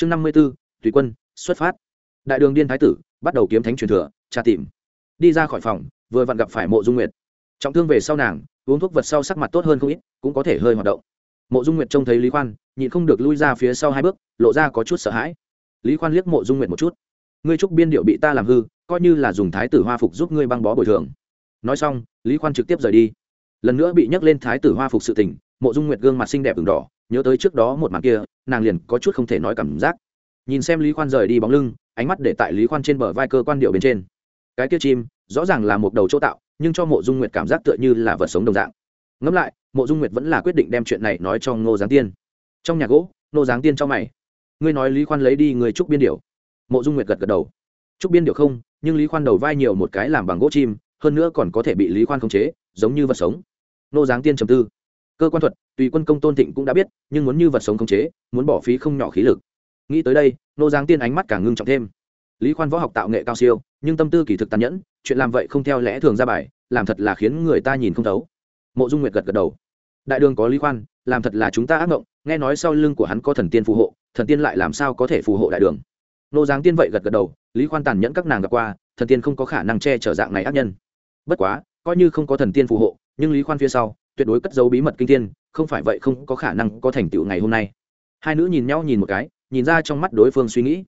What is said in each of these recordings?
chương năm mươi b ố tùy quân, xuất phát. Đại đường điên thái tử, bắt đầu kiếm thánh truyền thừa, tra tìm. Đi ra khỏi phòng, vừa vặn gặp phải mộ dung nguyệt. Trọng thương về sau nàng, uống thuốc vật sau sắc mặt tốt hơn không ít, cũng có thể hơi hoạt động. Mộ dung nguyệt trông thấy lý khoan, nhịn không được lui ra phía sau hai bước, lộ ra có chút sợ hãi. Lý khoan liếc mộ dung nguyệt một chút. Ngươi trúc biên điệu bị ta làm hư, coi như là dùng thái tử hoa phục giúp ngươi băng bó bồi thường. Nói xong, lý khoan trực tiếp rời đi. Lần nữa bị nhắc lên thái tử hoa phục sự tình, mộ dung nguyệt gương mặt xinh đẹp v n g đỏ nhớ tới trước đó một màn kia, nàng liền có chút không thể nói cảm giác. Nhìn xem lý khoan rời đi bóng lưng, ánh mắt để tại lý khoan trên bờ vai cơ quan điệu bên trên. Cái kia chim, rõ ràng là một đầu chỗ tạo, nhưng cho mộ dung nguyệt cảm giác tựa như là vật sống đồng dạng. Ngẫm lại, mộ dung nguyệt vẫn là quyết định đem chuyện này nói cho ngô giáng tiên. Trong nhà gỗ, ngô giáng tiên cho mày. Ngươi nói lý khoan lấy đi người trúc biên điệu mộ dung nguyệt gật gật đầu. Trúc biên điệu không, nhưng lý khoan đầu vai nhiều một cái làm bằng gỗ chim, hơn nữa còn có thể bị lý khoan khống chế, giống như vật sống. Ngô giáng tiên trầm tư cơ quan thuật, tùy quân công tôn thịnh cũng đã biết, nhưng muốn như vật sống khống chế, muốn bỏ phí không nhỏ khí lực. Nghĩ tới đây, nô giáng tiên ánh mắt càng ngưng trọng thêm. Lý khoan võ học tạo nghệ cao siêu, nhưng tâm tư kỳ thực tàn nhẫn, chuyện làm vậy không theo lẽ thường ra bài, làm thật là khiến người ta nhìn không thấu. Mộ dung nguyệt gật gật đầu. Đại đường có lý khoan, làm thật là chúng ta ác mộng, nghe nói sau lưng của hắn có thần tiên phù hộ, thần tiên lại làm sao có thể phù hộ đại đường? Nô giáng tiên vậy gật gật đầu, lý khoan tàn nhẫn các nàng gặp qua, thần tiên không có khả năng che chở dạng này ác nhân. Bất quá, coi như không có thần tiên phù hộ, nhưng lý khoan phía sau tuyệt đối cất dấu bí mật kinh tiên không phải vậy không có khả năng có thành tựu ngày hôm nay. Hai nữ nhìn nhau nhìn một cái, nhìn ra trong mắt đối phương suy nghĩ.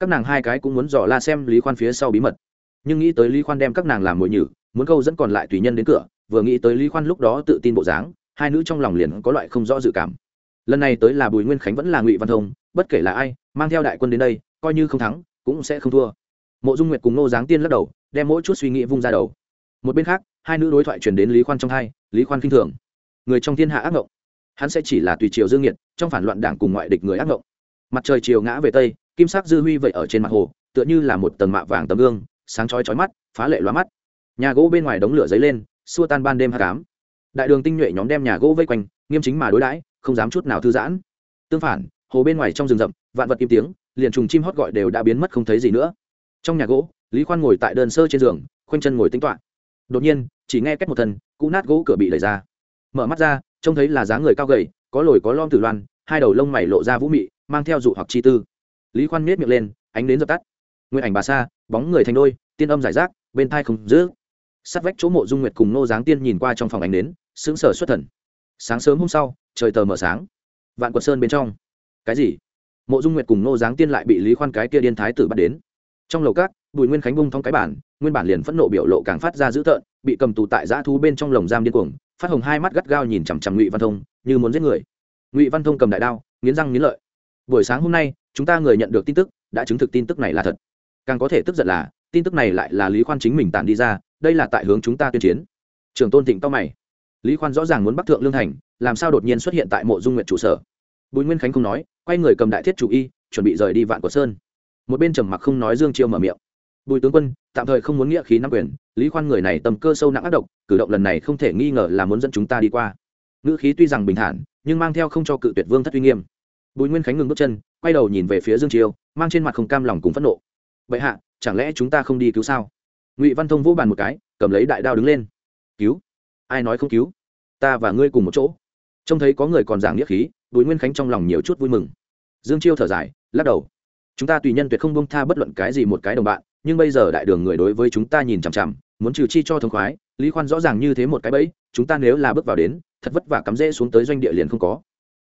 Các nàng hai cái cũng muốn dò la xem lý khoan phía sau bí mật. Nhưng nghĩ tới lý khoan đem các nàng làm mồi nhử, muốn câu dẫn còn lại tùy nhân đến cửa, vừa nghĩ tới lý khoan lúc đó tự tin bộ dáng, hai nữ trong lòng liền có loại không rõ dự cảm. Lần này tới là bùi nguyên khánh vẫn là ngụy văn thông, bất kể là ai, mang theo đại quân đến đây, coi như không thắng, cũng sẽ không thua. Mộ dung nguyệt cùng nô giáng tiên lắc đầu, đem mỗi chút suy nghĩ vung ra đầu. Một bên khác hai nữ đối thoại truyền đến lý khoan trong hai lý khoan kinh thường. Người trong thiên hạ ác ngộng. Hắn sẽ chỉ là tùy triều dương nhiệt trong phản loạn đảng cùng ngoại địch người ác ngộng. Mặt trời chiều ngã về tây, kim sắc dư huy vậy ở trên mặt hồ, tựa như là một tầng mạ vàng tấm gương, sáng chói chói mắt, phá lệ loa mắt. Nhà gỗ bên ngoài đống lửa dấy lên, xua tan ban đêm hạ cám đại đường tinh nhuệ nhóm đem nhà gỗ vây quanh, nghiêm chính mà đối đãi, không dám chút nào thư giãn. Tương phản, hồ bên ngoài trong rừng rậm, vạn vật im tiếng, liền trùng chim hót gọi đều đã biến mất không thấy gì nữa. Trong nhà gỗ, lý khoan ngồi tại đơn sơ trên giường, khoanh chân ngồi tính toạ đột nhiên, chỉ nghe cách một thân, cũ nát gỗ cửa bị đẩy ra. Mở mắt ra, trông thấy là dáng người cao gầy, có lồi có lom tử loan, hai đầu lông mày lộ ra vũ mị, mang theo dụ hoặc chi tư. Lý khoan miết miệng lên, ánh đến dập tắt. Nguyên ảnh bà sa, bóng người thành đôi, tiên âm giải rác, bên thai không giữ. Sát vách chỗ mộ dung nguyệt cùng nô giáng tiên nhìn qua trong phòng ánh đến sững sờ xuất thần. Sáng sớm hôm sau, trời tờ mở sáng. Vạn quật sơn bên trong. Cái gì? Mộ dung nguyệt cùng nô giáng tiên lại bị lý khoan cái kia điên thái tử bắt đến. Trong lầu cát bùi nguyên khánh bung thong cái bản, nguyên bản liền phẫn nộ biểu lộ càng phát ra dữ tợn, bị cầm tù tại giã thú bên trong lồng giam điên cuồng, phát hồng hai mắt gắt gao nhìn chằm chằm ngụy văn thông, như muốn giết người. Ngụy văn thông cầm đại đao, nghiến răng nghiến lợi. Buổi sáng hôm nay, chúng ta người nhận được tin tức, đã chứng thực tin tức này là thật. Càng có thể tức giận là, tin tức này lại là lý khoan chính mình tản đi ra, đây là tại hướng chúng ta tuyên chiến. Trường tôn thịnh to mày. Lý khoan rõ ràng muốn bắc thượng lương thành, làm sao đột nhiên xuất hiện tại mộ dung nguyện trụ sở? Bùi nguyên khánh không nói, quay người cầm đại thiết chủ y, chuẩn bị rời đi vạn của sơn. Một bên trầm mặc không nói dương chiêu mở miệng bùi tướng quân, tạm thời không muốn nghĩa khí nắm quyền, lý khoan người này tầm cơ sâu nặng ác độc, cử động lần này không thể nghi ngờ là muốn dẫn chúng ta đi qua. Ngữ khí tuy rằng bình thản, nhưng mang theo không cho cự tuyệt vương thất uy nghiêm. Bùi nguyên khánh ngừng bước chân, quay đầu nhìn về phía dương chiêu mang trên mặt không cam lòng cùng phẫn nộ. Bệ hạ, chẳng lẽ chúng ta không đi cứu sao? Ngụy văn thông vỗ bàn một cái, cầm lấy đại đao đứng lên. Cứu? Ai nói không cứu? Ta và ngươi cùng một chỗ. Trông thấy có người còn giảng nghĩa khí, bùi nguyên khánh trong lòng nhiều chút vui mừng. Dương chiêu thở dài, lắc đầu. Chúng ta tùy nhân tuyệt không bông tha bất luận cái gì một cái đồng bạn nhưng bây giờ đại đường người đối với chúng ta nhìn chằm chằm, muốn trừ chi cho thông khoái, lý khoan rõ ràng như thế một cái bẫy, chúng ta nếu là bước vào đến, thật vất vả cắm rễ xuống tới doanh địa liền không có.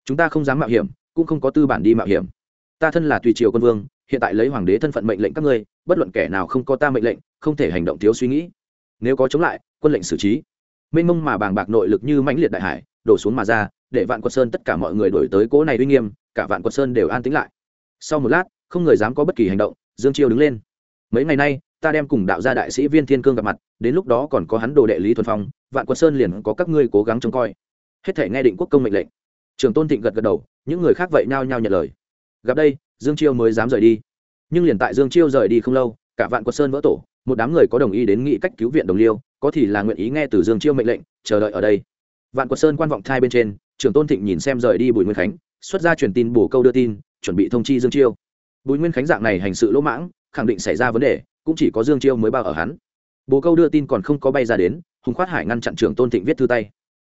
Chúng ta không dám mạo hiểm, cũng không có tư bản đi mạo hiểm. Ta thân là tùy triều quân vương, hiện tại lấy hoàng đế thân phận mệnh lệnh các ngươi, bất luận kẻ nào không có ta mệnh lệnh, không thể hành động thiếu suy nghĩ. Nếu có chống lại, quân lệnh xử trí. Mênh mông mà bàng bạc nội lực như mãnh liệt đại hải, đổ xuống mà ra, để vạn quật sơn tất cả mọi người đổi tới cỗ này uy nghiêm, cả vạn quật sơn đều an tĩnh lại. Sau một lát, không người dám có bất kỳ hành động, dương chiêu đứng lên mấy ngày nay, ta đem cùng đạo gia đại sĩ viên thiên cương gặp mặt, đến lúc đó còn có hắn đồ đệ lý thuần phong, vạn quân sơn liền có các ngươi cố gắng trông coi. Hết thể nghe định quốc công mệnh lệnh. Trường tôn thịnh gật gật đầu, những người khác vậy nhao nhao nhận lời. Gặp đây, dương chiêu mới dám rời đi. Nhưng liền tại dương chiêu rời đi không lâu, cả vạn quân sơn vỡ tổ, một đám người có đồng ý đến nghị cách cứu viện đồng liêu, có thì là nguyện ý nghe từ dương chiêu mệnh lệnh, chờ đợi ở đây. Vạn quân sơn quan vọng thai bên trên trưởng tôn thịnh nhìn xem rời đi bùi nguyên khánh, xuất ra truyền tin bổ câu đưa tin, chuẩn bị thông chi dương chiêu. Bùi nguyên khánh dạng này hành sự lỗ mãng khẳng định xảy ra vấn đề, cũng chỉ có dương chiêu mới bao ở hắn. Bồ câu đưa tin còn không có bay ra đến, hùng khoát hải ngăn chặn trưởng tôn thịnh viết thư tay.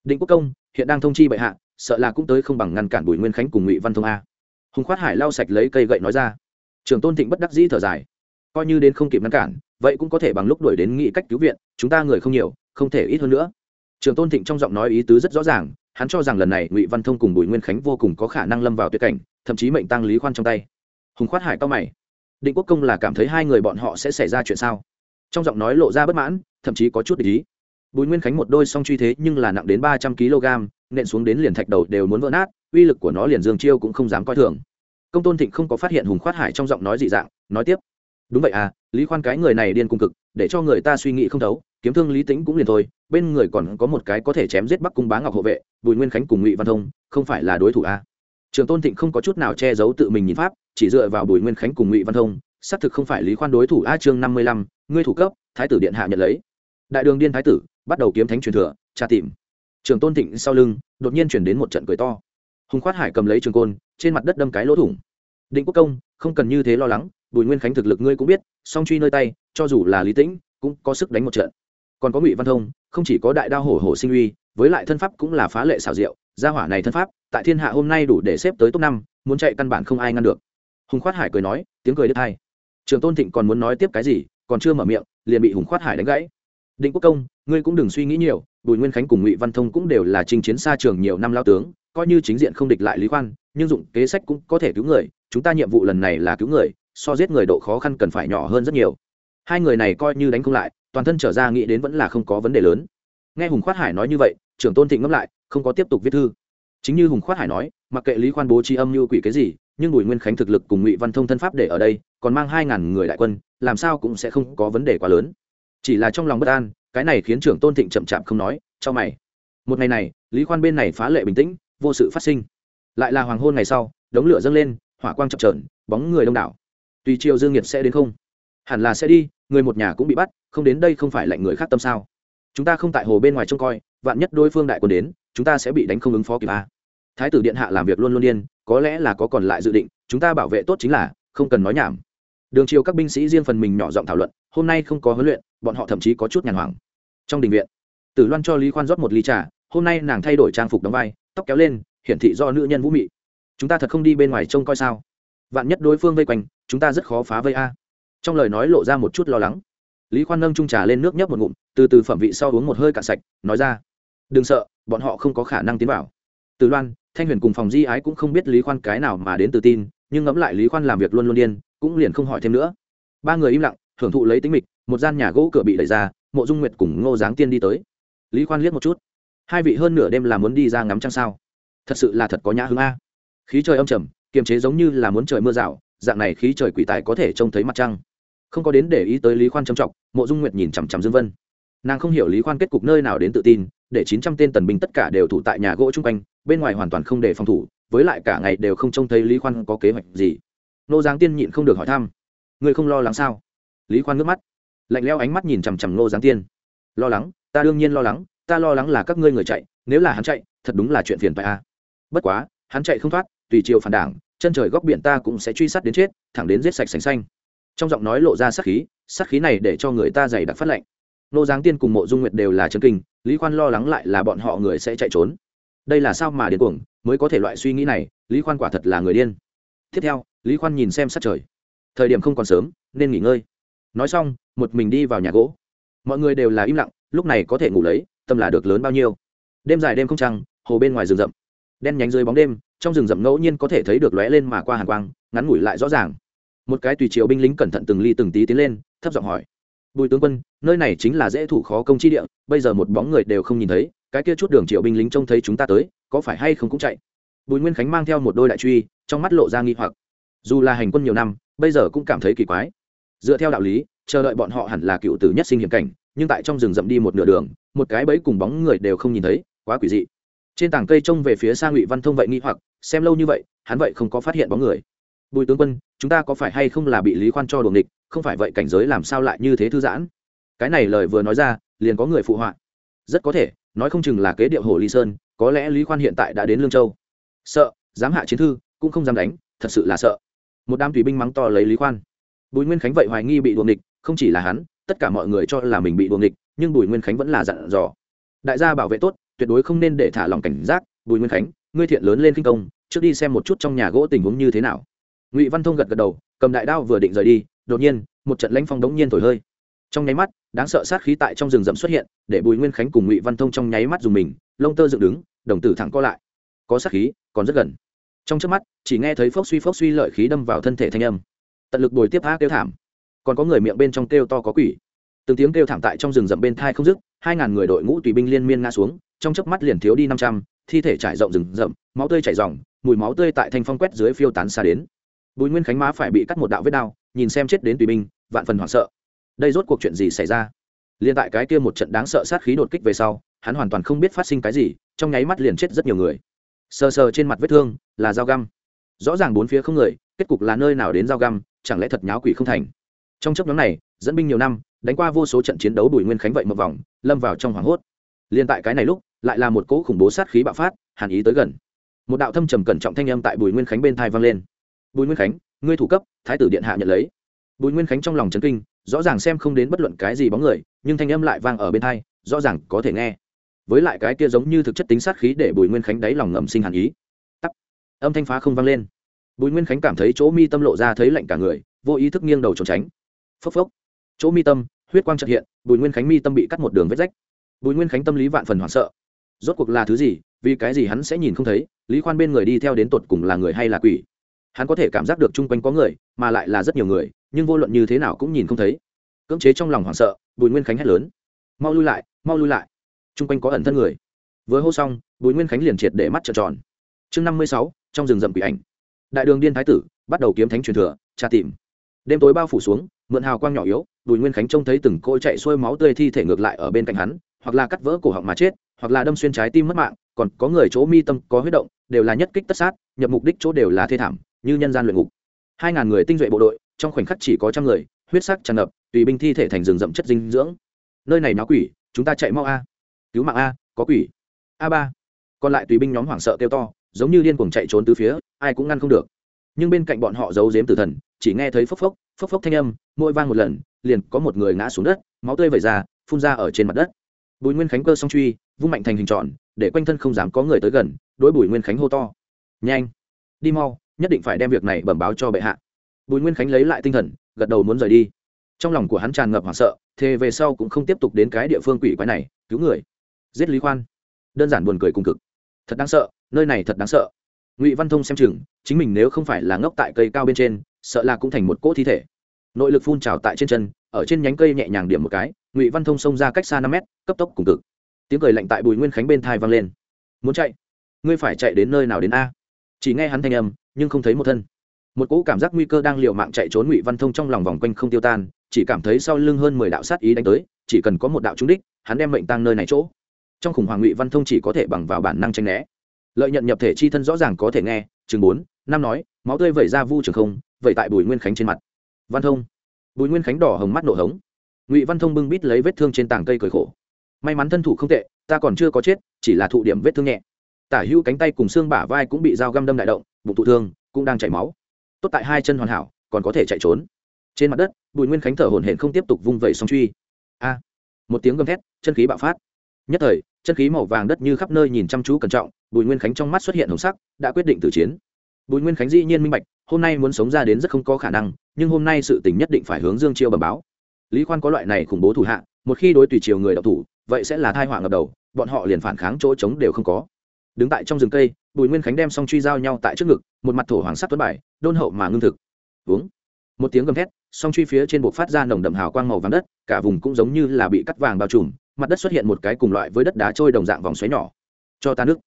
Định quốc công, hiện đang thông chi bệ hạ, sợ là cũng tới không bằng ngăn cản bùi nguyên khánh cùng ngụy văn thông a. Hùng khoát hải lau sạch lấy cây gậy nói ra. Trường tôn thịnh bất đắc dĩ thở dài. Coi như đến không kịp ngăn cản, vậy cũng có thể bằng lúc đuổi đến nghị cách cứu viện, chúng ta người không nhiều, không thể ít hơn nữa. Trường tôn thịnh trong giọng nói ý tứ rất rõ ràng, hắn cho rằng lần này ngụy văn thông cùng bùi nguyên khánh vô cùng có khả năng lâm vào tuyệt cảnh, thậm chí mệnh tăng lý khoan trong tay. Hùng khoát hải cao mày định quốc công là cảm thấy hai người bọn họ sẽ xảy ra chuyện sao? Trong giọng nói lộ ra bất mãn, thậm chí có chút để ý. Bùi nguyên khánh một đôi song truy thế nhưng là nặng đến ba trăm kg, nện xuống đến liền thạch đầu đều muốn vỡ nát, uy lực của nó liền dương chiêu cũng không dám coi thường. Công tôn thịnh không có phát hiện hùng khoát hải trong giọng nói dị dạng, nói tiếp. Đúng vậy à lý khoan cái người này điên cung cực, để cho người ta suy nghĩ không thấu, kiếm thương lý tính cũng liền thôi, bên người còn có một cái có thể chém giết bắc cung bá ngọc hộ vệ, bùi nguyên khánh cùng ngụy văn thông, không phải là đối thủ à trường tôn thịnh không có chút nào che giấu tự mình nhìn pháp, chỉ dựa vào bùi nguyên khánh cùng ngụy văn thông, xác thực không phải lý khoan đối thủ a chương năm mươi lăm, ngươi thủ cấp, thái tử điện hạ nhận lấy. Đại đường điên thái tử, bắt đầu kiếm thánh truyền thừa, tra tìm. Trường tôn thịnh sau lưng, đột nhiên chuyển đến một trận cười to. Hùng khoát hải cầm lấy trường côn, trên mặt đất đâm cái lỗ thủng. Định quốc công, không cần như thế lo lắng, bùi nguyên khánh thực lực ngươi cũng biết, song truy nơi tay, cho dù là lý tĩnh, cũng có sức đánh một trận. Còn có ngụy văn thông, không chỉ có đại đao hổ hổ sinh uy với lại thân pháp cũng là phá lệ xảo diệu, gia hỏa này thân pháp, tại thiên hạ hôm nay đủ để xếp tới top năm, muốn chạy căn bản không ai ngăn được. Hùng khoát hải cười nói, tiếng cười đứt hai trường tôn thịnh còn muốn nói tiếp cái gì, còn chưa mở miệng, liền bị hùng khoát hải đánh gãy. Định quốc công, ngươi cũng đừng suy nghĩ nhiều, bùi nguyên khánh cùng ngụy văn thông cũng đều là chinh chiến xa trường nhiều năm lao tướng, coi như chính diện không địch lại lý khoan, nhưng dụng kế sách cũng có thể cứu người, chúng ta nhiệm vụ lần này là cứu người, so giết người độ khó khăn cần phải nhỏ hơn rất nhiều. Hai người này coi như đánh không lại, toàn thân trở ra nghĩ đến vẫn là không có vấn đề lớn nghe hùng khoát hải nói như vậy, trưởng tôn thịnh ngẫm lại, không có tiếp tục viết thư. Chính như hùng khoát hải nói, mặc kệ lý khoan bố trí âm như quỷ cái gì, nhưng bùi nguyên khánh thực lực cùng ngụy văn thông thân pháp để ở đây, còn mang hai ngàn người đại quân, làm sao cũng sẽ không có vấn đề quá lớn. Chỉ là trong lòng bất an, cái này khiến trưởng tôn thịnh chậm chạp không nói, cho mày. Một ngày này, lý khoan bên này phá lệ bình tĩnh, vô sự phát sinh. Lại là hoàng hôn ngày sau, đống lửa dâng lên, hỏa quang chập trờn bóng người đông đảo. Tùy chiều dương nhiệt sẽ đến không? Hẳn là sẽ đi, người một nhà cũng bị bắt, không đến đây không phải lệnh người khác tâm sao? Chúng ta không tại hồ bên ngoài trông coi, vạn nhất đối phương đại quân đến, chúng ta sẽ bị đánh không ứng phó kịp a. Thái tử điện hạ làm việc luôn luôn điên, có lẽ là có còn lại dự định, chúng ta bảo vệ tốt chính là, không cần nói nhảm. Đường chiều các binh sĩ riêng phần mình nhỏ giọng thảo luận, hôm nay không có huấn luyện, bọn họ thậm chí có chút nhàn hoảng. Trong đình viện, tử loan cho lý khoan rót một ly trà, hôm nay nàng thay đổi trang phục đóng vai, tóc kéo lên, hiển thị do nữ nhân vũ mị. Chúng ta thật không đi bên ngoài trông coi sao? Vạn nhất đối phương vây quanh, chúng ta rất khó phá vây a. Trong lời nói lộ ra một chút lo lắng lý khoan nâng trung trà lên nước nhấp một ngụm, từ từ phẩm vị sau uống một hơi cạn sạch, nói ra, đừng sợ, bọn họ không có khả năng tiến vào. Từ loan, thanh huyền cùng phòng di ái cũng không biết lý khoan cái nào mà đến tự tin, nhưng ngẫm lại lý khoan làm việc luôn luôn điên, cũng liền không hỏi thêm nữa. Ba người im lặng hưởng thụ lấy tính mịch, một gian nhà gỗ cửa bị đẩy ra, mộ dung nguyệt cùng ngô giáng tiên đi tới. Lý khoan liếc một chút, hai vị hơn nửa đêm là muốn đi ra ngắm trăng sao? Thật sự là thật có nhã hứng a. Khí trời âm trầm, kiềm chế giống như là muốn trời mưa rào, dạng này khí trời quỷ tài có thể trông thấy mặt trăng không có đến để ý tới lý khoan trầm trọng mộ dung nguyệt nhìn chằm chằm dương vân. Nàng không hiểu lý khoan kết cục nơi nào đến tự tin, để chín trăm tên tần binh tất cả đều thủ tại nhà gỗ chung quanh, bên ngoài hoàn toàn không để phòng thủ, với lại cả ngày đều không trông thấy lý khoan có kế hoạch gì. Nô giáng tiên nhịn không được hỏi thăm người không lo lắng sao? Lý khoan ngước mắt, lạnh leo ánh mắt nhìn chằm chằm nô giáng tiên. Lo lắng, ta đương nhiên lo lắng, ta lo lắng là các ngươi người chạy, nếu là hắn chạy, thật đúng là chuyện phiền phải a. Bất quá, hắn chạy không thoát, tùy chiều phản đảng, chân trời góc biển ta cũng sẽ truy sát đến chết, thẳng đến giết sạch sành xanh trong giọng nói lộ ra sát khí sát khí này để cho người ta dày đặc phát lệnh nô giáng tiên cùng mộ dung nguyệt đều là chân kinh, lý khoan lo lắng lại là bọn họ người sẽ chạy trốn. Đây là sao mà điên cuồng, mới có thể loại suy nghĩ này, lý khoan quả thật là người điên. Tiếp theo, lý khoan nhìn xem sát trời. Thời điểm không còn sớm, nên nghỉ ngơi. Nói xong, một mình đi vào nhà gỗ. Mọi người đều là im lặng, lúc này có thể ngủ lấy, tâm là được lớn bao nhiêu. Đêm dài đêm không trăng, hồ bên ngoài rừng rậm. Đen nhánh dưới bóng đêm, trong rừng rậm ngẫu nhiên có thể thấy được lóe lên mà qua hàn quang, ngắn ngủi lại rõ ràng một cái tùy chiều binh lính cẩn thận từng ly từng tí tiến lên, thấp giọng hỏi. Bùi tướng quân, nơi này chính là dễ thủ khó công chi địa, bây giờ một bóng người đều không nhìn thấy, cái kia chút đường triệu binh lính trông thấy chúng ta tới, có phải hay không cũng chạy? Bùi nguyên khánh mang theo một đôi đại truy, trong mắt lộ ra nghi hoặc. Dù là hành quân nhiều năm, bây giờ cũng cảm thấy kỳ quái. Dựa theo đạo lý, chờ đợi bọn họ hẳn là cựu tử nhất sinh hiểm cảnh, nhưng tại trong rừng rậm đi một nửa đường, một cái bẫy cùng bóng người đều không nhìn thấy, quá quỷ dị. Trên tảng cây trông về phía xa ngụy văn thông vậy nghi hoặc, xem lâu như vậy, hắn vậy không có phát hiện bóng người bùi tướng quân, chúng ta có phải hay không là bị lý khoan cho đuồng địch không phải vậy cảnh giới làm sao lại như thế thư giãn? Cái này lời vừa nói ra, liền có người phụ họa. Rất có thể, nói không chừng là kế điệu hồ ly sơn, có lẽ lý khoan hiện tại đã đến lương châu. Sợ, dám hạ chiến thư, cũng không dám đánh, thật sự là sợ. Một đám tùy binh mắng to lấy lý khoan. Bùi nguyên khánh vậy hoài nghi bị đuồng địch không chỉ là hắn, tất cả mọi người cho là mình bị đuồng địch nhưng bùi nguyên khánh vẫn là dặn dò. Đại gia bảo vệ tốt, tuyệt đối không nên để thả lòng cảnh giác. Bùi nguyên khánh, ngươi thiện lớn lên kinh công, trước đi xem một chút trong nhà gỗ tình huống như thế nào ngụy văn thông gật gật đầu cầm đại đao vừa định rời đi đột nhiên một trận lãnh phong đống nhiên thổi hơi trong nháy mắt đáng sợ sát khí tại trong rừng rậm xuất hiện để bùi nguyên khánh cùng ngụy văn thông trong nháy mắt dùng mình lông tơ dựng đứng đồng tử thẳng co lại có sát khí còn rất gần trong trước mắt chỉ nghe thấy phốc suy phốc suy lợi khí đâm vào thân thể thanh âm tận lực bồi tiếp tha kêu thảm còn có người miệng bên trong kêu to có quỷ từng tiếng kêu thảm tại trong rừng rậm bên thai không dứt hai ngàn người đội ngũ tùy binh liên miên ngã xuống trong chớp mắt liền thiếu đi năm trăm thi thể trải rộng rừng rậm máu tươi chảy ròng mùi máu tươi tại thanh phong quét dưới phiêu tán xa đến bùi nguyên khánh má phải bị cắt một đạo vết đao, nhìn xem chết đến tùy binh, vạn phần hoảng sợ. Đây rốt cuộc chuyện gì xảy ra? Liên tại cái kia một trận đáng sợ sát khí đột kích về sau, hắn hoàn toàn không biết phát sinh cái gì, trong nháy mắt liền chết rất nhiều người. Sờ sờ trên mặt vết thương, là dao găm. Rõ ràng bốn phía không người, kết cục là nơi nào đến dao găm, chẳng lẽ thật nháo quỷ không thành? Trong chấp nhóm này, dẫn binh nhiều năm, đánh qua vô số trận chiến đấu bùi nguyên khánh vậy một vòng, lâm vào trong hoảng hốt. Liên tại cái này lúc, lại là một cỗ khủng bố sát khí bạo phát, hàn ý tới gần. Một đạo thâm trầm cẩn trọng thanh âm tại bùi nguyên khánh bên thai vang lên bùi nguyên khánh, ngươi thủ cấp, thái tử điện hạ nhận lấy. Bùi nguyên khánh trong lòng chấn kinh, rõ ràng xem không đến bất luận cái gì bóng người, nhưng thanh âm lại vang ở bên thai rõ ràng có thể nghe. Với lại cái kia giống như thực chất tính sát khí để bùi nguyên khánh đáy lòng ngầm sinh hàn ý. Tắt âm thanh phá không vang lên. Bùi nguyên khánh cảm thấy chỗ mi tâm lộ ra thấy lạnh cả người, vô ý thức nghiêng đầu trốn tránh. Phốc phốc. Chỗ mi tâm, huyết quang trật hiện, bùi nguyên khánh mi tâm bị cắt một đường vết rách. Bùi nguyên khánh tâm lý vạn phần hoảng sợ. Rốt cuộc là thứ gì, vì cái gì hắn sẽ nhìn không thấy, lý khoan bên người đi theo đến tột cùng là người hay là quỷ? Hắn có thể cảm giác được chung quanh có người, mà lại là rất nhiều người, nhưng vô luận như thế nào cũng nhìn không thấy. Cưỡng chế trong lòng hoảng sợ, bùi nguyên khánh hét lớn. Mau lui lại, mau lui lại. Chung quanh có ẩn thân người. Vừa hô xong, bùi nguyên khánh liền triệt để mắt trợn tròn. Chương năm mươi sáu, trong rừng rậm quỷ ảnh. Đại đường điên thái tử, bắt đầu kiếm thánh truyền thừa, tra tìm. Đêm tối bao phủ xuống, mượn hào quang nhỏ yếu, bùi nguyên khánh trông thấy từng cỗ chạy xuôi máu tươi thi thể ngược lại ở bên cạnh hắn, hoặc là cắt vỡ cổ họng mà chết, hoặc là đâm xuyên trái tim mất mạng, còn có người chỗ mi tâm có huyết động, đều là nhất kích tất sát, nhập mục đích chỗ đều là thê thảm như nhân gian luyện ngục. Hai ngàn người tinh duệ bộ đội, trong khoảnh khắc chỉ có trăm người, huyết sắc tràn ngập, tùy binh thi thể thành rừng rậm chất dinh dưỡng. Nơi này náo quỷ, chúng ta chạy mau a. Cứu mạng a, có quỷ. A ba. Còn lại tùy binh nhóm hoảng sợ kêu to, giống như điên cuồng chạy trốn từ phía, ai cũng ngăn không được. Nhưng bên cạnh bọn họ giấu giếm tử thần, chỉ nghe thấy phốc phốc phốc phốc thanh âm, mỗi vang một lần, liền có một người ngã xuống đất, máu tươi vẩy ra, phun ra ở trên mặt đất. Bùi nguyên khánh cơ song truy, vung mạnh thành hình tròn, để quanh thân không dám có người tới gần, đối bùi nguyên khánh hô to. Nhanh, đi mau nhất định phải đem việc này bẩm báo cho bệ hạ. Bùi nguyên khánh lấy lại tinh thần, gật đầu muốn rời đi. Trong lòng của hắn tràn ngập hoảng sợ thế về sau cũng không tiếp tục đến cái địa phương quỷ quái này, cứu người. Giết lý khoan. Đơn giản buồn cười cùng cực. Thật đáng sợ, nơi này thật đáng sợ. Ngụy văn thông xem chừng, chính mình nếu không phải là ngốc tại cây cao bên trên, sợ là cũng thành một cỗ thi thể. Nội lực phun trào tại trên chân, ở trên nhánh cây nhẹ nhàng điểm một cái, ngụy văn thông xông ra cách xa năm mét, cấp tốc cùng cực. Tiếng cười lạnh tại bùi nguyên khánh bên thai vang lên. Muốn chạy? Ngươi phải chạy đến nơi nào đến a? Chỉ nghe hắn thanh âm, nhưng không thấy một thân. Một cỗ cảm giác nguy cơ đang l i ề u mạng chạy trốn ngụy văn thông trong lòng vòng quanh không tiêu tan, chỉ cảm thấy sau lưng hơn mười đạo sát ý đánh tới, chỉ cần có một đạo trúng đích, hắn đem mệnh tăng nơi này chỗ. Trong khủng hoảng ngụy văn thông chỉ có thể bằng vào bản năng tranh né. Lợi nhận nhập thể chi thân rõ ràng có thể nghe chừng bốn, năm nói, máu tươi vẩy ra vu trường không, vẩy tại bùi nguyên khánh trên mặt. Văn thông. Bùi nguyên khánh đỏ hồng mắt nổ hống. Ngụy văn thông bưng bít lấy vết thương trên tảng cây cười khổ. May mắn thân thủ không tệ, ta còn chưa có chết, chỉ là thụ điểm vết thương nhẹ tả hữu cánh tay cùng xương bả vai cũng bị dao găm đâm đại động, bụng thụ thương cũng đang chảy máu. Tốt tại hai chân hoàn hảo, còn có thể chạy trốn. Trên mặt đất, bùi nguyên khánh thở hổn hển không tiếp tục vung vẩy song truy. A! Một tiếng gầm thét, chân khí bạo phát. Nhất thời, chân khí màu vàng đất như khắp nơi nhìn chăm chú cẩn trọng, bùi nguyên khánh trong mắt xuất hiện hồng sắc, đã quyết định tử chiến. Bùi nguyên khánh dĩ nhiên minh bạch, hôm nay muốn sống ra đến rất không có khả năng, nhưng hôm nay sự tình nhất định phải hướng dương chiêu bẩm báo. Lý khoan có loại này khủng bố thủ hạ, một khi đối tùy chiều người đọc thủ, vậy sẽ là thai họa ngập đầu, bọn họ liền phản kháng chỗ chống đều không có đứng tại trong rừng cây, bùi nguyên khánh đem xong truy giao nhau tại trước ngực, một mặt thổ hoàng sắt tuấn bài, đôn hậu mà ngưng thực. Uống. Một tiếng gầm thét, song truy phía trên buộc phát ra nồng đậm hào quang màu vàng đất, cả vùng cũng giống như là bị cắt vàng bao trùm, mặt đất xuất hiện một cái cùng loại với đất đá trôi đồng dạng vòng xoáy nhỏ. Cho ta nước.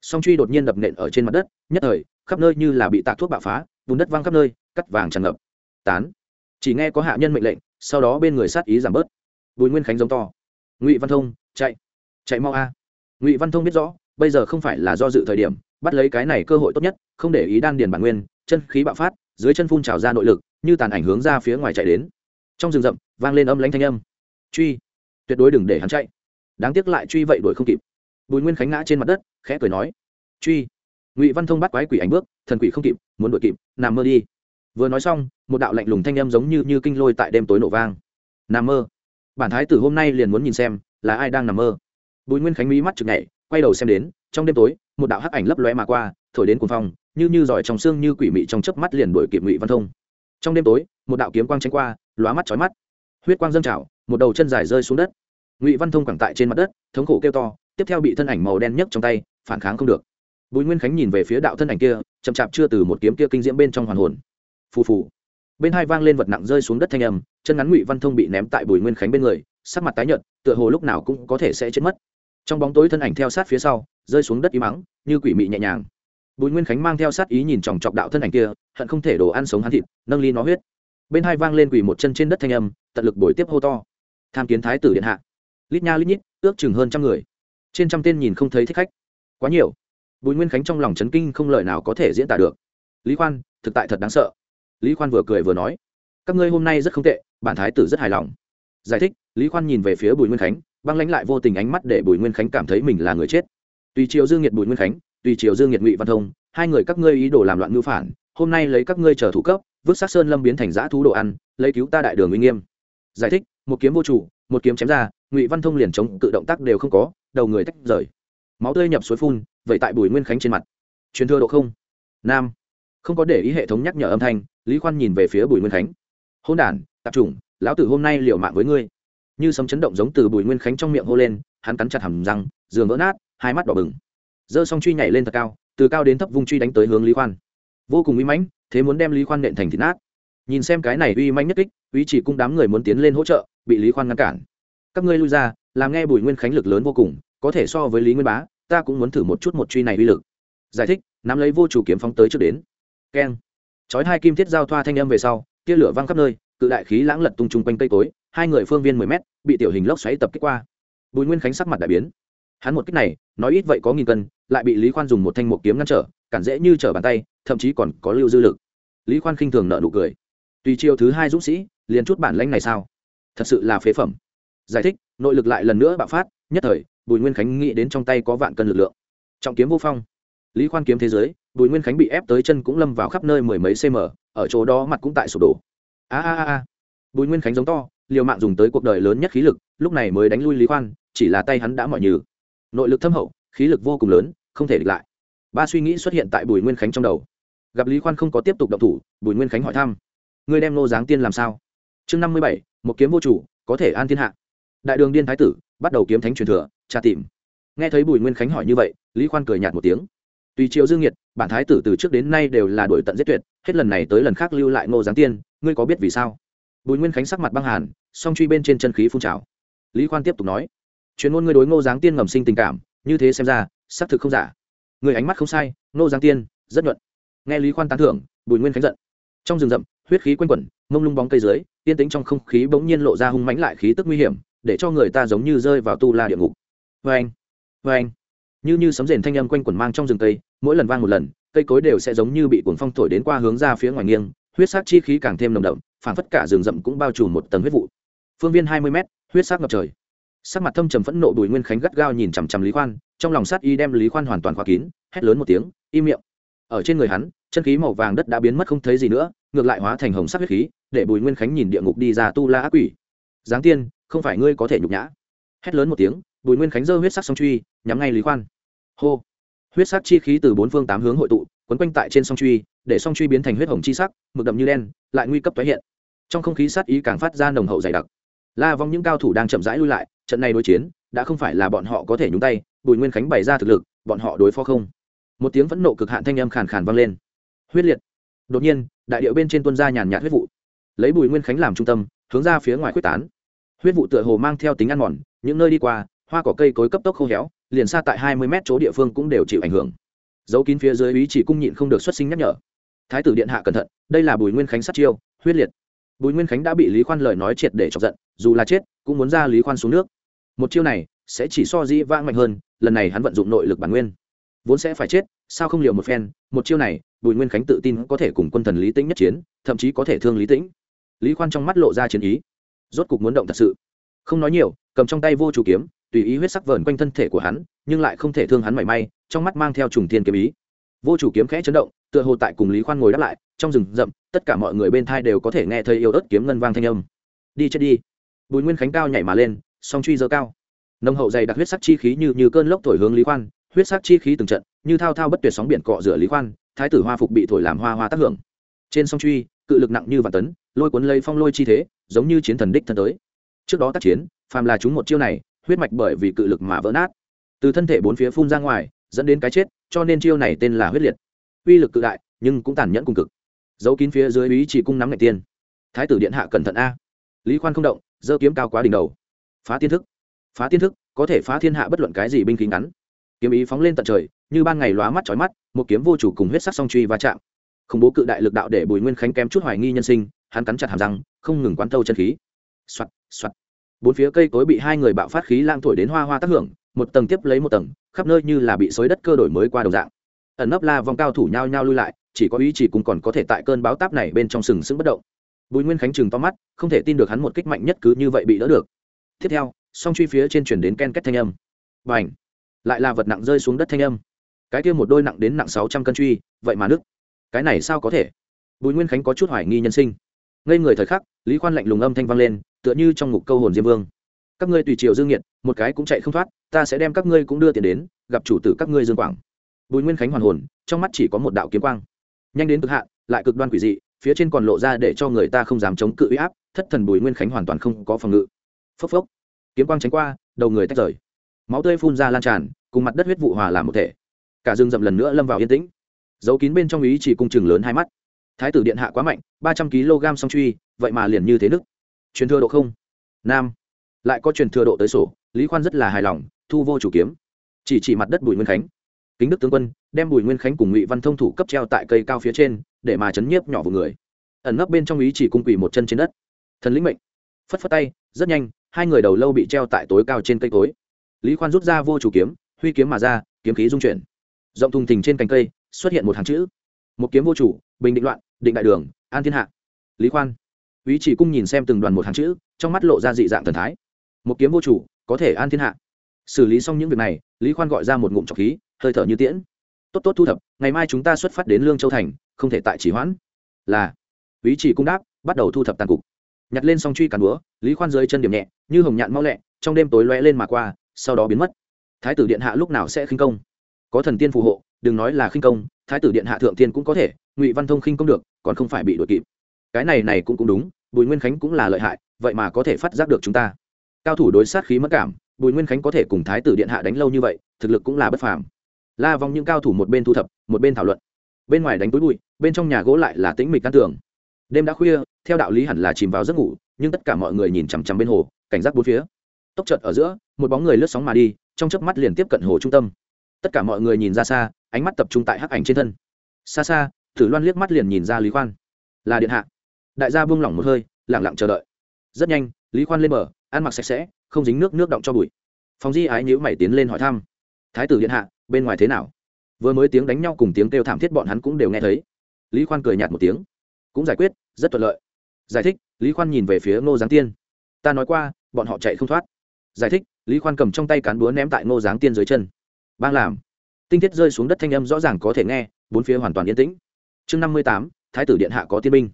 Song truy đột nhiên đập nện ở trên mặt đất, nhất thời, khắp nơi như là bị tạc thuốc bạo phá, bùn đất văng khắp nơi, cắt vàng tràn ngập. Tán. Chỉ nghe có hạ nhân mệnh lệnh, sau đó bên người sát ý giảm bớt. Bùi nguyên khánh giống to. Ngụy văn thông, chạy. Chạy mau a. Ngụy văn thông biết rõ bây giờ không phải là do dự thời điểm, bắt lấy cái này cơ hội tốt nhất, không để ý đan điền bản nguyên, chân khí bạo phát, dưới chân phun trào ra nội lực, như tàn ảnh hướng ra phía ngoài chạy đến. Trong rừng rậm, vang lên âm lãnh thanh âm. Truy. Tuyệt đối đừng để hắn chạy. Đáng tiếc lại truy vậy đuổi không kịp. Bùi nguyên khánh ngã trên mặt đất, khẽ cười nói. Truy. Ngụy văn thông bắt quái quỷ ảnh bước, thần quỷ không kịp, muốn đuổi kịp, nằm mơ đi. Vừa nói xong, một đạo lạnh lùng thanh âm giống như như kinh lôi tại đêm tối nổ vang. Nằm mơ. Bản thái tử hôm nay liền muốn nhìn xem, là ai đang nằm mơ. Bùi nguyên khánh mỹ mắt chực nhảy quay đầu xem đến, trong đêm tối, một đạo hắc ảnh lấp lóe mà qua, thổi đến cuồng phong, như như giỏi trong xương như quỷ mị trong chớp mắt liền đuổi kịp ngụy văn thông. Trong đêm tối, một đạo kiếm quang tránh qua, lóa mắt chói mắt. Huyết quang dâng trào, một đầu chân dài rơi xuống đất. Ngụy văn thông quẳng tại trên mặt đất, thống khổ kêu to, tiếp theo bị thân ảnh màu đen nhấc trong tay, phản kháng không được. Bùi nguyên khánh nhìn về phía đạo thân ảnh kia, chậm chạp chưa từ một kiếm kia kinh diễm bên trong hoàn hồn. Phù phù. Bên hai vang lên vật nặng rơi xuống đất thanh âm, chân ngắn ngụy văn thông bị ném tại bùi nguyên khánh bên người, sắc mặt tái nhợt, tựa hồ lúc nào cũng có thể sẽ chết mất trong bóng tối thân ảnh theo sát phía sau, rơi xuống đất im mắng, như quỷ mị nhẹ nhàng. Bùi nguyên khánh mang theo sát ý nhìn chòng chọc đạo thân ảnh kia, hận không thể đồ ăn sống hắn thịt, nâng ly nó huyết. Bên hai vang lên quỳ một chân trên đất thanh âm, tận lực bồi tiếp hô to. Tham kiến thái tử điện hạ. Lít nha lít nhít, ước chừng hơn trăm người. Trên trăm tên nhìn không thấy thích khách. Quá nhiều. Bùi nguyên khánh trong lòng chấn kinh không lời nào có thể diễn tả được. Lý khoan, thực tại thật đáng sợ. Lý khoan vừa cười vừa nói. Các ngươi hôm nay rất không tệ, bản thái tử rất hài lòng. Giải thích, lý khoan nhìn về phía bùi nguyên khánh băng lãnh lại vô tình ánh mắt để bùi nguyên khánh cảm thấy mình là người chết tùy triều dương nhiệt bùi nguyên khánh tùy triều dương nhiệt ngụy văn thông hai người các ngươi ý đồ làm loạn ngư phản hôm nay lấy các ngươi chờ thủ cấp vứt sát sơn lâm biến thành giã thú đồ ăn lấy cứu ta đại đường uy nghiêm giải thích một kiếm vô chủ một kiếm chém ra ngụy văn thông liền chống tự động tác đều không có đầu người tách rời máu tươi nhập suối phun vậy tại bùi nguyên khánh trên mặt truyền thừa độ không nam không có để ý hệ thống nhắc nhở âm thanh lý khoan nhìn về phía bùi nguyên khánh hôn đ tạp chủng lão tử hôm nay liều mạng với ngươi như sấm chấn động giống từ bùi nguyên khánh trong miệng hô lên, hắn cắn chặt hầm răng, giường vỡ nát, hai mắt đỏ bừng. Giơ xong truy nhảy lên thật cao, từ cao đến thấp vung truy đánh tới hướng lý khoan. Vô cùng uy mãnh, thế muốn đem lý khoan nện thành thịt nát. Nhìn xem cái này uy mãnh nhất kích, uy chỉ cung đám người muốn tiến lên hỗ trợ, bị lý khoan ngăn cản. Các ngươi lui ra, làm nghe bùi nguyên khánh lực lớn vô cùng, có thể so với lý nguyên bá, ta cũng muốn thử một chút một truy này uy lực. Giải thích, nắm lấy vô chủ kiếm phóng tới trước đến. Keng. Chói hai kim thiết giao thoa thanh âm về sau, tia lửa văng khắp nơi, cự đại khí lãng lật tung chung quanh cây cối, hai người phương viên mười mét bị tiểu hình lốc xoáy tập kích qua. Bùi nguyên khánh sắc mặt đại biến. Hắn một kích này, nói ít vậy có nghìn cân, lại bị lý khoan dùng một thanh một kiếm ngăn trở, cản dễ như trở bàn tay, thậm chí còn có lưu dư lực. Lý khoan khinh thường nợ nụ cười. Tùy chiều thứ hai dũng sĩ, liền chút bản lãnh này sao? Thật sự là phế phẩm. Giải thích, nội lực lại lần nữa bạo phát, nhất thời, bùi nguyên khánh nghĩ đến trong tay có vạn cân lực lượng. Trọng kiếm vô phong. Lý khoan kiếm thế giới, bùi nguyên khánh bị ép tới chân cũng lâm vào khắp nơi mười mấy cm ở chỗ đó mặt cũng tại sụp đổ. A a a. Bùi nguyên khánh giống to liều mạng dùng tới cuộc đời lớn nhất khí lực, lúc này mới đánh lui lý khoan, chỉ là tay hắn đã mỏi nhừ. Nội lực thâm hậu, khí lực vô cùng lớn, không thể địch lại. Ba suy nghĩ xuất hiện tại bùi nguyên khánh trong đầu. Gặp lý khoan không có tiếp tục động thủ, bùi nguyên khánh hỏi thăm, ngươi đem nô giáng tiên làm sao? Chương năm mươi bảy, một kiếm vô chủ, có thể an thiên hạ. Đại đường điên thái tử, bắt đầu kiếm thánh truyền thừa, tra tìm. Nghe thấy bùi nguyên khánh hỏi như vậy, lý khoan cười nhạt một tiếng. Tùy triệu dương nhiệt, bản thái tử từ trước đến nay đều là đổi tận giết tuyệt, hết lần này tới lần khác lưu lại ngô giáng tiên, ngươi có biết vì sao? Bùi nguyên khánh sắc mặt băng hàn, song truy bên trên chân khí phun trào. Lý khoan tiếp tục nói chuyên môn ngươi đối ngô giáng tiên ngầm sinh tình cảm, như thế xem ra, xác thực không giả. Người ánh mắt không sai, ngô giáng tiên, rất nhuận. Nghe lý khoan tán thưởng, bùi nguyên khánh giận. Trong rừng rậm, huyết khí quanh quẩn, mông lung bóng cây dưới tiên tính trong không khí bỗng nhiên lộ ra hung mãnh lại khí tức nguy hiểm, để cho người ta giống như rơi vào tu la địa ngục. Vê anh vê anh như như sấm rền thanh âm quanh quẩn mang trong rừng cây, mỗi lần vang một lần, cây cối đều sẽ giống như bị cuồng phong thổi đến qua hướng ra phía ngoài nghiêng huyết sắc chi khí càng thêm nồng đậm phản phất cả rừng rậm cũng bao trùm một tầng huyết vụ. Phương viên hai mươi mét, huyết sắc ngập trời. Sắc mặt thâm trầm phẫn nộ bùi nguyên khánh gắt gao nhìn chằm chằm lý khoan, trong lòng sát y đem lý khoan hoàn toàn khóa kín, hét lớn một tiếng, im miệng. Ở trên người hắn, chân khí màu vàng đất đã biến mất không thấy gì nữa, ngược lại hóa thành hồng sắc huyết khí, để bùi nguyên khánh nhìn địa ngục đi ra tu la ác quỷ. Giáng tiên, không phải ngươi có thể nhục nhã. Hét lớn một tiếng, bùi nguyên khánh giơ huyết sắc song truy, nhắm ngay lý khoan. Hô. Huyết sắc chi khí từ bốn phương tám hướng hội tụ quấn quanh tại trên song truy, để song truy biến thành huyết hồng chi sắc, mực đậm như đen, lại nguy cấp tái hiện. Trong không khí sát ý càng phát ra nồng hậu dày đặc. La vong những cao thủ đang chậm rãi lui lại, trận này đối chiến, đã không phải là bọn họ có thể nhúng tay, bùi nguyên khánh bày ra thực lực, bọn họ đối phó không. Một tiếng phẫn nộ cực hạn thanh âm khàn khàn vang lên. Huyết liệt. Đột nhiên, đại điệu bên trên tuân ra nhàn nhạt huyết vụ. Lấy bùi nguyên khánh làm trung tâm, hướng ra phía ngoài quyết tán. Huyết vụ tựa hồ mang theo tính ăn mòn, những nơi đi qua, hoa cỏ cây cối cấp tốc khô héo, liền xa tại hai mươi mét chỗ địa phương cũng đều chịu ảnh hưởng dấu kín phía dưới ý chỉ cung nhịn không được xuất sinh nhắc nhở. Thái tử điện hạ cẩn thận, đây là bùi nguyên khánh sát chiêu, huyết liệt. Bùi nguyên khánh đã bị lý khoan lời nói triệt để chọc giận, dù là chết, cũng muốn ra lý khoan xuống nước. Một chiêu này sẽ chỉ so dĩ vãng mạnh hơn, lần này hắn vận dụng nội lực bản nguyên. Vốn sẽ phải chết, sao không liều một phen, một chiêu này, bùi nguyên khánh tự tin có thể cùng quân thần lý tĩnh nhất chiến, thậm chí có thể thương lý tĩnh. Lý khoan trong mắt lộ ra chiến ý. Rốt cục muốn động thật sự. Không nói nhiều, cầm trong tay vô chủ kiếm, tùy ý huyết sắc vờn quanh thân thể của hắn, nhưng lại không thể thương hắn mảy may trong mắt mang theo trùng thiên kiếm ý. Vô chủ kiếm khẽ chấn động, tựa hồ tại cùng lý khoan ngồi đáp lại, trong rừng rậm, tất cả mọi người bên thai đều có thể nghe thấy yêu ớt kiếm ngân vang thanh âm. Đi chết đi. Bùi nguyên khánh cao nhảy mà lên, song truy dơ cao. Nông hậu dày đặc huyết sắc chi khí như như cơn lốc thổi hướng lý khoan, huyết sắc chi khí từng trận, như thao thao bất tuyệt sóng biển cọ rửa lý khoan, thái tử hoa phục bị thổi làm hoa hoa tác hưởng. Trên song truy, cự lực nặng như vạn tấn, lôi cuốn lấy phong lôi chi thế, giống như chiến thần đích thân tới. Trước đó tác chiến, phàm là chúng một chiêu này, huyết mạch bởi vì cự lực mà vỡ nát. Từ thân thể bốn phía phun ra ngoài dẫn đến cái chết, cho nên chiêu này tên là huyết liệt. Uy lực cự đại, nhưng cũng tàn nhẫn cùng cực. Giấu kín phía dưới ý chỉ cung nắm ngạch tiên. Thái tử điện hạ cẩn thận a. Lý khoan không động dơ kiếm cao quá đỉnh đầu. Phá tiên thức. Phá tiên thức, có thể phá thiên hạ bất luận cái gì binh khí ngắn. Kiếm ý phóng lên tận trời, như ban ngày lóa mắt chói mắt, một kiếm vô chủ cùng huyết sắc song truy va chạm. Khủng bố cự đại lực đạo để bùi nguyên khánh kém chút hoài nghi nhân sinh, hắn cắn chặt hàm răng, không ngừng quán thâu chân khí. Soạt soạt. Bốn phía cây cối bị hai người bạo phát khí lang thổi đến hoa hoa tác hưởng, một tầng tiếp lấy một tầng khắp nơi như là bị xối đất cơ đổi mới qua đồng dạng. Ẩn nấp la vòng cao thủ nhao nhao lui lại, chỉ có ý chỉ cùng còn có thể tại cơn báo táp này bên trong sừng sững bất động. Bùi nguyên khánh chừng to mắt, không thể tin được hắn một kích mạnh nhất cứ như vậy bị đỡ được. Tiếp theo, song truy phía trên chuyển đến ken két thanh âm. Và ảnh lại là vật nặng rơi xuống đất thanh âm. Cái kia một đôi nặng đến nặng sáu trăm cân truy, vậy mà nước cái này sao có thể? Bùi nguyên khánh có chút hoài nghi nhân sinh. Ngây người thời khắc, lý khoan lạnh lùng âm thanh vang lên, tựa như trong ngục câu hồn diêm vương. Các ngươi tùy triều dương nhiệt một cái cũng chạy không thoát, ta sẽ đem các ngươi cũng đưa tiền đến, gặp chủ tử các ngươi dương quảng. Bùi nguyên khánh hoàn hồn, trong mắt chỉ có một đạo kiếm quang. Nhanh đến cực hạn, lại cực đoan quỷ dị, phía trên còn lộ ra để cho người ta không dám chống cự uy áp, thất thần bùi nguyên khánh hoàn toàn không có phòng ngự. Phốc phốc. Kiếm quang tránh qua, đầu người tách rời. Máu tươi phun ra lan tràn, cùng mặt đất huyết vụ hòa làm một thể. Cả rừng rậm lần nữa lâm vào yên tĩnh. Giấu kín bên trong ý chỉ cung chừng lớn hai mắt. Thái tử điện hạ quá mạnh, ba trăm kg song truy, vậy mà liền như thế nước truyền thừa độ không. Nam lại có truyền thừa độ tới sổ, lý khoan rất là hài lòng, thu vô chủ kiếm. Chỉ chỉ mặt đất bùi nguyên khánh. Kính đức tướng quân, đem bùi nguyên khánh cùng ngụy văn thông thủ cấp treo tại cây cao phía trên, để mà chấn nhiếp nhỏ vào người. Ẩn nấp bên trong ý chỉ cung quỳ một chân trên đất. Thần lĩnh mệnh. Phất phất tay, rất nhanh, hai người đầu lâu bị treo tại tối cao trên cây cối. Lý khoan rút ra vô chủ kiếm, huy kiếm mà ra, kiếm khí dung chuyển. Rộng thùng thình trên cành cây, xuất hiện một hàng chữ. Một kiếm vô chủ, bình định loạn, định đại đường, an thiên hạ. Lý khoan. Ý chỉ cung nhìn xem từng đoàn một hàng chữ, trong mắt lộ ra dị dạng thần thái một kiếm vô chủ, có thể an thiên hạ. Xử lý xong những việc này, lý khoan gọi ra một ngụm trọc khí, hơi thở như tiễn. Tốt tốt, thu thập, ngày mai chúng ta xuất phát đến lương châu thành, không thể tại chỉ hoãn. Là. Ý chỉ cung đáp, bắt đầu thu thập tàn cục. Nhặt lên xong truy càn búa, lý khoan dưới chân điểm nhẹ, như hồng nhạn mau lẹ, trong đêm tối lóe lên mà qua, sau đó biến mất. Thái tử điện hạ lúc nào sẽ khinh công? Có thần tiên phù hộ, đừng nói là khinh công, thái tử điện hạ thượng tiên cũng có thể, ngụy văn thông khinh công được, còn không phải bị đuổi kịp. Cái này này cũng cũng đúng, bùi nguyên khánh cũng là lợi hại, vậy mà có thể phát giác được chúng ta cao thủ đối sát khí mất cảm, bùi nguyên khánh có thể cùng thái tử điện hạ đánh lâu như vậy, thực lực cũng là bất phàm. La vong những cao thủ một bên thu thập, một bên thảo luận. Bên ngoài đánh túi bụi, bên trong nhà gỗ lại là tĩnh mịch căn tường. Đêm đã khuya, theo đạo lý hẳn là chìm vào giấc ngủ, nhưng tất cả mọi người nhìn chằm chằm bên hồ, cảnh giác bốn phía. Tốc chợt ở giữa, một bóng người lướt sóng mà đi, trong chớp mắt liền tiếp cận hồ trung tâm. Tất cả mọi người nhìn ra xa, ánh mắt tập trung tại hắc ảnh trên thân. Xa xa thử loan liếc mắt liền nhìn ra lý khoan. Là điện hạ. Đại gia buông lỏng một hơi lẳng lặng chờ đợi. Rất nhanh, lý khoan lên bờ ăn mặc sạch sẽ, không dính nước nước động cho bụi. Phòng di ái nhữ mày tiến lên hỏi thăm. Thái tử điện hạ, bên ngoài thế nào? Vừa mới tiếng đánh nhau cùng tiếng kêu thảm thiết bọn hắn cũng đều nghe thấy. Lý khoan cười nhạt một tiếng. Cũng giải quyết, rất thuận lợi. Giải thích. Lý khoan nhìn về phía ngô giáng tiên. Ta nói qua, bọn họ chạy không thoát. Giải thích. Lý khoan cầm trong tay cán búa ném tại ngô giáng tiên dưới chân. Bang làm. Tinh thiết rơi xuống đất thanh âm rõ ràng có thể nghe, bốn phía hoàn toàn yên tĩnh. Chương năm mươi tám, thái tử điện hạ có tiên binh.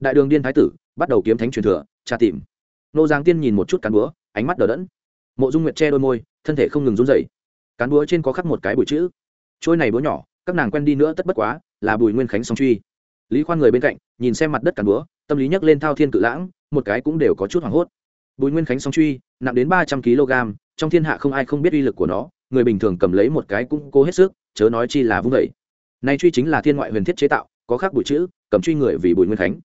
Đại đường điên thái tử bắt đầu kiếm thánh truyền thừa, tra tìm nô giáng tiên nhìn một chút cán búa, ánh mắt đờ đẫn. Mộ dung nguyệt che đôi môi, thân thể không ngừng run dậy cán búa trên có khắc một cái bụi chữ. Trôi này búa nhỏ, các nàng quen đi nữa tất bất quá, là bùi nguyên khánh song truy. Lý khoan người bên cạnh, nhìn xem mặt đất cán búa, tâm lý nhấc lên thao thiên cự lãng, một cái cũng đều có chút hoảng hốt. Bùi nguyên khánh song truy, nặng đến ba trăm kg, trong thiên hạ không ai không biết uy lực của nó, người bình thường cầm lấy một cái cũng cố hết sức, chớ nói chi là vung vẩy nay truy chính là thiên ngoại huyền thiết chế tạo, có khác bụi chữ, cầm truy người vì bùi nguyên khánh.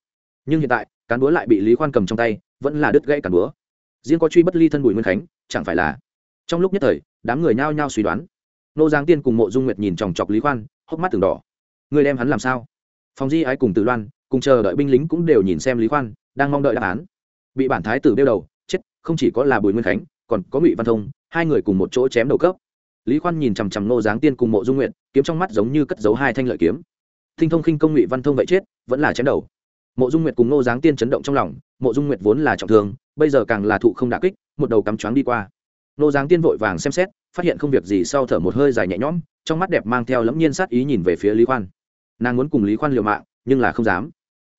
Nhưng hiện tại, cán búa lại bị lý khoan cầm trong tay vẫn là đứt gãy cản búa riêng có truy bất ly thân bùi nguyên khánh, chẳng phải là. Trong lúc nhất thời, đám người nhao nhao suy đoán. Nô giáng tiên cùng mộ dung nguyệt nhìn chòng chọc lý khoan, hốc mắt từng đỏ. Người đem hắn làm sao? Phòng di ái cùng tử loan, cùng chờ đợi binh lính cũng đều nhìn xem lý khoan, đang mong đợi đáp án. Bị bản thái tử đeo đầu, chết, không chỉ có là bùi nguyên khánh, còn có ngụy văn thông, hai người cùng một chỗ chém đầu cấp. Lý khoan nhìn chằm chằm nô giáng tiên cùng mộ dung nguyện kiếm trong mắt giống như cất giấu hai thanh lợi kiếm. Thinh thông khinh công ngụy văn thông vậy chết, vẫn là chém đầu mộ dung nguyệt cùng nô giáng tiên chấn động trong lòng, mộ dung nguyệt vốn là trọng thương, bây giờ càng là thụ không đả kích, một đầu cắm choáng đi qua. Nô giáng tiên vội vàng xem xét, phát hiện không việc gì sau thở một hơi dài nhẹ nhõm, trong mắt đẹp mang theo lẫm nhiên sát ý nhìn về phía lý khoan. Nàng muốn cùng lý khoan liều mạng, nhưng là không dám.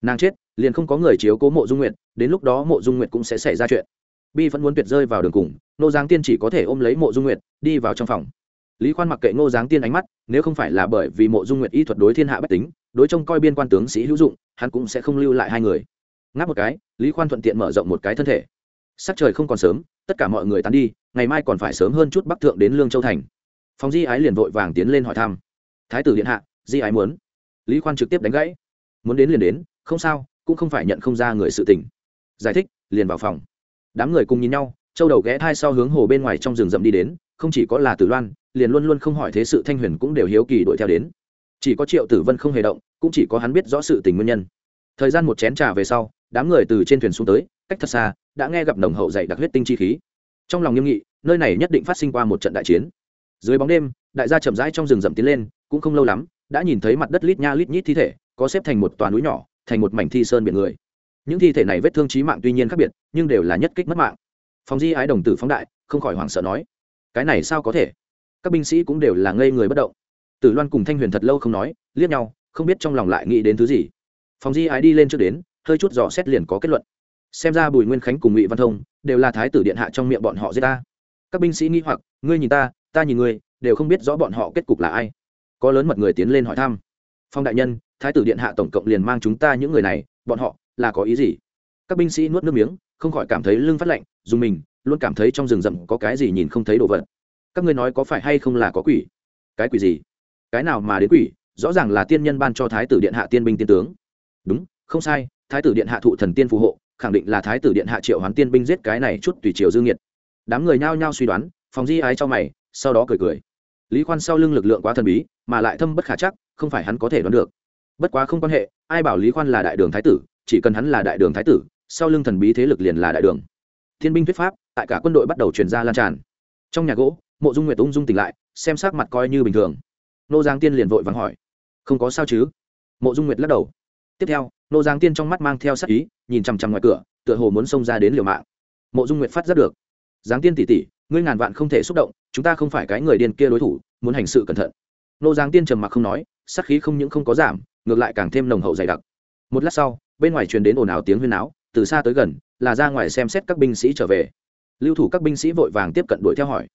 Nàng chết, liền không có người chiếu cố mộ dung nguyệt, đến lúc đó mộ dung nguyệt cũng sẽ xảy ra chuyện. Bi vẫn muốn tuyệt rơi vào đường cùng nô giáng tiên chỉ có thể ôm lấy mộ dung nguyệt, đi vào trong phòng. Lý khoan mặc kệ ngô giáng tiên ánh mắt, nếu không phải là bởi vì mộ dung nguyệt y thuật đối thiên hạ bất tính đối trông coi biên quan tướng sĩ hữu dụng, hắn cũng sẽ không lưu lại hai người. Ngáp một cái, lý khoan thuận tiện mở rộng một cái thân thể. Sắc trời không còn sớm, tất cả mọi người tán đi, ngày mai còn phải sớm hơn chút bắc thượng đến lương châu thành. Phóng di ái liền vội vàng tiến lên hỏi thăm. Thái tử điện hạ, di ái muốn. Lý khoan trực tiếp đánh gãy. Muốn đến liền đến, không sao, cũng không phải nhận không ra người sự tình. Giải thích, liền vào phòng. Đám người cùng nhìn nhau, châu đầu ghé thai sau hướng hồ bên ngoài trong rừng rậm đi đến, không chỉ có là tử loan, liền luôn luôn không hỏi thế sự thanh huyền cũng đều hiếu kỳ đuổi theo đến chỉ có triệu tử vân không hề động, cũng chỉ có hắn biết rõ sự tình nguyên nhân. Thời gian một chén trà về sau, đám người từ trên thuyền xuống tới, cách thật xa, đã nghe gặp nồng hậu dạy đặc huyết tinh chi khí. Trong lòng nghiêm nghị, nơi này nhất định phát sinh qua một trận đại chiến. Dưới bóng đêm, đại gia chậm rãi trong rừng rậm tiến lên, cũng không lâu lắm, đã nhìn thấy mặt đất lít nha lít nhít thi thể, có xếp thành một toàn núi nhỏ, thành một mảnh thi sơn biển người. Những thi thể này vết thương trí mạng tuy nhiên khác biệt, nhưng đều là nhất kích mất mạng. Phòng di ái đồng tử phóng đại, không khỏi hoảng sợ nói, cái này sao có thể? Các binh sĩ cũng đều là ngây người bất động tử loan cùng thanh huyền thật lâu không nói, liếc nhau, không biết trong lòng lại nghĩ đến thứ gì. Phòng di ái đi lên trước đến, hơi chút dò xét liền có kết luận. Xem ra bùi nguyên khánh cùng ngụy văn thông đều là thái tử điện hạ trong miệng bọn họ giết ta. Các binh sĩ nghĩ hoặc, ngươi nhìn ta ta nhìn ngươi, đều không biết rõ bọn họ kết cục là ai. Có lớn mật người tiến lên hỏi thăm. Phong đại nhân, thái tử điện hạ tổng cộng liền mang chúng ta những người này, bọn họ là có ý gì? Các binh sĩ nuốt nước miếng, không khỏi cảm thấy lưng phát lạnh, dùng mình, luôn cảm thấy trong rừng rậm có cái gì nhìn không thấy đồ vật. Các ngươi nói có phải hay không là có quỷ? Cái quỷ gì? Cái nào mà đến quỷ, rõ ràng là tiên nhân ban cho thái tử điện hạ tiên binh tiên tướng. Đúng, không sai, thái tử điện hạ thụ thần tiên phù hộ, khẳng định là thái tử điện hạ triệu hoán tiên binh giết cái này chút tùy triều dương nhiệt đám người nhao nhao suy đoán phòng di ái cho mày, sau đó cười cười. Lý khoan sau lưng lực lượng quá thần bí, mà lại thâm bất khả chắc, không phải hắn có thể đoán được. Bất quá không quan hệ, ai bảo lý khoan là đại đường thái tử, chỉ cần hắn là đại đường thái tử, sau lưng thần bí thế lực liền là đại đường. Thiên binh thuyết pháp, tại cả quân đội bắt đầu chuyển ra lan tràn. Trong nhà gỗ, mộ dung nguyệt ung dung tỉnh lại, xem sắc mặt coi như bình thường nô giang tiên liền vội vàng hỏi. Không có sao chứ? Mộ dung nguyệt lắc đầu. Tiếp theo, nô giang tiên trong mắt mang theo sắc ý, nhìn chằm chằm ngoài cửa, tựa hồ muốn xông ra đến liều mạng. Mộ dung nguyệt phát giác được. Giáng tiên tỷ tỷ, ngươi ngàn vạn không thể xúc động, chúng ta không phải cái người điên kia đối thủ, muốn hành sự cẩn thận. Nô giáng tiên trầm mặc không nói sắc khí không những không có giảm, ngược lại càng thêm nồng hậu dày đặc. Một lát sau, bên ngoài truyền đến ồn ào tiếng huyên áo từ xa tới gần, là ra ngoài xem xét các binh sĩ trở về. Lưu thủ các binh sĩ vội vàng tiếp cận đuổi theo hỏi.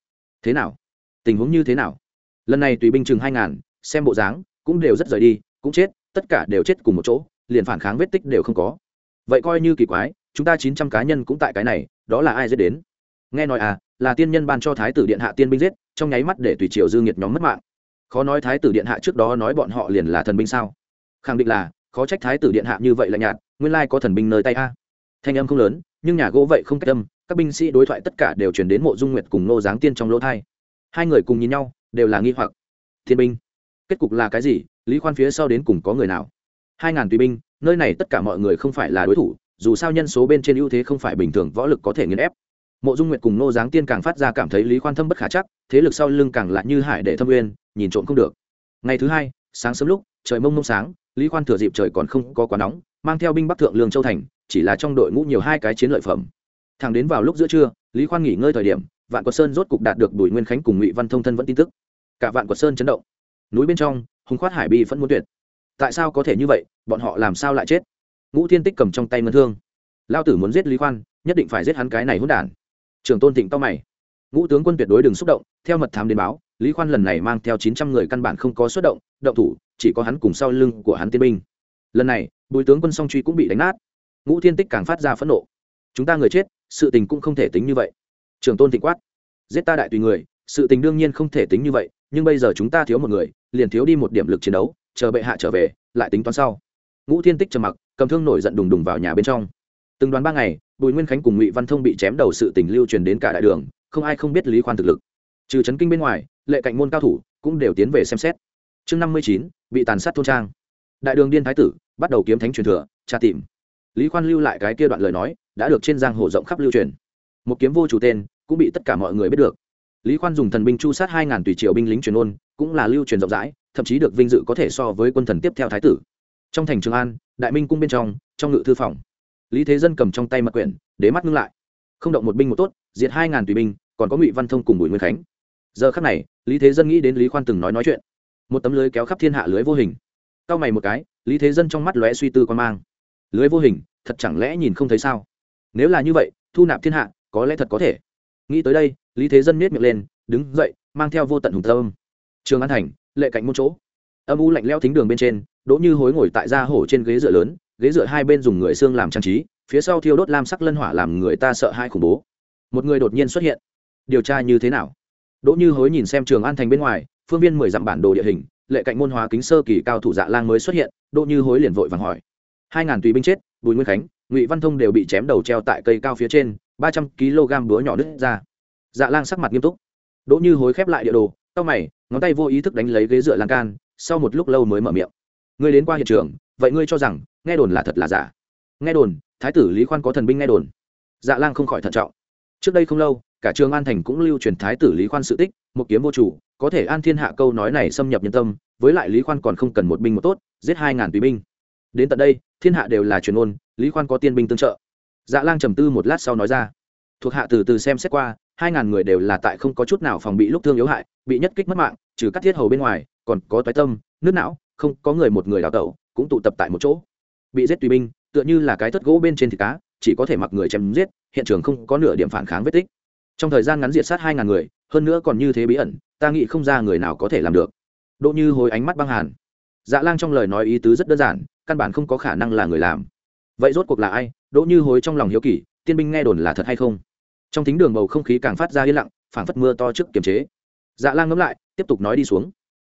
Thế nào? Tình huống như thế nào? Lần này tùy binh chừng hai ngàn, xem bộ dáng, cũng đều rất rời đi, cũng chết, tất cả đều chết cùng một chỗ, liền phản kháng vết tích đều không có. Vậy coi như kỳ quái, chúng ta chín trăm cá nhân cũng tại cái này, đó là ai giết đến? Nghe nói à là tiên nhân ban cho thái tử điện hạ tiên binh giết, trong nháy mắt để tùy triều dương nhiệt nhóm mất mạng. Khó nói thái tử điện hạ trước đó nói bọn họ liền là thần binh sao? Khẳng định là, khó trách thái tử điện hạ như vậy là nhạt, nguyên lai có thần binh nơi tay a. Thanh âm không lớn, nhưng nhà gỗ vậy không cách âm, các binh sĩ đối thoại tất cả đều chuyển đến mộ dung nguyệt cùng nô giáng tiên trong lỗ thai hai người cùng nhìn nhau đều là nghi hoặc. Thiên binh, kết cục là cái gì? Lý khoan phía sau đến cùng có người nào? Hai ngàn tùy binh, nơi này tất cả mọi người không phải là đối thủ, dù sao nhân số bên trên ưu thế không phải bình thường, võ lực có thể nghiền ép. Mộ dung nguyệt cùng nô giáng tiên càng phát ra cảm thấy lý khoan thâm bất khả chắc, thế lực sau lưng càng lạ như hải để thâm uyên nhìn trộm không được. Ngày thứ hai, sáng sớm lúc, trời mông mông sáng, lý khoan thừa dịp trời còn không có quá nóng, mang theo binh bắc thượng lương châu thành, chỉ là trong đội ngũ nhiều hai cái chiến lợi phẩm. Thẳng đến vào lúc giữa trưa, lý khoan nghỉ ngơi thời điểm, vạn quật sơn rốt cục đạt được bùi nguyên khánh cùng ngụy văn thông thân vẫn tin tức cả vạn quật sơn chấn động. Núi bên trong, hùng khoát hải bi vẫn muốn tuyệt. Tại sao có thể như vậy? Bọn họ làm sao lại chết? Ngũ thiên tích cầm trong tay ngân thương. Lao tử muốn giết lý khoan, nhất định phải giết hắn cái này hôn đản. Trường tôn thịnh to mày. Ngũ tướng quân tuyệt đối đừng xúc động, theo mật thám đến báo, lý khoan lần này mang theo chín trăm người căn bản không có xuất động động thủ, chỉ có hắn cùng sau lưng của hắn tiên binh. Lần này, bùi tướng quân song truy cũng bị đánh nát. Ngũ thiên tích càng phát ra phẫn nộ. Chúng ta người chết, sự tình cũng không thể tính như vậy. Trường tôn thịnh quát. Giết ta đại tùy người, sự tình đương nhiên không thể tính như vậy nhưng bây giờ chúng ta thiếu một người, liền thiếu đi một điểm lực chiến đấu, chờ bệ hạ trở về, lại tính toán sau. Ngũ thiên tích trầm mặc, cầm thương nổi giận đùng đùng vào nhà bên trong. Từng đoán ba ngày, bùi nguyên khánh cùng ngụy văn thông bị chém đầu sự tình lưu truyền đến cả đại đường, không ai không biết lý khoan thực lực. Trừ Trấn kinh bên ngoài, lệ cạnh môn cao thủ cũng đều tiến về xem xét. Chương năm mươi chín, bị tàn sát thôn trang. Đại đường điên thái tử, bắt đầu kiếm thánh truyền thừa, tra tìm. Lý khoan lưu lại cái kia đoạn lời nói, đã được trên giang hồ rộng khắp lưu truyền. Một kiếm vô chủ tên, cũng bị tất cả mọi người biết được lý khoan dùng thần binh chu sát hai ngàn tùy triều binh lính truyền ôn, cũng là lưu truyền rộng rãi, thậm chí được vinh dự có thể so với quân thần tiếp theo thái tử. Trong thành trường an, đại minh cung bên trong trong ngự thư phòng, lý thế dân cầm trong tay mật quyển, đế mắt ngưng lại. Không động một binh một tốt, diệt hai ngàn tùy binh, còn có ngụy văn thông cùng bùi nguyên khánh. Giờ khắc này, lý thế dân nghĩ đến lý khoan từng nói nói chuyện. Một tấm lưới kéo khắp thiên hạ lưới vô hình. Cao mày một cái, lý thế dân trong mắt lóe suy tư quan mang. Lưới vô hình, thật chẳng lẽ nhìn không thấy sao? Nếu là như vậy, thu nạp thiên hạ, có lẽ thật có thể nghĩ tới đây, lý thế dân miết miệng lên, đứng dậy, mang theo vô tận hùng tâm. Trường an thành, lệ cạnh một chỗ. Âm u lạnh leo thính đường bên trên, đỗ như hối ngồi tại da hổ trên ghế dựa lớn, ghế dựa hai bên dùng người xương làm trang trí, phía sau thiêu đốt lam sắc lân hỏa làm người ta sợ hai khủng bố. Một người đột nhiên xuất hiện. Điều tra như thế nào? Đỗ như hối nhìn xem trường an thành bên ngoài, phương viên mười dặm bản đồ địa hình, lệ cạnh môn hóa kính sơ kỳ cao thủ dạ lang mới xuất hiện, đỗ như hối liền vội vàng hỏi. Hai ngàn tùy binh chết, bùi nguyên khánh, ngụy văn thông đều bị chém đầu treo tại cây cao phía trên ba trăm kg búa nhỏ đứt ra. Dạ lang sắc mặt nghiêm túc. Đỗ như hối khép lại địa đồ tao mày, ngón tay vô ý thức đánh lấy ghế dựa lan can, sau một lúc lâu mới mở miệng. Ngươi đến qua hiện trường, vậy ngươi cho rằng, nghe đồn là thật là giả? Nghe đồn, thái tử lý khoan có thần binh nghe đồn. Dạ lang không khỏi thận trọng. Trước đây không lâu, cả trường an thành cũng lưu truyền thái tử lý khoan sự tích, một kiếm vô chủ, có thể an thiên hạ câu nói này xâm nhập nhân tâm, với lại lý khoan còn không cần một binh một tốt, giết hai ngàn tùy binh. Đến tận đây, thiên hạ đều là truyền ôn, lý khoan có tiên binh tương trợ dạ lang trầm tư một lát sau nói ra, thuộc hạ từ từ xem xét qua, hai ngàn người đều là tại không có chút nào phòng bị lúc thương yếu hại, bị nhất kích mất mạng, trừ cắt thiết hầu bên ngoài, còn có toái tâm, nước não, không có người một người đào tẩu, cũng tụ tập tại một chỗ. Bị giết tùy binh, tựa như là cái thất gỗ bên trên thịt cá, chỉ có thể mặc người chém giết, hiện trường không có nửa điểm phản kháng vết tích. Trong thời gian ngắn diệt sát hai ngàn người, hơn nữa còn như thế bí ẩn, ta nghĩ không ra người nào có thể làm được. Đỗ như hồi ánh mắt băng hàn. Dạ lang trong lời nói ý tứ rất đơn giản, căn bản không có khả năng là người làm. Vậy rốt cuộc là ai? Đỗ như hối trong lòng hiếu kỳ, tiên binh nghe đồn là thật hay không? Trong thính đường bầu không khí càng phát ra yên lặng, phảng phất mưa to trước kiềm chế. Dạ lang ngẫm lại, tiếp tục nói đi xuống.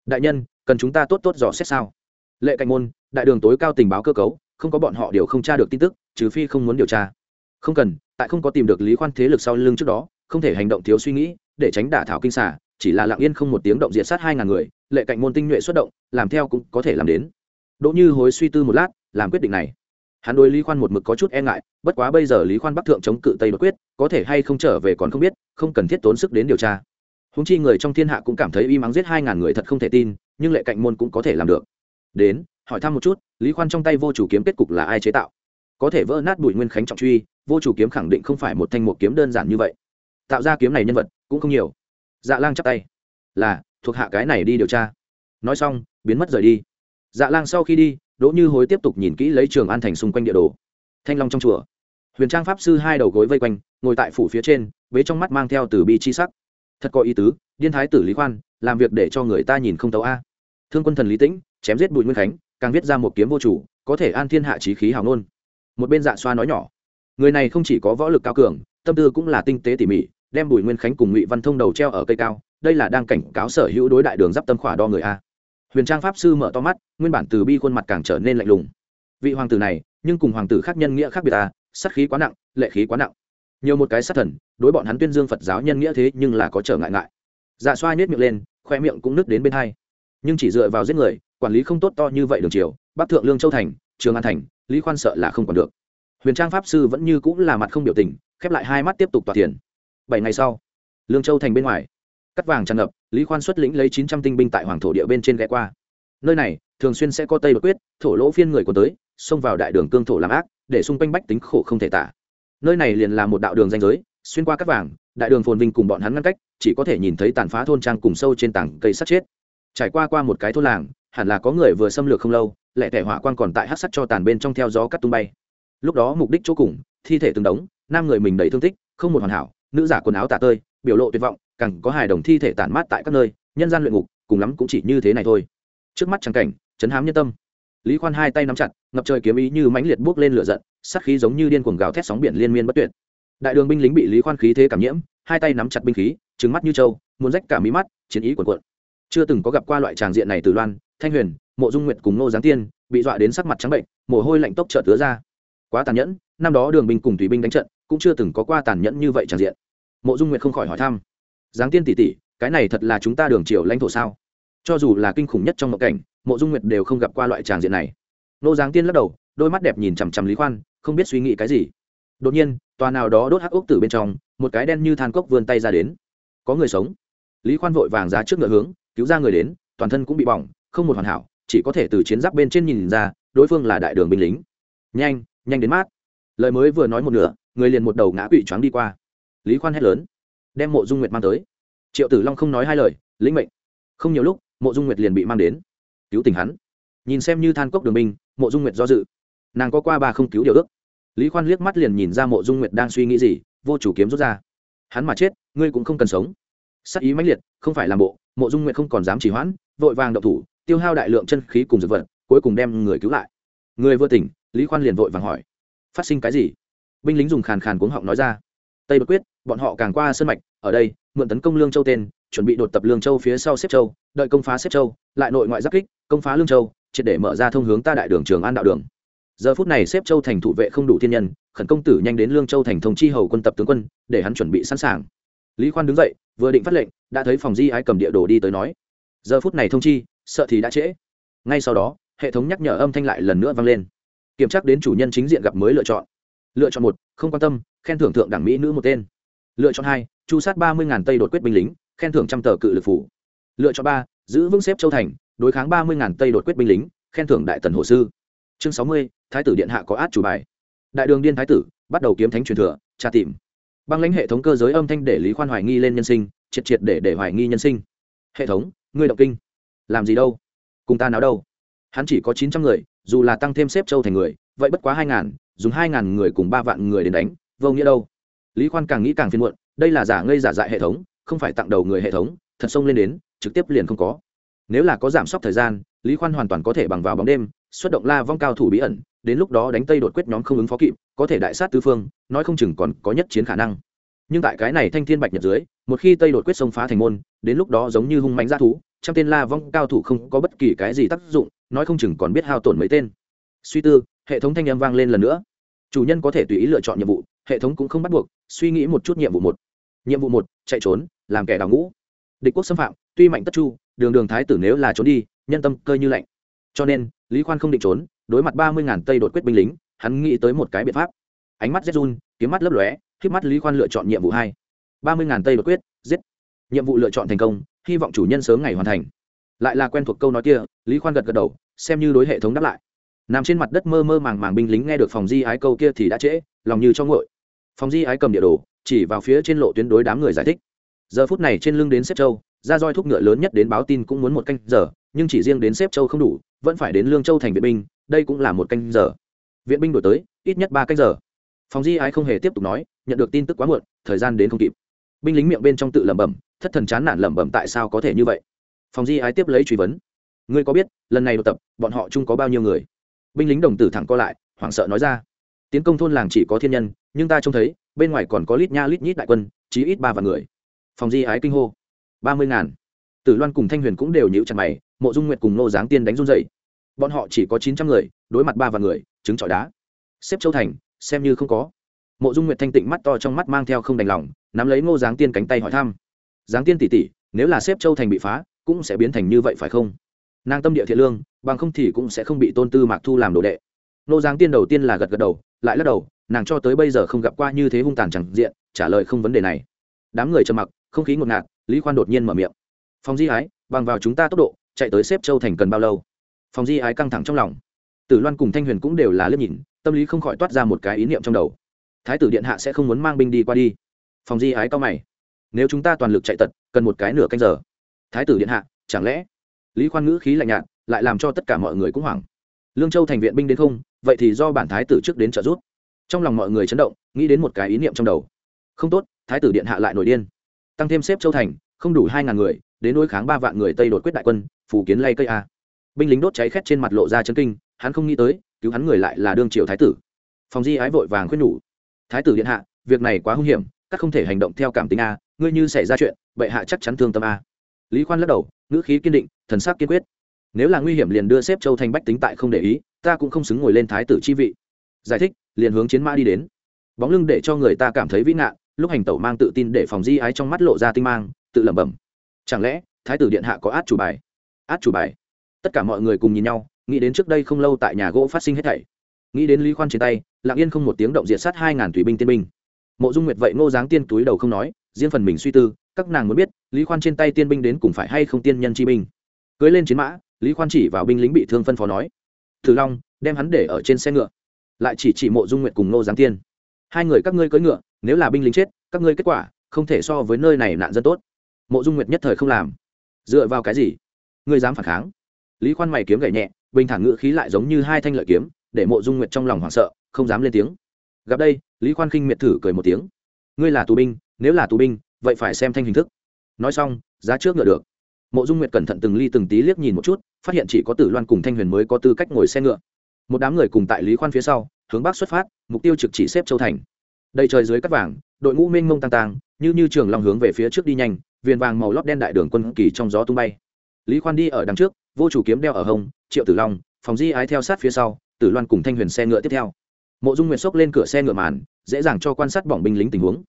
Đại nhân, cần chúng ta tốt tốt dò xét sao? Lệ cạnh môn, đại đường tối cao tình báo cơ cấu, không có bọn họ đều không tra được tin tức, trừ phi không muốn điều tra. Không cần, tại không có tìm được lý khoan thế lực sau lưng trước đó, không thể hành động thiếu suy nghĩ, để tránh đả thảo kinh xả chỉ là lặng yên không một tiếng động diệt sát hai ngàn người, lệ cạnh môn tinh nhuệ xuất động, làm theo cũng có thể làm đến. Đỗ như hối suy tư một lát, làm quyết định này hắn đối lý khoan một mực có chút e ngại, bất quá bây giờ lý khoan bắc thượng chống cự tây đột quyết, có thể hay không trở về còn không biết, không cần thiết tốn sức đến điều tra. Húng chi người trong thiên hạ cũng cảm thấy y mắng giết hai ngàn người thật không thể tin, nhưng lệ cạnh môn cũng có thể làm được. Đến, hỏi thăm một chút, lý khoan trong tay vô chủ kiếm kết cục là ai chế tạo? Có thể vỡ nát bụi nguyên khánh trọng truy, vô chủ kiếm khẳng định không phải một thanh một kiếm đơn giản như vậy. Tạo ra kiếm này nhân vật, cũng không nhiều. Dạ lang chắp tay. Là, thuộc hạ cái này đi điều tra. Nói xong, biến mất rời đi. Dạ lang sau khi đi đỗ như hối tiếp tục nhìn kỹ lấy trường an thành xung quanh địa đồ. Thanh long trong chùa. Huyền trang pháp sư hai đầu gối vây quanh, ngồi tại phủ phía trên, bế trong mắt mang theo từ bi chi sắc. Thật có ý tứ, điên thái tử lý khoan, làm việc để cho người ta nhìn không tấu a. Thương quân thần lý tĩnh, chém giết bùi nguyên khánh, càng viết ra một kiếm vô chủ, có thể an thiên hạ trí khí hào nôn. Một bên dạ xoa nói nhỏ, người này không chỉ có võ lực cao cường, tâm tư cũng là tinh tế tỉ mỉ, đem bùi nguyên khánh cùng ngụy văn thông đầu treo ở cây cao, đây là đang cảnh cáo sở hữu đối đại đường d i p tâm khỏa đo người a huyền trang pháp sư mở to mắt, nguyên bản từ bi khuôn mặt càng trở nên lạnh lùng. Vị hoàng tử này, nhưng cùng hoàng tử khác nhân nghĩa khác biệt ta, sát khí quá nặng, lệ khí quá nặng. Nhiều một cái sát thần, đối bọn hắn tuyên dương phật giáo nhân nghĩa thế nhưng là có trở ngại ngại. Dạ xoa nhét miệng lên, khoe miệng cũng nứt đến bên hai. Nhưng chỉ dựa vào giết người, quản lý không tốt to như vậy đường triều, bắc thượng lương châu thành, trường an thành, lý khoan sợ là không còn được. Huyền trang pháp sư vẫn như cũng là mặt không biểu tình, khép lại hai mắt tiếp tục tỏa tiền bảy ngày sau, lương châu thành bên ngoài, cắt vàng tràn ngập lý khoan xuất lĩnh lấy chín trăm tinh binh tại hoàng thổ địa bên trên ghé qua. Nơi này, thường xuyên sẽ có tây đột quyết, thổ lỗ phiên người của tới, xông vào đại đường cương thổ làm ác, để xung quanh bách tính khổ không thể tả. Nơi này liền là một đạo đường danh giới, xuyên qua các vàng, đại đường phồn vinh cùng bọn hắn ngăn cách, chỉ có thể nhìn thấy tàn phá thôn trang cùng sâu trên tảng cây sắt chết. Trải qua qua một cái thôn làng, hẳn là có người vừa xâm lược không lâu lẹ tẻ hỏa quan còn tại hát sắt cho tàn bên trong theo gió cắt tung bay. Lúc đó mục đích chỗ cùng, thi thể từng đống, nam người mình đầy thương tích, không một hoàn hảo, nữ giả quần áo tả tơi biểu lộ tuyệt vọng, càng có hài đồng thi thể tản mát tại các nơi, nhân gian luyện ngục, cùng lắm cũng chỉ như thế này thôi. Trước mắt trắng cảnh, chấn hám nhân tâm. Lý khoan hai tay nắm chặt, ngập trời kiếm ý như mãnh liệt buốc lên lửa giận, sát khí giống như điên cuồng gào thét sóng biển liên miên bất tuyệt. Đại đường binh lính bị lý khoan khí thế cảm nhiễm, hai tay nắm chặt binh khí trứng mắt như trâu, muốn rách cả mí mắt, chiến ý quần cuộn. Chưa từng có gặp qua loại tràng diện này từ loan, thanh huyền, mộ dung nguyệt cùng nô giáng tiên, bị dọa đến sắc mặt trắng bệnh, mồ hôi lạnh tốc trợt tứa ra. Quá tàn nhẫn, năm đó đường binh cùng thủy binh đánh trận, cũng chưa từng có qua tàn nhẫn như vậy tràng diện mộ dung nguyệt không khỏi hỏi thăm. Giáng tiên tỷ tỷ, cái này thật là chúng ta đường triều lãnh thổ sao? Cho dù là kinh khủng nhất trong mộng cảnh, mộ dung nguyệt đều không gặp qua loại tràng diện này. Nô giáng tiên lắc đầu, đôi mắt đẹp nhìn chằm chằm lý khoan, không biết suy nghĩ cái gì. Đột nhiên, tòa nào đó đốt hắc ốc từ bên trong, một cái đen như than cốc vươn tay ra đến. Có người sống. Lý khoan vội vàng giá trước ngựa hướng, cứu ra người đến, toàn thân cũng bị bỏng, không một hoàn hảo, chỉ có thể từ chiến giáp bên trên nhìn ra, đối phương là đại đường binh lính. Nhanh nhanh đến mát. Lời mới vừa nói một nửa, người liền một đầu ngã quỵ choáng đi qua lý khoan hét lớn. Đem mộ dung nguyệt mang tới. Triệu tử long không nói hai lời, lĩnh mệnh. Không nhiều lúc, mộ dung nguyệt liền bị mang đến. Cứu tình hắn. Nhìn xem như than cốc đường binh, mộ dung nguyệt do dự. Nàng có qua ba không cứu điều ước. Lý khoan liếc mắt liền nhìn ra mộ dung nguyệt đang suy nghĩ gì, vô chủ kiếm rút ra. Hắn mà chết, ngươi cũng không cần sống. Sắc ý mãnh liệt, không phải làm bộ, mộ dung nguyệt không còn dám chỉ hoãn, vội vàng động thủ, tiêu hao đại lượng chân khí cùng dược vật, cuối cùng đem người cứu lại. Người vừa tỉnh, lý khoan liền vội vàng hỏi, phát sinh cái gì? Binh lính dùng khàn khàn cuống họng nói ra tây bất quyết, bọn họ càng qua sân mạch, ở đây, mượn tấn công lương châu tên, chuẩn bị đột tập lương châu phía sau xếp châu, đợi công phá xếp châu, lại nội ngoại giáp kích, công phá lương châu, triệt để mở ra thông hướng ta đại đường trường an đạo đường. Giờ phút này xếp châu thành thủ vệ không đủ thiên nhân, khẩn công tử nhanh đến lương châu thành thông chi hầu quân tập tướng quân, để hắn chuẩn bị sẵn sàng. Lý khoan đứng dậy, vừa định phát lệnh, đã thấy phòng di ái cầm địa đồ đi tới nói, giờ phút này thông chi, sợ thì đã trễ. Ngay sau đó, hệ thống nhắc nhở âm thanh lại lần nữa vang lên. Kiểm tra đến chủ nhân chính diện gặp mới lựa chọn. Lựa chọn một không quan tâm, khen thưởng thượng đẳng mỹ nữ một tên. Lựa chọn hai, chu sát ba mươi tây đột quyết binh lính, khen thưởng trăm tờ cự lực phủ. Lựa chọn ba, giữ vững xếp châu thành, đối kháng ba mươi tây đột quyết binh lính, khen thưởng đại tần hồ sư. Chương sáu mươi, thái tử điện hạ có át chủ bài. Đại đường điên thái tử, bắt đầu kiếm thánh truyền thừa, tra tìm. Băng lãnh hệ thống cơ giới âm thanh để lý khoan hoài nghi lên nhân sinh, triệt triệt để để hoài nghi nhân sinh. Hệ thống, ngươi động kinh. Làm gì đâu? Cùng ta nào đâu? Hắn chỉ có chín trăm người, dù là tăng thêm xếp châu thành người, vậy bất quá hai ngàn dùng hai ngàn người cùng ba vạn người đến đánh, vô nghĩa đâu. Lý khoan càng nghĩ càng phiền muộn, đây là giả ngây giả dại hệ thống, không phải tặng đầu người hệ thống, thật sông lên đến, trực tiếp liền không có. Nếu là có giảm sốc thời gian, lý khoan hoàn toàn có thể bằng vào bóng đêm, xuất động la vong cao thủ bí ẩn, đến lúc đó đánh tây đột quyết nhóm không ứng phó kịp, có thể đại sát tư phương, nói không chừng còn có nhất chiến khả năng. Nhưng tại cái này thanh thiên bạch nhật dưới, một khi tây đột quyết xông phá thành môn, đến lúc đó giống như hung mạnh g thú, trăm tên la vong cao thủ không có bất kỳ cái gì tác dụng, nói không chừng còn biết hao tổn mấy tên. Suy tư hệ thống thanh âm vang lên lần nữa. Chủ nhân có thể tùy ý lựa chọn nhiệm vụ, hệ thống cũng không bắt buộc, suy nghĩ một chút nhiệm vụ một. Nhiệm vụ một, chạy trốn, làm kẻ đào ngũ. Địch quốc xâm phạm, tuy mạnh tất chu, đường đường thái tử nếu là trốn đi, nhân tâm cơ như lạnh. Cho nên, lý khoan không định trốn, đối mặt ba mươi ngàn tây đột quyết binh lính, hắn nghĩ tới một cái biện pháp. Ánh mắt run, kiếm mắt lấp lóe khi mắt lý khoan lựa chọn nhiệm vụ hai. ba mươi ngàn tây đột quyết, giết. Nhiệm vụ lựa chọn thành công, hy vọng chủ nhân sớm ngày hoàn thành. Lại là quen thuộc câu nói kia, lý khoan gật gật đầu, xem như đối hệ thống đáp lại nằm trên mặt đất mơ mơ màng màng binh lính nghe được phòng di ái câu kia thì đã trễ, lòng như cho ngội phòng di ái cầm địa đồ, chỉ vào phía trên lộ tuyến đối đám người giải thích. Giờ phút này trên lưng đến xếp châu, ra roi thúc ngựa lớn nhất đến báo tin cũng muốn một canh giờ, nhưng chỉ riêng đến xếp châu không đủ, vẫn phải đến lương châu thành viện binh, đây cũng là một canh giờ. Viện binh đổi tới, ít nhất ba canh giờ. Phòng di ái không hề tiếp tục nói, nhận được tin tức quá muộn, thời gian đến không kịp. Binh lính miệng bên trong tự lẩm bẩm, thất thần chán nản lẩm bẩm tại sao có thể như vậy? Phòng di ái tiếp lấy truy vấn. Ngươi có biết, lần này đột tập, bọn họ chung có bao nhiêu người? Binh lính đồng tử thẳng co lại, hoảng sợ nói ra. Tiến công thôn làng chỉ có thiên nhân, nhưng ta trông thấy, bên ngoài còn có lít nha lít nhít đại quân, chí ít ba vạn người. Phòng di ái kinh hô. Ba mươi ngàn. Tử loan cùng thanh huyền cũng đều nhịu chặt mày, mộ dung nguyệt cùng nô giáng tiên đánh run dậy bọn họ chỉ có chín trăm người, đối mặt ba vạn người, trứng trọi đá. Xếp châu thành, xem như không có. Mộ dung nguyệt thanh tịnh mắt to trong mắt mang theo không đành lòng, nắm lấy ngô giáng tiên cánh tay hỏi thăm. Giáng tiên tỉ tỉ, nếu là xếp châu thành bị phá, cũng sẽ biến thành như vậy phải không? Nàng tâm địa thiện lương bằng không thì cũng sẽ không bị tôn tư mạc thu làm đồ đệ. Nô giáng tiên đầu tiên là gật gật đầu, lại lắc đầu, nàng cho tới bây giờ không gặp qua như thế hung tàn chẳng diện, trả lời không vấn đề này. Đám người trầm mặc, không khí ngột ngạt, lý khoan đột nhiên mở miệng. Phòng di ái, bằng vào chúng ta tốc độ, chạy tới xếp châu thành cần bao lâu? Phòng di ái căng thẳng trong lòng. Tử loan cùng thanh huyền cũng đều là liếc nhìn, tâm lý không khỏi toát ra một cái ý niệm trong đầu. Thái tử điện hạ sẽ không muốn mang binh đi qua đi. Phòng di ái cao mày. Nếu chúng ta toàn lực chạy tật, cần một cái nửa canh giờ. Thái tử điện hạ, chẳng lẽ? Lý khoan ngữ khí lạnh nhạt lại làm cho tất cả mọi người cũng hoảng. Lương châu thành viện binh đến không, vậy thì do bản thái tử trước đến trợ giúp. Trong lòng mọi người chấn động, nghĩ đến một cái ý niệm trong đầu. Không tốt, thái tử điện hạ lại nổi điên. Tăng thêm xếp châu thành, không đủ hai ngàn người, đến đối kháng ba vạn người tây đột quyết đại quân phủ kiến lay cây a. Binh lính đốt cháy khét trên mặt lộ ra chân kinh, hắn không nghĩ tới, cứu hắn người lại là đương triều thái tử. Phòng di ái vội vàng khuyên nhủ. Thái tử điện hạ, việc này quá hung hiểm, các không thể hành động theo cảm tính a, ngươi như xảy ra chuyện, bệ hạ chắc chắn thương tâm a. Lý khoan lắc đầu, ngữ khí kiên định, thần sắc kiên quyết nếu là nguy hiểm liền đưa xếp châu thành bách tính tại không để ý, ta cũng không xứng ngồi lên thái tử chi vị. Giải thích, liền hướng chiến mã đi đến. Bóng lưng để cho người ta cảm thấy vĩ nạn lúc hành tẩu mang tự tin để phòng di ái trong mắt lộ ra tinh mang, tự lẩm bẩm. Chẳng lẽ, thái tử điện hạ có át chủ bài? Át chủ bài. Tất cả mọi người cùng nhìn nhau, nghĩ đến trước đây không lâu tại nhà gỗ phát sinh hết thảy. Nghĩ đến lý khoan trên tay, lặng yên không một tiếng động diệt sát hai ngàn thủy binh tiên binh. Mộ dung nguyệt vậy ngô giáng tiên túi đầu không nói, riêng phần mình suy tư, các nàng muốn biết, lý khoan trên tay tiên binh đến cùng phải hay không tiên nhân chi binh. Cưới lên chiến mã lý khoan chỉ vào binh lính bị thương phân phó nói, thử long, đem hắn để ở trên xe ngựa. Lại chỉ chỉ mộ dung nguyệt cùng ngô giáng tiên. Hai người các ngươi cưỡi ngựa, nếu là binh lính chết, các ngươi kết quả không thể so với nơi này nạn dân tốt. Mộ dung nguyệt nhất thời không làm. Dựa vào cái gì? Ngươi dám phản kháng? Lý khoan mày kiếm gậy nhẹ, bình thản ngựa khí lại giống như hai thanh lợi kiếm, để mộ dung nguyệt trong lòng hoảng sợ, không dám lên tiếng. Gặp đây, lý khoan khinh miệt thử cười một tiếng. Ngươi là tù binh, nếu là tù binh, vậy phải xem thanh hình thức. Nói xong, giá trước ngựa được mộ dung nguyệt cẩn thận từng ly từng tí liếc nhìn một chút, phát hiện chỉ có tử loan cùng thanh huyền mới có tư cách ngồi xe ngựa. Một đám người cùng tại lý khoan phía sau, hướng bắc xuất phát, mục tiêu trực chỉ xếp châu thành. Đầy trời dưới cắt vàng, đội ngũ mênh mông tăng tăng như như trường long hướng về phía trước đi nhanh, viền vàng màu lót đen đại đường quân kỳ trong gió tung bay. Lý khoan đi ở đằng trước, vô chủ kiếm đeo ở hông, triệu tử long, phòng di ái theo sát phía sau, tử loan cùng thanh huyền xe ngựa tiếp theo. Mộ dung nguyệt xốc lên cửa xe ngựa màn, dễ dàng cho quan sát bỏng binh lính tình huống.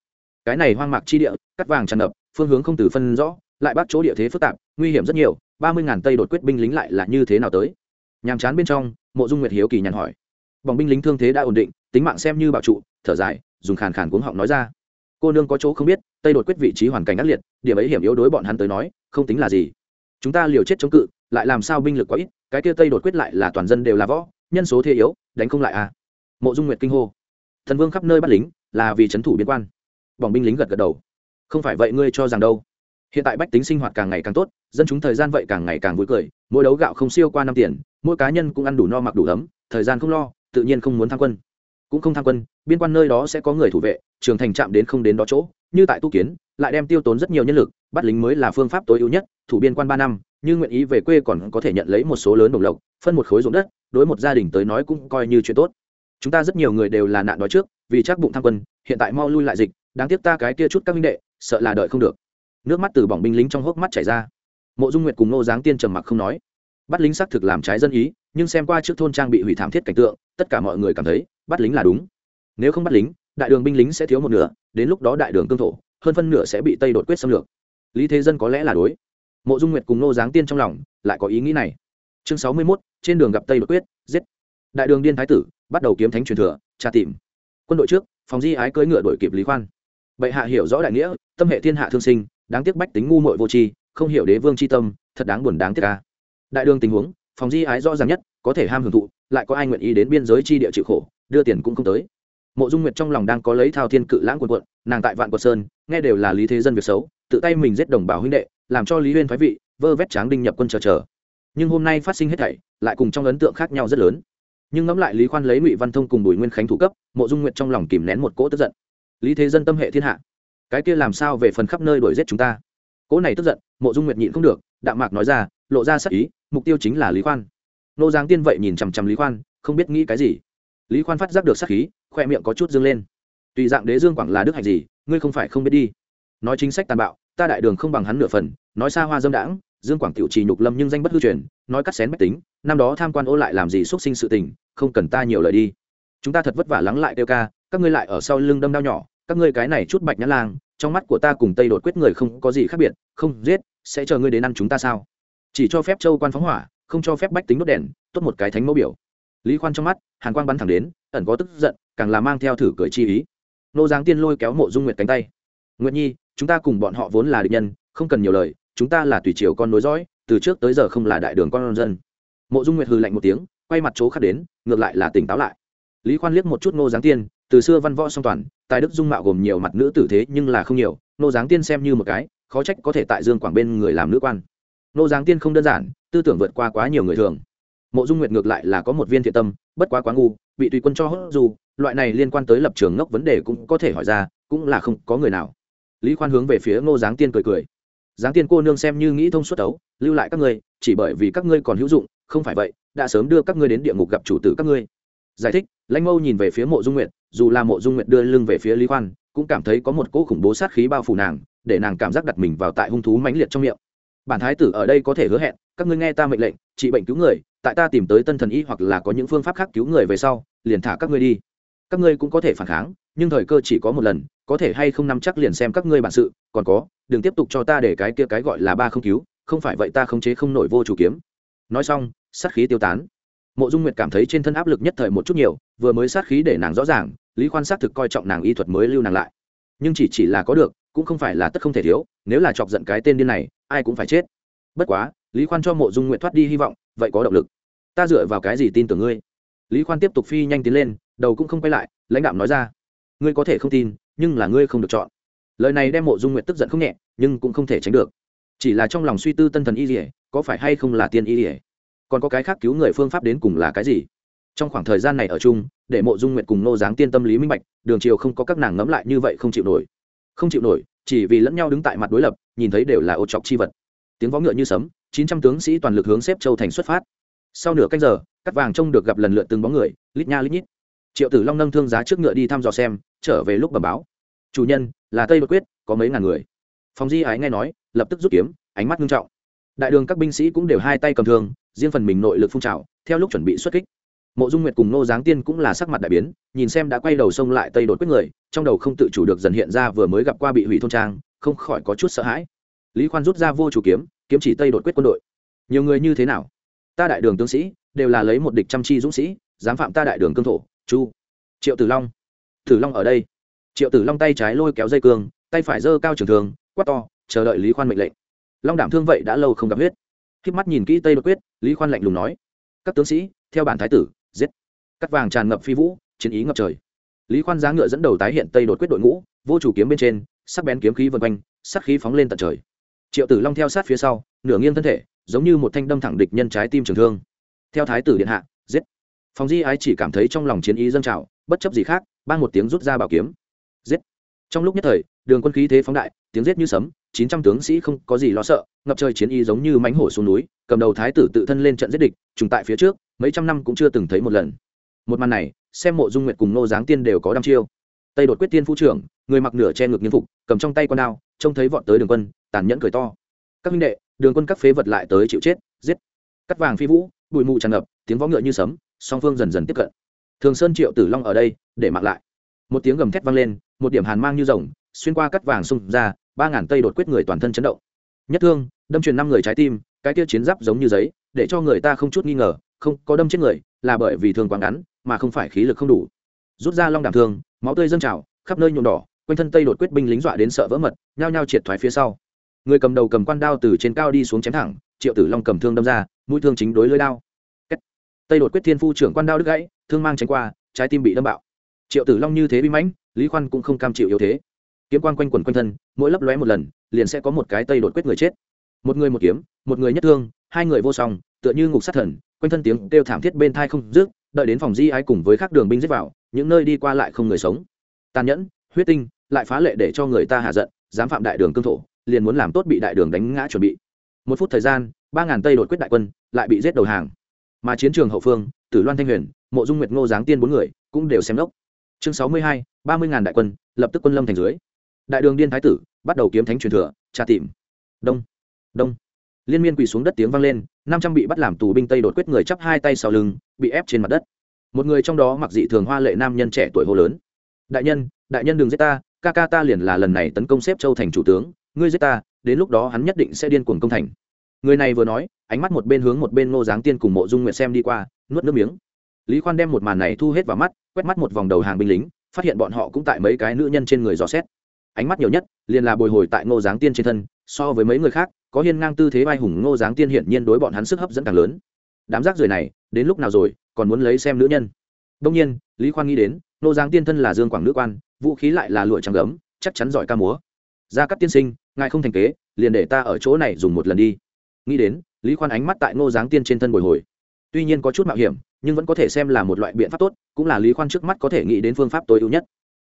Cái này hoang mạc chi địa cắt vàng tràn ngập, phương hướng không từ phân rõ lại bắt chỗ địa thế phức tạp, nguy hiểm rất nhiều, ba mươi ngàn tây đột quyết binh lính lại là như thế nào tới? Nhàm chán bên trong, mộ dung nguyệt hiếu kỳ nhàn hỏi. Bỏng binh lính thương thế đã ổn định, tính mạng xem như bảo trụ, thở dài, dùng khàn khàn cuống họng nói ra. Cô nương có chỗ không biết, tây đột quyết vị trí hoàn cảnh ác liệt, điểm ấy hiểm yếu đối bọn hắn tới nói, không tính là gì. Chúng ta liều chết chống cự, lại làm sao binh lực quá ít, cái kia tây đột quyết lại là toàn dân đều là võ, nhân số thế yếu, đánh không lại à? Mộ dung nguyệt kinh hô. Thần vương khắp nơi bắt lính, là vì c h ấ n thủ biên quan. Bỏng binh lính gật gật đầu. Không phải vậy ngươi cho rằng đâu hiện tại bách tính sinh hoạt càng ngày càng tốt, dân chúng thời gian vậy càng ngày càng vui cười, mỗi đấu gạo không siêu qua năm tiền, mỗi cá nhân cũng ăn đủ no mặc đủ ấm, thời gian không lo, tự nhiên không muốn tham quân. Cũng không tham quân, biên quan nơi đó sẽ có người thủ vệ, trường thành chạm đến không đến đó chỗ, như tại tu kiến, lại đem tiêu tốn rất nhiều nhân lực, bắt lính mới là phương pháp tối ưu nhất, thủ biên quan ba năm, như nguyện ý về quê còn có thể nhận lấy một số lớn đồng lộc, phân một khối ruộng đất, đối một gia đình tới nói cũng coi như chuyện tốt. Chúng ta rất nhiều người đều là nạn đói trước, vì chắc bụng tham quân, hiện tại mau lui lại dịch, đáng tiếc ta cái kia chút các minh đệ, sợ là đợi không được nước mắt từ bỏng binh lính trong hốc mắt chảy ra. Mộ dung nguyệt cùng nô giáng tiên trầm mặc không nói. Bắt lính xác thực làm trái dân ý, nhưng xem qua trước thôn trang bị hủy thảm thiết cảnh tượng, tất cả mọi người cảm thấy, bắt lính là đúng. Nếu không bắt lính, đại đường binh lính sẽ thiếu một nửa, đến lúc đó đại đường cương thổ, hơn phân nửa sẽ bị tây đột quyết xâm lược. Lý thế dân có lẽ là đối. Mộ dung nguyệt cùng nô giáng tiên trong lòng lại có ý nghĩ này. Chương sáu mươi mốt, trên đường gặp tây đột quyết, giết. Đại đường điên thái tử, bắt đầu kiếm thánh truyền thừa, tra tìm. Quân đội trước, phòng di ái cưỡi ngựa đội kịp lý khoan. Bệ hạ hiểu rõ đại nghĩa, tâm hệ thiên hạ thương sinh đáng tiếc bách tính ngu muội vô tri, không hiểu đế vương c h i tâm, thật đáng buồn đáng tiếc ca đại đường tình huống, phòng di ái rõ ràng nhất, có thể ham hưởng thụ, lại có ai nguyện ý đến biên giới chi địa chịu khổ, đưa tiền cũng không tới. Mộ dung nguyệt trong lòng đang có lấy thao thiên cự lãng quần quận nàng tại vạn quật sơn, nghe đều là lý thế dân việc xấu, tự tay mình giết đồng bào huynh đệ, làm cho lý huyên phái vị, vơ vét tráng đinh nhập quân chờ chờ. Nhưng hôm nay phát sinh hết thảy, lại cùng trong ấn tượng khác nhau rất lớn. Nhưng ngẫm lại lý khoan lấy ngụy văn thông cùng bùi nguyên khánh thủ cấp, mộ dung nguyệt trong lòng kìm nén một cỗ tức giận. Lý thế dân tâm hệ thiên hạ cái kia làm sao về phần khắp nơi đuổi giết chúng ta? Cỗ này tức giận, mộ dung nguyệt nhịn không được, đạm mạc nói ra, lộ ra sắc ý, mục tiêu chính là lý khoan. Nô giáng tiên vậy nhìn chằm chằm lý khoan, không biết nghĩ cái gì. Lý khoan phát giác được sắc khí, khoe miệng có chút dương lên. Tùy dạng đế dương quảng là đức hạnh gì, ngươi không phải không biết đi. Nói chính sách tàn bạo, ta đại đường không bằng hắn nửa phần, nói xa hoa dâm đãng, dương quảng tiểu trì nhục lâm nhưng danh bất hư truyền, nói cắt xén bách tính, năm đó tham quan ô lại làm gì xuất sinh sự tình, không cần ta nhiều lời đi. Chúng ta thật vất vả lắng lại kêu ca, các ngươi lại ở sau lưng đâm đau nhỏ các ngươi cái này chút bạch nhã lang, trong mắt của ta cùng tây đột quyết người không có gì khác biệt, không giết, sẽ chờ ngươi đến ăn chúng ta sao? Chỉ cho phép châu quan phóng hỏa, không cho phép bách tính đốt đèn, tốt một cái thánh mẫu biểu. Lý khoan trong mắt, hàn quang bắn thẳng đến, ẩn có tức giận, càng là mang theo thử cười chi ý. Nô giáng tiên lôi kéo mộ dung nguyệt cánh tay. Nguyệt nhi, chúng ta cùng bọn họ vốn là địch nhân, không cần nhiều lời, chúng ta là tùy triều con nối dõi, từ trước tới giờ không là đại đường con dân. Mộ dung nguyệt hừ lạnh một tiếng, quay mặt chỗ khác đến, ngược lại là tỉnh táo lại. Lý khoan liếc một chút nô giáng tiên từ xưa văn võ song toàn tài đức dung mạo gồm nhiều mặt nữ tử thế nhưng là không nhiều nô giáng tiên xem như một cái khó trách có thể tại dương quảng bên người làm nữ quan. Nô giáng tiên không đơn giản tư tưởng vượt qua quá nhiều người thường. Mộ dung nguyệt ngược lại là có một viên thiện tâm bất quá quá ngu bị tùy quân cho hốt dù loại này liên quan tới lập trường ngốc vấn đề cũng có thể hỏi ra cũng là không có người nào. Lý khoan hướng về phía ngô giáng tiên cười cười. Giáng tiên cô nương xem như nghĩ thông suốt đấu, lưu lại các ngươi chỉ bởi vì các ngươi còn hữu dụng không phải vậy đã sớm đưa các ngươi đến địa ngục gặp chủ tử các ngươi. Giải thích lãnh mâu nhìn về phía mộ dung nguyệt dù là mộ dung nguyệt đưa lưng về phía lý khoan, cũng cảm thấy có một cỗ khủng bố sát khí bao phủ nàng, để nàng cảm giác đặt mình vào tại hung thú mãnh liệt trong miệng. Bản thái tử ở đây có thể hứa hẹn, các ngươi nghe ta mệnh lệnh, trị bệnh cứu người, tại ta tìm tới tân thần y hoặc là có những phương pháp khác cứu người về sau, liền thả các ngươi đi. Các ngươi cũng có thể phản kháng, nhưng thời cơ chỉ có một lần, có thể hay không nắm chắc liền xem các ngươi bản sự, còn có, đừng tiếp tục cho ta để cái kia cái gọi là ba không cứu, không phải vậy ta khống chế không nổi vô chủ kiếm. Nói xong, sát khí tiêu tán. Mộ dung nguyệt cảm thấy trên thân áp lực nhất thời một chút nhiều, vừa mới sát khí để nàng rõ ràng lý khoan xác thực coi trọng nàng y thuật mới lưu nàng lại. Nhưng chỉ chỉ là có được, cũng không phải là tất không thể thiếu, nếu là chọc giận cái tên điên này, ai cũng phải chết. Bất quá, lý khoan cho mộ dung nguyệt thoát đi hy vọng, vậy có động lực. Ta dựa vào cái gì tin tưởng ngươi? Lý khoan tiếp tục phi nhanh tiến lên, đầu cũng không quay lại, lãnh đạo nói ra. Ngươi có thể không tin, nhưng là ngươi không được chọn. Lời này đem mộ dung nguyệt tức giận không nhẹ, nhưng cũng không thể tránh được. Chỉ là trong lòng suy tư tân thần y dỉa có phải hay không là tiên y dỉa còn có cái khác cứu người phương pháp đến cùng là cái gì? Trong khoảng thời gian này ở chung, để mộ dung nguyệt cùng nô giáng tiên tâm lý minh bạch, đường triều không có các nàng ngẫm lại như vậy không chịu nổi. Không chịu nổi, chỉ vì lẫn nhau đứng tại mặt đối lập, nhìn thấy đều là ô chọc chi vật. Tiếng võ ngựa như sấm, chín trăm tướng sĩ toàn lực hướng xếp châu thành xuất phát. Sau nửa canh giờ, cắt vàng trông được gặp lần lượt từng bóng người, lít nha lít nhít. Triệu tử long nâng thương giá trước ngựa đi thăm dò xem, trở về lúc bờ báo. Chủ nhân, là tây bất quyết, có mấy ngàn người. Phòng di ái nghe nói, lập tức rút kiếm, ánh mắt nghiêm trọng. Đại đường các binh sĩ cũng đều hai tay cầm thương, riêng phần mình nội lực phun trào, theo lúc chuẩn bị xuất kích mộ dung nguyệt cùng nô giáng tiên cũng là sắc mặt đại biến, nhìn xem đã quay đầu xông lại tây đột quyết người, trong đầu không tự chủ được dần hiện ra vừa mới gặp qua bị hủy thôn trang, không khỏi có chút sợ hãi. Lý khoan rút ra vô chủ kiếm kiếm chỉ tây đột quyết quân đội. Nhiều người như thế nào? Ta đại đường tướng sĩ, đều là lấy một địch chăm chi dũng sĩ, dám phạm ta đại đường cương thổ, chu. Triệu tử long. Tử long ở đây. Triệu tử long tay trái lôi kéo dây cương, tay phải giơ cao trường thường quát to, chờ đợi lý khoan mệnh lệnh. Long đảm thương vậy đã lâu không gặp huyết. K mắt nhìn kỹ tây đột quyết, lý khoan lạnh lùng nói, các tướng sĩ, theo bản thái tử cắt vàng tràn ngập phi vũ, chiến ý ngập trời. Lý khoan giá ngựa dẫn đầu tái hiện tây đột quyết đội ngũ, vô chủ kiếm bên trên, sắc bén kiếm khí vân quanh sắc khí phóng lên tận trời. Triệu tử long theo sát phía sau, nửa nghiêng thân thể, giống như một thanh đâm thẳng địch nhân trái tim trường thương. Theo thái tử điện hạ, giết. Phòng di ái chỉ cảm thấy trong lòng chiến ý dâng trào, bất chấp gì khác ban một tiếng rút ra bảo kiếm. Giết. Trong lúc nhất thời, đường quân khí thế phóng đại, tiếng giết như sấm, chín trăm tướng sĩ không có gì lo sợ, ngập trời chiến ý giống như mánh hổ xuống núi, cầm đầu thái tử tự thân lên trận giết địch, trùng tại phía trước, mấy trăm năm cũng chưa từng thấy một lần một màn này, xem mộ dung nguyệt cùng nô giáng tiên đều có đăm chiêu. Tây đột quyết tiên phu trưởng, người mặc nửa che ngực nghiên phục, cầm trong tay con đao, trông thấy vọt tới đường quân, tàn nhẫn cười to. Các minh đệ, đường quân các phế vật lại tới chịu chết, giết. Cắt vàng phi vũ, bụi mù tràn ngập, tiếng võ ngựa như sấm, song phương dần dần tiếp cận. Thường sơn triệu tử long ở đây, để mặc lại. Một tiếng gầm thét vang lên, một điểm hàn mang như rồng, xuyên qua cắt vàng xung ra, ba ngàn tây đột quyết người toàn thân chấn động. Nhất thương, đâm truyền năm người trái tim, cái kia chiến giáp giống như giấy, để cho người ta không chút nghi ngờ, không có đâm chết người, là bởi vì thương quá ngắn mà không phải khí lực không đủ. Rút ra long đảm thương, máu tươi dâng trào, khắp nơi nhuộm đỏ, quanh thân tây đột quyết binh lính dọa đến sợ vỡ mật, nhao nhao triệt thoái phía sau. Người cầm đầu cầm quan đao từ trên cao đi xuống chém thẳng, triệu tử long cầm thương đâm ra, mũi thương chính đối lưới đao. Tây đột quyết thiên phu trưởng quan đao đứt gãy, thương mang tránh qua, trái tim bị đâm bạo. Triệu tử long như thế bi mãnh, lý khoan cũng không cam chịu yếu thế. Kiếm quan quanh quần quanh thân, mỗi lấp lóe một lần, liền sẽ có một cái tây đột quyết người chết. Một người một kiếm, một người nhất thương, hai người vô song, tựa như ngục sát thần, quanh thân tiếng kêu thảm thiết bên thai không rước đợi đến phòng di ái cùng với các đường binh giết vào, những nơi đi qua lại không người sống. Tàn nhẫn, huyết tinh, lại phá lệ để cho người ta hạ giận, dám phạm đại đường cương thổ, liền muốn làm tốt bị đại đường đánh ngã chuẩn bị. Một phút thời gian, ba ngàn tây đột quyết đại quân lại bị giết đầu hàng. Mà chiến trường hậu phương, tử loan thanh huyền, mộ dung nguyệt ngô giáng tiên bốn người cũng đều xem lốc chương sáu mươi hai, ba mươi ngàn đại quân, lập tức quân lâm thành dưới. Đại đường điên thái tử bắt đầu kiếm thánh truyền thừa, tra tìm. Đông đông. Liên miên quỳ xuống đất tiếng vang lên năm trăm bị bắt làm tù binh tây đột quyết người chắp hai tay sau lưng, bị ép trên mặt đất. Một người trong đó mặc dị thường hoa lệ nam nhân trẻ tuổi hô lớn. Đại nhân đại nhân đừng giết ta, ca ca ta liền là lần này tấn công xếp châu thành chủ tướng, ngươi giết ta, đến lúc đó hắn nhất định sẽ điên cuồng công thành. Người này vừa nói, ánh mắt một bên hướng một bên ngô giáng tiên cùng mộ dung nguyệt xem đi qua, nuốt nước miếng. Lý khoan đem một màn này thu hết vào mắt, quét mắt một vòng đầu hàng binh lính, phát hiện bọn họ cũng tại mấy cái nữ nhân trên người dò xét. Ánh mắt nhiều nhất, liền là bồi hồi tại ngô giáng tiên trên thân so với mấy người khác, có hiên ngang tư thế vai hùng ngô giáng tiên hiển nhiên đối bọn hắn sức hấp dẫn càng lớn. Đám rác rưởi này, đến lúc nào rồi, còn muốn lấy xem nữ nhân? Đông nhiên, lý khoan nghĩ đến, ngô giáng tiên thân là dương quảng nữ quan, vũ khí lại là lụa trắng gấm, chắc chắn giỏi ca múa. Gia cắt tiên sinh, ngài không thành kế, liền để ta ở chỗ này dùng một lần đi. Nghĩ đến, lý khoan ánh mắt tại ngô giáng tiên trên thân bồi hồi. Tuy nhiên có chút mạo hiểm, nhưng vẫn có thể xem là một loại biện pháp tốt, cũng là lý khoan trước mắt có thể nghĩ đến phương pháp tối ưu nhất.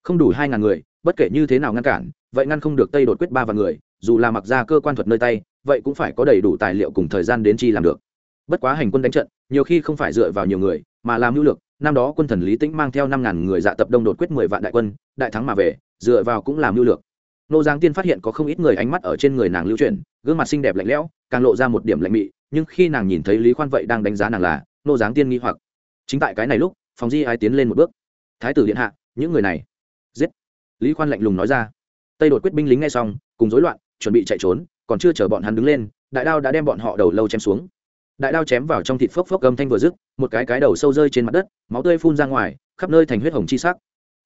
Không đủ hai ngàn người, bất kể như thế nào ngăn cản, vậy ngăn không được tây đột quyết ba vạn người dù là mặc ra cơ quan thuật nơi tay, vậy cũng phải có đầy đủ tài liệu cùng thời gian đến chi làm được. Bất quá hành quân đánh trận, nhiều khi không phải dựa vào nhiều người, mà làm hữu lược. Năm đó quân thần lý tĩnh mang theo năm ngàn người dạ tập đông đột quyết mười vạn đại quân, đại thắng mà về, dựa vào cũng làm hữu lược. Nô giang tiên phát hiện có không ít người ánh mắt ở trên người nàng lưu chuyển, gương mặt xinh đẹp lạnh lẽo, càng lộ ra một điểm lạnh mị, nhưng khi nàng nhìn thấy lý khoan vậy đang đánh giá nàng là, nô giáng tiên nghi hoặc. Chính tại cái này lúc, phòng di ai tiến lên một bước. Thái tử điện hạ, những người này. Giết. Lý khoan lạnh lùng nói ra. Tây đột quyết binh lính ngay xong, cùng rối loạn chuẩn bị chạy trốn, còn chưa chờ bọn hắn đứng lên, đại đao đã đem bọn họ đầu lâu chém xuống. Đại đao chém vào trong thịt phốc phốc gầm thanh vừa dứt, một cái cái đầu sâu rơi trên mặt đất, máu tươi phun ra ngoài, khắp nơi thành huyết hồng chi sắc.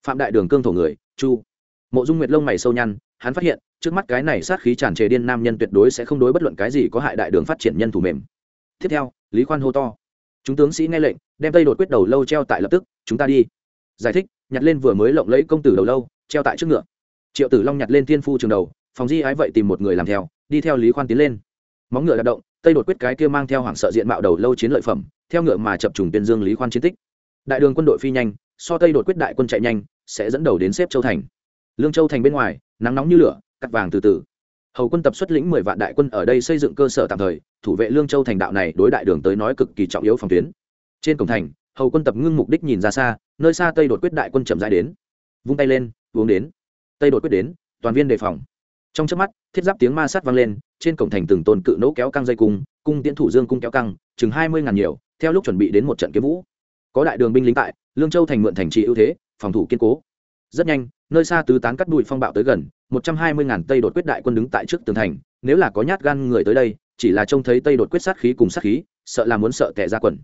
Phạm đại đường cương thổ người, chu. Mộ dung nguyệt lông mày sâu nhăn, hắn phát hiện, trước mắt cái này sát khí tràn trề điên nam nhân tuyệt đối sẽ không đối bất luận cái gì có hại đại đường phát triển nhân thủ mềm. Tiếp theo, lý khoan hô to. Chúng tướng sĩ nghe lệnh, đem tây đột quyết đầu lâu treo tại lập tức, chúng ta đi. Giải thích, nhặt lên vừa mới lộng lấy công tử đầu lâu, treo tại trước ngựa. Triệu tử long nhặt lên thiên phu trường đầu phòng di ái vậy tìm một người làm theo, đi theo lý khoan tiến lên. Móng ngựa đạp động, tây đột quyết cái kia mang theo hoảng sợ diện mạo đầu lâu chiến lợi phẩm, theo ngựa mà chập trùng tuyên dương lý khoan chiến tích. Đại đường quân đội phi nhanh, so tây đột quyết đại quân chạy nhanh, sẽ dẫn đầu đến xếp châu thành. Lương châu thành bên ngoài, nắng nóng như lửa, cắt vàng từ từ. Hầu quân tập xuất lĩnh mười vạn đại quân ở đây xây dựng cơ sở tạm thời, thủ vệ lương châu thành đạo này đối đại đường tới nói cực kỳ trọng yếu phòng tuyến. Trên cổng thành, hầu quân tập ngưng mục đích nhìn ra xa, nơi xa tây đột quyết đại quân chậm rãi đến. Vung tay lên, uống đến. Tây đột quyết đến, toàn viên đề phòng trong trước mắt, thiết giáp tiếng ma sát vang lên, trên cổng thành từng tôn cự nỗ kéo căng dây cung cung tiễn thủ dương cung kéo căng, chừng hai mươi ngàn nhiều, theo lúc chuẩn bị đến một trận kiếm vũ. Có đại đường binh lính tại, lương châu thành mượn thành trì ưu thế, phòng thủ kiên cố. Rất nhanh, nơi xa tứ tán cắt đùi phong bạo tới gần, một trăm hai mươi ngàn tây đột quyết đại quân đứng tại trước tường thành, nếu là có nhát gan người tới đây, chỉ là trông thấy tây đột quyết sát khí cùng sát khí, sợ là muốn sợ tẻ ra quần.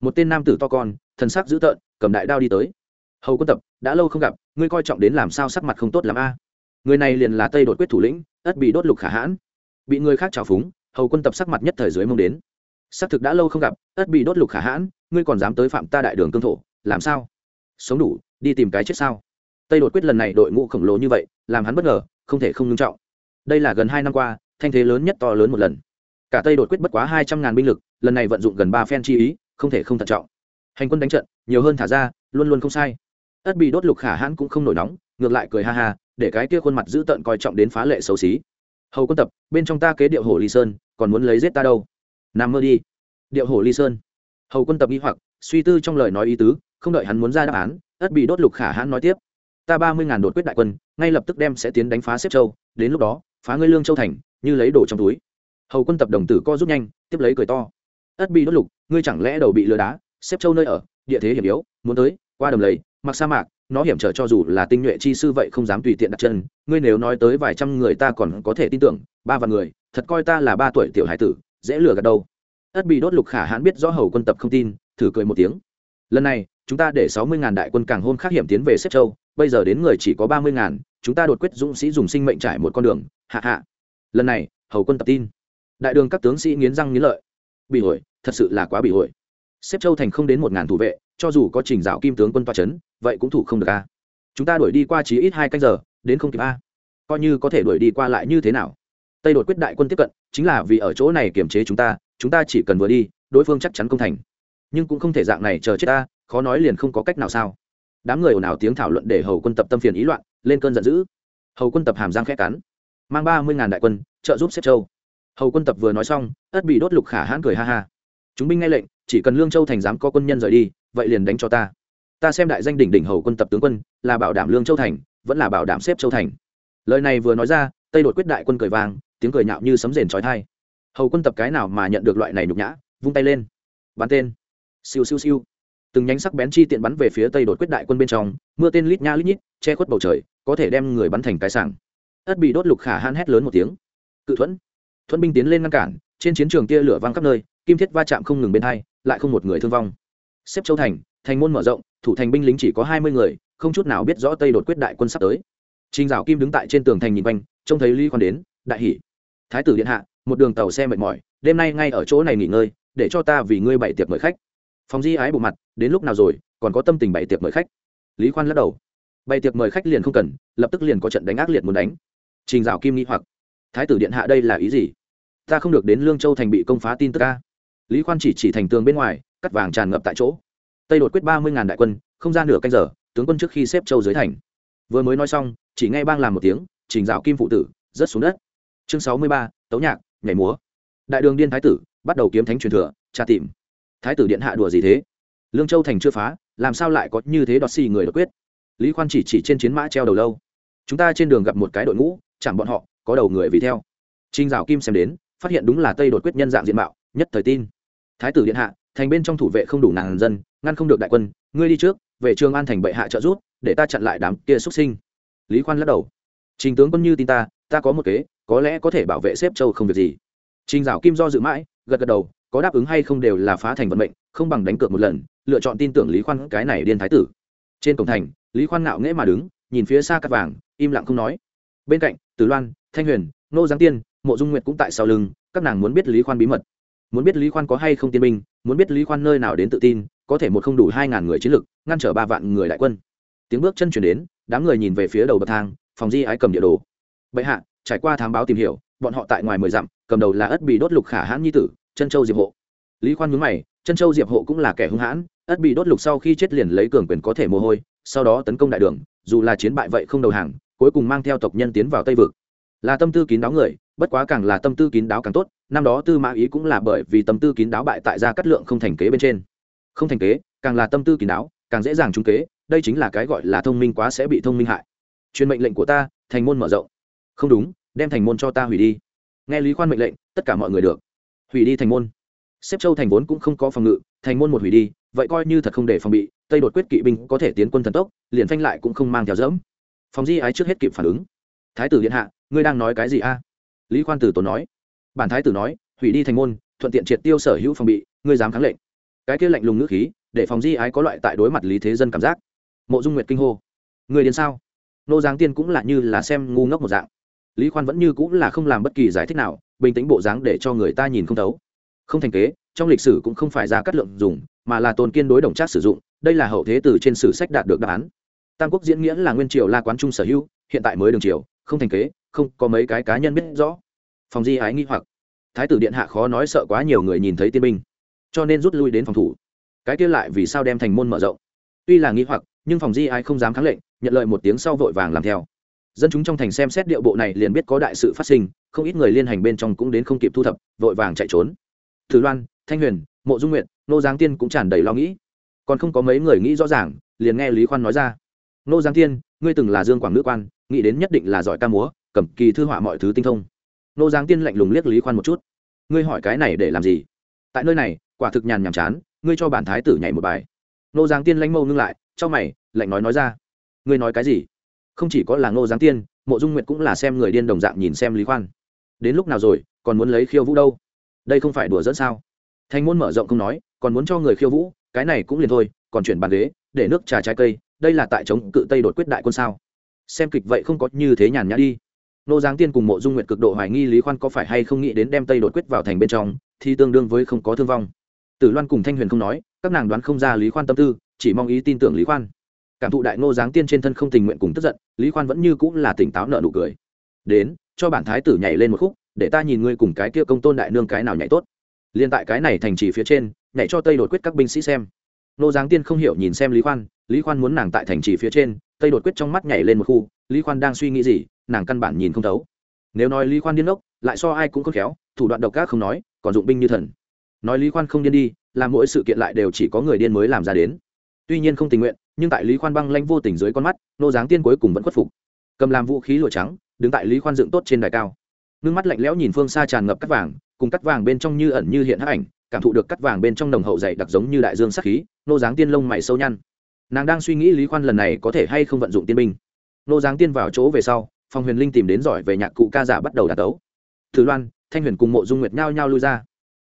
Một tên nam tử to con, thần sắc dữ tợn, cầm đại đao đi tới. Hầu quân tập, đã lâu không gặp, ngươi coi trọng đến làm sao sắc mặt không tốt l a? Người này liền là tây đột quyết thủ lĩnh, ất bị đốt lục khả hãn. Bị người khác trào phúng, hầu quân tập sắc mặt nhất thời dưới mông đến. Xác thực đã lâu không gặp, ất bị đốt lục khả hãn, ngươi còn dám tới phạm ta đại đường cương thổ, làm sao? Sống đủ, đi tìm cái chết sao? Tây đột quyết lần này đội ngũ khổng lồ như vậy, làm hắn bất ngờ, không thể không ngưng trọng. Đây là gần hai năm qua, thanh thế lớn nhất to lớn một lần. Cả tây đột quyết bất quá hai trăm ngàn binh lực, lần này vận dụng gần ba phen chi ý, không thể không thận trọng. Hành quân đánh trận, nhiều hơn thả ra, luôn luôn không sai. Ất bị đốt lục khả hãn cũng không nổi nóng ngược lại cười ha ha, để cái kia khuôn mặt dữ tợn coi trọng đến phá lệ xấu xí. Hầu quân tập, bên trong ta kế điệu hồ ly sơn, còn muốn lấy giết ta đâu? Nằm mơ đi. Điệu hồ ly sơn. Hầu quân tập nghi hoặc, suy tư trong lời nói ý tứ, không đợi hắn muốn ra đáp án, ất bị đốt lục khả hãn nói tiếp. Ta ba mươi ngàn đột quyết đại quân, ngay lập tức đem sẽ tiến đánh phá xếp châu, đến lúc đó, phá ngươi lương châu thành, như lấy đồ trong túi. Hầu quân tập đồng tử co rút nhanh, tiếp lấy cười to. Ất bị đốt lục, ngươi chẳng lẽ đầu bị lừa đá? Xếp châu nơi ở, địa thế hiểm yếu, muốn tới, qua đầm lầy, mặc sa mạc nó hiểm trở cho dù là tinh nhuệ chi sư vậy không dám tùy tiện đặt chân. Ngươi nếu nói tới vài trăm người ta còn có thể tin tưởng, ba vạn người, thật coi ta là ba tuổi tiểu hải tử, dễ lừa gạt đâu. Ất bị đốt lục khả hãn biết rõ hầu quân tập không tin, thử cười một tiếng. Lần này, chúng ta để sáu mươi ngàn đại quân càng hôn khắc hiểm tiến về xếp châu, bây giờ đến người chỉ có ba mươi ngàn, chúng ta đột quyết dũng sĩ dùng sinh mệnh trải một con đường, hạ hạ. Lần này, hầu quân tập tin. Đại đường các tướng sĩ nghiến răng nghiến lợi. Bị hồi thật sự là quá bị hồi xếp châu thành không đến một ngàn thủ vệ, cho dù có trình dạo kim tướng quân toa c h ấ n vậy cũng thủ không được a. Chúng ta đuổi đi qua chỉ ít hai canh giờ, đến không kịp a. Coi như có thể đuổi đi qua lại như thế nào? Tây đột quyết đại quân tiếp cận, chính là vì ở chỗ này kiềm chế chúng ta chúng ta chỉ cần vừa đi, đối phương chắc chắn công thành. Nhưng cũng không thể dạng này chờ chết ta khó nói liền không có cách nào sao. Đám người ồn ào tiếng thảo luận để hầu quân tập tâm phiền ý loạn, lên cơn giận dữ. Hầu quân tập hàm giang khét cắn. Mang ba mươi ngàn đại quân, trợ giúp xếp châu. Hầu quân tập vừa nói xong, ất bị đốt lục khả hãn cười ha ha. Chúng binh nghe lệnh chỉ cần lương châu thành dám có quân nhân rời đi, vậy liền đánh cho ta. Ta xem đại danh đỉnh đỉnh hầu quân tập tướng quân, là bảo đảm lương châu thành, vẫn là bảo đảm xếp châu thành. Lời này vừa nói ra, tây đột quyết đại quân cười vang, tiếng cười nhạo như sấm rền trói thai hầu quân tập cái nào mà nhận được loại này nhục nhã, vung tay lên. Bắn tên. Siêu siêu siêu. Từng nhánh sắc bén chi tiện bắn về phía tây đột quyết đại quân bên trong, mưa tên lít nha lít nhít, che khuất bầu trời, có thể đem người bắn thành cái sảng. Ất bị đốt lục khả han hét lớn một tiếng. Cự thuẫn. Thuẫn binh tiến lên ngăn cản, trên chiến trường tia lửa văng khắp nơi kim thiết va chạm không ngừng bên hai lại không một người thương vong xếp châu thành thành môn mở rộng thủ thành binh lính chỉ có hai mươi người không chút nào biết rõ tây đột quyết đại quân sắp tới Trình Dạo Kim đứng tại trên tường thành nhìn quanh, trông thấy Lý Khoan đến, đại hỉ. Thái tử điện hạ, một đường tàu xe mệt mỏi, đêm nay ngay ở chỗ này nghỉ ngơi, để cho ta vì ngươi bày tiệc mời khách. Phòng Di ái bộ mặt, đến lúc nào rồi, còn có tâm tình bày tiệc mời khách. Lý Khoan lắc đầu. Bày tiệc mời khách liền không cần, lập tức liền có trận đánh ác liệt muốn đánh. Trình Dạo Kim nghi hoặc, Thái tử điện hạ đây là ý gì? Ta không được đến Lương Châu thành bị công phá tin tức a. Lý Khoan chỉ chỉ thành tường bên ngoài, cắt vàng tràn ngập tại chỗ. Tây đột quyết ba mươi ngàn đại quân không ra nửa canh giờ tướng quân trước khi xếp châu dưới thành. Vừa mới nói xong chỉ nghe bang làm một tiếng trình dạo kim phụ tử rớt xuống đất. Chương sáu mươi ba tấu nhạc nhảy múa. Đại đường điên thái tử bắt đầu kiếm thánh truyền thừa tra tìm. Thái tử điện hạ đùa gì thế? Lương châu thành chưa phá làm sao lại có như thế đọt xì người đột quyết? Lý khoan chỉ chỉ trên chiến mã treo đầu lâu. Chúng ta trên đường gặp một cái đội ngũ chẳng bọn họ có đầu người vì theo. Trinh dạo kim xem đến phát hiện đúng là tây đột quyết nhân dạng diện mạo nhất thời tin thái tử điện hạ, thành bên trong thủ vệ không đủ ngàn dân, ngăn không được đại quân, ngươi đi trước, về trường an thành bệ hạ trợ rút để ta chặn lại đám kia xuất sinh. Lý khoan lắc đầu. Trình tướng quân như tin ta ta có một kế, có lẽ có thể bảo vệ xếp châu không việc gì. Trình dạo kim do dự mãi, gật gật đầu, có đáp ứng hay không đều là phá thành vận mệnh, không bằng đánh cược một lần, lựa chọn tin tưởng lý khoan cái này điên thái tử. Trên cổng thành, lý khoan ngạo nghễ mà đứng, nhìn phía xa cắt vàng, im lặng không nói. Bên cạnh, Tử loan, thanh huyền, nô giáng tiên, mộ dung nguyệt cũng tại sau lưng, các nàng muốn biết lý khoan bí mật muốn biết lý khoan có hay không tiên binh, muốn biết lý khoan nơi nào đến tự tin, có thể một không đủ hai ngàn người chiến lực, ngăn trở ba vạn người đại quân. Tiếng bước chân chuyển đến, đám người nhìn về phía đầu bậc thang, phòng di ái cầm địa đồ. Bệ hạ, trải qua thám báo tìm hiểu, bọn họ tại ngoài mười dặm, cầm đầu là ất bị đốt lục khả hãn nhi tử chân châu diệp hộ. Lý khoan mướn mày chân châu diệp hộ cũng là kẻ hung hãn, ất bị đốt lục sau khi chết liền lấy cường quyền có thể mồ hôi, sau đó tấn công đại đường, dù là chiến bại vậy không đầu hàng, cuối cùng mang theo tộc nhân tiến vào tây vực. Là tâm tư kín đáo người bất quá càng là tâm tư kín đáo càng tốt, năm đó tư mã ý cũng là bởi vì tâm tư kín đáo bại tại gia cát lượng không thành kế bên trên. Không thành kế, càng là tâm tư kín đáo, càng dễ dàng trúng kế, đây chính là cái gọi là thông minh quá sẽ bị thông minh hại. Truyền mệnh lệnh của ta, thành môn mở rộng. Không đúng, đem thành môn cho ta hủy đi. Nghe lý khoan mệnh lệnh, tất cả mọi người được. Hủy đi thành môn. Xếp châu thành vốn cũng không có phòng ngự, thành môn một hủy đi, vậy coi như thật không để phòng bị, tây đột quyết kỵ binh có thể tiến quân thần tốc, liền phanh lại cũng không mang theo dẫm. Phòng di ái trước hết kịp phản ứng. Thái tử điện hạ, ngươi đang nói cái gì a? Lý khoan tử tốn nói. Bản thái tử nói, hủy đi thành môn, thuận tiện triệt tiêu sở hữu phòng bị, ngươi dám kháng lệnh. Cái kia lạnh lùng ngữ khí, để phòng di ái có loại tại đối mặt lý thế dân cảm giác. Mộ dung nguyệt kinh hô. Người đến sao? Nô giáng tiên cũng là như là xem ngu ngốc một dạng. Lý khoan vẫn như cũng là không làm bất kỳ giải thích nào, bình tĩnh bộ dáng để cho người ta nhìn không thấu. Không thành kế, trong lịch sử cũng không phải ra cắt lượng dùng, mà là tôn kiên đối đồng trác sử dụng, đây là hậu thế từ trên sử sách đạt được đáp án. Tam quốc diễn nghĩa là nguyên triều la quán trung sở hữu, hiện tại mới đường triều, không thành kế không có mấy cái cá nhân biết rõ. Phòng di ái nghi hoặc. Thái tử điện hạ khó nói sợ quá nhiều người nhìn thấy tiên binh, cho nên rút lui đến phòng thủ. Cái kia lại vì sao đem thành môn mở rộng? Tuy là nghi hoặc, nhưng phòng di ái không dám kháng lệnh, nhận lợi một tiếng sau vội vàng làm theo. Dân chúng trong thành xem xét điệu bộ này liền biết có đại sự phát sinh, không ít người liên hành bên trong cũng đến không kịp thu thập, vội vàng chạy trốn. Thử loan, thanh huyền, mộ dung nguyện nô giáng tiên cũng tràn đầy lo nghĩ. Còn không có mấy người nghĩ rõ ràng, liền nghe lý khoan nói ra. Nô giáng tiên, ngươi từng là dương quảng nữ quan, nghĩ đến nhất định là giỏi ca múa cầm kỳ thư họa mọi thứ tinh thông. Nô giáng tiên lạnh lùng liếc lý khoan một chút. Ngươi hỏi cái này để làm gì? Tại nơi này, quả thực nhàn nhàm chán, ngươi cho bản thái tử nhảy một bài. Nô giáng tiên lãnh mâu ngưng lại, trong mày, lạnh nói nói ra. Ngươi nói cái gì? Không chỉ có là nô giáng tiên, mộ dung nguyệt cũng là xem người điên đồng dạng nhìn xem lý khoan. Đến lúc nào rồi, còn muốn lấy khiêu vũ đâu? Đây không phải đùa dẫn sao? Thành môn mở rộng không nói, còn muốn cho người khiêu vũ, cái này cũng liền thôi, còn chuyển bàn ghế, để nước trà trái cây, đây là tại chống cự tây đột quyết đại quân sao? Xem kịch vậy không có như thế nhàn nhã đi nô giáng tiên cùng mộ dung nguyệt cực độ hoài nghi lý khoan có phải hay không nghĩ đến đem tây đột quyết vào thành bên trong, thì tương đương với không có thương vong. Tử loan cùng thanh huyền không nói, các nàng đoán không ra lý khoan tâm tư, chỉ mong ý tin tưởng lý khoan. Cảm thụ đại nô giáng tiên trên thân không tình nguyện cùng tức giận, lý khoan vẫn như cũng là tỉnh táo nợ nụ cười. Đến, cho bản thái tử nhảy lên một khúc, để ta nhìn ngươi cùng cái kia công tôn đại nương cái nào nhảy tốt. Liên tại cái này thành trì phía trên, nhảy cho tây đột quyết các binh sĩ xem. Nô giáng tiên không hiểu nhìn xem lý khoan lý khoan muốn nàng tại thành trì phía trên, tây đột quyết trong mắt nhảy lên một khu, lý khoan đang suy nghĩ gì nàng căn bản nhìn không thấu. Nếu nói lý khoan điên đốc lại so ai cũng khôn khéo, thủ đoạn độc ác không nói, còn dụng binh như thần. Nói lý khoan không điên đi, làm mỗi sự kiện lại đều chỉ có người điên mới làm ra đến. Tuy nhiên không tình nguyện, nhưng tại lý khoan băng lanh vô tình dưới con mắt, nô giáng tiên cuối cùng vẫn khuất phục. Cầm làm vũ khí lụa trắng, đứng tại lý khoan dựng tốt trên đài cao. Nước mắt lạnh lẽo nhìn phương xa tràn ngập cắt vàng, cùng cắt vàng bên trong như ẩn như hiện hắc ảnh, cảm thụ được cắt vàng bên trong nồng hậu dày đặc giống như đại dương sắc khí, nô giáng tiên lông mày sâu nhăn. Nàng đang suy nghĩ lý khoan lần này có thể hay không vận dụng tiên binh. Nô giáng tiên vào chỗ về sau phòng huyền linh tìm đến giỏi về nhạc cụ ca giả bắt đầu đà tấu thử loan thanh huyền cùng mộ dung nguyệt nhao nhao lui ra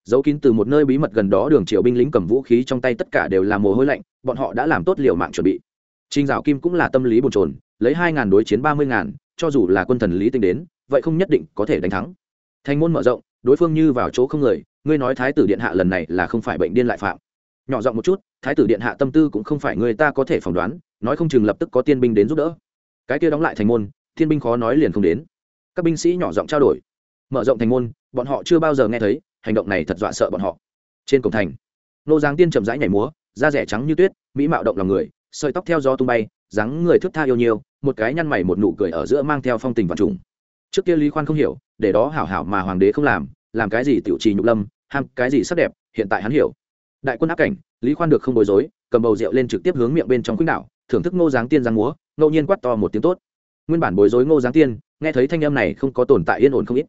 giấu kín từ một nơi bí mật gần đó đường triều binh lính cầm vũ khí trong tay tất cả đều là mồ hôi lạnh bọn họ đã làm tốt liều mạng chuẩn bị Trình Dạo Kim cũng là tâm lý bồn chồn, lấy hai ngàn đối chiến ba mươi ngàn, cho dù là quân thần lý tinh đến, vậy không nhất định có thể đánh thắng. Thành môn mở rộng, đối phương như vào chỗ không người, ngươi nói thái tử điện hạ lần này là không phải bệnh điên lại phạm. Nhỏ giọng một chút, thái tử điện hạ tâm tư cũng không phải người ta có thể phỏng đoán, nói không chừng lập tức có tiên binh đến giúp đỡ. Cái kia đóng lại thành môn, thiên binh khó nói liền không đến. Các binh sĩ nhỏ giọng trao đổi. Mở rộng thành môn, bọn họ chưa bao giờ nghe thấy, hành động này thật dọa sợ bọn họ. Trên cổng thành, nô giáng tiên chậm rãi nhảy múa, da rẻ trắng như tuyết, mỹ mạo động lòng người, sợi tóc theo gió tung bay dáng người thức tha yêu nhiều một cái nhăn mày một nụ cười ở giữa mang theo phong tình và trùng trước kia lý khoan không hiểu để đó hảo hảo mà hoàng đế không làm làm cái gì tiểu trì nhục lâm ham cái gì sắc đẹp hiện tại hắn hiểu đại quân áp cảnh lý khoan được không bối rối cầm bầu rượu lên trực tiếp hướng miệng bên trong quýnh đạo thưởng thức ngô giáng tiên giang múa ngẫu nhiên quát to một tiếng tốt nguyên bản bối rối ngô giáng tiên, nghe thấy thanh âm này không có tồn tại yên ổn không ít.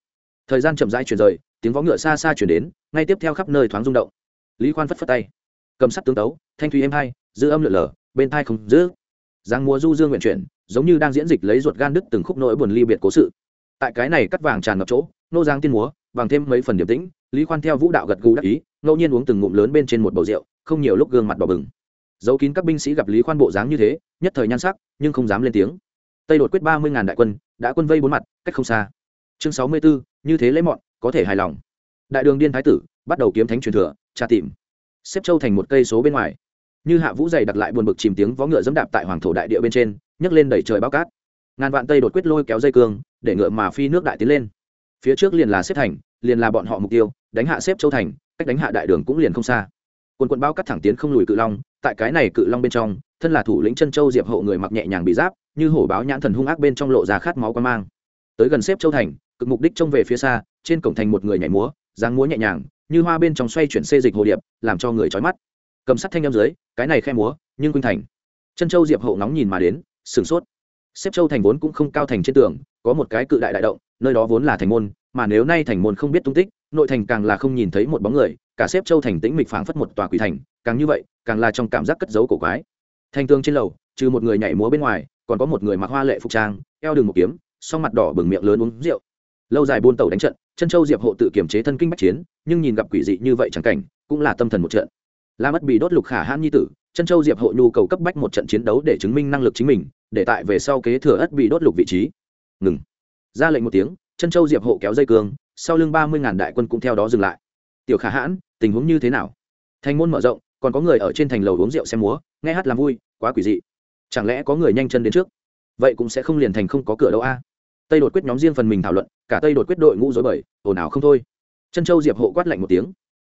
Thời gian chậm rãi chuyển rời, tiếng vó ngựa xa xa chuyển đến, ngay tiếp theo khắp nơi thoáng rung động. Lý khoan phất phất tay, cầm sắt tướng tấu, thanh thùy êm hai dư âm lượn lờ, bên thai không giữ. Giang mùa du dương nguyện chuyển, giống như đang diễn dịch lấy ruột gan đức từng khúc nỗi buồn ly biệt cố sự. Tại cái này cắt vàng tràn ngập chỗ nô giang tiên múa vàng thêm mấy phần điểm tĩnh, lý khoan theo vũ đạo gật gù đắc ý, ngẫu nhiên uống từng ngụm lớn bên trên một bầu rượu, không nhiều lúc gương mặt đỏ bừng. Giấu kín các binh sĩ gặp lý khoan bộ dáng như thế, nhất thời nhan sắc, nhưng không dám lên tiếng tây đột quyết ba mươi ngàn đại quân, đã quân vây bốn mặt, cách không xa. Chương sáu mươi bốn như thế lấy mọn, có thể hài lòng. Đại đường điên thái tử, bắt đầu kiếm thánh truyền thừa, tra tìm. Xếp châu thành một cây số bên ngoài. Như hạ vũ dày đặt lại buồn bực chìm tiếng vó ngựa dẫm đạp tại hoàng thổ đại địa bên trên, nhấc lên đẩy trời bao cát. Ngàn vạn tây đột quyết lôi kéo dây cương, để ngựa mà phi nước đại tiến lên. Phía trước liền là xếp thành, liền là bọn họ mục tiêu, đánh hạ xếp châu thành, cách đánh hạ đại đường cũng liền không xa. Quân quận bao cắt thẳng tiến không lùi cự long, tại cái này cự long bên trong, thân là thủ lĩnh chân châu diệp hộ người mặc nhẹ nhàng bị giáp như hổ báo nhãn thần hung ác bên trong lộ ra khát máu quan mang. Tới gần xếp châu thành, cực mục đích trông về phía xa, trên cổng thành một người nhảy múa, dáng múa nhẹ nhàng, như hoa bên trong xoay chuyển xê dịch hồ điệp, làm cho người trói mắt. Cầm sắt thanh â dưới, cái này khe múa, nhưng khuynh thành. Chân châu diệp hậu nóng nhìn mà đến, sửng sốt. Xếp châu thành vốn cũng không cao thành trên tường, có một cái cự đại đại động, nơi đó vốn là thành môn, mà nếu nay thành môn không biết tung tích, nội thành càng là không nhìn thấy một bóng người, cả xếp châu thành tĩnh mịch phảng phất một tòa quỷ thành, càng như vậy, càng là trong cảm giác cất giấu cổ quái. Thành tường trên lầu, trừ một người nhảy múa bên ngoài còn có một người mặc hoa lệ phục trang, eo đường một kiếm, song mặt đỏ bừng miệng lớn uống rượu. Lâu dài buôn tàu đánh trận, chân châu diệp hộ tự kiểm chế thân kinh bách chiến, nhưng nhìn gặp quỷ dị như vậy chẳng cảnh, cũng là tâm thần một trận. La mất bị đốt lục khả hãn nhi tử, chân châu diệp hộ nhu cầu cấp bách một trận chiến đấu để chứng minh năng lực chính mình, để tại về sau kế thừa ất bị đốt lục vị trí. Ngừng. Ra lệnh một tiếng, chân châu diệp hộ kéo dây cương, sau lưng ba mươi ngàn đại quân cũng theo đó dừng lại. Tiểu khả hãn, tình huống như thế nào? Thành môn mở rộng, còn có người ở trên thành lầu uống rượu xem múa, nghe hát làm vui, quá quỷ dị chẳng lẽ có người nhanh chân đến trước? Vậy cũng sẽ không liền thành không có cửa đâu a. Tây đột quyết nhóm riêng phần mình thảo luận, cả tây đột quyết đội ngũ dối bời, ồn ào không thôi. Chân châu diệp hộ quát lạnh một tiếng.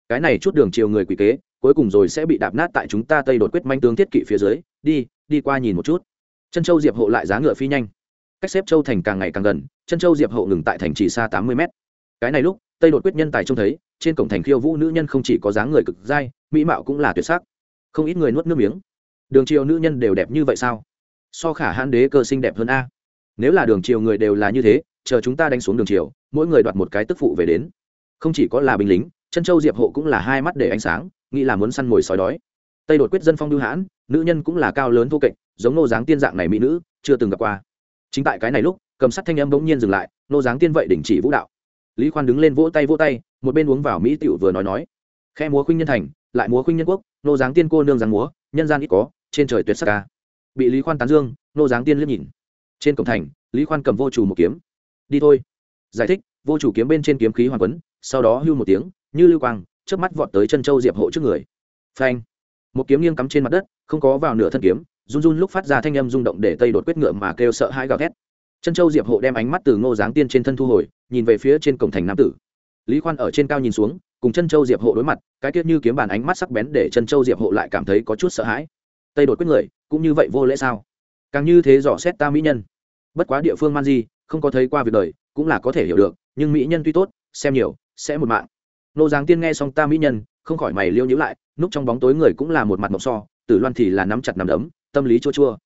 Cái này chút đường chiều người quỷ kế, cuối cùng rồi sẽ bị đạp nát tại chúng ta tây đột quyết manh tướng thiết kỵ phía dưới. Đi đi qua nhìn một chút. Chân châu diệp hộ lại giá ngựa phi nhanh. Cách xếp châu thành càng ngày càng gần, chân châu diệp hộ ngừng tại thành chỉ xa tám mươi mét. Cái này lúc, tây đột quyết nhân tài trông thấy, trên cổng thành khiêu vũ nữ nhân không chỉ có dáng người cực dai, mỹ mạo cũng là tuyệt sắc. Không ít người nuốt nước miếng đường triều nữ nhân đều đẹp như vậy sao? So khả hãn đế cơ xinh đẹp hơn a. Nếu là đường triều người đều là như thế, chờ chúng ta đánh xuống đường triều, mỗi người đoạt một cái tức phụ về đến. Không chỉ có là binh lính, chân châu diệp hộ cũng là hai mắt để ánh sáng, nghĩ là muốn săn mồi sói đói. Tây đột quyết dân phong lưu hãn, nữ nhân cũng là cao lớn thô kệch, giống nô dáng tiên dạng này mỹ nữ, chưa từng gặp qua. Chính tại cái này lúc, cầm sắt thanh âm bỗng nhiên dừng lại, nô dáng tiên vậy đình chỉ vũ đạo. Lý khoan đứng lên vỗ tay vỗ tay, một bên uống vào mỹ tiểu vừa nói nói. Khe múa khuynh nhân thành, lại múa khuynh nhân quốc, nô dáng tiên cô nương dáng múa, nhân gian ít có trên trời tuyệt sắc ca. Bị lý khoan tán dương, nô Giáng tiên liếc nhìn. Trên cổng thành, lý khoan cầm vô chủ một kiếm. Đi thôi. Giải thích, vô chủ kiếm bên trên kiếm khí hoàng quấn, sau đó hưu một tiếng, như lưu quang trước mắt vọt tới chân châu diệp hộ trước người. Phanh. Một kiếm nghiêng cắm trên mặt đất, không có vào nửa thân kiếm, run run lúc phát ra thanh âm rung động để tây đột quyết ngựa mà kêu sợ hãi gào thét. Chân châu diệp hộ đem ánh mắt từ ngô giáng tiên trên thân thu hồi, nhìn về phía trên cổng thành nam tử. Lý khoan ở trên cao nhìn xuống, cùng chân châu diệp hộ đối mặt, cái tiết như kiếm bàn ánh mắt sắc bén để chân châu diệp hộ lại cảm thấy có chút sợ hãi tây đột quyết người, cũng như vậy vô lễ sao? Càng như thế dò xét ta mỹ nhân. Bất quá địa phương man di, không có thấy qua việc đời, cũng là có thể hiểu được, nhưng mỹ nhân tuy tốt, xem nhiều, sẽ một mạng. Nô giáng tiên nghe xong ta mỹ nhân, không khỏi mày liêu nhữ lại núp trong bóng tối người cũng là một mặt mộc so, tử loan thì là nắm chặt nắm đấm, tâm lý chua chua.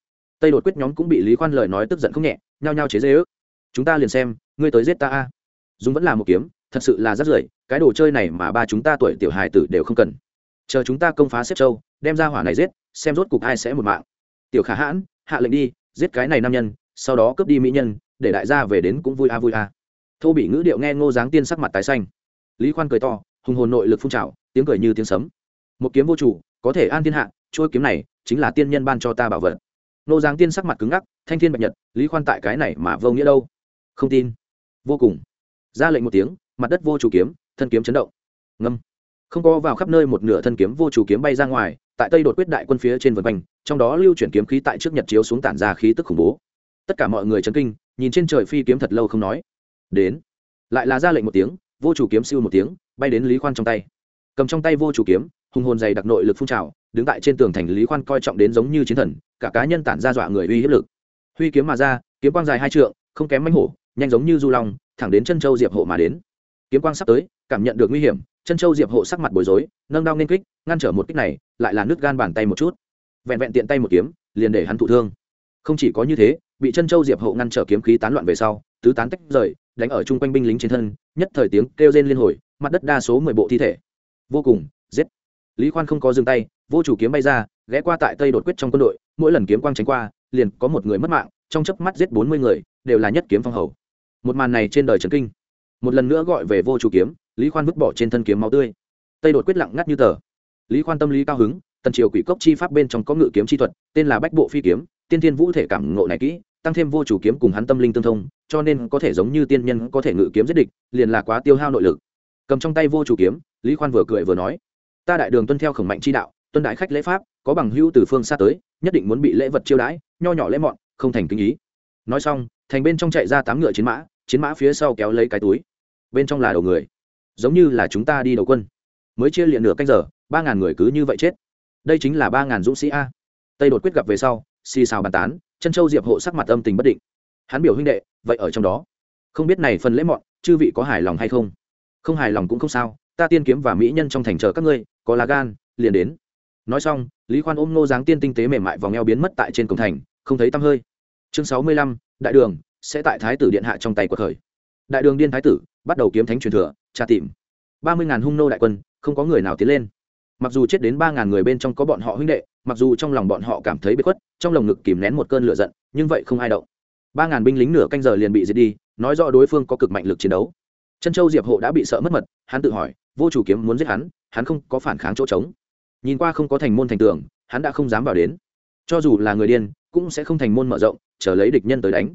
Tây đột quyết nhóm cũng bị lý khoan lời nói tức giận không nhẹ, nhao nhao chế dê ước chúng ta liền xem, ngươi tới giết ta a. Dùng vẫn là một kiếm, thật sự là rất rưởi, cái đồ chơi này mà ba chúng ta tuổi tiểu hài tử đều không cần. Chờ chúng ta công phá xếp châu, đem ra hỏa này giết xem rốt cục ai sẽ một mạng. Tiểu khả hãn, hạ lệnh đi, giết cái này nam nhân, sau đó cướp đi mỹ nhân, để đại gia về đến cũng vui a vui a. Thô bị ngữ điệu nghe ngô giáng tiên sắc mặt tái xanh. Lý khoan cười to, hùng hồn nội lực phun trào, tiếng cười như tiếng sấm. Một kiếm vô chủ, có thể an thiên hạ trôi kiếm này chính là tiên nhân ban cho ta bảo vật. Ngô giáng tiên sắc mặt cứng ngắc, thanh thiên bạch nhật, lý khoan tại cái này mà vô nghĩa đâu? Không tin. Vô cùng. Ra lệnh một tiếng, mặt đất vô chủ kiếm, thân kiếm chấn động. Ngâm không có vào khắp nơi một nửa thân kiếm vô chủ kiếm bay ra ngoài, tại tây đột quyết đại quân phía trên vân quanh, trong đó lưu chuyển kiếm khí tại trước nhật chiếu xuống tản ra khí tức khủng bố. Tất cả mọi người chấn kinh, nhìn trên trời phi kiếm thật lâu không nói. Đến. Lại là ra lệnh một tiếng, vô chủ kiếm siêu một tiếng, bay đến lý khoan trong tay. Cầm trong tay vô chủ kiếm, hùng hồn dày đặc nội lực phun trào, đứng tại trên tường thành lý khoan coi trọng đến giống như chiến thần, cả cá nhân tản ra dọa người uy hiếp lực. Huy kiếm mà ra, kiếm quang dài hai trượng, không kém mánh hổ, nhanh giống như du long, thẳng đến chân châu diệp hộ mà đến. Kiếm quang sắp tới, cảm nhận được nguy hiểm chân châu diệp hộ sắc mặt bối rối, nâng đao nên kích, ngăn trở một kích này, lại là nước gan bàn tay một chút. Vẹn vẹn tiện tay một kiếm, liền để hắn thụ thương. Không chỉ có như thế, bị chân châu diệp hộ ngăn trở kiếm khí tán loạn về sau, tứ tán tách rời, đánh ở chung quanh binh lính trên thân, nhất thời tiếng kêu rên liên hồi, mặt đất đa số mười bộ thi thể. Vô cùng, giết. Lý khoan không có dừng tay, vô chủ kiếm bay ra, ghé qua tại tây đột quyết trong quân đội, mỗi lần kiếm quang tránh qua, liền có một người mất mạng, trong chớp mắt giết bốn mươi người, đều là nhất kiếm phong hầu. Một màn này trên đời trần kinh. Một lần nữa gọi về vô chủ kiếm lý khoan vứt bỏ trên thân kiếm máu tươi. Tây đột quyết lặng ngắt như tờ. Lý khoan tâm lý cao hứng, tần triều quỷ cốc chi pháp bên trong có ngự kiếm chi thuật, tên là bách bộ phi kiếm, tiên thiên vũ thể cảm ngộ này kỹ, tăng thêm vô chủ kiếm cùng hắn tâm linh tương thông, cho nên có thể giống như tiên nhân có thể ngự kiếm giết địch, liền là quá tiêu hao nội lực. Cầm trong tay vô chủ kiếm, lý khoan vừa cười vừa nói, ta đại đường tuân theo khổng mạnh chi đạo, tuân đại khách lễ pháp, có bằng hữu từ phương xa tới, nhất định muốn bị lễ vật chiêu đãi, nho nhỏ lễ mọn, không thành kinh ý. Nói xong, thành bên trong chạy ra tám ngựa chiến mã chiến mã phía sau kéo lấy cái túi. Bên trong là đầu người giống như là chúng ta đi đầu quân. Mới chia liền nửa canh giờ, ba ngàn người cứ như vậy chết. Đây chính là ba ngàn dũng sĩ a. Tây đột quyết gặp về sau, xì xào bàn tán chân châu diệp hộ sắc mặt âm tình bất định. Hắn biểu huynh đệ, vậy ở trong đó? Không biết này phần lễ mọn, chư vị có hài lòng hay không? Không hài lòng cũng không sao, ta tiên kiếm và mỹ nhân trong thành chờ các ngươi, có lá gan, liền đến. Nói xong, lý khoan ôm ngô giáng tiên tinh tế mềm mại vòng eo biến mất tại trên cổng thành, không thấy tăm hơi. Chương sáu mươi lăm, đại đường, sẽ tại thái tử điện hạ trong tay của thời đại đường điên thái tử, bắt đầu kiếm thánh truyền thừa tra tìm. Ba mươi ngàn hung nô đại quân, không có người nào tiến lên. Mặc dù chết đến ba ngàn người bên trong có bọn họ huynh đệ, mặc dù trong lòng bọn họ cảm thấy bất khuất, trong lồng ngực kìm nén một cơn lửa giận, nhưng vậy không ai động. Ba ngàn binh lính nửa canh giờ liền bị diệt đi, nói rõ đối phương có cực mạnh lực chiến đấu. Chân châu diệp hộ đã bị sợ mất mật, hắn tự hỏi, vô chủ kiếm muốn giết hắn hắn không có phản kháng chỗ trống. Nhìn qua không có thành môn thành tường, hắn đã không dám vào đến. Cho dù là người điên, cũng sẽ không thành môn mở rộng, chờ lấy địch nhân tới đánh.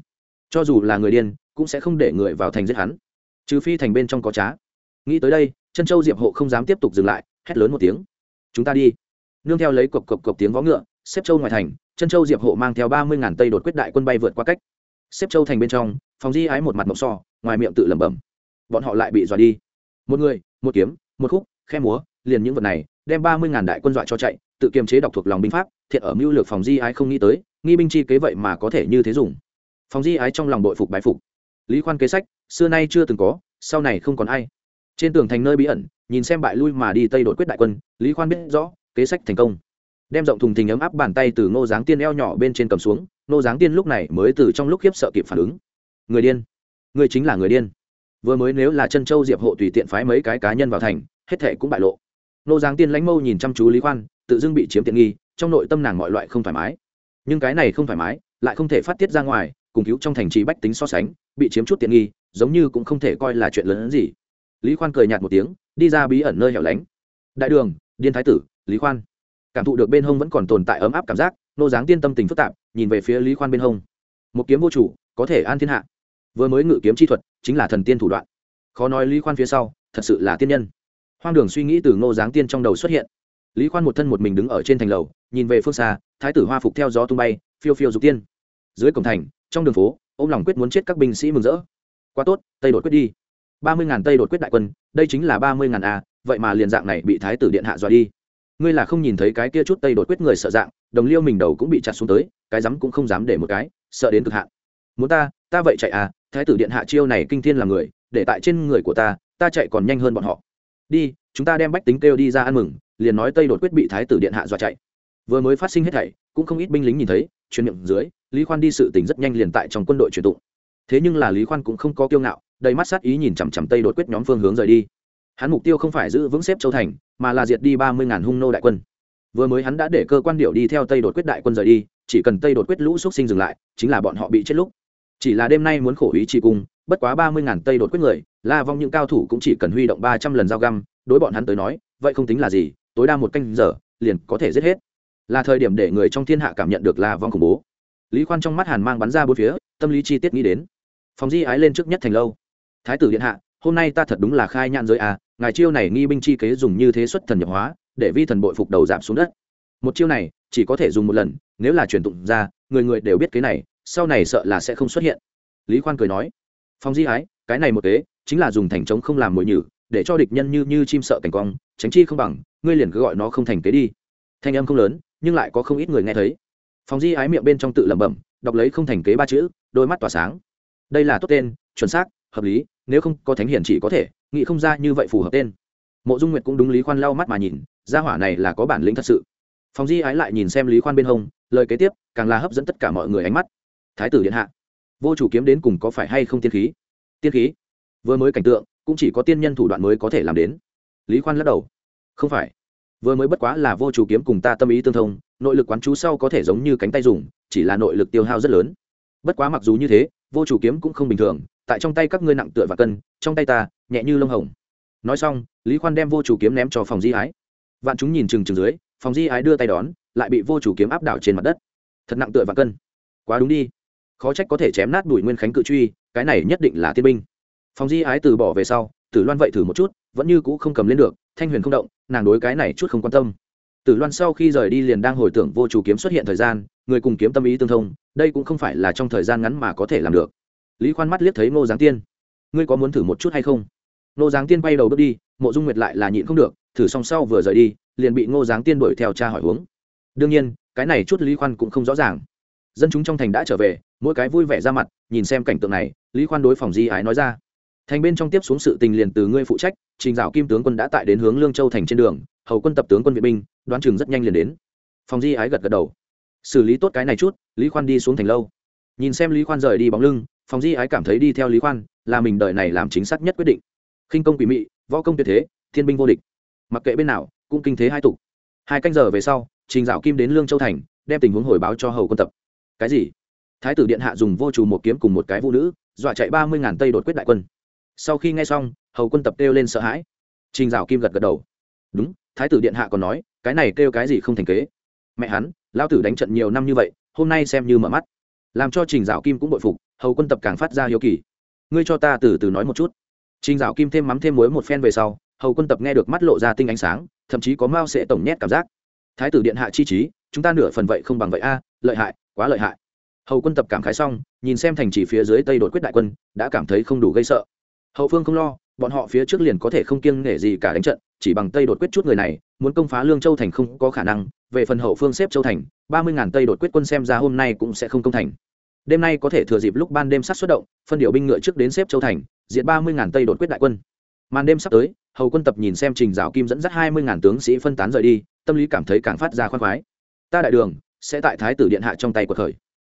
Cho dù là người điên, cũng sẽ không để người vào thành giết hắn. Trừ phi thành bên trong có trá nghĩ tới đây chân châu diệp hộ không dám tiếp tục dừng lại, hét lớn một tiếng. Chúng ta đi. Nương theo lấy cộc cộc cộc tiếng vó ngựa, xếp châu ngoài thành chân châu diệp hộ mang theo ba mươi ngàn tây đột quyết đại quân bay vượt qua cách. Xếp châu thành bên trong, phòng di ái một mặt mộc so, ngoài miệng tự lẩm bẩm. Bọn họ lại bị dọa đi. Một người, một kiếm, một khúc, khe múa, liền những vật này, đem ba mươi ngàn đại quân dọa cho chạy, tự kiềm chế đọc thuộc lòng binh pháp, thiện ở mưu lược phòng di ái không nghĩ tới, nghi binh chi kế vậy mà có thể như thế dùng. Phòng di ái trong lòng đội phục bái phục. Lý khoan kế sách, xưa nay chưa từng có, sau này không còn ai trên tường thành nơi bí ẩn, nhìn xem bại lui mà đi tây đội quyết đại quân, lý khoan biết rõ, kế sách thành công. Đem rộng thùng thình ấm áp bàn tay từ ngô giáng tiên eo nhỏ bên trên cầm xuống, ngô giáng tiên lúc này mới từ trong lúc khiếp sợ kịp phản ứng. Người điên. Người chính là người điên. Vừa mới nếu là chân châu diệp hộ tùy tiện phái mấy cái cá nhân vào thành, hết thệ cũng bại lộ. Ngô giáng tiên lãnh mâu nhìn chăm chú lý khoan, tự dưng bị chiếm tiện nghi, trong nội tâm nàng mọi loại không thoải mái. Nhưng cái này không thoải mái, lại không thể phát tiết ra ngoài, cùng cứu trong thành trì bách tính so sánh, bị chiếm chút tiện nghi, giống như cũng không thể coi là chuyện lớn hơn gì lý khoan cười nhạt một tiếng, đi ra bí ẩn nơi hẻo lánh. Đại đường, điên thái tử, lý khoan. Cảm thụ được bên hông vẫn còn tồn tại ấm áp cảm giác, nô dáng tiên tâm tình phức tạp, nhìn về phía lý khoan bên hông. Một kiếm vô chủ, có thể an thiên hạ. Vừa mới ngự kiếm chi thuật, chính là thần tiên thủ đoạn. Khó nói lý khoan phía sau, thật sự là tiên nhân. Hoang đường suy nghĩ từ ngô giáng tiên trong đầu xuất hiện. Lý khoan một thân một mình đứng ở trên thành lầu, nhìn về phương xa, thái tử hoa phục theo gió tung bay, phiêu phiêu dục tiên. Dưới cổng thành, trong đường phố ô m lòng quyết muốn chết các binh sĩ mừng rỡ. Quá tốt, tây đột quyết đi ba mươi ngàn tây đột quyết đại quân, đây chính là ba mươi ngàn a, vậy mà liền dạng này bị thái tử điện hạ dọa đi. Ngươi là không nhìn thấy cái kia chút tây đột quyết người sợ dạng, đồng liêu mình đầu cũng bị chặt xuống tới, cái rắm cũng không dám để một cái, sợ đến cực hạn. Muốn ta ta vậy chạy à thái tử điện hạ chiêu này kinh thiên là người, để tại trên người của ta ta chạy còn nhanh hơn bọn họ. Đi, chúng ta đem bách tính kêu đi ra ăn mừng, liền nói tây đột quyết bị thái tử điện hạ dọa chạy. Vừa mới phát sinh hết thảy, cũng không ít binh lính nhìn thấy, truyền miệng dưới, lý khoan đi sự tình rất nhanh liền tại trong quân đội truyền tụng. Thế nhưng là lý khoan cũng không có kiêu ngạo đầy mắt sát ý nhìn chằm chằm tây đột quyết nhóm phương hướng rời đi. Hắn mục tiêu không phải giữ vững xếp châu thành, mà là diệt đi ba mươi ngàn hung nô đại quân. Vừa mới hắn đã để cơ quan điệu đi theo tây đột quyết đại quân rời đi, chỉ cần tây đột quyết lũ x sinh dừng lại, chính là bọn họ bị chết lúc. Chỉ là đêm nay muốn khổ ý trị cung, bất quá ba mươi ngàn tây đột quyết người, la vong những cao thủ cũng chỉ cần huy động ba trăm lần dao găm, đối bọn hắn tới nói, vậy không tính là gì, tối đa một canh giờ, liền có thể giết hết. Là thời điểm để người trong thiên hạ cảm nhận được la vong khủng bố. Lý khoan trong mắt hàn mang bắn ra bốn phía, tâm lý chi tiết nghĩ đến. Phòng di ái lên trước nhất thành lâu thái tử điện hạ, hôm nay ta thật đúng là khai nhạn giới à ngài chiêu này nghi binh chi kế dùng như thế xuất thần nhập hóa, để vi thần bội phục đầu giảm xuống đất. Một chiêu này, chỉ có thể dùng một lần, nếu là truyền tụng ra, người người đều biết cái này, sau này sợ là sẽ không xuất hiện. Lý khoan cười nói, phong di ái, cái này một kế, chính là dùng thành trống không làm mồi nhử, để cho địch nhân như như chim sợ cảnh quang, tránh chi không bằng, ngươi liền cứ gọi nó không thành kế đi. Thanh âm không lớn, nhưng lại có không ít người nghe thấy. Phong di ái miệng bên trong tự lẩm bẩm, đọc lấy không thành kế ba chữ, đôi mắt tỏa sáng. Đây là tốt tên, chuẩn xác, hợp lý nếu không có thánh hiển chỉ có thể, nghĩ không ra như vậy phù hợp tên. Mộ dung nguyệt cũng đúng lý khoan lau mắt mà nhìn, gia hỏa này là có bản lĩnh thật sự. Phòng di ái lại nhìn xem lý khoan bên hông, lời kế tiếp, càng là hấp dẫn tất cả mọi người ánh mắt. Thái tử điện hạ, vô chủ kiếm đến cùng có phải hay không tiên khí? Tiên khí? Vừa mới cảnh tượng, cũng chỉ có tiên nhân thủ đoạn mới có thể làm đến. Lý khoan lắc đầu, không phải. Vừa mới bất quá là vô chủ kiếm cùng ta tâm ý tương thông, nội lực quán chú sau có thể giống như cánh tay dùng, chỉ là nội lực tiêu hao rất lớn. Bất quá mặc dù như thế, vô chủ kiếm cũng không bình thường tại trong tay các ngươi nặng tựa và cân, trong tay ta, nhẹ như lông hồng. Nói xong, lý khoan đem vô chủ kiếm ném cho phòng di ái. Vạn chúng nhìn chừng chừng dưới, phòng di ái đưa tay đón, lại bị vô chủ kiếm áp đảo trên mặt đất. Thật nặng tựa và cân. Quá đúng đi. Khó trách có thể chém nát đùi nguyên khánh cự truy, cái này nhất định là tiên binh. Phòng di ái từ bỏ về sau, tử loan vậy thử một chút, vẫn như cũ không cầm lên được, thanh huyền không động, nàng đối cái này chút không quan tâm. Tử loan sau khi rời đi liền đang hồi tưởng vô chủ kiếm xuất hiện thời gian, người cùng kiếm tâm ý tương thông, đây cũng không phải là trong thời gian ngắn mà có thể làm được lý khoan mắt liếc thấy ngô giáng tiên. Ngươi có muốn thử một chút hay không? Ngô giáng tiên bay đầu bước đi, mộ dung nguyệt lại là nhịn không được, thử xong sau vừa rời đi, liền bị ngô giáng tiên đuổi theo cha hỏi huống. Đương nhiên, cái này chút lý khoan cũng không rõ ràng. Dân chúng trong thành đã trở về, mỗi cái vui vẻ ra mặt, nhìn xem cảnh tượng này, lý khoan đối phòng di ái nói ra. Thành bên trong tiếp xuống sự tình liền từ ngươi phụ trách, trình dạo kim tướng quân đã tại đến hướng lương châu thành trên đường, hầu quân tập tướng quân vệ binh, đoán chừng rất nhanh liền đến. Phòng di ái gật gật đầu. Xử lý tốt cái này chút, lý khoan đi xuống thành lâu. Nhìn xem lý khoan rời đi bóng lưng phòng di ái cảm thấy đi theo lý khoan là mình đợi này làm chính xác nhất quyết định. Khinh công quỷ mị, võ công tuyệt thế, thiên binh vô địch. Mặc kệ bên nào, cũng kinh thế hai tục. Hai canh giờ về sau, trình dạo kim đến lương châu thành, đem tình huống hồi báo cho hầu quân tập. Cái gì? Thái tử điện hạ dùng vô trù một kiếm cùng một cái vũ nữ, dọa chạy ba mươi ngàn tây đột quyết đại quân. Sau khi nghe xong, hầu quân tập kêu lên sợ hãi. Trình dạo kim gật gật đầu. Đúng, thái tử điện hạ còn nói, cái này kêu cái gì không thành kế. Mẹ hắn lao tử đánh trận nhiều năm như vậy, hôm nay xem như mở mắt làm cho trình dạo kim cũng bội phục, hầu quân tập càng phát ra hiếu kỳ. Ngươi cho ta từ từ nói một chút. Trình dạo kim thêm mắm thêm muối một phen về sau, hầu quân tập nghe được mắt lộ ra tinh ánh sáng, thậm chí có mao sẽ tổng nhét cảm giác. Thái tử điện hạ chi trí, chúng ta nửa phần vậy không bằng vậy a, lợi hại, quá lợi hại. Hầu quân tập cảm khái xong, nhìn xem thành trì phía dưới tây đột quyết đại quân, đã cảm thấy không đủ gây sợ. Hậu phương không lo, bọn họ phía trước liền có thể không kiêng nể gì cả đánh trận, chỉ bằng tây đột quyết chút người này, muốn công phá lương châu thành không có khả năng, về phần hậu phương xếp châu thành, ba mươi ngàn tây đột quyết quân xem ra hôm nay cũng sẽ không công thành đêm nay có thể thừa dịp lúc ban đêm sát xuất động, phân điệu binh ngựa trước đến xếp châu thành diện ba mươi ngàn tây đột quyết đại quân. Màn đêm sắp tới, hầu quân tập nhìn xem trình rào kim dẫn dắt hai mươi ngàn tướng sĩ phân tán rời đi, tâm lý cảm thấy càng phát ra khoan khoái. Ta đại đường, sẽ tại thái tử điện hạ trong tay của khởi.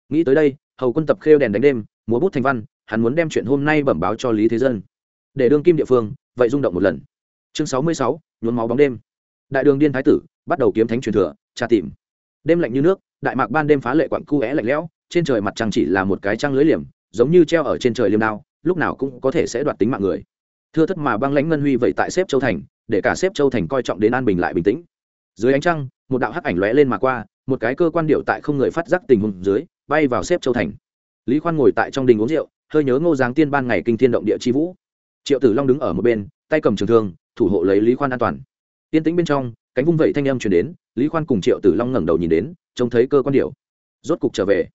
Nghĩ tới đây, hầu quân tập khêu đèn đánh đêm, múa bút thành văn, hắn muốn đem chuyện hôm nay bẩm báo cho lý thế dân. Để đương kim địa phương, vậy rung động một lần. Chương sáu mươi sáu, nhuốm máu bóng đêm. Đại đường điên thái tử, bắt đầu kiếm thánh truyền thừa, tra tìm. Đêm lạnh như nước, đại mạc ban đêm phá lệ quặng cu é lạnh lẽo trên trời mặt trăng chỉ là một cái trăng lưới liềm, giống như treo ở trên trời liêm đao, lúc nào cũng có thể sẽ đoạt tính mạng người. Thưa thất mà băng lãnh ngân huy vậy tại xếp châu thành, để cả xếp châu thành coi trọng đến an bình lại bình tĩnh. Dưới ánh trăng, một đạo hắc ảnh lóe lên mà qua, một cái cơ quan điệu tại không người phát giác tình huống dưới, bay vào xếp châu thành. Lý khoan ngồi tại trong đình uống rượu, hơi nhớ ngô giáng tiên ban ngày kinh thiên động địa chi vũ. Triệu tử long đứng ở một bên, tay cầm trường thương, thủ hộ lấy lý khoan an toàn. Tiên tĩnh bên trong, cánh vung vẩy thanh âm truyền đến, lý khoan cùng triệu tử long ngẩng đầu nhìn đến, trông thấy cơ quan điệu rốt cục trở về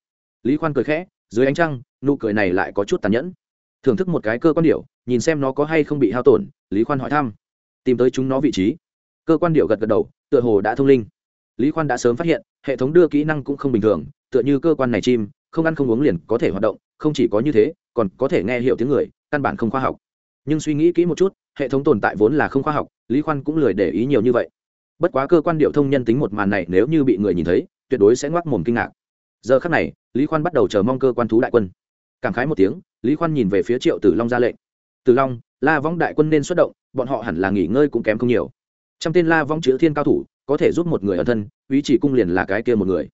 lý khoan cười khẽ, dưới ánh trăng, nụ cười này lại có chút tàn nhẫn. Thưởng thức một cái cơ quan điệu, nhìn xem nó có hay không bị hao tổn, lý khoan hỏi thăm. Tìm tới chúng nó vị trí. Cơ quan điệu gật gật đầu, tựa hồ đã thông linh. Lý khoan đã sớm phát hiện, hệ thống đưa kỹ năng cũng không bình thường, tựa như cơ quan này chim, không ăn không uống liền có thể hoạt động, không chỉ có như thế, còn có thể nghe hiểu tiếng người, căn bản không khoa học. Nhưng suy nghĩ kỹ một chút, hệ thống tồn tại vốn là không khoa học, lý khoan cũng lười để ý nhiều như vậy. Bất quá cơ quan điệu thông nhân tính một màn này nếu như bị người nhìn thấy, tuyệt đối sẽ ngoác mồm kinh ngạc giờ khắc này, lý khoan bắt đầu chờ mong cơ quan thú đại quân. Cảm khái một tiếng, lý khoan nhìn về phía triệu tử long ra lệnh. Tử long, la vong đại quân nên xuất động, bọn họ hẳn là nghỉ ngơi cũng kém không nhiều. Trăm tên la vong chữ thiên cao thủ, có thể giúp một người ở thân, ý chỉ cung liền là cái kia một người.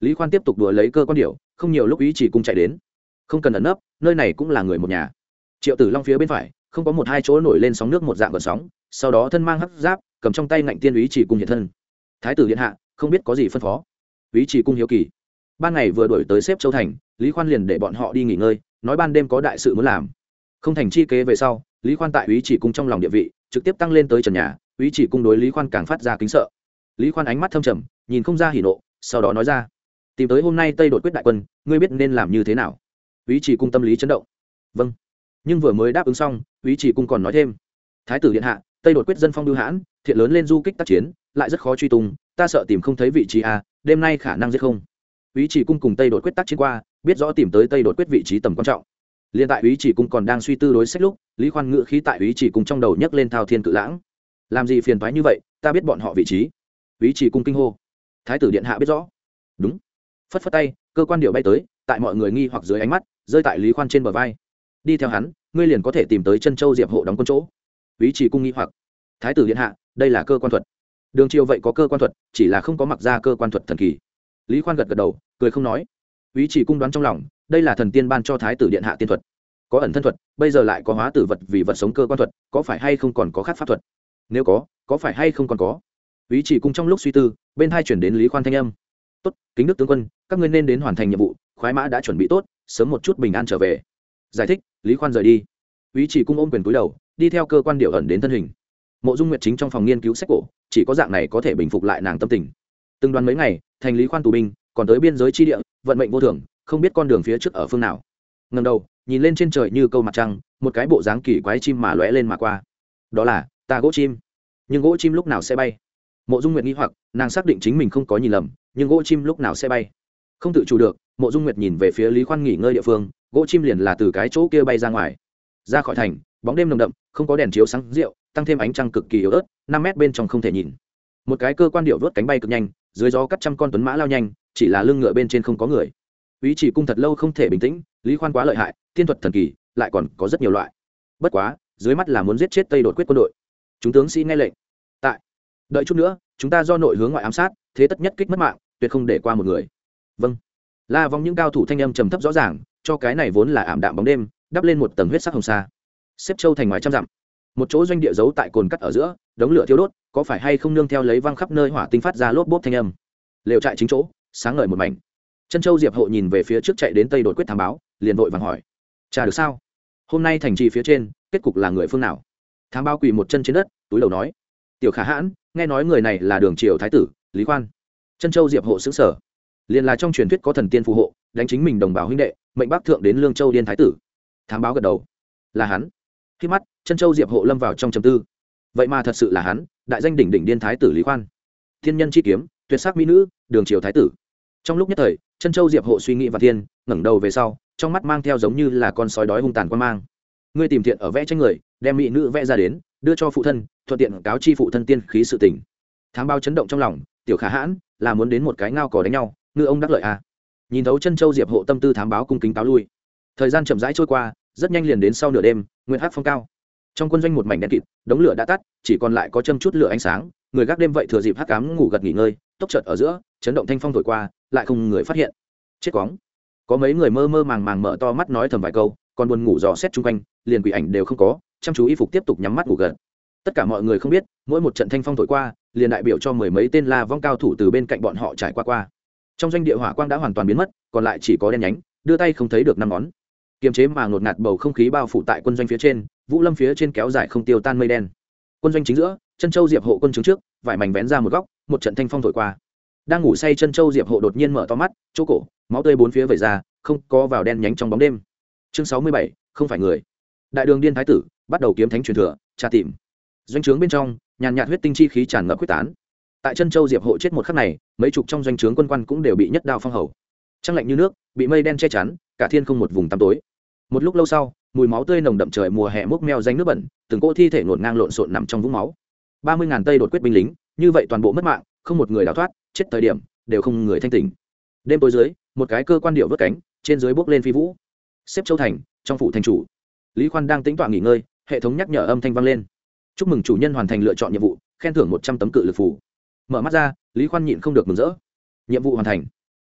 Lý khoan tiếp tục đùa lấy cơ quan điệu không nhiều lúc ý chỉ cung chạy đến. Không cần ẩn nấp, nơi này cũng là người một nhà. Triệu tử long phía bên phải, không có một hai chỗ nổi lên sóng nước một dạng gần sóng, sau đó thân mang hấp giáp, cầm trong tay ngạnh tiên ý chỉ cung hiện thân. Thái tử điện hạ, không biết có gì phân phó. Ý chỉ cung hiếu kỳ ban ngày vừa đổi tới xếp châu thành, lý khoan liền để bọn họ đi nghỉ ngơi, nói ban đêm có đại sự muốn làm. Không thành chi kế về sau, lý khoan tại ý chỉ cung trong lòng địa vị, trực tiếp tăng lên tới trần nhà ý chỉ cung đối lý khoan càng phát ra kính sợ. Lý khoan ánh mắt thâm trầm, nhìn không ra hỉ nộ, sau đó nói ra, tìm tới hôm nay tây đột quyết đại quân, ngươi biết nên làm như thế nào? Ý chỉ cung tâm lý chấn động. Vâng. Nhưng vừa mới đáp ứng xong ý chỉ cung còn nói thêm, thái tử điện hạ, tây đột quyết dân phong lưu hãn, thiện lớn lên du kích tác chiến, lại rất khó truy tung, ta sợ tìm không thấy vị trí a, đêm nay khả năng giết không ý chỉ cung cùng tây đột quyết tác chiến qua, biết rõ tìm tới tây đột quyết vị trí tầm quan trọng. Liên tại ý chỉ cung còn đang suy tư đối sách lúc, lý khoan ngự khí tại ý chỉ cung trong đầu nhấc lên thao thiên cự lãng. Làm gì phiền thoái như vậy, ta biết bọn họ vị trí. Ý chỉ cung kinh hô. Thái tử điện hạ biết rõ. Đúng. Phất phất tay, cơ quan điệu bay tới, tại mọi người nghi hoặc dưới ánh mắt, rơi tại lý khoan trên bờ vai. Đi theo hắn, ngươi liền có thể tìm tới chân châu diệp hộ đóng quân chỗ. Ý chỉ cung nghi hoặc. Thái tử điện hạ, đây là cơ quan thuật. Đường triều vậy có cơ quan thuật, chỉ là không có mặc ra cơ quan thuật thần kỳ. Lý khoan gật gật đầu cười không nói. Ý chỉ cung đoán trong lòng, đây là thần tiên ban cho thái tử điện hạ tiên thuật. Có ẩn thân thuật, bây giờ lại có hóa tử vật vì vật sống cơ quan thuật, có phải hay không còn có khác pháp thuật? Nếu có có phải hay không còn có? Ý chỉ cung trong lúc suy tư, bên hai chuyển đến lý khoan thanh âm. Tốt, kính đức tướng quân, các ngươi nên đến hoàn thành nhiệm vụ, khoái mã đã chuẩn bị tốt, sớm một chút bình an trở về. Giải thích, lý khoan rời đi. Ý chỉ cung ôm quyền cúi đầu, đi theo cơ quan điệu ẩn đến thân hình. Mộ dung nguyệt chính trong phòng nghiên cứu sách cổ, chỉ có dạng này có thể bình phục lại nàng tâm tình. Từng đoàn mấy ngày, thành lý khoan tù binh còn tới biên giới tri địa, vận mệnh vô thường, không biết con đường phía trước ở phương nào. Ngần đầu, nhìn lên trên trời như câu mặt trăng, một cái bộ dáng kỳ quái chim mà lóe lên mà qua. Đó là, ta gỗ chim. Nhưng gỗ chim lúc nào sẽ bay? Mộ dung nguyệt nghĩ hoặc, nàng xác định chính mình không có nhìn lầm, nhưng gỗ chim lúc nào sẽ bay? Không tự chủ được, mộ dung nguyệt nhìn về phía lý khoan nghỉ ngơi địa phương, gỗ chim liền là từ cái chỗ kia bay ra ngoài. Ra khỏi thành, bóng đêm nồng đậm, không có đèn chiếu sáng rượu, tăng thêm ánh trăng cực kỳ yếu ớt, năm mét bên trong không thể nhìn. Một cái cơ quan điệu vớt cánh bay cực nhanh dưới gió cắt trăm con tuấn mã lao nhanh, chỉ là lưng ngựa bên trên không có người. Ý chỉ cung thật lâu không thể bình tĩnh, lý khoan quá lợi hại, tiên thuật thần kỳ, lại còn có rất nhiều loại. Bất quá, dưới mắt là muốn giết chết tây đột quyết quân đội. Chúng tướng sĩ nghe lệnh. Tại. Đợi chút nữa, chúng ta do nội hướng ngoại ám sát, thế tất nhất kích mất mạng, tuyệt không để qua một người. Vâng. La vong những cao thủ thanh âm trầm thấp rõ ràng, cho cái này vốn là ảm đạm bóng đêm, đắp lên một tầng huyết sắc hồng sa. Xếp châu thành ngoài trăm dặm. Một chỗ doanh địa giấu tại cồn cắt ở giữa, đống lửa thiêu đốt có phải hay không nương theo lấy văng khắp nơi hỏa tinh phát ra lốp bốp thanh âm? Lều trại chính chỗ, sáng ngời một mảnh. Chân châu diệp hộ nhìn về phía trước chạy đến tây đột quyết thám báo, liền vội vàng hỏi trả được sao? Hôm nay thành trì phía trên, kết cục là người phương nào? Thám báo quỳ một chân trên đất, túi đầu nói, tiểu khả hãn, nghe nói người này là đường triều thái tử, lý khoan. Chân châu diệp hộ xứ sở liền là trong truyền thuyết có thần tiên phù hộ, đánh chính mình đồng bào huynh đệ, mệnh bác thượng đến lương châu điên thái tử. Thám báo gật đầu, là hắn. Khi mắt, chân châu diệp hộ lâm vào trong chầm tư. Vậy mà thật sự là hắn đại danh đỉnh đỉnh điên thái tử lý khoan. Thiên nhân chi kiếm, tuyệt sắc mỹ nữ, đường triều thái tử. Trong lúc nhất thời, chân châu diệp hộ suy nghĩ và thiên, ngẩng đầu về sau, trong mắt mang theo giống như là con sói đói hung tàn quan mang. Ngươi tìm thiện ở vẽ tranh người, đem mỹ nữ vẽ ra đến, đưa cho phụ thân, thuận tiện cáo chi phụ thân tiên khí sự tình. Thám bao chấn động trong lòng, tiểu khả hãn, là muốn đến một cái ngao cò đánh nhau, ngư ông đắc lợi à. nhìn thấu chân châu diệp hộ tâm tư thám báo cung kính cáo lui. Thời gian chậm rãi trôi qua, rất nhanh liền đến sau nửa đêm nguyên hát phong cao trong quân doanh một mảnh đen kịt, đống lửa đã tắt, chỉ còn lại có châm chút lửa ánh sáng. Người gác đêm vậy thừa dịp hắc cám ngủ gật nghỉ ngơi, tốc chợt ở giữa, chấn động thanh phong thổi qua, lại không người phát hiện. Chết cóng có mấy người mơ mơ màng màng mở to mắt nói thầm vài câu, còn buồn ngủ dò xét chung quanh, liền quỷ ảnh đều không có, chăm chú y phục tiếp tục nhắm mắt ngủ gật. tất cả mọi người không biết, mỗi một trận thanh phong thổi qua, liền đại biểu cho mười mấy tên la vong cao thủ từ bên cạnh bọn họ trải qua qua. Trong doanh địa hỏa quang đã hoàn toàn biến mất, còn lại chỉ có đen nhánh, đưa tay không thấy được năm ngón. Kiềm chế mà ngột ngạt bầu không khí bao phủ tại quân doanh phía trên vũ lâm phía trên kéo dài không tiêu tan mây đen. Quân doanh chính giữa chân châu diệp hộ quân chứng trước, vải mảnh vén ra một góc, một trận thanh phong thổi qua. Đang ngủ say chân châu diệp hộ đột nhiên mở to mắt, chỗ cổ, máu tươi bốn phía vẩy ra, không có vào đen nhánh trong bóng đêm. Chương sáu mươi bảy, không phải người. Đại đường điên thái tử, bắt đầu kiếm thánh truyền thừa, tra tìm. Doanh trướng bên trong, nhàn nhạt huyết tinh chi khí tràn ngập quyết tán. Tại chân châu diệp hộ chết một khắc này, mấy chục trong doanh trướng quân quan cũng đều bị nhất đao phong hầu. Trăng lạnh như nước, bị mây đen che chắn, cả thiên không một vùng tăm tối. Một lúc lâu sau mùi máu tươi nồng đậm trời mùa hè mốc meo danh nước bẩn, từng cỗ thi thể ngổn ngang lộn xộn nằm trong vũng máu. Ba mươi ngàn tây đột quyết binh lính, như vậy toàn bộ mất mạng, không một người đào thoát, chết thời điểm, đều không người thanh tỉnh. Đêm tối dưới, một cái cơ quan điệu vớt cánh, trên dưới bốc lên phi vũ. Xếp châu thành, trong phủ thành chủ. Lý khoan đang tính tọa nghỉ ngơi, hệ thống nhắc nhở âm thanh vang lên. Chúc mừng chủ nhân hoàn thành lựa chọn nhiệm vụ, khen thưởng một trăm tấm cự lực phủ. Mở mắt ra, lý khoan nhịn không được mừng rỡ. Nhiệm vụ hoàn thành.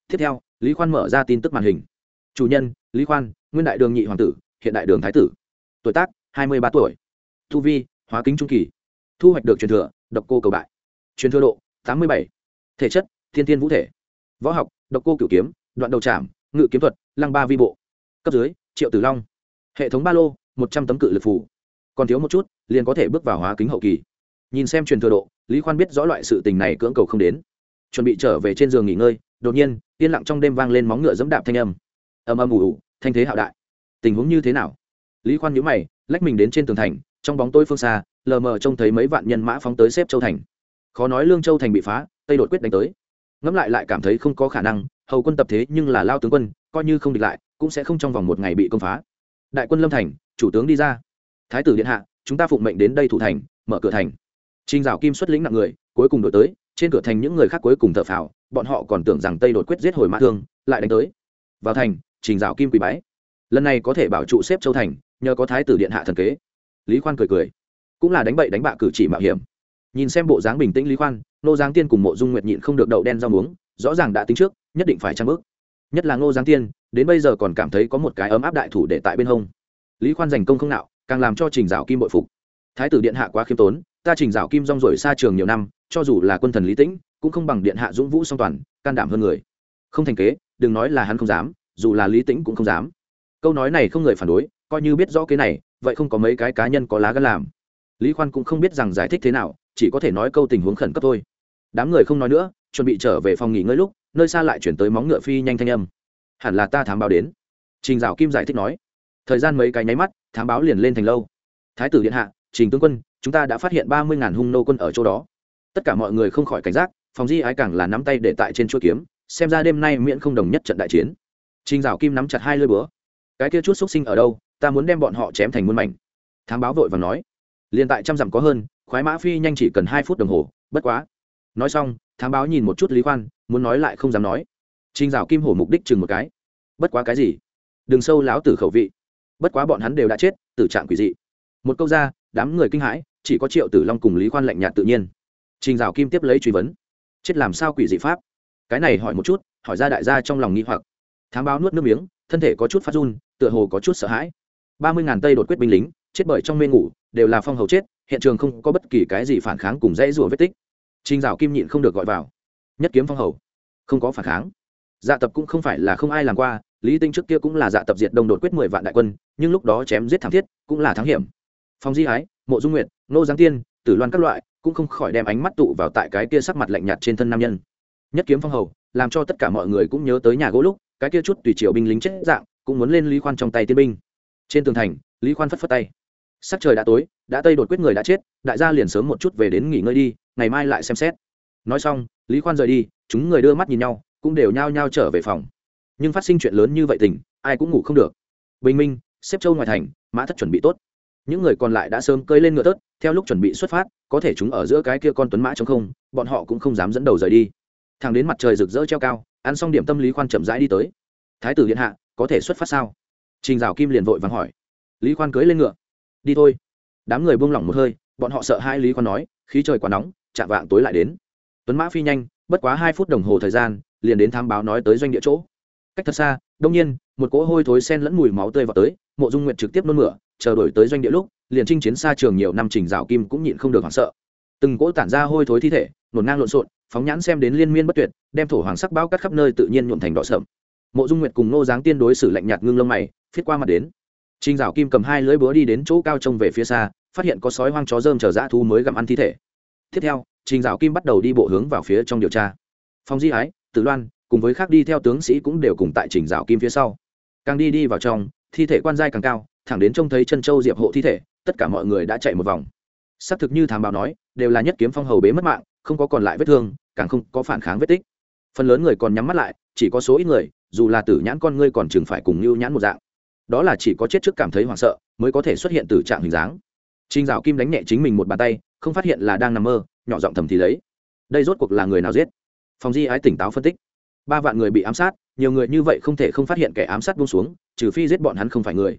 Tiếp theo, lý khoan mở ra tin tức màn hình. Chủ nhân, lý khoan, nguyên đại đường nhị hoàng tử hiện đại đường thái tử. Tuổi tác, hai mươi ba tuổi. Thu vi, hóa kính trung kỳ. Thu hoạch được truyền thừa, độc cô cầu bại. Truyền thừa độ, tám mươi bảy. Thể chất, thiên thiên vũ thể. Võ học, độc cô cửu kiếm, đoạn đầu trảm, ngự kiếm thuật, lăng ba vi bộ. Cấp dưới, triệu tử long. Hệ thống ba lô, một trăm tấm cự lực phủ còn thiếu một chút, liền có thể bước vào hóa kính hậu kỳ. Nhìn xem truyền thừa độ, lý khoan biết rõ loại sự tình này cưỡng cầu không đến. Chuẩn bị trở về trên giường nghỉ ngơi, đột nhiên, yên lặng trong đêm vang lên móng ngựa dẫm đạp thanh âm. Âm âm ủ ủ thanh thế hạo đại tình huống như thế nào? Lý khoan nhíu mày lách mình đến trên tường thành trong bóng tối phương xa lờ mờ trông thấy mấy vạn nhân mã phóng tới xếp châu thành. Khó nói lương châu thành bị phá tây đột quyết đánh tới. Ngẫm lại lại cảm thấy không có khả năng hầu quân tập thế nhưng là lao tướng quân coi như không địch lại cũng sẽ không trong vòng một ngày bị công phá. Đại quân lâm thành chủ tướng đi ra. Thái tử điện hạ chúng ta phụng mệnh đến đây thủ thành mở cửa thành. Trình Dạo Kim xuất lĩnh nặng người, cuối cùng đổi tới, trên cửa thành những người khác cuối cùng thở phào, bọn họ còn tưởng rằng Tây đột quyết giết hồi mã thương, lại đánh tới. Vào thành, Trình Dạo Kim quỳ bái. Lần này có thể bảo trụ xếp châu thành, nhờ có thái tử điện hạ thần kế. Lý Khoan cười cười, cũng là đánh bậy đánh bạ cử chỉ mạo hiểm. Nhìn xem bộ dáng bình tĩnh Lý Khoan, Nô Giáng Tiên cùng Mộ Dung Nguyệt nhịn không được đậu đen rau muống, rõ ràng đã tính trước, nhất định phải trang bước. Nhất là Ngô Giáng Tiên, đến bây giờ còn cảm thấy có một cái ấm áp đại thủ để tại bên hông. Lý Khoan giành công không nạo, càng làm cho Trình Dạo Kim bội phục. Thái tử điện hạ quá khiêm tốn, ta trình dạo kim rong rổi xa trường nhiều năm cho dù là quân thần lý tĩnh cũng không bằng điện hạ dũng vũ song toàn can đảm hơn người không thành kế đừng nói là hắn không dám dù là lý tĩnh cũng không dám câu nói này không người phản đối, coi như biết rõ cái này, vậy không có mấy cái cá nhân có lá gan làm. Lý khoan cũng không biết rằng giải thích thế nào, chỉ có thể nói câu tình huống khẩn cấp thôi. Đám người không nói nữa, chuẩn bị trở về phòng nghỉ ngơi lúc, nơi xa lại chuyển tới móng ngựa phi nhanh thanh âm. Hẳn là ta thám báo đến. Trình dạo kim giải thích nói. Thời gian mấy cái nháy mắt, thám báo liền lên thành lâu. Thái tử điện hạ, trình tướng quân, chúng ta đã phát hiện ba mươi ngàn hung nô quân ở chỗ đó. Tất cả mọi người không khỏi cảnh giác, phòng di ái càng là nắm tay để tại trên chuỗi kiếm, xem ra đêm nay miễn không đồng nhất trận đại chiến. Trình Dạo Kim nắm chặt hai lưỡi búa. Cái kia chút xúc sinh ở đâu, ta muốn đem bọn họ chém thành muôn mảnh. thám báo vội và nói. Liền tại trăm dặm có hơn khoái mã phi nhanh chỉ cần hai phút đồng hồ bất quá. Nói xong thám báo nhìn một chút lý khoan muốn nói lại không dám nói. Trinh dạo kim hổ mục đích chừng một cái. Bất quá cái gì? Đừng sâu láo tử khẩu vị. Bất quá bọn hắn đều đã chết tử trạng quỷ dị. Một câu ra đám người kinh hãi chỉ có triệu tử long cùng lý khoan lạnh nhạt tự nhiên. Trình dạo kim tiếp lấy truy vấn. Chết làm sao quỷ dị pháp? Cái này hỏi một chút hỏi ra đại gia trong lòng nghi hoặc. Thám báo nuốt nước miếng thân thể có chút phát run, tựa hồ có chút sợ hãi. Ba mươi ngàn tây đột quyết binh lính, chết bởi trong mê ngủ, đều là phong hầu chết, hiện trường không có bất kỳ cái gì phản kháng cùng dãy rủa vết tích. Trình dạo kim nhịn không được gọi vào. Nhất kiếm phong hầu. Không có phản kháng. Dạ tập cũng không phải là không ai làm qua, lý tinh trước kia cũng là dạ tập diệt đông đột quyết mười vạn đại quân, nhưng lúc đó chém giết thảm thiết, cũng là thắng hiểm. Phong di ái, mộ dung nguyệt nô giáng tiên, tử loan các loại, cũng không khỏi đem ánh mắt tụ vào tại cái kia sắc mặt lạnh nhạt trên thân nam nhân. Nhất kiếm phong hầu, làm cho tất cả mọi người cũng nhớ tới nhà gỗ lúc cái kia chút tùy triều binh lính chết dạng, cũng muốn lên lý khoan trong tay tiên binh. Trên tường thành, lý khoan phất phất tay. Sắc trời đã tối, đã tây đột quyết người đã chết, đại gia liền sớm một chút về đến nghỉ ngơi đi, ngày mai lại xem xét. Nói xong, lý khoan rời đi, chúng người đưa mắt nhìn nhau, cũng đều nhao nhao trở về phòng. Nhưng phát sinh chuyện lớn như vậy tình, ai cũng ngủ không được. Bình minh, xếp châu ngoài thành, mã thất chuẩn bị tốt. Những người còn lại đã sớm cơi lên ngựa tớt, theo lúc chuẩn bị xuất phát, có thể chúng ở giữa cái kia con tuấn mã trong không, bọn họ cũng không dám dẫn đầu rời đi. Thằng đến mặt trời rực rỡ treo cao ăn xong điểm tâm lý khoan chậm rãi đi tới. Thái tử điện hạ, có thể xuất phát sao? Trình dạo kim liền vội vàng hỏi. Lý khoan cưới lên ngựa. Đi thôi. Đám người buông lỏng một hơi, bọn họ sợ hai lý khoan nói, khí trời quá nóng, chạm vạng tối lại đến. Tuấn mã phi nhanh, bất quá hai phút đồng hồ thời gian, liền đến tham báo nói tới doanh địa chỗ. Cách thật xa, đông nhiên, một cỗ hôi thối sen lẫn mùi máu tươi vào tới, mộ dung nguyệt trực tiếp nôn mửa, chờ đổi tới doanh địa lúc, liền chinh chiến xa trường nhiều năm trình rào kim cũng nhịn không được hoảng sợ. Từng cỗ tản ra hôi thối thi thể, nổn ngang lộn xộn phóng nhãn xem đến liên miên bất tuyệt, đem thổ hoàng sắc bao cắt khắp nơi tự nhiên nhuộm thành đỏ sợm mộ dung nguyệt cùng nô giáng tiên đối xử lạnh nhạt ngưng lông mày, phiết qua mặt đến. Trình Dạo kim cầm hai lưỡi búa đi đến chỗ cao trông về phía xa, phát hiện có sói hoang chó dơm chờ dã thu mới gặm ăn thi thể. Tiếp theo, trình Dạo kim bắt đầu đi bộ hướng vào phía trong điều tra. Phong di ái, tử loan, cùng với khác đi theo tướng sĩ cũng đều cùng tại trình Dạo kim phía sau. Càng đi đi vào trong, thi thể quan giai càng cao, thẳng đến trông thấy chân châu diệp hộ thi thể, tất cả mọi người đã chạy một vòng xác thực như thám báo nói đều là nhất kiếm phong hầu bế mất mạng không có còn lại vết thương càng không có phản kháng vết tích phần lớn người còn nhắm mắt lại chỉ có số ít người dù là tử nhãn con ngươi còn chừng phải cùng như nhãn một dạng đó là chỉ có chết trước cảm thấy hoảng sợ mới có thể xuất hiện từ trạng hình dáng Trình Dạo Kim đánh nhẹ chính mình một bàn tay, không phát hiện là đang nằm mơ, nhỏ giọng thầm thì lấy. Đây rốt cuộc là người nào giết? Phòng Di Ái tỉnh táo phân tích. Ba vạn người bị ám sát, nhiều người như vậy không thể không phát hiện kẻ ám sát buông xuống, trừ phi giết bọn hắn không phải người.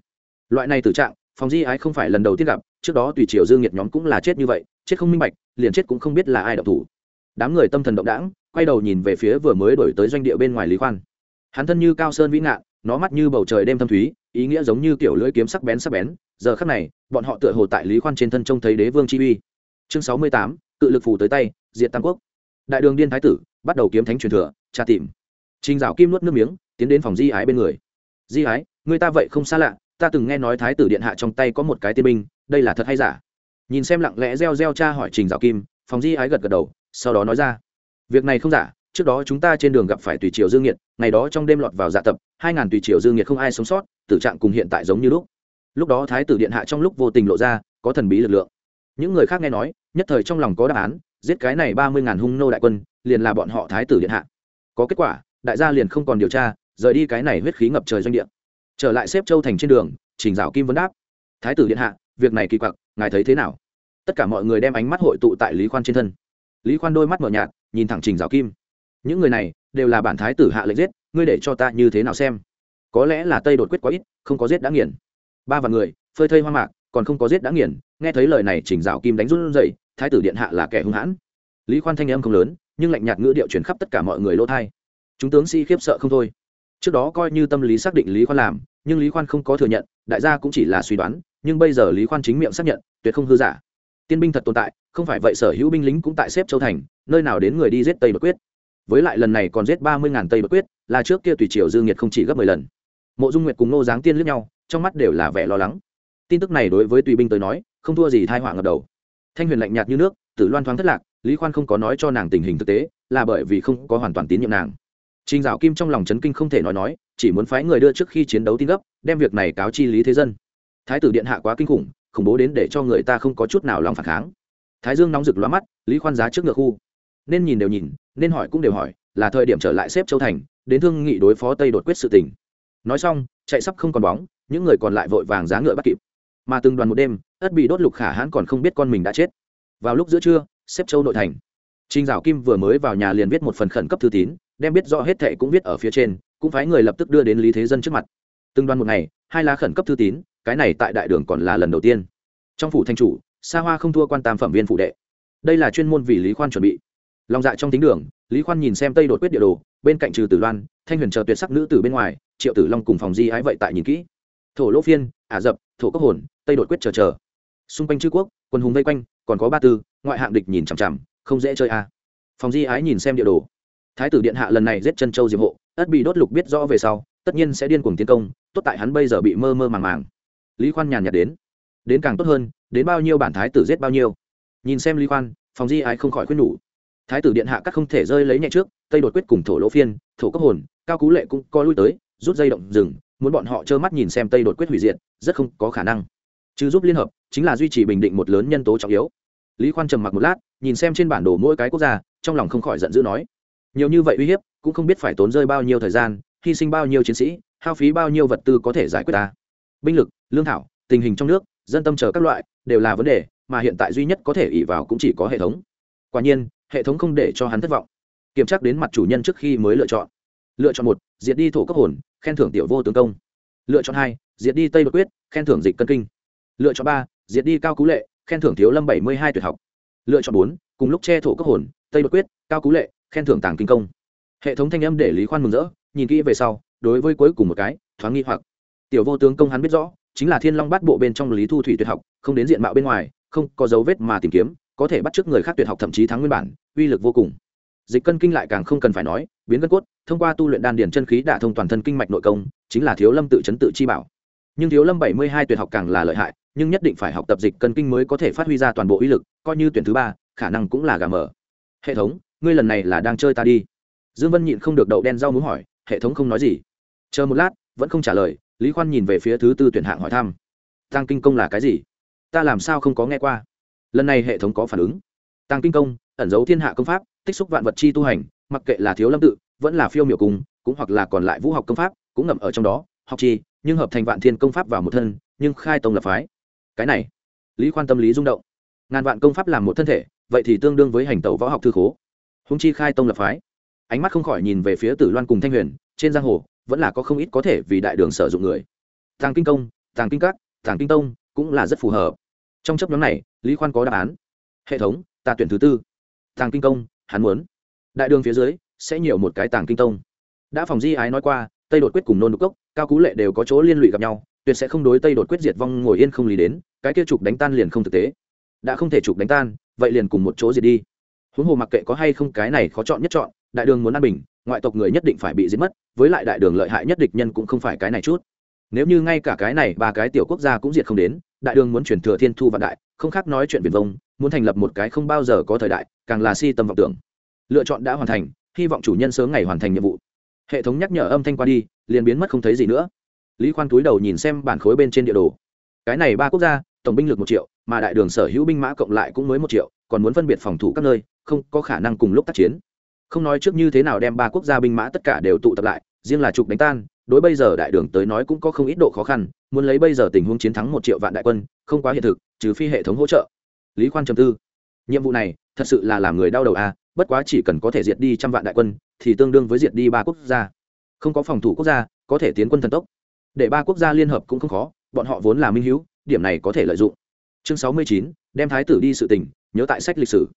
Loại này tử trạng, Phòng Di Ái không phải lần đầu tiên gặp, trước đó tùy triều Dương Nghiệt nhóm cũng là chết như vậy, chết không minh bạch, liền chết cũng không biết là ai đọc thủ. Đám người tâm thần động đãng, quay đầu nhìn về phía vừa mới đổi tới doanh địa bên ngoài Lý Khoan. Hắn thân như cao sơn vĩ ngạn, nó mắt như bầu trời đêm thâm thúy, ý nghĩa giống như kiểu lưỡi kiếm sắc bén sắc bén, giờ khắc này bọn họ tựa hồ tại lý khoan trên thân trông thấy đế vương chi uy. Chương sáu mươi tám cự lực phủ tới tay diện tam quốc. Đại đường điên thái tử bắt đầu kiếm thánh truyền thừa tra tìm. Trình dạo kim nuốt nước miếng tiến đến phòng di ái bên người. Di ái người ta vậy không xa lạ ta từng nghe nói thái tử điện hạ trong tay có một cái tiên binh, đây là thật hay giả? Nhìn xem lặng lẽ reo reo cha hỏi trình dạo kim phòng di ái gật gật đầu, sau đó nói ra, việc này không giả, trước đó chúng ta trên đường gặp phải tùy triều dương nhiệt ngày đó trong đêm lọt vào dạ tập, hai ngàn tùy triều dương nhiệt không ai sống sót, tử trạng cùng hiện tại giống như lúc. Lúc đó thái tử điện hạ trong lúc vô tình lộ ra, có thần bí lực lượng. Những người khác nghe nói, nhất thời trong lòng có đáp án, giết cái này ba mươi ngàn hung nô đại quân, liền là bọn họ thái tử điện hạ. Có kết quả, đại gia liền không còn điều tra, rời đi cái này huyết khí ngập trời doanh điện trở lại xếp châu thành trên đường, trình dạo kim vấn đáp. Thái tử điện hạ, việc này kỳ quặc, ngài thấy thế nào? Tất cả mọi người đem ánh mắt hội tụ tại lý khoan trên thân. Lý khoan đôi mắt mở nhạt, nhìn thẳng trình dạo kim. Những người này đều là bản thái tử hạ lệnh giết, ngươi để cho ta như thế nào xem? Có lẽ là tây đột quyết quá ít, không có giết đã nghiền. Ba vạn người, phơi thây hoa mạc, còn không có giết đã nghiền, nghe thấy lời này trình dạo kim đánh run dậy thái tử điện hạ là kẻ hung hãn. Lý khoan thanh âm không lớn, nhưng lạnh nhạt ngữ điệu chuyển khắp tất cả mọi người lỗ thai chúng tướng sĩ khiếp sợ không thôi trước đó coi như tâm lý xác định lý khoan làm, nhưng lý khoan không có thừa nhận, đại gia cũng chỉ là suy đoán, nhưng bây giờ lý khoan chính miệng xác nhận, tuyệt không hư giả. Tiên binh thật tồn tại, không phải vậy sở hữu binh lính cũng tại xếp châu thành, nơi nào đến người đi giết tây bất quyết. Với lại lần này còn giết ba mươi ngàn tây bất quyết, là trước kia tùy triều dương nhiệt không chỉ gấp mười lần. Mộ dung nguyệt cùng nô giáng tiên lướt nhau, trong mắt đều là vẻ lo lắng. Tin tức này đối với tùy binh tới nói, không thua gì thai họa ngập đầu. Thanh huyền lạnh nhạt như nước, tử loan thoáng thất lạc, lý khoan không có nói cho nàng tình hình thực tế, là bởi vì không có hoàn toàn tín nhiệm nàng. Trình Dạo Kim trong lòng chấn kinh không thể nói nói, chỉ muốn phái người đưa trước khi chiến đấu tin gấp, đem việc này cáo chi lý thế dân. Thái tử điện hạ quá kinh khủng, khủng bố đến để cho người ta không có chút nào lòng phản kháng. Thái Dương nóng rực lóa mắt, Lý Khoan giá trước ngựa khu. Nên nhìn đều nhìn, nên hỏi cũng đều hỏi, là thời điểm trở lại xếp châu thành, đến thương nghị đối phó Tây đột quyết sự tình. Nói xong, chạy sắp không còn bóng, những người còn lại vội vàng giá ngựa bắt kịp mà từng đoàn một đêm ất bị đốt lục khả hãn còn không biết con mình đã chết vào lúc giữa trưa xếp châu nội thành Trình Dạo Kim vừa mới vào nhà liền viết một phần khẩn cấp thư tín, đem biết rõ hết thảy cũng viết ở phía trên, cũng phái người lập tức đưa đến Lý Thế Dân trước mặt. Từng đoan một ngày, hai lá khẩn cấp thư tín, cái này tại đại đường còn là lần đầu tiên. Trong phủ thành chủ, Sa Hoa không thua quan tam phẩm viên phụ đệ. Đây là chuyên môn vì Lý Khoan chuẩn bị. Long dạ trong tính đường, Lý Khoan nhìn xem Tây đột quyết địa đồ, bên cạnh trừ Tử Loan, Thanh Huyền chờ tuyệt sắc nữ tử bên ngoài, Triệu Tử Long cùng phòng di ái vậy tại nhìn kỹ. Thổ Lỗ Phiên, Ả Dập, Thổ Cốc Hồn, Tây đột quyết chờ chờ. Xung quanh chư quốc, quân hùng vây quanh, còn có ba tư, ngoại hạng địch nhìn chằm chằm, không dễ chơi a. À phòng di ái nhìn xem địa đồ thái tử điện hạ lần này giết chân châu diệp hộ, ất bị đốt lục biết rõ về sau, tất nhiên sẽ điên cuồng tiến công, tốt tại hắn bây giờ bị mơ mơ màng màng. Lý khoan nhàn nhạt đến. Đến càng tốt hơn, đến bao nhiêu bản thái tử giết bao nhiêu. Nhìn xem lý khoan, phòng di ái không khỏi khuyên nhủ. Thái tử điện hạ các không thể rơi lấy nhẹ trước, tây đột quyết cùng thổ lỗ phiên, thổ cấp hồn, cao cú lệ cũng co lui tới, rút dây động rừng, muốn bọn họ trơ mắt nhìn xem tây đột quyết hủy diệt, rất không có khả năng. Chứ giúp liên hợp, chính là duy trì bình định một lớn nhân tố trọng yếu. Lý khoan trầm mặc một lát, nhìn xem trên bản đồ mỗi cái quốc gia, trong lòng không khỏi giận dữ nói nhiều như vậy uy hiếp, cũng không biết phải tốn rơi bao nhiêu thời gian, hy sinh bao nhiêu chiến sĩ, hao phí bao nhiêu vật tư có thể giải quyết ta. Binh lực, lương thảo, tình hình trong nước, dân tâm chờ các loại, đều là vấn đề, mà hiện tại duy nhất có thể ỉ vào cũng chỉ có hệ thống. Quả nhiên, hệ thống không để cho hắn thất vọng. Kiểm tra đến mặt chủ nhân trước khi mới lựa chọn. Lựa chọn một, diệt đi thổ cấp hồn, khen thưởng tiểu vô tướng công. Lựa chọn hai, diệt đi tây đột quyết, khen thưởng dịch cân kinh. Lựa chọn ba, diệt đi cao cú lệ, khen thưởng thiếu lâm bảy mươi hai tuyệt học. Lựa chọn bốn, cùng lúc che thổ cấp hồn, tây đột quyết, cao cú lệ khen thưởng tàng kinh công. Hệ thống thanh âm để lý khoan mừng rỡ, nhìn kỹ về sau, đối với cuối cùng một cái, thoáng nghi hoặc. Tiểu vô tướng công hắn biết rõ, chính là thiên long bát bộ bên trong lý thu thủy tuyệt học, không đến diện mạo bên ngoài, không có dấu vết mà tìm kiếm, có thể bắt chước người khác tuyệt học thậm chí thắng nguyên bản, uy lực vô cùng. Dịch cân kinh lại càng không cần phải nói, biến gân cốt, thông qua tu luyện đan điền chân khí đả thông toàn thân kinh mạch nội công, chính là thiếu lâm tự chấn tự chi bảo. Nhưng thiếu lâm bảy mươi hai tuyệt học càng là lợi hại, nhưng nhất định phải học tập dịch cân kinh mới có thể phát huy ra toàn bộ uy lực, coi như tuyển thứ ba, khả năng cũng là gà mở hệ thống ngươi lần này là đang chơi ta đi. Dương vân nhịn không được đậu đen rau muốn hỏi, hệ thống không nói gì. Chờ một lát, vẫn không trả lời, lý khoan nhìn về phía thứ tư tuyển hạng hỏi thăm. Tăng kinh công là cái gì? Ta làm sao không có nghe qua? Lần này hệ thống có phản ứng. Tăng kinh công, ẩn giấu thiên hạ công pháp, tích xúc vạn vật chi tu hành, mặc kệ là thiếu lâm tự, vẫn là phiêu miểu cung cũng hoặc là còn lại vũ học công pháp, cũng ngậm ở trong đó, học chi, nhưng hợp thành vạn thiên công pháp vào một thân, nhưng khai tông lập phái. Cái này, lý khoan tâm lý rung động. Ngàn vạn công pháp làm một thân thể, vậy thì tương đương với hành tẩu võ học thư khố húng chi khai tông lập phái. Ánh mắt không khỏi nhìn về phía tử loan cùng thanh huyền, trên giang hồ, vẫn là có không ít có thể vì đại đường sử dụng người. Tàng kinh công, tàng kinh các, tàng kinh tông cũng là rất phù hợp. Trong chấp nhóm này, lý khoan có đáp án. Hệ thống ta tuyển thứ tư. Tàng kinh công, hắn muốn. Đại đường phía dưới, sẽ nhiều một cái tàng kinh tông. Đã phòng di ái nói qua, tây đột quyết cùng nôn đục cốc, cao cú lệ đều có chỗ liên lụy gặp nhau, tuyệt sẽ không đối tây đột quyết diệt vong ngồi yên không lý đến, cái kia trục đánh tan liền không thực tế. Đã không thể trục đánh tan, vậy liền cùng một chỗ diệt đi huống hồ mặc kệ có hay không cái này khó chọn nhất chọn, đại đường muốn an bình, ngoại tộc người nhất định phải bị giết mất, với lại đại đường lợi hại nhất địch nhân cũng không phải cái này chút. Nếu như ngay cả cái này ba cái tiểu quốc gia cũng diệt không đến, đại đường muốn chuyển thừa thiên thu vạn đại, không khác nói chuyện viền vông, muốn thành lập một cái không bao giờ có thời đại, càng là si tâm vọng tưởng. Lựa chọn đã hoàn thành, hy vọng chủ nhân sớm ngày hoàn thành nhiệm vụ. Hệ thống nhắc nhở âm thanh qua đi, liền biến mất không thấy gì nữa. Lý khoan túi đầu nhìn xem bản khối bên trên địa đồ. Cái này ba quốc gia, tổng binh lực một triệu, mà đại đường sở hữu binh mã cộng lại cũng mới một triệu, còn muốn phân biệt phòng thủ các nơi không có khả năng cùng lúc tác chiến. Không nói trước như thế nào đem ba quốc gia binh mã tất cả đều tụ tập lại, riêng là trục đánh tan, đối bây giờ đại đường tới nói cũng có không ít độ khó khăn, muốn lấy bây giờ tình huống chiến thắng một triệu vạn đại quân, không quá hiện thực, trừ phi hệ thống hỗ trợ. Lý khoan trầm tư. Nhiệm vụ này, thật sự là làm người đau đầu à bất quá chỉ cần có thể diệt đi trăm vạn đại quân, thì tương đương với diệt đi ba quốc gia. Không có phòng thủ quốc gia, có thể tiến quân thần tốc. Để ba quốc gia liên hợp cũng không khó, bọn họ vốn là minh hữu điểm này có thể lợi dụng. Chương sáu mươi chín, đem thái tử đi sự tình, nhớ tại sách lịch sử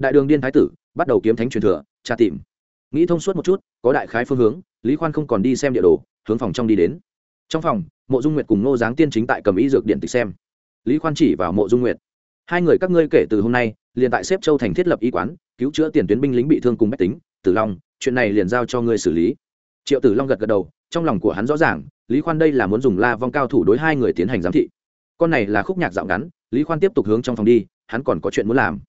đại đường điên thái tử, bắt đầu kiếm thánh truyền thừa, tra tìm. Nghĩ thông suốt một chút, có đại khái phương hướng, lý khoan không còn đi xem địa đồ, hướng phòng trong đi đến. Trong phòng, mộ dung nguyệt cùng nô giáng tiên chính tại cầm ý dược điện tịch xem. Lý khoan chỉ vào mộ dung nguyệt. Hai người các ngươi kể từ hôm nay, liền tại xếp châu thành thiết lập y quán, cứu chữa tiền tuyến binh lính bị thương cùng bách tính, tử long, chuyện này liền giao cho ngươi xử lý. Triệu tử long gật gật đầu, trong lòng của hắn rõ ràng, lý khoan đây là muốn dùng la vong cao thủ đối hai người tiến hành giám thị. Con này là khúc nhạc dạo ngắn, lý khoan tiếp tục hướng trong phòng đi, hắn còn có chuyện muốn làm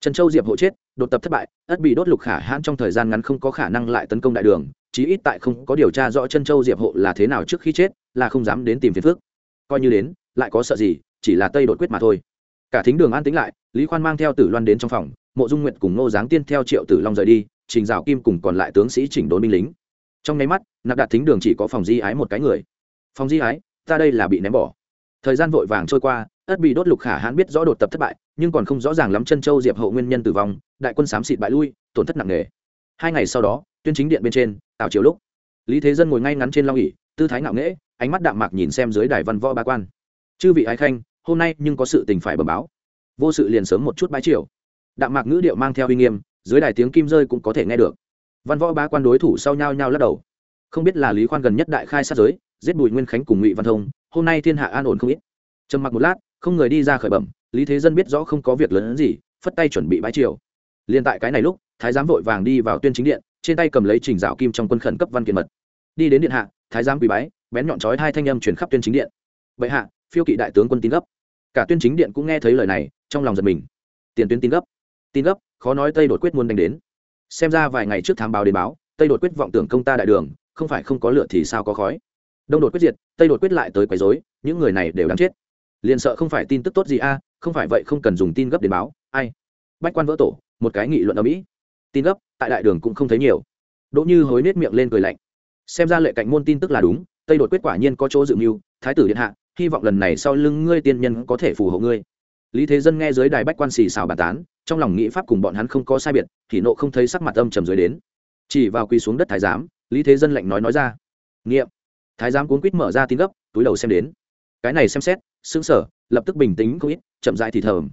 trần châu diệp hộ chết, đột tập thất bại, ất bị đốt lục khả hãn trong thời gian ngắn không có khả năng lại tấn công đại đường, chí ít tại không có điều tra rõ Trần châu diệp hộ là thế nào trước khi chết, là không dám đến tìm phiền phước coi như đến, lại có sợ gì, chỉ là tây đột quyết mà thôi. Cả thính đường an tính lại, lý khoan mang theo tử loan đến trong phòng, mộ dung nguyệt cùng Ngô giáng tiên theo triệu tử long rời đi, trình dạo kim cùng còn lại tướng sĩ chỉnh đốn binh lính. Trong nháy mắt, nạp đạt thính đường chỉ có phòng di ái một cái người. Phòng di ái, ta đây là bị ném bỏ. Thời gian vội vàng trôi qua ất bị đốt lục khả hãn biết rõ đột tập thất bại, nhưng còn không rõ ràng lắm chân châu diệp hậu nguyên nhân tử vong, đại quân xám xịt bại lui, tổn thất nặng nề. Hai ngày sau đó, tuyên chính điện bên trên, tào chiều lúc, lý thế dân ngồi ngay ngắn trên long ỉ tư thái ngạo nghễ, ánh mắt đạm mạc nhìn xem dưới đài văn võ ba quan. Chư vị ái khanh, hôm nay nhưng có sự tình phải bẩm báo. Vô sự liền sớm một chút bái triều. Đạm mạc ngữ điệu mang theo uy nghiêm, dưới đài tiếng kim rơi cũng có thể nghe được. Văn võ ba quan đối thủ sau nhau nhau lắc đầu. Không biết là lý khoan gần nhất đại khai sát giới, giết bùi nguyên khánh cùng ngụy văn thông, hôm nay thiên hạ an ổn không ít. Trầm mặc một lát không người đi ra khởi bẩm, lý thế dân biết rõ không có việc lớn hơn gì, phất tay chuẩn bị bãi triều. Liền tại cái này lúc, thái giám vội vàng đi vào tuyên chính điện, trên tay cầm lấy trình dạo kim trong quân khẩn cấp văn kiện mật. Đi đến điện hạ, thái giám quỳ bái, bén nhọn chói hai thanh âm chuyển khắp tuyên chính điện. Bệ hạ, phiêu kỵ đại tướng quân tin gấp. Cả tuyên chính điện cũng nghe thấy lời này, trong lòng giật mình. Tiền tuyến tin gấp. Tin gấp, khó nói tây đột quyết muốn đánh đến. Xem ra vài ngày trước thám báo đến báo, tây đột quyết vọng tưởng công ta đại đường, không phải không có lửa thì sao có khói. Đông đột quyết diệt, tây đột quyết lại tới quấy rối, những người này đều đáng chết liền sợ không phải tin tức tốt gì a, không phải vậy không cần dùng tin gấp đến báo, ai? Bách quan vỡ tổ, một cái nghị luận ở mỹ. Tin gấp, tại đại đường cũng không thấy nhiều. Đỗ như hối nết miệng lên cười lạnh. Xem ra lệ cạnh môn tin tức là đúng, tây đột quyết quả nhiên có chỗ dự mưu, thái tử điện hạ, hy vọng lần này sau lưng ngươi tiên nhân có thể phù hộ ngươi. Lý thế dân nghe dưới đài bách quan xì xào bàn tán, trong lòng nghĩ pháp cùng bọn hắn không có sai biệt, thì nộ không thấy sắc mặt âm trầm dưới đến. Chỉ vào quỳ xuống đất thái giám, lý thế dân lạnh nói nói ra. Nghiệm. Thái giám cuốn quýt mở ra tin gấp, túi đầu xem đến. Cái này xem xét xứng sở lập tức bình tĩnh không ít, chậm dại thì thầm.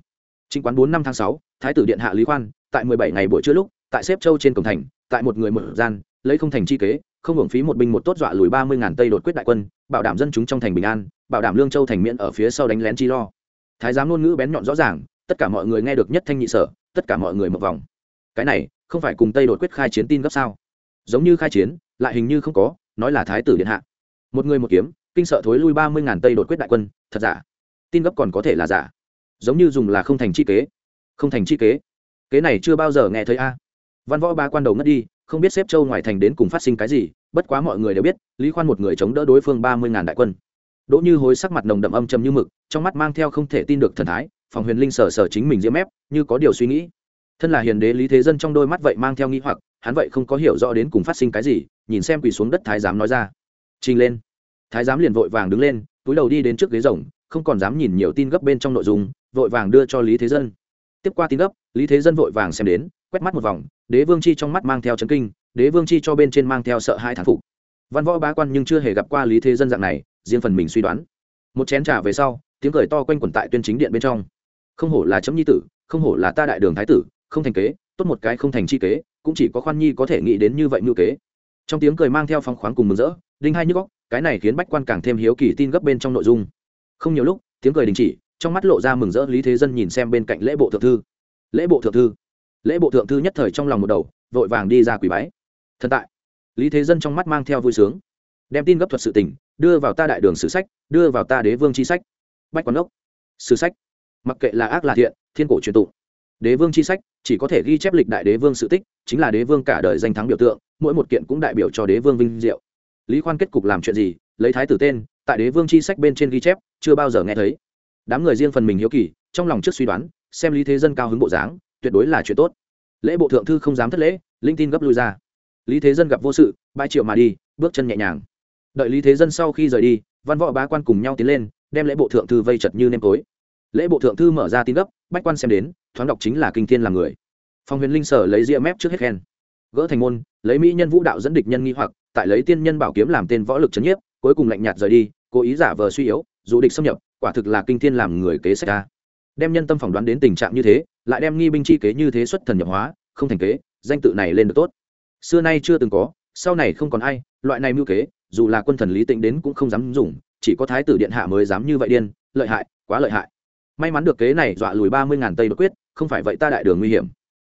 Chính quán bốn năm tháng sáu, thái tử điện hạ lý khoan, tại mười bảy ngày buổi trưa lúc, tại xếp châu trên cổng thành, tại một người một gian, lấy không thành chi kế, không hưởng phí một binh một tốt dọa lùi ba mươi ngàn tây đột quyết đại quân, bảo đảm dân chúng trong thành bình an, bảo đảm lương châu thành miễn ở phía sau đánh lén chi lo. Thái giám ngôn ngữ bén nhọn rõ ràng, tất cả mọi người nghe được nhất thanh nhị sở, tất cả mọi người một vòng. Cái này, không phải cùng tây đột quyết khai chiến tin gấp sao? Giống như khai chiến, lại hình như không có, nói là thái tử điện hạ. Một người một kiếm kinh sợ thối lui ba mươi ngàn tây đột quyết đại quân, thật giả? Tin gấp còn có thể là giả. Giống như dùng là không thành chi kế. Không thành chi kế. Kế này chưa bao giờ nghe thấy a. Văn võ ba quan đầu ngất đi, không biết xếp châu ngoài thành đến cùng phát sinh cái gì, bất quá mọi người đều biết, lý khoan một người chống đỡ đối phương ba mươi ngàn đại quân. Đỗ như hối sắc mặt nồng đậm âm trầm như mực, trong mắt mang theo không thể tin được thần thái, phòng huyền linh sở sở chính mình diễm ép như có điều suy nghĩ. Thân là hiền đế lý thế dân trong đôi mắt vậy mang theo nghi hoặc, hắn vậy không có hiểu rõ đến cùng phát sinh cái gì, nhìn xem quỳ xuống đất thái giám nói ra. Trình lên thái giám liền vội vàng đứng lên, túi đầu đi đến trước ghế rồng, không còn dám nhìn nhiều tin gấp bên trong nội dung, vội vàng đưa cho lý thế dân. Tiếp qua tin gấp, lý thế dân vội vàng xem đến, quét mắt một vòng, đế vương chi trong mắt mang theo chấn kinh, đế vương chi cho bên trên mang theo sợ hai thán phục. Văn võ bá quan nhưng chưa hề gặp qua lý thế dân dạng này, riêng phần mình suy đoán. Một chén trà về sau, tiếng cười to quanh quẩn tại tuyên chính điện bên trong. Không hổ là chấm nhi tử, không hổ là ta đại đường thái tử, không thành kế, tốt một cái không thành chi kế, cũng chỉ có khoan nhi có thể nghĩ đến như vậy ngữ kế. Trong tiếng cười mang theo phong khoáng cùng mừng rỡ, đinh hai nhức góc cái này khiến bách quan càng thêm hiếu kỳ tin gấp bên trong nội dung. Không nhiều lúc, tiếng cười đình chỉ, trong mắt lộ ra mừng rỡ lý thế dân nhìn xem bên cạnh lễ bộ thượng thư. Lễ bộ thượng thư. Lễ bộ thượng thư nhất thời trong lòng một đầu, vội vàng đi ra quỷ bái. Thần tại. Lý thế dân trong mắt mang theo vui sướng. Đem tin gấp thuật sự tình, đưa vào ta đại đường sử sách, đưa vào ta đế vương chi sách. Bách quán ốc sử sách. Mặc kệ là ác là thiện, thiên cổ truyền tụng. Đế vương chi sách, chỉ có thể ghi chép lịch đại đế vương sự tích, chính là đế vương cả đời danh thắng biểu tượng, mỗi một kiện cũng đại biểu cho đế vương vinh diệu lý khoan kết cục làm chuyện gì, lấy thái tử tên, tại đế vương chi sách bên trên ghi chép, chưa bao giờ nghe thấy. Đám người riêng phần mình hiếu kỳ, trong lòng trước suy đoán, xem lý thế dân cao hứng bộ dáng, tuyệt đối là chuyện tốt. Lễ bộ thượng thư không dám thất lễ, linh tin gấp lui ra. Lý thế dân gặp vô sự, bãi triệu mà đi, bước chân nhẹ nhàng. Đợi lý thế dân sau khi rời đi, văn võ bá quan cùng nhau tiến lên, đem lễ bộ thượng thư vây chật như nêm tối. Lễ bộ thượng thư mở ra tin gấp, bách quan xem đến, thoáng đọc chính là kinh thiên làm người. Phong huyền linh sở lấy ria mép trước hết khen. Gỡ thành môn, lấy mỹ nhân vũ đạo dẫn địch nhân nghi hoặc tại lấy tiên nhân bảo kiếm làm tên võ lực c nhiếp, cuối cùng lạnh nhạt rời đi, cố ý giả vờ suy yếu, dù địch xâm nhập, quả thực là kinh thiên làm người kế sách ra đem nhân tâm phỏng đoán đến tình trạng như thế, lại đem nghi binh chi kế như thế xuất thần nhập hóa, không thành kế, danh tự này lên được tốt. Xưa nay chưa từng có, sau này không còn ai, loại này mưu kế, dù là quân thần lý tĩnh đến cũng không dám dùng, chỉ có thái tử điện hạ mới dám như vậy điên, lợi hại, quá lợi hại. May mắn được kế này dọa lùi ba mươi ngàn tây bất quyết, không phải vậy ta đại đường nguy hiểm.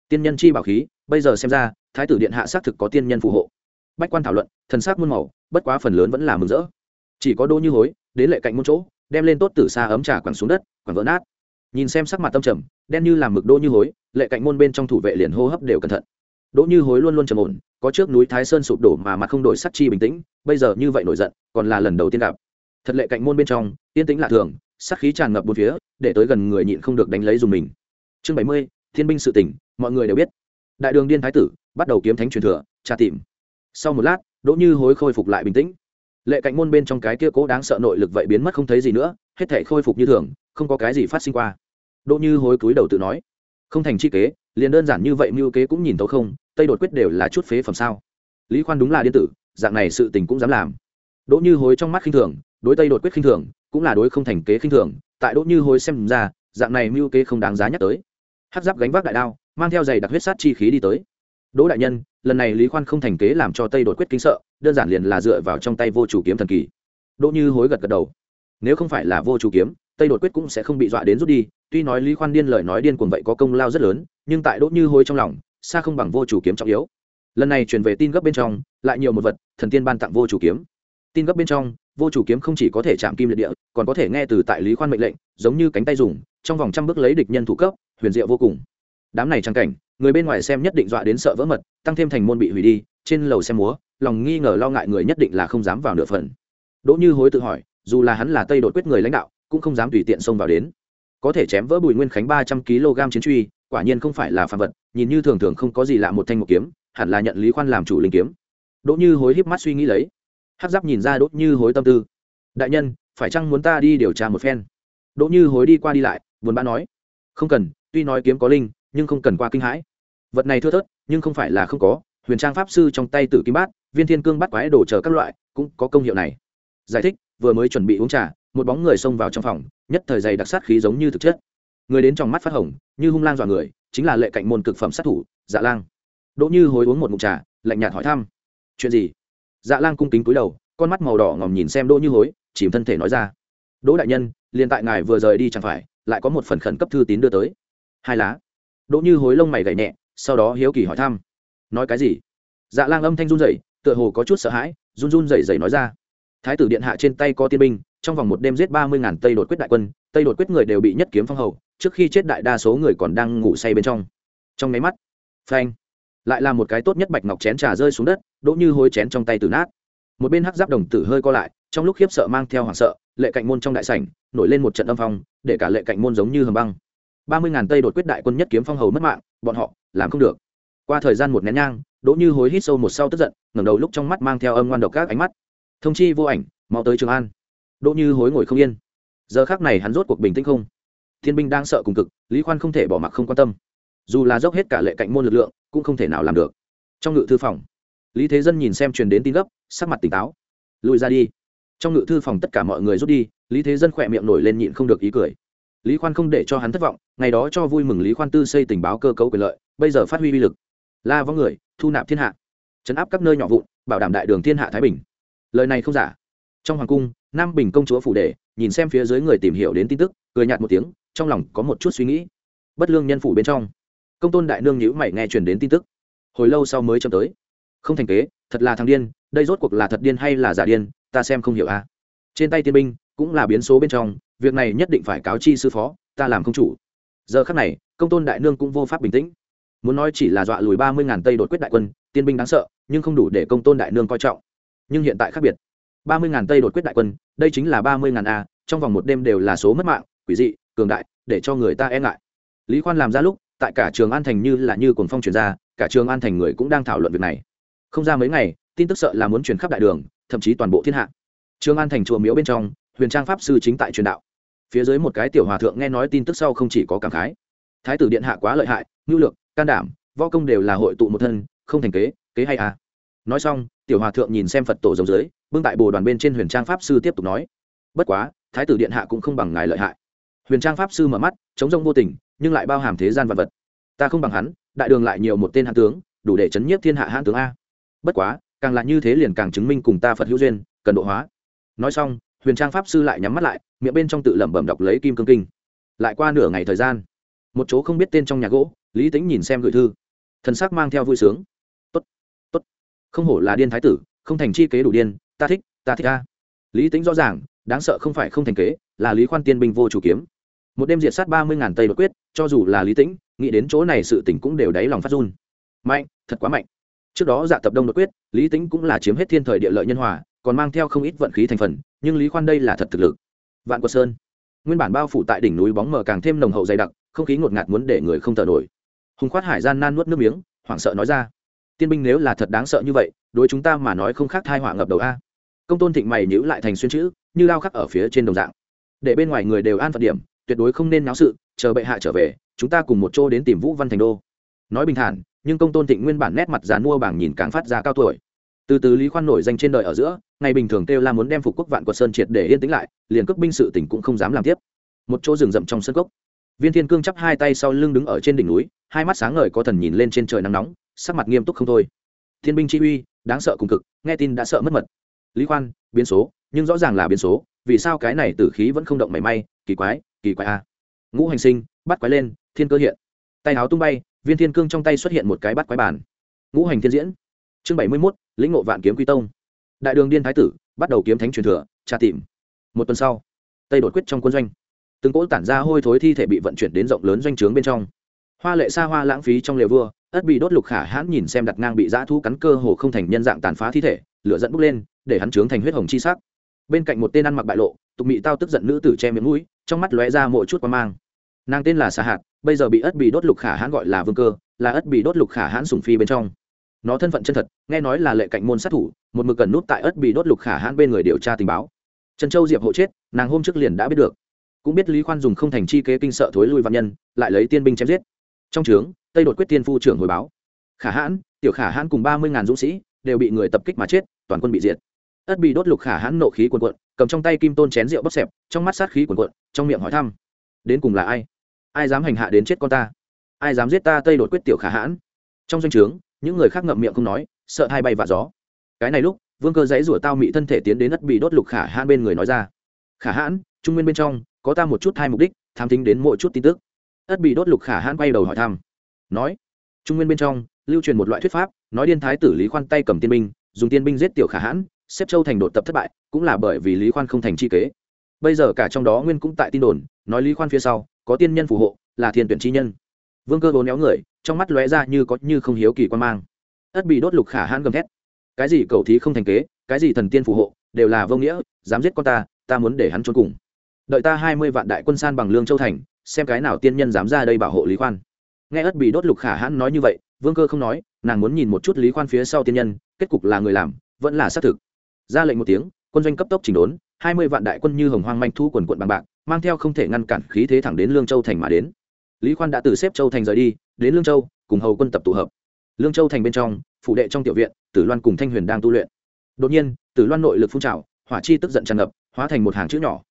Tiên nhân chi bảo khí, bây giờ xem ra, thái tử điện hạ xác thực có tiên nhân phù hộ bách quan thảo luận, thần sắc muôn màu, bất quá phần lớn vẫn là mừng rỡ. Chỉ có đô như hối, đến lệ cạnh muôn chỗ, đem lên tốt tử xa ấm trà quẳng xuống đất, quẳng vỡ nát. Nhìn xem sắc mặt tâm trầm, đen như làm mực đô như hối, lệ cạnh môn bên trong thủ vệ liền hô hấp đều cẩn thận. Đỗ như hối luôn luôn trầm ổn, có trước núi thái sơn sụp đổ mà mặt không đổi sắc chi bình tĩnh, bây giờ như vậy nổi giận, còn là lần đầu tiên gặp. Thật lệ cạnh môn bên trong, yên tĩnh lạ thường, sắc khí tràn ngập bốn phía, để tới gần người nhịn không được đánh lấy dùng mình. Chương bảy mươi, thiên binh sự tỉnh, mọi người đều biết. Đại đường điên thái tử, bắt đầu kiếm thánh truyền thừa, tra tìm sau một lát, đỗ như hối khôi phục lại bình tĩnh. Lệ cạnh môn bên trong cái kia cố đáng sợ nội lực vậy biến mất không thấy gì nữa, hết thể khôi phục như thường, không có cái gì phát sinh qua. Đỗ như hối cúi đầu tự nói, không thành chi kế, liền đơn giản như vậy mưu kế cũng nhìn thấu không, tây đột quyết đều là chút phế phẩm sao? Lý khoan đúng là điên tử, dạng này sự tình cũng dám làm. Đỗ như hối trong mắt khinh thường, đối tây đột quyết khinh thường, cũng là đối không thành kế khinh thường, tại đỗ như hối xem ra, dạng này mưu kế không đáng giá nhắc tới. Hát giáp gánh vác đại đao, mang theo giày đặc huyết sát chi khí đi tới. Đỗ đại nhân lần này lý khoan không thành kế làm cho tây đột quyết kinh sợ đơn giản liền là dựa vào trong tay vô chủ kiếm thần kỳ đỗ như hối gật gật đầu nếu không phải là vô chủ kiếm tây đột quyết cũng sẽ không bị dọa đến rút đi tuy nói lý khoan điên lời nói điên cuồng vậy có công lao rất lớn nhưng tại đỗ như hối trong lòng xa không bằng vô chủ kiếm trọng yếu lần này truyền về tin gấp bên trong lại nhiều một vật thần tiên ban tặng vô chủ kiếm tin gấp bên trong vô chủ kiếm không chỉ có thể chạm kim liệt địa còn có thể nghe từ tại lý khoan mệnh lệnh giống như cánh tay dùng trong vòng trăm bước lấy địch nhân thủ cấp huyền diệu vô cùng đám này trang cảnh người bên ngoài xem nhất định dọa đến sợ vỡ mật, tăng thêm thành môn bị hủy đi, trên lầu xem múa, lòng nghi ngờ lo ngại người nhất định là không dám vào nửa phần. Đỗ như hối tự hỏi, dù là hắn là tây đột quyết người lãnh đạo, cũng không dám tùy tiện xông vào đến. Có thể chém vỡ bùi nguyên khánh ba trăm kg chiến truy, quả nhiên không phải là phạm vật, nhìn như thường thường không có gì lạ một thanh một kiếm, hẳn là nhận lý khoan làm chủ linh kiếm. Đỗ như hối híp mắt suy nghĩ lấy hát giáp nhìn ra đỗ như hối tâm tư. Đại nhân, phải chăng muốn ta đi điều tra một phen? Đỗ như hối đi qua đi lại, buồn bã nói, không cần, tuy nói kiếm có linh nhưng không cần qua kinh hãi. Vật này thưa thớt, nhưng không phải là không có. Huyền trang pháp sư trong tay tử kim bát, viên thiên cương bắt quái đổ chờ các loại, cũng có công hiệu này. Giải thích, vừa mới chuẩn bị uống trà, một bóng người xông vào trong phòng, nhất thời dày đặc sát khí giống như thực chất. Người đến trong mắt phát hồng, như hung lang dọa người, chính là lệ cạnh môn cực phẩm sát thủ dạ lang. Đỗ như hối uống một mụn trà, lạnh nhạt hỏi thăm. Chuyện gì? Dạ lang cung kính cúi đầu, con mắt màu đỏ ngòm nhìn xem đỗ như hối, chìm thân thể nói ra. Đỗ đại nhân, liền tại ngài vừa rời đi chẳng phải, lại có một phần khẩn cấp thư tín đưa tới. Hai lá đỗ như hối lông mày gảy nhẹ, sau đó hiếu kỳ hỏi thăm. Nói cái gì? Dạ lang âm thanh run rẩy, tựa hồ có chút sợ hãi, run run rẩy rẩy nói ra. Thái tử điện hạ trên tay có tiên binh, trong vòng một đêm giết ba mươi ngàn tây đột quyết đại quân, tây đột quyết người đều bị nhất kiếm phong hầu, trước khi chết đại đa số người còn đang ngủ say bên trong. Trong máy mắt, phanh, lại là một cái tốt nhất bạch ngọc chén trà rơi xuống đất, đỗ như hối chén trong tay từ nát. Một bên hắc giáp đồng tử hơi co lại, trong lúc khiếp sợ mang theo hoảng sợ, lệ cạnh môn trong đại sảnh, nổi lên một trận âm phong, để cả lệ cạnh môn giống như hầm băng ba mươi ngàn tây đột quyết đại quân nhất kiếm phong hầu mất mạng, bọn họ, làm không được. Qua thời gian một nén nhang, đỗ như hối hít sâu một sau tức giận, ngẩng đầu lúc trong mắt mang theo âm ngoan độc các ánh mắt. Thông chi vô ảnh, mau tới trường an. Đỗ như hối ngồi không yên. Giờ khác này hắn rốt cuộc bình tĩnh không. Thiên binh đang sợ cùng cực, lý khoan không thể bỏ mặc không quan tâm. Dù là dốc hết cả lệ cạnh môn lực lượng, cũng không thể nào làm được. Trong ngự thư phòng, lý thế dân nhìn xem truyền đến tin gấp, sắc mặt tỉnh táo. Lùi ra đi. Trong ngự thư phòng tất cả mọi người rút đi, lý thế dân khỏe miệng nổi lên nhịn không được ý cười lý khoan không để cho hắn thất vọng, ngày đó cho vui mừng lý khoan tư xây tình báo cơ cấu quyền lợi, bây giờ phát huy uy lực. La võ người, thu nạp thiên hạ. Chấn áp các nơi nhỏ vụn, bảo đảm đại đường thiên hạ thái bình. Lời này không giả. Trong hoàng cung, nam bình công chúa phủ đề nhìn xem phía dưới người tìm hiểu đến tin tức, cười nhạt một tiếng, trong lòng có một chút suy nghĩ. Bất lương nhân phủ bên trong, công tôn đại nương nhữ mày nghe truyền đến tin tức. Hồi lâu sau mới chậm tới. Không thành kế, thật là thằng điên, đây rốt cuộc là thật điên hay là giả điên, ta xem không hiểu a. Trên tay tiên binh cũng là biến số bên trong việc này nhất định phải cáo chi sư phó, ta làm không chủ. Giờ khắc này, công tôn đại nương cũng vô pháp bình tĩnh. Muốn nói chỉ là dọa lùi ba mươi ngàn tây đột quyết đại quân, tiên binh đáng sợ, nhưng không đủ để công tôn đại nương coi trọng. Nhưng hiện tại khác biệt. ba mươi ngàn tây đột quyết đại quân, đây chính là ba mươi ngàn a, trong vòng một đêm đều là số mất mạng, quỷ dị, cường đại, để cho người ta e ngại. Lý khoan làm ra lúc, tại cả trường an thành như là như cồn phong truyền ra, cả trường an thành người cũng đang thảo luận việc này. Không ra mấy ngày, tin tức sợ là muốn truyền khắp đại đường, thậm chí toàn bộ thiên hạ. Trường an thành chùa miếu bên trong, huyền trang pháp sư chính tại truyền đạo phía dưới một cái tiểu hòa thượng nghe nói tin tức sau không chỉ có cảm khái. Thái tử điện hạ quá lợi hại ngưu lược, can đảm, võ công đều là hội tụ một thân, không thành kế kế hay à? Nói xong, tiểu hòa thượng nhìn xem phật tổ giống dưới, bưng tại bồ đoàn bên trên huyền trang pháp sư tiếp tục nói, bất quá, thái tử điện hạ cũng không bằng ngài lợi hại. Huyền trang pháp sư mở mắt chống rông vô tình, nhưng lại bao hàm thế gian vật vật. Ta không bằng hắn, đại đường lại nhiều một tên hãn tướng, đủ để chấn nhiếp thiên hạ hãn tướng a. Bất quá, càng là như thế liền càng chứng minh cùng ta phật hữu duyên, cần độ hóa. Nói xong huyền trang pháp sư lại nhắm mắt lại, miệng bên trong tự lẩm bẩm đọc lấy kim cương kinh. Lại qua nửa ngày thời gian, một chỗ không biết tên trong nhà gỗ, lý tính nhìn xem gửi thư. Thần sắc mang theo vui sướng. Tốt tốt. Không hổ là điên thái tử, không thành chi kế đủ điên, ta thích ta thích ta lý tính rõ ràng, đáng sợ không phải không thành kế, là lý khoan tiên binh vô chủ kiếm. Một đêm diệt sát ba mươi ngàn tây đột quyết, cho dù là lý tĩnh, nghĩ đến chỗ này sự tỉnh cũng đều đáy lòng phát run. Mạnh, thật quá mạnh. Trước đó dạ tập đông đột quyết, lý tĩnh cũng là chiếm hết thiên thời địa lợi nhân hòa còn mang theo không ít vận khí thành phần, nhưng lý khoan đây là thật thực lực. Vạn quật sơn. Nguyên bản bao phủ tại đỉnh núi bóng mờ càng thêm nồng hậu dày đặc, không khí ngột ngạt muốn để người không thở nổi. Hùng khoát hải gian nan nuốt nước miếng, hoảng sợ nói ra, tiên binh nếu là thật đáng sợ như vậy, đối chúng ta mà nói không khác thai họa ngập đầu a. Công tôn thịnh mày nhữ lại thành xuyên chữ, như lao khắc ở phía trên đồng dạng. Để bên ngoài người đều an phận điểm, tuyệt đối không nên náo sự, chờ bệ hạ trở về, chúng ta cùng một chỗ đến tìm vũ văn thành đô. Nói bình thản, nhưng công tôn thịnh nguyên bản nét mặt dán mua bảng nhìn càng phát ra cao tuổi. Từ từ lý khoan nổi danh trên đời ở giữa ngày bình thường kêu la muốn đem phục quốc vạn quật sơn triệt để yên tĩnh lại, liền cướp binh sự tỉnh cũng không dám làm tiếp. Một chỗ rừng rậm trong sân cốc. Viên thiên cương chắp hai tay sau lưng đứng ở trên đỉnh núi, hai mắt sáng ngời có thần nhìn lên trên trời nắng nóng, sắc mặt nghiêm túc không thôi. Thiên binh chi uy, đáng sợ cùng cực, nghe tin đã sợ mất mật. Lý khoan, biến số, nhưng rõ ràng là biến số, vì sao cái này tử khí vẫn không động mảy may, kỳ quái kỳ quái a ngũ hành sinh, bắt quái lên, thiên cơ hiện. Tay áo tung bay, viên thiên cương trong tay xuất hiện một cái bắt quái bàn. Ngũ hành thiên diễn. Chương bảy mươi mốt, lĩnh ngộ vạn kiếm quy tông đại đường điên thái tử, bắt đầu kiếm thánh truyền thừa, tra tìm. Một tuần sau, tây đột quyết trong quân doanh. Từng cỗ tản ra hôi thối thi thể bị vận chuyển đến rộng lớn doanh trướng bên trong. Hoa lệ xa hoa lãng phí trong lều vua, ất bị đốt lục khả hãn nhìn xem đặt ngang bị dã thu cắn cơ hồ không thành nhân dạng tàn phá thi thể, lửa dẫn bốc lên, để hắn trướng thành huyết hồng chi sắc. Bên cạnh một tên ăn mặc bại lộ, tục mị tao tức giận nữ tử che miệng mũi, trong mắt lóe ra mỗi chút qua mang. Nàng tên là xà hạt, bây giờ bị ất bị đốt lục khả hãn gọi là vương cơ, là ất bị đốt lục khả hãn sùng phi bên trong nó thân phận chân thật, nghe nói là lệ cạnh môn sát thủ, một mực cần nút tại ất bị đốt lục khả hãn bên người điều tra tình báo. Trần châu diệp hộ chết, nàng hôm trước liền đã biết được. Cũng biết lý khoan dùng không thành chi kế kinh sợ thối lui văn nhân, lại lấy tiên binh chém giết. Trong trướng, tây đột quyết tiên phu trưởng hồi báo. Khả hãn, tiểu khả hãn cùng ba mươi ngàn dũng sĩ đều bị người tập kích mà chết, toàn quân bị diệt. Ất bị đốt lục khả hãn nộ khí quần quận cầm trong tay kim tôn chén rượu bóc xẹp, trong mắt sát khí quần quận trong miệng hỏi thăm. Đến cùng là ai? Ai dám hành hạ đến chết con ta? Ai dám giết ta tây đột quyết tiểu khả hãn? Trong danh o trướng những người khác ngậm miệng không nói, sợ hai bay vạ gió. Cái này lúc, vương cơ giấy rủa tao mị thân thể tiến đến đất bị đốt lục khả hãn bên người nói ra. Khả hãn, trung nguyên bên trong, có ta một chút hai mục đích, tham tính đến mỗi chút tin tức. Ất bị đốt lục khả hãn quay đầu hỏi thăm. Nói, trung nguyên bên trong, lưu truyền một loại thuyết pháp, nói điên thái tử lý khoan tay cầm tiên binh, dùng tiên binh giết tiểu khả hãn, xếp châu thành đột tập thất bại, cũng là bởi vì lý khoan không thành chi kế. Bây giờ cả trong đó nguyên cũng tại tin đồn, nói lý khoan phía sau, có tiên nhân phù hộ, là thiên tuyển chi nhân vương cơ vốn éo người, trong mắt lóe ra như có như không hiếu kỳ quan mang. Ất bị đốt lục khả hãn gầm thét. Cái gì cầu thí không thành kế, cái gì thần tiên phù hộ, đều là vô nghĩa, dám giết con ta ta muốn để hắn trốn cùng. Đợi ta hai mươi vạn đại quân san bằng lương châu thành, xem cái nào tiên nhân dám ra đây bảo hộ lý khoan. Nghe ất bị đốt lục khả hãn nói như vậy, vương cơ không nói, nàng muốn nhìn một chút lý khoan phía sau tiên nhân, kết cục là người làm, vẫn là xác thực. Ra lệnh một tiếng, quân doanh cấp tốc chỉnh đốn, hai mươi vạn đại quân như hồng hoang manh thu quần quận bằng bạc, mang theo không thể ngăn cản khí thế thẳng đến lương châu thành mà đến lý khoan đã từ xếp châu thành rời đi, đến lương châu, cùng hầu quân tập tụ hợp. Lương châu thành bên trong phụ đệ trong tiểu viện, tử loan cùng thanh huyền đang tu luyện. Đột nhiên, tử loan nội lực phun trào, hỏa chi tức giận tràn ngập, hóa thành một hàng chữ nhỏ.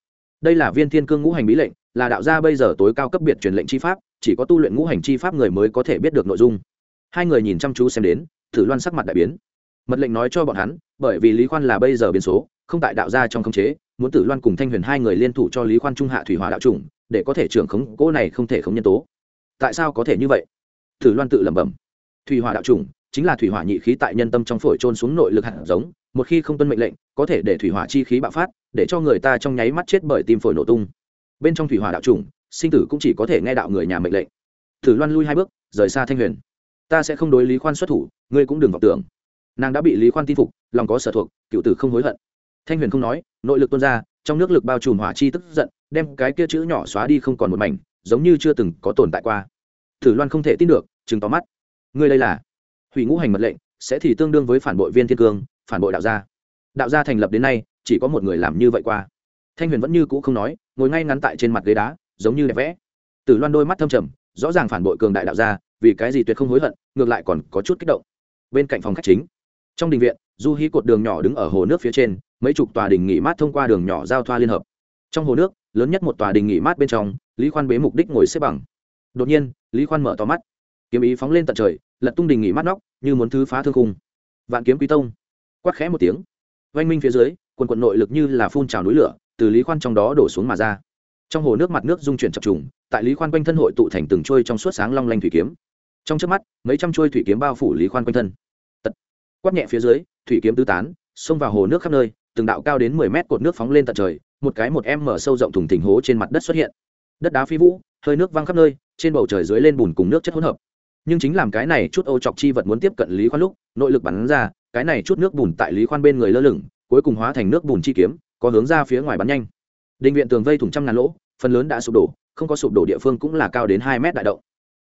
Đây là viên thiên cương ngũ hành bí lệnh, là đạo gia bây giờ tối cao cấp biệt truyền lệnh chi pháp, chỉ có tu luyện ngũ hành chi pháp người mới có thể biết được nội dung. Hai người nhìn chăm chú xem đến, tử loan sắc mặt đại biến. Mật lệnh nói cho bọn hắn, bởi vì lý khoan là bây giờ biến số, không tại đạo gia trong khống chế, muốn tử loan cùng thanh huyền hai người liên thủ cho lý khoan trung hạ thủy hỏa đạo chủng để có thể trưởng khống cỗ này không thể khống nhân tố. Tại sao có thể như vậy? Thử loan tự lẩm bẩm. Thủy hỏa đạo trùng chính là thủy hỏa nhị khí tại nhân tâm trong phổi trôn xuống nội lực hạt giống một khi không tuân mệnh lệnh có thể để thủy hỏa chi khí bạo phát để cho người ta trong nháy mắt chết bởi tim phổi nổ tung. Bên trong thủy hỏa đạo trùng, sinh tử cũng chỉ có thể nghe đạo người nhà mệnh lệnh. Thử loan lui hai bước rời xa thanh huyền. Ta sẽ không đối lý khoan xuất thủ ngươi cũng đừng vọng tưởng. Nàng đã bị lý khoan tin phục lòng có sở thuộc cựu tử không hối hận. Thanh huyền không nói nội lực tuôn ra trong nước lực bao trùm hỏa chi tức giận đem cái kia chữ nhỏ xóa đi không còn một mảnh, giống như chưa từng có tồn tại qua. Thử loan không thể tin được chừng tóm mắt. Ngươi đây là? Hủy ngũ hành mật lệnh, sẽ thì tương đương với phản bội viên thiên cương, phản bội đạo gia. Đạo gia thành lập đến nay, chỉ có một người làm như vậy qua. Thanh huyền vẫn như cũ không nói, ngồi ngay ngắn tại trên mặt ghế đá, giống như đẹp vẽ. Tử loan đôi mắt thâm trầm, rõ ràng phản bội cường đại đạo gia, vì cái gì tuyệt không hối hận, ngược lại còn có chút kích động. Bên cạnh phòng khách chính, trong đình viện, du hí cột đường nhỏ đứng ở hồ nước phía trên, mấy chục tòa đình nghỉ mát thông qua đường nhỏ giao thoa liên hợp. Trong hồ nước lớn nhất một tòa đình nghỉ mát bên trong, lý khoan bế mục đích ngồi xếp bằng. Đột nhiên, lý khoan mở to mắt. Kiếm ý phóng lên tận trời, lật tung đình nghỉ mát nóc, như muốn thứ phá thương khung. Vạn kiếm quý tông. Quát khẽ một tiếng. Oanh minh phía dưới, quần quận nội lực như là phun trào núi lửa, từ lý khoan trong đó đổ xuống mà ra. Trong hồ nước mặt nước dung chuyển chập trùng, tại lý khoan quanh thân hội tụ thành từng trôi trong suốt sáng long lanh thủy kiếm. Trong trước mắt, mấy trăm trôi thủy kiếm bao phủ lý khoan quanh thân. Tật. quát nhẹ phía dưới, thủy kiếm tứ tán, xông vào hồ nước khắp nơi, từng đạo cao đến mười mét cột nước phóng lên tận trời một cái một em mở sâu rộng thùng thình hố trên mặt đất xuất hiện. Đất đá phi vũ, hơi nước văng khắp nơi, trên bầu trời dưới lên bùn cùng nước chất hỗn hợp. Nhưng chính làm cái này chút ô chọc chi vật muốn tiếp cận lý khoan lúc, nội lực bắn ra, cái này chút nước bùn tại lý khoan bên người lơ lửng, cuối cùng hóa thành nước bùn chi kiếm, có hướng ra phía ngoài bắn nhanh. Định viện tường vây thủng trăm ngàn lỗ, phần lớn đã sụp đổ, không có sụp đổ địa phương cũng là cao đến hai mét đại động.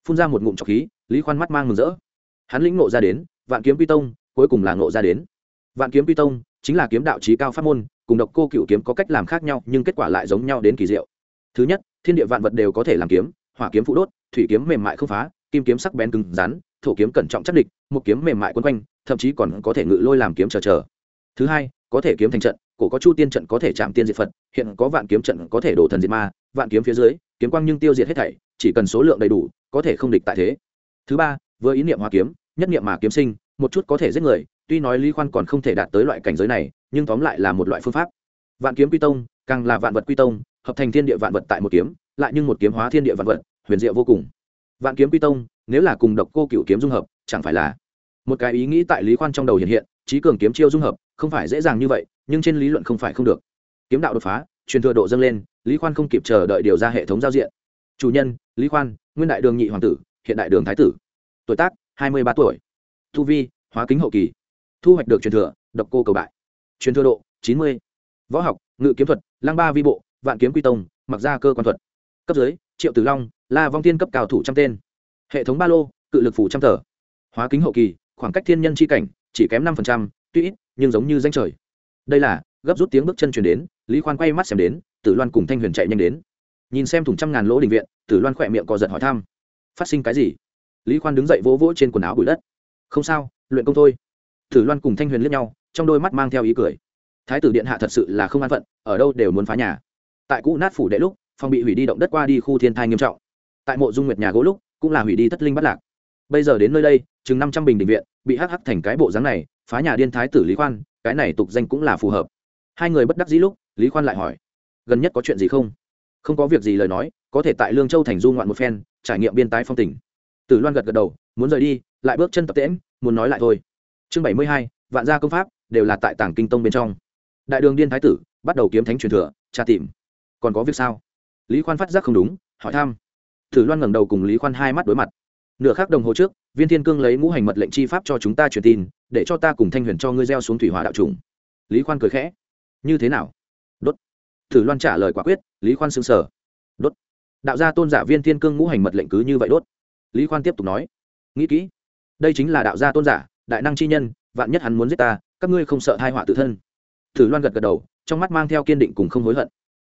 Phun ra một ngụm trọc khí, lý khoan mắt mang mừng rỡ. Hắn lĩnh ngộ ra đến, vạn kiếm pi tông, cuối cùng là ngộ ra đến. Vạn kiếm pi tông chính là kiếm đạo trí cao pháp môn, cùng độc cô cựu kiếm có cách làm khác nhau, nhưng kết quả lại giống nhau đến kỳ diệu. Thứ nhất, thiên địa vạn vật đều có thể làm kiếm, hỏa kiếm phụ đốt, thủy kiếm mềm mại không phá, kim kiếm sắc bén cứng rắn, thổ kiếm cẩn trọng chắc địch, một kiếm mềm mại quấn quanh, thậm chí còn có thể ngự lôi làm kiếm chờ chờ. Thứ hai, có thể kiếm thành trận, cổ có chu tiên trận có thể chạm tiên diệt phật, hiện có vạn kiếm trận có thể đổ thần diệt ma, vạn kiếm phía dưới, kiếm quang nhưng tiêu diệt hết thảy, chỉ cần số lượng đầy đủ, có thể không địch tại thế. Thứ ba, với ý niệm hóa kiếm, nhất niệm mà kiếm sinh, một chút có thể giết người tuy nói lý khoan còn không thể đạt tới loại cảnh giới này, nhưng tóm lại là một loại phương pháp. Vạn kiếm quy tông, càng là vạn vật quy tông, hợp thành thiên địa vạn vật tại một kiếm, lại nhưng một kiếm hóa thiên địa vạn vật, huyền diệu vô cùng. Vạn kiếm quy tông, nếu là cùng độc cô cựu kiếm dung hợp, chẳng phải là một cái ý nghĩ tại lý khoan trong đầu hiện hiện, trí cường kiếm chiêu dung hợp, không phải dễ dàng như vậy, nhưng trên lý luận không phải không được. Kiếm đạo đột phá, truyền thừa độ dâng lên, lý khoan không kịp chờ đợi điều ra hệ thống giao diện. Chủ nhân, lý khoan, nguyên đại đường nhị hoàng tử, hiện đại đường thái tử. Tuổi tác, hai mươi ba tuổi. Tu vi, hóa kính hậu kỳ thu hoạch được truyền thừa độc cô cầu bại. Truyền thừa độ chín mươi. Võ học ngự kiếm thuật lang ba vi bộ vạn kiếm quy tông mặc gia cơ quan thuật. Cấp dưới triệu tử long la vong tiên cấp cao thủ trăm tên. Hệ thống ba lô cự lực phủ trăm tờ. Hóa kính hậu kỳ khoảng cách thiên nhân c h i cảnh chỉ kém năm phần trăm, tuy ít nhưng giống như danh trời. Đây là gấp rút tiếng bước chân chuyển đến lý khoan quay mắt xem đến tử loan cùng thanh huyền chạy nhanh đến. Nhìn xem thùng trăm ngàn lỗ đình viện tử loan khỏe miệng cò giật hỏi thăm. Phát sinh cái gì? Lý khoan đứng dậy vỗ vỗ trên quần áo bụi đất. Không sao luyện công thôi tử loan cùng thanh huyền liếc nhau, trong đôi mắt mang theo ý cười. Thái tử điện hạ thật sự là không an phận, ở đâu đều muốn phá nhà. Tại cũ nát phủ đệ lúc, phòng bị hủy đi động đất qua đi khu thiên thai nghiêm trọng. Tại mộ dung nguyệt nhà gỗ lúc, cũng là hủy đi thất linh bất lạc. Bây giờ đến nơi đây, chừng năm trăm bình đình viện, bị hắc hắc thành cái bộ dáng này, phá nhà điên thái tử lý khoan, cái này tục danh cũng là phù hợp. Hai người bất đắc dĩ lúc, lý khoan lại hỏi, gần nhất có chuyện gì không? Không có việc gì lời nói, có thể tại lương châu thành du ngoạn một phen, trải nghiệm biên tái phong tỉnh tử loan gật gật đầu, muốn rời đi, lại bước chân tập tễm muốn nói lại thôi chương bảy mươi hai, vạn gia công pháp, đều là tại tảng kinh tông bên trong. Đại đường điên thái tử, bắt đầu kiếm thánh truyền thừa, tra tìm. Còn có việc sao? Lý khoan phát giác không đúng, hỏi thăm. Thử loan ngẩng đầu cùng lý khoan hai mắt đối mặt. Nửa khắc đồng hồ trước, viên thiên cương lấy ngũ hành mật lệnh chi pháp cho chúng ta truyền tin, để cho ta cùng thanh huyền cho ngươi gieo xuống thủy hỏa đạo trùng. Lý khoan cười khẽ. Như thế nào? Đốt. Thử loan trả lời quả quyết, lý khoan xứng sở đốt. Đạo gia tôn giả viên thiên cương ngũ hành mật lệnh cứ như vậy đốt. Lý khoan tiếp tục nói. Nghĩ kỹ. Đây chính là đạo gia tôn giả đại năng chi nhân, vạn nhất hắn muốn giết ta, các ngươi không sợ hai họa tự thân. Thử loan gật gật đầu, trong mắt mang theo kiên định cùng không hối hận.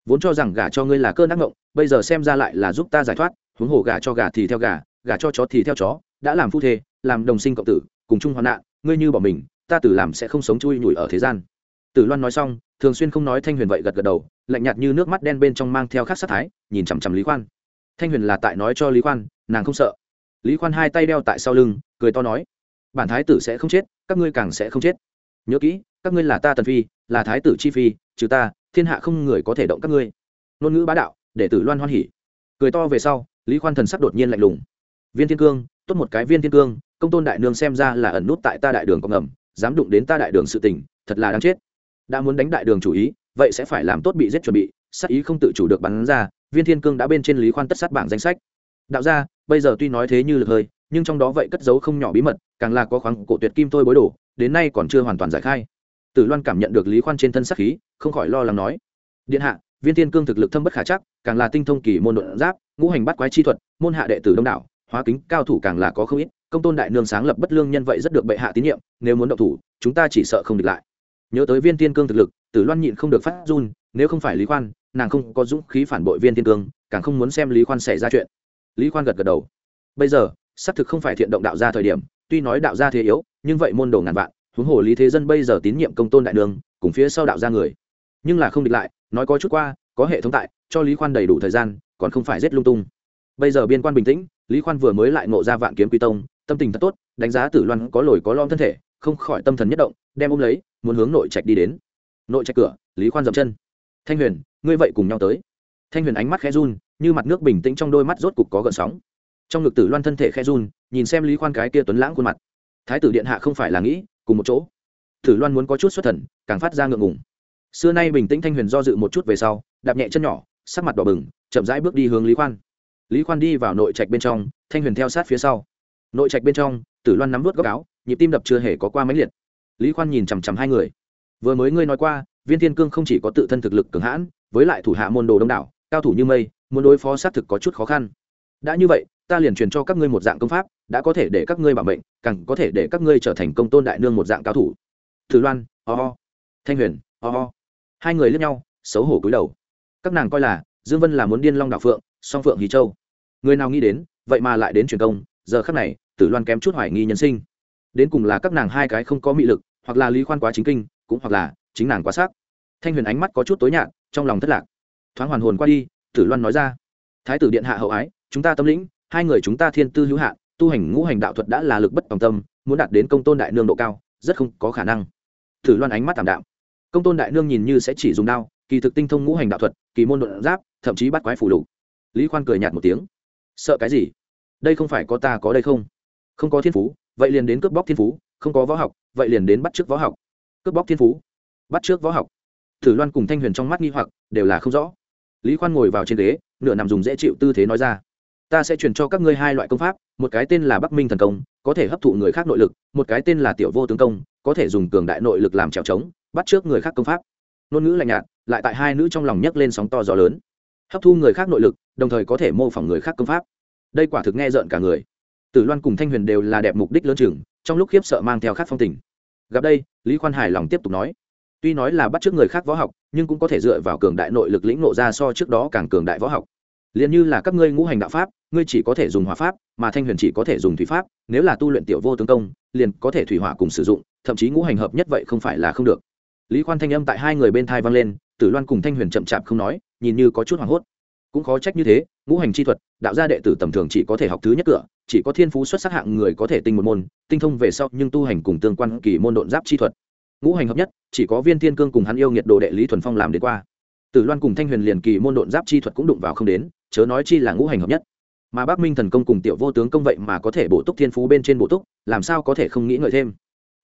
Vốn cho rằng gả cho ngươi là cơn ác ngộng bây giờ xem ra lại là giúp ta giải thoát, huống hồ gả cho gà thì theo gà, gả cho chó thì theo chó, đã làm phu thê, làm đồng sinh cộng tử, cùng chung hoạn nạn, ngươi như bỏ mình, ta tử làm sẽ không sống chui nhủi ở thế gian. Tử loan nói xong, thường xuyên không nói thanh huyền vậy gật gật đầu, lạnh nhạt như nước mắt đen bên trong mang theo khắc sát thái, nhìn chằm chằm lý khoan. Thanh huyền là tại nói cho lý khoan, nàng không sợ. Lý khoan hai tay đeo tại sau lưng, cười to nói bản thái tử sẽ không chết, các ngươi càng sẽ không chết. Nhớ kỹ, các ngươi là ta tần phi, là thái tử chi phi, trừ ta, thiên hạ không người có thể động các ngươi. Ngôn ngữ bá đạo để tử loan hoan hỉ. Cười to về sau, lý khoan thần sắc đột nhiên lạnh lùng. Viên thiên cương, tốt một cái viên thiên cương, công tôn đại nương xem ra là ẩn nút tại ta đại đường có ngầm, dám đụng đến ta đại đường sự tình, thật là đáng chết. Đã muốn đánh đại đường chủ ý, vậy sẽ phải làm tốt bị giết chuẩn bị, sát ý không tự chủ được bắn ra, viên thiên cương đã bên trên lý khoan tất sát bảng danh sách. Đạo ra bây giờ tuy nói thế như lực hơi nhưng trong đó vậy cất giấu không nhỏ bí mật, càng là có khoáng cổ tuyệt kim tôi bối đổ đến nay còn chưa hoàn toàn giải khai. Tử loan cảm nhận được lý khoan trên thân sắc khí, không khỏi lo lắng nói, điện hạ, viên thiên cương thực lực thâm bất khả chắc, càng là tinh thông kỳ môn đột giáp, ngũ hành bắt quái chi thuật, môn hạ đệ tử đông đảo, hóa kính cao thủ càng là có không ít, công tôn đại nương sáng lập bất lương nhân vậy rất được bệ hạ tín nhiệm, nếu muốn động thủ, chúng ta chỉ sợ không địch lại. Nhớ tới viên tiên cương thực lực, tử loan nhịn không được phát run, nếu không phải lý khoan, nàng không có dũng khí phản bội viên tiên cương, càng không muốn xem lý khoan xảy ra chuyện. Lý khoan gật gật đầu. Bây giờ xác thực không phải thiện động đạo gia thời điểm, tuy nói đạo gia thế yếu, nhưng vậy môn đồ ngàn vạn, huống hồ lý thế dân bây giờ tín nhiệm công tôn đại nương, cùng phía sau đạo gia người. Nhưng là không địch lại, nói có chút qua, có hệ thống tại, cho lý khoan đầy đủ thời gian, còn không phải giết lung tung. Bây giờ biên quan bình tĩnh, lý khoan vừa mới lại ngộ ra vạn kiếm quy tông, tâm tình thật tốt, đánh giá tử loan có lồi có lom thân thể, không khỏi tâm thần nhất động, đem ôm lấy, muốn hướng nội trạch đi đến. Nội trạch cửa, lý khoan dậm chân. Thanh huyền, ngươi vậy cùng nhau tới. Thanh huyền ánh mắt khẽ run, như mặt nước bình tĩnh trong đôi mắt rốt cục có gợn sóng trong ngực tử loan thân thể khe run, nhìn xem lý khoan cái kia tuấn lãng khuôn mặt. Thái tử điện hạ không phải là nghĩ, cùng một chỗ. Tử loan muốn có chút xuất thần, càng phát ra ngượng ngùng. Xưa nay bình tĩnh thanh huyền do dự một chút về sau, đạp nhẹ chân nhỏ, sắc mặt đỏ bừng, chậm rãi bước đi hướng lý khoan. Lý khoan đi vào nội trạch bên trong, thanh huyền theo sát phía sau. Nội trạch bên trong, tử loan nắm vút góc áo, nhịp tim đập chưa hề có qua máy liệt. Lý khoan nhìn chằm chằm hai người. Vừa mới ngươi nói qua, viên thiên cương không chỉ có tự thân thực lực cường hãn, với lại thủ hạ môn đồ đông đảo, cao thủ như mây, muốn đối phó xác thực có chút khó khăn đã như vậy, ta liền truyền cho các ngươi một dạng công pháp, đã có thể để các ngươi bảo mệnh, càng có thể để các ngươi trở thành công tôn đại nương một dạng cao thủ. Tử loan, ho、oh. thanh huyền, ho、oh、ho、oh. hai người lướt nhau, xấu hổ cúi đầu. Các nàng coi là, dương vân là muốn điên long đạo phượng, song phượng hí châu. Người nào nghĩ đến, vậy mà lại đến truyền công, giờ khắc này, tử loan kém chút hoài nghi nhân sinh. Đến cùng là các nàng hai cái không có mị lực, hoặc là lý khoan quá chính kinh, cũng hoặc là chính nàng quá sắc. Thanh huyền ánh mắt có chút tối nhạt, trong lòng thất lạc. Thoáng hoàn hồn qua đi, tử loan nói ra. Thái tử điện hạ hậu ái chúng ta tâm lĩnh, hai người chúng ta thiên tư hữu hạn, tu hành ngũ hành đạo thuật đã là lực bất tòng tâm, muốn đạt đến công tôn đại nương độ cao, rất không có khả năng. Thử loan ánh mắt tảm đạm. Công tôn đại nương nhìn như sẽ chỉ dùng đao, kỳ thực tinh thông ngũ hành đạo thuật, kỳ môn luận giáp, thậm chí bắt quái phủ lục. Lý khoan cười nhạt một tiếng. Sợ cái gì? Đây không phải có ta có đây không? Không có thiên phú, vậy liền đến cướp bóc thiên phú, không có võ học, vậy liền đến bắt trước võ học. Cướp bóc thiên phú, bắt trước võ học. Thử loan cùng thanh huyền trong mắt nghi hoặc, đều là không rõ. Lý khoan ngồi vào trên ghế, nửa nằm dùng dễ chịu tư thế nói ra ta sẽ truyền cho các ngươi hai loại công pháp, một cái tên là bắc minh thần công, có thể hấp thụ người khác nội lực, một cái tên là tiểu vô tướng công, có thể dùng cường đại nội lực làm trèo trống, bắt trước người khác công pháp. Ngôn ngữ lạnh nhạt, lại tại hai nữ trong lòng nhấc lên sóng to gió lớn. Hấp thu người khác nội lực, đồng thời có thể mô phỏng người khác công pháp. Đây quả thực nghe rợn cả người. Tử loan cùng thanh huyền đều là đẹp mục đích lớn chừng, trong lúc khiếp sợ mang theo khát phong tình. Gặp đây, lý khoan hài lòng tiếp tục nói. Tuy nói là bắt t r ư ớ c người khác võ học, nhưng cũng có thể dựa vào cường đại nội lực lĩnh nộ ra so trước đó càng cường đại võ học. Liền như là các ngươi ngũ hành đạo pháp ngươi chỉ có thể dùng hỏa pháp, mà thanh huyền chỉ có thể dùng thủy pháp, nếu là tu luyện tiểu vô tướng công, liền có thể thủy hỏa cùng sử dụng, thậm chí ngũ hành hợp nhất vậy không phải là không được. Lý khoan thanh âm tại hai người bên thai vang lên, tử loan cùng thanh huyền chậm chạp không nói, nhìn như có chút hoảng hốt. Cũng khó trách như thế, ngũ hành chi thuật, đạo gia đệ tử tầm thường chỉ có thể học thứ nhất cửa, chỉ có thiên phú xuất sắc hạng người có thể tinh một môn, tinh thông về sau, nhưng tu hành cùng tương quan kỳ môn độn giáp chi thuật. Ngũ hành hợp nhất, chỉ có viên thiên cương cùng hắn yêu nghiệt đồ đệ lý thuần phong làm đến qua. Tử loan cùng thanh huyền liền kỳ môn độn giáp chi thuật cũng đụng vào không đến, chớ nói chi là ngũ hành hợp nhất mà bác minh thần công cùng tiểu vô tướng công vậy mà có thể bổ túc thiên phú bên trên bổ túc, làm sao có thể không nghĩ ngợi thêm?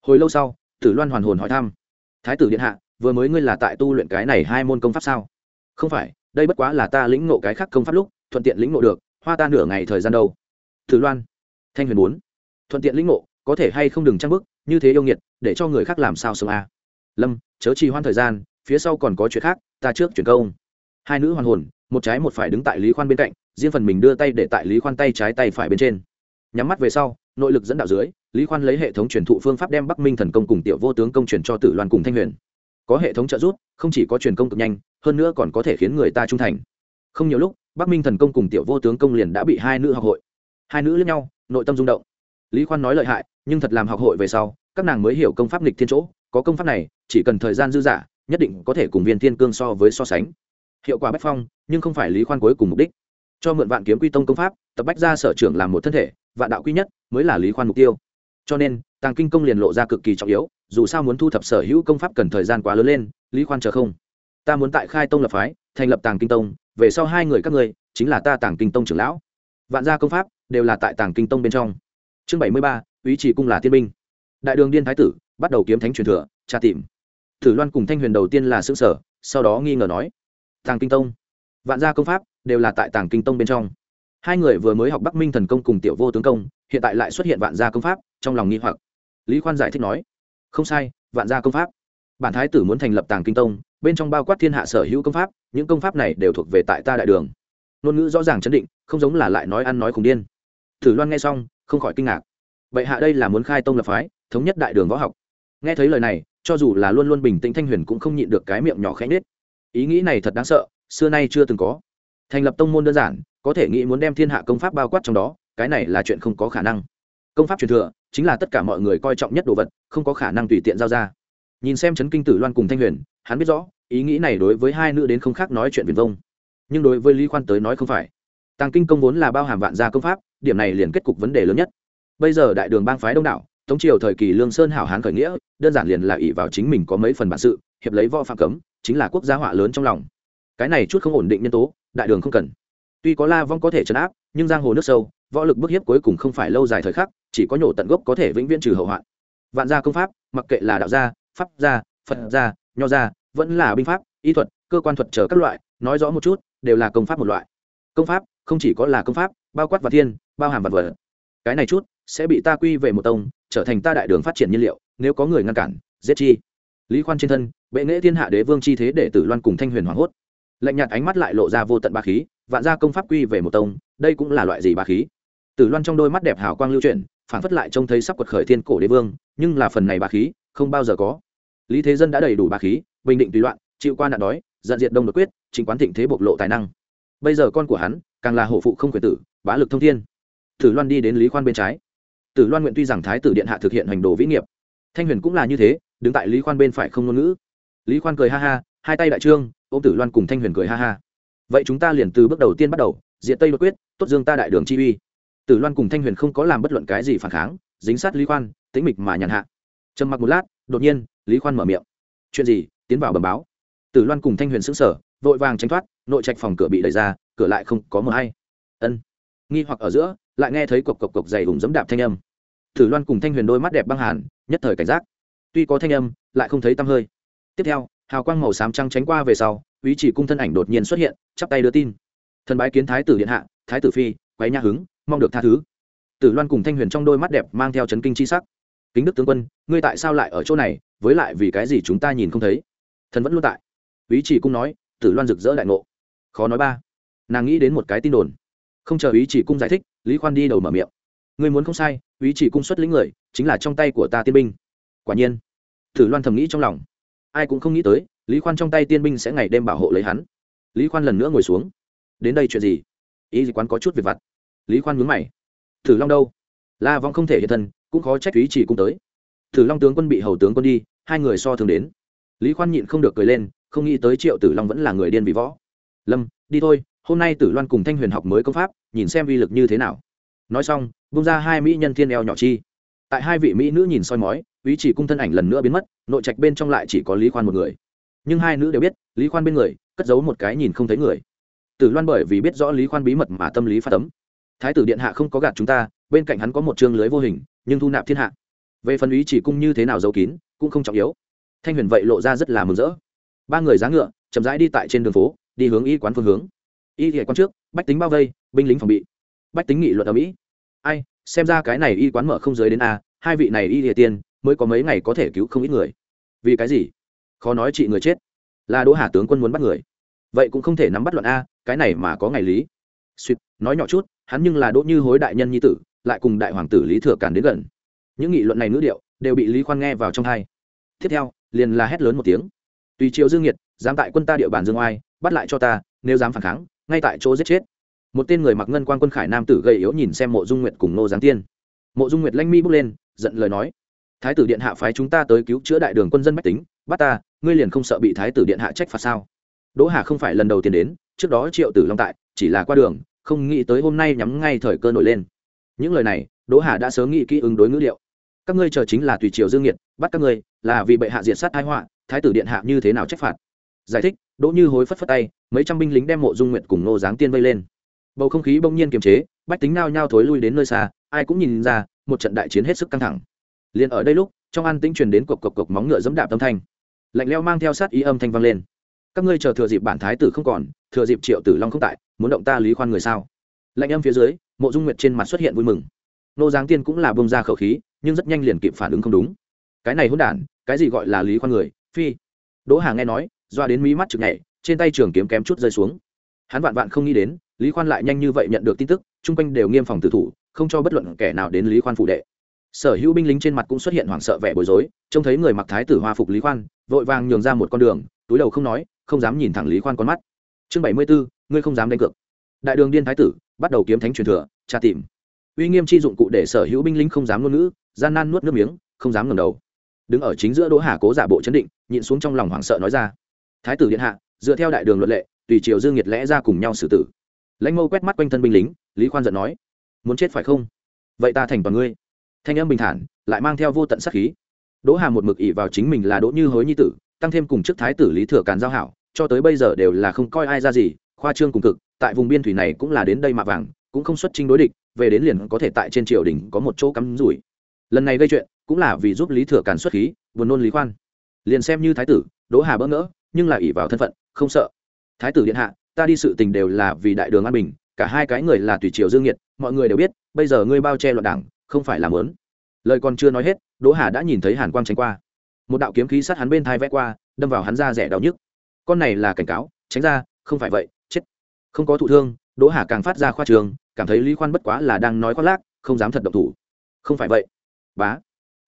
Hồi lâu sau, tử loan hoàn hồn hỏi thăm. Thái tử điện hạ, vừa mới ngươi là tại tu luyện cái này hai môn công pháp sao? Không phải, đây bất quá là ta lĩnh ngộ cái khác công pháp lúc, thuận tiện lĩnh ngộ được, hoa ta nửa ngày thời gian đâu? Tử loan, thanh huyền bốn thuận tiện lĩnh ngộ, có thể hay không đừng trang bức như thế yêu nghiệt, để cho người khác làm sao sớm a? À. lâm, chớ trì hoãn thời gian, phía sau còn có chuyện khác, ta trước chuyển công. Hai nữ hoàn hồn, một trái một phải đứng tại lý khoan bên cạnh riêng phần mình đưa tay để tại lý khoan tay trái tay phải bên trên. Nhắm mắt về sau, nội lực dẫn đạo dưới, lý khoan lấy hệ thống truyền thụ phương pháp đem bắc minh thần công cùng tiểu vô tướng công truyền cho tử loan cùng thanh huyền. Có hệ thống trợ giúp, không chỉ có truyền công cực nhanh, hơn nữa còn có thể khiến người ta trung thành. Không nhiều lúc, bắc minh thần công cùng tiểu vô tướng công liền đã bị hai nữ học hội. Hai nữ lẫn nhau, nội tâm rung động. Lý khoan nói lợi hại, nhưng thật làm học hội về sau, các nàng mới hiểu công pháp nghịch thiên chỗ. Có công pháp này, chỉ cần thời gian dư dả, nhất định có thể cùng viên thiên cương so với so sánh. Hiệu quả bách phong, nhưng không phải lý khoan cuối cùng mục đích cho mượn vạn kiếm quy tông công pháp, tập bách ra sở trưởng làm một thân thể, vạn đạo quy nhất, mới là lý khoan mục tiêu. Cho nên, tàng kinh công liền lộ ra cực kỳ trọng yếu, dù sao muốn thu thập sở hữu công pháp cần thời gian quá lớn lên, lý khoan chờ không. Ta muốn tại khai tông lập phái, thành lập tàng kinh tông, về sau hai người các ngươi, chính là ta tàng kinh tông trưởng lão. Vạn gia công pháp, đều là tại tàng kinh tông bên trong. Chương bảy mươi ba ý chỉ cung là tiên binh. Đại đường điên thái tử, bắt đầu kiếm thánh truyền thừa, tra tìm. Thử loan cùng thanh huyền đầu tiên là xứ sở sau đó nghi ngờ nói, tàng kinh tông, vạn gia công pháp đều là tại tàng kinh tông bên trong. Hai người vừa mới học bắc minh thần công cùng tiểu vô tướng công, hiện tại lại xuất hiện vạn gia công pháp, trong lòng nghi hoặc. Lý khoan giải thích nói, không sai, vạn gia công pháp. Bản thái tử muốn thành lập tàng kinh tông, bên trong bao quát thiên hạ sở hữu công pháp, những công pháp này đều thuộc về tại ta đại đường. Ngôn ngữ rõ ràng chấn định, không giống là lại nói ăn nói khùng điên. Thử loan nghe xong, không khỏi kinh ngạc. Vậy hạ đây là muốn khai tông lập phái, thống nhất đại đường võ học. Nghe thấy lời này, cho dù là luôn luôn bình tĩnh thanh huyền cũng không nhịn được cái miệng nhỏ khẽ nết ý nghĩ này thật đáng sợ, xưa nay chưa từng có thành lập tông môn đơn giản, có thể nghĩ muốn đem thiên hạ công pháp bao quát trong đó, cái này là chuyện không có khả năng. Công pháp truyền thừa, chính là tất cả mọi người coi trọng nhất đồ vật, không có khả năng tùy tiện giao ra. Nhìn xem chấn kinh tử loan cùng thanh huyền, hắn biết rõ, ý nghĩ này đối với hai nữ đến không khác nói chuyện viền vông. Nhưng đối với lý khoan tới nói không phải. Tàng kinh công vốn là bao hàm vạn gia công pháp, điểm này liền kết cục vấn đề lớn nhất. Bây giờ đại đường bang phái đông đảo, tống triều thời kỳ lương sơn hảo hán khởi nghĩa, đơn giản liền là ỷ vào chính mình có mấy phần bản sự, hiệp lấy võ phạm cấm, chính là quốc gia họa lớn trong lòng. Cái này chút không ổn định nhân tố đại đường không cần. Tuy có la vong có thể chấn áp, nhưng giang hồ nước sâu, võ lực bức hiếp cuối cùng không phải lâu dài thời khắc, chỉ có nhổ tận gốc có thể vĩnh viễn trừ hậu hoạn. Vạn gia công pháp, mặc kệ là đạo gia, pháp gia, phật gia, nho gia, vẫn là binh pháp, y thuật, cơ quan thuật trở các loại, nói rõ một chút, đều là công pháp một loại. Công pháp, không chỉ có là công pháp, bao quát và thiên, bao hàm vật vật. Cái này chút, sẽ bị ta quy về một tông, trở thành ta đại đường phát triển nhiên liệu, nếu có người ngăn cản, giết chi. Lý khoan trên thân, bệ nghệ thiên hạ đế vương chi thế để tử loan cùng thanh huyền hoảng hốt lạnh nhạt ánh mắt lại lộ ra vô tận ba khí, vạn gia công pháp quy về một tông, đây cũng là loại gì ba khí? Tử loan trong đôi mắt đẹp hào quang lưu chuyển phản phất lại trông thấy sắp quật khởi thiên cổ đế vương, nhưng là phần này ba khí, không bao giờ có. Lý thế dân đã đầy đủ ba khí, bình định tùy loạn, chịu qua nạn đói, giận diệt đông đột quyết chính quán thịnh thế bộc lộ tài năng. Bây giờ con của hắn, càng là hổ phụ không quyền tử, bá lực thông thiên. Tử loan đi đến lý khoan bên trái. Tử loan nguyện tuy rằng thái tử điện hạ thực hiện hành đồ vĩ nghiệp, thanh huyền cũng là như thế, đứng tại lý khoan bên phải không ngôn ngữ. Lý khoan cười ha ha hai tay đại trương ô tử loan cùng thanh huyền cười ha ha. Vậy chúng ta liền từ bước đầu tiên bắt đầu diện tây đột quyết, tốt dương ta đại đường chi uy. Tử loan cùng thanh huyền không có làm bất luận cái gì phản kháng, dính sát lý khoan, tĩnh mịch mà nhàn hạ. Trầm mặc một lát, đột nhiên, lý khoan mở miệng. Chuyện gì? Tiến vào bầm báo. Tử loan cùng thanh huyền xứng sở vội vàng tránh thoát, nội trạch phòng cửa bị đẩy ra, cửa lại không có mờ hay. Ân. Nghi hoặc ở giữa, lại nghe thấy cộc cộc cộc dày hùng dẫm đạp thanh âm. Tử loan cùng thanh huyền đôi mắt đẹp băng hàn, nhất thời cảnh giác. Tuy có thanh âm, lại không thấy tăm hơi. Tiếp theo hào quang màu xám trăng tránh qua về sau, ý chỉ cung thân ảnh đột nhiên xuất hiện, chắp tay đưa tin. Thần bái kiến thái tử điện hạ, thái tử phi, quấy nha hứng, mong được tha thứ. Tử loan cùng thanh huyền trong đôi mắt đẹp mang theo chấn kinh chi sắc. Kính đức tướng quân, ngươi tại sao lại ở chỗ này, với lại vì cái gì chúng ta nhìn không thấy? Thần vẫn luôn tại. Ý chỉ cung nói, tử loan rực rỡ đại ngộ. Khó nói ba. Nàng nghĩ đến một cái tin đồn. Không chờ ý chỉ cung giải thích, lý khoan đi đầu mở miệng. Ngươi muốn không sai, ý chỉ cung xuất lĩnh người, chính là trong tay của ta tiên binh. Quả nhiên. Tử loan thầm nghĩ trong lòng ai cũng không nghĩ tới, lý khoan trong tay tiên binh sẽ ngày đêm bảo hộ lấy hắn. Lý khoan lần nữa ngồi xuống. Đến đây chuyện gì? Ý gì quán có chút việc vặt. Lý khoan mướn mày. Thử long đâu? La vong không thể hiện thân, cũng khó trách ý chỉ cung tới. Thử long tướng quân bị hầu tướng quân đi, hai người so thường đến. Lý khoan nhịn không được cười lên, không nghĩ tới triệu tử long vẫn là người điên vì võ. Lâm, đi thôi, hôm nay tử loan cùng thanh huyền học mới công pháp, nhìn xem vi lực như thế nào. Nói xong, bung ra hai mỹ nhân thiên eo nhỏ chi tại hai vị mỹ nữ nhìn soi mói, ý chỉ cung thân ảnh lần nữa biến mất, nội trạch bên trong lại chỉ có lý khoan một người. Nhưng hai nữ đều biết, lý khoan bên người, cất giấu một cái nhìn không thấy người. Tử loan bởi vì biết rõ lý khoan bí mật mà tâm lý phát tấm thái tử điện hạ không có gạt chúng ta, bên cạnh hắn có một chương lưới vô hình, nhưng thu nạp thiên hạ. Về phần ý chỉ cung như thế nào giấu kín, cũng không trọng yếu. Thanh huyền vậy lộ ra rất là mừng rỡ. Ba người giá ngựa, chậm rãi đi tại trên đường phố, đi hướng y quán phương hướng. Y hệ quán trước, bách tính bao vây, binh lính phòng bị. Bách tính nghị luận ở mỹ. Ai xem ra cái này y quán mở không giới đến a, hai vị này y địa tiên mới có mấy ngày có thể cứu không ít người. Vì cái gì? Khó nói chị người chết. Là đỗ hà tướng quân muốn bắt người. Vậy cũng không thể nắm bắt luận a, cái này mà có ngày lý. Suýt nói nhỏ chút, hắn nhưng là đỗ như hối đại nhân nhi tử, lại cùng đại hoàng tử lý thừa càn đến gần. Những nghị luận này ngữ điệu, đều bị lý khoan nghe vào trong hai. Tiếp theo, liền là hét lớn một tiếng. Tùy triệu dương nhiệt dám tại quân ta địa bàn dương oai, bắt lại cho ta, nếu dám phản kháng, ngay tại chỗ giết chết một tên người mặc ngân quan quân khải nam tử gầy yếu nhìn xem mộ dung nguyệt cùng nô giáng tiên. Mộ dung nguyệt lanh mi bước lên, giận lời nói, thái tử điện hạ phái chúng ta tới cứu chữa đại đường quân dân bách tính, bắt ta, ngươi liền không sợ bị thái tử điện hạ trách phạt sao? Đỗ hà không phải lần đầu tiên đến, trước đó triệu tử long tại, chỉ là qua đường, không nghĩ tới hôm nay nhắm ngay thời cơ nổi lên. Những lời này, đỗ hà đã sớm nghĩ kỹ ứng đối ngữ liệu. Các ngươi chờ chính là tùy triều dương nhiệt, bắt các ngươi, là vì bệ hạ diệt sát thái họa, thái tử điện hạ như thế nào trách phạt? Giải thích, đỗ như hối phất phất tay, mấy trăm binh lính đem mộ dung nguyệt cùng nô giáng tiên vây lên bầu không khí bỗng nhiên kiềm chế, bách tính nao nhao thối lui đến nơi xa, ai cũng nhìn ra, một trận đại chiến hết sức căng thẳng. Liền ở đây lúc, trong an tĩnh truyền đến cộc cộc cộc móng ngựa dẫm đạp âm thanh. Lạnh leo mang theo sát ý âm thanh vang lên. Các ngươi chờ thừa dịp bản thái tử không còn, thừa dịp triệu tử long không tại, muốn động ta lý khoan người sao? Lạnh âm phía dưới, mộ dung nguyệt trên mặt xuất hiện vui mừng. Nô giáng tiên cũng là bông ra khẩu khí, nhưng rất nhanh liền kịp phản ứng không đúng. Cái này hôn đản, cái gì gọi là lý khoan người? Phi. Đỗ hà nghe nói, doa đến mí mắt chực nhảy, trên tay trường kiếm kém chút rơi xuống. Hắn vạn vạn không nghĩ đến lý khoan lại nhanh như vậy nhận được tin tức, chung quanh đều nghiêm phòng tử thủ, không cho bất luận kẻ nào đến lý khoan phụ đệ. Sở hữu binh lính trên mặt cũng xuất hiện hoảng sợ vẻ bối rối, trông thấy người mặc thái tử hoa phục lý khoan, vội vàng nhường ra một con đường, túi đầu không nói, không dám nhìn thẳng lý khoan con mắt. Chương bảy mươi bốn ngươi không dám đánh cược. Đại đường điên thái tử, bắt đầu kiếm thánh truyền thừa, tra tìm. Uy nghiêm chi dụng cụ để sở hữu binh lính không dám ngôn ngữ, gian nan nuốt nước miếng, không dám ngẩng đầu. Đứng ở chính giữa đỗ hà cố giả bộ chấn định, nhịn xuống trong lòng hoảng sợ nói ra. Thái tử điện hạ, dựa theo đại đường luật lệ, tùy triều dương nhiệt lẽ ra cùng nhau xử tử lãnh mâu quét mắt quanh thân binh lính, lý khoan giận nói, muốn chết phải không? Vậy ta thành toàn ngươi. Thanh âm bình thản, lại mang theo vô tận sát khí. Đỗ hà một mực ỉ vào chính mình là đỗ như hối nhi tử, tăng thêm cùng chức thái tử lý thừa càn giao hảo, cho tới bây giờ đều là không coi ai ra gì, khoa trương cùng cực, tại vùng biên thủy này cũng là đến đây mạ vàng, cũng không xuất trình đối địch, về đến liền có thể tại trên triều đình có một chỗ cắm rủi. Lần này gây chuyện cũng là vì giúp lý thừa càn xuất khí, buồn nôn lý khoan. Liền xem như thái tử, đỗ hà bỡ ngỡ, nhưng là ỉ vào thân phận, không sợ. Thái tử điện hạ ta đi sự tình đều là vì đại đường an bình, cả hai cái người là tùy triều dương nhiệt mọi người đều biết, bây giờ ngươi bao che loạn đảng, không phải làm lớn lời còn chưa nói hết, đỗ hà đã nhìn thấy hàn quang tránh qua. Một đạo kiếm khí sát hắn bên thai vẽ qua, đâm vào hắn ra rẻ đau nhức. Con này là cảnh cáo, tránh ra, không phải vậy, chết. Không có thụ thương, đỗ hà càng phát ra khoa trường, cảm thấy lý khoan bất quá là đang nói khoác lác, không dám thật động thủ. Không phải vậy. Bá.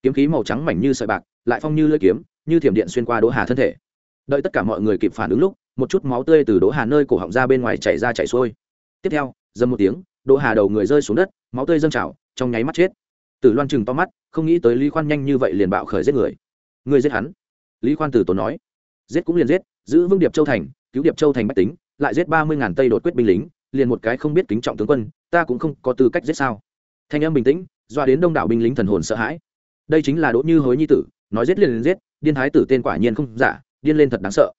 Kiếm khí màu trắng mảnh như sợi bạc, lại phong như lưỡi kiếm, như thiểm điện xuyên qua đỗ hà thân thể. Đợi tất cả mọi người kịp phản ứng lúc một chút máu tươi từ đỗ hà nơi cổ họng ra bên ngoài chảy ra chảy xuôi. Tiếp theo, dầm một tiếng, đỗ hà đầu người rơi xuống đất, máu tươi dâng trào, trong nháy mắt chết. Tử loan chừng to mắt, không nghĩ tới lý khoan nhanh như vậy liền bạo khởi giết người. Người giết hắn? Lý khoan tử tốn nói. Giết cũng liền giết, giữ vững điệp châu thành, cứu điệp châu thành bách tính, lại giết ba mươi ngàn tây đột quyết binh lính, liền một cái không biết kính trọng tướng quân, ta cũng không có tư cách giết sao. Thanh em bình tĩnh, doa đến đông đảo binh lính thần hồn sợ hãi. Đây chính là đỗ như hối nhi tử, nói giết liền liền giết, điên thái tử tên quả nhiên không giả, điên lên thật đáng sợ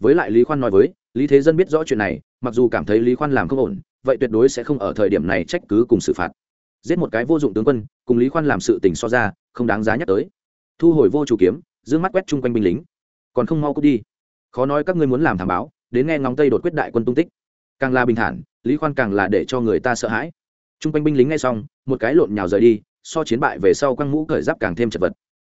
với lại lý khoan nói với, lý thế dân biết rõ chuyện này, mặc dù cảm thấy lý khoan làm không ổn, vậy tuyệt đối sẽ không ở thời điểm này trách cứ cùng xử phạt. Giết một cái vô dụng tướng quân, cùng lý khoan làm sự tình so ra, không đáng giá nhắc tới. Thu hồi vô chủ kiếm giữ mắt quét chung quanh binh lính. Còn không mau cút đi. Khó nói các ngươi muốn làm thảm báo, đến nghe ngóng tây đột quyết đại quân tung tích. Càng là bình thản, lý khoan càng là để cho người ta sợ hãi. Chung quanh binh lính nghe xong, một cái lộn nhào rời đi, so chiến bại về sau quăng mũ cởi giáp càng thêm chật vật.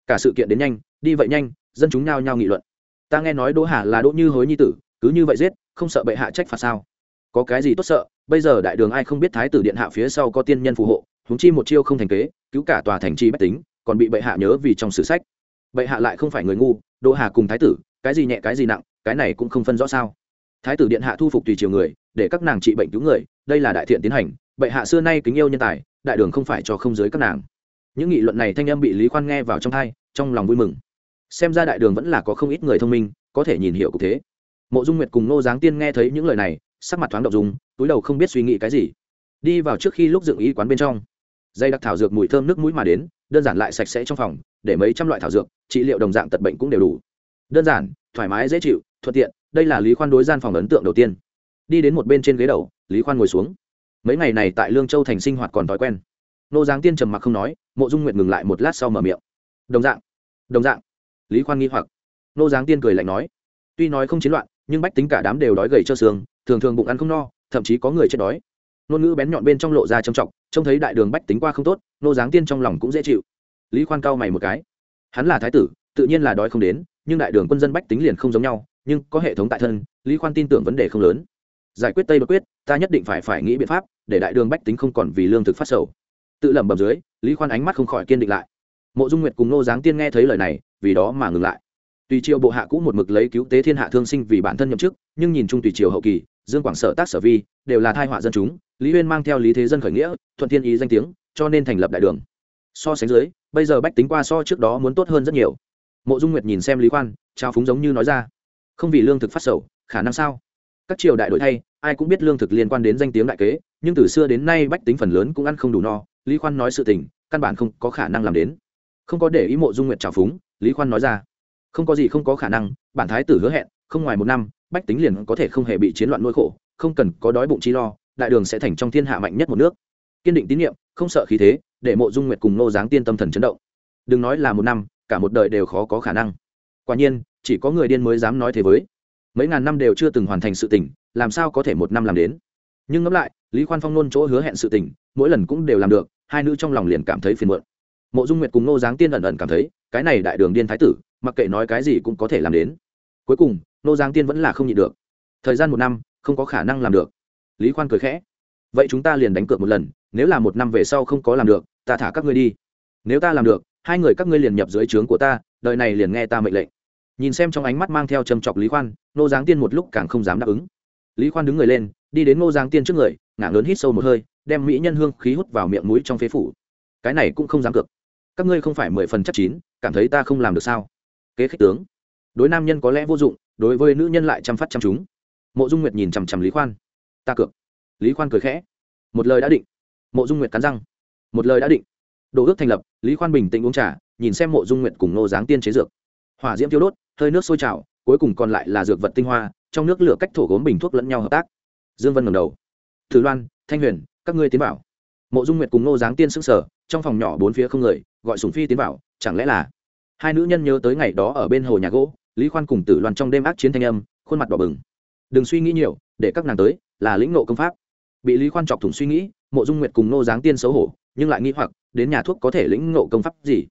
Cả sự kiện đến nhanh, đi vậy nhanh, dân chúng nhao nhao nghị luận ta nghe nói đỗ hà là đỗ như hối nhi tử, cứ như vậy giết, không sợ bệ hạ trách phạt sao? Có cái gì tốt sợ, bây giờ đại đường ai không biết thái tử điện hạ phía sau có tiên nhân phù hộ húng chi một chiêu không thành kế, cứu cả tòa thành trì bách tính, còn bị bệ hạ nhớ vì trong sử sách. Bệ hạ lại không phải người ngu, đỗ hà cùng thái tử, cái gì nhẹ cái gì nặng, cái này cũng không phân rõ sao. Thái tử điện hạ thu phục tùy chiều người, để các nàng trị bệnh cứu người, đây là đại thiện tiến hành, bệ hạ xưa nay kính yêu nhân tài, đại đường không phải cho không giới các nàng. Những nghị luận này thanh âm bị lý khoan nghe vào trong thai trong lòng vui mừng xem ra đại đường vẫn là có không ít người thông minh, có thể nhìn hiểu cục thế. Mộ dung nguyệt cùng nô giáng tiên nghe thấy những lời này, sắc mặt thoáng đ ộ n g dùng túi đầu không biết suy nghĩ cái gì. Đi vào trước khi lúc dựng ý quán bên trong. Dây đặc thảo dược mùi thơm nước mũi mà đến, đơn giản lại sạch sẽ trong phòng, để mấy trăm loại thảo dược, trị liệu đồng dạng tật bệnh cũng đều đủ. Đơn giản, thoải mái, dễ chịu, thuận tiện, đây là lý khoan đối gian phòng ấn tượng đầu tiên. Đi đến một bên trên ghế đầu, lý khoan ngồi xuống. Mấy ngày này tại lương châu thành sinh hoạt còn thói quen. Nô giáng tiên trầm mặc không nói, mộ dung nguyệt ngừng lại một lát sau mở miệng. Đồng dạng đồng dạng lý khoan nghi hoặc. Nô giáng tiên cười lạnh nói, tuy nói không chiến loạn, nhưng bách tính cả đám đều đói gầy cho xương, thường thường bụng ăn không no, thậm chí có người chết đói. Ngôn ngữ bén nhọn bên trong lộ ra trầm trọng, trông thấy đại đường bách tính qua không tốt, nô giáng tiên trong lòng cũng dễ chịu. Lý khoan cao mày một cái. Hắn là thái tử, tự nhiên là đói không đến, nhưng đại đường quân dân bách tính liền không giống nhau, nhưng có hệ thống tại thân, lý khoan tin tưởng vấn đề không lớn. Giải quyết tây Bất quyết, ta nhất định phải phải nghĩ biện pháp, để đại đường bách tính không còn vì lương thực phát sầu. Tự lẩm bẩm dưới, lý khoan ánh mắt không khỏi kiên định lại. Mộ dung nguyệt cùng nô giáng tiên nghe thấy lời này vì đó mà ngừng lại. Tùy triều bộ hạ cũ một mực lấy cứu tế thiên hạ thương sinh vì bản thân nhậm chức, nhưng nhìn chung tùy triều hậu kỳ, dương quảng sở tác sở vi, đều là thai họa dân chúng, lý huyên mang theo lý thế dân khởi nghĩa, thuận thiên ý danh tiếng, cho nên thành lập đại đường. So sánh dưới, bây giờ bách tính qua so trước đó muốn tốt hơn rất nhiều. Mộ dung nguyệt nhìn xem lý khoan, trao phúng giống như nói ra, không vì lương thực phát sầu, khả năng sao? Các triều đại đổi thay, ai cũng biết lương thực liên quan đến danh tiếng đại kế, nhưng từ xưa đến nay bách tính phần lớn cũng ăn không đủ no. Lý khoan nói sự tình, căn bản không có khả năng làm đến. Không có để ý mộ dung nguyệt trào phúng lý khoan nói ra không có gì không có khả năng bản thái tử hứa hẹn không ngoài một năm bách tính liền có thể không hề bị chiến loạn nuôi khổ không cần có đói bụng chi lo đại đường sẽ thành trong thiên hạ mạnh nhất một nước. Kiên định tín nhiệm không sợ khí thế để mộ dung nguyệt cùng nô giáng tiên tâm thần chấn động. Đừng nói là một năm cả một đời đều khó có khả năng. Quả nhiên chỉ có người điên mới dám nói thế với. Mấy ngàn năm đều chưa từng hoàn thành sự tỉnh, làm sao có thể một năm làm đến? Nhưng ngẫm lại lý khoan phong nôn chỗ hứa hẹn sự tỉnh, mỗi lần cũng đều làm được hai nữ trong lòng liền cảm thấy phiền muộn mộ dung nguyệt cùng nô giáng tiên ẩn ẩn cảm thấy, cái này đại đường điên thái tử, mặc kệ nói cái gì cũng có thể làm đến. Cuối cùng, nô giáng tiên vẫn là không nhịn được. Thời gian một năm, không có khả năng làm được. Lý khoan cười khẽ. Vậy chúng ta liền đánh cược một lần, nếu là một năm về sau không có làm được, ta thả các ngươi đi. Nếu ta làm được, hai người các ngươi liền nhập dưới trướng của ta đợi này liền nghe ta mệnh lệnh. Nhìn xem trong ánh mắt mang theo trầm chọc lý khoan, nô giáng tiên một lúc càng không dám đáp ứng. Lý khoan đứng người lên, đi đến Ngô giáng tiên trước người, ngả lớn hít sâu một hơi, đem mỹ nhân hương khí hút vào miệng mũi trong phế phủ. Cái này cũng không dám cược các ngươi không phải mười phần chắc chín, cảm thấy ta không làm được sao? Kế khích tướng. Đối nam nhân có lẽ vô dụng, đối với nữ nhân lại chăm phát chăm chúng. Mộ dung nguyệt nhìn chằm chằm lý khoan. Ta cược. Lý khoan cười khẽ. Một lời đã định. Mộ dung nguyệt cắn răng. Một lời đã định. Đồ ước thành lập, lý khoan bình tĩnh uống trà, nhìn xem mộ dung nguyệt cùng nô giáng tiên chế dược. Hỏa diễm tiêu đốt, hơi nước sôi trào, cuối cùng còn lại là dược vật tinh hoa, trong nước lửa cách thổ gốm bình thuốc lẫn nhau hợp tác. Dương vân ngầm đầu. Thử loan, thanh huyền, các ngươi tiến bảo. mộ dung nguyệt cùng nô giáng tiên s ứ sở trong phòng nhỏ bốn phía không người gọi sùng phi tiến vào, chẳng lẽ là? Hai nữ nhân nhớ tới ngày đó ở bên hồ nhà gỗ, lý khoan cùng tử loan trong đêm ác chiến thanh âm, khuôn mặt đỏ bừng. Đừng suy nghĩ nhiều, để các nàng tới, là lĩnh nộ công pháp. Bị lý khoan chọc thủng suy nghĩ, mộ dung nguyệt cùng nô giáng tiên xấu hổ, nhưng lại nghĩ hoặc, đến nhà thuốc có thể lĩnh ngộ công pháp gì?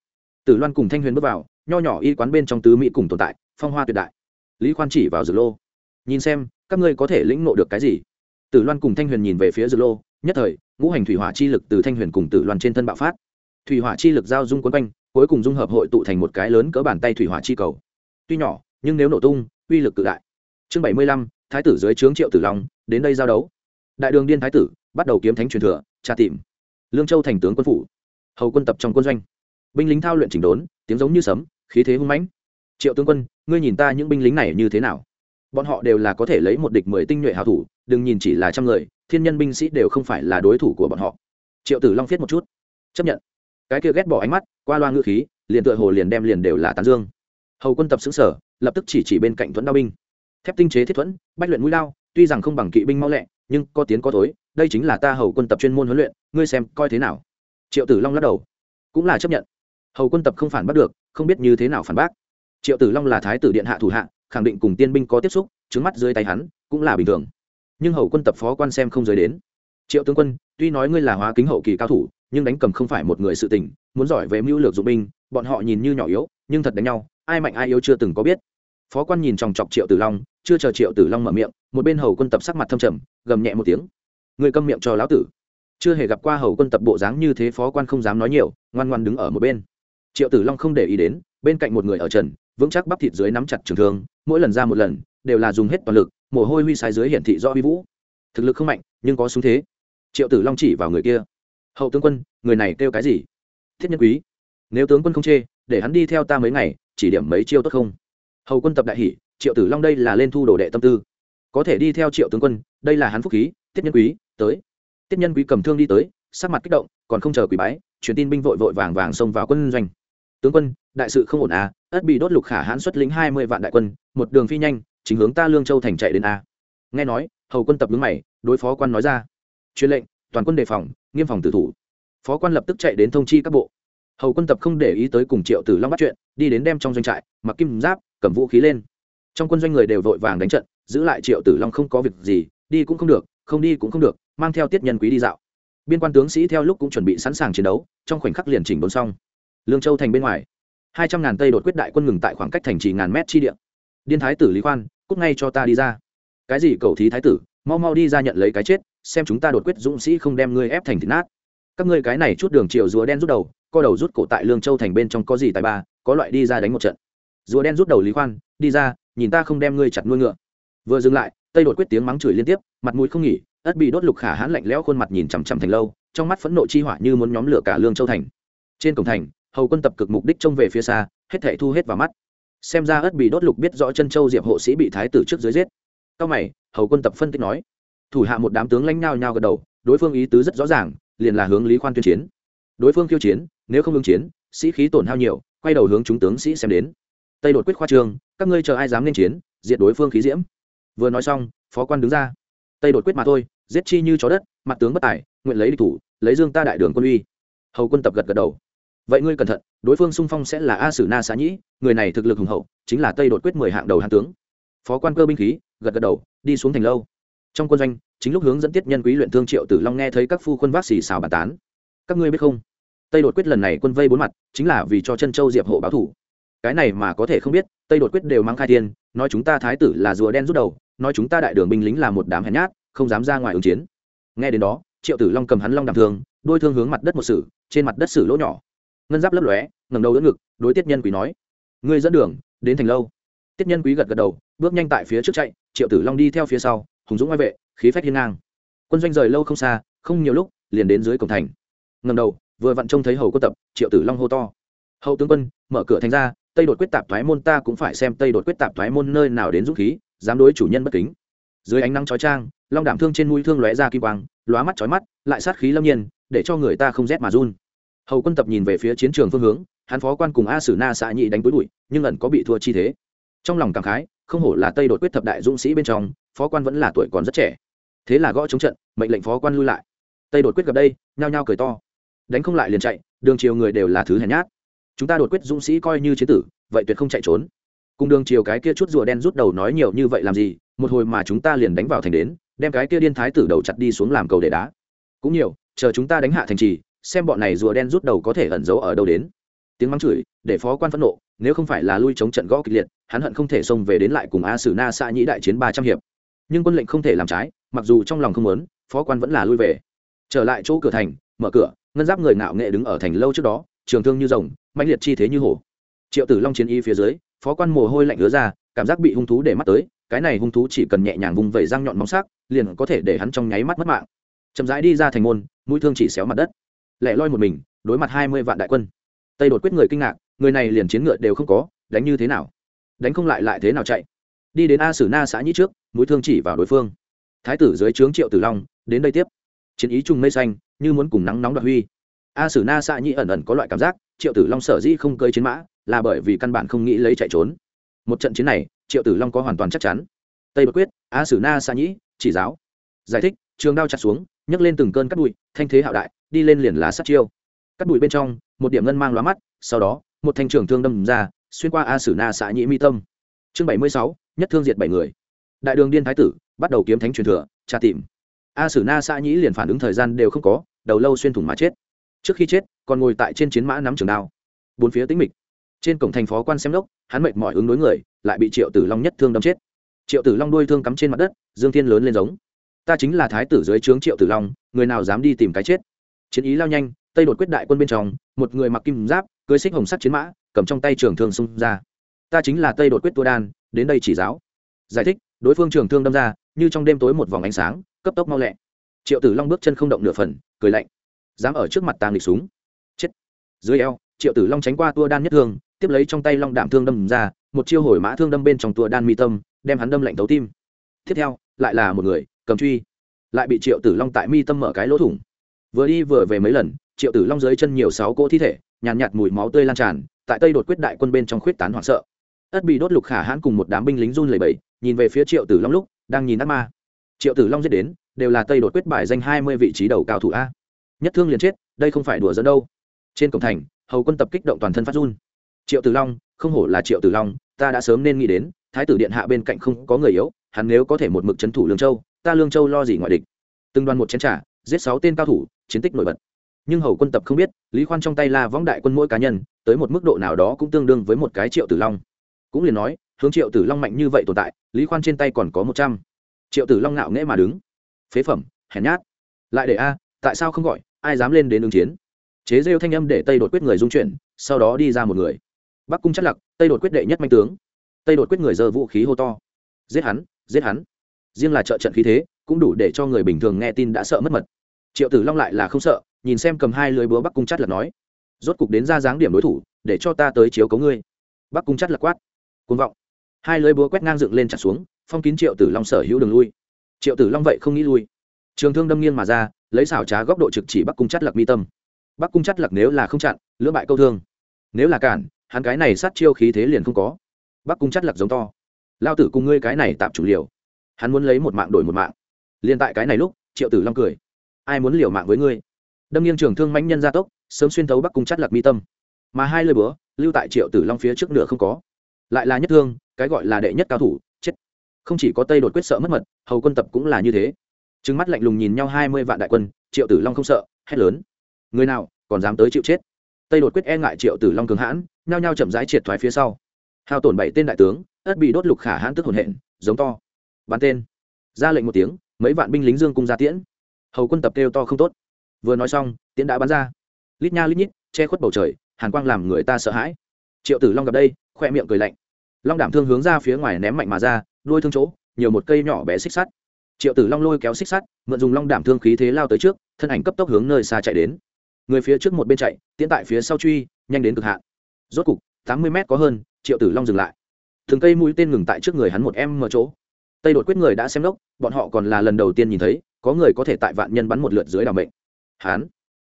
Tử loan cùng thanh huyền bước vào, nho nhỏ y quán bên trong tứ mỹ cùng tồn tại, phong hoa tuyệt đại. Lý khoan chỉ vào dược lô. Nhìn xem, các ngươi có thể lĩnh ngộ được cái gì? Tử loan cùng thanh huyền nhìn về phía dược lô, nhất thời, ngũ hành thủy hỏa chi lực từ thanh huyền cùng tử loan trên thân bạo phát thủy hỏa chi lực giao dung quấn quanh, cuối cùng dung hợp hội tụ thành một cái lớn cỡ bàn tay thủy hỏa chi cầu. Tuy nhỏ, nhưng nếu nổ tung, uy lực cự đại. Chương bảy mươi lăm, thái tử dưới trướng triệu tử long, đến đây giao đấu. Đại đường điên thái tử, bắt đầu kiếm thánh truyền thừa, tra tìm. Lương châu thành tướng quân phủ. Hầu quân tập trong quân doanh. Binh lính thao luyện chỉnh đốn, tiếng giống như sấm, khí thế hung mãnh. Triệu tướng quân, ngươi nhìn ta những binh lính này như thế nào? Bọn họ đều là có thể lấy một địch mười tinh nhuệ hào thủ, đừng nhìn chỉ là trăm người, thiên nhân binh sĩ đều không phải là đối thủ của bọn họ. Triệu tử long viết một chút. Chấp nhận cái kia ghét bỏ ánh mắt, qua loa ngữ khí, liền tựa hồ liền đem liền đều là tán dương. Hầu quân tập xứng sở, lập tức chỉ chỉ bên cạnh thuẫn đao binh. Thép tinh chế thiết thuẫn, bách luyện mũi lao, tuy rằng không bằng kỵ binh mau lẹ, nhưng có tiến có thối, đây chính là ta hầu quân tập chuyên môn huấn luyện, ngươi xem coi thế nào. Triệu tử long lắc đầu. Cũng là chấp nhận. Hầu quân tập không phản bác được, không biết như thế nào phản bác. Triệu tử long là thái tử điện hạ thủ hạ, khẳng định cùng tiên binh có tiếp xúc trứng mắt dưới tay hắn, cũng là bình thường. Nhưng hầu quân tập phó quan xem không giới đến. Triệu tướng quân, tuy nói ngươi là hóa kính hậu kỳ cao thủ nhưng đánh cầm không phải một người sự tình, muốn giỏi về mưu lược dụng binh, bọn họ nhìn như nhỏ yếu, nhưng thật đánh nhau, ai mạnh ai yếu chưa từng có biết. Phó quan nhìn chòng chọc triệu tử long, chưa chờ triệu tử long mở miệng, một bên hầu quân tập sắc mặt thâm trầm, gầm nhẹ một tiếng. Người câm miệng cho lão tử. Chưa hề gặp qua hầu quân tập bộ dáng như thế, phó quan không dám nói nhiều, ngoan ngoan đứng ở một bên. Triệu tử long không để ý đến, bên cạnh một người ở trần, vững chắc bắp thịt dưới nắm chặt trường thương, mỗi lần ra một lần, đều là dùng hết toàn lực, mồ hôi huy sai dưới hiển thị do huy vũ. Thực lực không mạnh, nhưng có súng thế. Triệu tử long chỉ vào người kia hậu tướng quân, người này kêu cái gì? Thiết nhân quý, nếu tướng quân không chê, để hắn đi theo ta mấy ngày, chỉ điểm mấy chiêu tốt không? Hầu quân tập đại hỷ, triệu tử long đây là lên thu đồ đệ tâm tư. Có thể đi theo triệu tướng quân, đây là hắn phúc khí tiết nhân quý, tới. Tiết nhân quý cầm thương đi tới, sắc mặt kích động, còn không chờ quỷ bái, truyền tin binh vội vội vàng vàng xông vào quân doanh. Tướng quân, đại sự không ổn à ất bị đốt lục khả hãn xuất lính hai mươi vạn đại quân, một đường phi nhanh, chính hướng ta lương châu thành chạy đến a nghe nói, hầu quân tập đứng mày, đối phó quan nói ra. Truyền lệnh toàn quân đề phòng, nghiêm phòng tử thủ. Phó quan lập tức chạy đến thông chi các bộ. Hầu quân tập không để ý tới cùng triệu tử long bắt chuyện, đi đến đem trong doanh trại, mặc kim giáp, cầm vũ khí lên. Trong quân doanh người đều vội vàng đánh trận, giữ lại triệu tử long không có việc gì, đi cũng không được, không đi cũng không được, mang theo tiết nhân quý đi dạo. Biên quan tướng sĩ theo lúc cũng chuẩn bị sẵn sàng chiến đấu, trong khoảnh khắc liền chỉnh đốn xong. Lương châu thành bên ngoài, hai trăm ngàn tây đột quyết đại quân ngừng tại khoảng cách thành trì ngàn mét chi địa. Điên thái tử lý khoan cúc ngay cho ta đi ra. Cái gì cầu thí thái tử? Mau mau đi ra nhận lấy cái chết, xem chúng ta đột quyết dũng sĩ không đem ngươi ép thành thịt nát. Các ngươi cái này chút đường chiều rùa đen rút đầu, co đầu rút cổ tại lương châu thành bên trong có gì tài ba, có loại đi ra đánh một trận. Rùa đen rút đầu lý khoan, đi ra, nhìn ta không đem ngươi chặt nuôi ngựa. Vừa dừng lại, tây đột quyết tiếng mắng chửi liên tiếp, mặt mũi không nghỉ, ất bị đốt lục khả hãn lạnh lẽo khuôn mặt nhìn chằm chằm thành lâu, trong mắt phẫn nộ chi hỏa như muốn nhóm lửa cả lương châu thành. Trên cổng thành, hầu quân tập cực mục đích trông về phía xa, hết thảy thu hết vào mắt. Xem ra ất bị đốt lục biết rõ chân châu diệp hộ sĩ bị thái tử trước dưới giết cao mày, hầu quân tập phân tích nói. Thủ hạ một đám tướng lãnh nhao nhao gật đầu, đối phương ý tứ rất rõ ràng, liền là hướng lý khoan tuyên chiến. Đối phương khiêu chiến, nếu không ứng chiến, sĩ khí tổn hao nhiều, quay đầu hướng chúng tướng sĩ xem đến. Tây đột quyết khoa trương các ngươi chờ ai dám lên chiến, diệt đối phương khí diễm. Vừa nói xong, phó quan đứng ra. Tây đột quyết mà thôi, giết chi như chó đất, mặt tướng bất tài, nguyện lấy địch thủ, lấy dương ta đại đường quân uy. Hầu quân tập gật gật đầu. Vậy ngươi cẩn thận, đối phương xung phong sẽ là a sử na xã nhĩ, người này thực lực hùng hậu, chính là tây đột quyết mười hạng đầu hạng tướng. Phó quan cơ binh khí gật gật đầu, đi xuống thành lâu. Trong quân doanh, chính lúc hướng dẫn tiết nhân quý luyện thương triệu tử long nghe thấy các phu quân vác xì xào bàn tán. Các ngươi biết không? Tây đột quyết lần này quân vây bốn mặt, chính là vì cho chân châu diệp hộ báo thủ. Cái này mà có thể không biết, tây đột quyết đều mang khai thiên, nói chúng ta thái tử là rùa đen rút đầu, nói chúng ta đại đường binh lính là một đám hèn nhát, không dám ra ngoài ứng chiến. Nghe đến đó, triệu tử long cầm hắn long đàm thương, đôi thương hướng mặt đất một sử trên mặt đất sử lỗ nhỏ. Ngân giáp lấp lóe, ngẩng đầu đỡ ngực, đối tiết nhân quý nói, ngươi dẫn đường, đến thành lâu tiết nhân quý gật gật đầu, bước nhanh tại phía trước chạy, triệu tử long đi theo phía sau, hùng dũng ngoại vệ, khí phách hiên ngang. Quân doanh rời lâu không xa, không nhiều lúc, liền đến dưới cổng thành. Ngầm đầu, vừa vặn trông thấy hầu quân tập, triệu tử long hô to. Hậu tướng quân, mở cửa thành ra, tây đột quyết tạp thoái môn ta cũng phải xem tây đột quyết tạp thoái môn nơi nào đến dũng khí, dám đối chủ nhân bất kính. Dưới ánh nắng chói trang long đảm thương trên mũi thương lóe ra kim quang, lóa mắt chói mắt, lại sát khí lâm nhiên, để cho người ta không rét mà run. Hầu quân tập nhìn về phía chiến trường phương hướng, hắn phó quan cùng a sử na xã nhị đánh túi bụi, nhưng ẩn có bị thua chi thế trong lòng cảm khái, không hổ là tây đột quyết thập đại dũng sĩ bên trong, phó quan vẫn là tuổi còn rất trẻ. Thế là gõ chống trận, mệnh lệnh phó quan lui lại. Tây đột quyết gặp đây, nhao nhao cười to. Đánh không lại liền chạy, đường chiều người đều là thứ hèn nhát. Chúng ta đột quyết dũng sĩ coi như chế tử, vậy tuyệt không chạy trốn. Cùng đường chiều cái kia chút rùa đen rút đầu nói nhiều như vậy làm gì, một hồi mà chúng ta liền đánh vào thành đến, đem cái kia điên thái tử đầu chặt đi xuống làm cầu để đá. Cũng nhiều, chờ chúng ta đánh hạ thành trì, xem bọn này rùa đen rút đầu có thể ẩn giấu ở đâu đến. Tiếng mắng chửi, để phó quan phẫn nộ, nếu không phải là lui chống trận gõ kịch liệt hắn hận không thể xông về đến lại cùng a sử na xã nhĩ đại chiến ba trăm hiệp. Nhưng quân lệnh không thể làm trái, mặc dù trong lòng không muốn, phó quan vẫn là lui về. Trở lại chỗ cửa thành, mở cửa, ngân giáp người ngạo nghệ đứng ở thành lâu trước đó, trường thương như rồng mạnh liệt chi thế như hổ. Triệu tử long chiến y phía dưới, phó quan mồ hôi lạnh ứa ra, cảm giác bị hung thú để mắt tới, cái này hung thú chỉ cần nhẹ nhàng vùng vẩy răng nhọn móng sắc, liền có thể để hắn trong nháy mắt mất mạng. Chậm rãi đi ra thành môn, mũi thương chỉ xéo mặt đất. Lẻ loi một mình, đối mặt hai mươi vạn đại quân. Tây đột quyết người kinh ngạc, người này liền chiến ngựa đều không có, đánh như thế nào? Đánh không lại lại thế nào chạy. Đi đến a sử na xã nhĩ trước, mũi thương chỉ vào đối phương. Thái tử dưới trướng triệu tử long, đến đây tiếp. Chiến ý trùng mây xanh, như muốn cùng nắng nóng đoạt huy. A sử na xã nhĩ ẩn ẩn có loại cảm giác, triệu tử long sở dĩ không cơi chiến mã, là bởi vì căn bản không nghĩ lấy chạy trốn. Một trận chiến này, triệu tử long có hoàn toàn chắc chắn. Tây bất quyết, a sử na xã nhĩ, chỉ giáo. Giải thích, trường đao chặt xuống, nhấc lên từng cơn cắt bụi, thanh thế hạo đại, đi lên liền lá sát chiêu. Cắt bụi bên trong, một điểm ngân mang lóa mắt, sau đó, một thanh trường thương đâm ra xuyên qua a sử na xã nhĩ mi tâm. Chương bảy mươi sáu, nhất thương diệt bảy người. Đại đường điên thái tử, bắt đầu kiếm thánh truyền thừa, tra tìm. A sử na xã nhĩ liền phản ứng thời gian đều không có, đầu lâu xuyên thủng mà chết. Trước khi chết, còn ngồi tại trên chiến mã nắm trường đao. Bốn phía tĩnh mịch. Trên cổng thành phó quan xem đốc, hắn mệt mỏi ứng đối người, lại bị triệu tử long nhất thương đâm chết. Triệu tử long đuôi thương cắm trên mặt đất, dương thiên lớn lên giống. Ta chính là thái tử dưới trướng triệu tử long, người nào dám đi tìm cái chết? Chiến ý lao nhanh, tây đột quyết đại quân bên trong, một người mặc kim giáp, cưới xích hồng sắt chiến mã cầm trong tay trường thương xung ra. Ta chính là tây đột quyết tua đan đến đây chỉ giáo. Giải thích đối phương trường thương đâm ra như trong đêm tối một vòng ánh sáng cấp tốc mau lẹ. Triệu tử long bước chân không động nửa phần cười lạnh. Dám ở trước mặt ta nghịch súng. Chết. Dưới eo triệu tử long tránh qua tua đan nhất thương tiếp lấy trong tay long đạm thương đâm ra một chiêu hồi mã thương đâm bên trong tua đan mi tâm đem hắn đâm lạnh thấu tim. Tiếp theo lại là một người cầm truy. Lại bị triệu tử long tại mi tâm mở cái lỗ thủng. Vừa đi vừa về mấy lần triệu tử long dưới chân nhiều sáu cỗ thi thể nhàn nhạt, nhạt mùi máu tươi lan tràn tại tây đột quyết đại quân bên trong khuyết tán hoảng sợ. Ất bị đốt lục khả hãn cùng một đám binh lính run lẩy bẩy, nhìn về phía triệu tử long lúc, đang nhìn ác ma. Triệu tử long giết đến, đều là tây đột quyết bài danh hai mươi vị trí đầu cao thủ a. Nhất thương liền chết, đây không phải đùa dẫn đâu. Trên cổng thành, hầu quân tập kích động toàn thân phát run. Triệu tử long, không hổ là triệu tử long, ta đã sớm nên nghĩ đến, thái tử điện hạ bên cạnh không có người yếu, hắn nếu có thể một mực c h ấ n thủ lương châu, ta lương châu lo gì ngoại địch. Từng đoàn một chén t r à giết sáu tên cao thủ, chiến tích nổi bật nhưng hầu quân tập không biết, lý khoan trong tay la võng đại quân mỗi cá nhân, tới một mức độ nào đó cũng tương đương với một cái triệu tử long. Cũng liền nói, hướng triệu tử long mạnh như vậy tồn tại, lý khoan trên tay còn có một trăm. Triệu tử long ngạo nghễ mà đứng. Phế phẩm, hèn nhát. Lại để a, tại sao không gọi, ai dám lên đến ứng chiến? Chế rêu thanh âm để tây đột quyết người dung chuyển, sau đó đi ra một người. Bắc cung chất lặc, tây đột quyết đệ nhất manh tướng. Tây đột quyết người giơ vũ khí hô to. Giết hắn giết hắn. Riêng là trợ trận khí thế, cũng đủ để cho người bình thường nghe tin đã sợ mất mật. Triệu tử long lại là không sợ nhìn xem cầm hai lưới búa bắc cung chắt lật nói, rốt cục đến ra dáng điểm đối thủ, để cho ta tới chiếu cấu ngươi. Bắc cung chắt lật quát côn vọng. Hai lưới búa quét ngang dựng lên chặt xuống, phong kín triệu tử long sở hữu đường lui. Triệu tử long vậy không nghĩ lui. Trường thương đâm nghiêng mà ra, lấy xảo trá góc độ trực chỉ bắc cung chắt lật mi tâm. Bắc cung chắt lật nếu là không chặn, lưỡng bại câu thương. Nếu là cản, hắn cái này sát chiêu khí thế liền không có. Bắc cung chắt lặc giống to lao tử cùng ngươi cái này tạm chủ liều. Hắn muốn lấy một mạng đổi một mạng. Liền tại cái này lúc, triệu tử long cười, ai muốn liều mạng với ngươi? Đâm nghiêng trường thương mãnh nhân gia tốc, sớm xuyên thấu bắc cung chắt lạc mi tâm. Mà hai lời bữa lưu tại triệu tử long phía trước nửa không có. Lại là nhất thương, cái gọi là đệ nhất cao thủ, chết. Không chỉ có tây đột quyết sợ mất mật, hầu quân tập cũng là như thế. Trừng mắt lạnh lùng nhìn nhau hai mươi vạn đại quân, triệu tử long không sợ, hét lớn. Người nào, còn dám tới chịu chết? Tây đột quyết e ngại triệu tử long cường hãn, nhao nhao chậm rãi triệt thoái phía sau. Hao tổn bảy tên đại tướng, ất bị đốt lục khả hãn tức hồn hện, giống to. Bắn tên. Ra lệnh một tiếng, mấy vạn binh lính dương cung ra tiễn. Hầu quân tập kêu to không tốt vừa nói xong, tiễn đã bắn ra. Lít nha lít nhít, che khuất bầu trời, hàn quang làm người ta sợ hãi. Triệu tử long gặp đây, khoe miệng cười lạnh. Long đảm thương hướng ra phía ngoài ném mạnh mà ra nuôi thương chỗ, nhiều một cây nhỏ bé xích sắt. Triệu tử long lôi kéo xích sắt, mượn dùng long đảm thương khí thế lao tới trước, thân ảnh cấp tốc hướng nơi xa chạy đến. Người phía trước một bên chạy tiến tại phía sau truy, nhanh đến cực hạn. Rốt cục, tám mươi mét có hơn, triệu tử long dừng lại. Thường cây mũi tên ngừng tại trước người hắn một em mở chỗ. Tây đột quyết người đã xem lốc bọn họ còn là lần đầu tiên nhìn thấy, có người có thể tại vạn nhân bắn một lượt dưới đảo mệnh hắn?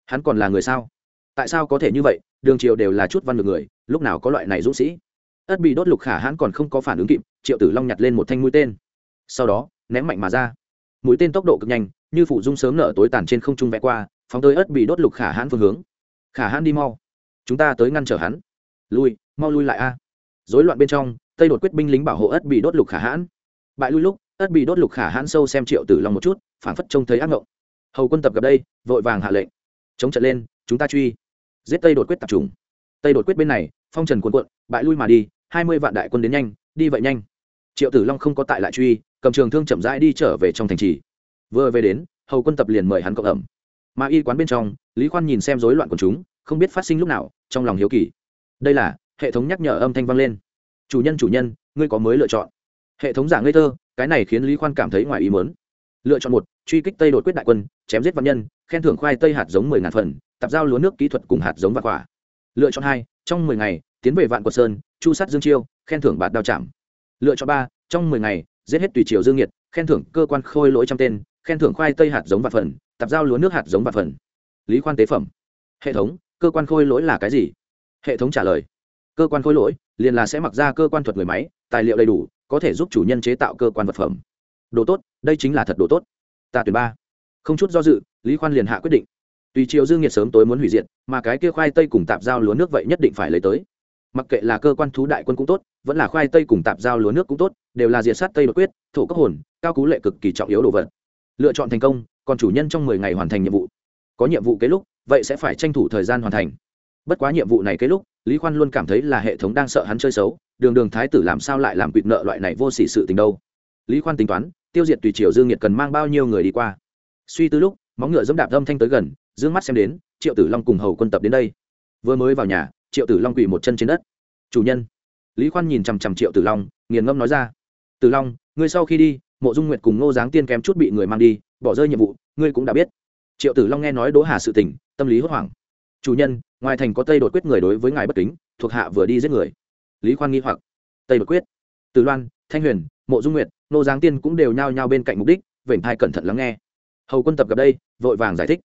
Hắn còn là người sao? Tại sao có thể như vậy? Đường triều đều là chút văn được người, lúc nào có loại này dũng sĩ? Ất bị đốt lục khả hắn còn không có phản ứng kịp, triệu tử long nhặt lên một thanh mũi tên. Sau đó, ném mạnh mà ra. Mũi tên tốc độ cực nhanh, như phụ dung sớm nở tối tàn trên không trung vẽ qua, phóng tới ất bị đốt lục khả hãn phương hướng. Khả hãn đi mau. Chúng ta tới ngăn trở hắn. Lui, mau lui lại a. Dối loạn bên trong, tây đột quyết binh lính bảo hộ ất bị đốt lục khả hãn. Bại lui lúc, ất bị đốt lục khả hãn sâu xem triệu tử long một chút phản phất trông thấy ác ngộng hầu quân tập gặp đây, vội vàng hạ lệnh. Chống trận lên, chúng ta truy. Giết tây đột quyết tập trung tây đột quyết bên này, phong trần cuộn cuộn, bại lui mà đi, hai mươi vạn đại quân đến nhanh, đi vậy nhanh. Triệu tử long không có tại lại truy, cầm trường thương chậm rãi đi trở về trong thành trì. Vừa về đến, hầu quân tập liền mời hắn cộng ẩm. Mà y quán bên trong, lý khoan nhìn xem rối loạn của chúng, không biết phát sinh lúc nào, trong lòng hiếu kỳ. Đây là, hệ thống nhắc nhở âm thanh vang lên. Chủ nhân chủ nhân, ngươi có mới lựa chọn. Hệ thống giả ngây thơ, cái này khiến lý khoan cảm thấy ngoài ý mớn lựa chọn một, truy kích tây đột quyết đại quân, chém giết văn nhân, khen thưởng khoai tây hạt giống mười ngàn phần tạp giao lúa nước kỹ thuật cùng hạt giống và quả. Lựa chọn hai, trong mười ngày, tiến về vạn quật sơn, chu sát dương chiêu, khen thưởng bạt đao chạm. Lựa chọn ba, trong mười ngày, giết hết tùy triều dương nhiệt khen thưởng cơ quan khôi lỗi trăm tên, khen thưởng khoai tây hạt giống và phần tạp giao lúa nước hạt giống và phần. Lý khoan tế phẩm. Hệ thống, cơ quan khôi lỗi là cái gì? Hệ thống trả lời. Cơ quan khôi lỗi, liền là sẽ mặc ra cơ quan thuật người máy, tài liệu đầy đủ, có thể giúp chủ nhân chế tạo cơ quan vật phẩm đồ tốt, đây chính là thật đồ tốt. Ta tuyển ba. Không chút do dự, lý khoan liền hạ quyết định. Tùy triệu dương nhiệt sớm tối muốn hủy diệt, mà cái kia khoai tây cùng tạp giao lúa nước vậy nhất định phải lấy tới. Mặc kệ là cơ quan thú đại quân cũng tốt, vẫn là khoai tây cùng tạp giao lúa nước cũng tốt, đều là diệt sát tây đột quyết, thổ cấp hồn, cao cú lệ cực kỳ trọng yếu đồ vật. Lựa chọn thành công, còn chủ nhân trong mười ngày hoàn thành nhiệm vụ. Có nhiệm vụ kế lúc, vậy sẽ phải tranh thủ thời gian hoàn thành. Bất quá nhiệm vụ này kế lúc, lý khoan luôn cảm thấy là hệ thống đang sợ hắn chơi xấu, đường đường thái tử làm sao lại làm quỵt nợ loại này vô xỉ sự tình đâu. Lý khoan tính toán tiêu diệt tùy triều dương nhiệt cần mang bao nhiêu người đi qua. Suy tư lúc, móng ngựa dẫm đạp âm thanh tới gần d ư ơ n g mắt xem đến, triệu tử long cùng hầu quân tập đến đây. Vừa mới vào nhà, triệu tử long quỳ một chân trên đất. Chủ nhân. Lý khoan nhìn chằm chằm triệu tử long, nghiền ngâm nói ra. Tử long, ngươi sau khi đi, mộ dung nguyệt cùng ngô giáng tiên kém chút bị người mang đi, bỏ rơi nhiệm vụ, ngươi cũng đã biết. Triệu tử long nghe nói đỗ hà sự tình, tâm lý hốt hoảng. Chủ nhân, ngoài thành có tây đột quyết người đối với ngài bất kính, thuộc hạ vừa đi giết người. Lý khoan nghi hoặc. Tây đột quyết? Từ loan, thanh huyền mộ dung nguyệt, nô giáng tiên cũng đều nhao nhao bên cạnh mục đích, vểnh thai cẩn thận lắng nghe. Hầu quân tập gặp đây, vội vàng giải thích.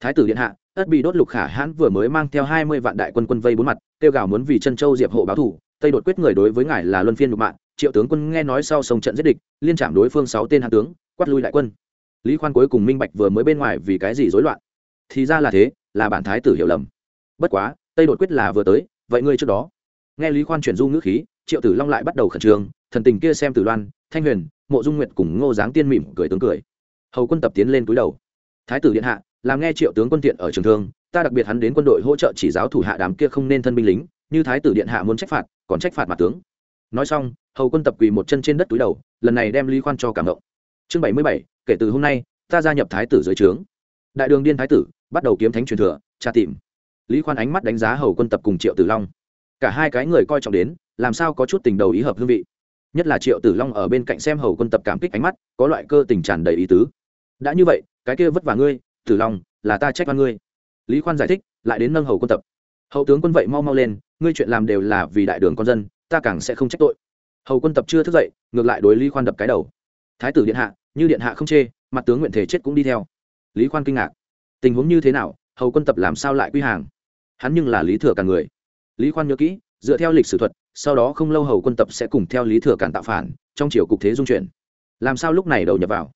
Thái tử điện hạ, ất bị đốt lục khả hãn vừa mới mang theo hai mươi vạn đại quân quân vây bốn mặt, kêu gào muốn vì chân châu diệp hộ báo thủ, tây đột quyết người đối với ngài là luân phiên nhục mạng triệu tướng quân nghe nói sau sông trận giết địch, liên trảm đối phương sáu tên hạ tướng, quát lui đại quân. Lý khoan cuối cùng minh bạch vừa mới bên ngoài vì cái gì rối loạn. Thì ra là thế, là bản thái tử hiểu lầm. Bất quá, tây đột quyết là vừa tới, vậy ngươi trước đó. Nghe lý khoan chuyển du ngữ khí triệu tử long lại bắt đầu khẩn trương, thần tình kia xem tử loan, thanh huyền, mộ dung nguyệt cùng ngô giáng tiên mỉm cười tướng cười. Hầu quân tập tiến lên túi đầu. Thái tử điện hạ, làm nghe triệu tướng quân tiện ở trường thương, ta đặc biệt hắn đến quân đội hỗ trợ chỉ giáo thủ hạ đám kia không nên thân binh lính, như thái tử điện hạ muốn trách phạt, còn trách phạt mặt tướng. Nói xong, hầu quân tập quỳ một chân trên đất túi đầu, lần này đem lý khoan cho cảm động. Chương bảy mươi bảy, kể từ hôm nay, ta gia nhập thái tử dưới trướng. Đại đường điên thái tử, bắt đầu kiếm thánh truyền thừa, tra tìm. Lý khoan ánh mắt đánh giá hầu quân tập cùng triệu tử long cả hai cái người coi trọng đến, làm sao có chút tình đầu ý hợp hương vị. Nhất là triệu tử long ở bên cạnh xem hầu quân tập cảm kích ánh mắt, có loại cơ tình tràn đầy ý tứ. Đã như vậy, cái kia vất vả ngươi, tử long, là ta trách văn ngươi. Lý khoan giải thích, lại đến nâng hầu quân tập. Hậu tướng quân vậy mau mau lên, ngươi chuyện làm đều là vì đại đường con dân, ta càng sẽ không trách tội. Hầu quân tập chưa thức dậy, ngược lại đối lý khoan đập cái đầu. Thái tử điện hạ, như điện hạ không chê, mặt tướng nguyện thể chết cũng đi theo. Lý khoan kinh ngạc. Tình huống như thế nào, hầu quân tập làm sao lại quy hàng? Hắn nhưng là lý thừa cả người lý khoan nhớ kỹ, dựa theo lịch sử thuật, sau đó không lâu hầu quân tập sẽ cùng theo lý thừa cản tạo phản, trong chiều cục thế dung chuyển. Làm sao lúc này đầu nhập vào?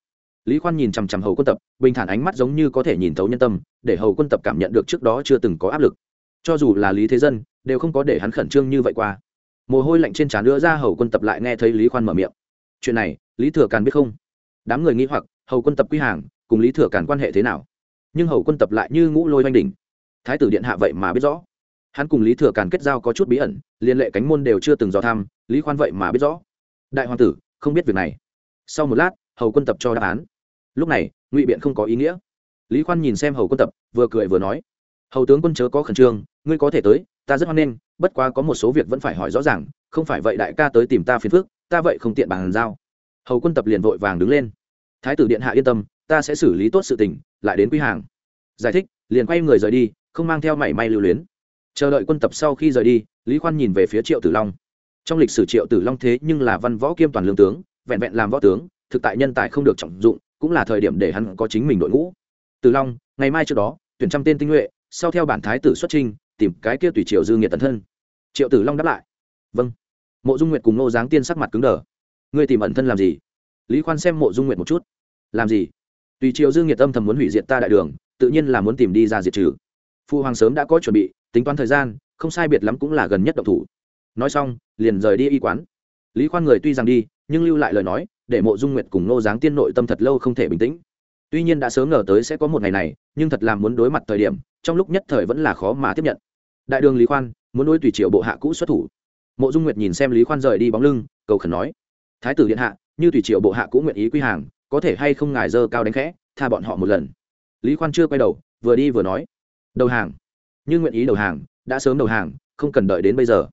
Lý khoan nhìn chằm chằm hầu quân tập, bình thản ánh mắt giống như có thể nhìn thấu nhân tâm, để hầu quân tập cảm nhận được trước đó chưa từng có áp lực. Cho dù là lý thế dân, đều không có để hắn khẩn trương như vậy qua. Mồ hôi lạnh trên trán nữa ra, hầu quân tập lại nghe thấy lý khoan mở miệng. Chuyện này, lý thừa càn biết không? Đám người nghĩ hoặc, hầu quân tập quy hàng, cùng lý thừa càn quan hệ thế nào? Nhưng hầu quân tập lại như ngũ lôi oanh đỉnh. Thái tử điện hạ vậy mà biết rõ hắn cùng lý thừa càn kết giao có chút bí ẩn, liên lệ cánh môn đều chưa từng dò thăm, lý khoan vậy mà biết rõ. Đại hoàng tử, không biết việc này. Sau một lát, hầu quân tập cho đáp án. Lúc này, ngụy biện không có ý nghĩa. Lý khoan nhìn xem hầu quân tập, vừa cười vừa nói. Hầu tướng quân chớ có khẩn trương, ngươi có thể tới, ta rất hoan nghênh, bất quá có một số việc vẫn phải hỏi rõ ràng, không phải vậy đại ca tới tìm ta phiền phước ta vậy không tiện bàn giao. Hầu quân tập liền vội vàng đứng lên. Thái tử điện hạ yên tâm, ta sẽ xử lý tốt sự tình, lại đến quy hàng. Giải thích, liền quay người rời đi, không mang theo mảy may lưu luyến chờ đợi quân tập sau khi rời đi, lý khoan nhìn về phía triệu tử long. Trong lịch sử triệu tử long thế nhưng là văn võ kiêm toàn lương tướng, vẹn vẹn làm võ tướng, thực tại nhân tài không được trọng dụng, cũng là thời điểm để hắn có chính mình đội ngũ. Tử long, ngày mai trước đó, tuyển trăm tên tinh nhuệ, sau theo bản thái tử xuất trinh tìm cái kia tùy triệu dư nghiệt tấn thân. Triệu tử long đáp lại. Vâng. Mộ dung nguyệt cùng nô giáng tiên sắc mặt cứng đờ. Ngươi tìm ẩn thân làm gì? Lý khoan xem mộ dung nguyệt một chút. Làm gì? Tùy triệu dư nghiệt âm thầm muốn hủy diệt ta đại đường, tự nhiên là muốn tìm đi ra diệt trừ. Phu hoàng sớm đã có chuẩn bị tính toán thời gian, không sai biệt lắm cũng là gần nhất độc thủ. Nói xong, liền rời đi y quán. Lý khoan người tuy rằng đi, nhưng lưu lại lời nói, để mộ dung nguyệt cùng nô giáng tiên nội tâm thật lâu không thể bình tĩnh. Tuy nhiên đã sớm ngờ tới sẽ có một ngày này, nhưng thật làm muốn đối mặt thời điểm, trong lúc nhất thời vẫn là khó mà tiếp nhận. Đại đường lý khoan, muốn đối tùy triệu bộ hạ cũ xuất thủ. Mộ dung nguyệt nhìn xem lý khoan rời đi bóng lưng, cầu khẩn nói, thái tử điện hạ, như tùy triệu bộ hạ cũ nguyện ý quy hàng, có thể hay không ngài dơ cao đánh khẽ, tha bọn họ một lần. Lý khoan chưa quay đầu, vừa đi vừa nói, đầu hàng nhưng nguyện ý đầu hàng, đã sớm đầu hàng, không cần đợi đến bây giờ.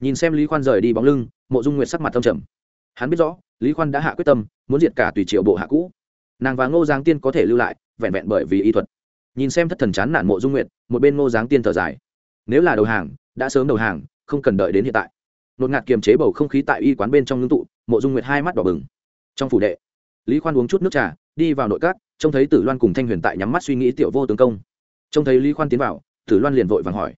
Nhìn xem lý khoan rời đi bóng lưng, mộ dung nguyệt sắc mặt tâm trầm. Hắn biết rõ, lý khoan đã hạ quyết tâm, muốn diệt cả tùy triệu bộ hạ cũ. Nàng và ngô giáng tiên có thể lưu lại, vẹn vẹn bởi vì y thuật. Nhìn xem thất thần chán nản mộ dung nguyệt, một bên ngô giáng tiên thở dài. Nếu là đầu hàng, đã sớm đầu hàng, không cần đợi đến hiện tại. Nột ngạt kiềm chế bầu không khí tại y quán bên trong ngưng tụ, mộ dung nguyệt hai mắt đỏ bừng. Trong phủ đệ, lý khoan uống chút nước trà, đi vào nội các, trông thấy tử loan cùng thanh huyền tại nhắm mắt suy nghĩ tiểu vô tướng công. Trông thấy lý khoan tiến vào tử loan liền vội vàng hỏi,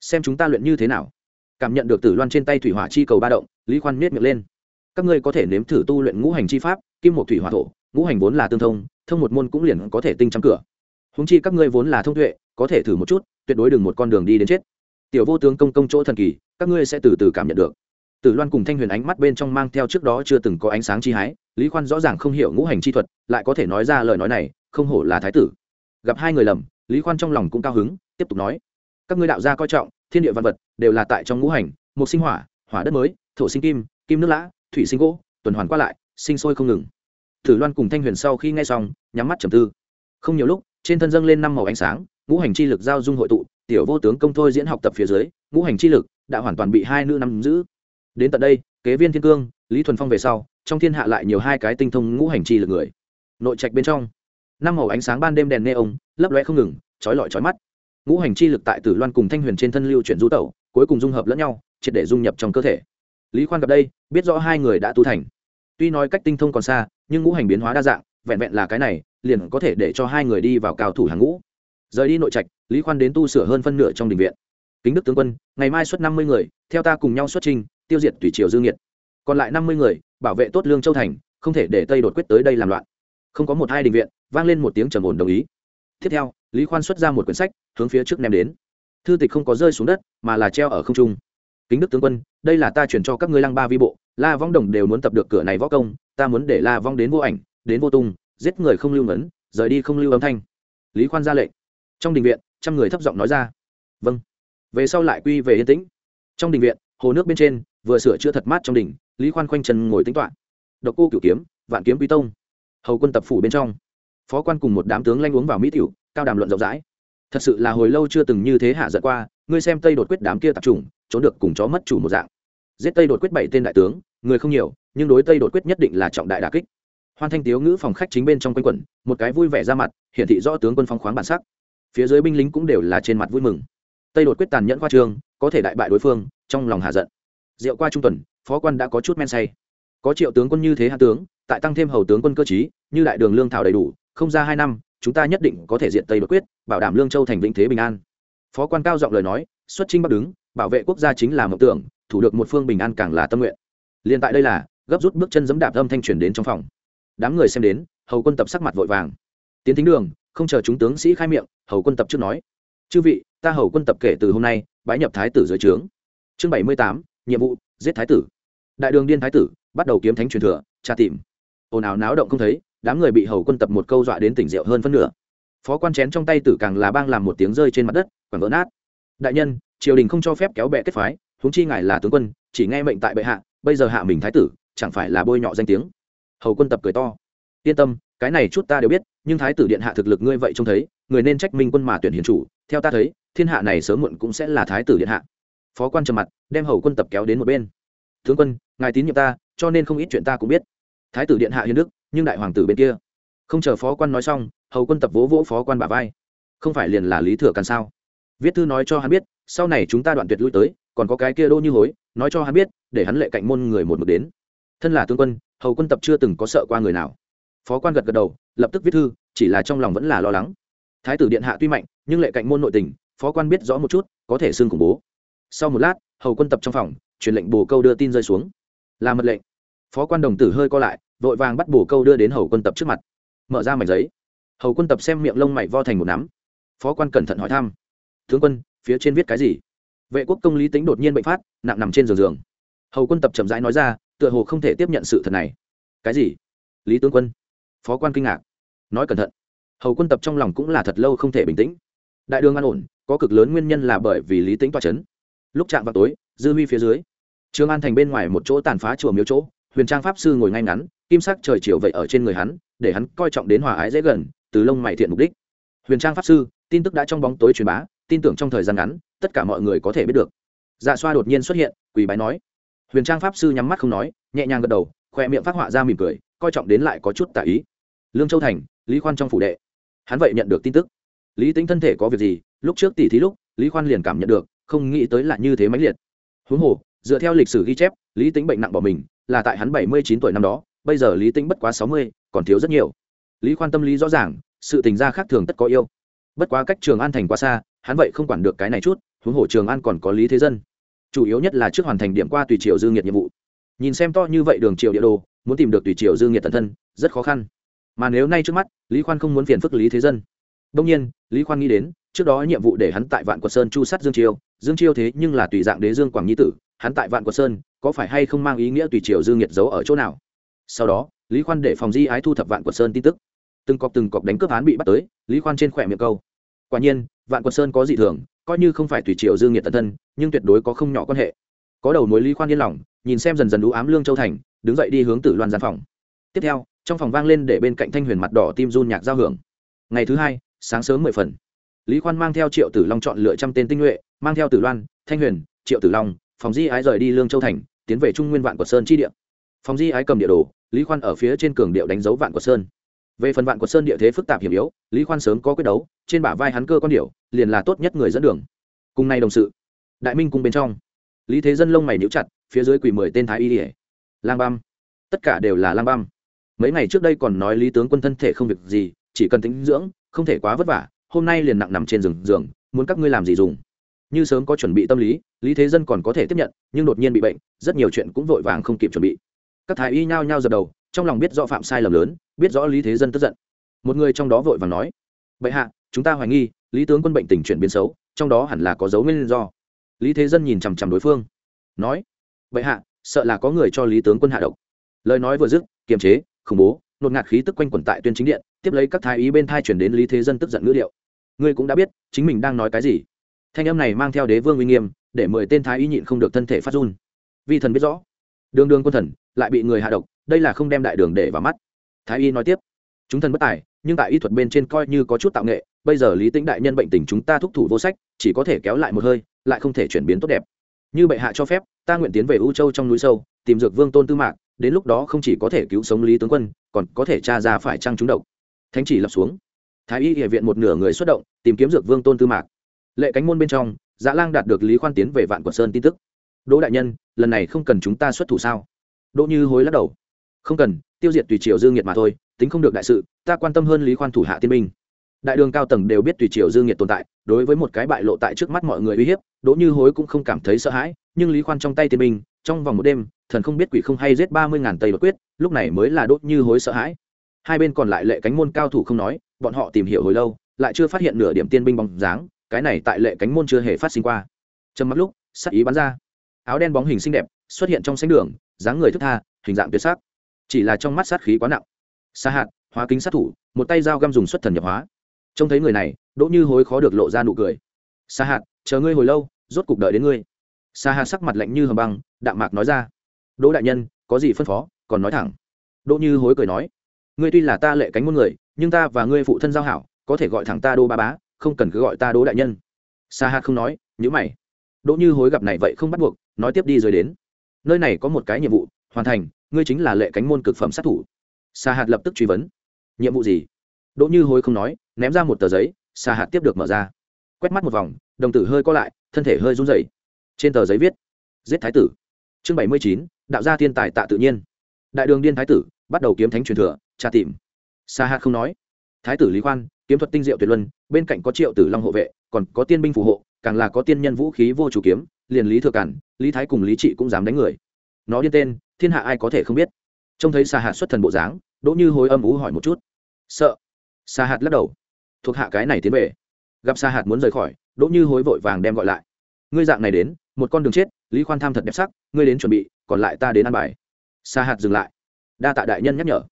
xem chúng ta luyện như thế nào? Cảm nhận được tử loan trên tay thủy hỏa chi cầu ba động, lý khoan miết miệng lên, các ngươi có thể nếm thử tu luyện ngũ hành chi pháp, kim một thủy hỏa thổ, ngũ hành vốn là tương thông thông một môn cũng liền có thể tinh trăm cửa. Húng chi các ngươi vốn là thông tuệ, có thể thử một chút, tuyệt đối đừng một con đường đi đến chết. Tiểu vô tướng công công chỗ thần kỳ, các ngươi sẽ từ từ cảm nhận được. Tử loan cùng thanh huyền ánh mắt bên trong mang theo trước đó chưa từng có ánh sáng chi hái, lý khoan rõ ràng không hiểu ngũ hành chi thuật, lại có thể nói ra lời nói này, không hổ là thái tử. Gặp hai người lầm lý khoan trong lòng cũng cao hứng, tiếp tục nói, các ngươi đạo gia coi trọng, thiên địa văn vật đều là tại trong ngũ hành, một sinh hỏa hỏa đất mới, thổ sinh kim kim nước lã, thủy sinh gỗ, tuần hoàn qua lại, sinh sôi không ngừng. Thử loan cùng thanh huyền sau khi nghe xong, nhắm mắt trầm tư. Không nhiều lúc, trên thân dâng lên năm màu ánh sáng, ngũ hành chi lực giao dung hội tụ, tiểu vô tướng công thôi diễn học tập phía dưới, ngũ hành chi lực đã hoàn toàn bị hai nữ nắm giữ. Đến tận đây, kế viên thiên cương, lý thuần phong về sau, trong thiên hạ lại nhiều hai cái tinh thông ngũ hành chi lực người. Nội trạch bên trong năm màu ánh sáng ban đêm đèn neon, lấp loe không ngừng, chói lọi chói mắt. Ngũ hành chi lực tại tử loan cùng thanh huyền trên thân lưu chuyển du tẩu, cuối cùng dung hợp lẫn nhau, triệt để dung nhập trong cơ thể. Lý khoan gặp đây, biết rõ hai người đã tu thành. Tuy nói cách tinh thông còn xa, nhưng ngũ hành biến hóa đa dạng, vẹn vẹn là cái này, liền có thể để cho hai người đi vào cao thủ hàng ngũ. Rời đi nội trạch, lý khoan đến tu sửa hơn phân nửa trong đình viện. Kính đức tướng quân, ngày mai xuất năm mươi người, theo ta cùng nhau xuất trình, tiêu diệt tùy triều dương nhiệt. Còn lại năm mươi người, bảo vệ tốt lương châu thành, không thể để tây đột quyết tới đây làm loạn không có một hai đình viện, vang lên một tiếng trầm ổn đồng ý. Tiếp theo, lý khoan xuất ra một quyển sách, hướng phía trước ném đến. Thư tịch không có rơi xuống đất, mà là treo ở không trung. Kính đức tướng quân, đây là ta chuyển cho các ngươi lăng ba vi bộ, la vong đồng đều muốn tập được cửa này võ công, ta muốn để la vong đến vô ảnh, đến vô tung, giết người không lưu ngấn, rời đi không lưu âm thanh. Lý khoan ra lệnh. Trong đình viện, trăm người thấp giọng nói ra. Vâng. Về sau lại quy về yên tĩnh. Trong đình viện, hồ nước bên trên, vừa sửa chữa thật mát trong đình, lý khoan khoanh chân ngồi tính toạ độc cô cửu kiếm, vạn kiếm quý tông hầu quân tập phủ bên trong. Phó quan cùng một đám tướng lanh uống vào mỹ tiểu, cao đàm luận rộng rãi. Thật sự là hồi lâu chưa từng như thế hạ giận qua, ngươi xem tây đột quyết đám kia tập trung trốn được cùng chó mất chủ một dạng. Giết tây đột quyết bảy tên đại tướng, người không nhiều, nhưng đối tây đột quyết nhất định là trọng đại đà kích. Hoan thanh tiếu ngữ phòng khách chính bên trong quanh quẩn, một cái vui vẻ ra mặt, hiển thị rõ tướng quân phong khoáng bản sắc. Phía dưới binh lính cũng đều là trên mặt vui mừng. Tây đột quyết tàn nhẫn khoa trương, có thể đại bại đối phương, trong lòng hạ giận. Rượu qua trung tuần, phó quan đã có chút men say. Có triệu tướng quân như thế hạ tướng tại tăng thêm hầu tướng quân cơ chí như đại đường lương thảo đầy đủ, không ra hai năm, chúng ta nhất định có thể diện tây đột quyết, bảo đảm lương châu thành vĩnh thế bình an. Phó quan cao giọng lời nói, xuất trinh bắc đứng, bảo vệ quốc gia chính là mộng tưởng, thủ được một phương bình an càng là tâm nguyện. Liền tại đây là, gấp rút bước chân giẫm đạp âm thanh truyền đến trong phòng. Đám người xem đến, hầu quân tập sắc mặt vội vàng. Tiến thính đường, không chờ chúng tướng sĩ khai miệng, hầu quân tập trước nói. Chư vị, ta hầu quân tập kể từ hôm nay, bái nhập thái tử dưới trướng. Chương bảy mươi tám, nhiệm vụ, giết thái tử. Đại đường điên thái tử, bắt đầu kiếm thánh truyền thừa, tra tìm ồn ào náo động không thấy, đám người bị hầu quân tập một câu dọa đến tỉnh rượu hơn phân nửa. Phó quan chén trong tay tử càng là bang làm một tiếng rơi trên mặt đất còn vỡ nát. Đại nhân, triều đình không cho phép kéo bè kết phái, huống chi ngài là tướng quân, chỉ nghe mệnh tại bệ hạ, bây giờ hạ mình thái tử, chẳng phải là bôi nhọ danh tiếng. Hầu quân tập cười to. Yên tâm, cái này chút ta đều biết, nhưng thái tử điện hạ thực lực ngươi vậy trông thấy, người nên trách minh quân mà tuyển hiền chủ, theo ta thấy, thiên hạ này sớm muộn cũng sẽ là thái tử điện hạ. Phó quan trầm mặt, đem hầu quân tập kéo đến một bên. Tướng quân, ngài tín nhiệm ta, cho nên không ít chuyện ta cũng biết thái tử điện hạ hiền đức, nhưng đại hoàng tử bên kia. Không chờ phó quan nói xong, hầu quân tập vỗ vỗ phó quan bà vai. Không phải liền là lý thừa càn sao? Viết thư nói cho hắn biết, sau này chúng ta đoạn tuyệt lui tới, còn có cái kia đô như hối, nói cho hắn biết, để hắn lệ cạnh môn người một mực đến. Thân là tướng quân, hầu quân tập chưa từng có sợ qua người nào. Phó quan gật gật đầu, lập tức viết thư, chỉ là trong lòng vẫn là lo lắng. Thái tử điện hạ tuy mạnh, nhưng lệ cạnh môn nội tình, phó quan biết rõ một chút, có thể xưng khủng bố. Sau một lát, hầu quân tập trong phòng, truyền lệnh bồ câu đưa tin rơi xuống. Là mật lệnh phó quan đồng tử hơi co lại, vội vàng bắt bổ câu đưa đến hầu quân tập trước mặt. Mở ra mảnh giấy. Hầu quân tập xem miệng lông mày vo thành một nắm. Phó quan cẩn thận hỏi thăm. Tướng quân, phía trên viết cái gì? Vệ quốc công lý tính đột nhiên bệnh phát, nặng nằm trên giường giường. Hầu quân tập chậm rãi nói ra, tựa hồ không thể tiếp nhận sự thật này. Cái gì? Lý tướng quân. Phó quan kinh ngạc. Nói cẩn thận. Hầu quân tập trong lòng cũng là thật lâu không thể bình tĩnh. Đại đường an ổn, có cực lớn nguyên nhân là bởi vì lý tính toa c h ấ n lúc chạm vào tối, dư huy phía dưới trường an thành bên ngoài một chỗ tàn phá chùa miếu chỗ huyền trang pháp sư ngồi ngay ngắn, kim sắc trời chiều vậy ở trên người hắn, để hắn coi trọng đến hòa ái dễ gần, từ lông mày thiện mục đích. Huyền trang pháp sư, tin tức đã trong bóng tối truyền bá, tin tưởng trong thời gian ngắn, tất cả mọi người có thể biết được. Dạ xoa đột nhiên xuất hiện, quỳ bái nói. Huyền trang pháp sư nhắm mắt không nói, nhẹ nhàng gật đầu, khoe miệng phát họa ra mỉm cười, coi trọng đến lại có chút tả ý. Lương châu thành, lý khoan trong phủ đệ. Hắn vậy nhận được tin tức. Lý tính thân thể có việc gì, lúc trước tỷ thí lúc, lý khoan liền cảm nhận được, không nghĩ tới là như thế mãnh liệt. Huống hồ dựa theo lịch sử ghi chép, lý tính bệnh nặng bỏ mình, là tại hắn bảy mươi chín tuổi năm đó, bây giờ lý tính bất quá sáu mươi, còn thiếu rất nhiều. Lý khoan tâm lý rõ ràng, sự tình gia khác thường tất có yêu. Bất quá cách trường an thành quá xa, hắn vậy không quản được cái này chút, huống hồ trường an còn có lý thế dân. Chủ yếu nhất là trước hoàn thành điểm qua tùy triều dương nhiệt nhiệm vụ. Nhìn xem to như vậy đường triều địa đồ, muốn tìm được tùy triều dương nhiệt tận thân, rất khó khăn. Mà nếu nay trước mắt, lý khoan không muốn phiền phức lý thế dân. Đông nhiên, lý khoan nghĩ đến, trước đó nhiệm vụ để hắn tại vạn quật sơn chu sát dương chiêu dương chiêu thế nhưng là tùy dạng đế dương quảng nhi tử hắn tại vạn quật sơn, có phải hay không mang ý nghĩa tùy triều dương nhiệt giấu ở chỗ nào? Sau đó, lý khoan để phòng di ái thu thập vạn quật sơn tin tức. Từng cọc từng cọc đánh cướp án bị bắt tới, lý khoan trên khỏe miệng câu. Quả nhiên, vạn quật sơn có dị thường, coi như không phải tùy triều dương nhiệt tận thân, nhưng tuyệt đối có không nhỏ quan hệ. Có đầu mối lý khoan yên lòng, nhìn xem dần dần đũ ám lương châu thành, đứng dậy đi hướng tử loan gian phòng. Tiếp theo, trong phòng vang lên để bên cạnh thanh huyền mặt đỏ tim run nhạc giao hưởng. Ngày thứ hai, sáng sớm mười phần. Lý khoan mang theo triệu tử long chọn lựa trăm tên tinh nhuệ, mang theo tử loan, thanh huyền, triệu tử long phòng di ái rời đi lương châu thành, tiến về trung nguyên vạn của sơn chi địa. Phòng di ái cầm địa đồ, lý khoan ở phía trên cường điệu đánh dấu vạn của sơn. Về phần vạn của sơn địa thế phức tạp hiểm yếu, lý khoan sớm có quyết đấu, trên bả vai hắn cơ con điệu, liền là tốt nhất người dẫn đường. Cùng nay đồng sự, đại minh cùng bên trong. Lý thế dân lông mày níu chặt, phía dưới quỳ mười tên thái y ỉa lang băm. Tất cả đều là lang băm. Mấy ngày trước đây còn nói lý tướng quân thân thể không việc gì, chỉ cần tính dưỡng, không thể quá vất vả, hôm nay liền nặng nằm trên giường giường, muốn các ngươi làm gì dùng như sớm có chuẩn bị tâm lý lý thế dân còn có thể tiếp nhận, nhưng đột nhiên bị bệnh, rất nhiều chuyện cũng vội vàng không kịp chuẩn bị. Các thái y nhao nhao dập đầu, trong lòng biết rõ phạm sai lầm lớn, biết rõ lý thế dân tức giận. Một người trong đó vội vàng nói, bệ hạ, chúng ta hoài nghi, lý tướng quân bệnh tình chuyển biến xấu, trong đó hẳn là có dấu nguyên do. Lý thế dân nhìn chằm chằm đối phương, nói, bệ hạ, sợ là có người cho lý tướng quân hạ độc. Lời nói vừa dứt, kiềm chế, khủng bố, nột ngạt khí tức quanh quẩn tại tuyên chính điện, tiếp lấy các thái ý bên thai chuyển đến lý thế dân tức giận ngữ liệu ngươi cũng đã biết, chính mình đang nói cái gì thanh âm này mang theo đế vương uy nghiêm, để mười tên thái y nhịn không được thân thể phát run. Vi thần biết rõ. Đường đường quân thần, lại bị người hạ độc, đây là không đem đại đường để vào mắt. Thái y nói tiếp. Chúng thần bất tài, nhưng tại y thuật bên trên coi như có chút tạo nghệ, bây giờ lý tĩnh đại nhân bệnh tình chúng ta thúc thủ vô sách, chỉ có thể kéo lại một hơi, lại không thể chuyển biến tốt đẹp. Như bệ hạ cho phép, ta nguyện tiến về u châu trong núi sâu, tìm dược vương tôn tư mạc, đến lúc đó không chỉ có thể cứu sống lý tướng quân, còn có thể tra ra phải trăng trúng độc. Thánh chỉ lập xuống. Thái y địa viện một nửa người xuất động, tìm kiếm dược vương tôn tư mạc lệ cánh môn bên trong dạ lang đạt được lý khoan tiến về vạn quận sơn tin tức. Đỗ đại nhân, lần này không cần chúng ta xuất thủ sao? Đỗ như hối lắc đầu. Không cần, tiêu diệt tùy triều dương nhiệt mà thôi, tính không được đại sự, ta quan tâm hơn lý khoan thủ hạ tiên minh đại đường cao tầng đều biết tùy triều dương nhiệt tồn tại, đối với một cái bại lộ tại trước mắt mọi người uy hiếp, đỗ như hối cũng không cảm thấy sợ hãi, nhưng lý khoan trong tay tiên minh trong vòng một đêm, thần không biết quỷ không hay giết ba mươi ngàn tây đột quyết, lúc này mới là đỗ như hối sợ hãi. Hai bên còn lại lệ cánh môn cao thủ không nói, bọn họ tìm hiểu hồi lâu, lại chưa phát hiện nửa điểm tiên binh bóng dáng cái này tại lệ cánh môn chưa hề phát sinh qua. Trầm mắt lúc, sắc ý bắn ra. Áo đen bóng hình xinh đẹp, xuất hiện trong sánh đường, dáng người thức tha, hình dạng tuyệt sắc. Chỉ là trong mắt sát khí quá nặng. Xa hạt, hóa kính sát thủ, một tay dao găm dùng xuất thần nhập hóa. Trông thấy người này, đỗ như hối khó được lộ ra nụ cười. Xa hạt, chờ ngươi hồi lâu, rốt cuộc đợi đến ngươi. Xa hạt sắc mặt lạnh như hầm băng, đạm mạc nói ra. Đỗ đại nhân, có gì phân phó, còn nói thẳng. Đỗ như hối cười nói. Ngươi tuy là ta lệ cánh môn người, nhưng ta và ngươi phụ thân giao hảo, có thể gọi thẳng ta đô ba bá không cần cứ gọi ta đỗ đại nhân. Sa hạt không nói nhữ mày. Đỗ như hối gặp này vậy không bắt buộc, nói tiếp đi rồi đến. Nơi này có một cái nhiệm vụ, hoàn thành, ngươi chính là lệ cánh môn cực phẩm sát thủ. Sa hạt lập tức truy vấn. Nhiệm vụ gì? Đỗ như hối không nói, ném ra một tờ giấy, sa hạt tiếp được mở ra. Quét mắt một vòng, đồng tử hơi co lại, thân thể hơi run rẩy. Trên tờ giấy viết, giết thái tử. Chương bảy mươi chín, đạo gia thiên tài tạ tự nhiên. Đại đường điên thái tử, bắt đầu kiếm thánh truyền thừa, tra tìm. Sa hạt không nói. Thái tử lý khoan kiếm thuật tinh diệu tuyệt luân, bên cạnh có triệu tử long hộ vệ, còn có tiên binh phù hộ, càng là có tiên nhân vũ khí vô chủ kiếm, liền lý thừa cản, lý thái cùng lý trị cũng dám đánh người. Nó điên tên, thiên hạ ai có thể không biết. Trông thấy xa hạt xuất thần bộ dáng, đỗ như hối âm ú hỏi một chút. Sợ. Xa hạt lắc đầu. Thuộc hạ cái này tiến về. Gặp xa hạt muốn rời khỏi, đỗ như hối vội vàng đem gọi lại. Ngươi dạng này đến, một con đường chết, lý khoan tham thật đẹp sắc, ngươi đến chuẩn bị, còn lại ta đến ăn bài. Xa hạt dừng lại. Đa tạ đại nhân nhắc nhở.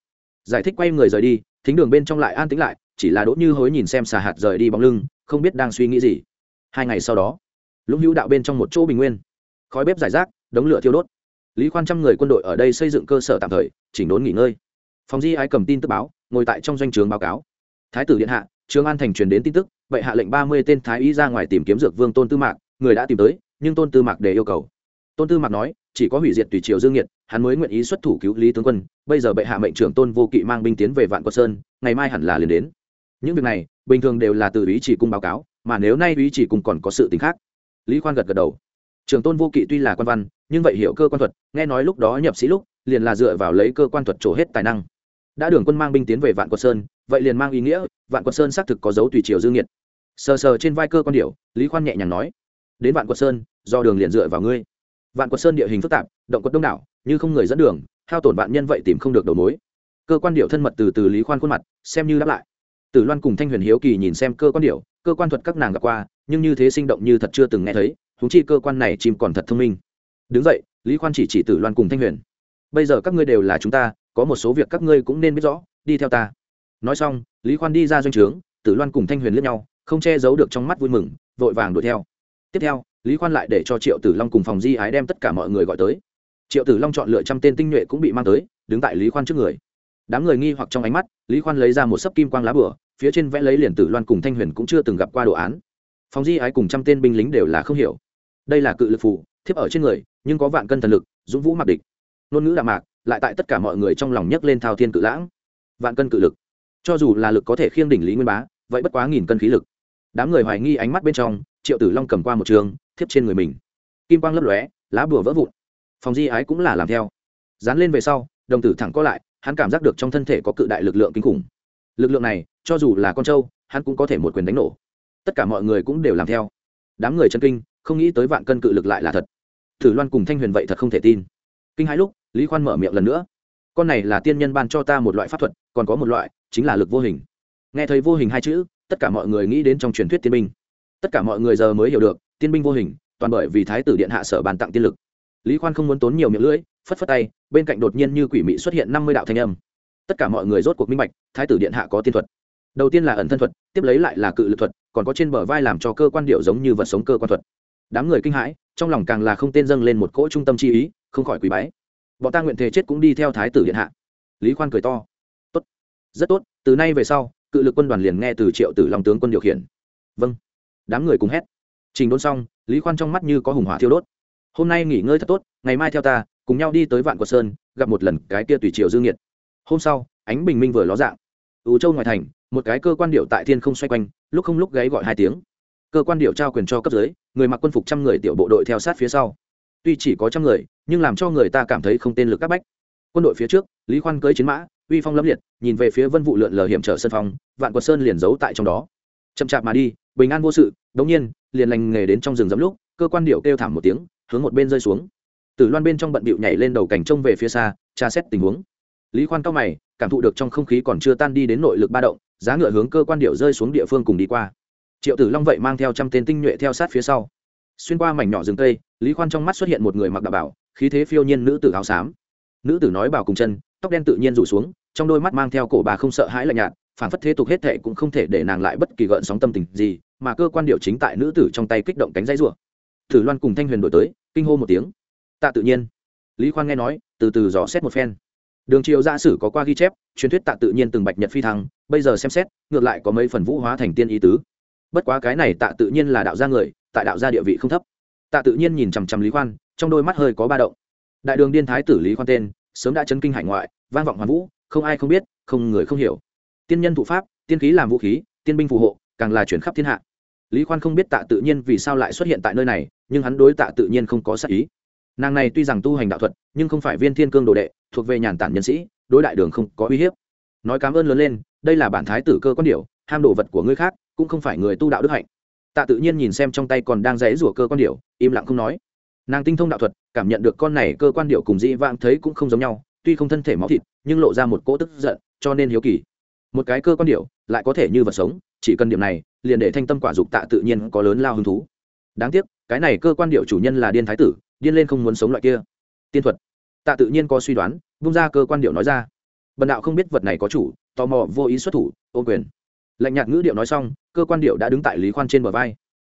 Giải thích quay người rời đi, thính đường bên trong lại an tĩnh lại chỉ là đỗ như hối nhìn xem xà hạt rời đi bóng lưng, không biết đang suy nghĩ gì. Hai ngày sau đó, lũng hữu đạo bên trong một chỗ bình nguyên. Khói bếp giải rác, đống lửa thiêu đốt. Lý khoan trăm người quân đội ở đây xây dựng cơ sở tạm thời, chỉnh đốn nghỉ ngơi. Phòng di ái cầm tin tức báo, ngồi tại trong doanh trường báo cáo. Thái tử điện hạ, trương an thành truyền đến tin tức vậy hạ lệnh ba mươi tên thái y ra ngoài tìm kiếm dược vương tôn tư mạc, người đã tìm tới, nhưng tôn tư mạc để yêu cầu. Tôn tư mạc nói, chỉ có hủy diệt tùy triều dương nhiệt hắn mới nguyện ý xuất thủ cứu lý tướng quân, bây giờ bệ hạ mệnh trưởng tôn vô kỵ mang binh tiến về vạn quân sơn, ngày mai hẳn là liền đến những việc này, bình thường đều là từ ý chỉ cung báo cáo, mà nếu nay ý chỉ cung còn có sự tính khác. Lý khoan gật gật đầu. Trường tôn vô kỵ tuy là quan văn, nhưng vậy hiểu cơ quan thuật, nghe nói lúc đó nhập sĩ lúc, liền là dựa vào lấy cơ quan thuật trổ hết tài năng. Đã đường quân mang binh tiến về vạn quật sơn, vậy liền mang ý nghĩa, vạn quật sơn xác thực có dấu tùy triều dương nhiệt. Sờ sờ trên vai cơ quan điệu lý khoan nhẹ nhàng nói, đến vạn quật sơn, do đường liền dựa vào ngươi. Vạn quật sơn địa hình phức tạp, động quật đông đảo, như không người dẫn đường, hao tổn vạn nhân vậy tìm không được đầu mối. Cơ quan điệu thân mật từ từ lý khoan khuôn mặt, xem như đáp lại tử loan cùng thanh huyền hiếu kỳ nhìn xem cơ quan điệu cơ quan thuật các nàng gặp qua, nhưng như thế sinh động như thật chưa từng nghe thấy thú chi cơ quan này chim còn thật thông minh. Đứng dậy, lý khoan chỉ chỉ tử loan cùng thanh huyền. Bây giờ các ngươi đều là chúng ta, có một số việc các ngươi cũng nên biết rõ, đi theo ta. Nói xong, lý khoan đi ra doanh trướng, tử loan cùng thanh huyền lướt nhau, không che giấu được trong mắt vui mừng, vội vàng đuổi theo. Tiếp theo, lý khoan lại để cho triệu tử long cùng phòng di ái đem tất cả mọi người gọi tới. Triệu tử long chọn lựa trăm tên tinh nhuệ cũng bị mang tới, đứng tại lý khoan trước người đám người nghi hoặc trong ánh mắt, lý khoan lấy ra một sấp kim quang lá bửa phía trên vẽ lấy liền tử loan cùng thanh huyền cũng chưa từng gặp qua đồ án. Phóng di ái cùng trăm tên binh lính đều là không hiểu. Đây là cự lực phù, thiếp ở trên người, nhưng có vạn cân thần lực, dũng vũ mặc địch. Ngôn ngữ đạm mạc, lại tại tất cả mọi người trong lòng nhấc lên thao thiên cự lãng. Vạn cân cự lực. Cho dù là lực có thể khiêng đỉnh lý nguyên bá, vậy bất quá nghìn cân khí lực. Đám người hoài nghi ánh mắt bên trong, triệu tử long cầm qua một trường, thiếp trên người mình. Kim quang lấp lóe, lá bùa vỡ vụn. Phòng di ái cũng là làm theo. Dán lên về sau, đồng tử thẳng có lại hắn cảm giác được trong thân thể có cự đại lực lượng kinh khủng. Lực lượng này, cho dù là con trâu, hắn cũng có thể một quyền đánh nổ. Tất cả mọi người cũng đều làm theo. Đám người chân kinh, không nghĩ tới vạn cân cự lực lại là thật. Thử loan cùng thanh huyền vậy thật không thể tin. Kinh hai lúc, lý khoan mở miệng lần nữa. Con này là tiên nhân ban cho ta một loại pháp thuật, còn có một loại, chính là lực vô hình. Nghe thấy vô hình hai chữ, tất cả mọi người nghĩ đến trong truyền thuyết tiên binh. Tất cả mọi người giờ mới hiểu được, tiên binh vô hình, toàn bởi vì thái tử điện hạ sở bàn tặng tiên lực. Lý khoan không muốn tốn nhiều miệng lưỡi phất phất tay, bên cạnh đột nhiên như quỷ mị xuất hiện năm mươi đạo thanh âm. Tất cả mọi người rốt cuộc minh bạch, thái tử điện hạ có tiên thuật. Đầu tiên là ẩn thân thuật, tiếp lấy lại là cự lực thuật, còn có trên bờ vai làm cho cơ quan điệu giống như vật sống cơ quan thuật. Đám người kinh hãi, trong lòng càng là không tên dâng lên một cỗ trung tâm chi ý, không khỏi quý bái. Bọn ta nguyện thể chết cũng đi theo thái tử điện hạ. Lý khoan cười to. Tốt. Rất tốt, từ nay về sau, cự lực quân đoàn liền nghe từ triệu tử long tướng quân điều khiển. Vâng. Đám người cùng hét. Trình đốn xong, lý khoan trong mắt như có hùng hỏa thiêu đốt. Hôm nay nghỉ ngơi thật tốt, ngày mai theo ta cùng nhau đi tới vạn quật sơn, gặp một lần cái kia tùy triều dương nhiệt hôm sau, ánh bình minh vừa ló dạng. Ủ châu ngoài thành, một cái cơ quan điệu tại thiên không xoay quanh, lúc không lúc gáy gọi hai tiếng. Cơ quan điệu trao quyền cho cấp dưới, người mặc quân phục trăm người tiểu bộ đội theo sát phía sau. Tuy chỉ có trăm người, nhưng làm cho người ta cảm thấy không tên lực các bách. Quân đội phía trước, lý khoan cưỡi chiến mã, uy phong lâm liệt, nhìn về phía vân vụ lượn lờ hiểm trở sân phong, vạn quật sơn liền giấu tại trong đó. Chậm chạp mà đi, bình an vô sự, đống nhiên, liền lành nghề đến trong rừng dẫm lúc, cơ quan điệu kêu thảm một tiếng, hướng một bên rơi xuống. Tử loan bên trong bận bịu nhảy lên đầu cảnh trông về phía xa, tra xét tình huống. Lý khoan cao mày, cảm thụ được trong không khí còn chưa tan đi đến nội lực ba động, giá ngựa hướng cơ quan điệu rơi xuống địa phương cùng đi qua. Triệu tử long vậy mang theo trăm tên tinh nhuệ theo sát phía sau. Xuyên qua mảnh nhỏ rừng tây lý khoan trong mắt xuất hiện một người mặc đạo bảo, khí thế phiêu nhiên nữ tử áo xám. Nữ tử nói bảo cùng chân, tóc đen tự nhiên rủ xuống, trong đôi mắt mang theo cổ bà không sợ hãi lạnh nhạt phản phất thế tục hết thệ cũng không thể để nàng lại bất kỳ gợn sóng tâm tình gì, mà cơ quan điệu chính tại nữ tử trong tay kích động cánh dây rủa. Tử loan cùng thanh huyền đổi tới, kinh hô một tiếng tạ tự nhiên. Lý khoan nghe nói, từ từ dò xét một phen. Đường triều gia sử có qua ghi chép, truyền thuyết tạ tự nhiên từng bạch nhật phi thăng, bây giờ xem xét, ngược lại có mấy phần vũ hóa thành tiên ý tứ. Bất quá cái này tạ tự nhiên là đạo gia người, tại đạo gia địa vị không thấp. Tạ tự nhiên nhìn chằm chằm lý khoan, trong đôi mắt hơi có ba động. Đại đường điên thái tử lý khoan tên, sớm đã chấn kinh hải ngoại, vang vọng hoàn vũ, không ai không biết, không người không hiểu. Tiên nhân thụ pháp, tiên khí làm vũ khí, tiên binh phù hộ, càng là chuyển khắp thiên hạ. Lý khoan không biết tạ tự nhiên vì sao lại xuất hiện tại nơi này, nhưng hắn đối tạ tự nhiên không có sắc ý nàng này tuy rằng tu hành đạo thuật nhưng không phải viên thiên cương đồ đệ thuộc về nhàn tản nhân sĩ đối đại đường không có uy hiếp. Nói cảm ơn lớn lên đây là bản thái tử cơ quan điểu, ham đồ vật của ngươi khác cũng không phải người tu đạo đức hạnh. Tạ tự nhiên nhìn xem trong tay còn đang dãy rủa cơ quan điểu, im lặng không nói. Nàng tinh thông đạo thuật cảm nhận được con này cơ quan điệu cùng dĩ vãng thấy cũng không giống nhau tuy không thân thể máu thịt nhưng lộ ra một cỗ tức giận cho nên hiếu kỳ. Một cái cơ quan điệu lại có thể như vật sống chỉ cần điểm này liền để thanh tâm quả dục tạ tự nhiên có lớn lao hứng thú. Đáng tiếc cái này cơ quan điệu chủ nhân là điên thái tử điên lên không muốn sống loại kia. Tiên thuật. Tạ tự nhiên có suy đoán bung ra cơ quan điệu nói ra. Bần đạo không biết vật này có chủ, tò mò vô ý xuất thủ ô quyền. Lạnh nhạt ngữ điệu nói xong, cơ quan điệu đã đứng tại lý khoan trên bờ vai.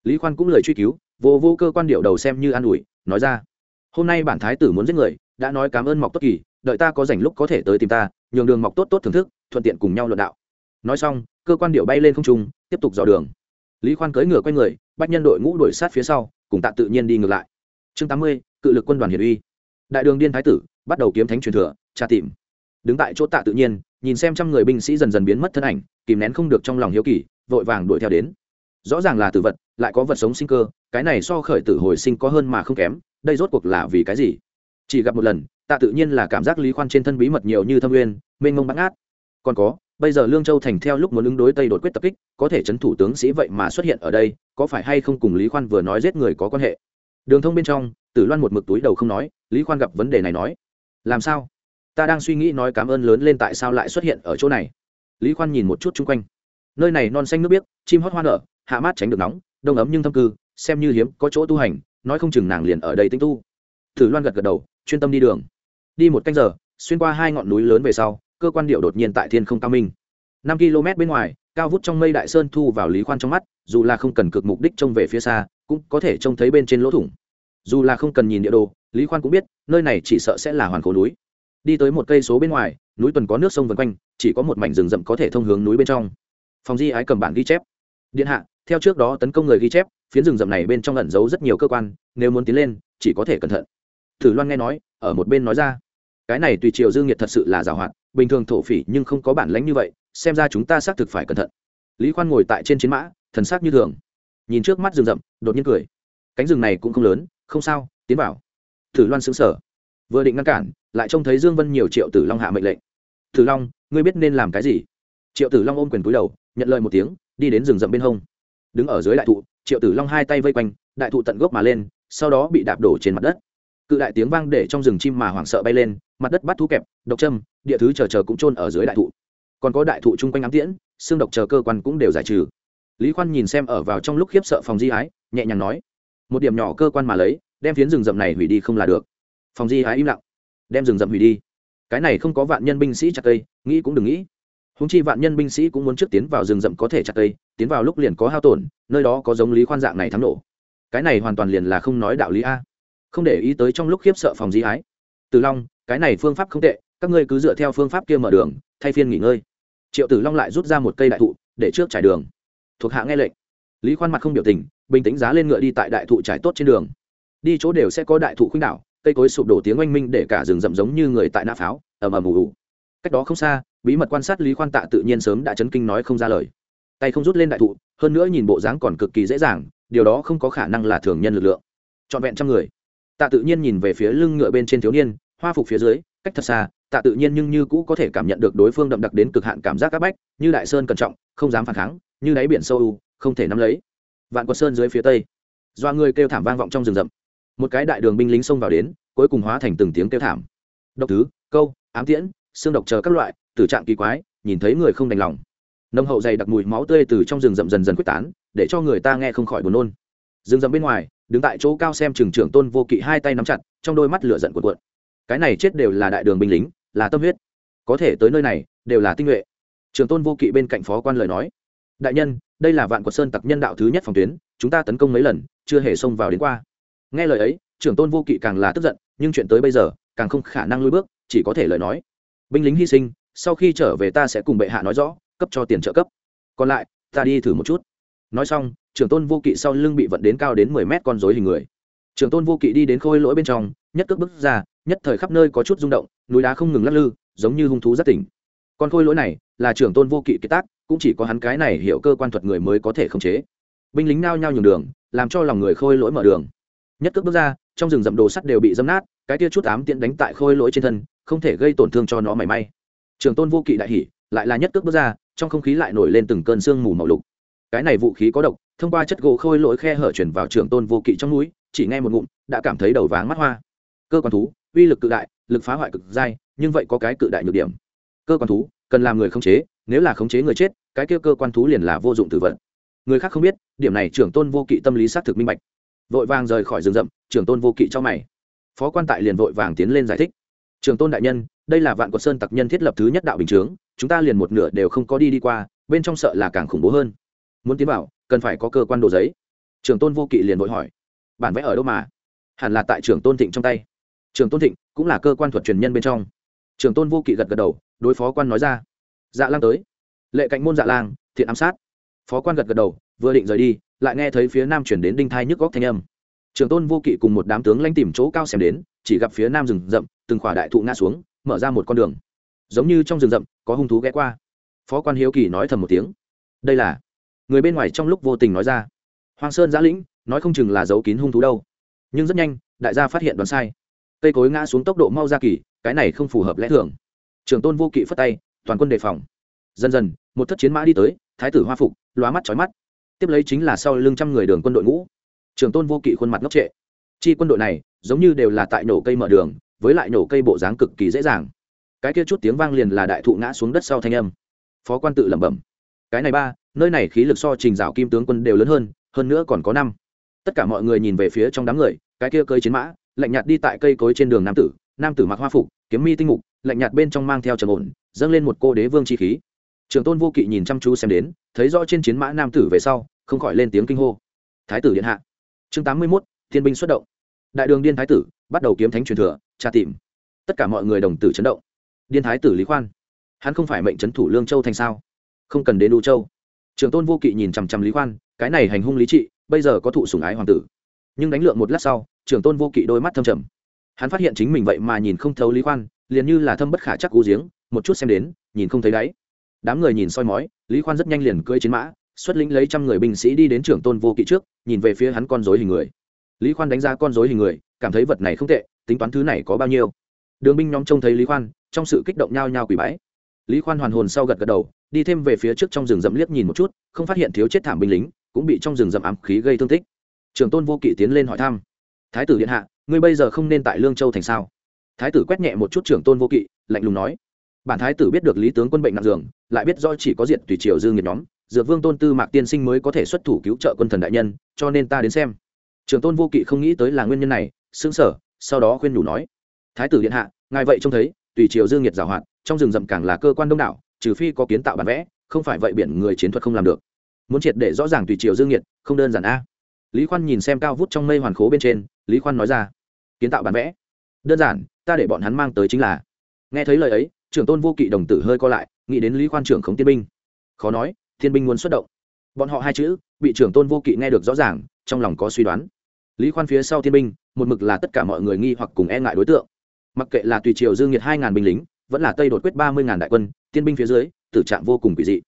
Lý khoan cũng lời truy cứu, vô vô cơ quan điệu đầu xem như an ủi, nói ra. Hôm nay bản thái tử muốn giết người, đã nói cảm ơn mọc tốt kỳ, đợi ta có rảnh lúc có thể tới tìm ta, nhường đường mọc tốt tốt thưởng thức, thuận tiện cùng nhau luận đạo. Nói xong, cơ quan điệu bay lên không trung, tiếp tục dò đường. Lý khoan cưỡi ngựa q u a y người, bách nhân đội ngũ đuổi sát phía sau, cùng tạ tự nhiên đi ngược lại chương tám mươi, cự lực quân đoàn hiển uy. Đại đường điên thái tử, bắt đầu kiếm thánh truyền thừa, tra tìm. Đứng tại chỗ tạ tự nhiên, nhìn xem trăm người binh sĩ dần dần biến mất thân ảnh, kìm nén không được trong lòng hiếu kỳ, vội vàng đuổi theo đến. Rõ ràng là tử vật, lại có vật sống sinh cơ, cái này so khởi tử hồi sinh có hơn mà không kém, đây rốt cuộc là vì cái gì? Chỉ gặp một lần, tạ tự nhiên là cảm giác lý khoan trên thân bí mật nhiều như thâm uyên mênh mông bắn át. còn có, bây giờ lương châu thành theo lúc muốn ứng đối tây đột quyết tập kích, có thể chấn thủ tướng sĩ vậy mà xuất hiện ở đây, có phải hay không cùng lý khoan vừa nói giết người có quan hệ? Đường thông bên trong, tử loan một mực túi đầu không nói, lý khoan gặp vấn đề này nói, làm sao? Ta đang suy nghĩ nói cảm ơn lớn lên tại sao lại xuất hiện ở chỗ này. Lý khoan nhìn một chút chung quanh. Nơi này non xanh nước biếc, chim hót hoa nở, hạ mát tránh được nóng, đông ấm nhưng thâm cư, xem như hiếm, có chỗ tu hành, nói không chừng nàng liền ở đây tinh tu. Tử loan gật gật đầu, chuyên tâm đi đường. Đi một canh giờ, xuyên qua hai ngọn núi lớn về sau, cơ quan điệu đột nhiên tại thiên không cao minh. Năm km bên ngoài, cao vút trong mây đại sơn thu vào lý khoan trong mắt, dù là không cần cực mục đích trông về phía xa, cũng có thể trông thấy bên trên lỗ thủng dù là không cần nhìn địa đồ, lý khoan cũng biết, nơi này chỉ sợ sẽ là hoàn khổ núi. Đi tới một cây số bên ngoài, núi tuần có nước sông vân quanh, chỉ có một mảnh rừng rậm có thể thông hướng núi bên trong. Phòng di ái cầm bản ghi chép. Điện hạ, theo trước đó tấn công người ghi chép, phiến rừng rậm này bên trong ẩn giấu rất nhiều cơ quan, nếu muốn tiến lên, chỉ có thể cẩn thận. Thử loan nghe nói, ở một bên nói ra. Cái này tùy triều dương nhiệt thật sự là giàu hoạt bình thường thổ phỉ nhưng không có bản lãnh như vậy, xem ra chúng ta xác thực phải cẩn thận. Lý khoan ngồi tại trên chiến mã, thần sắc như thường. Nhìn trước mắt rừng rậm, đột nhiên cười. Cánh rừng này cũng không lớn không sao, tiến vào. Thử loan xứng sở vừa định ngăn cản, lại trông thấy dương vân nhiều triệu tử long hạ mệnh lệnh. Tử long, ngươi biết nên làm cái gì? Triệu tử long ôm quyền cúi đầu, nhận lời một tiếng, đi đến rừng rậm bên hông. Đứng ở dưới đại thụ, triệu tử long hai tay vây quanh, đại thụ tận gốc mà lên, sau đó bị đạp đổ trên mặt đất. Cự đại tiếng vang để trong rừng chim mà hoảng sợ bay lên, mặt đất bắt thú kẹp, độc châm, địa thứ chờ chờ cũng trôn ở dưới đại thụ. Còn có đại thụ chung quanh ám tiễn, xương độc chờ cơ quan cũng đều giải trừ. Lý khoan nhìn xem ở vào trong lúc khiếp sợ phòng di ái, nhẹ nhàng nói một điểm nhỏ cơ quan mà lấy, đem phiến rừng rậm này hủy đi không là được. Phòng di ái im lặng. Đem rừng rậm hủy đi. Cái này không có vạn nhân binh sĩ chặt cây, nghĩ cũng đừng nghĩ. Húng chi vạn nhân binh sĩ cũng muốn trước tiến vào rừng rậm có thể chặt cây, tiến vào lúc liền có hao tổn, nơi đó có giống lý khoan dạng này thắng nổ. Cái này hoàn toàn liền là không nói đạo lý a. Không để ý tới trong lúc khiếp sợ phòng di ái từ long, cái này phương pháp không tệ, các ngươi cứ dựa theo phương pháp kia mở đường, thay phiên nghỉ ngơi. Triệu tử long lại rút ra một cây đại thụ, để trước trải đường. Thuộc hạ nghe lệnh. Lý khoan mặt không biểu tình bình tĩnh giá lên ngựa đi tại đại thụ trải tốt trên đường. Đi chỗ đều sẽ có đại thụ khuynh đảo, cây cối sụp đổ tiếng oanh minh để cả rừng rậm giống như người tại nã pháo, ầm ầm ù ù. Cách đó không xa, bí mật quan sát lý khoan tạ tự nhiên sớm đã chấn kinh nói không ra lời. Tay không rút lên đại thụ, hơn nữa nhìn bộ dáng còn cực kỳ dễ dàng, điều đó không có khả năng là thường nhân lực lượng. Trọn vẹn trăm người. Tạ tự nhiên nhìn về phía lưng ngựa bên trên thiếu niên, hoa phục phía dưới, cách thật xa, tạ tự nhiên nhưng như cũ có thể cảm nhận được đối phương đậm đặc đến cực hạn cảm giác áp bách, như đại sơn cẩn trọng, không dám phản kháng, như đáy biển sâu u, không thể nắm lấy vạn quật sơn dưới phía tây. Do người kêu thảm vang vọng trong rừng rậm. Một cái đại đường binh lính xông vào đến, cuối cùng hóa thành từng tiếng kêu thảm. Độc thứ, câu, ám tiễn, xương độc chờ các loại, tử trạng kỳ quái, nhìn thấy người không đành lòng. Nông hậu dày đặc mùi máu tươi từ trong rừng rậm dần dần quyết tán, để cho người ta nghe không khỏi buồn nôn. Rừng rậm bên ngoài, đứng tại chỗ cao xem trường trưởng tôn vô kỵ hai tay nắm chặt, trong đôi mắt lửa giận cuộn cuộn. Cái này chết đều là đại đường binh lính, là tâm huyết. Có thể tới nơi này, đều là tinh nhuệ. Trường tôn vô kỵ bên cạnh phó quan lời nói. Đại nhân đây là vạn quật sơn tặc nhân đạo thứ nhất phòng tuyến, chúng ta tấn công mấy lần, chưa hề xông vào đến qua. Nghe lời ấy, trưởng tôn vô kỵ càng là tức giận, nhưng chuyện tới bây giờ, càng không khả năng lui bước, chỉ có thể lời nói. Binh lính hy sinh, sau khi trở về ta sẽ cùng bệ hạ nói rõ, cấp cho tiền trợ cấp. Còn lại, ta đi thử một chút. Nói xong, trưởng tôn vô kỵ sau lưng bị vận đến cao đến mười mét con dối hình người. Trưởng tôn vô kỵ đi đến khôi lỗi bên trong, nhất cước bước ra, nhất thời khắp nơi có chút rung động, núi đá không ngừng lắc lư, giống như hung thú rất tỉnh. Con khôi lỗi này là trưởng tôn vô kỵ kiệt tác cũng chỉ có hắn cái này hiểu cơ quan thuật người mới có thể khống chế. Binh lính nao nhao nhường đường, làm cho lòng người khôi lỗi mở đường. Nhất cước bước ra, trong rừng rậm đồ sắt đều bị dâm nát, cái tia chút ám tiện đánh tại khôi lỗi trên thân, không thể gây tổn thương cho nó mảy may. Trường tôn vô kỵ đại hỉ, lại là nhất cước bước ra, trong không khí lại nổi lên từng cơn sương mù màu lục. Cái này vũ khí có độc, thông qua chất gỗ khôi lỗi khe hở chuyển vào trường tôn vô kỵ trong núi, chỉ nghe một ngụm, đã cảm thấy đầu váng mắt hoa. Cơ quan thú, uy lực cự đại, lực phá hoại cực dai, nhưng vậy có cái cự đại nhược điểm. Cơ quan thú, cần làm người khống chế nếu là khống chế người chết, cái kia cơ quan thú liền là vô dụng tử vận người khác không biết, điểm này trưởng tôn vô kỵ tâm lý xác thực minh bạch. Vội vàng rời khỏi rừng rậm, trưởng tôn vô kỵ cho mày. Phó quan tại liền vội vàng tiến lên giải thích. Trưởng tôn đại nhân, đây là vạn quật sơn tặc nhân thiết lập thứ nhất đạo bình chướng, chúng ta liền một nửa đều không có đi đi qua, bên trong sợ là càng khủng bố hơn. Muốn tiến vào, cần phải có cơ quan đồ giấy. Trưởng tôn vô kỵ liền vội hỏi. Bản vẽ ở đâu mà? Hẳn là tại trưởng tôn thịnh trong tay. Trưởng tôn thịnh cũng là cơ quan thuật truyền nhân bên trong. Trưởng tôn vô kỵ gật gật đầu, đối phó quan nói ra dạ lang tới. Lệ cạnh môn dạ lang, thiện ám sát. Phó quan gật gật đầu, vừa định rời đi, lại nghe thấy phía nam chuyển đến đinh thai nhức góc thanh âm. Trường tôn vô kỵ cùng một đám tướng lanh tìm chỗ cao xem đến, chỉ gặp phía nam rừng rậm, từng khỏa đại thụ ngã xuống, mở ra một con đường. Giống như trong rừng rậm, có hung thú ghé qua. Phó quan hiếu kỳ nói thầm một tiếng. Đây là, người bên ngoài trong lúc vô tình nói ra. Hoàng sơn giã lĩnh, nói không chừng là giấu kín hung thú đâu. Nhưng rất nhanh, đại gia phát hiện đoán sai. Cây cối ngã xuống tốc độ mau ra kỳ, cái này không phù hợp lẽ thường. Trường tôn vô kỵ phất tay toàn quân đề phòng. Dần dần, một thất chiến mã đi tới, thái tử hoa phục, lóa mắt trói mắt. Tiếp lấy chính là sau lưng trăm người đường quân đội ngũ. Trường tôn vô kỵ khuôn mặt ngốc trệ. Chi quân đội này, giống như đều là tại nổ cây mở đường, với lại nổ cây bộ dáng cực kỳ dễ dàng. Cái kia chút tiếng vang liền là đại thụ ngã xuống đất sau thanh âm. Phó quan tự lẩm bẩm. Cái này ba, nơi này khí lực so trình dạo kim tướng quân đều lớn hơn hơn nữa còn có năm. Tất cả mọi người nhìn về phía trong đám người, cái kia cơi chiến mã, lạnh nhạt đi tại cây cối trên đường nam tử nam tử mặc hoa phục, kiếm mi tinh mục lạnh nhạt bên trong mang theo trầm ổn, dâng lên một cô đế vương chi khí. Trường tôn vô kỵ nhìn chăm chú xem đến, thấy rõ trên chiến mã nam tử về sau, không khỏi lên tiếng kinh hô. Thái tử điện hạ. Chương tám mươi mốt, thiên binh xuất động. Đại đường điên thái tử, bắt đầu kiếm thánh truyền thừa, tra tìm. Tất cả mọi người đồng tử chấn động. Điên thái tử lý khoan. Hắn không phải mệnh trấn thủ lương châu thành sao? Không cần đến đu châu. Trường tôn vô kỵ nhìn chằm chằm lý khoan, cái này hành hung lý trị, bây giờ có thụ sủng ái hoàng tử. Nhưng đánh lượng một lát sau, trường tôn vô kỵ đôi mắt thâm trầm. Hắn phát hiện chính mình vậy mà nhìn không thấu lý khoan liền như là thâm bất khả chắc cú giếng, một chút xem đến, nhìn không thấy đáy. Đám người nhìn soi mói, lý khoan rất nhanh liền cưỡi chiến mã, xuất lĩnh lấy trăm người binh sĩ đi đến trưởng tôn vô kỵ trước, nhìn về phía hắn con dối hình người. Lý khoan đánh ra con dối hình người, cảm thấy vật này không tệ, tính toán thứ này có bao nhiêu. Đường binh nhóm trông thấy lý khoan, trong sự kích động nhao nhao quỷ bái. Lý khoan hoàn hồn sau gật gật đầu, đi thêm về phía trước trong rừng rậm liếc nhìn một chút, không phát hiện thiếu chết thảm binh lính, cũng bị trong rừng rậm ám khí gây thương tích. Trường tôn vô kỵ tiến lên hỏi thăm. Thái tử điện hạ, ngươi bây giờ không nên tại lương châu thành sao? Thái tử quét nhẹ một chút trưởng tôn vô kỵ, lạnh lùng nói, bản thái tử biết được lý tướng quân bệnh nặng giường, lại biết do chỉ có diện tùy triều dư nghiệt nhóm, dược vương tôn tư mạc tiên sinh mới có thể xuất thủ cứu trợ quân thần đại nhân, cho nên ta đến xem. Trường tôn vô kỵ không nghĩ tới là nguyên nhân này xứng sở sau đó khuyên nhủ nói, thái tử điện hạ, ngài vậy trông thấy, tùy triều dương nhiệt giảo hoạt, trong rừng rậm càng là cơ quan đông đảo, trừ phi có kiến tạo bản vẽ, không phải vậy biển người chiến thuật không làm được. Muốn triệt để rõ ràng tùy triều dương nhiệt không đơn giản a. Lý khoan nhìn xem cao vút trong mây hoàn khố bên trên, lý khoan nói ra, kiến tạo bản vẽ đơn giản, ta để bọn hắn mang tới chính là. Nghe thấy lời ấy, trưởng tôn vô kỵ đồng tử hơi co lại, nghĩ đến lý khoan trưởng khống tiên binh. Khó nói thiên binh muốn xuất động. Bọn họ hai chữ, bị trưởng tôn vô kỵ nghe được rõ ràng, trong lòng có suy đoán. Lý khoan phía sau thiên binh, một mực là tất cả mọi người nghi hoặc cùng e ngại đối tượng. Mặc kệ là tùy triều dương nhiệt hai ngàn binh lính, vẫn là tây đột quyết ba mươi ngàn đại quân, tiên binh phía dưới, tử trạng vô cùng kỳ dị.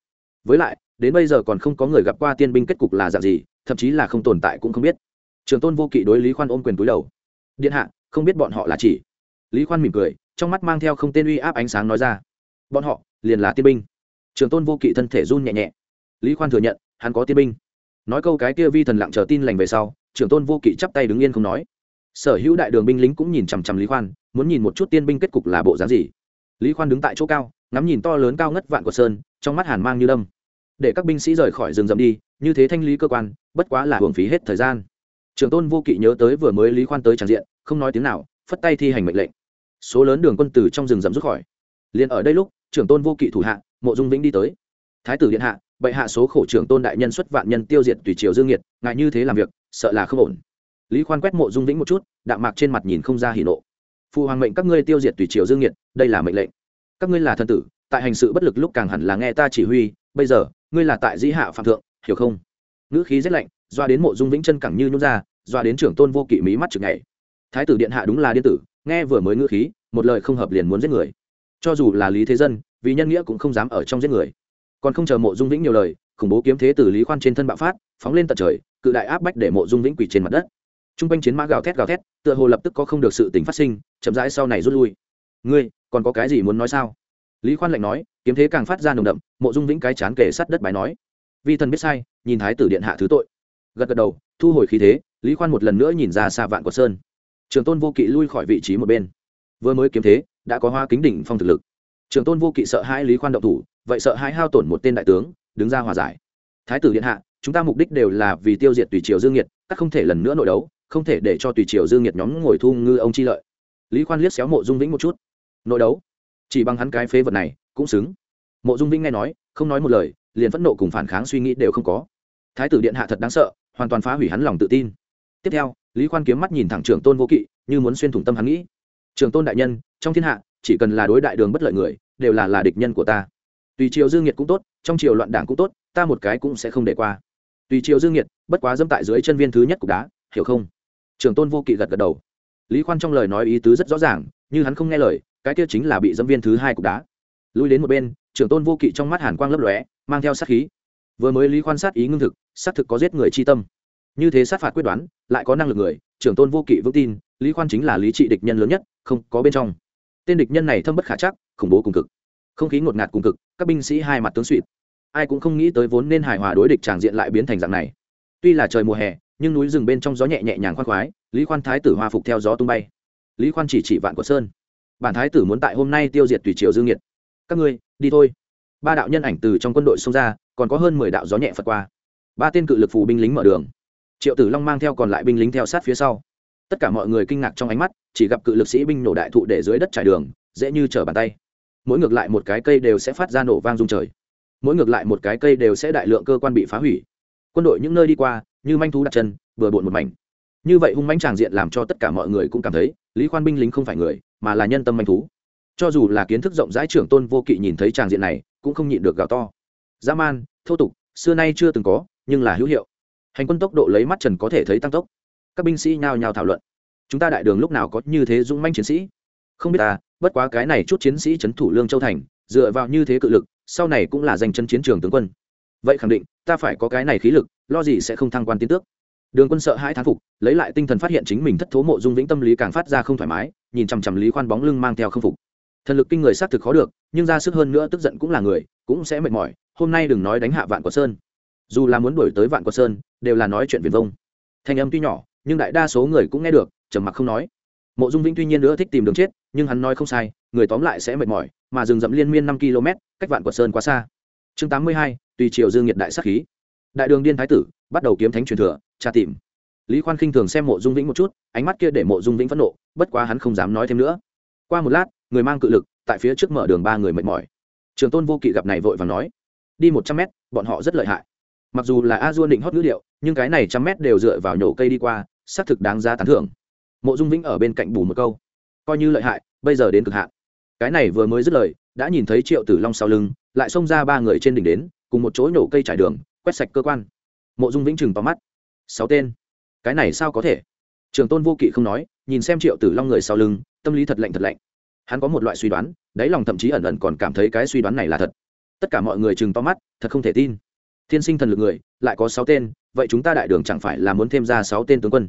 Với lại, đến bây giờ còn không có người gặp qua tiên binh kết cục là dạng gì, thậm chí là không tồn tại cũng không biết. Trường tôn vô kỵ đối lý khoan ôm quyền túi đầu. Điện hạ không biết bọn họ là chỉ. Lý khoan mỉm cười, trong mắt mang theo không tên uy áp ánh sáng nói ra. Bọn họ, liền là tiên binh. Trường tôn vô kỵ thân thể run nhẹ nhẹ. Lý khoan thừa nhận, hắn có tiên binh. Nói câu cái kia vi thần lặng chờ tin lành về sau, Trường tôn vô kỵ chắp tay đứng yên không nói. Sở hữu đại đường binh lính cũng nhìn chằm chằm lý khoan, muốn nhìn một chút tiên binh kết cục là bộ dáng gì. Lý khoan đứng tại chỗ cao, ngắm nhìn to lớn cao ngất vạn của sơn, trong mắt hàn mang như đâm để các binh sĩ rời khỏi rừng rậm đi, như thế thanh lý cơ quan, bất quá là hưởng phí hết thời gian trường tôn vô kỵ nhớ tới vừa mới lý khoan tới tràn diện, không nói tiếng nào, phất tay thi hành mệnh lệnh. Số lớn đường quân tử trong rừng rậm rút khỏi. Liền ở đây lúc, trưởng tôn vô kỵ thủ hạ, mộ dung vĩnh đi tới. Thái tử điện hạ, bệ hạ số khổ trưởng tôn đại nhân xuất vạn nhân tiêu diệt tùy triều dương nhiệt ngại như thế làm việc, sợ là không ổn. Lý khoan quét mộ dung vĩnh một chút, đạm mạc trên mặt nhìn không ra hỉ nộ. Phụ hoàng mệnh các ngươi tiêu diệt tùy triều dương nhiệt đây là mệnh lệnh. Các ngươi là thần tử, tại hành sự bất lực lúc càng hẳn là nghe ta chỉ huy, bây giờ, ngươi là tại dĩ hạ phạm thượng, hiểu không? Ngữ khí rất lạnh doa đến mộ dung vĩnh chân cẳng như nhún ra, doa đến trưởng tôn vô kỵ mí mắt chực ngày thái tử điện hạ đúng là điên tử, nghe vừa mới ngữ khí, một lời không hợp liền muốn giết người. Cho dù là lý thế dân, vì nhân nghĩa cũng không dám ở trong giết người. Còn không chờ mộ dung vĩnh nhiều lời, khủng bố kiếm thế từ lý khoan trên thân bạo phát, phóng lên tận trời, cự đại áp bách để mộ dung vĩnh quỳ trên mặt đất. T r u n g quanh chiến mã gào thét gào thét, tựa hồ lập tức có không được sự tỉnh phát sinh, chậm rãi sau này rút lui. Ngươi, còn có cái gì muốn nói sao? Lý khoan lạnh nói, kiếm thế càng phát ra nồng đậm, mộ dung vĩnh cái chán kể sắt đất bài nói. Vi thần biết sai, nhìn thái tử điện hạ thứ tội gật gật đầu, thu hồi khí thế, lý khoan một lần nữa nhìn ra xa vạn của sơn. Trường tôn vô kỵ lui khỏi vị trí một bên. Vừa mới kiếm thế, đã có hoa kính đỉnh phong thực lực. Trường tôn vô kỵ sợ hai lý khoan động thủ, vậy sợ hãi hao tổn một tên đại tướng, đứng ra hòa giải. Thái tử điện hạ, chúng ta mục đích đều là vì tiêu diệt tùy triều dương nhiệt các không thể lần nữa nội đấu, không thể để cho tùy triều dương nhiệt nhóm ngồi thu ngư ông chi lợi. Lý khoan liếc xéo mộ dung vĩnh một chút. Nội đấu? Chỉ bằng hắn cái phế vật này, cũng xứng. Mộ dung vĩnh nghe nói, không nói một lời, liền phẫn nộ cùng phản kháng suy nghĩ đều không có. Thái tử điện hạ thật đáng sợ hoàn toàn phá hủy hắn lòng tự tin. Tiếp theo, lý khoan kiếm mắt nhìn thẳng trưởng tôn vô kỵ, như muốn xuyên thủng tâm hắn nghĩ. Trường tôn đại nhân, trong thiên hạ, chỉ cần là đối đại đường bất lợi người, đều là là địch nhân của ta. Tùy triều dương nhiệt cũng tốt, trong triều loạn đảng cũng tốt, ta một cái cũng sẽ không để qua. Tùy triều dương nhiệt, bất quá dẫm tại dưới chân viên thứ nhất cục đá, hiểu không? Trường tôn vô kỵ gật gật đầu. Lý khoan trong lời nói ý tứ rất rõ ràng, như hắn không nghe lời, cái kia chính là bị dẫm viên thứ hai cục đá. Lui đến một bên, trưởng tôn vô kỵ trong mắt hàn quang lấp lóe, mang theo sát khí. Vừa mới lý khoan sát ý ngưng thực sát thực có giết người chi tâm. Như thế sát phạt quyết đoán, lại có năng lực người, trưởng tôn vô kỵ vững tin, lý khoan chính là lý trị địch nhân lớn nhất, không có bên trong. Tên địch nhân này thâm bất khả chắc, khủng bố cùng cực. Không khí ngột ngạt cùng cực, các binh sĩ hai mặt tướng suỵt ai cũng không nghĩ tới vốn nên hài hòa đối địch tràng diện lại biến thành dạng này. Tuy là trời mùa hè, nhưng núi rừng bên trong gió nhẹ nhẹ nhàng khoan khoái, lý khoan thái tử hoa phục theo gió tung bay. Lý khoan chỉ chỉ vạn của sơn. Bản thái tử muốn tại hôm nay tiêu diệt tùy triều dương nhiệt các ngươi, đi thôi. Ba đạo nhân ảnh từ trong quân đội xông ra, còn có hơn mười đạo gió nhẹ phật qua ba tên cự lực phù binh lính mở đường. Triệu tử long mang theo còn lại binh lính theo sát phía sau. Tất cả mọi người kinh ngạc trong ánh mắt, chỉ gặp cự lực sĩ binh nổ đại thụ để dưới đất trải đường, dễ như trở bàn tay. Mỗi ngược lại một cái cây đều sẽ phát ra nổ vang rung trời. Mỗi ngược lại một cái cây đều sẽ đại lượng cơ quan bị phá hủy. Quân đội những nơi đi qua, như manh thú đặt chân, vừa bộn một mảnh. Như vậy hung mánh tràng diện làm cho tất cả mọi người cũng cảm thấy, lý khoan binh lính không phải người, mà là nhân tâm manh thú. Cho dù là kiến thức rộng rãi trưởng tôn vô kỵ nhìn thấy tràng diện này, cũng không nhịn được gào to. Dã man, thô tục, xưa nay chưa từng có nhưng là hữu hiệu. Hành quân tốc độ lấy mắt trần có thể thấy tăng tốc. Các binh sĩ nhao nhao thảo luận. Chúng ta đại đường lúc nào có như thế dũng manh chiến sĩ? Không biết ta bất quá cái này chút chiến sĩ c h ấ n thủ lương châu thành, dựa vào như thế cự lực, sau này cũng là danh chân chiến trường tướng quân. Vậy khẳng định, ta phải có cái này khí lực, lo gì sẽ không thăng quan tiến tước. Đường quân sợ hai thán phục, lấy lại tinh thần phát hiện chính mình thất thố mộ dung vĩnh tâm lý càng phát ra không thoải mái, nhìn chằm chằm lý khoan bóng lưng mang theo không phục. Thần lực kinh người xác thực khó được, nhưng ra sức hơn nữa tức giận cũng là người, cũng sẽ mệt mỏi. Hôm nay đừng nói đánh hạ vạn của sơn dù là muốn đuổi tới vạn quật sơn, đều là nói chuyện viền vông. Thanh âm tuy nhỏ, nhưng đại đa số người cũng nghe được, trầm mặc không nói. Mộ dung vĩnh tuy nhiên nữa thích tìm đường chết, nhưng hắn nói không sai, người tóm lại sẽ mệt mỏi, mà rừng rậm liên miên năm km, cách vạn quật sơn quá xa. Chương tám mươi hai, tùy triều dương nhiệt đại sắc khí. Đại đường điên thái tử, bắt đầu kiếm thánh truyền thừa, tra tìm. Lý khoan khinh thường xem mộ dung vĩnh một chút, ánh mắt kia để mộ dung vĩnh phẫn nộ, bất quá hắn không dám nói thêm nữa. Qua một lát, người mang cự lực, tại phía trước mở đường ba người mệt mỏi. Trường tôn vô kỵ gặp này vội và nói, đi một trăm mét, bọn họ rất lợi hại mặc dù là a dua định hót ngữ liệu, nhưng cái này trăm mét đều dựa vào nhổ cây đi qua, xác thực đáng giá tán thưởng. Mộ dung vĩnh ở bên cạnh bù một câu. Coi như lợi hại, bây giờ đến cực hạn. Cái này vừa mới dứt lời, đã nhìn thấy triệu tử long sau lưng, lại xông ra ba người trên đỉnh đến, cùng một chỗ nhổ cây trải đường, quét sạch cơ quan. Mộ dung vĩnh chừng tóm mắt. Sáu tên. Cái này sao có thể? Trường tôn vô kỵ không nói, nhìn xem triệu tử long người sau lưng, tâm lý thật lạnh thật lạnh. Hắn có một loại suy đoán, đáy lòng thậm chí ẩn ẩn còn cảm thấy cái suy đoán này là thật. Tất cả mọi người chừng to mắt, thật không thể tin thiên sinh thần lực người, lại có sáu tên, vậy chúng ta đại đường chẳng phải là muốn thêm ra sáu tên tướng quân?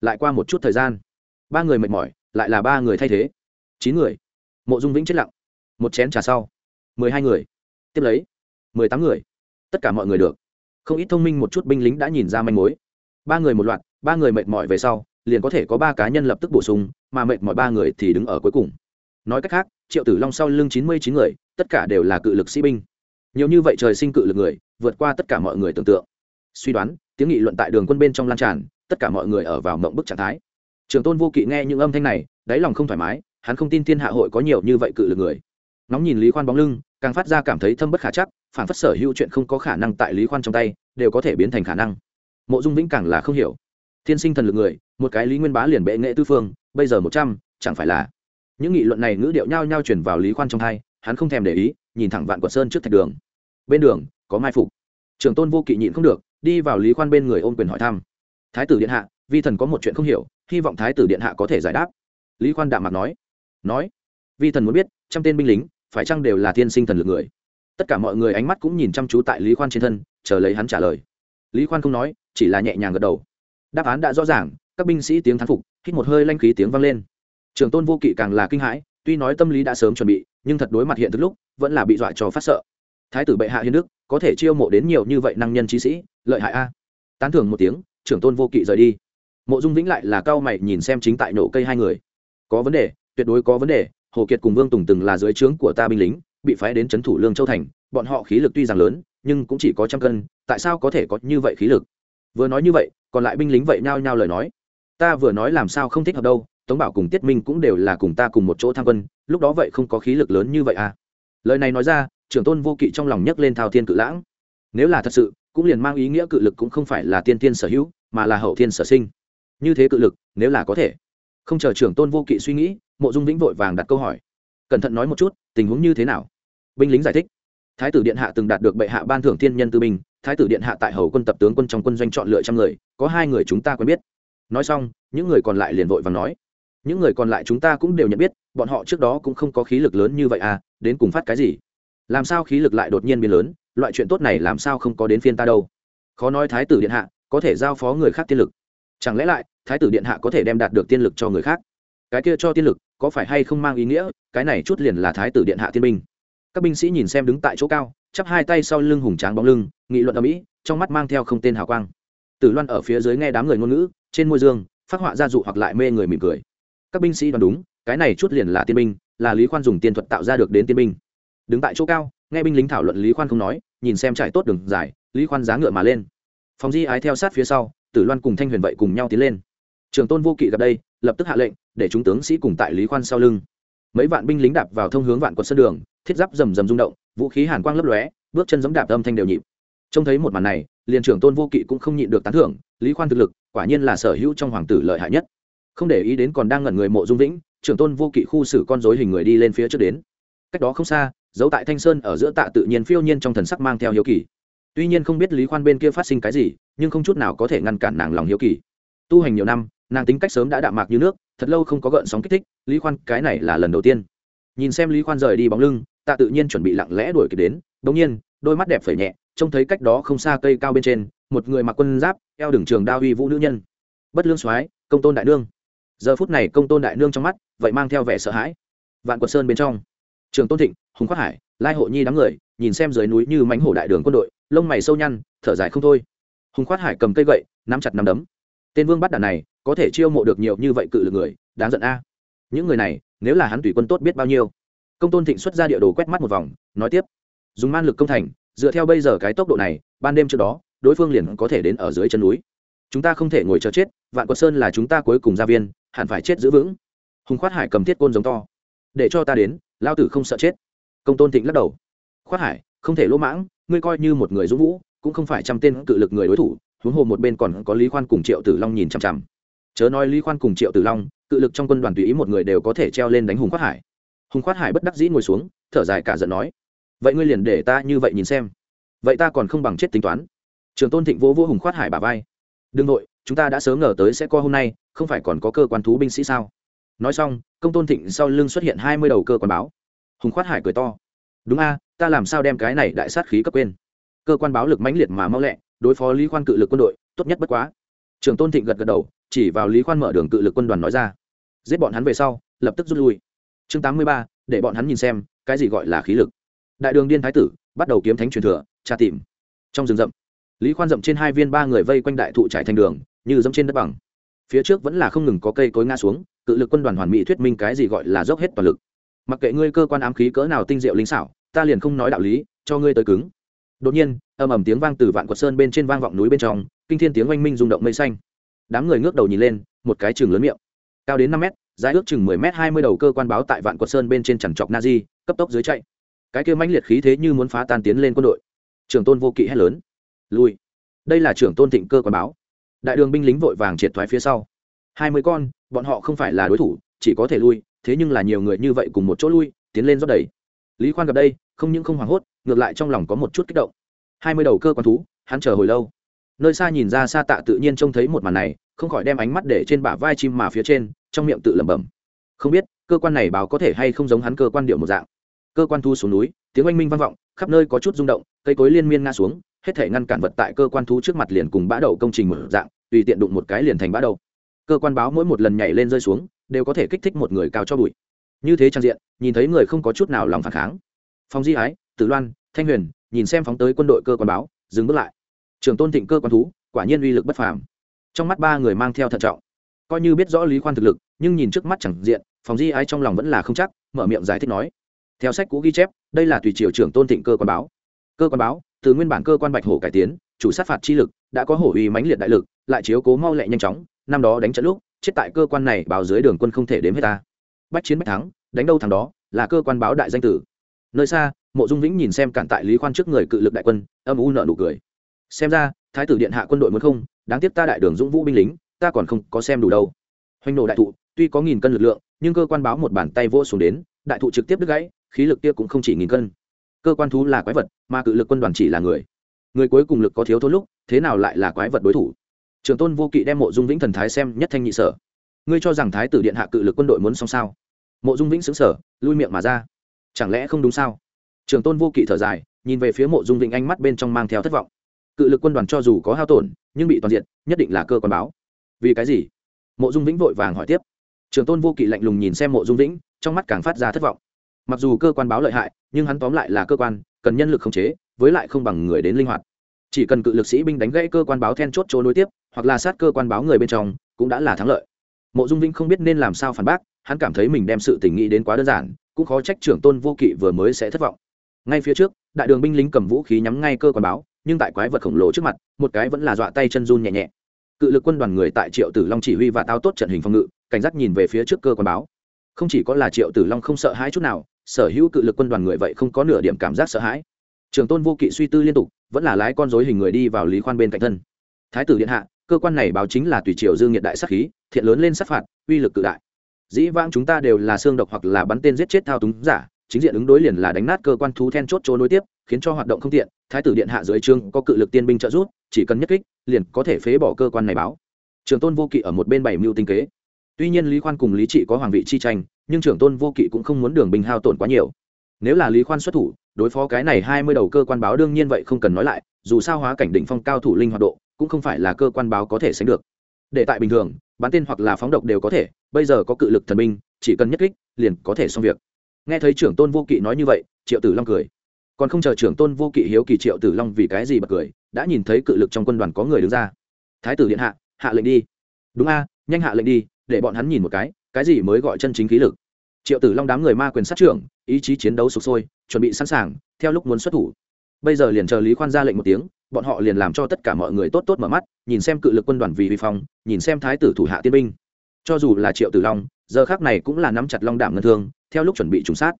Lại qua một chút thời gian, ba người mệt mỏi, lại là ba người thay thế. Chín người. Mộ dung vĩnh chết lặng. Một chén trà sau. Mười hai người. Tiếp lấy. Mười tám người. Tất cả mọi người được. Không ít thông minh một chút binh lính đã nhìn ra manh mối. Ba người một loạt, ba người mệt mỏi về sau, liền có thể có ba cá nhân lập tức bổ sung, mà mệt mỏi ba người thì đứng ở cuối cùng. Nói cách khác, triệu tử long sau lưng chín mươi chín người, tất cả đều là cự lực sĩ binh nhiều như vậy trời sinh cự lực người vượt qua tất cả mọi người tưởng tượng. Suy đoán tiếng nghị luận tại đường quân bên trong lan tràn tất cả mọi người ở vào mộng bức trạng thái. Trường tôn vô kỵ nghe những âm thanh này đáy lòng không thoải mái hắn không tin thiên hạ hội có nhiều như vậy cự lực người. Nóng nhìn lý khoan bóng lưng càng phát ra cảm thấy thâm bất khả chắc phản phất sở hữu chuyện không có khả năng tại lý khoan trong tay đều có thể biến thành khả năng. Mộ dung vĩnh càng là không hiểu. Thiên sinh thần lực người một cái lý nguyên bá liền bệ nghệ tư phương bây giờ một trăm chẳng phải là? Những nghị luận này ngữ điệu nhao nhao chuyển vào lý khoan trong tay, hắn không thèm để ý nhìn thẳng vạn quật sơn trước thạch đường. Bên đường, có mai phục. Trường tôn vô kỵ nhịn không được, đi vào lý khoan bên người ôm quyền hỏi thăm. Thái tử điện hạ, vi thần có một chuyện không hiểu, hy vọng thái tử điện hạ có thể giải đáp. Lý khoan đạm mặt nói. Nói. Vi thần muốn biết, trăm tên binh lính, phải chăng đều là thiên sinh thần lực người? Tất cả mọi người ánh mắt cũng nhìn chăm chú tại lý khoan trên thân, chờ lấy hắn trả lời. Lý khoan không nói, chỉ là nhẹ nhàng gật đầu. Đáp án đã rõ ràng, các binh sĩ tiếng thán phục, hít một hơi lanh khí tiếng vang lên. Trường tôn vô kỵ càng là kinh hãi tuy nói tâm lý đã sớm chuẩn bị, nhưng thật đối mặt hiện thực lúc, vẫn là bị dọa cho phát sợ. Thái tử bệ hạ hiến đức, có thể chiêu mộ đến nhiều như vậy năng nhân trí sĩ, lợi hại a. Tán thưởng một tiếng, trưởng tôn vô kỵ rời đi. Mộ dung vĩnh lại là cao mày nhìn xem chính tại nổ cây hai người. Có vấn đề, tuyệt đối có vấn đề, hồ kiệt cùng vương tùng từng là dưới trướng của ta binh lính, bị phái đến c h ấ n thủ lương châu thành, bọn họ khí lực tuy rằng lớn, nhưng cũng chỉ có trăm cân, tại sao có thể có như vậy khí lực? Vừa nói như vậy, còn lại binh lính vậy nhao nhao lời nói. Ta vừa nói làm sao không thích hợp đâu tống bảo cùng tiết minh cũng đều là cùng ta cùng một chỗ tham quân, lúc đó vậy không có khí lực lớn như vậy à? Lời này nói ra, trưởng tôn vô kỵ trong lòng nhấc lên thao thiên cự lãng. Nếu là thật sự, cũng liền mang ý nghĩa cự lực cũng không phải là tiên tiên sở hữu, mà là hậu thiên sở sinh. Như thế cự lực, nếu là có thể. Không chờ trưởng tôn vô kỵ suy nghĩ, mộ dung vĩnh vội vàng đặt câu hỏi. Cẩn thận nói một chút, tình huống như thế nào? Binh lính giải thích. Thái tử điện hạ từng đạt được bệ hạ ban thưởng thiên nhân tư binh, thái tử điện hạ tại hầu quân tập tướng quân trong quân doanh chọn lựa trăm người, có hai người chúng ta quen biết. Nói xong, những người còn lại liền vội và nói những người còn lại chúng ta cũng đều nhận biết, bọn họ trước đó cũng không có khí lực lớn như vậy à đến cùng phát cái gì? Làm sao khí lực lại đột nhiên biến lớn, loại chuyện tốt này làm sao không có đến phiên ta đâu? Khó nói thái tử điện hạ có thể giao phó người khác tiên lực. Chẳng lẽ lại, thái tử điện hạ có thể đem đạt được tiên lực cho người khác? Cái kia cho tiên lực, có phải hay không mang ý nghĩa, cái này chút liền là thái tử điện hạ tiên binh. Các binh sĩ nhìn xem đứng tại chỗ cao, chắp hai tay sau lưng hùng tráng bóng lưng, nghị luận ở mỹ trong mắt mang theo không tên hào quang. Tử loan ở phía dưới nghe đám người ngôn ngữ, trên môi dương, phát họa gia dụ hoặc lại mê người mỉm cười các binh sĩ đoán đúng, cái này chút liền là tiên binh, là lý khoan dùng tiên thuật tạo ra được đến tiên binh. Đứng tại chỗ cao, nghe binh lính thảo luận lý khoan không nói, nhìn xem trải tốt đường dài, lý khoan giá ngựa mà lên. Phòng di ái theo sát phía sau, tử loan cùng thanh huyền vậy cùng nhau tiến lên. Trường tôn vô kỵ gặp đây, lập tức hạ lệnh, để chúng tướng sĩ cùng tại lý khoan sau lưng. Mấy vạn binh lính đạp vào thông hướng vạn quật sân đường, thiết giáp rầm rầm rung động, vũ khí hàn quang lấp lóe, bước chân giống đạp âm thanh đều nhịp. Trông thấy một màn này, liền trưởng tôn vô kỵ cũng không nhịn được tán thưởng, lý khoan thực lực, quả nhiên là sở hữu trong hoàng tử lợi hại nhất không để ý đến còn đang ngẩn người mộ dung vĩnh, trưởng tôn vô kỵ khu xử con dối hình người đi lên phía trước đến. Cách đó không xa giấu tại thanh sơn ở giữa tạ tự nhiên phiêu nhiên trong thần sắc mang theo hiếu kỳ. Tuy nhiên không biết lý khoan bên kia phát sinh cái gì, nhưng không chút nào có thể ngăn cản nàng lòng hiếu kỳ. Tu hành nhiều năm, nàng tính cách sớm đã đạm mạc như nước, thật lâu không có gợn sóng kích thích, lý khoan, cái này là lần đầu tiên. Nhìn xem lý khoan rời đi bóng lưng, tạ tự nhiên chuẩn bị lặng lẽ đuổi kịp đến đống nhiên, đôi mắt đẹp phẩy nhẹ, trông thấy cách đó không xa cây cao bên trên, một người mặc quân giáp, eo đường trường đao uy vũ nữ nhân. Bất lương soái, công tôn đại nương giờ phút này công tôn đại nương trong mắt vậy mang theo vẻ sợ hãi. Vạn quật sơn bên trong, trường tôn thịnh, hùng khoác hải, lai hộ nhi đám người, nhìn xem dưới núi như mánh hổ đại đường quân đội, lông mày sâu nhăn, thở dài không thôi. Hùng khoát hải cầm cây gậy, nắm chặt nắm đấm. Tên vương bắt đàn này, có thể chiêu mộ được nhiều như vậy cự lực người, đáng giận a. Những người này, nếu là hắn tùy quân tốt biết bao nhiêu. Công tôn thịnh xuất ra địa đồ quét mắt một vòng, nói tiếp. Dùng man lực công thành, dựa theo bây giờ cái tốc độ này, ban đêm trước đó, đối phương liền có thể đến ở dưới chân núi chúng ta không thể ngồi chờ chết, vạn quật sơn là chúng ta cuối cùng gia viên, hẳn phải chết giữ vững. Hùng khoát hải cầm thiết côn giống to. Để cho ta đến lao tử không sợ chết. Công tôn thịnh lắc đầu. Khoát hải, không thể lỗ mãng, ngươi coi như một người dũng vũ, cũng không phải trăm tên cự lực người đối thủ. Huống hồ một bên còn có lý khoan cùng triệu tử long nhìn chằm chằm. Chớ nói lý khoan cùng triệu tử long, cự lực trong quân đoàn tùy ý một người đều có thể treo lên đánh hùng khoát hải. Hùng khoát hải bất đắc dĩ ngồi xuống, thở dài cả giận nói, vậy ngươi liền để ta như vậy nhìn xem. Vậy ta còn không bằng chết tính toán. Trường tôn thịnh vỗ vỗ hùng khoát hải bà vai đương nội chúng ta đã sớm ngờ tới sẽ qua hôm nay, không phải còn có cơ quan thú binh sĩ sao? Nói xong, công tôn thịnh sau lưng xuất hiện hai mươi đầu cơ quan báo. Hùng khoát hải cười to. Đúng a, ta làm sao đem cái này đại sát khí cấp quên? Cơ quan báo lực mãnh liệt mà mau lẹ, đối phó lý khoan cự lực quân đội, tốt nhất bất quá. Trưởng tôn thịnh gật gật đầu, chỉ vào lý khoan mở đường cự lực quân đoàn nói ra. Giết bọn hắn về sau, lập tức rút lui. Chương tám mươi ba, để bọn hắn nhìn xem, cái gì gọi là khí lực. Đại đường điên thái tử, bắt đầu kiếm thánh truyền thừa, tra tìm. Trong rừng rậm lý khoan rậm trên hai viên ba người vây quanh đại thụ trải thành đường, như dẫm trên đất bằng. Phía trước vẫn là không ngừng có cây cối ngã xuống, cự lực quân đoàn hoàn mỹ thuyết minh cái gì gọi là dốc hết toàn lực. Mặc kệ ngươi cơ quan ám khí cỡ nào tinh diệu linh xảo, ta liền không nói đạo lý, cho ngươi tới cứng. Đột nhiên âm ầm tiếng vang từ vạn quật sơn bên trên vang vọng núi bên trong, kinh thiên tiếng oanh minh rung động mây xanh. Đám người ngước đầu nhìn lên, một cái chừng lớn miệng. Cao đến năm mét, dài ước chừng mười m hai mươi đầu cơ quan báo tại vạn quật sơn bên trên chẳng chọc na di cấp tốc dưới chạy. Cái kia mãnh liệt khí thế như muốn phá tan tiến lên quân đội. Trưởng tôn vô kỵ hét lớn lui. Đây là trưởng tôn thịnh cơ quan báo. Đại đường binh lính vội vàng triệt thoái phía sau. Hai mươi con, bọn họ không phải là đối thủ, chỉ có thể lui, thế nhưng là nhiều người như vậy cùng một chỗ lui, tiến lên rót đầy. Lý khoan gặp đây, không những không hoảng hốt, ngược lại trong lòng có một chút kích động. Hai mươi đầu cơ quan thú, hắn chờ hồi lâu. Nơi xa nhìn ra xa tạ tự nhiên trông thấy một màn này, không khỏi đem ánh mắt để trên bả vai chim mà phía trên, trong miệng tự lẩm bẩm. Không biết, cơ quan này báo có thể hay không giống hắn cơ quan điệu một dạng. Cơ quan thu xuống núi, tiếng oanh minh vang vọng, khắp nơi có chút rung động, cây cối liên miên ngã xuống hết thể ngăn cản vật tại cơ quan thú trước mặt liền cùng bã đậu công trình một dạng, tùy tiện đụng một cái liền thành bã đậu cơ quan báo mỗi một lần nhảy lên rơi xuống, đều có thể kích thích một người cao cho bụi. Như thế trang diện, nhìn thấy người không có chút nào lòng phản kháng. Phong di ái, tử loan, thanh huyền, nhìn xem phóng tới quân đội cơ quan báo, dừng bước lại. Trường tôn thịnh cơ quan thú, quả nhiên uy lực bất phàm. Trong mắt ba người mang theo thận trọng. Coi như biết rõ lý khoan thực lực, nhưng nhìn trước mắt chẳng diện phòng di ái trong lòng vẫn là không chắc, mở miệng giải thích nói. Theo sách cũ ghi chép, đây là tùy triều trưởng tôn thịnh cơ quan báo. Cơ quan báo từ nguyên bản cơ quan bạch hổ cải tiến, chủ sát phạt chi lực, đã có hổ uy mãnh liệt đại lực, lại chiếu cố mau lẹ nhanh chóng, năm đó đánh trận lúc, chết tại cơ quan này báo dưới đường quân không thể đếm hết ta. Bách chiến bách thắng, đánh đâu thằng đó, là cơ quan báo đại danh tử. Nơi xa, mộ dung vĩnh nhìn xem cản tại lý khoan trước người cự lực đại quân, âm u nợ nụ cười. Xem ra, thái tử điện hạ quân đội muốn không, đáng tiếc ta đại đường dũng vũ binh lính, ta còn không có xem đủ đâu. Hoành nổ đại thụ, tuy có nghìn cân lực lượng, nhưng cơ quan báo một bàn tay vô xuống đến, đại thụ trực tiếp đứt gãy, khí lực kia cũng không chỉ nghìn cân cơ quan thú là quái vật, mà cự lực quân đoàn chỉ là người. Người cuối cùng lực có thiếu thốn lúc, thế nào lại là quái vật đối thủ? Trường tôn vô kỵ đem mộ dung vĩnh thần thái xem nhất thanh nhị sở. Ngươi cho rằng thái tử điện hạ cự lực quân đội muốn xong sao? Mộ dung vĩnh xứng sở lui miệng mà ra. Chẳng lẽ không đúng sao? Trường tôn vô kỵ thở dài, nhìn về phía mộ dung vĩnh ánh mắt bên trong mang theo thất vọng. Cự lực quân đoàn cho dù có hao tổn, nhưng bị toàn diện nhất định là cơ quan báo. Vì cái gì? Mộ dung vĩnh vội vàng hỏi tiếp. Trường tôn vô kỵ lạnh lùng nhìn xem mộ dung vĩnh, trong mắt càng phát ra thất vọng mặc dù cơ quan báo lợi hại, nhưng hắn tóm lại là cơ quan, cần nhân lực khống chế, với lại không bằng người đến linh hoạt. Chỉ cần cự lực sĩ binh đánh gãy cơ quan báo then chốt chỗ nối tiếp, hoặc là sát cơ quan báo người bên trong, cũng đã là thắng lợi. Mộ dung vĩnh không biết nên làm sao phản bác, hắn cảm thấy mình đem sự tình nghĩ đến quá đơn giản, cũng khó trách trưởng tôn vô kỵ vừa mới sẽ thất vọng. Ngay phía trước, đại đường binh lính cầm vũ khí nhắm ngay cơ quan báo, nhưng tại quái vật khổng lồ trước mặt, một cái vẫn là dọa tay chân run nhẹ nhẹ. Cự lực quân đoàn người tại triệu tử long chỉ huy và tao tốt trận hình phòng ngự, cảnh giác nhìn về phía trước cơ quan báo. Không chỉ có là triệu tử long không sợ hãi chút nào sở hữu cự lực quân đoàn người vậy không có nửa điểm cảm giác sợ hãi. Trường tôn vô kỵ suy tư liên tục, vẫn là lái con dối hình người đi vào lý khoan bên cạnh thân. Thái tử điện hạ, cơ quan này báo chính là tùy triều dương nhiệt đại sắc khí, thiện lớn lên sát phạt, uy lực cự đại. Dĩ vãng chúng ta đều là xương độc hoặc là bắn tên giết chết thao túng giả, chính diện ứng đối liền là đánh nát cơ quan thú then chốt chỗ nối tiếp, khiến cho hoạt động không tiện, thái tử điện hạ dưới trương có cự lực tiên binh trợ giúp, chỉ cần nhất kích, liền có thể phế bỏ cơ quan này báo. Trường tôn vô kỵ ở một bên bảy mưu tinh kế. Tuy nhiên lý khoan cùng lý trị có hoàng vị chi tranh nhưng trưởng tôn vô kỵ cũng không muốn đường binh hao tổn quá nhiều. Nếu là lý khoan xuất thủ, đối phó cái này hai mươi đầu cơ quan báo đương nhiên vậy không cần nói lại, dù sao hóa cảnh đỉnh phong cao thủ linh hoạt độ, cũng không phải là cơ quan báo có thể sánh được. Để tại bình thường, bắn tên hoặc là phóng độc đều có thể, bây giờ có cự lực thần binh, chỉ cần nhất kích, liền có thể xong việc. Nghe thấy trưởng tôn vô kỵ nói như vậy, triệu tử long cười. Còn không chờ trưởng tôn vô kỵ hiếu kỳ triệu tử long vì cái gì bật cười, đã nhìn thấy cự lực trong quân đoàn có người đứng ra. Thái tử điện hạ hạ lệnh đi. Đúng a, nhanh hạ lệnh đi, để bọn hắn nhìn một cái cái gì mới gọi chân chính khí lực? Triệu tử long đám người ma quyền sát trưởng, ý chí chiến đấu sụp sôi, chuẩn bị sẵn sàng, theo lúc muốn xuất thủ. Bây giờ liền chờ lý khoan ra lệnh một tiếng, bọn họ liền làm cho tất cả mọi người tốt tốt mở mắt, nhìn xem cự lực quân đoàn vì vi phong, nhìn xem thái tử thủ hạ tiên binh. Cho dù là triệu tử long, giờ khác này cũng là nắm chặt long đảm ngân thương, theo lúc chuẩn bị trùng sát.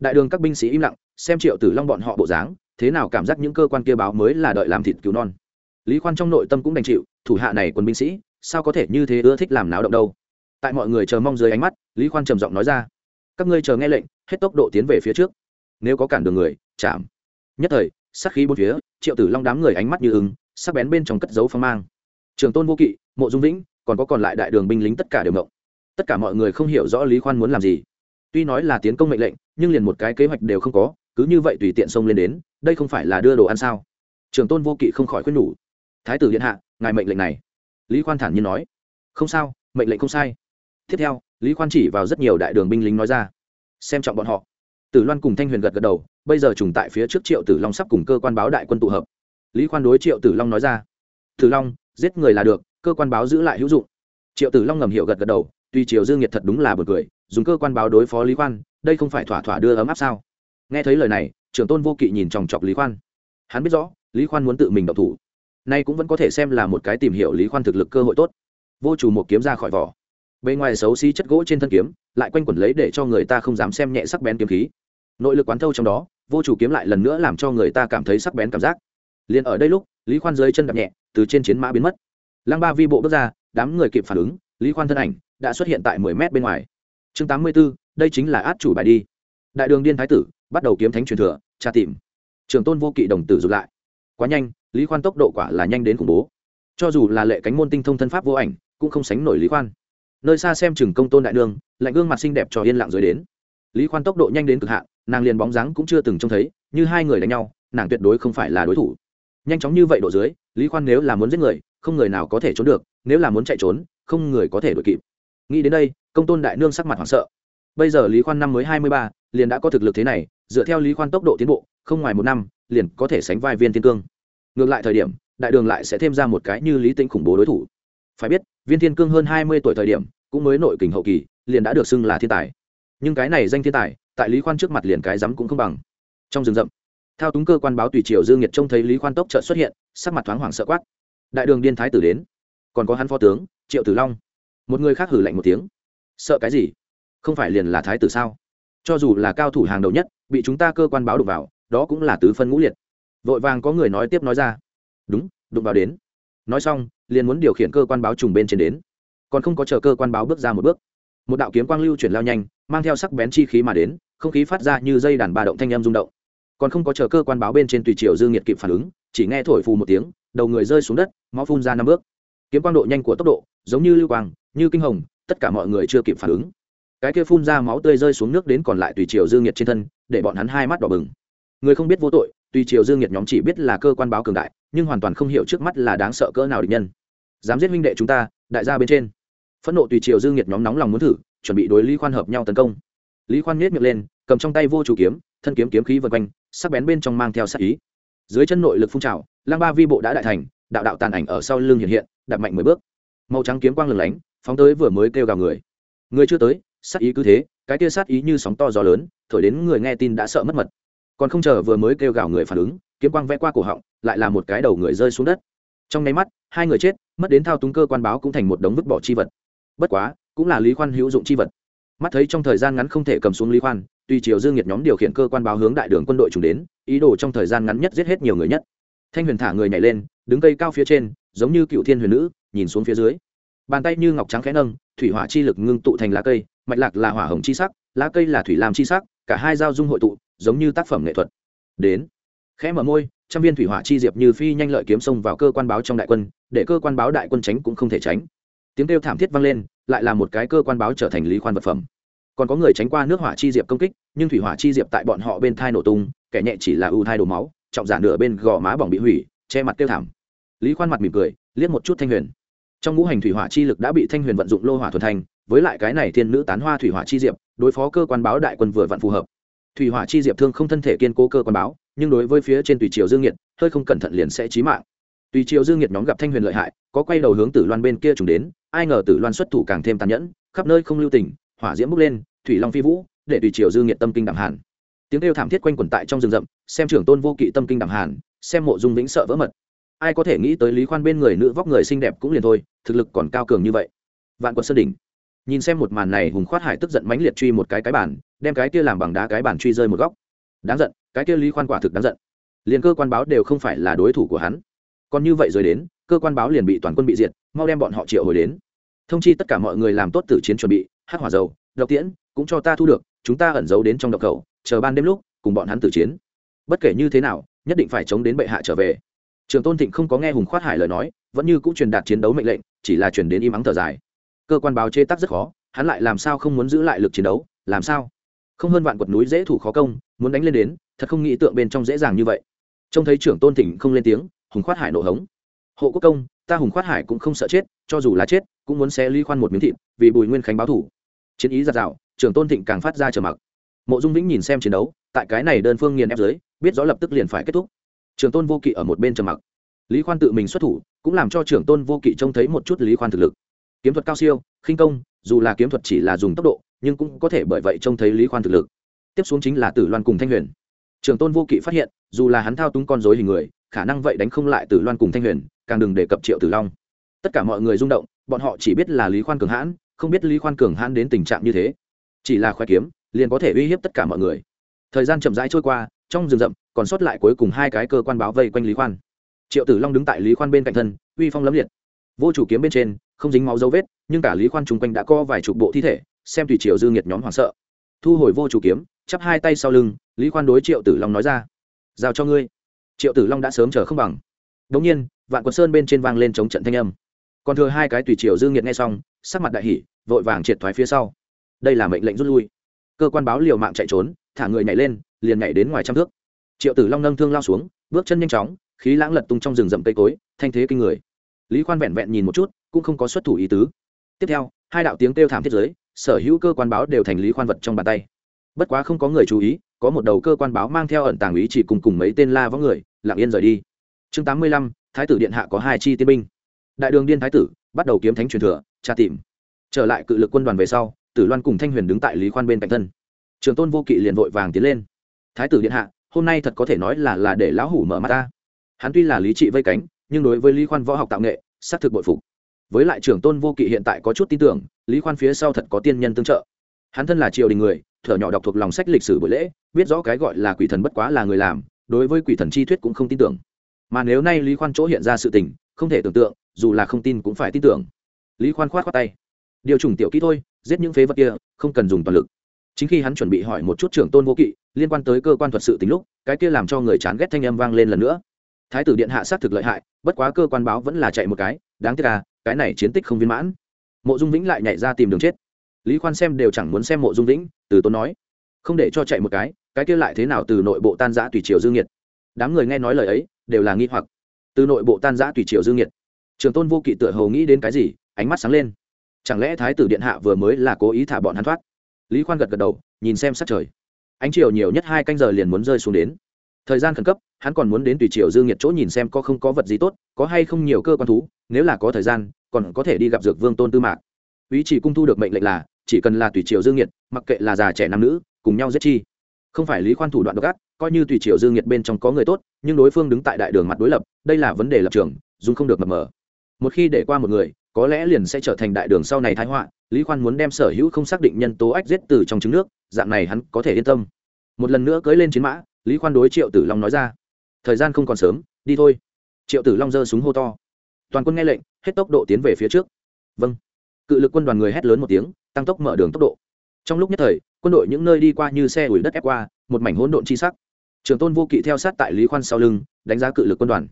Đại đường các binh sĩ im lặng, xem triệu tử long bọn họ bộ dáng, thế nào cảm giác những cơ quan kia báo mới là đợi làm thịt cứu non. Lý khoan trong nội tâm cũng đành chịu, thủ hạ này quân binh sĩ, sao có thể như thế ưa thích làm náo động đâu? Tại mọi người chờ mong dưới ánh mắt, lý khoan trầm giọng nói ra, các ngươi chờ nghe lệnh, hết tốc độ tiến về phía trước. Nếu có cản đường người, chạm. Nhất thời sắc khí bốn phía, triệu tử long đám người ánh mắt như ứng sắc bén bên trong cất dấu phong mang. Trường tôn vô kỵ, mộ dung vĩnh, còn có còn lại đại đường binh lính tất cả đều mộng tất cả mọi người không hiểu rõ lý khoan muốn làm gì. Tuy nói là tiến công mệnh lệnh, nhưng liền một cái kế hoạch đều không có, cứ như vậy tùy tiện xông lên đến, đây không phải là đưa đồ ăn sao? Trường tôn vô kỵ không khỏi khuyên nhủ, thái tử điện hạ, ngài mệnh lệnh này. Lý khoan thản nhiên nói, không sao, mệnh lệnh không sai tiếp theo, lý khoan chỉ vào rất nhiều đại đường binh lính nói ra. Xem trọng bọn họ. Tử loan cùng thanh huyền gật gật đầu, bây giờ trùng tại phía trước triệu tử long sắp cùng cơ quan báo đại quân tụ hợp. Lý khoan đối triệu tử long nói ra, tử long, giết người là được, cơ quan báo giữ lại hữu dụng. Triệu tử long ngầm hiểu gật gật đầu, tuy triều dương nhiệt thật đúng là bật cười, dùng cơ quan báo đối phó lý khoan, đây không phải thỏa thỏa đưa ấm áp sao? Nghe thấy lời này, trưởng tôn vô kỵ nhìn chòng chọc lý khoan. Hắn biết rõ, lý khoan muốn tự mình độc thủ. Nay cũng vẫn có thể xem là một cái tìm hiểu lý khoan thực lực cơ hội tốt. Vô chủ một kiếm ra khỏi vỏ bề ngoài xấu xí chất gỗ trên thân kiếm, lại quanh quẩn lấy để cho người ta không dám xem nhẹ sắc bén kiếm khí. Nội lực quán thâu trong đó, vô chủ kiếm lại lần nữa làm cho người ta cảm thấy sắc bén cảm giác. Liền ở đây lúc, lý khoan dưới chân đập nhẹ, từ trên chiến mã biến mất. Lăng ba vi bộ bước ra, đám người kịp phản ứng, lý khoan thân ảnh đã xuất hiện tại mười mét bên ngoài. Chương tám mươi b ố đây chính là át chủ bài đi. Đại đường điên thái tử, bắt đầu kiếm thánh truyền thừa, tra tìm. Trường tôn vô kỵ đồng tử rụt lại. Quá nhanh, lý khoan tốc độ quả là nhanh đến khủng bố. Cho dù là lệ cánh môn tinh thông thân pháp vô ảnh, cũng không sánh nổi lý khoan nơi xa xem chừng công tôn đại nương, lạnh gương mặt xinh đẹp cho yên lặng rồi đến. Lý khoan tốc độ nhanh đến cực hạn, nàng liền bóng dáng cũng chưa từng trông thấy, như hai người đánh nhau, nàng tuyệt đối không phải là đối thủ. Nhanh chóng như vậy độ dưới, lý khoan nếu là muốn giết người, không người nào có thể trốn được, nếu là muốn chạy trốn, không người có thể đuổi kịp. Nghĩ đến đây, công tôn đại nương sắc mặt hoảng sợ. Bây giờ lý khoan năm mới hai mươi ba, liền đã có thực lực thế này, dựa theo lý khoan tốc độ tiến bộ, không ngoài một năm, liền có thể sánh vai viên thiên cương. Ngược lại thời điểm, đại đường lại sẽ thêm ra một cái như lý tính khủng bố đối thủ. Phải biết viên thiên cương hơn hai mươi tuổi thời điểm, cũng mới nội kình hậu kỳ, liền đã được xưng là thiên tài. Nhưng cái này danh thiên tài, tại lý khoan trước mặt liền cái rắm cũng không bằng. Trong rừng rậm, thao túng cơ quan báo tùy triều dương nhiệt trông thấy lý khoan tốc trợ xuất hiện, sắc mặt thoáng hoảng sợ quát. Đại đường điên thái tử đến. Còn có hắn phó tướng, triệu tử long. Một người khác hử lạnh một tiếng. Sợ cái gì? Không phải liền là thái tử sao? Cho dù là cao thủ hàng đầu nhất, bị chúng ta cơ quan báo đụng vào, đó cũng là tứ phân ngũ liệt. Vội vàng có người nói tiếp nói ra. Đúng, đụng vào đến nói xong, liền muốn điều khiển cơ quan báo trùng bên trên đến. Còn không có chờ cơ quan báo bước ra một bước, một đạo kiếm quang lưu chuyển lao nhanh, mang theo sắc bén chi khí mà đến, không khí phát ra như dây đàn ba động thanh âm rung động. Còn không có chờ cơ quan báo bên trên tùy triều dương nhiệt kịp phản ứng, chỉ nghe thổi phù một tiếng, đầu người rơi xuống đất, máu phun ra năm bước. Kiếm quang độ nhanh của tốc độ, giống như lưu quang, như kinh hồng, tất cả mọi người chưa kịp phản ứng. Cái kia phun ra máu tươi rơi xuống nước đến còn lại tùy chiều dương nhiệt trên thân, để bọn hắn hai mắt đỏ bừng. Người không biết vô tội Tuy Triều dương nhiệt nhóm chỉ biết là cơ quan báo cường đại, nhưng hoàn toàn không hiểu trước mắt là đáng sợ cỡ nào địch nhân. Dám giết huynh đệ chúng ta, đại gia bên trên. Phẫn nộ tùy Triều dương nhiệt nhóm nóng lòng muốn thử, chuẩn bị đối lý khoan hợp nhau tấn công. Lý khoan nhét miệng lên, cầm trong tay vô chủ kiếm, thân kiếm kiếm khí vân quanh, sắc bén bên trong mang theo sắc ý. Dưới chân nội lực phun trào, lang ba vi bộ đã đại thành, đạo đạo tàn ảnh ở sau lưng hiện hiện, đạp mạnh mười bước. Màu trắng kiếm quang lừng lánh, phóng tới vừa mới kêu gào người. Người chưa tới, sát ý cứ thế, cái tia sát ý như sóng to gió lớn, thổi đến người nghe tin đã sợ mất mật còn không chờ vừa mới kêu gào người phản ứng, kiếm quang vẽ qua cổ họng, lại là một cái đầu người rơi xuống đất. Trong nháy mắt, hai người chết, mất đến thao túng cơ quan báo cũng thành một đống vứt bỏ chi vật. Bất quá, cũng là lý khoan hữu dụng chi vật. Mắt thấy trong thời gian ngắn không thể cầm xuống lý khoan, tuy Triều dương nhiệt nhóm điều khiển cơ quan báo hướng đại đường quân đội chúng đến, ý đồ trong thời gian ngắn nhất giết hết nhiều người nhất. Thanh huyền thả người nhảy lên, đứng cây cao phía trên, giống như cựu thiên huyền nữ, nhìn xuống phía dưới. Bàn tay như ngọc trắng khẽ nâng, thủy hỏa chi lực ngưng tụ thành lá cây, mạch lạc là hỏa hồng chi sắc, lá cây là thủy làm chi sắc cả hai giao dung hội tụ, giống như tác phẩm nghệ thuật. Đến, khẽ mở môi, trăm viên thủy hỏa chi diệp như phi nhanh lợi kiếm xông vào cơ quan báo trong đại quân, để cơ quan báo đại quân tránh cũng không thể tránh. Tiếng kêu thảm thiết vang lên, lại là một cái cơ quan báo trở thành lý khoan vật phẩm. Còn có người tránh qua nước hỏa chi diệp công kích, nhưng thủy hỏa chi diệp tại bọn họ bên thai nổ tung, kẻ nhẹ chỉ là ưu thai đổ máu, trọng giả nửa bên gò má bỏng bị hủy, che mặt kêu thảm. Lý khoan mặt mỉm cười, liếc một chút thanh huyền. Trong ngũ hành thủy hỏa chi lực đã bị thanh huyền vận dụng lô hỏa thuần thành, với lại cái này thiên nữ tán hoa thủy hỏa chi diệp đối phó cơ quan báo đại quân vừa vặn phù hợp. Thủy hỏa chi diệp thương không thân thể kiên cố cơ quan báo, nhưng đối với phía trên tùy triều dương nhiệt, hơi không cẩn thận liền sẽ chí mạng. Tùy triều dương nhiệt nhóm gặp thanh huyền lợi hại, có quay đầu hướng tử loan bên kia trùng đến, ai ngờ tử loan xuất thủ càng thêm tàn nhẫn, khắp nơi không lưu tình, hỏa diễm bốc lên, thủy long phi vũ, để tùy triều dương nhiệt tâm kinh đẳng hàn. Tiếng kêu thảm thiết quanh quẩn tại trong rừng rậm, xem trưởng tôn vô kỵ tâm kinh đẳng hàn, xem mộ dung vĩnh sợ vỡ mật. Ai có thể nghĩ tới lý khoan bên người nữ vóc người xinh đẹp cũng liền thôi, thực lực còn cao cường như vậy. Vạn quật sơn đỉnh nhìn xem một màn này, hùng khoát hải tức giận mãnh liệt truy một cái cái bản đem cái kia làm bằng đá cái bản truy rơi một góc. Đáng giận, cái kia lý khoan quả thực đáng giận. Liền cơ quan báo đều không phải là đối thủ của hắn. Còn như vậy rồi đến, cơ quan báo liền bị toàn quân bị diệt, mau đem bọn họ triệu hồi đến. Thông chi tất cả mọi người làm tốt tử chiến chuẩn bị, hát hỏa dầu, độc tiễn, cũng cho ta thu được, chúng ta ẩn giấu đến trong độc cầu chờ ban đêm lúc, cùng bọn hắn tử chiến. Bất kể như thế nào, nhất định phải chống đến bệ hạ trở về. Trường tôn thịnh không có nghe hùng khoát hải lời nói, vẫn như cũng truyền đạt chiến đấu mệnh lệnh, chỉ là truyền đến im ắng thở dài cơ quan báo chế tác rất khó, hắn lại làm sao không muốn giữ lại lực chiến đấu, làm sao? Không hơn vạn quật núi dễ thủ khó công, muốn đánh lên đến, thật không nghĩ tượng bên trong dễ dàng như vậy. Trông thấy trưởng tôn thịnh không lên tiếng, hùng khoát hải nổ hống. Hộ quốc công, ta hùng khoát hải cũng không sợ chết, cho dù là chết, cũng muốn xé ly khoan một miếng thịt, vì bùi nguyên khánh báo thủ. Chiến ý giạt rào, trưởng tôn thịnh càng phát ra trở mặc. Mộ dung vĩnh nhìn xem chiến đấu, tại cái này đơn phương nghiền ép dưới, biết rõ lập tức liền phải kết thúc. Trưởng tôn vô kỵ ở một bên trầm mặc. Lý khoan tự mình xuất thủ, cũng làm cho trưởng tôn vô kỵ trông thấy một chút lý khoan thực lực kiếm thuật cao siêu, khinh công, dù là kiếm thuật chỉ là dùng tốc độ, nhưng cũng có thể bởi vậy trông thấy lý khoan thực lực. Tiếp xuống chính là tử loan cùng thanh huyền. Trưởng tôn vô kỵ phát hiện, dù là hắn thao túng con dối hình người, khả năng vậy đánh không lại tử loan cùng thanh huyền, càng đừng đề cập triệu tử long. Tất cả mọi người rung động, bọn họ chỉ biết là lý khoan cường hãn, không biết lý khoan cường hãn đến tình trạng như thế. Chỉ là khoe kiếm, liền có thể uy hiếp tất cả mọi người. Thời gian chậm rãi trôi qua, trong rừng rậm, còn sót lại cuối cùng hai cái cơ quan báo vây quanh lý khoan. Triệu tử long đứng tại lý khoan bên cạnh thân, uy phong lấm liệt. Vô chủ kiếm bên trên không dính máu dấu vết, nhưng cả lý khoan chung quanh đã co vài chục bộ thi thể, xem tùy triệu dư nghiệt nhóm hoảng sợ. Thu hồi vô chủ kiếm, chắp hai tay sau lưng, lý khoan đối triệu tử long nói ra, giao cho ngươi. Triệu tử long đã sớm chờ không bằng. Đống nhiên, vạn quật sơn bên trên vang lên chống trận thanh âm. Còn thừa hai cái tùy triều dương nghiệt nghe xong, sắc mặt đại hỉ, vội vàng triệt thoái phía sau. Đây là mệnh lệnh rút lui. Cơ quan báo liều mạng chạy trốn, thả người nhảy lên, liền nhảy đến ngoài trăm thước. Triệu tử long nâng thương lao xuống, bước chân nhanh chóng, khí lãng lật tung trong rừng rậm cây cối, thanh thế kinh người. Lý khoan vẹn vẹn nhìn một chút cũng không có xuất thủ ý tứ. Tiếp theo, hai đạo tiếng kêu thảm thiết giới sở hữu cơ quan báo đều thành lý khoan vật trong bàn tay. Bất quá không có người chú ý, có một đầu cơ quan báo mang theo ẩn tàng ý chỉ cùng cùng mấy tên la võ người, lặng yên rời đi. Chương tám mươi lăm, thái tử điện hạ có hai chi tiên binh. Đại đường điên thái tử, bắt đầu kiếm thánh truyền thừa, tra tìm. Trở lại cự lực quân đoàn về sau, tử loan cùng thanh huyền đứng tại lý khoan bên cạnh thân. Trường tôn vô kỵ liền vội vàng tiến lên. Thái tử điện hạ, hôm nay thật có thể nói là là để lão hủ mở mắt ta. Hắn tuy là lý trị vây cánh, nhưng đối với lý khoan võ học tạo nghệ, xác thực bội phục với lại trưởng tôn vô kỵ hiện tại có chút tin tưởng, lý khoan phía sau thật có tiên nhân tương trợ. Hắn thân là triều đình người, thở nhỏ đọc thuộc lòng sách lịch sử buổi lễ, biết rõ cái gọi là quỷ thần bất quá là người làm, đối với quỷ thần chi thuyết cũng không tin tưởng. Mà nếu nay lý khoan chỗ hiện ra sự tình, không thể tưởng tượng, dù là không tin cũng phải tin tưởng. Lý khoan khoát khoát tay. Điều trùng tiểu kỹ thôi, giết những phế vật kia, không cần dùng toàn lực. Chính khi hắn chuẩn bị hỏi một chút trưởng tôn vô kỵ, liên quan tới cơ quan thuật sự tính lúc, cái kia làm cho người chán ghét thanh âm vang lên lần nữa. Thái tử điện hạ xác thực lợi hại, bất quá cơ quan báo vẫn là chạy một cái, đáng tiếc à cái này chiến tích không viên mãn. Mộ dung vĩnh lại nhảy ra tìm đường chết. Lý khoan xem đều chẳng muốn xem mộ dung vĩnh, từ tốn nói, không để cho chạy một cái cái kia lại thế nào từ nội bộ tan giã tùy triều dương nhiệt đám người nghe nói lời ấy, đều là nghi hoặc. Từ nội bộ tan giã tùy triều dương nhiệt trường tôn vô kỵ tựa hầu nghĩ đến cái gì, ánh mắt sáng lên. Chẳng lẽ thái tử điện hạ vừa mới là cố ý thả bọn hắn thoát? Lý khoan gật gật đầu, nhìn xem sát trời. Ánh chiều nhiều nhất hai canh giờ liền muốn rơi xuống đến. Thời gian khẩn cấp, hắn còn muốn đến tùy triều dương nhiệt chỗ nhìn xem có không có vật gì tốt, có hay không nhiều cơ quan thú, nếu là có thời gian còn có thể đi gặp dược vương tôn tư mạc. Ý chỉ cung thu được mệnh lệnh là, chỉ cần là tùy triều dương nhiệt, mặc kệ là già trẻ nam nữ, cùng nhau giết chi. Không phải lý khoan thủ đoạn độc ác, coi như tùy triều dương nhiệt bên trong có người tốt, nhưng đối phương đứng tại đại đường mặt đối lập, đây là vấn đề lập trường dùng không được mập mờ. Một khi để qua một người, có lẽ liền sẽ trở thành đại đường sau này thái họa, lý khoan muốn đem sở hữu không xác định nhân tố ách giết từ trong trứng nước, dạng này hắn có thể yên tâm. Một lần nữa cưới lên chiến mã, lý khoan đối triệu tử long nói ra, thời gian không còn sớm, đi thôi. Triệu tử long giơ súng hô to toàn quân nghe lệnh, hết tốc độ tiến về phía trước. Vâng. Cự lực quân đoàn người hét lớn một tiếng, tăng tốc mở đường tốc độ. Trong lúc nhất thời, quân đội những nơi đi qua như xe ủi đất ép qua, một mảnh hỗn độn chi sắc. Trường tôn vô kỵ theo sát tại lý khoan sau lưng, đánh giá cự lực quân đoàn.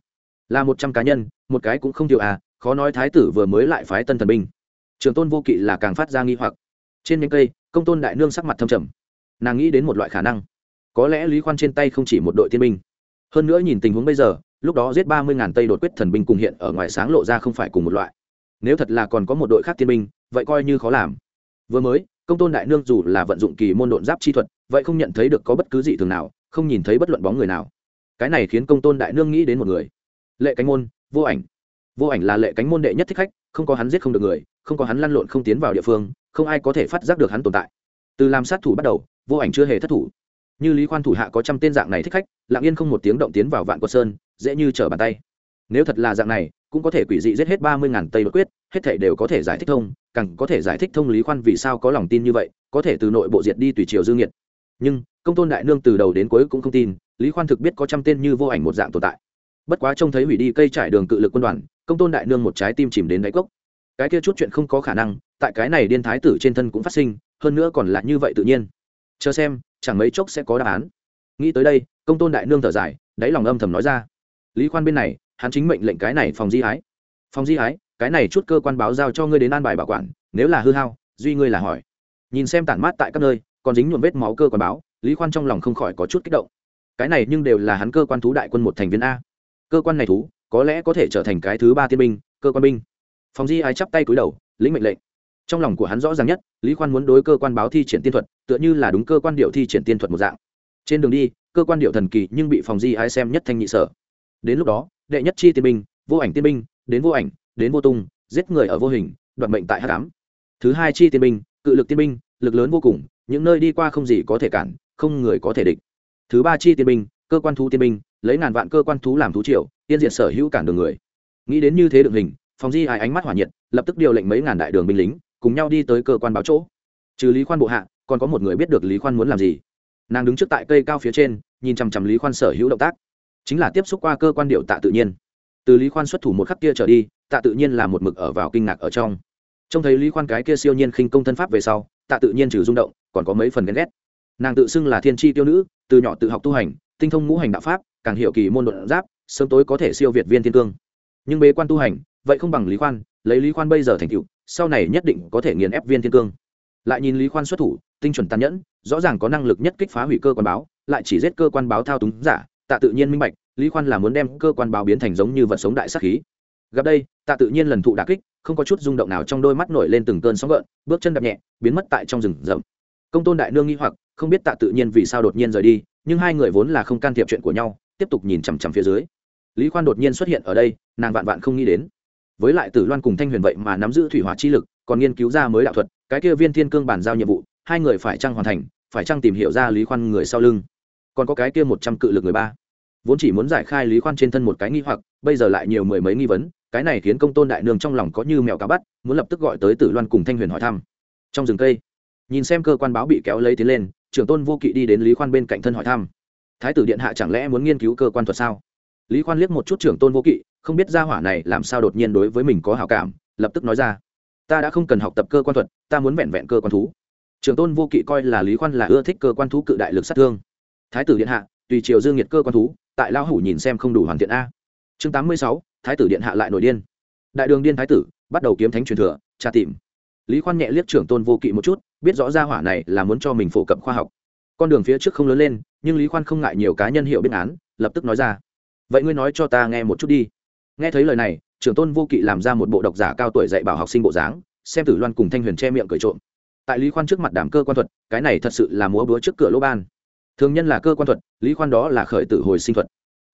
Là một trăm cá nhân, một cái cũng không thiểu à khó nói thái tử vừa mới lại phái tân thần binh. Trường tôn vô kỵ là càng phát ra nghi hoặc. Trên nhánh cây, công tôn đại nương sắc mặt thâm trầm. Nàng nghĩ đến một loại khả năng. Có lẽ lý khoan trên tay không chỉ một đội tiên binh. Hơn nữa nhìn tình huống bây giờ lúc đó giết ba mươi ngàn tây đột quyết thần binh cùng hiện ở ngoài sáng lộ ra không phải cùng một loại. Nếu thật là còn có một đội khác tiên binh, vậy coi như khó làm. Vừa mới, công tôn đại nương dù là vận dụng kỳ môn độn giáp chi thuật, vậy không nhận thấy được có bất cứ gì thường nào, không nhìn thấy bất luận bóng người nào. Cái này khiến công tôn đại nương nghĩ đến một người. Lệ cánh môn, vô ảnh. Vô ảnh là lệ cánh môn đệ nhất thích khách, không có hắn giết không được người, không có hắn lăn lộn không tiến vào địa phương, không ai có thể phát giác được hắn tồn tại. Từ làm sát thủ bắt đầu, vô ảnh chưa hề thất thủ. Như lý khoan thủ hạ có trăm tên dạng này thích khách, lặng yên không một tiếng động tiến vào vạn quật sơn dễ như trở bàn tay. Nếu thật là dạng này, cũng có thể quỷ dị giết hết ba mươi ngàn tây đột quyết, hết thể đều có thể giải thích thông, càng có thể giải thích thông lý khoan vì sao có lòng tin như vậy, có thể từ nội bộ diệt đi tùy triều dương nhiệt nhưng, công tôn đại nương từ đầu đến cuối cũng không tin, lý khoan thực biết có trăm tên như vô ảnh một dạng tồn tại. Bất quá trông thấy hủy đi cây trải đường cự lực quân đoàn, công tôn đại nương một trái tim chìm đến đáy cốc. Cái kia chút chuyện không có khả năng, tại cái này điên thái tử trên thân cũng phát sinh, hơn nữa còn là như vậy tự nhiên. Chờ xem, chẳng mấy chốc sẽ có đáp án. Nghĩ tới đây, công tôn đại nương thở dài, đáy lòng âm thầm nói ra lý khoan bên này, hắn chính mệnh lệnh cái này phòng di ái phòng di ái cái này chút cơ quan báo giao cho ngươi đến an bài bảo quản, nếu là hư hao, duy ngươi là hỏi. Nhìn xem tản mát tại các nơi, còn dính nhuộm vết máu cơ quan báo, lý khoan trong lòng không khỏi có chút kích động. Cái này nhưng đều là hắn cơ quan thú đại quân một thành viên a. Cơ quan này thú, có lẽ có thể trở thành cái thứ ba tiên binh, cơ quan binh. Phòng di ái chắp tay cúi đầu, lĩnh mệnh lệnh. Trong lòng của hắn rõ ràng nhất, lý khoan muốn đối cơ quan báo thi triển tiên thuật, tựa như là đúng cơ quan điệu thi triển tiên thuật một dạng. Trên đường đi, cơ quan điệu thần kỳ nhưng bị phòng di ái xem nhất thanh nhị sở đến lúc đó, đệ nhất chi tiên binh, vô ảnh tiên binh, đến vô ảnh, đến vô tung, giết người ở vô hình, đoạt mệnh tại h tám thứ hai chi tiên binh, cự lực tiên binh, lực lớn vô cùng, những nơi đi qua không gì có thể cản, không người có thể địch. Thứ ba chi tiên binh, cơ quan thú tiên binh, lấy ngàn vạn cơ quan thú làm thú triệu tiên diện sở hữu cản đường người. Nghĩ đến như thế được hình phòng di hài ánh mắt hỏa nhiệt, lập tức điều lệnh mấy ngàn đại đường binh lính, cùng nhau đi tới cơ quan báo chỗ. Trừ lý khoan bộ hạ, còn có một người biết được lý khoan muốn làm gì. Nàng đứng trước tại cây cao phía trên, nhìn chằm chằm lý khoan sở hữu động tác chính là tiếp xúc qua cơ quan điệu tạ tự nhiên. Từ lý khoan xuất thủ một khắc kia trở đi, tạ tự nhiên là một mực ở vào kinh ngạc ở trong. Trông thấy lý khoan cái kia siêu nhiên khinh công thân pháp về sau, tạ tự nhiên trừ rung động, còn có mấy phần ghen ghét. Nàng tự xưng là thiên tri tiêu nữ, từ nhỏ tự học tu hành, tinh thông ngũ hành đạo pháp, càng hiểu kỳ môn đột giáp, sớm tối có thể siêu việt viên thiên cương. Nhưng bế quan tu hành, vậy không bằng lý khoan, lấy lý khoan bây giờ thành tựu, sau này nhất định có thể nghiền ép viên thiên cương. Lại nhìn lý khoan xuất thủ, tinh chuẩn tàn nhẫn, rõ ràng có năng lực nhất kích phá hủy cơ quan báo, lại chỉ giết cơ quan báo thao túng giả tạ tự nhiên minh bạch, lý khoan là muốn đem cơ quan báo biến thành giống như vật sống đại sắc khí. Gặp đây, tạ tự nhiên lần thụ đà kích, không có chút rung động nào trong đôi mắt nổi lên từng cơn sóng gợn, bước chân đập nhẹ, biến mất tại trong rừng rậm. Công tôn đại nương nghi hoặc, không biết tạ tự nhiên vì sao đột nhiên rời đi, nhưng hai người vốn là không can thiệp chuyện của nhau, tiếp tục nhìn chằm chằm phía dưới. Lý khoan đột nhiên xuất hiện ở đây, nàng vạn vạn không nghĩ đến. Với lại tử loan cùng thanh huyền vậy mà nắm giữ thủy hỏa chi lực, còn nghiên cứu ra mới đạo thuật, cái kia viên thiên cương bàn giao nhiệm vụ, hai người phải chăng hoàn thành, phải chăng tìm hiểu ra lý khoan người sau lưng còn có cái kia một trăm cự lực người ba. Vốn chỉ muốn giải khai lý khoan trên thân một cái nghi hoặc, bây giờ lại nhiều mười mấy nghi vấn, cái này khiến công tôn đại nương trong lòng có như mèo cá bắt, muốn lập tức gọi tới tử loan cùng thanh huyền hỏi thăm. Trong rừng cây, nhìn xem cơ quan báo bị kéo lấy tiến lên, trưởng tôn vô kỵ đi đến lý khoan bên cạnh thân hỏi thăm. Thái tử điện hạ chẳng lẽ muốn nghiên cứu cơ quan thuật sao? Lý khoan liếc một chút trưởng tôn vô kỵ, không biết ra hỏa này làm sao đột nhiên đối với mình có hảo cảm, lập tức nói ra. Ta đã không cần học tập cơ quan thuật, ta muốn vẹn vẹn cơ quan thú. Trưởng tôn vô kỵ coi là lý khoan là ưa thích cơ quan thú cự đại lực sát thương thái tử điện hạ, tùy triều dương nhiệt cơ quan thú, tại lao hủ nhìn xem không đủ hoàn thiện a. Chương tám mươi sáu, thái tử điện hạ lại nổi điên. Đại đường điên thái tử, bắt đầu kiếm thánh truyền thừa, tra tìm. Lý khoan nhẹ liếc trưởng tôn vô kỵ một chút, biết rõ ra hỏa này là muốn cho mình phổ cập khoa học. Con đường phía trước không lớn lên, nhưng lý khoan không ngại nhiều cá nhân hiểu biên án, lập tức nói ra. Vậy ngươi nói cho ta nghe một chút đi. Nghe thấy lời này, trưởng tôn vô kỵ làm ra một bộ độc giả cao tuổi dạy bảo học sinh bộ dáng, xem tử loan cùng thanh huyền che miệng cười trộm. Tại lý khoan trước mặt đảm cơ quan thuật, cái này thật sự là múa búa trước cửa lỗ ban thường nhân là cơ quan thuật, lý khoan đó là khởi tử hồi sinh thuật.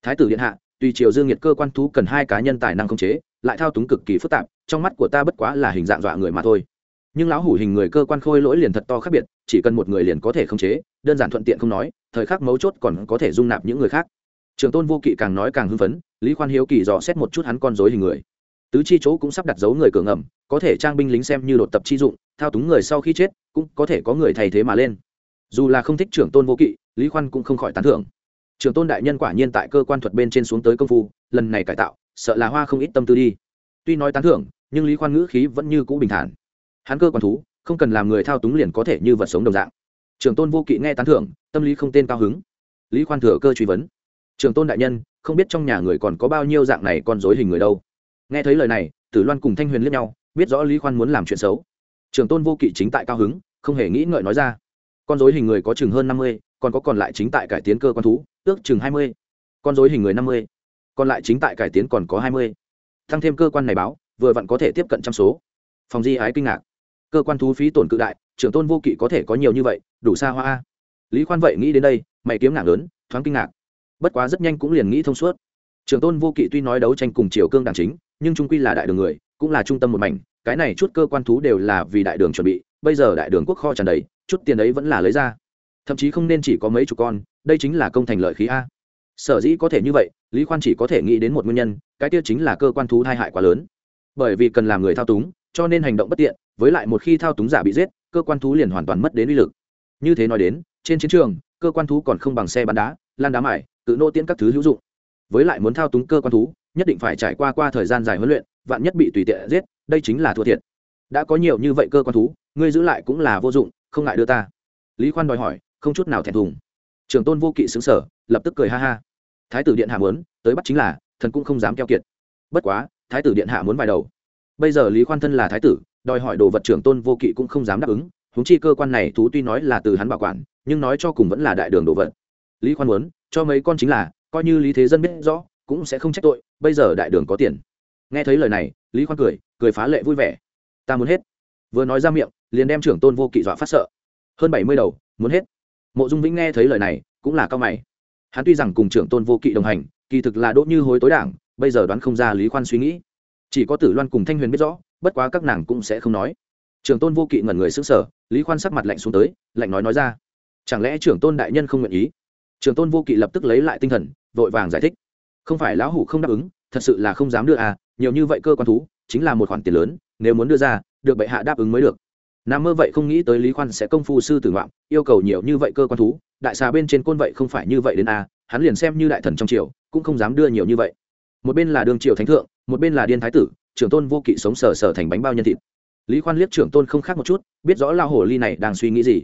Thái tử điện hạ, tùy triều dương nhiệt cơ quan thú cần hai cá nhân tài năng khống chế, lại thao túng cực kỳ phức tạp, trong mắt của ta bất quá là hình dạng dọa người mà thôi. Nhưng lão hủ hình người cơ quan khôi lỗi liền thật to khác biệt, chỉ cần một người liền có thể khống chế, đơn giản thuận tiện không nói, thời khắc mấu chốt còn có thể dung nạp những người khác. Trường tôn vô kỵ càng nói càng hưng phấn, lý khoan hiếu kỳ dò xét một chút hắn con dối hình người. Tứ chi chỗ cũng sắp đặt dấu người cửa ngầm, có thể trang binh lính xem như đột tập chi dụng, thao túng người sau khi chết, cũng có thể có người thay thế mà lên. Dù là không thích trưởng tôn vô kỵ lý khoan cũng không khỏi tán thưởng. Trường tôn đại nhân quả nhiên tại cơ quan thuật bên trên xuống tới công phu, lần này cải tạo, sợ là hoa không ít tâm tư đi. Tuy nói tán thưởng, nhưng lý khoan ngữ khí vẫn như cũ bình thản. Hắn cơ quan thú, không cần làm người thao túng liền có thể như vật sống đồng dạng. Trường tôn vô kỵ nghe tán thưởng, tâm lý không tên cao hứng. Lý khoan thừa cơ truy vấn. Trường tôn đại nhân, không biết trong nhà người còn có bao nhiêu dạng này con dối hình người đâu. Nghe thấy lời này, tử loan cùng thanh huyền liếc nhau, biết rõ lý khoan muốn làm chuyện xấu. Trường tôn vô kỵ chính tại cao hứng, không hề nghĩ ngợi nói ra. Con dối hình người có chừng hơn năm mươi còn có còn lại chính tại cải tiến cơ quan thú, ước chừng hai mươi. Con dối hình người năm mươi. Còn lại chính tại cải tiến còn có hai mươi. Tăng thêm cơ quan này báo, vừa vặn có thể tiếp cận trăm số. Phòng di ái kinh ngạc. Cơ quan thú phí tổn cự đại, trưởng tôn vô kỵ có thể có nhiều như vậy, đủ xa hoa lý khoan vậy nghĩ đến đây, mày kiếm ngạc lớn, thoáng kinh ngạc. Bất quá rất nhanh cũng liền nghĩ thông suốt. Trưởng tôn vô kỵ tuy nói đấu tranh cùng triều cương đảng chính, nhưng trung quy là đại đường người, cũng là trung tâm một mảnh, cái này chút cơ quan thú đều là vì đại đường chuẩn bị, bây giờ đại đường quốc kho tràn đầy, chút tiền ấy vẫn là lấy ra thậm chí không nên chỉ có mấy chục con, đây chính là công thành lợi khí a. Sở dĩ có thể như vậy, lý khoan chỉ có thể nghĩ đến một nguyên nhân, cái tiêu chính là cơ quan thú tai hại quá lớn. Bởi vì cần làm người thao túng, cho nên hành động bất tiện, với lại một khi thao túng giả bị giết, cơ quan thú liền hoàn toàn mất đến uy lực. Như thế nói đến, trên chiến trường, cơ quan thú còn không bằng xe bắn đá lan đá mải tự nô tiễn các thứ hữu dụng. Với lại muốn thao túng cơ quan thú, nhất định phải trải qua qua thời gian dài huấn luyện, vạn nhất bị tùy tiện giết, đây chính là thua thiệt. Đã có nhiều như vậy cơ quan thú, ngươi giữ lại cũng là vô dụng, không ngại đưa ta. Lý khoan đòi hỏi không chút nào thẹn thùng. Trường tôn vô kỵ xứng sở lập tức cười ha ha. Thái tử điện hạ muốn, tới bắt chính là, thần cũng không dám keo kiệt. Bất quá, thái tử điện hạ muốn vài đầu. Bây giờ lý khoan thân là thái tử, đòi hỏi đồ vật trưởng tôn vô kỵ cũng không dám đáp ứng húng chi cơ quan này thú tuy nói là từ hắn bảo quản, nhưng nói cho cùng vẫn là đại đường đồ vật. Lý khoan muốn, cho mấy con chính là, coi như lý thế dân biết rõ, cũng sẽ không trách tội, bây giờ đại đường có tiền. Nghe thấy lời này, lý khoan cười cười phá lệ vui vẻ. Ta muốn hết. Vừa nói ra miệng, liền đem trưởng tôn vô kỵ dọa phát sợ. Hơn bảy mươi đầu, muốn hết mộ dung vĩnh nghe thấy lời này cũng là cao mày. Hắn tuy rằng cùng trưởng tôn vô kỵ đồng hành, kỳ thực là đỗ như hối tối đảng, bây giờ đoán không ra lý khoan suy nghĩ. Chỉ có tử loan cùng thanh huyền biết rõ, bất quá các nàng cũng sẽ không nói. Trưởng tôn vô kỵ ngẩn người xứng sở lý khoan sắc mặt lạnh xuống tới, lạnh nói nói ra. Chẳng lẽ trưởng tôn đại nhân không nguyện ý? Trưởng tôn vô kỵ lập tức lấy lại tinh thần, vội vàng giải thích. Không phải lão hủ không đáp ứng, thật sự là không dám đưa à nhiều như vậy cơ quan thú, chính là một khoản tiền lớn, nếu muốn đưa ra, được bệ hạ đáp ứng mới được. Nam mơ vậy không nghĩ tới lý khoan sẽ công phu sư tử ngoạm, yêu cầu nhiều như vậy cơ quan thú, đại xà bên trên côn vậy không phải như vậy đến à hắn liền xem như đại thần trong triều, cũng không dám đưa nhiều như vậy. Một bên là đường triều thánh thượng, một bên là điên thái tử, trưởng tôn vô kỵ sống sờ sờ thành bánh bao nhân thịt. Lý khoan liếc trưởng tôn không khác một chút, biết rõ lao hồ ly này đang suy nghĩ gì.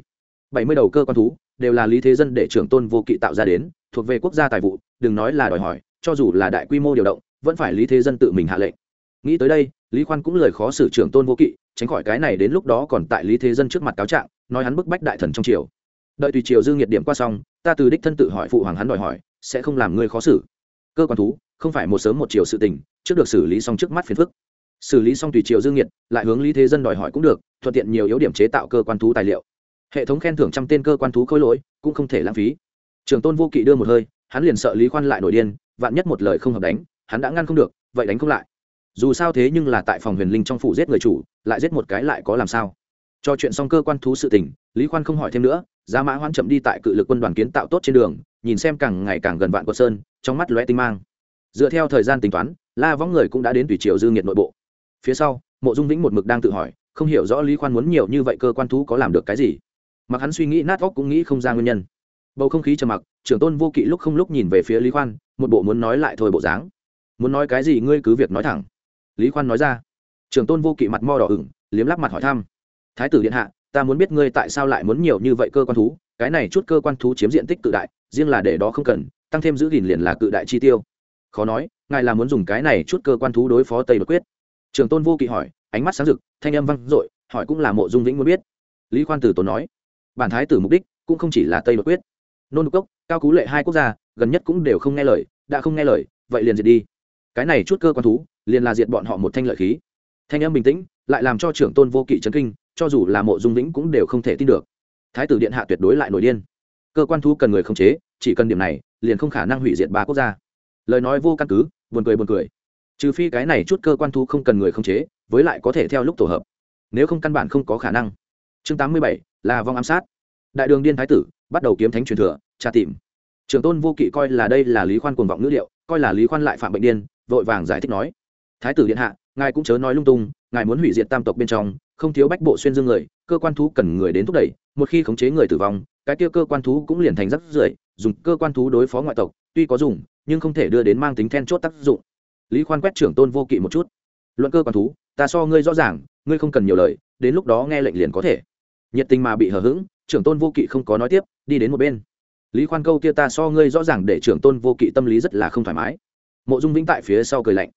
Bảy mươi đầu cơ quan thú, đều là lý thế dân để trưởng tôn vô kỵ tạo ra đến, thuộc về quốc gia tài vụ, đừng nói là đòi hỏi, cho dù là đại quy mô điều động, vẫn phải lý thế dân tự mình hạ lệnh. Nghĩ tới đây, lý khoan cũng lời khó xử trưởng tôn vô kỵ tránh khỏi cái này đến lúc đó còn tại lý thế dân trước mặt cáo trạng, nói hắn bức bách đại thần trong triều. Đợi tùy triều dư nghiệt điểm qua xong, ta từ đích thân tự hỏi phụ hoàng hắn đòi hỏi, sẽ không làm ngươi khó xử. Cơ quan thú, không phải một sớm một chiều sự tình, trước được xử lý xong trước mắt phiền phức. Xử lý xong tùy triều dương nhiệt lại hướng lý thế dân đòi hỏi cũng được, thuận tiện nhiều yếu điểm chế tạo cơ quan thú tài liệu. Hệ thống khen thưởng trăm tên cơ quan thú khôi lỗi, cũng không thể lãng phí. Trường tôn vô kỵ đưa một hơi, hắn liền sợ lý khoan lại nổi điên, vạn nhất một lời không hợp đánh, hắn đã ngăn không được, vậy đánh không lại dù sao thế nhưng là tại phòng huyền linh trong phủ giết người chủ, lại giết một cái lại có làm sao? Cho chuyện xong cơ quan thú sự tình, lý khoan không hỏi thêm nữa, giá mã hoan chậm đi tại cự lực quân đoàn kiến tạo tốt trên đường, nhìn xem càng ngày càng gần vạn quật sơn, trong mắt lóe tinh mang. Dựa theo thời gian tính toán, la võng người cũng đã đến tùy triều dư nghiệt nội bộ. Phía sau, mộ dung vĩnh một mực đang tự hỏi, không hiểu rõ lý khoan muốn nhiều như vậy cơ quan thú có làm được cái gì. Mặc hắn suy nghĩ nát óc cũng nghĩ không ra nguyên nhân. Bầu không khí trầm mặc, trưởng tôn vô kỵ lúc không lúc nhìn về phía lý khoan, một bộ muốn nói lại thôi bộ dáng. Muốn nói cái gì ngươi cứ việc nói thẳng lý khoan nói ra. Trường tôn vô kỵ mặt mo đỏ ửng, liếm lắp mặt hỏi thăm. Thái tử điện hạ, ta muốn biết ngươi tại sao lại muốn nhiều như vậy cơ quan thú, cái này chút cơ quan thú chiếm diện tích cự đại, riêng là để đó không cần, tăng thêm giữ gìn liền là cự đại chi tiêu. Khó nói, ngài là muốn dùng cái này chút cơ quan thú đối phó tây đột quyết. Trường tôn vô kỵ hỏi, ánh mắt sáng rực, thanh âm vang dội, hỏi cũng là mộ dung vĩnh muốn biết. Lý khoan tử tốn nói, bản thái tử mục đích cũng không chỉ là tây đột quyết. Nôn đục cốc, cao cú lệ hai quốc gia, gần nhất cũng đều không nghe lời, đã không nghe lời, vậy liền diệt đi. Cái này chút cơ quan thú liền là diệt bọn họ một thanh lợi khí. Thanh âm bình tĩnh, lại làm cho trưởng tôn vô kỵ chấn kinh, cho dù là mộ dung lĩnh cũng đều không thể tin được. Thái tử điện hạ tuyệt đối lại nổi điên. Cơ quan thu cần người khống chế, chỉ cần điểm này, liền không khả năng hủy diệt ba quốc gia. Lời nói vô căn cứ, buồn cười buồn cười. Trừ phi cái này chút cơ quan thu không cần người khống chế, với lại có thể theo lúc tổ hợp. Nếu không căn bản không có khả năng. Chương tám mươi bảy, là vong ám sát. Đại đường điên thái tử, bắt đầu kiếm thánh truyền thừa, tra tìm. Trường tôn vô kỵ coi là đây là lý khoan cuồng vọng ngữ liệu coi là lý khoan lại phạm bệnh điên, vội vàng giải thích nói thái tử điện hạ, ngài cũng chớ nói lung tung, ngài muốn hủy diệt tam tộc bên trong, không thiếu bách bộ xuyên dương người, cơ quan thú cần người đến thúc đẩy, một khi khống chế người tử vong, cái kia cơ quan thú cũng liền thành rắc rưởi, dùng cơ quan thú đối phó ngoại tộc, tuy có dùng, nhưng không thể đưa đến mang tính then chốt tác dụng. Lý khoan quét trưởng tôn vô kỵ một chút. Luận cơ quan thú, ta so ngươi rõ ràng, ngươi không cần nhiều lời, đến lúc đó nghe lệnh liền có thể. Nhiệt tình mà bị hờ hững, trưởng tôn vô kỵ không có nói tiếp, đi đến một bên. Lý khoan câu kia ta so ngươi rõ ràng để trưởng tôn vô kỵ tâm lý rất là không thoải mái. Mộ dung vĩnh tại phía sau cười lạnh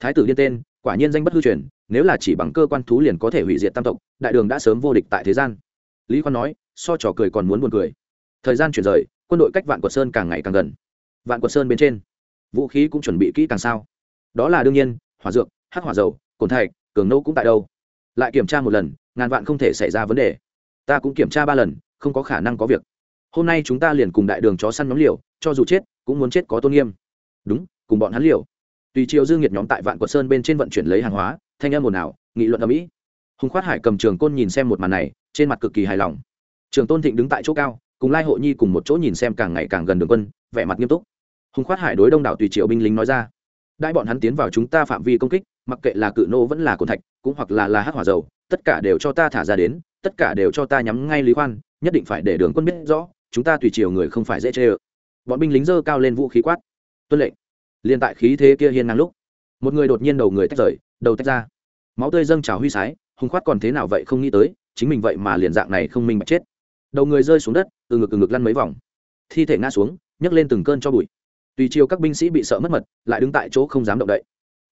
thái tử điên tên, quả nhiên danh bất hư truyền, nếu là chỉ bằng cơ quan thú liền có thể hủy diệt tam tộc, đại đường đã sớm vô địch tại thế gian. Lý khoan nói, so trò cười còn muốn buồn cười. Thời gian chuyển rời, quân đội cách vạn quật sơn càng ngày càng gần. Vạn quật sơn bên trên, vũ khí cũng chuẩn bị kỹ càng sao. Đó là đương nhiên, hỏa dược, hắc hỏa dầu, cồn thạch, cường nâu cũng tại đâu. Lại kiểm tra một lần, ngàn vạn không thể xảy ra vấn đề. Ta cũng kiểm tra ba lần, không có khả năng có việc. Hôm nay chúng ta liền cùng đại đường chó săn nhóm liều, cho dù chết, cũng muốn chết có tôn nghiêm. Đúng, cùng bọn hắn liều tùy chiều dương nhiệt nhóm tại vạn quật sơn bên trên vận chuyển lấy hàng hóa, thanh âm ồn ào, nghị luận ở mỹ hùng khoát hải cầm trường côn nhìn xem một màn này, trên mặt cực kỳ hài lòng. Trường tôn thịnh đứng tại chỗ cao, cùng lai hộ nhi cùng một chỗ nhìn xem càng ngày càng gần đường quân, vẻ mặt nghiêm túc. Hùng khoát hải đối đông đảo tùy triệu binh lính nói ra, đại bọn hắn tiến vào chúng ta phạm vi công kích, mặc kệ là cự nô vẫn là cồn thạch, cũng hoặc là là hát hỏa dầu, tất cả đều cho ta thả ra đến, tất cả đều cho ta nhắm ngay lý khoan, nhất định phải để đường quân biết rõ, chúng ta tùy chiều người không phải dễ chê ợ bọn binh lính dơ cao lên vũ khí quát, tuân lệnh liền tại khí thế kia hiên ngang lúc, một người đột nhiên đầu người tách rời, đầu tách ra. Máu tươi dâng trào huy sái hùng khoát còn thế nào vậy không nghĩ tới, chính mình vậy mà liền dạng này không minh bạch chết. Đầu người rơi xuống đất, từ ngực từ ngực lăn mấy vòng. Thi thể ngã xuống, nhấc lên từng cơn cho bụi. Tùy chiều các binh sĩ bị sợ mất mật, lại đứng tại chỗ không dám động đậy.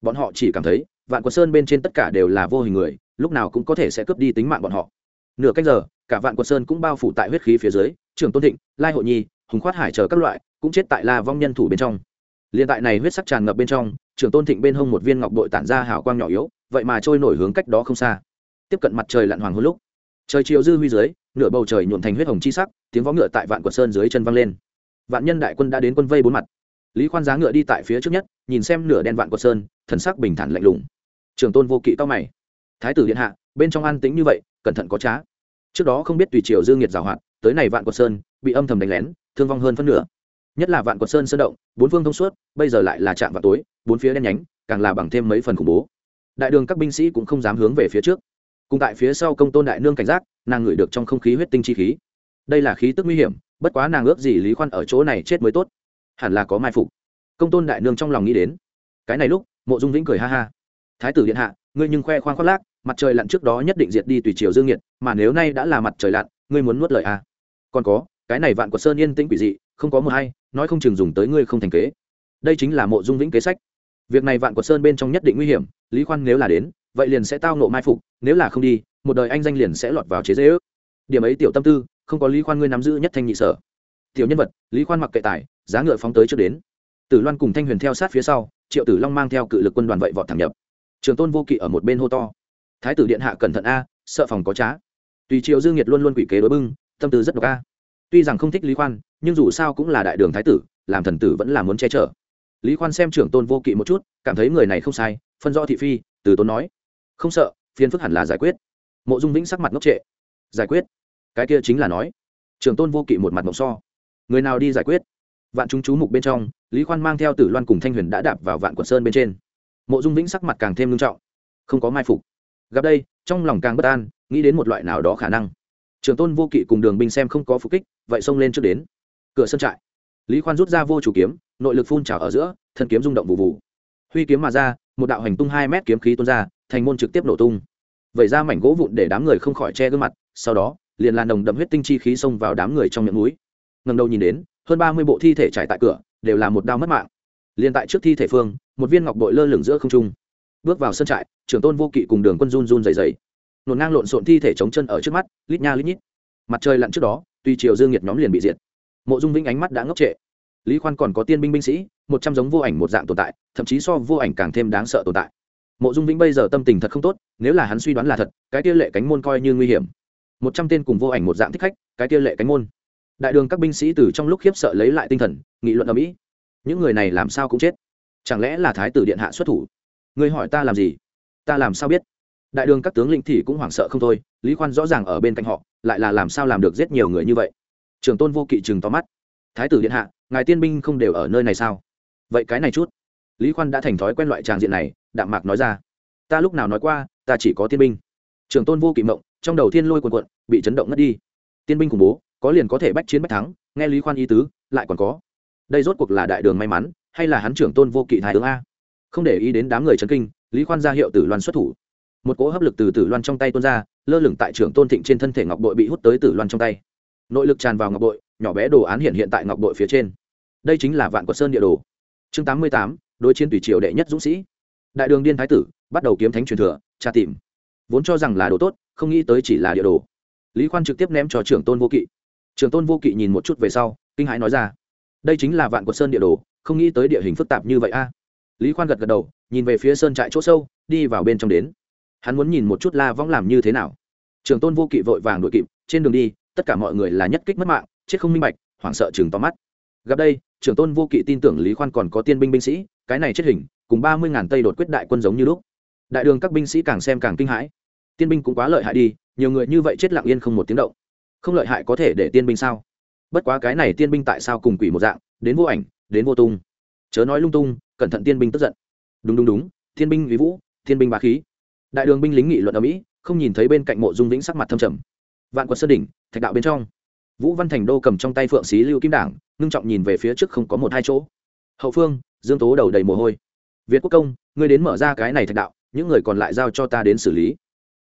Bọn họ chỉ cảm thấy, vạn quật sơn bên trên tất cả đều là vô hình người, lúc nào cũng có thể sẽ cướp đi tính mạng bọn họ. Nửa cách giờ, cả vạn quật sơn cũng bao phủ tại huyết khí phía dưới, trưởng tôn thịnh, lai hội nhi, hùng khoát hải chờ các loại, cũng chết tại la vong nhân thủ bên trong liên tại này huyết sắc tràn ngập bên trong, trưởng tôn thịnh bên hông một viên ngọc bội tản ra hào quang nhỏ yếu, vậy mà trôi nổi hướng cách đó không xa. Tiếp cận mặt trời lặn hoàng hôn lúc, trời chiều dư huy dưới, nửa bầu trời nhuộm thành huyết hồng chi sắc, tiếng vó ngựa tại vạn quật sơn dưới chân văng lên. Vạn nhân đại quân đã đến quân vây bốn mặt. Lý khoan giá ngựa đi tại phía trước nhất, nhìn xem nửa đen vạn quật sơn, thần sắc bình thản lạnh lùng. Trường tôn vô kỵ to mày. Thái tử điện hạ, bên trong an tĩnh như vậy, cẩn thận có trá. Trước đó không biết tùy triều dương nhiệt giảo hoạt, tới này vạn quật sơn, bị âm thầm đánh lén, thương vong hơn phân nửa nhất là vạn quật sơn sơn động, bốn phương thông suốt, bây giờ lại là chạm vào tối, bốn phía đen nhánh, càng là bằng thêm mấy phần khủng bố. Đại đường các binh sĩ cũng không dám hướng về phía trước. Cùng tại phía sau công tôn đại nương cảnh giác, nàng ngửi được trong không khí huyết tinh chi khí. Đây là khí tức nguy hiểm, bất quá nàng ước gì lý khoan ở chỗ này chết mới tốt. Hẳn là có mai phục. Công tôn đại nương trong lòng nghĩ đến. Cái này lúc, mộ dung vĩnh cười ha ha. Thái tử điện hạ, ngươi nhưng khoe khoang khoác lác, mặt trời lặn trước đó nhất định diệt đi tùy chiều dương nhiệt, mà nếu nay đã là mặt trời lặn, ngươi muốn nuốt lời à. còn có, cái này vạn quật sơn yên tĩnh quỷ dị, không có mưa hay nói không chừng dùng tới ngươi không thành kế. Đây chính là mộ dung vĩnh kế sách. Việc này vạn quật sơn bên trong nhất định nguy hiểm, lý khoan nếu là đến, vậy liền sẽ tao nộ mai phục, nếu là không đi, một đời anh danh liền sẽ lọt vào chế dễ ước. Điểm ấy tiểu tâm tư, không có lý khoan ngươi nắm giữ nhất thanh nhị sở. Tiểu nhân vật, lý khoan mặc kệ tài, giá ngựa phóng tới trước đến. Tử loan cùng thanh huyền theo sát phía sau, triệu tử long mang theo cự lực quân đoàn vậy vọt thẳng nhập. Trường tôn vô kỵ ở một bên hô to. Thái tử điện hạ cẩn thận a, sợ phòng có trá. Tùy triệu dương nhiệt luôn luôn quỷ kế đối bưng, tâm tư rất độc a tuy rằng không thích lý khoan, nhưng dù sao cũng là đại đường thái tử, làm thần tử vẫn là muốn che chở. Lý khoan xem trưởng tôn vô kỵ một chút, cảm thấy người này không sai, phân rõ thị phi, từ tôn nói. Không sợ phiên phức hẳn là giải quyết. Mộ dung vĩnh sắc mặt ngốc trệ. Giải quyết? Cái kia chính là nói. Trưởng tôn vô kỵ một mặt mộng so. Người nào đi giải quyết? Vạn chúng chú mục bên trong, lý khoan mang theo tử loan cùng thanh huyền đã đạp vào vạn quận sơn bên trên. Mộ dung vĩnh sắc mặt càng thêm nghiêm trọng. Không có mai phục. Gặp đây, trong lòng càng bất an, nghĩ đến một loại nào đó khả năng trường tôn vô kỵ cùng đường binh xem không có phục kích, vậy xông lên trước đến. Cửa sân trại. Lý khoan rút ra vô chủ kiếm, nội lực phun trào ở giữa, thân kiếm rung động vụ vụ. Huy kiếm mà ra, một đạo hành tung hai mét kiếm khí tuôn ra, thành môn trực tiếp nổ tung. Vẩy ra mảnh gỗ vụn để đám người không khỏi che gương mặt, sau đó, liền làn đồng đậm huyết tinh chi khí xông vào đám người trong miệng núi. Ngầm đầu nhìn đến, hơn ba mươi bộ thi thể trải tại cửa, đều là một đao mất mạng. Liền tại trước thi thể phương, một viên ngọc bội lơ lửng giữa không trung. Bước vào sân trại trưởng tôn vô kỵ cùng đường quân run run dày dày nổn ngang lộn xộn thi thể chống chân ở trước mắt, lít nha lít nhít. Mặt trời lặn trước đó, tuy chiều dương nhiệt nhóm liền bị diệt. Mộ dung vĩnh ánh mắt đã ngốc trệ. Lý khoan còn có tiên binh binh sĩ, một trăm giống vô ảnh một dạng tồn tại, thậm chí so vô ảnh càng thêm đáng sợ tồn tại. Mộ dung vĩnh bây giờ tâm tình thật không tốt, nếu là hắn suy đoán là thật, cái kia lệ cánh môn coi như nguy hiểm. Một trăm tên cùng vô ảnh một dạng thích khách, cái kia lệ cánh môn. Đại đường các binh sĩ từ trong lúc khiếp sợ lấy lại tinh thần, nghị luận ở mỹ những người này làm sao cũng chết. Chẳng lẽ là thái tử điện hạ xuất thủ? Người hỏi ta làm gì? Ta làm sao biết? Đại đường các tướng lĩnh thì cũng hoảng sợ không thôi, lý khoan rõ ràng ở bên cạnh họ, lại là làm sao làm được giết nhiều người như vậy? Trường tôn vô kỵ chừng to mắt. Thái tử điện hạ, ngài tiên binh không đều ở nơi này sao? Vậy cái này chút. Lý khoan đã thành thói quen loại tràng diện này, đạm mạc nói ra. Ta lúc nào nói qua, ta chỉ có tiên binh. Trường tôn vô kỵ mộng, trong đầu thiên lôi quần quận bị chấn động ngất đi. Tiên binh khủng bố, có liền có thể bách chiến bách thắng, nghe lý khoan ý tứ, lại còn có. Đây rốt cuộc là đại đường may mắn, hay là hắn trưởng tôn vô kỵ thái tướng a? Không để ý đến đám người chấn kinh, lý khoan ra hiệu tử loan xuất thủ một cỗ hấp lực từ tử loan trong tay tuôn ra, lơ lửng tại trưởng tôn thịnh trên thân thể ngọc bội bị hút tới tử loan trong tay. Nội lực tràn vào ngọc bội, nhỏ bé đồ án hiện hiện tại ngọc bội phía trên. Đây chính là vạn quật sơn địa đồ. Chương tám mươi tám, đối chiến tùy triều đệ nhất dũng sĩ. Đại đường điên thái tử, bắt đầu kiếm thánh truyền thừa, tra tìm. Vốn cho rằng là đồ tốt, không nghĩ tới chỉ là địa đồ. Lý khoan trực tiếp ném cho trưởng tôn vô kỵ. Trưởng tôn vô kỵ nhìn một chút về sau, kinh hãi nói ra. Đây chính là vạn quật sơn địa đồ, không nghĩ tới địa hình phức tạp như vậy a. Lý khoan gật gật đầu, nhìn về phía sơn trại chỗ sâu, đi vào bên trong đến hắn muốn nhìn một chút la vong làm như thế nào. Trường tôn vô kỵ vội vàng đội kịp, trên đường đi, tất cả mọi người là nhất kích mất mạng, chết không minh bạch, hoảng sợ chừng to mắt. Gặp đây trưởng tôn vô kỵ tin tưởng lý khoan còn có tiên binh binh sĩ, cái này chết hình, cùng ba mươi ngàn tây đột quyết đại quân giống như lúc. Đại đường các binh sĩ càng xem càng kinh hãi. Tiên binh cũng quá lợi hại đi, nhiều người như vậy chết lặng yên không một tiếng động. Không lợi hại có thể để tiên binh sao? Bất quá cái này tiên binh tại sao cùng quỷ một dạng, đến vô ảnh, đến vô tung? Chớ nói lung tung, cẩn thận tiên binh tức giận. Đúng đúng đúng, tiên binh vì vũ, tiên binh bá khí đại đường binh lính nghị luận ở mỹ, không nhìn thấy bên cạnh mộ dung vĩnh sắc mặt thâm trầm. Vạn quật sơn đỉnh, thạch đạo bên trong. Vũ văn thành đô cầm trong tay phượng xí lưu kim đảng, ngưng trọng nhìn về phía trước không có một hai chỗ. Hậu phương, dương tố đầu đầy mồ hôi. Việt quốc công, ngươi đến mở ra cái này thạch đạo, những người còn lại giao cho ta đến xử lý.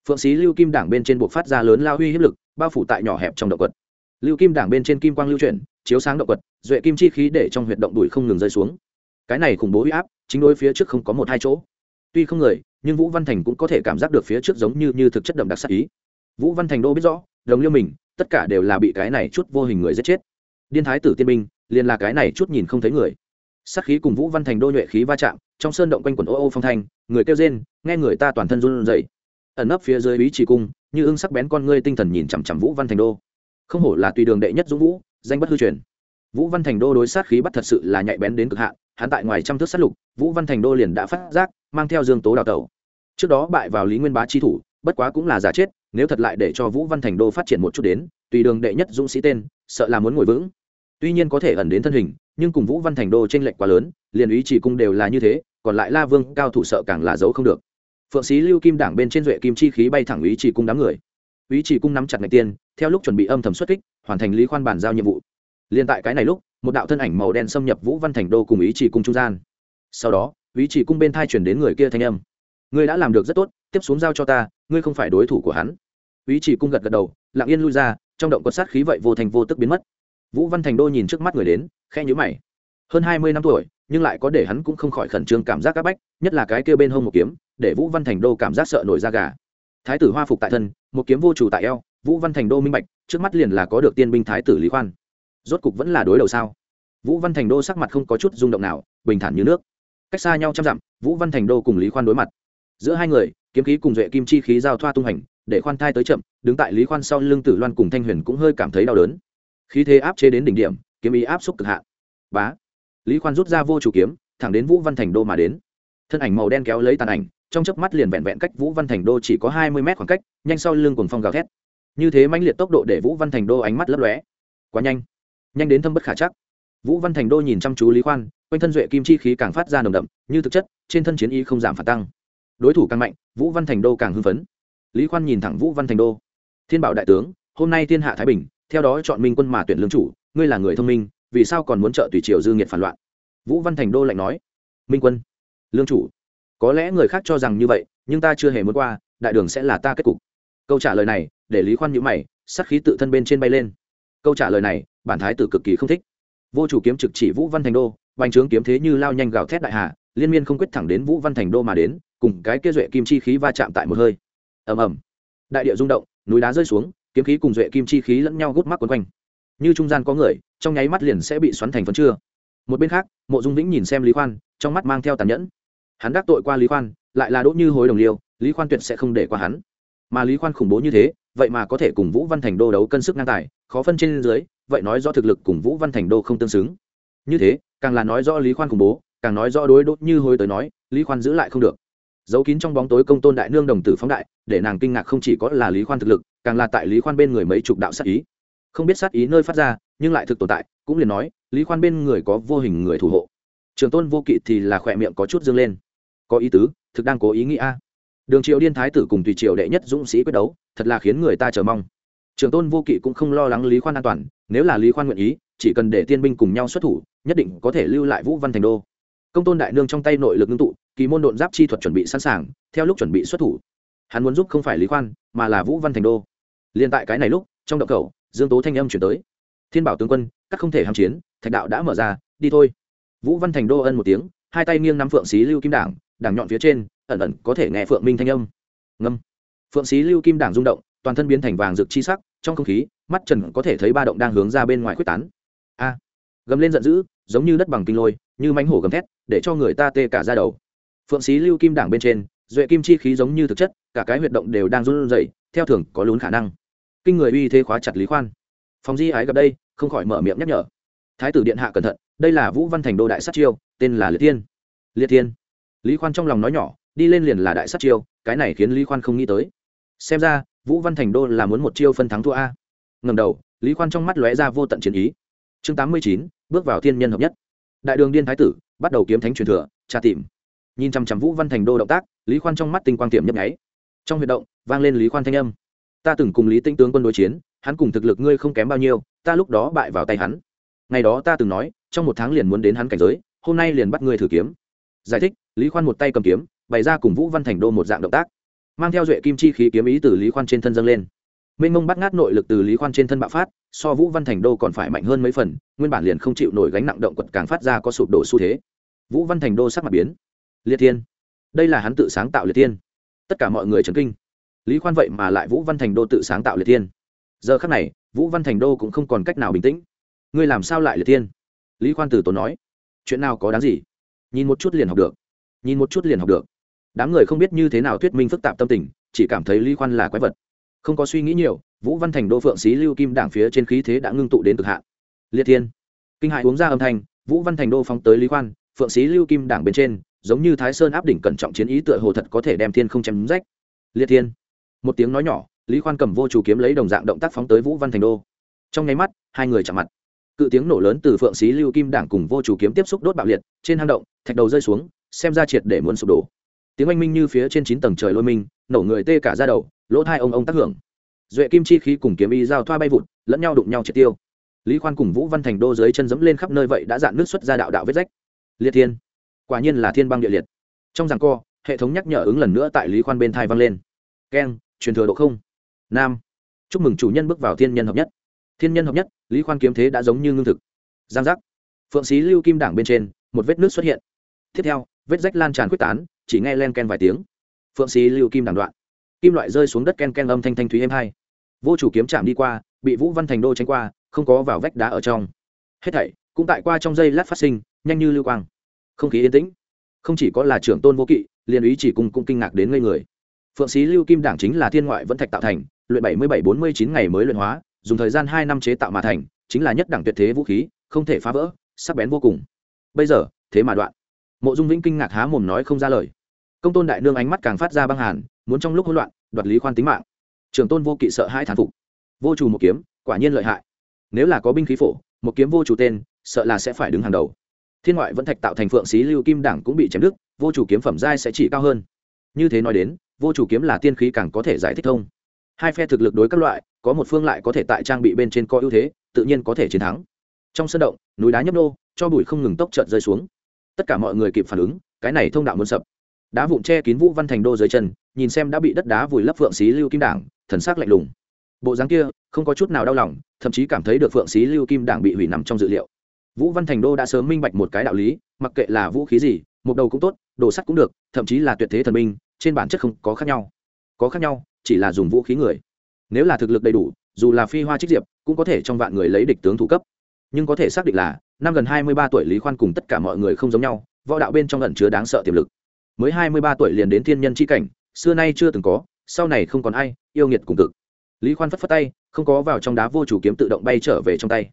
Phượng xí lưu kim đảng bên trên buộc phát ra lớn lao huy hiếp lực, bao phủ tại nhỏ hẹp trong động quật. Lưu kim đảng bên trên kim quang lưu chuyển, chiếu sáng động quật, duệ kim chi khí để trong huyệt động đùi không ngừng rơi xuống. Cái này khủng bố huy áp, chính đối phía trước không có một hai chỗ. Tuy không người nhưng vũ văn thành cũng có thể cảm giác được phía trước giống như như thực chất đậm đặc sắc ý. Vũ văn thành đô biết rõ, đồng liêu mình, tất cả đều là bị cái này chút vô hình người giết chết. Điên thái tử tiên binh, liền là cái này chút nhìn không thấy người. Sắc khí cùng vũ văn thành đô nhuệ khí va chạm, trong sơn động quanh quần ô ô phong thanh, người kêu rên, nghe người ta toàn thân run rẩy. Ẩn nấp phía dưới ý chỉ cung, như ưng sắc bén con ngươi tinh thần nhìn chằm chằm vũ văn thành đô. Không hổ là tùy đường đệ nhất dũng vũ, danh bất hư truyền vũ văn thành đô đối sát khí bắt thật sự là nhạy bén đến cực hạn, hắn tại ngoài trăm thước sát lục, vũ văn thành đô liền đã phát giác, mang theo dương tố đào tẩu. Trước đó bại vào lý nguyên bá chi thủ, bất quá cũng là giả chết, nếu thật lại để cho vũ văn thành đô phát triển một chút đến, tùy đường đệ nhất dũng sĩ tên, sợ là muốn ngồi vững. Tuy nhiên có thể ẩn đến thân hình, nhưng cùng vũ văn thành đô t r ê n lệch quá lớn, liền ý chỉ cung đều là như thế, còn lại la vương, cao thủ sợ càng là giấu không được. Phượng sĩ lưu kim đảng bên trên duệ kim chi khí bay thẳng ý chỉ cung đám người. Ý chỉ cung nắm chặt ngạch tiên theo lúc chuẩn bị âm thầm xuất kích, hoàn thành lý khoan bàn giao nhiệm vụ liên tại cái này lúc, một đạo thân ảnh màu đen xâm nhập vũ văn thành đô cùng ý chỉ cung trung gian. Sau đó, ý chỉ cung bên thai chuyển đến người kia thanh âm. Ngươi đã làm được rất tốt, tiếp xuống giao cho ta, ngươi không phải đối thủ của hắn. Ý chỉ cung gật gật đầu, lặng yên lui ra, trong động có sát khí vậy vô thành vô tức biến mất. Vũ văn thành đô nhìn trước mắt người đến khe nhữ mày. Hơn hai mươi năm tuổi, nhưng lại có để hắn cũng không khỏi khẩn trương cảm giác áp bách, nhất là cái kia bên hông một kiếm, để vũ văn thành đô cảm giác sợ nổi da gà. Thái tử hoa phục tại thân, một kiếm vô chủ tại eo, vũ văn thành đô minh bạch, trước mắt liền là có được tiên binh thái tử lý khoan rốt cục vẫn là đối đầu sao? Vũ văn thành đô sắc mặt không có chút rung động nào, bình thản như nước. Cách xa nhau trăm dặm, vũ văn thành đô cùng lý khoan đối mặt. Giữa hai người, kiếm khí cùng duệ kim chi khí giao thoa tung hành, để khoan thai tới chậm, đứng tại lý khoan sau lưng tử loan cùng thanh huyền cũng hơi cảm thấy đau đớn. Khí thế áp chế đến đỉnh điểm, kiếm ý áp xúc cực hạn. Bá! Lý khoan rút ra vô chủ kiếm, thẳng đến vũ văn thành đô mà đến. Thân ảnh màu đen kéo lấy tàn ảnh, trong chớp mắt liền vẹn vẹn cách vũ văn thành đô chỉ có hai mươi mét khoảng cách, nhanh sau lưng cùng phong gào thét. Như thế mãnh liệt tốc độ để vũ văn thành đô ánh mắt lấp lóe. Quá nhanh! Nhanh đến thâm bất khả chắc. Vũ văn thành đô nhìn chăm chú lý khoan, quanh thân duệ kim chi khí càng phát ra nồng đậm, như thực chất, trên thân chiến ý không giảm phản tăng. Đối thủ càng mạnh, vũ văn thành đô càng hưng phấn. Lý khoan nhìn thẳng vũ văn thành đô. Thiên bảo đại tướng, hôm nay thiên hạ thái bình, theo đó chọn minh quân mà tuyển lương chủ, ngươi là người thông minh, vì sao còn muốn trợ tùy triều dư nghiệt phản loạn? Vũ văn thành đô lạnh nói. Minh quân, lương chủ, có lẽ người khác cho rằng như vậy, nhưng ta chưa hề muốn qua, đại đường sẽ là ta kết cục. Câu trả lời này, để lý khoan nhữ mày sắc khí tự thân bên trên bay lên. Câu trả lời này bản thái tử cực kỳ không thích. Vô chủ kiếm trực chỉ vũ văn thành đô, bành trướng kiếm thế như lao nhanh gào thét đại hà, liên miên không quyết thẳng đến vũ văn thành đô mà đến, cùng cái kia duệ kim chi khí va chạm tại một hơi. Ầm ầm. Đại địa rung động, núi đá rơi xuống, kiếm khí cùng duệ kim chi khí lẫn nhau gút mắc quấn quanh. Như trung gian có người, trong nháy mắt liền sẽ bị xoắn thành phấn chưa một bên khác, mộ dung vĩnh nhìn xem lý khoan, trong mắt mang theo tàn nhẫn. Hắn đắc tội qua lý khoan, lại là đỗ như hối đồng liêu, lý khoan tuyệt sẽ không để qua hắn. Mà lý khoan khủng bố như thế, vậy mà có thể cùng vũ văn thành đô đấu cân sức ngang tài, khó phân trên dưới vậy nói do thực lực cùng vũ văn thành đô không tương xứng. Như thế, càng là nói rõ lý khoan khủng bố, càng nói rõ đối đốt như hối tới nói, lý khoan giữ lại không được. Giấu kín trong bóng tối công tôn đại nương đồng tử phóng đại, để nàng kinh ngạc không chỉ có là lý khoan thực lực, càng là tại lý khoan bên người mấy chục đạo sát ý. Không biết sát ý nơi phát ra, nhưng lại thực tồn tại, cũng liền nói, lý khoan bên người có vô hình người thủ hộ. Trường tôn vô kỵ thì là khỏe miệng có chút dương lên. Có ý tứ, thực đang cố ý nghĩ a. Đường triệu điên thái tử cùng tùy triều đệ nhất dũng sĩ quyết đấu, thật là khiến người ta chờ mong trường tôn vô kỵ cũng không lo lắng lý khoan an toàn, nếu là lý khoan nguyện ý, chỉ cần để tiên binh cùng nhau xuất thủ, nhất định có thể lưu lại vũ văn thành đô. Công tôn đại nương trong tay nội lực ngưng tụ, kỳ môn độn giáp chi thuật chuẩn bị sẵn sàng, theo lúc chuẩn bị xuất thủ. Hắn muốn giúp không phải lý khoan, mà là vũ văn thành đô. Liền tại cái này lúc, trong động khẩu dương tố thanh âm chuyển tới. Thiên bảo tướng quân, các không thể ham chiến, thạch đạo đã mở ra, đi thôi. Vũ văn thành đô ân một tiếng, hai tay nghiêng nắm phượng xí lưu kim đảng đảng nhọn phía trên, ẩn ẩn có thể nghe phượng minh thanh âm. Ngâm. Phượng xí lưu kim đảng rung động toàn thân biến thành vàng rực chi sắc, trong không khí, mắt trần có thể thấy ba động đang hướng ra bên ngoài quyết tán. A, gầm lên giận dữ, giống như đất bằng kinh lôi, như mánh hổ gầm thét, để cho người ta tê cả ra đầu. Phượng xí lưu kim đảng bên trên, duệ kim chi khí giống như thực chất, cả cái huyệt động đều đang run rẩy, theo thường có lún khả năng. Kinh người uy thế khóa chặt lý khoan. Phòng di ái gặp đây, không khỏi mở miệng nhắc nhở. Thái tử điện hạ cẩn thận, đây là vũ văn thành đô đại sát chiêu, tên là liệt thiên. Liệt thiên. Lý khoan trong lòng nói nhỏ, đi lên liền là đại sát chiêu, cái này khiến lý khoan không nghĩ tới. Xem ra vũ văn thành đô là muốn một chiêu phân thắng thua a. Ngầm đầu, lý khoan trong mắt lóe ra vô tận chiến ý. Chương tám mươi chín, bước vào thiên nhân hợp nhất. Đại đường điên thái tử, bắt đầu kiếm thánh truyền thừa, tra tìm. Nhìn chằm chằm vũ văn thành đô động tác, lý khoan trong mắt tinh quang tiệm nhấp nháy. Trong huyệt động, vang lên lý khoan thanh âm. Ta từng cùng lý tinh tướng quân đối chiến, hắn cùng thực lực ngươi không kém bao nhiêu, ta lúc đó bại vào tay hắn. Ngày đó ta từng nói, trong một tháng liền muốn đến hắn cảnh giới, hôm nay liền bắt ngươi thử kiếm. Giải thích, lý khoan một tay cầm kiếm, bày ra cùng vũ văn thành đô một dạng động tác mang theo duệ kim chi khí kiếm ý từ lý khoan trên thân dâng lên minh mông bắt ngát nội lực từ lý khoan trên thân bạo phát so vũ văn thành đô còn phải mạnh hơn mấy phần nguyên bản liền không chịu nổi gánh nặng động quật càng phát ra có sụp đổ xu thế vũ văn thành đô sắc mặt biến liệt thiên đây là hắn tự sáng tạo liệt thiên tất cả mọi người chấn kinh lý khoan vậy mà lại vũ văn thành đô tự sáng tạo liệt thiên giờ khắc này vũ văn thành đô cũng không còn cách nào bình tĩnh ngươi làm sao lại liệt thiên lý khoan từ tốn nói chuyện nào có đáng gì nhìn một chút liền học được nhìn một chút liền học được đám người không biết như thế nào thuyết minh phức tạp tâm tình, chỉ cảm thấy lý khoan là quái vật. Không có suy nghĩ nhiều, vũ văn thành đô phượng xí, lưu kim đảng phía trên khí thế đã ngưng tụ đến cực hạn. Liệt thiên. Kinh hại uống ra âm thanh, vũ văn thành đô phóng tới lý khoan, phượng xí, lưu kim đảng bên trên, giống như thái sơn áp đỉnh cẩn trọng chiến ý tựa hồ thật có thể đem thiên không chém rách. Liệt thiên. Một tiếng nói nhỏ, lý khoan cầm vô chủ kiếm lấy đồng dạng động tác phóng tới vũ văn thành đô. Trong nháy mắt, hai người chạm mặt. Cự tiếng nổ lớn từ phượng xí, lưu kim đảng cùng vô chủ kiếm tiếp xúc đốt bạo liệt, trên hang động, thạch đầu rơi xuống, xem ra triệt để muốn sụp đổ tiếng oanh minh như phía trên chín tầng trời lôi minh, nổ người tê cả ra đầu, lỗ thai ông ông tác hưởng. Duệ kim chi khí cùng kiếm y giao thoa bay vụt, lẫn nhau đụng nhau triệt tiêu. Lý khoan cùng vũ văn thành đô dưới chân dẫm lên khắp nơi vậy đã dạn nước xuất ra đạo đạo vết rách. Liệt thiên. Quả nhiên là thiên băng địa liệt. Trong rằng co, hệ thống nhắc nhở ứng lần nữa tại lý khoan bên thai vang lên. Keng, truyền thừa độ không. Nam. Chúc mừng chủ nhân bước vào thiên nhân hợp nhất. Thiên nhân hợp nhất, lý khoan kiếm thế đã giống như ngưng thực. Giang giác. Phượng sĩ lưu kim đảng bên trên, một vết nước xuất hiện. Tiếp theo vết rách lan tràn quyết tán, chỉ nghe len ken vài tiếng. Phượng sĩ lưu kim đàn đoạn. Kim loại rơi xuống đất ken ken âm thanh thanh thúy êm hai. Vô chủ kiếm chạm đi qua, bị vũ văn thành đô tranh qua, không có vào vách đá ở trong. Hết thảy cũng tại qua trong giây lát phát sinh, nhanh như lưu quang. Không khí yên tĩnh. Không chỉ có là trưởng tôn vô kỵ liên ý chỉ cùng cũng kinh ngạc đến ngây người. Phượng sĩ lưu kim đảng chính là thiên ngoại vẫn thạch tạo thành, luyện bảy mươi bảy bốn mươi chín ngày mới luyện hóa, dùng thời gian hai năm chế tạo mà thành, chính là nhất đẳng tuyệt thế vũ khí, không thể phá vỡ, sắc bén vô cùng. Bây giờ, thế mà đoạn mộ dung vĩnh kinh ngạc há mồm nói không ra lời. Công tôn đại nương ánh mắt càng phát ra băng hàn, muốn trong lúc hỗn loạn, đoạt lý khoan tính mạng. Trường tôn vô kỵ sợ hai thán phục. Vô chủ một kiếm, quả nhiên lợi hại. Nếu là có binh khí phổ, một kiếm vô chủ tên, sợ là sẽ phải đứng hàng đầu. Thiên ngoại vẫn thạch tạo thành phượng xí lưu kim đảng cũng bị chém đứt, vô chủ kiếm phẩm giai sẽ chỉ cao hơn. Như thế nói đến, vô chủ kiếm là tiên khí càng có thể giải thích thông. Hai phe thực lực đối các loại, có một phương lại có thể tại trang bị bên trên có ưu thế, tự nhiên có thể chiến thắng. Trong sân động, núi đá nhấp nô, cho bụi không ngừng tốc trợt rơi xuống tất cả mọi người kịp phản ứng, cái này thông đạo muốn sập. Đá vụn che kín vũ văn thành đô dưới chân, nhìn xem đã bị đất đá vùi lấp phượng xí lưu kim đảng, thần sắc lạnh lùng. Bộ dáng kia, không có chút nào đau lòng, thậm chí cảm thấy được phượng xí lưu kim đảng bị hủy nằm trong dự liệu. Vũ văn thành đô đã sớm minh bạch một cái đạo lý, mặc kệ là vũ khí gì, một đầu cũng tốt, đồ sắt cũng được, thậm chí là tuyệt thế thần binh, trên bản chất không có khác nhau. Có khác nhau, chỉ là dùng vũ khí người. Nếu là thực lực đầy đủ, dù là phi hoa trích diệp, cũng có thể trong vạn người lấy địch tướng thủ cấp nhưng có thể xác định là năm gần hai mươi ba tuổi lý khoan cùng tất cả mọi người không giống nhau, võ đạo bên trong ẩn chứa đáng sợ tiềm lực. Mới hai mươi ba tuổi liền đến thiên nhân c h i cảnh, xưa nay chưa từng có, sau này không còn ai, yêu nghiệt cùng cực. Lý khoan phất phất tay, không có vào trong đá vô chủ kiếm tự động bay trở về trong tay.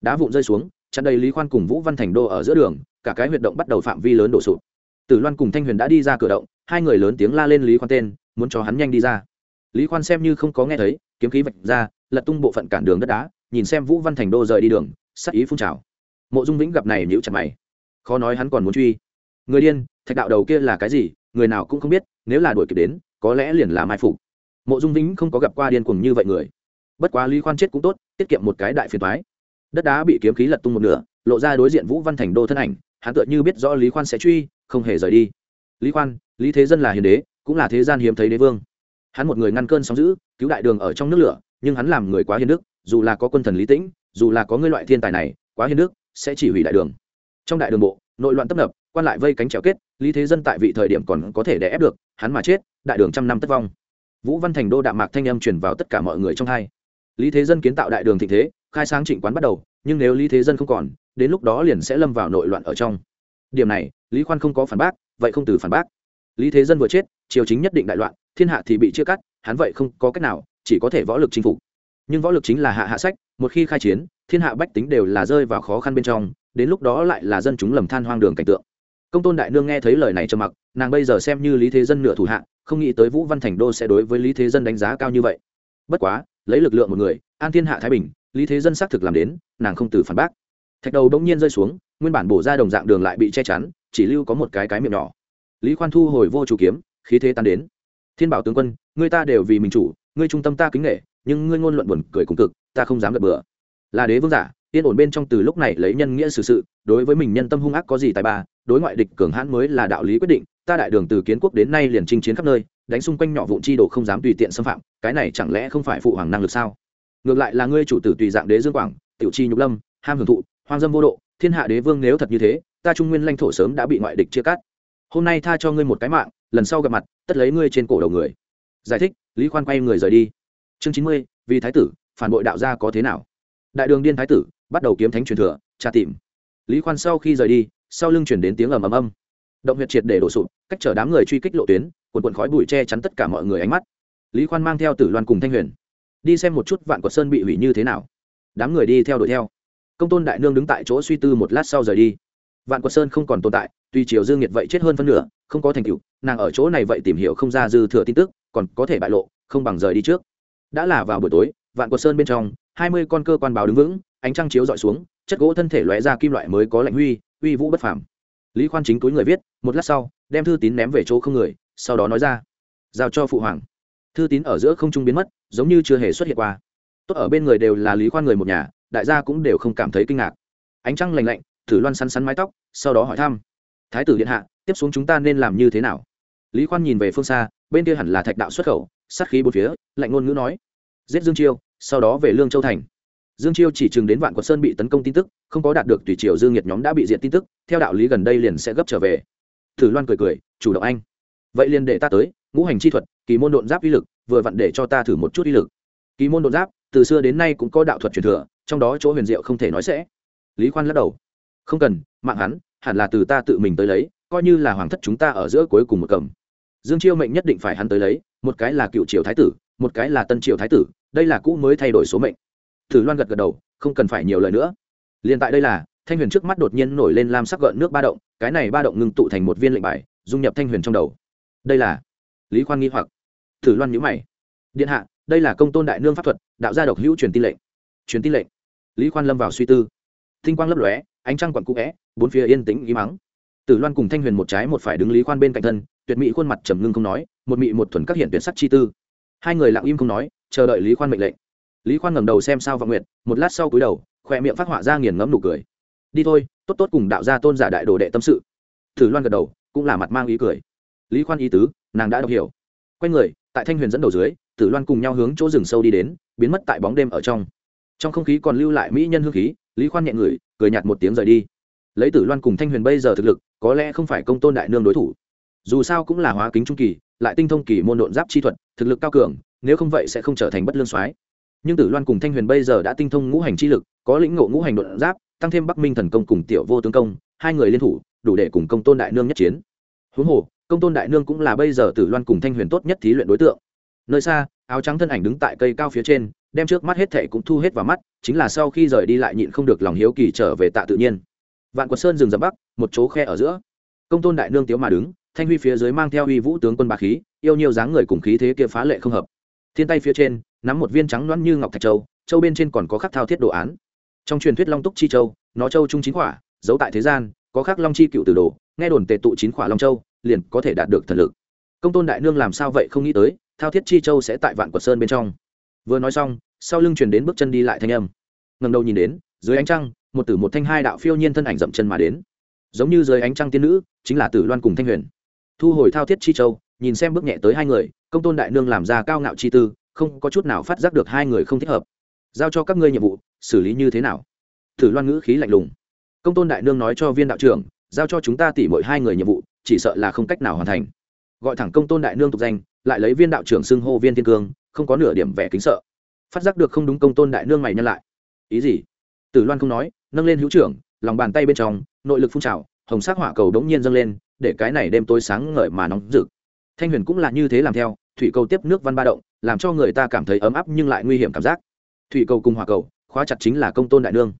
Đá vụn rơi xuống, chặn đầy lý khoan cùng vũ văn thành đô ở giữa đường, cả cái huyệt động bắt đầu phạm vi lớn đổ sụp. Tử loan cùng thanh huyền đã đi ra cửa động, hai người lớn tiếng la lên lý khoan tên, muốn cho hắn nhanh đi ra. Lý khoan xem như không có nghe thấy, kiếm khí vạch ra, lật tung bộ phận cản đường đất đá, nhìn xem vũ văn thành đô rời đi đường sắc ý phun trào. Mộ dung vĩnh gặp này nhữ chặt mày. Khó nói hắn còn muốn truy. Người điên, thạch đạo đầu kia là cái gì, người nào cũng không biết, nếu là đuổi kịp đến, có lẽ liền là mai phục. Mộ dung vĩnh không có gặp qua điên cuồng như vậy người. Bất quá lý khoan chết cũng tốt, tiết kiệm một cái đại phiền thoái đất đá bị kiếm khí lật tung một nửa, lộ ra đối diện vũ văn thành đô thân ảnh, hắn tựa như biết rõ lý khoan sẽ truy, không hề rời đi. Lý khoan, lý thế dân là hiền đế, cũng là thế gian hiếm thấy đế vương. Hắn một người ngăn cơn sóng giữ cứu đại đường ở trong nước lửa, nhưng hắn làm người quá hiền đức, dù là có quân thần lý tĩnh dù là có ngươi loại thiên tài này, quá hiền đức, sẽ chỉ hủy đại đường. Trong đại đường bộ, nội loạn tấp nập, quan lại vây cánh trèo kết, lý thế dân tại vị thời điểm còn có thể đè ép được, hắn mà chết, đại đường trăm năm tất vong. Vũ văn thành đô đạm mạc thanh âm truyền vào tất cả mọi người trong hai. Lý thế dân kiến tạo đại đường thịnh thế, khai sáng trịnh quán bắt đầu, nhưng nếu lý thế dân không còn, đến lúc đó liền sẽ lâm vào nội loạn ở trong. Điểm này, lý khoan không có phản bác, vậy không từ phản bác. Lý thế dân vừa chết, triều chính nhất định đại loạn, thiên hạ thì bị chia cắt, hắn vậy không có cách nào, chỉ có thể võ lực chinh phục nhưng võ lực chính là hạ hạ sách, một khi khai chiến, thiên hạ bách tính đều là rơi vào khó khăn bên trong, đến lúc đó lại là dân chúng lầm than hoang đường cảnh tượng. Công tôn đại nương nghe thấy lời này trầm mặc, nàng bây giờ xem như lý thế dân nửa thủ hạ, không nghĩ tới vũ văn thành đô sẽ đối với lý thế dân đánh giá cao như vậy. Bất quá, lấy lực lượng một người, an thiên hạ thái bình, lý thế dân xác thực làm đến, nàng không từ phản bác. Thạch đầu đông nhiên rơi xuống, nguyên bản bổ ra đồng dạng đường lại bị che chắn, chỉ lưu có một cái cái miệng nhỏ. Lý khoan thu hồi vô chủ kiếm, khí thế tan đến. Thiên bảo tướng quân, người ta đều vì mình chủ ngươi trung tâm ta kính nghệ nhưng ngươi ngôn luận buồn cười cùng cực ta không dám gật bừa. Là đế vương giả yên ổn bên trong từ lúc này lấy nhân nghĩa xử sự, đối với mình nhân tâm hung ác có gì tài ba đối ngoại địch cường hãn mới là đạo lý quyết định ta đại đường từ kiến quốc đến nay liền chinh chiến khắp nơi đánh xung quanh nhỏ vụn chi đồ không dám tùy tiện xâm phạm cái này chẳng lẽ không phải phụ hoàng năng lực sao? Ngược lại là ngươi chủ tử tùy dạng đế dương quảng tiểu chi nhục lâm ham hưởng thụ hoang dâm vô độ thiên hạ đế vương nếu thật như thế ta trung nguyên lãnh thổ sớm đã bị ngoại địch chia cắt. Hôm nay tha cho ngươi một cái mạng lần sau gặp mặt tất lấy ngươi trên cổ đầu người. Giải thích lý khoan quay người rời đi chương chín mươi, vì thái tử, phản bội đạo gia có thế nào? Đại đường điên thái tử, bắt đầu kiếm thánh truyền thừa, tra tìm. Lý khoan sau khi rời đi, sau lưng chuyển đến tiếng ầm ầm âm. Động huyệt triệt để đổ sụp, cách chở đám người truy kích lộ tuyến, cuộn cuộn khói bụi che chắn tất cả mọi người ánh mắt. Lý khoan mang theo tử loan cùng thanh huyền. Đi xem một chút vạn quật sơn bị hủy như thế nào. Đám người đi theo đuổi theo. Công tôn đại nương đứng tại chỗ suy tư một lát sau rời đi. Vạn quật sơn không còn tồn tại, tuy triều dương nhiệt vậy chết hơn phân nửa, không có thành tựu, nàng ở chỗ này vậy tìm hiểu không ra dư thừa tin tức, còn có thể bại lộ, không bằng rời đi trước đã là vào buổi tối, vạn quật sơn bên trong, hai mươi con cơ quan báo đứng vững, ánh trăng chiếu dọi xuống, chất gỗ thân thể lóe ra kim loại mới có lạnh huy, uy vũ bất phàm. Lý khoan chính túi người viết, một lát sau, đem thư tín ném về chỗ không người, sau đó nói ra, giao cho phụ hoàng. Thư tín ở giữa không trung biến mất, giống như chưa hề xuất hiện qua. Tốt ở bên người đều là lý khoan người một nhà, đại gia cũng đều không cảm thấy kinh ngạc. Ánh trăng lành lạnh, thử loan săn sắn mái tóc, sau đó hỏi thăm, thái tử điện hạ, tiếp xuống chúng ta nên làm như thế nào? Lý khoan nhìn về phương xa, bên kia hẳn là thạch đạo xuất khẩu, sát khí bốn phía, lạnh ngôn ngữ nói giết dương chiêu, sau đó về lương châu thành. Dương chiêu chỉ chừng đến vạn quật sơn bị tấn công tin tức, không có đạt được tùy triều dương nhiệt nhóm đã bị diện tin tức, theo đạo lý gần đây liền sẽ gấp trở về. Thử loan cười cười, chủ động anh. Vậy liền để ta tới, ngũ hành chi thuật, kỳ môn độn giáp uy lực, vừa vặn để cho ta thử một chút uy lực. Kỳ môn độn giáp, từ xưa đến nay cũng có đạo thuật truyền thừa, trong đó chỗ huyền diệu không thể nói sẽ. Lý khoan lắc đầu, không cần, mạng hắn, hẳn là từ ta tự mình tới lấy, coi như là hoàng thất chúng ta ở giữa cuối cùng một cầm. Dương chiêu mệnh nhất định phải hắn tới lấy, một cái là cựu triều thái tử một cái là tân triều thái tử, đây là cũ mới thay đổi số mệnh. Thử loan gật gật đầu, không cần phải nhiều lời nữa. Liền tại đây là, thanh huyền trước mắt đột nhiên nổi lên lam sắc gợn nước ba động, cái này ba động ngưng tụ thành một viên lệnh bài, dung nhập thanh huyền trong đầu. Đây là lý khoan nghi hoặc. Thử loan nhữ mày. Điện hạ, đây là công tôn đại nương pháp thuật, đạo gia độc hữu truyền tin lệnh. Truyền tin lệnh. Lý khoan lâm vào suy tư. Thinh quang lấp lóe, ánh trăng quặn cũ vẽ, bốn phía yên tĩnh ý mắng. Tử loan cùng thanh huyền một trái một phải đứng lý khoan bên cạnh thân, tuyệt mỹ khuôn mặt trầm ngưng không nói, một mị một thuần các hiện tuyệt sắc chi tư hai người lặng im không nói, chờ đợi lý khoan mệnh lệnh. Lý khoan ngẩng đầu xem sao vọng nguyện một lát sau cúi đầu khoe miệng phát họa ra nghiền ngẫm nụ cười. Đi thôi, tốt tốt cùng đạo gia tôn giả đại đồ đệ tâm sự. Thử loan gật đầu, cũng là mặt mang ý cười. Lý khoan ý tứ, nàng đã đọc hiểu. Quay người, tại thanh huyền dẫn đầu dưới tử loan cùng nhau hướng chỗ rừng sâu đi đến, biến mất tại bóng đêm ở trong. Trong không khí còn lưu lại mỹ nhân hương khí, lý khoan nhẹ ngửi cười nhạt một tiếng rời đi. Lấy tử loan cùng thanh huyền bây giờ thực lực, có lẽ không phải công tôn đại nương đối thủ. Dù sao cũng là hóa kính trung kỳ lại tinh thông kỳ môn độn giáp chi thuật, thực lực cao cường, nếu không vậy sẽ không trở thành bất lương soái. Nhưng tử loan cùng thanh huyền bây giờ đã tinh thông ngũ hành chi lực, có lĩnh ngộ ngũ hành độn giáp, tăng thêm bắc minh thần công cùng tiểu vô tướng công, hai người liên thủ, đủ để cùng công tôn đại nương nhất chiến. Huống hồ, công tôn đại nương cũng là bây giờ tử loan cùng thanh huyền tốt nhất thí luyện đối tượng. Nơi xa, áo trắng thân ảnh đứng tại cây cao phía trên, đem trước mắt hết thệ cũng thu hết vào mắt, chính là sau khi rời đi lại nhịn không được lòng hiếu kỳ trở về tạ tự nhiên. Vạn quật sơn rừng rậm bắc, một chỗ khe ở giữa. Công tôn đại nương tiếu mà đứng thanh huy phía dưới mang theo uy vũ tướng quân bà khí, yêu nhiều dáng người cùng khí thế kia phá lệ không hợp. Thiên tay phía trên, nắm một viên trắng loãng như ngọc thạch châu châu bên trên còn có khắc thao thiết đồ án. Trong truyền thuyết long túc chi châu, nó châu trung chín khỏa giấu tại thế gian, có khắc long chi cựu từ đồ, nghe đồn tề tụ chín khỏa long châu, liền có thể đạt được thần lực. Công tôn đại nương làm sao vậy không nghĩ tới, thao thiết chi châu sẽ tại vạn quật sơn bên trong. Vừa nói xong, sau lưng truyền đến bước chân đi lại thanh âm. Ngầm đầu nhìn đến, dưới ánh trăng, một tử một thanh hai đạo phiêu nhiên thân ảnh dậm chân mà đến. Giống như dưới ánh trăng tiên nữ, chính là tử loan cùng thanh huyền thu hồi thao thiết chi châu, nhìn xem bước nhẹ tới hai người, công tôn đại nương làm ra cao ngạo chi tư, không có chút nào phát giác được hai người không thích hợp. Giao cho các ngươi nhiệm vụ, xử lý như thế nào? Tử loan ngữ khí lạnh lùng. Công tôn đại nương nói cho viên đạo trưởng, giao cho chúng ta tỉ mỗi hai người nhiệm vụ, chỉ sợ là không cách nào hoàn thành. Gọi thẳng công tôn đại nương tục danh, lại lấy viên đạo trưởng xưng hô viên thiên cương, không có nửa điểm vẻ kính sợ. Phát giác được không đúng công tôn đại nương mày nhân lại. Ý gì? Tử loan không nói, nâng lên hữu trưởng, lòng bàn tay bên trong, nội lực phun trào, hồng sắc hỏa cầu đống nhiên dâng lên để cái này đêm tối sáng ngời mà nóng rực. Thanh huyền cũng là như thế làm theo, thủy cầu tiếp nước văn ba động, làm cho người ta cảm thấy ấm áp nhưng lại nguy hiểm cảm giác. Thủy cầu cùng hỏa cầu, khóa chặt chính là công tôn đại nương.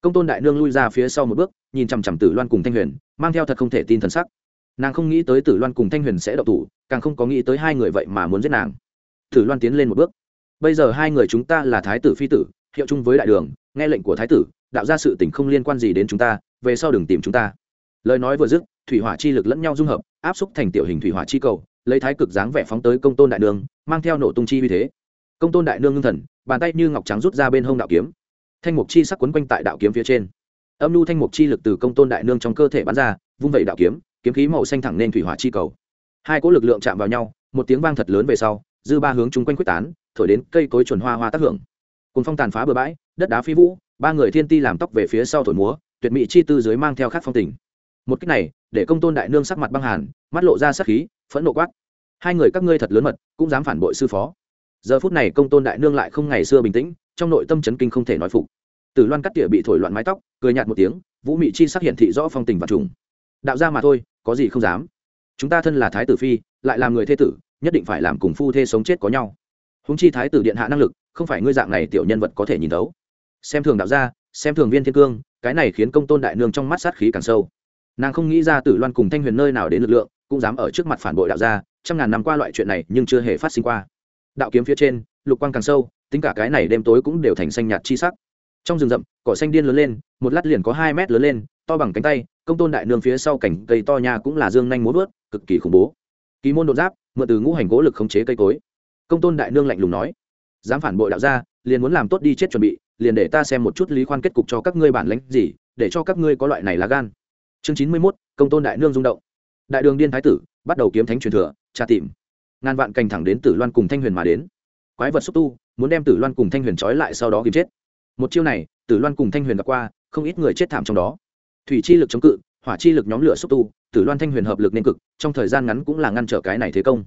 Công tôn đại nương lui ra phía sau một bước, nhìn chằm chằm tử loan cùng thanh huyền, mang theo thật không thể tin thần sắc. Nàng không nghĩ tới tử loan cùng thanh huyền sẽ đậu thủ, càng không có nghĩ tới hai người vậy mà muốn giết nàng. Tử loan tiến lên một bước. Bây giờ hai người chúng ta là thái tử phi tử, hiệu chung với đại đường, nghe lệnh của thái tử, đạo ra sự tình không liên quan gì đến chúng ta, về sau đừng tìm chúng ta. Lời nói vừa dứt thủy hỏa chi lực lẫn nhau dung hợp, áp xúc thành tiểu hình thủy hỏa chi cầu, lấy thái cực dáng vẻ phóng tới công tôn đại nương, mang theo nổ tung chi uy thế. Công tôn đại nương ngưng thần, bàn tay như ngọc trắng rút ra bên hông đạo kiếm. Thanh mục chi sắc quấn quanh tại đạo kiếm phía trên. Âm lưu thanh mục chi lực từ công tôn đại nương trong cơ thể bắn ra, vung vẩy đạo kiếm kiếm khí màu xanh thẳng lên thủy hỏa chi cầu. Hai cỗ lực lượng chạm vào nhau, một tiếng vang thật lớn về sau, dư ba hướng chung quanh quyết tán, thổi đến cây cối chuẩn hoa hoa tác hưởng. Cùng phong tàn phá bừa bãi, đất đá phi vũ, ba người thiên ti làm tóc về phía sau thổi múa, tuyệt mỹ chi tư dưới mang theo khát phong tình một cách này, để công tôn đại nương sắc mặt băng hàn, mắt lộ ra sắc khí, phẫn nộ quát. Hai người các ngươi thật lớn mật, cũng dám phản bội sư phó. Giờ phút này công tôn đại nương lại không ngày xưa bình tĩnh, trong nội tâm chấn kinh không thể nói phục. Tử loan cắt tỉa bị thổi loạn mái tóc, cười nhạt một tiếng, vũ mị chi sắc hiển thị rõ phong tình và trùng. Đạo ra mà thôi, có gì không dám. Chúng ta thân là thái tử phi, lại làm người thê tử, nhất định phải làm cùng phu thê sống chết có nhau. Húng chi thái tử điện hạ năng lực, không phải ngươi dạng này tiểu nhân vật có thể nhìn thấu. Xem thường đạo gia, xem thường viên thiên cương, cái này khiến công tôn đại nương trong mắt sát khí càng sâu nàng không nghĩ ra tử loan cùng thanh huyền nơi nào đến lực lượng, cũng dám ở trước mặt phản bội đạo gia, trăm ngàn năm qua loại chuyện này nhưng chưa hề phát sinh qua. Đạo kiếm phía trên, lục quang càng sâu, tính cả cái này đêm tối cũng đều thành xanh nhạt chi sắc. Trong rừng rậm, cỏ xanh điên lớn lên, một lát liền có hai mét lớn lên, to bằng cánh tay, công tôn đại nương phía sau cảnh cây to nhà cũng là dương nhanh múa vớt, cực kỳ khủng bố. Kỳ môn đột giáp, mượn từ ngũ hành gỗ lực khống chế cây cối. Công tôn đại nương lạnh lùng nói, dám phản bội đạo gia, liền muốn làm tốt đi chết chuẩn bị, liền để ta xem một chút lý khoan kết cục cho các ngươi bản lãnh gì, để cho các ngươi có loại này là gan chương chín mươi mốt, công tôn đại nương rung động. Đại đường điên thái tử, bắt đầu kiếm thánh truyền thừa, tra tìm. Ngàn vạn cành thẳng đến tử loan cùng thanh huyền mà đến. Quái vật xúc tu, muốn đem tử loan cùng thanh huyền trói lại sau đó kiếm chết. Một chiêu này, tử loan cùng thanh huyền gặp qua, không ít người chết thảm trong đó. Thủy chi lực chống cự, hỏa chi lực nhóm lửa xúc tu, tử loan thanh huyền hợp lực nên cực, trong thời gian ngắn cũng là ngăn trở cái này thế công.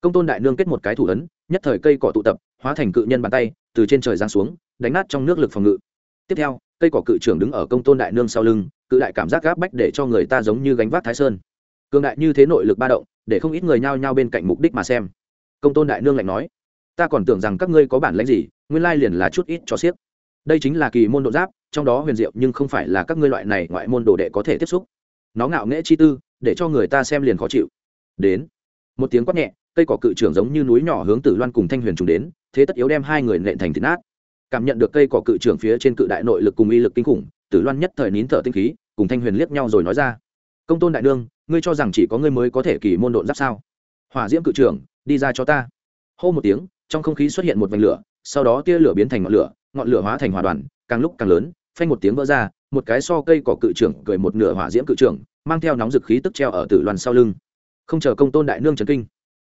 Công tôn đại nương kết một cái thủ ấn, nhất thời cây cỏ tụ tập, hóa thành cự nhân bàn tay, từ trên trời giáng xuống, đánh nát trong nước lực phòng ngự. Tiếp theo cây cỏ cự trưởng đứng ở công tôn đại nương sau lưng, cự đại cảm giác gáp bách để cho người ta giống như gánh vác thái sơn. Cường đại như thế nội lực ba động, để không ít người nhao nhao bên cạnh mục đích mà xem. Công tôn đại nương lạnh nói, ta còn tưởng rằng các ngươi có bản lãnh gì, nguyên lai liền là chút ít cho xiếc. Đây chính là kỳ môn độ giáp, trong đó huyền diệu nhưng không phải là các ngươi loại này ngoại môn đồ đệ có thể tiếp xúc. Nó ngạo nghễ chi tư, để cho người ta xem liền khó chịu. Đến, một tiếng quát nhẹ, cây cỏ cự trưởng giống như núi nhỏ hướng tử loan cùng thanh huyền trùng đến, thế tất yếu đem hai người nện thành thịt nát cảm nhận được cây cỏ cự trưởng phía trên cự đại nội lực cùng y lực kinh khủng, tử loan nhất thời nín thở tinh khí, cùng thanh huyền liếc nhau rồi nói ra. Công tôn đại đương ngươi cho rằng chỉ có ngươi mới có thể kỳ môn độn giáp sao? Hỏa diễm cự trưởng, đi ra cho ta. Hô một tiếng, trong không khí xuất hiện một vành lửa, sau đó tia lửa biến thành ngọn lửa ngọn lửa hóa thành hỏa đoàn, càng lúc càng lớn, phanh một tiếng vỡ ra, một cái so cây cỏ cự trưởng cười một nửa hỏa diễm cự trưởng, mang theo nóng dực khí tức treo ở tử loan sau lưng. Không chờ công tôn đại nương trấn kinh,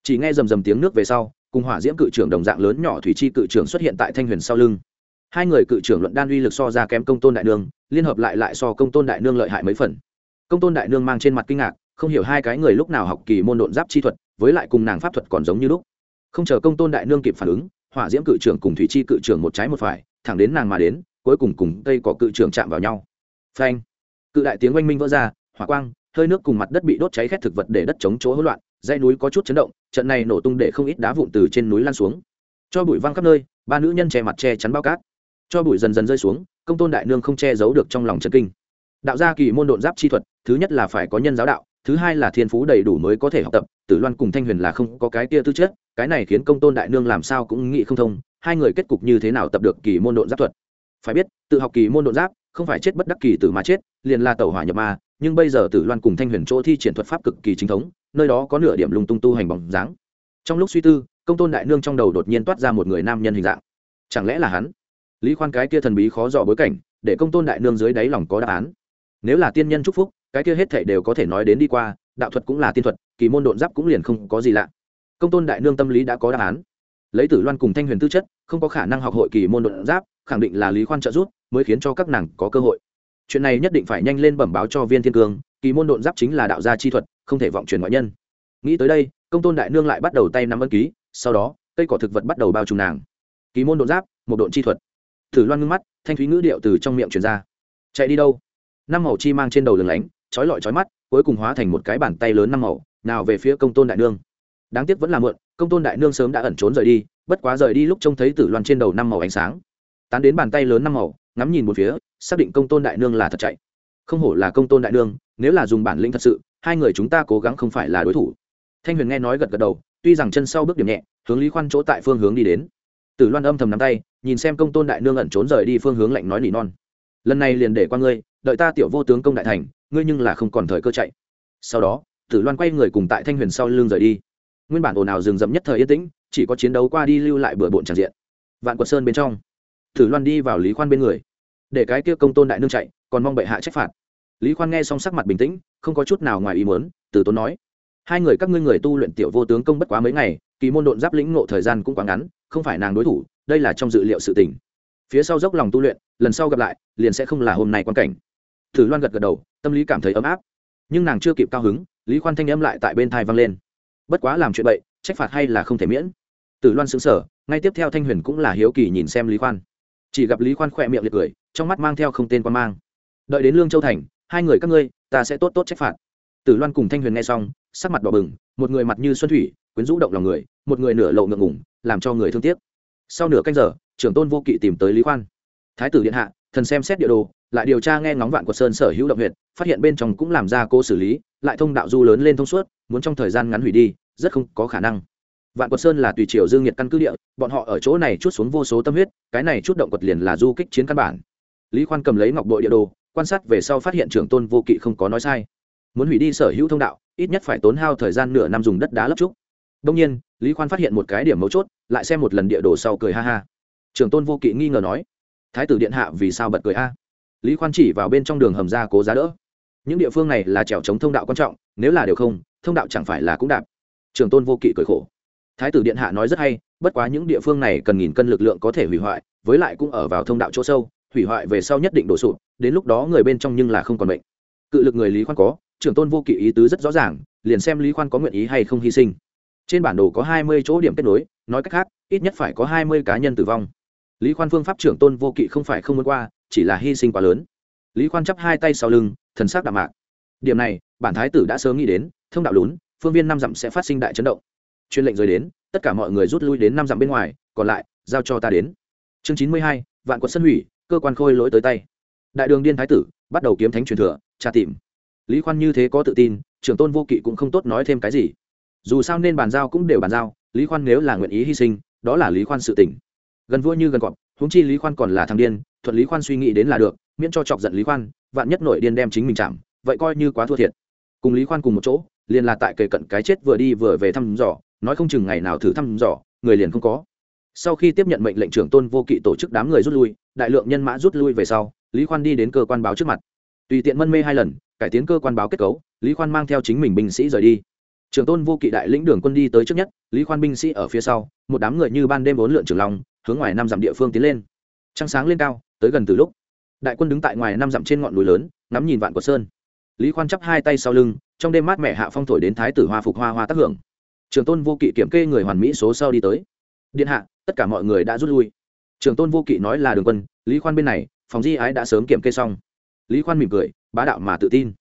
chỉ nghe rầm rầm tiếng nước về sau, cùng hỏa diễm cự trưởng đồng dạng lớn nhỏ thủy chi cự trưởng xuất hiện tại thanh huyền sau lưng hai người cự trưởng luận đan uy lực so ra kém công tôn đại nương, liên hợp lại lại so công tôn đại nương lợi hại mấy phần. Công tôn đại nương mang trên mặt kinh ngạc, không hiểu hai cái người lúc nào học kỳ môn độn giáp chi thuật, với lại cùng nàng pháp thuật còn giống như lúc. Không chờ công tôn đại nương kịp phản ứng, hỏa diễm cự trưởng cùng thủy chi cự trưởng một trái một phải, thẳng đến nàng mà đến, cuối cùng cùng cây cỏ cự trưởng chạm vào nhau. Phanh! Cự đại tiếng oanh minh vỡ ra, hỏa quang, hơi nước cùng mặt đất bị đốt cháy khét thực vật để đất chống chỗ hỗn loạn, dãy núi có chút chấn động, trận này nổ tung để không ít đá vụn từ trên núi lan xuống. Cho bụi văng khắp nơi, ba nữ nhân che mặt che chắn bao cát cho bụi dần dần rơi xuống, công tôn đại nương không che giấu được trong lòng chân kinh. Đạo gia kỳ môn độn giáp chi thuật, thứ nhất là phải có nhân giáo đạo, thứ hai là thiên phú đầy đủ mới có thể học tập, tử loan cùng thanh huyền là không có cái kia tư chất, cái này khiến công tôn đại nương làm sao cũng nghĩ không thông, hai người kết cục như thế nào tập được kỳ môn độn giáp thuật? Phải biết, tự học kỳ môn độn giáp, không phải chết bất đắc kỳ tử mà chết, liền là tẩu hỏa nhập ma, nhưng bây giờ tử loan cùng thanh huyền chỗ thi triển thuật pháp cực kỳ chính thống, nơi đó có nửa điểm lung tung tu hành bóng dáng. Trong lúc suy tư, công tôn đại nương trong đầu đột nhiên toát ra một người nam nhân hình dạng. Chẳng lẽ là hắn? Lý khoan cái kia thần bí khó dò bối cảnh, để công tôn đại nương dưới đáy lòng có đáp án. Nếu là tiên nhân chúc phúc, cái kia hết thể đều có thể nói đến đi qua, đạo thuật cũng là tiên thuật, kỳ môn độn giáp cũng liền không có gì lạ. Công tôn đại nương tâm lý đã có đáp án. Lấy tử loan cùng thanh huyền tư chất, không có khả năng học hội kỳ môn độn giáp, khẳng định là lý khoan trợ giúp, mới khiến cho các nàng có cơ hội. Chuyện này nhất định phải nhanh lên bẩm báo cho viên thiên cương kỳ môn độn giáp chính là đạo gia chi thuật, không thể vọng truyền ngoại nhân. Nghĩ tới đây, công tôn đại nương lại bắt đầu tay nắm ân ký, sau đó, cây cỏ thực vật bắt đầu bao trùm nàng. Kỳ môn độn giáp, một độn chi thuật thử loan ngưng mắt, thanh thúy ngữ điệu từ trong miệng truyền ra. Chạy đi đâu? Năm màu chi mang trên đầu lừng lánh, trói lọi trói mắt, cuối cùng hóa thành một cái bàn tay lớn năm màu, nào về phía công tôn đại nương. Đáng tiếc vẫn là mượn công tôn đại nương sớm đã ẩn trốn rời đi, bất quá rời đi lúc trông thấy tử loan trên đầu năm màu ánh sáng. Tán đến bàn tay lớn năm màu, ngắm nhìn một phía, xác định công tôn đại nương là thật chạy. Không hổ là công tôn đại nương, nếu là dùng bản lĩnh thật sự, hai người chúng ta cố gắng không phải là đối thủ. Thanh huyền nghe nói gật gật đầu, tuy rằng chân sau bước điểm nhẹ, hướng lý khoan chỗ tại phương hướng đi đến. Tử loan âm thầm nắm tay nhìn xem công tôn đại nương ẩn trốn rời đi phương hướng lạnh nói nỉ non. Lần này liền để qua ngươi, đợi ta tiểu vô tướng công đại thành, ngươi nhưng là không còn thời cơ chạy. Sau đó, tử loan quay người cùng tại thanh huyền sau lưng rời đi. Nguyên bản ồn ào rừng rậm nhất thời yên tĩnh, chỉ có chiến đấu qua đi lưu lại bừa bộn tràn diện. Vạn quật sơn bên trong, tử loan đi vào lý khoan bên người. Để cái kia công tôn đại nương chạy, còn mong bệ hạ trách phạt. Lý khoan nghe xong sắc mặt bình tĩnh, không có chút nào ngoài ý muốn từ tốn nói, hai người các ngươi người tu luyện tiểu vô tướng công bất quá mấy ngày, kỳ môn độn giáp lĩnh ngộ thời gian cũng quá ngắn, không phải nàng đối thủ đây là trong dự liệu sự tình. Phía sau dốc lòng tu luyện, lần sau gặp lại, liền sẽ không là hôm nay quan cảnh. Thử loan gật gật đầu, tâm lý cảm thấy ấm áp. Nhưng nàng chưa kịp cao hứng, lý khoan thanh âm lại tại bên thai vang lên. Bất quá làm chuyện bậy, trách phạt hay là không thể miễn. Tử loan xứng sở ngay tiếp theo thanh huyền cũng là hiếu kỳ nhìn xem lý khoan. Chỉ gặp lý khoan khỏe miệng liệt cười, trong mắt mang theo không tên quan mang. Đợi đến lương châu thành, hai người các ngươi, ta sẽ tốt tốt trách phạt. Tử loan cùng thanh huyền nghe xong, sắc mặt đỏ bừng, một người mặt như xuân thủy, quyến rũ động lòng người, một người nửa lộ ngượng ngủng làm cho người thương tiếc sau nửa canh giờ, trưởng tôn vô kỵ tìm tới lý khoan. Thái tử điện hạ, thần xem xét địa đồ, lại điều tra nghe ngóng vạn quật sơn sở hữu động huyện phát hiện bên trong cũng làm ra cô xử lý, lại thông đạo du lớn lên thông suốt, muốn trong thời gian ngắn hủy đi, rất không có khả năng. Vạn quật sơn là tùy triều dương nhiệt căn cứ địa, bọn họ ở chỗ này chút xuống vô số tâm huyết, cái này chút động quật liền là du kích chiến căn bản. Lý khoan cầm lấy ngọc bội địa đồ, quan sát về sau phát hiện trưởng tôn vô kỵ không có nói sai. Muốn hủy đi sở hữu thông đạo, ít nhất phải tốn hao thời gian nửa năm dùng đất đá lấp trúc đông nhiên, lý khoan phát hiện một cái điểm mấu chốt, lại xem một lần địa đồ sau cười ha ha. Trưởng tôn vô kỵ nghi ngờ nói, thái tử điện hạ vì sao bật cười a? Lý khoan chỉ vào bên trong đường hầm ra cố giá đỡ. Những địa phương này là trèo chống thông đạo quan trọng, nếu là đều không, thông đạo chẳng phải là cũng đạp. Trường tôn vô kỵ cười khổ. Thái tử điện hạ nói rất hay, bất quá những địa phương này cần nghìn cân lực lượng có thể hủy hoại, với lại cũng ở vào thông đạo chỗ sâu, hủy hoại về sau nhất định đổ sụp, đến lúc đó người bên trong nhưng là không còn bệnh. Cự lực người lý khoan có, trưởng tôn vô kỵ ý tứ rất rõ ràng, liền xem lý khoan có nguyện ý hay không hy sinh trên bản đồ có hai mươi chỗ điểm kết nối, nói cách khác, ít nhất phải có hai mươi cá nhân tử vong. Lý khoan phương pháp trưởng tôn vô kỵ không phải không muốn qua, chỉ là hy sinh quá lớn. Lý khoan chắp hai tay sau lưng, thần sắc đạm mạc. Điểm này, bản thái tử đã sớm nghĩ đến, thông đạo lún, phương viên năm dặm sẽ phát sinh đại chấn động. Chuyên lệnh rời đến, tất cả mọi người rút lui đến năm dặm bên ngoài, còn lại, giao cho ta đến. Chương chín mươi hai, vạn quận sân hủy, cơ quan khôi lỗi tới tay. Đại đường điên thái tử, bắt đầu kiếm thánh truyền thừa, tra tìm. Lý khoan như thế có tự tin, trưởng tôn vô kỵ cũng không tốt nói thêm cái gì dù sao nên bàn giao cũng đều bàn giao, lý khoan nếu là nguyện ý hy sinh, đó là lý khoan sự tỉnh gần vua như gần cọp húng chi lý khoan còn là thằng điên, thuận lý khoan suy nghĩ đến là được, miễn cho chọc giận lý khoan, vạn nhất nội điên đem chính mình chạm, vậy coi như quá thua thiệt. Cùng lý khoan cùng một chỗ, liền là tại kề cận cái chết vừa đi vừa về thăm dò, nói không chừng ngày nào thử thăm dò, người liền không có. Sau khi tiếp nhận mệnh lệnh trưởng tôn vô kỵ tổ chức đám người rút lui, đại lượng nhân mã rút lui về sau, lý khoan đi đến cơ quan báo trước mặt. Tùy tiện mân mê hai lần, cải tiến cơ quan báo kết cấu, lý khoan mang theo chính mình binh sĩ rời đi trưởng tôn vô kỵ đại lĩnh đường quân đi tới trước nhất, lý khoan binh sĩ ở phía sau, một đám người như ban đêm bốn lượn trường long, hướng ngoài năm dặm địa phương tiến lên. Trăng sáng lên cao, tới gần từ lúc, đại quân đứng tại ngoài năm dặm trên ngọn núi lớn, ngắm nhìn vạn của sơn. Lý khoan chắp hai tay sau lưng, trong đêm mát mẻ hạ phong thổi đến thái tử hoa phục hoa hoa tác hưởng. Trường tôn vô kỵ kiểm kê người hoàn mỹ số sau đi tới. Điện hạ, tất cả mọi người đã rút lui. Trường tôn vô kỵ nói là đường quân, lý khoan bên này, phòng di ái đã sớm kiểm kê xong. Lý khoan mỉm cười, bá đạo mà tự tin.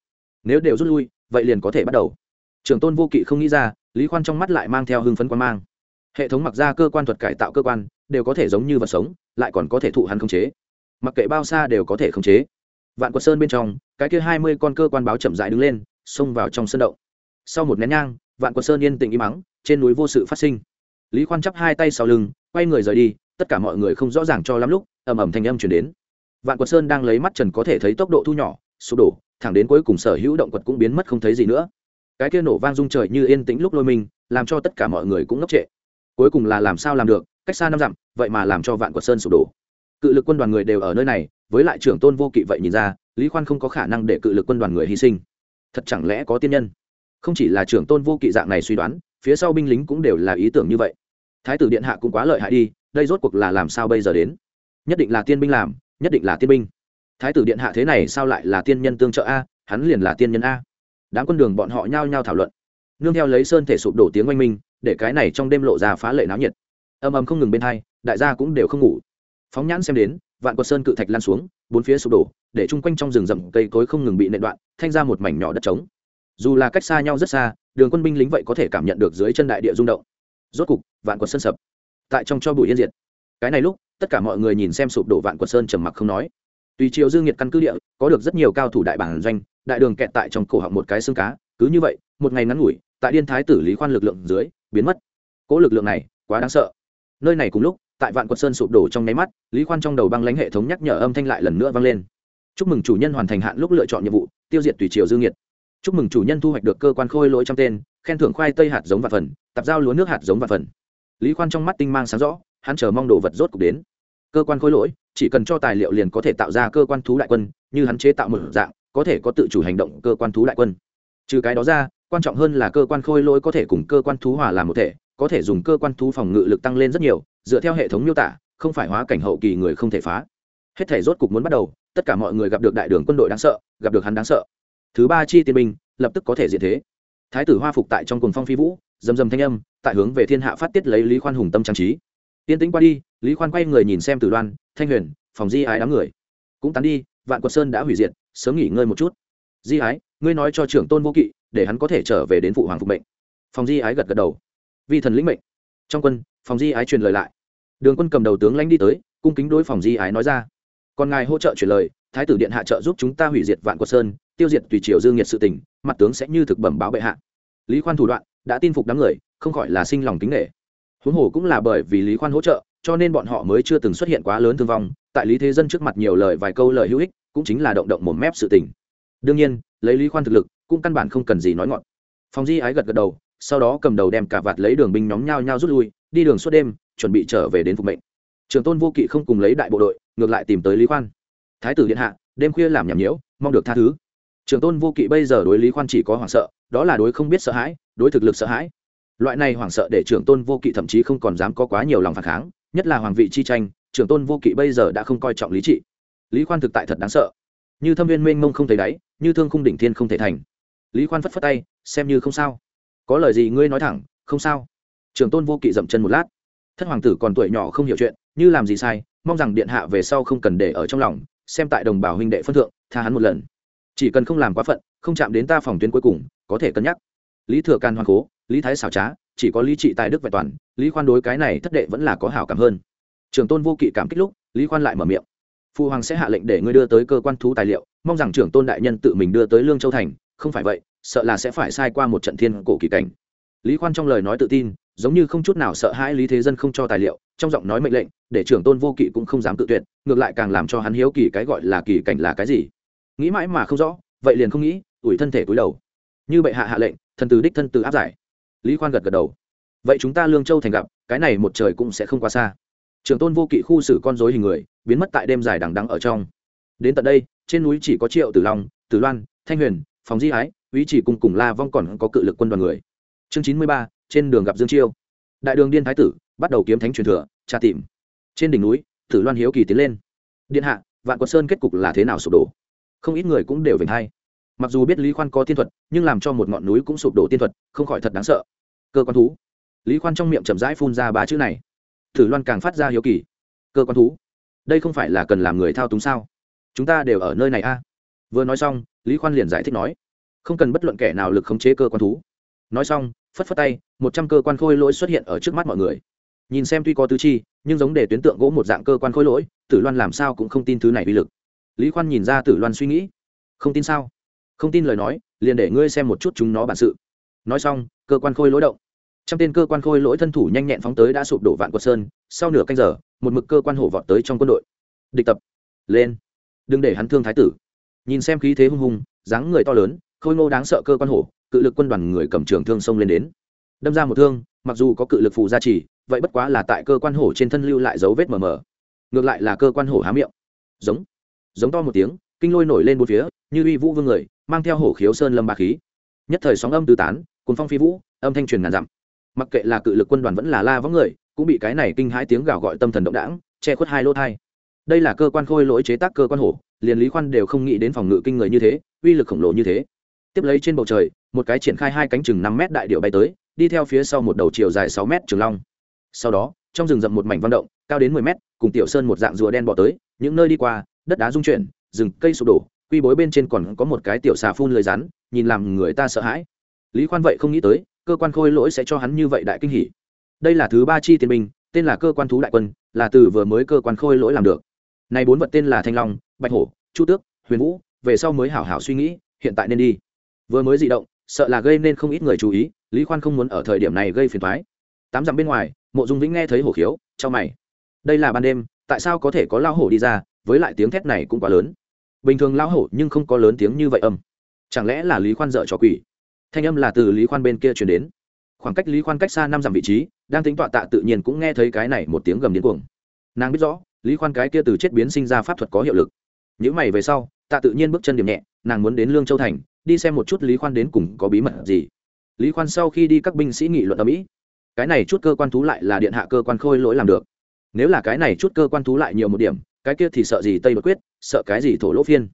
Nếu đều rút lui, vậy liền có thể bắt đầu trường tôn vô kỵ không nghĩ ra, lý khoan trong mắt lại mang theo hưng phấn quan mang. Hệ thống mặc ra cơ quan thuật cải tạo cơ quan, đều có thể giống như vật sống, lại còn có thể thụ hắn khống chế. Mặc kệ bao xa đều có thể khống chế. Vạn quật sơn bên trong, cái kia hai mươi con cơ quan báo chậm dại đứng lên, xông vào trong sân động. Sau một nén nhang, vạn quật sơn yên tĩnh im mắng trên núi vô sự phát sinh. Lý khoan chắp hai tay sau lưng, quay người rời đi, tất cả mọi người không rõ ràng cho lắm lúc, ầm ầm thanh âm chuyển đến. Vạn quật sơn đang lấy mắt trần có thể thấy tốc độ thu nhỏ, sụp đổ, thẳng đến cuối cùng sở hữu động quật cũng biến mất không thấy gì nữa cái kia nổ vang rung trời như yên tĩnh lúc lôi mình, làm cho tất cả mọi người cũng ngốc trệ. Cuối cùng là làm sao làm được, cách xa năm dặm, vậy mà làm cho vạn quật sơn sụp đổ. Cự lực quân đoàn người đều ở nơi này, với lại trưởng tôn vô kỵ vậy nhìn ra, lý khoan không có khả năng để cự lực quân đoàn người hy sinh. Thật chẳng lẽ có tiên nhân? Không chỉ là trưởng tôn vô kỵ dạng này suy đoán, phía sau binh lính cũng đều là ý tưởng như vậy. Thái tử điện hạ cũng quá lợi hại đi, đây rốt cuộc là làm sao bây giờ đến? Nhất định là tiên binh làm, nhất định là tiên binh. Thái tử điện hạ thế này sao lại là tiên nhân tương trợ a, hắn liền là tiên nhân a đám quân đường bọn họ nhao nhao thảo luận. Nương theo lấy sơn thể sụp đổ tiếng oanh minh, để cái này trong đêm lộ ra phá lệ náo nhiệt. Âm âm không ngừng bên hai, đại gia cũng đều không ngủ. Phóng nhãn xem đến, vạn quật sơn cự thạch lan xuống, bốn phía sụp đổ, để chung quanh trong rừng rậm cây cối không ngừng bị nện đoạn, thanh ra một mảnh nhỏ đất trống. Dù là cách xa nhau rất xa, đường quân binh lính vậy có thể cảm nhận được dưới chân đại địa rung động. Rốt cục, vạn quật sơn sập. Tại trong cho bụi yên diệt. Cái này lúc, tất cả mọi người nhìn xem sụp đổ vạn quật sơn trầm mặc không nói. Tùy chiều dương nhiệt căn cứ địa, có được rất nhiều cao thủ đại bản doanh đại đường kẹt tại trong cổ họng một cái xương cá, cứ như vậy, một ngày ngắn ngủi, tại điên thái tử lý khoan lực lượng dưới, biến mất. Cỗ lực lượng này, quá đáng sợ. Nơi này cùng lúc, tại vạn quật sơn sụp đổ trong nháy mắt, lý khoan trong đầu băng lãnh hệ thống nhắc nhở âm thanh lại lần nữa vang lên. Chúc mừng chủ nhân hoàn thành hạn lúc lựa chọn nhiệm vụ, tiêu diệt tùy triều dương nhiệt chúc mừng chủ nhân thu hoạch được cơ quan khôi lỗi trong tên, khen thưởng khoai tây hạt giống và phần tập giao lúa nước hạt giống và phần. Lý khoan trong mắt tinh mang sáng rõ, hắn chờ mong đồ vật rốt cục đến. Cơ quan khôi lỗi, chỉ cần cho tài liệu liền có thể tạo ra cơ quan thú đại quân, như hắn chế tạo một dạng có thể có tự chủ hành động cơ quan thú đại quân. Trừ cái đó ra, quan trọng hơn là cơ quan khôi lỗi có thể cùng cơ quan thú hòa làm một thể, có thể dùng cơ quan thú phòng ngự lực tăng lên rất nhiều, dựa theo hệ thống miêu tả, không phải hóa cảnh hậu kỳ người không thể phá. Hết thể rốt cục muốn bắt đầu, tất cả mọi người gặp được đại đường quân đội đáng sợ, gặp được hắn đáng sợ. Thứ ba chi tiên binh, lập tức có thể diện thế. Thái tử hoa phục tại trong cùng phong phi vũ dầm dầm thanh âm, tại hướng về thiên hạ phát tiết lấy lý khoan hùng tâm trang trí. Tiên tĩnh qua đi, lý khoan quay người nhìn xem tử đoan, thanh huyền, phòng di ái đám người. Cũng tán đi vạn quật sơn đã hủy diệt, sớm nghỉ ngơi một chút. Di ái, ngươi nói cho trưởng tôn vô kỵ, để hắn có thể trở về đến phụ hoàng phục mệnh. Phòng di ái gật gật đầu. Vi thần lĩnh mệnh. Trong quân, phòng di ái truyền lời lại. Đường quân cầm đầu tướng lãnh đi tới, cung kính đối phòng di ái nói ra. Còn ngài hỗ trợ truyền lời, thái tử điện hạ trợ giúp chúng ta hủy diệt vạn quật sơn, tiêu diệt tùy triều dương nhiệt sự tình, mặt tướng sẽ như thực bẩm báo bệ hạ. Lý khoan thủ đoạn, đã tin phục đám người, không khỏi là sinh lòng kính nghệ huống hồ cũng là bởi vì lý khoan hỗ trợ, cho nên bọn họ mới chưa từng xuất hiện quá lớn thương vong, tại lý thế dân trước mặt nhiều lời vài câu lời hữu ích cũng chính là động động một mép sự tình. Đương nhiên, lấy lý khoan thực lực, cũng căn bản không cần gì nói ngọn. Phòng di ái gật gật đầu, sau đó cầm đầu đem cả vạt lấy đường binh nhóm nhau nhau rút lui, đi đường suốt đêm, chuẩn bị trở về đến phục mệnh. Trường tôn vô kỵ không cùng lấy đại bộ đội, ngược lại tìm tới lý khoan. Thái tử điện hạ, đêm khuya làm nhảm nhiễu, mong được tha thứ. Trường tôn vô kỵ bây giờ đối lý khoan chỉ có hoảng sợ, đó là đối không biết sợ hãi, đối thực lực sợ hãi. Loại này hoảng sợ để trưởng tôn vô kỵ thậm chí không còn dám có quá nhiều lòng phản kháng, nhất là hoàng vị chi tranh trưởng tôn vô kỵ bây giờ đã không coi trọng lý trị lý khoan thực tại thật đáng sợ. Như thâm viên mênh mông không thấy đáy, như thương khung đỉnh thiên không thể thành. Lý khoan phất phất tay, xem như không sao. Có lời gì ngươi nói thẳng, không sao. Trường tôn vô kỵ dậm chân một lát. Thất hoàng tử còn tuổi nhỏ không hiểu chuyện, như làm gì sai, mong rằng điện hạ về sau không cần để ở trong lòng, xem tại đồng bào huynh đệ phân thượng, tha hắn một lần. Chỉ cần không làm quá phận, không chạm đến ta phòng tuyến cuối cùng, có thể cân nhắc. Lý thừa can hoàng cố, lý thái xảo trá, chỉ có lý trị tài đức vẹn toàn, lý khoan đối cái này thất đệ vẫn là có hảo cảm hơn. Trường tôn vô kỵ cảm kích lúc, lý khoan lại mở miệng phụ hoàng sẽ hạ lệnh để ngươi đưa tới cơ quan thú tài liệu, mong rằng trưởng tôn đại nhân tự mình đưa tới lương châu thành, không phải vậy, sợ là sẽ phải sai qua một trận thiên cổ kỳ cảnh. Lý khoan trong lời nói tự tin, giống như không chút nào sợ hãi lý thế dân không cho tài liệu, trong giọng nói mệnh lệnh, để trưởng tôn vô kỵ cũng không dám tự tuyệt, ngược lại càng làm cho hắn hiếu kỳ cái gọi là kỳ cảnh là cái gì. Nghĩ mãi mà không rõ, vậy liền không nghĩ, ủi thân thể cúi đầu. Như bệ hạ hạ lệnh, thần từ đích thân từ áp giải. Lý khoan gật gật đầu. Vậy chúng ta lương châu thành gặp, cái này một trời cũng sẽ không quá xa trường tôn vô kỵ khu xử con dối hình người, biến mất tại đêm dài đằng đắng ở trong. Đến tận đây, trên núi chỉ có triệu tử long, tử loan, thanh huyền phòng di ái ý chỉ cùng cùng la vong còn có cự lực quân đoàn người. Chương chín mươi ba, trên đường gặp dương chiêu. Đại đường điên thái tử, bắt đầu kiếm thánh truyền thừa, tra tìm. Trên đỉnh núi, tử loan hiếu kỳ tiến lên. Điện hạ, vạn quật sơn kết cục là thế nào sụp đổ? Không ít người cũng đều về hay mặc dù biết lý khoan có tiên thuật, nhưng làm cho một ngọn núi cũng sụp đổ tiên thuật, không khỏi thật đáng sợ. Cơ quan thú. Lý khoan trong miệng chậm rãi phun ra ba chữ này thử loan càng phát ra hiếu kỳ. Cơ quan thú, đây không phải là cần làm người thao túng sao? Chúng ta đều ở nơi này a. Vừa nói xong, lý khoan liền giải thích nói, không cần bất luận kẻ nào lực khống chế cơ quan thú. Nói xong, phất phất tay, một trăm cơ quan khôi lỗi xuất hiện ở trước mắt mọi người. Nhìn xem tuy có tứ chi, nhưng giống để tuyến tượng gỗ một dạng cơ quan khôi lỗi, tử loan làm sao cũng không tin thứ này uy lực. Lý khoan nhìn ra tử loan suy nghĩ. Không tin sao? Không tin lời nói, liền để ngươi xem một chút chúng nó bản sự. Nói xong, cơ quan khôi lỗi động trăm tên cơ quan khôi lỗi thân thủ nhanh nhẹn phóng tới đã sụp đổ vạn quật sơn, sau nửa canh giờ, một mực cơ quan hổ vọt tới trong quân đội. Địch tập. Lên. Đừng để hắn thương thái tử. Nhìn xem khí thế hung hùng, dáng người to lớn, khôi ngô đáng sợ cơ quan hổ, cự lực quân đoàn người cầm trường thương xông lên đến. Đâm ra một thương, mặc dù có cự lực phù gia trì, vậy bất quá là tại cơ quan hổ trên thân lưu lại dấu vết mờ mờ. Ngược lại là cơ quan hổ há miệng. Giống. Giống to một tiếng, kinh lôi nổi lên một phía, như uy vũ vương người, mang theo hổ khiếu sơn lâm ba khí. Nhất thời sóng âm tứ tán cuốn phong phi vũ, âm thanh truyền ngàn dặm mặc kệ là cự lực quân đoàn vẫn là la võng người, cũng bị cái này kinh hãi tiếng gào gọi tâm thần động đảng, che khuất hai lỗ thai. Đây là cơ quan khôi lỗi chế tác cơ quan hổ, liền lý khoan đều không nghĩ đến phòng ngự kinh người như thế, uy lực khổng lồ như thế. Tiếp lấy trên bầu trời, một cái triển khai hai cánh chừng năm mét đại điệu bay tới, đi theo phía sau một đầu chiều dài sáu mét trường long. Sau đó, trong rừng rậm một mảnh văn động, cao đến mười mét, cùng tiểu sơn một dạng rùa đen bỏ tới, những nơi đi qua, đất đá rung chuyển, rừng cây sụp đổ, quy bối bên trên còn có một cái tiểu xà phun lưới rắn, nhìn làm người ta sợ hãi. Lý khoan vậy không nghĩ tới cơ quan khôi lỗi sẽ cho hắn như vậy đại kinh hỉ. Đây là thứ ba chi tiền binh, tên là cơ quan thú đại quân, là từ vừa mới cơ quan khôi lỗi làm được. Này bốn vật tên là thanh long, bạch hổ, chu tước, huyền vũ, về sau mới hảo hảo suy nghĩ, hiện tại nên đi. Vừa mới di động, sợ là gây nên không ít người chú ý, lý khoan không muốn ở thời điểm này gây phiền thoái tám dặm bên ngoài, mộ dung vĩnh nghe thấy hổ khiếu cho mày. Đây là ban đêm, tại sao có thể có lao hổ đi ra, với lại tiếng thét này cũng quá lớn. Bình thường lao hổ nhưng không có lớn tiếng như vậy âm. Chẳng lẽ là lý khoan dợ cho quỷ? Thanh âm là từ lý khoan bên kia chuyển đến. Khoảng cách lý khoan cách xa năm dặm vị trí, đang tính tọa tạ tự nhiên cũng nghe thấy cái này một tiếng gầm điên cuồng. Nàng biết rõ, lý khoan cái kia từ chết biến sinh ra pháp thuật có hiệu lực. Những mày về sau, tạ tự nhiên bước chân điểm nhẹ, nàng muốn đến lương châu thành, đi xem một chút lý khoan đến cùng có bí mật gì. Lý khoan sau khi đi các binh sĩ nghị luận ở mỹ, cái này chút cơ quan thú lại là điện hạ cơ quan khôi lỗi làm được. Nếu là cái này chút cơ quan thú lại nhiều một điểm, cái kia thì sợ gì tây bất quyết, sợ cái gì thổ lỗ phiên.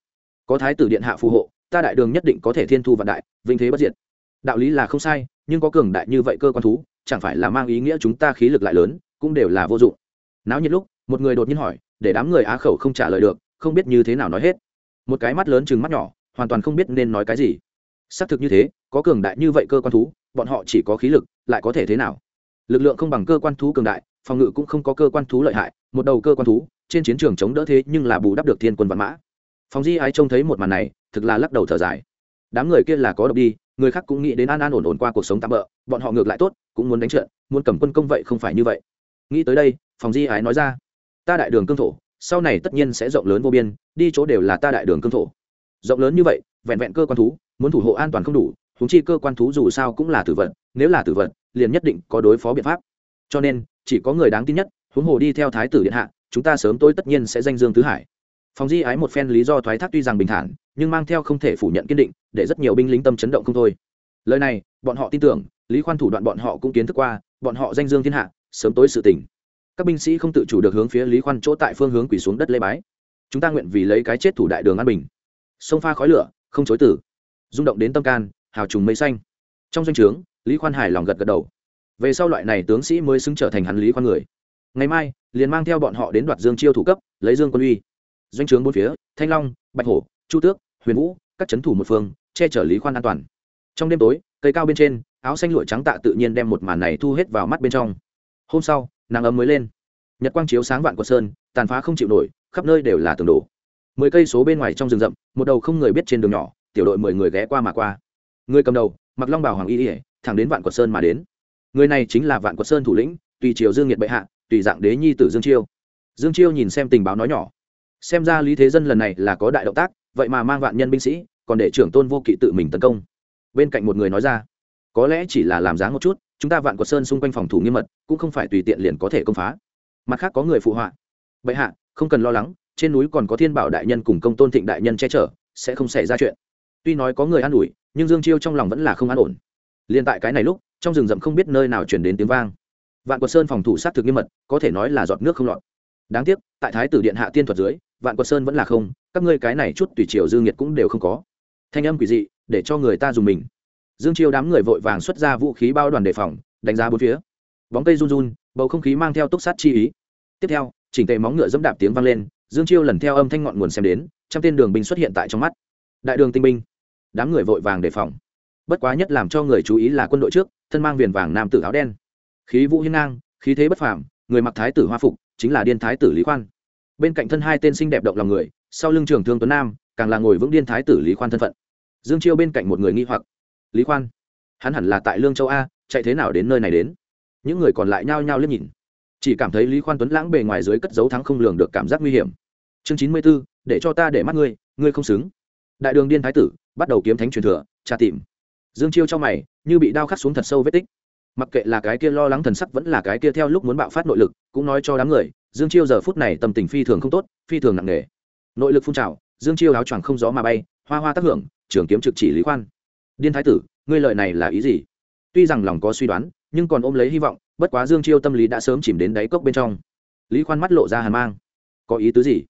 Có thái tử điện hạ phù hộ, ta đại đường nhất định có thể thiên thu vạn đại, vinh thế bất diệt đạo lý là không sai, nhưng có cường đại như vậy cơ quan thú, chẳng phải là mang ý nghĩa chúng ta khí lực lại lớn, cũng đều là vô dụng. Náo nhiệt lúc, một người đột nhiên hỏi, để đám người á khẩu không trả lời được, không biết như thế nào nói hết. Một cái mắt lớn chừng mắt nhỏ, hoàn toàn không biết nên nói cái gì. Xác thực như thế, có cường đại như vậy cơ quan thú, bọn họ chỉ có khí lực, lại có thể thế nào? Lực lượng không bằng cơ quan thú cường đại, phòng ngự cũng không có cơ quan thú lợi hại, một đầu cơ quan thú, trên chiến trường chống đỡ thế nhưng là bù đắp được thiên quân văn mã. Phòng di ái trông thấy một màn này, thực là lắc đầu thở dài đám người kia là có độc đi, người khác cũng nghĩ đến an an ổn ổn qua cuộc sống tạm bỡ bọn họ ngược lại tốt, cũng muốn đánh trận, muốn cầm quân công vậy không phải như vậy. Nghĩ tới đây, phòng di ái nói ra, ta đại đường cương thổ, sau này tất nhiên sẽ rộng lớn vô biên, đi chỗ đều là ta đại đường cương thổ. Rộng lớn như vậy, vẹn vẹn cơ quan thú, muốn thủ hộ an toàn không đủ húng chi cơ quan thú dù sao cũng là tử vật, nếu là tử vật, liền nhất định có đối phó biện pháp. Cho nên, chỉ có người đáng tin nhất, huống hồ đi theo thái tử điện hạ, chúng ta sớm tôi tất nhiên sẽ danh dương tứ hải. Phòng di ái một phen lý do thoái thác tuy rằng bình thản nhưng mang theo không thể phủ nhận kiên định, để rất nhiều binh lính tâm chấn động không thôi. Lời này, bọn họ tin tưởng, lý khoan thủ đoạn bọn họ cũng kiến thức qua, bọn họ danh dương thiên hạ, sớm tối sự tỉnh các binh sĩ không tự chủ được hướng phía lý khoan chỗ tại phương hướng quỳ xuống đất lê bái. Chúng ta nguyện vì lấy cái chết thủ đại đường an bình. Sông pha khói lửa, không chối tử. Rung động đến tâm can, hào trùng mây xanh. Trong danh o trướng, lý khoan hài lòng gật gật đầu. Về sau loại này tướng sĩ mới xứng trở thành hắn lý khoan người. Ngày mai, liền mang theo bọn họ đến đoạt dương chiêu thủ cấp, lấy dương quân uy. Doanh trướng bốn phía, thanh long, bạch hổ, chu tước huyền vũ, các c thủ một phương, che chở lý khoan an toàn. Trong đêm tối, cây cao bên trên, áo xanh lụa trắng tạ tự nhiên đem một màn này thu hết vào mắt bên trong. Hôm sau, nắng ấm mới lên. Nhật quang chiếu sáng vạn quật sơn, tàn phá không chịu nổi, khắp nơi đều là tường đổ. Mười cây số bên ngoài trong rừng rậm, một đầu không người biết trên đường nhỏ, tiểu đội mười người ghé qua mà qua. Người cầm đầu, mặc long bảo hoàng y ỉa thẳng đến vạn quật sơn mà đến. Người này chính là vạn quật sơn thủ lĩnh, tùy triều dương nhiệt bệ hạ, tùy dạng đế nhi tử dương chiêu. Dương chiêu nhìn xem tình báo nói nhỏ. Xem ra lý thế dân lần này là có đại động tác vậy mà mang vạn nhân binh sĩ, còn để trưởng tôn vô kỵ tự mình tấn công. Bên cạnh một người nói ra, có lẽ chỉ là làm dáng một chút, chúng ta vạn quật sơn xung quanh phòng thủ nghiêm mật, cũng không phải tùy tiện liền có thể công phá. Mặt khác có người phụ họa. Bệ hạ, không cần lo lắng, trên núi còn có thiên bảo đại nhân cùng công tôn thịnh đại nhân che chở, sẽ không xảy ra chuyện. Tuy nói có người an ủi, nhưng dương chiêu trong lòng vẫn là không an ổn. Liền tại cái này lúc, trong rừng rậm không biết nơi nào chuyển đến tiếng vang. Vạn quật sơn phòng thủ sát thực nghiêm mật, có thể nói là giọt nước không lọt. Đáng tiếc, tại thái tử điện hạ tiên thuật dưới vạn quật sơn vẫn là không, các ngươi cái này chút tùy triều dư nghiệt cũng đều không có. Thanh âm quỷ dị, để cho người ta dùng mình. Dương chiêu đám người vội vàng xuất ra vũ khí bao đoàn đề phòng, đánh giá bốn phía. Bóng cây run run, bầu không khí mang theo túc sát chi ý. Tiếp theo, chỉnh tề móng ngựa dẫm đạp tiếng vang lên, dương chiêu lần theo âm thanh ngọn nguồn xem đến, trăm tên đường binh xuất hiện tại trong mắt. Đại đường tinh binh. Đám người vội vàng đề phòng. Bất quá nhất làm cho người chú ý là quân đội trước, thân mang viền vàng nam tử áo đen. Khí vũ hiên ngang, khí thế bất phàm, người mặc thái tử hoa phục, chính là điên thái tử lý khoan bên cạnh thân hai tên xinh đẹp động lòng người, sau lưng trường thương tuấn nam, càng là ngồi vững điên thái tử lý khoan thân phận. Dương chiêu bên cạnh một người nghi hoặc, lý khoan, hắn hẳn là tại lương châu a, chạy thế nào đến nơi này đến? Những người còn lại nhao nhao liếc nhìn. Chỉ cảm thấy lý khoan tuấn lãng bề ngoài dưới cất dấu thắng không lường được cảm giác nguy hiểm. Chương chín mươi b ố để cho ta để mắt ngươi ngươi không xứng. Đại đường điên thái tử, bắt đầu kiếm thánh truyền thừa, tra tìm. Dương chiêu trong mày, như bị đao khắc xuống thật sâu vết tích. Mặc kệ là cái kia lo lắng thần sắc vẫn là cái kia theo lúc muốn bạo phát nội lực, cũng nói cho đám người dương chiêu giờ phút này tâm tình phi thường không tốt, phi thường nặng nề. Nội lực phun trào, dương chiêu áo choàng không gió mà bay, hoa hoa tác hưởng, trường kiếm trực chỉ lý khoan. Điên thái tử, ngươi lợi này là ý gì? Tuy rằng lòng có suy đoán, nhưng còn ôm lấy hy vọng, bất quá dương chiêu tâm lý đã sớm chìm đến đáy cốc bên trong. Lý khoan mắt lộ ra hàn mang. Có ý tứ gì?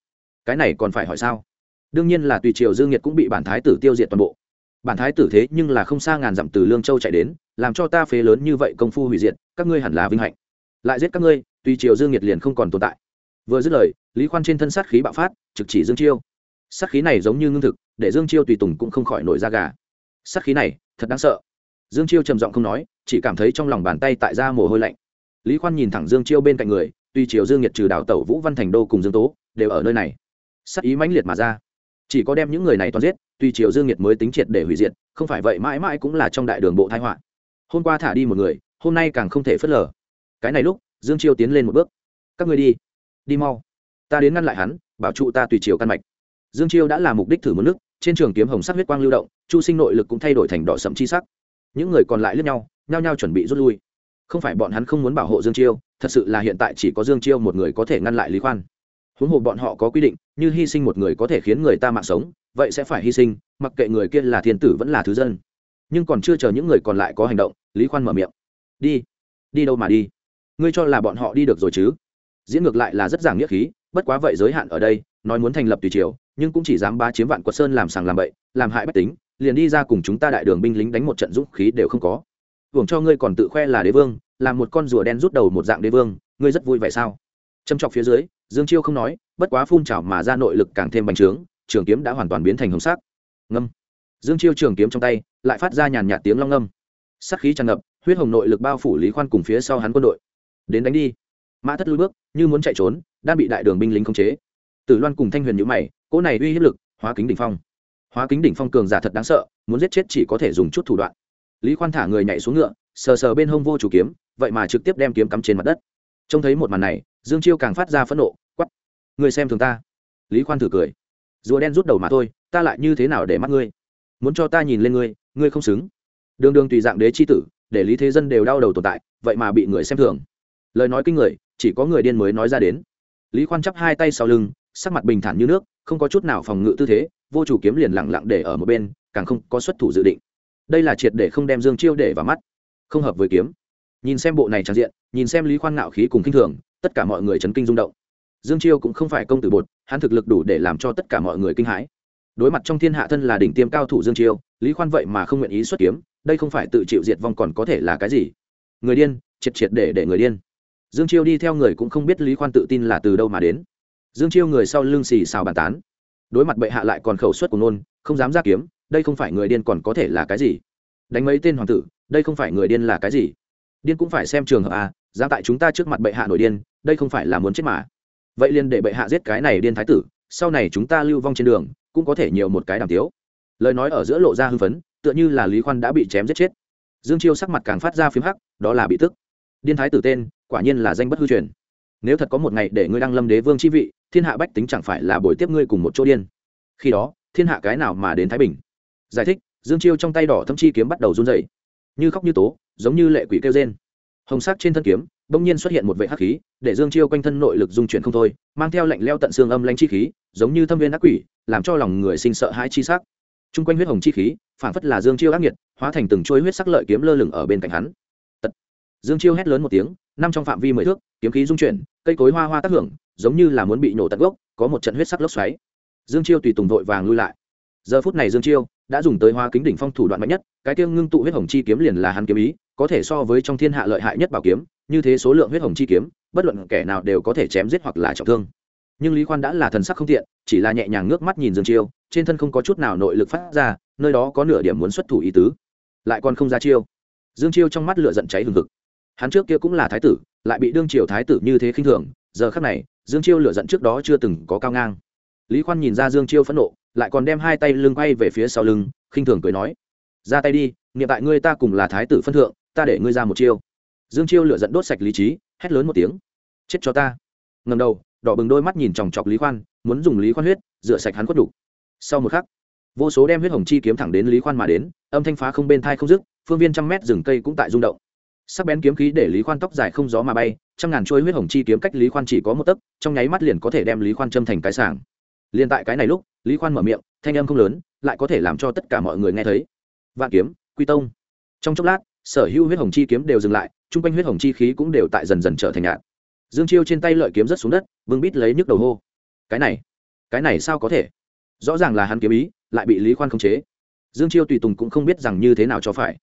Cái này còn phải hỏi sao? Đương nhiên là tùy triều dương nhiệt cũng bị bản thái tử tiêu diệt toàn bộ. Bản thái tử thế nhưng là không xa ngàn dặm từ lương châu chạy đến, làm cho ta phế lớn như vậy công phu hủy diệt, các ngươi hẳn là vinh hạnh. Lại giết các ngươi Tuy triều dương nhiệt liền không còn tồn tại. Vừa dứt lời, lý khoan trên thân sát khí bạo phát, trực chỉ dương chiêu. Sát khí này giống như ngưng thực, để dương chiêu tùy tùng cũng không khỏi nổi da gà. Sát khí này, thật đáng sợ. Dương chiêu trầm giọng không nói, chỉ cảm thấy trong lòng bàn tay tại ra mồ hôi lạnh. Lý khoan nhìn thẳng dương chiêu bên cạnh người, tuy triều dương nhiệt trừ đào tẩu vũ văn thành đô cùng dương tố, đều ở nơi này. Sát ý mãnh liệt mà ra. Chỉ có đem những người này toàn giết, tuy triều dương nhiệt mới tính triệt để hủy diệt, không phải vậy mãi mãi cũng là trong đại đường bộ thái họa. Hôm qua thả đi một người, hôm nay càng không thể phớt lờ. Cái này lúc dương chiêu tiến lên một bước. Các ngươi đi đi mau. Ta đến ngăn lại hắn, bảo trụ ta tùy chiều căn mạch. Dương chiêu đã làm mục đích thử một nước, trên trường kiếm hồng sắc huyết quang lưu động, chu sinh nội lực cũng thay đổi thành đỏ sậm chi sắc. Những người còn lại lướt nhau, nhao nhao chuẩn bị rút lui. Không phải bọn hắn không muốn bảo hộ dương chiêu, thật sự là hiện tại chỉ có dương chiêu một người có thể ngăn lại lý khoan. Huống hồ bọn họ có quy định, như hy sinh một người có thể khiến người ta mạng sống, vậy sẽ phải hy sinh, mặc kệ người kia là thiên tử vẫn là thứ dân. Nhưng còn chưa chờ những người còn lại có hành động, lý khoan mở miệng. Đi đi đâu mà đi? Ngươi cho là bọn họ đi được rồi chứ? Diễn ngược lại là rất giảng nghĩa khí, bất quá vậy giới hạn ở đây, nói muốn thành lập tùy triều, nhưng cũng chỉ dám ba chiếm vạn quật sơn làm sàng làm bậy, làm hại bách tính, liền đi ra cùng chúng ta đại đường binh lính đánh một trận dũng khí đều không có. Hưởng cho ngươi còn tự khoe là đế vương, là một con rùa đen rút đầu một dạng đế vương, ngươi rất vui vẻ sao? Châm chọc phía dưới, dương chiêu không nói, bất quá phun trào mà ra nội lực càng thêm bành trướng, trường kiếm đã hoàn toàn biến thành hồng sắc. Ngâm. Dương chiêu trường kiếm trong tay, lại phát ra nhàn nhạt tiếng long ngâm. Sắc khí tràn ngập, huyết hồng nội lực bao phủ lý khoan cùng phía sau hắn quân đội đến đánh đi. Mã thất lui bước, như muốn chạy trốn, đang bị đại đường binh lính khống chế. Tử loan cùng thanh huyền nhữ mày, cỗ này uy hiếp lực, hóa kính đỉnh phong. Hóa kính đỉnh phong cường giả thật đáng sợ, muốn giết chết chỉ có thể dùng chút thủ đoạn. Lý khoan thả người nhảy xuống ngựa, sờ sờ bên hông vô chủ kiếm, vậy mà trực tiếp đem kiếm cắm trên mặt đất. Trông thấy một màn này, dương chiêu càng phát ra phẫn nộ quắp người xem thường ta. Lý khoan thử cười, rùa đen rút đầu mà thôi, ta lại như thế nào để mắt ngươi? Muốn cho ta nhìn lên ngươi ngươi không xứng. Đường đường tùy dạng đế c h i tử, để lý thế dân đều đau đầu tồn tại, vậy mà bị người xem thường lời nói kinh người, chỉ có người điên mới nói ra đến. Lý khoan chắp hai tay sau lưng, sắc mặt bình thản như nước, không có chút nào phòng ngự tư thế, vô chủ kiếm liền lẳng lặng để ở một bên, càng không có xuất thủ dự định. Đây là triệt để không đem dương chiêu để vào mắt. Không hợp với kiếm. Nhìn xem bộ này trang diện, nhìn xem lý khoan ngạo khí cùng kinh thường, tất cả mọi người chấn kinh rung động. Dương chiêu cũng không phải công tử bột, hắn thực lực đủ để làm cho tất cả mọi người kinh hãi. Đối mặt trong thiên hạ thân là đỉnh tiêm cao thủ dương chiêu, lý khoan vậy mà không nguyện ý xuất kiếm, đây không phải tự chịu diệt vong còn có thể là cái gì? Người điên, triệt triệt để để người điên dương chiêu đi theo người cũng không biết lý khoan tự tin là từ đâu mà đến. Dương chiêu người sau lưng xì xào bàn tán. Đối mặt bệ hạ lại còn khẩu suất của nôn không dám ra kiếm, đây không phải người điên còn có thể là cái gì? Đánh mấy tên hoàng tử, đây không phải người điên là cái gì? Điên cũng phải xem trường hợp à ra tại chúng ta trước mặt bệ hạ nổi điên, đây không phải là muốn chết mà. Vậy liền để bệ hạ giết cái này điên thái tử, sau này chúng ta lưu vong trên đường, cũng có thể nhiều một cái đàm tiếu. Lời nói ở giữa lộ ra hưng phấn, tựa như là lý khoan đã bị chém giết chết. Dương chiêu sắc mặt càng phát ra phím hắc, đó là bị tức. Điên thái tử tên quả nhiên là danh bất hư truyền. Nếu thật có một ngày để ngươi đăng lâm đế vương chi vị, thiên hạ bách tính chẳng phải là bồi tiếp ngươi cùng một chỗ điên. Khi đó, thiên hạ cái nào mà đến thái bình? Giải thích, dương chiêu trong tay đỏ thâm chi kiếm bắt đầu run dày như khóc như tố, giống như lệ quỷ kêu trên hồng sắc trên thân kiếm, bỗng nhiên xuất hiện một vệ hắc khí, để dương chiêu quanh thân nội lực dung chuyển không thôi, mang theo lệnh leo tận xương âm lãnh chi khí, giống như thâm viên ác quỷ, làm cho lòng người sinh sợ hãi chi sắc. Chung quanh huyết hồng chi khí phản phất là dương chiêu ác nghiệt, hóa thành từng chuôi huyết sắc lợi kiếm lơ lửng ở bên cạnh hắn. Tật. dương chiêu hét lớn một tiếng năm trong phạm vi mười thước, kiếm khí dung chuyển, cây cối hoa hoa tác hưởng, giống như là muốn bị nổ tận gốc, có một trận huyết sắc lốc xoáy. Dương chiêu tùy tùng vội vàng lui lại. Giờ phút này dương chiêu đã dùng tới hoa kính đỉnh phong thủ đoạn mạnh nhất, cái tiêu ngưng tụ huyết hồng chi kiếm liền là hắn kiếm ý, có thể so với trong thiên hạ lợi hại nhất bảo kiếm, như thế số lượng huyết hồng chi kiếm, bất luận kẻ nào đều có thể chém giết hoặc là trọng thương. Nhưng lý khoan đã là thần sắc không tiện, chỉ là nhẹ nhàng ngước mắt nhìn dương chiêu, trên thân không có chút nào nội lực phát ra, nơi đó có nửa điểm muốn xuất thủ ý tứ. Lại còn không ra chiêu. Dương chiêu trong mắt lửa giận cháy hừng hực hắn trước kia cũng là thái tử, lại bị đương triều thái tử như thế khinh thường, giờ khắc này, dương chiêu lửa giận trước đó chưa từng có cao ngang. Lý khoan nhìn ra dương chiêu phẫn nộ, lại còn đem hai tay lưng quay về phía sau lưng, khinh thường cười nói, ra tay đi nghiệm tại ngươi ta cùng là thái tử phân thượng, ta để ngươi ra một chiêu. Dương chiêu lửa giận đốt sạch lý trí, hét lớn một tiếng, chết cho ta! Ngầm đầu, đỏ bừng đôi mắt nhìn chòng chọc lý khoan, muốn dùng lý khoan huyết, rửa sạch hắn quất đục sau một khắc, vô số đem huyết hồng chi kiếm thẳng đến lý khoan mà đến, âm thanh phá không bên thai không dứt, phương viên trăm mét rừng cây cũng tại rung động sắc bén kiếm khí để lý khoan tóc dài không gió mà bay, trăm ngàn trôi huyết hồng chi kiếm cách lý khoan chỉ có một tấc, trong nháy mắt liền có thể đem lý khoan châm thành cái sảng. Liền tại cái này lúc, lý khoan mở miệng, thanh âm không lớn, lại có thể làm cho tất cả mọi người nghe thấy. Vạn kiếm, quy tông. Trong chốc lát, sở hữu huyết hồng chi kiếm đều dừng lại, chung quanh huyết hồng chi khí cũng đều tại dần dần trở thành nhạt. Dương chiêu trên tay lợi kiếm rất xuống đất, vương bít lấy nhức đầu hô. Cái này cái này sao có thể? Rõ ràng là hắn kiếm ý, lại bị lý khoan khống chế. Dương chiêu tùy tùng cũng không biết rằng như thế nào cho phải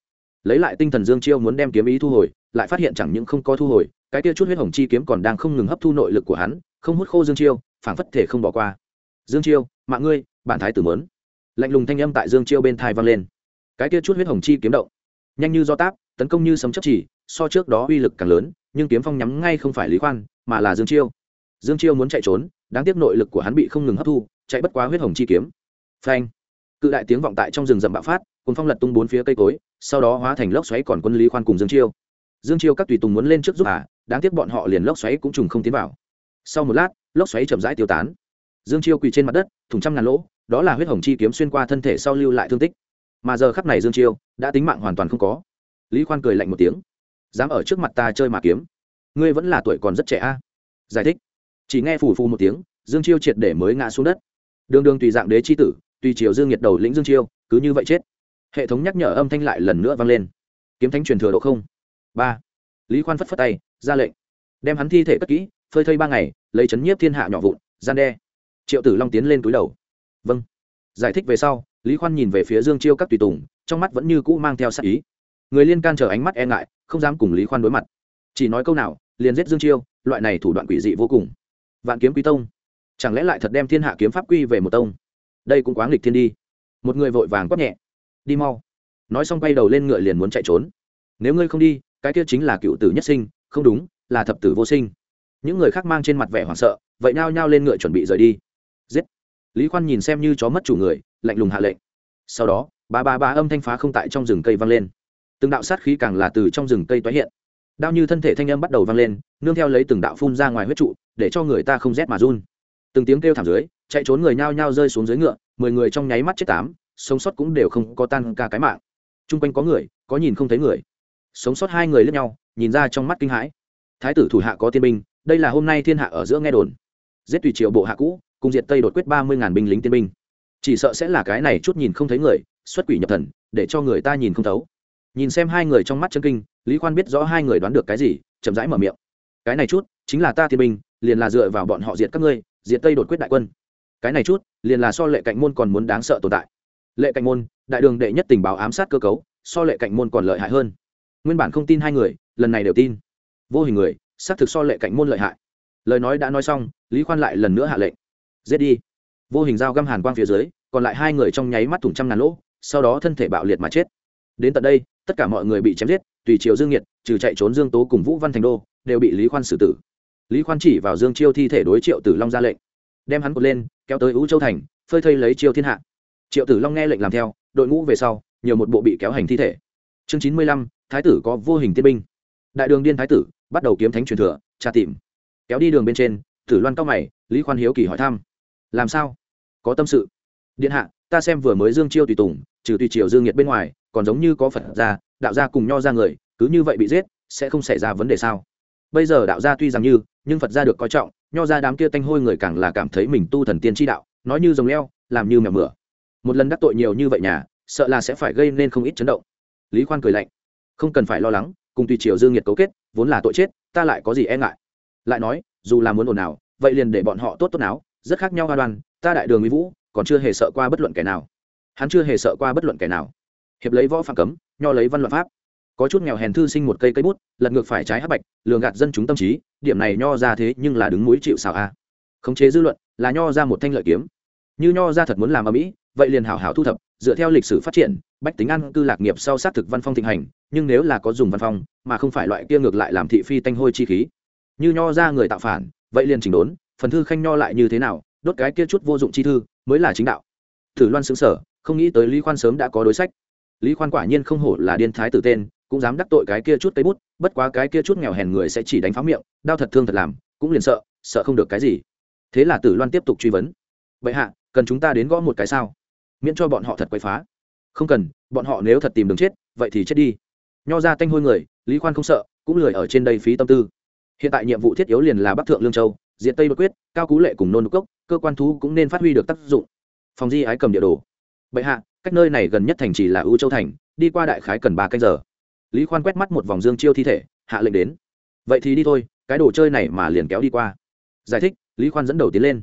lấy lại tinh thần dương chiêu muốn đem kiếm ý thu hồi, lại phát hiện chẳng những không có thu hồi, cái tia chút huyết hồng chi kiếm còn đang không ngừng hấp thu nội lực của hắn, không hút khô dương chiêu, phảng phất thể không bỏ qua. Dương chiêu, mạng ngươi, bản thái tử mớn lạnh lùng thanh âm tại dương chiêu bên thai vang lên. Cái tia chút huyết hồng chi kiếm động, nhanh như do táp, tấn công như sấm chấp chỉ, so trước đó uy lực càng lớn, nhưng kiếm phong nhắm ngay không phải lý khoan, mà là dương chiêu. Dương chiêu muốn chạy trốn, đáng tiếc nội lực của hắn bị không ngừng hấp thu, chạy bất quá huyết hồng chi kiếm. Phanh! Cự đại tiếng vọng tại trong rừng rậm bạo phát cùng phong lật tung bốn phía cây cối, sau đó hóa thành lốc xoáy còn quân lý khoan cùng dương chiêu. Dương chiêu các tùy tùng muốn lên trước giúp à đáng tiếc bọn họ liền lốc xoáy cũng trùng không tiến vào. Sau một lát, lốc xoáy chậm rãi tiêu tán. Dương chiêu quỳ trên mặt đất, thùng trăm ngàn lỗ, đó là huyết hồng chi kiếm xuyên qua thân thể sau lưu lại thương tích. Mà giờ khắp này dương chiêu, đã tính mạng hoàn toàn không có. Lý khoan cười lạnh một tiếng. Dám ở trước mặt ta chơi mà kiếm. Ngươi vẫn là tuổi còn rất trẻ a. Giải thích. Chỉ nghe phù phù một tiếng, dương chiêu triệt để mới ngã xuống đất. Đường đường tùy dạng đế chi tử tùy chiều dương nhiệt đầu lĩnh dương chiêu, cứ như vậy chết. Hệ thống nhắc nhở âm thanh lại lần nữa vang lên. Kiếm thánh truyền thừa độ không. Ba. Lý khoan phất phất tay, ra lệnh. Đem hắn thi thể cất kỹ, phơi thây ba ngày, lấy chấn nhiếp thiên hạ nhỏ vụn, gian đe. Triệu tử long tiến lên túi đầu. Vâng. Giải thích về sau, lý khoan nhìn về phía dương chiêu các tùy tùng, trong mắt vẫn như cũ mang theo sắc ý. Người liên can trở ánh mắt e ngại, không dám cùng lý khoan đối mặt. Chỉ nói câu nào, liền giết dương chiêu, loại này thủ đoạn quỷ dị vô cùng. Vạn kiếm quý tông. Chẳng lẽ lại thật đem thiên hạ kiếm pháp quy về một tông? Đây cũng quá nghịch thiên đi. Một người vội vàng quát nhẹ, đi mau. Nói xong bay đầu lên ngựa liền muốn chạy trốn. Nếu ngươi không đi, cái kia chính là cựu tử nhất sinh, không đúng, là thập tử vô sinh. Những người khác mang trên mặt vẻ hoảng sợ, vậy nao nhao lên ngựa chuẩn bị rời đi. Giết! Lý khoan nhìn xem như chó mất chủ người, lạnh lùng hạ lệnh. Sau đó, ba ba ba âm thanh phá không tại trong rừng cây vang lên. Từng đạo sát khí càng là từ trong rừng cây tái hiện. Đao như thân thể thanh âm bắt đầu vang lên, nương theo lấy từng đạo phun ra ngoài huyết trụ, để cho người ta không rét mà run. Từng tiếng kêu thảm dưới chạy trốn người nhao nhao rơi xuống dưới ngựa, mười người trong nháy mắt chết tám, sống sót cũng đều không có tan ca cái mạng. T r u n g quanh có người, có nhìn không thấy người. Sống sót hai người lướt nhau, nhìn ra trong mắt kinh hãi. Thái tử thủ hạ có tiên binh, đây là hôm nay thiên hạ ở giữa nghe đồn. Giết tùy triệu bộ hạ cũ, cùng diệt tây đột quyết ba mươi ngàn binh lính tiên binh. Chỉ sợ sẽ là cái này chút nhìn không thấy người, xuất quỷ nhập thần, để cho người ta nhìn không thấu. Nhìn xem hai người trong mắt chân kinh, lý khoan biết rõ hai người đoán được cái gì, chậm rãi mở miệng. Cái này chút, chính là ta tiên binh, liền là dựa vào bọn họ diệt các ngươi, diệt tây đột quyết đại quân cái này chút, liền là so lệ cạnh môn còn muốn đáng sợ tồn tại. Lệ cạnh môn, đại đường đệ nhất tình báo ám sát cơ cấu, so lệ cạnh môn còn lợi hại hơn. Nguyên bản không tin hai người, lần này đều tin. Vô hình người, xác thực so lệ cạnh môn lợi hại. Lời nói đã nói xong, lý khoan lại lần nữa hạ lệnh. Giết đi. Vô hình dao găm hàn quang phía dưới, còn lại hai người trong nháy mắt thủng trăm ngàn lỗ, sau đó thân thể bạo liệt mà chết. Đến tận đây, tất cả mọi người bị chém giết, tùy chiều dương nhiệt, trừ chạy trốn dương tố cùng vũ văn thành đô, đều bị lý khoan xử tử. Lý khoan chỉ vào dương chiêu thi thể đối triệu tử long ra lệnh đem hắn cột lên, kéo tới ú châu thành, phơi thây lấy chiêu thiên hạ. Triệu tử long nghe lệnh làm theo, đội ngũ về sau, nhiều một bộ bị kéo hành thi thể. Chương chín mươi lăm, thái tử có vô hình tiên binh. Đại đường điên thái tử, bắt đầu kiếm thánh truyền thừa, tra tìm. Kéo đi đường bên trên, tử loan cao mày, lý khoan hiếu kỳ hỏi thăm. Làm sao? Có tâm sự. Điện hạ, ta xem vừa mới dương chiêu tùy tùng, trừ tùy triều dương nhiệt bên ngoài, còn giống như có phật gia, đạo gia cùng nho ra người, cứ như vậy bị giết, sẽ không xảy ra vấn đề sao? Bây giờ đạo gia tuy rằng như, nhưng phật gia được coi trọng nho ra đám kia tanh hôi người càng là cảm thấy mình tu thần tiên tri đạo, nói như rồng leo, làm như mèo mửa. Một lần đắc tội nhiều như vậy nhà, sợ là sẽ phải gây nên không ít chấn động. Lý khoan cười lạnh, không cần phải lo lắng, cùng tùy triều dương nhiệt cấu kết, vốn là tội chết, ta lại có gì e ngại. Lại nói, dù là muốn ồn nào vậy liền để bọn họ tốt tốt nào rất khác nhau hoa đoan, ta đại đường mỹ vũ, còn chưa hề sợ qua bất luận kẻ nào. Hắn chưa hề sợ qua bất luận kẻ nào. Hiệp lấy võ phạm cấm, nho lấy văn luật pháp có chút nghèo hèn thư sinh một cây cây bút, lật ngược phải trái hấp bạch, lường gạt dân chúng tâm trí, điểm này nho ra thế nhưng là đứng mũi chịu xào a. Khống chế dư luận là nho ra một thanh lợi kiếm. Như nho ra thật muốn làm ở mỹ vậy liền hảo hảo thu thập, dựa theo lịch sử phát triển, bách tính ăn cư lạc nghiệp sau xác thực văn phong thịnh hành, nhưng nếu là có dùng văn phong, mà không phải loại kia ngược lại làm thị phi tanh hôi chi khí. Như nho ra người tạo phản, vậy liền chỉnh đốn, phần thư khanh nho lại như thế nào, đốt cái kia chút vô dụng chi thư, mới là chính đạo. Thử loan xứng sở không nghĩ tới lý khoan sớm đã có đối sách. Lý khoan quả nhiên không hổ là điên thái tử tên cũng dám đắc tội cái kia chút cây bút, bất quá cái kia chút nghèo hèn người sẽ chỉ đánh phá miệng, đau thật thương thật làm, cũng liền sợ sợ không được cái gì. Thế là tử loan tiếp tục truy vấn. Vậy hạ, cần chúng ta đến gõ một cái sao? Miễn cho bọn họ thật quay phá. Không cần, bọn họ nếu thật tìm đường chết, vậy thì chết đi. Nho ra tanh hôi người, lý khoan không sợ, cũng lười ở trên đây phí tâm tư. Hiện tại nhiệm vụ thiết yếu liền là bắc thượng lương châu diện tây bất quyết, cao cú lệ cùng nôn cốc, cơ quan thú cũng nên phát huy được tác dụng. Phòng di ái cầm địa đồ. Bệ hạ, cách nơi này gần nhất thành chỉ là ưu châu thành, đi qua đại khái cần ba canh giờ lý khoan quét mắt một vòng dương chiêu thi thể, hạ lệnh đến. Vậy thì đi thôi, cái đồ chơi này mà liền kéo đi qua. Giải thích, lý khoan dẫn đầu tiến lên.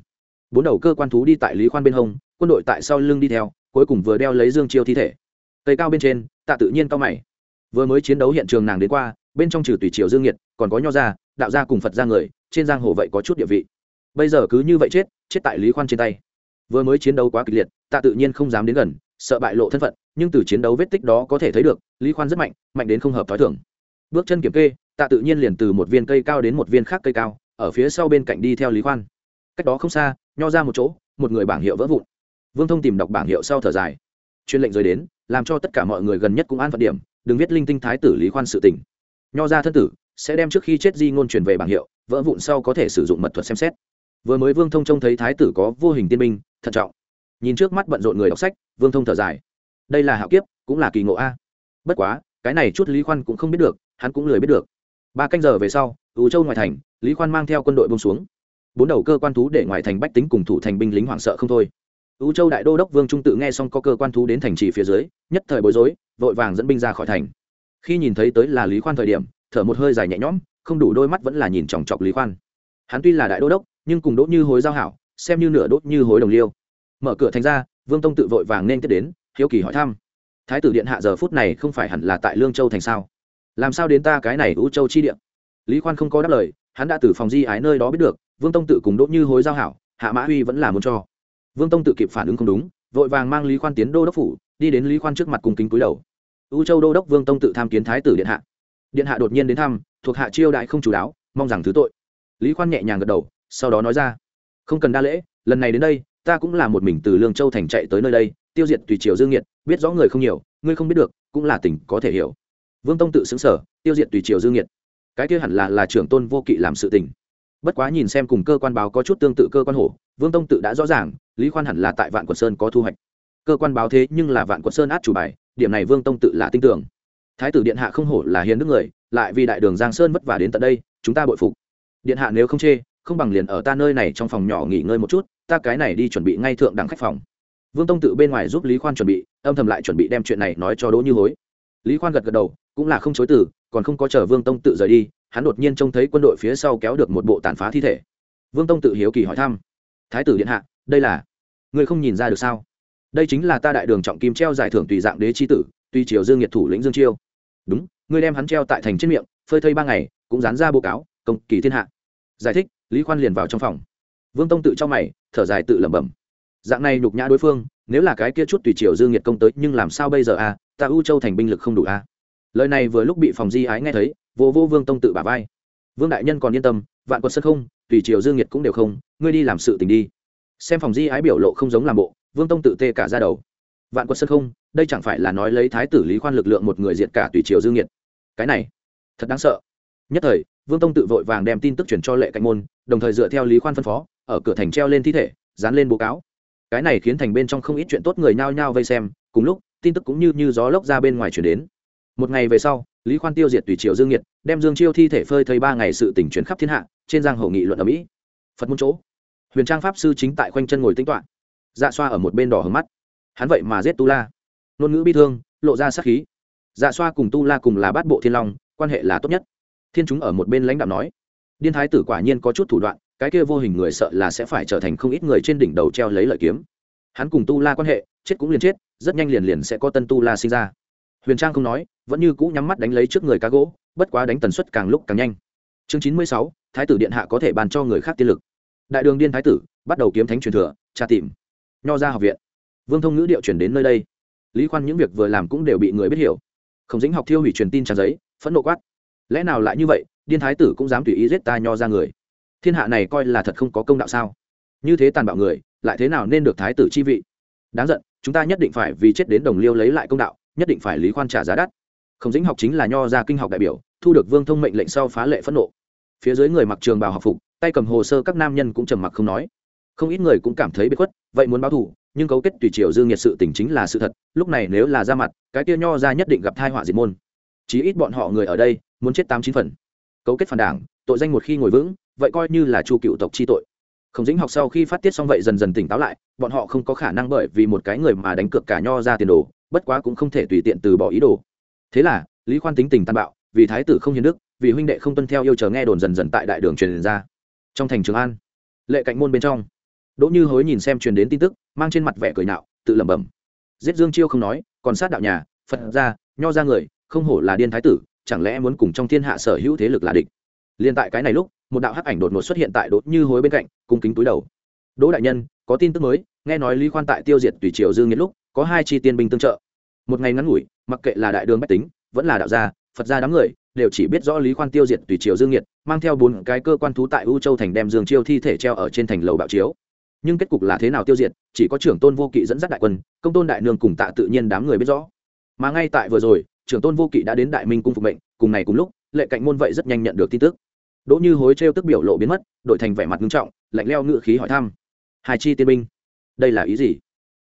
Bốn đầu cơ quan thú đi tại lý khoan bên hông, quân đội tại sau lưng đi theo, cuối cùng vừa đeo lấy dương chiêu thi thể. Cây cao bên trên, tạ tự nhiên cao mày. Vừa mới chiến đấu hiện trường nàng đến qua, bên trong trừ tùy triều dương nhiệt còn có nho gia, đạo gia cùng phật gia người, trên giang hồ vậy có chút địa vị. Bây giờ cứ như vậy chết chết tại lý khoan trên tay. Vừa mới chiến đấu quá kịch liệt, tạ tự nhiên không dám đến gần, sợ bại lộ thân phận nhưng từ chiến đấu vết tích đó có thể thấy được, lý khoan rất mạnh mạnh đến không hợp t h ó i thưởng bước chân kiểm kê, tạ tự nhiên liền từ một viên cây cao đến một viên khác cây cao, ở phía sau bên cạnh đi theo lý khoan. Cách đó không xa, nho ra một chỗ, một người bảng hiệu vỡ vụn. Vương thông tìm đọc bảng hiệu sau thở dài. Chuyên lệnh rời đến, làm cho tất cả mọi người gần nhất cũng an phận điểm, đừng viết linh tinh thái tử lý khoan sự tỉnh nho ra thân tử, sẽ đem trước khi chết di ngôn truyền về bảng hiệu, vỡ vụn sau có thể sử dụng mật thuật xem xét. Vừa mới vương thông trông thấy thái tử có vô hình tiên minh thận trọng. Nhìn trước mắt bận rộn người đọc sách, vương thông thở dài đây là hạo kiếp, cũng là kỳ ngộ a. Bất quá, cái này chút lý khoan cũng không biết được, hắn cũng lười biết được. Ba canh giờ về sau ủ châu ngoại thành, lý khoan mang theo quân đội bông xuống. Bốn đầu cơ quan thú để ngoại thành bách tính cùng thủ thành binh lính hoảng sợ không thôi. Ủ châu đại đô đốc vương trung tự nghe xong có cơ quan thú đến thành trì phía dưới, nhất thời bối rối, vội vàng dẫn binh ra khỏi thành. Khi nhìn thấy tới là lý khoan thời điểm, thở một hơi dài nhẹ nhõm, không đủ đôi mắt vẫn là nhìn chòng chọc lý khoan. Hắn tuy là đại đô đốc, nhưng cùng đốt như hối giao hảo, xem như nửa đốt như hối đồng liêu. Mở cửa thành ra, vương tông tự vội vàng nên tiếp đến hiếu kỳ hỏi thăm. Thái tử điện hạ giờ phút này không phải hẳn là tại lương châu thành sao? Làm sao đến ta cái này U châu chi điện lý khoan không có đáp lời, hắn đã từ phòng di ái nơi đó biết được, vương tông tự cùng đỗ như hối giao hảo, hạ mã huy vẫn là muốn cho. Vương tông tự kịp phản ứng không đúng, vội vàng mang lý khoan tiến đô đốc phủ, đi đến lý khoan trước mặt cùng kính cúi đầu. U châu đô đốc vương tông tự tham kiến thái tử điện hạ. Điện hạ đột nhiên đến thăm, thuộc hạ chiêu đại không chủ đáo, mong rằng thứ tội. Lý khoan nhẹ nhàng gật đầu, sau đó nói ra, không cần đa lễ, lần này đến đây, ta cũng là một mình từ lương châu thành chạy tới nơi đây tiêu diệt tùy triều dương nhiệt biết rõ người không nhiều, ngươi không biết được, cũng là tình có thể hiểu. Vương tông tự xứng sở, tiêu diệt tùy triều dương nhiệt cái kia hẳn là là trưởng tôn vô kỵ làm sự tình. Bất quá nhìn xem cùng cơ quan báo có chút tương tự cơ quan hổ, vương tông tự đã rõ ràng, lý khoan hẳn là tại vạn quận sơn có thu hoạch. Cơ quan báo thế nhưng là vạn quận sơn át chủ bài, điểm này vương tông tự là tin tưởng. Thái tử điện hạ không hổ là hiền đức người, lại vì đại đường giang sơn vất vả đến tận đây, chúng ta bội phục. Điện hạ nếu không chê, không bằng liền ở ta nơi này trong phòng nhỏ nghỉ ngơi một chút, ta cái này đi chuẩn bị ngay thượng đẳng khách phòng vương tông tự bên ngoài giúp lý khoan chuẩn bị, âm thầm lại chuẩn bị đem chuyện này nói cho đỗ như hối. Lý khoan gật gật đầu, cũng là không chối từ, còn không có chờ vương tông tự rời đi, hắn đột nhiên trông thấy quân đội phía sau kéo được một bộ tàn phá thi thể. Vương tông tự hiếu kỳ hỏi thăm, thái tử điện hạ, đây là người không nhìn ra được sao? Đây chính là ta đại đường trọng kim treo giải thưởng tùy dạng đế chi tử, tuy triều dương nhiệt thủ lĩnh dương chiêu. Đúng, ngươi đem hắn treo tại thành trên miệng, phơi thây ba ngày, cũng dán ra bộ cáo, công kỳ thiên hạ. Giải thích, lý khoan liền vào trong phòng. Vương tông tự cho mày, thở dài tự lẩm bẩm dạng này nhục nhã đối phương, nếu là cái kia chút tùy triều dương nhiệt công tới, nhưng làm sao bây giờ à? Ta ưu châu thành binh lực không đủ à? Lời này vừa lúc bị phòng di ái nghe thấy, vô vô vương tông tự bả vai. Vương đại nhân còn yên tâm, vạn quân sân không, tùy triều dương nhiệt cũng đều không, ngươi đi làm sự tình đi. Xem phòng di ái biểu lộ không giống làm bộ, vương tông tự tê cả ra đầu. Vạn quân sân không, đây chẳng phải là nói lấy thái tử lý khoan lực lượng một người diệt cả tùy triều dương nhiệt. Cái này, thật đáng sợ. Nhất thời, vương tông tự vội vàng đem tin tức chuyển cho lệ cạnh môn, đồng thời dựa theo lý khoan phân phó, ở cửa thành treo lên thi thể, dán lên báo cáo cái này khiến thành bên trong không ít chuyện tốt người nhao nhao vây xem, cùng lúc, tin tức cũng như như gió lốc ra bên ngoài chuyển đến. Một ngày về sau, lý khoan tiêu diệt tùy triệu dương nhiệt đem dương chiêu thi thể phơi thây ba ngày sự tỉnh chuyển khắp thiên hạ, trên giang hồ nghị luận ở mỹ. Phật môn chỗ. Huyền trang pháp sư chính tại khoanh chân ngồi tính toạ dạ xoa ở một bên đỏ hầm mắt. Hắn vậy mà giết tu la. Ngôn ngữ bi thương, lộ ra sắc khí. Dạ xoa cùng tu la cùng là bát bộ thiên long, quan hệ là tốt nhất. Thiên chúng ở một bên lãnh đạo nói. Điên thái tử quả nhiên có chút thủ đoạn cái kia vô hình người sợ là sẽ phải trở thành không ít người trên đỉnh đầu treo lấy lợi kiếm. Hắn cùng tu la quan hệ, chết cũng liền chết, rất nhanh liền liền sẽ có tân tu la sinh ra. Huyền trang không nói, vẫn như cũ nhắm mắt đánh lấy trước người cá gỗ, bất quá đánh tần suất càng lúc càng nhanh. Chương chín mươi sáu, thái tử điện hạ có thể bàn cho người khác tiên lực. Đại đường điên thái tử, bắt đầu kiếm thánh truyền thừa, tra tìm. Nho ra học viện. Vương thông ngữ điệu chuyển đến nơi đây. Lý khoan những việc vừa làm cũng đều bị người biết hiểu. Không dính học thiêu hủy truyền tin trả giấy, phẫn nộ quát. Lẽ nào lại như vậy, điên thái tử cũng dám tùy ý giết ta nho ra người? Thiên hạ này coi là thật không có công đạo sao? Như thế tàn bạo người, lại thế nào nên được thái tử chi vị? Đáng giận, chúng ta nhất định phải vì chết đến đồng liêu lấy lại công đạo, nhất định phải lý khoan trả giá đắt. Không dĩnh học chính là nho gia kinh học đại biểu, thu được vương thông mệnh lệnh sau phá lệ phẫn nộ. Phía dưới người mặc trường bào học phục, tay cầm hồ sơ các nam nhân cũng trầm mặc không nói. Không ít người cũng cảm thấy bị khuất, vậy muốn báo thù, nhưng cấu kết tùy triều dương nhiệt sự tình chính là sự thật, lúc này nếu là ra mặt, cái kia nho ra nhất định gặp thai họa diệt môn. Chí ít bọn họ người ở đây, muốn chết tám chín phần. Cấu kết phản đảng, tội danh một khi ngồi vững vậy coi như là chu cựu tộc chi tội. Không dính học sau khi phát tiết xong vậy dần dần tỉnh táo lại, bọn họ không có khả năng bởi vì một cái người mà đánh cược cả nho ra tiền đồ, bất quá cũng không thể tùy tiện từ bỏ ý đồ. Thế là, lý khoan tính tình tàn bạo, vì thái tử không hiền đức, vì huynh đệ không tuân theo yêu chờ nghe đồn dần dần tại đại đường truyền ra. Trong thành trường an, lệ cạnh môn bên trong, đỗ như hối nhìn xem truyền đến tin tức, mang trên mặt vẻ cười nạo, tự lẩm bẩm. Giết dương chiêu không nói, còn sát đạo nhà, phật ra, nho ra người, không hổ là điên thái tử, chẳng lẽ muốn cùng trong thiên hạ sở hữu thế lực là địch? Liên tại cái này lúc một đạo hắc ảnh đột ngột xuất hiện tại đỗ như hối bên cạnh, cung kính túi đầu. Đỗ đại nhân, có tin tức mới, nghe nói lý khoan tại tiêu diệt tùy triều dương nghiệt lúc, có hai chi tiên binh tương trợ. Một ngày ngắn ngủi, mặc kệ là đại đường bách tính, vẫn là đạo gia, phật gia đám người, đều chỉ biết rõ lý khoan tiêu diệt tùy triều dương nhiệt mang theo bốn cái cơ quan thú tại u châu thành đem dương chiêu thi thể treo ở trên thành lầu bạo chiếu. Nhưng kết cục là thế nào tiêu diệt, chỉ có trưởng tôn vô kỵ dẫn dắt đại quân, công tôn đại nương cùng tạ tự nhiên đám người biết rõ. Mà ngay tại vừa rồi, trưởng tôn vô kỵ đã đến đại minh cung phục mệnh, cùng ngày cùng lúc, lệ cạnh môn vậy rất nhanh nhận được tin tức đỗ như hối trêu tức biểu lộ biến mất đội thành vẻ mặt nghiêm trọng lạnh leo ngự khí hỏi thăm. Hai chi tiên binh. Đây là ý gì?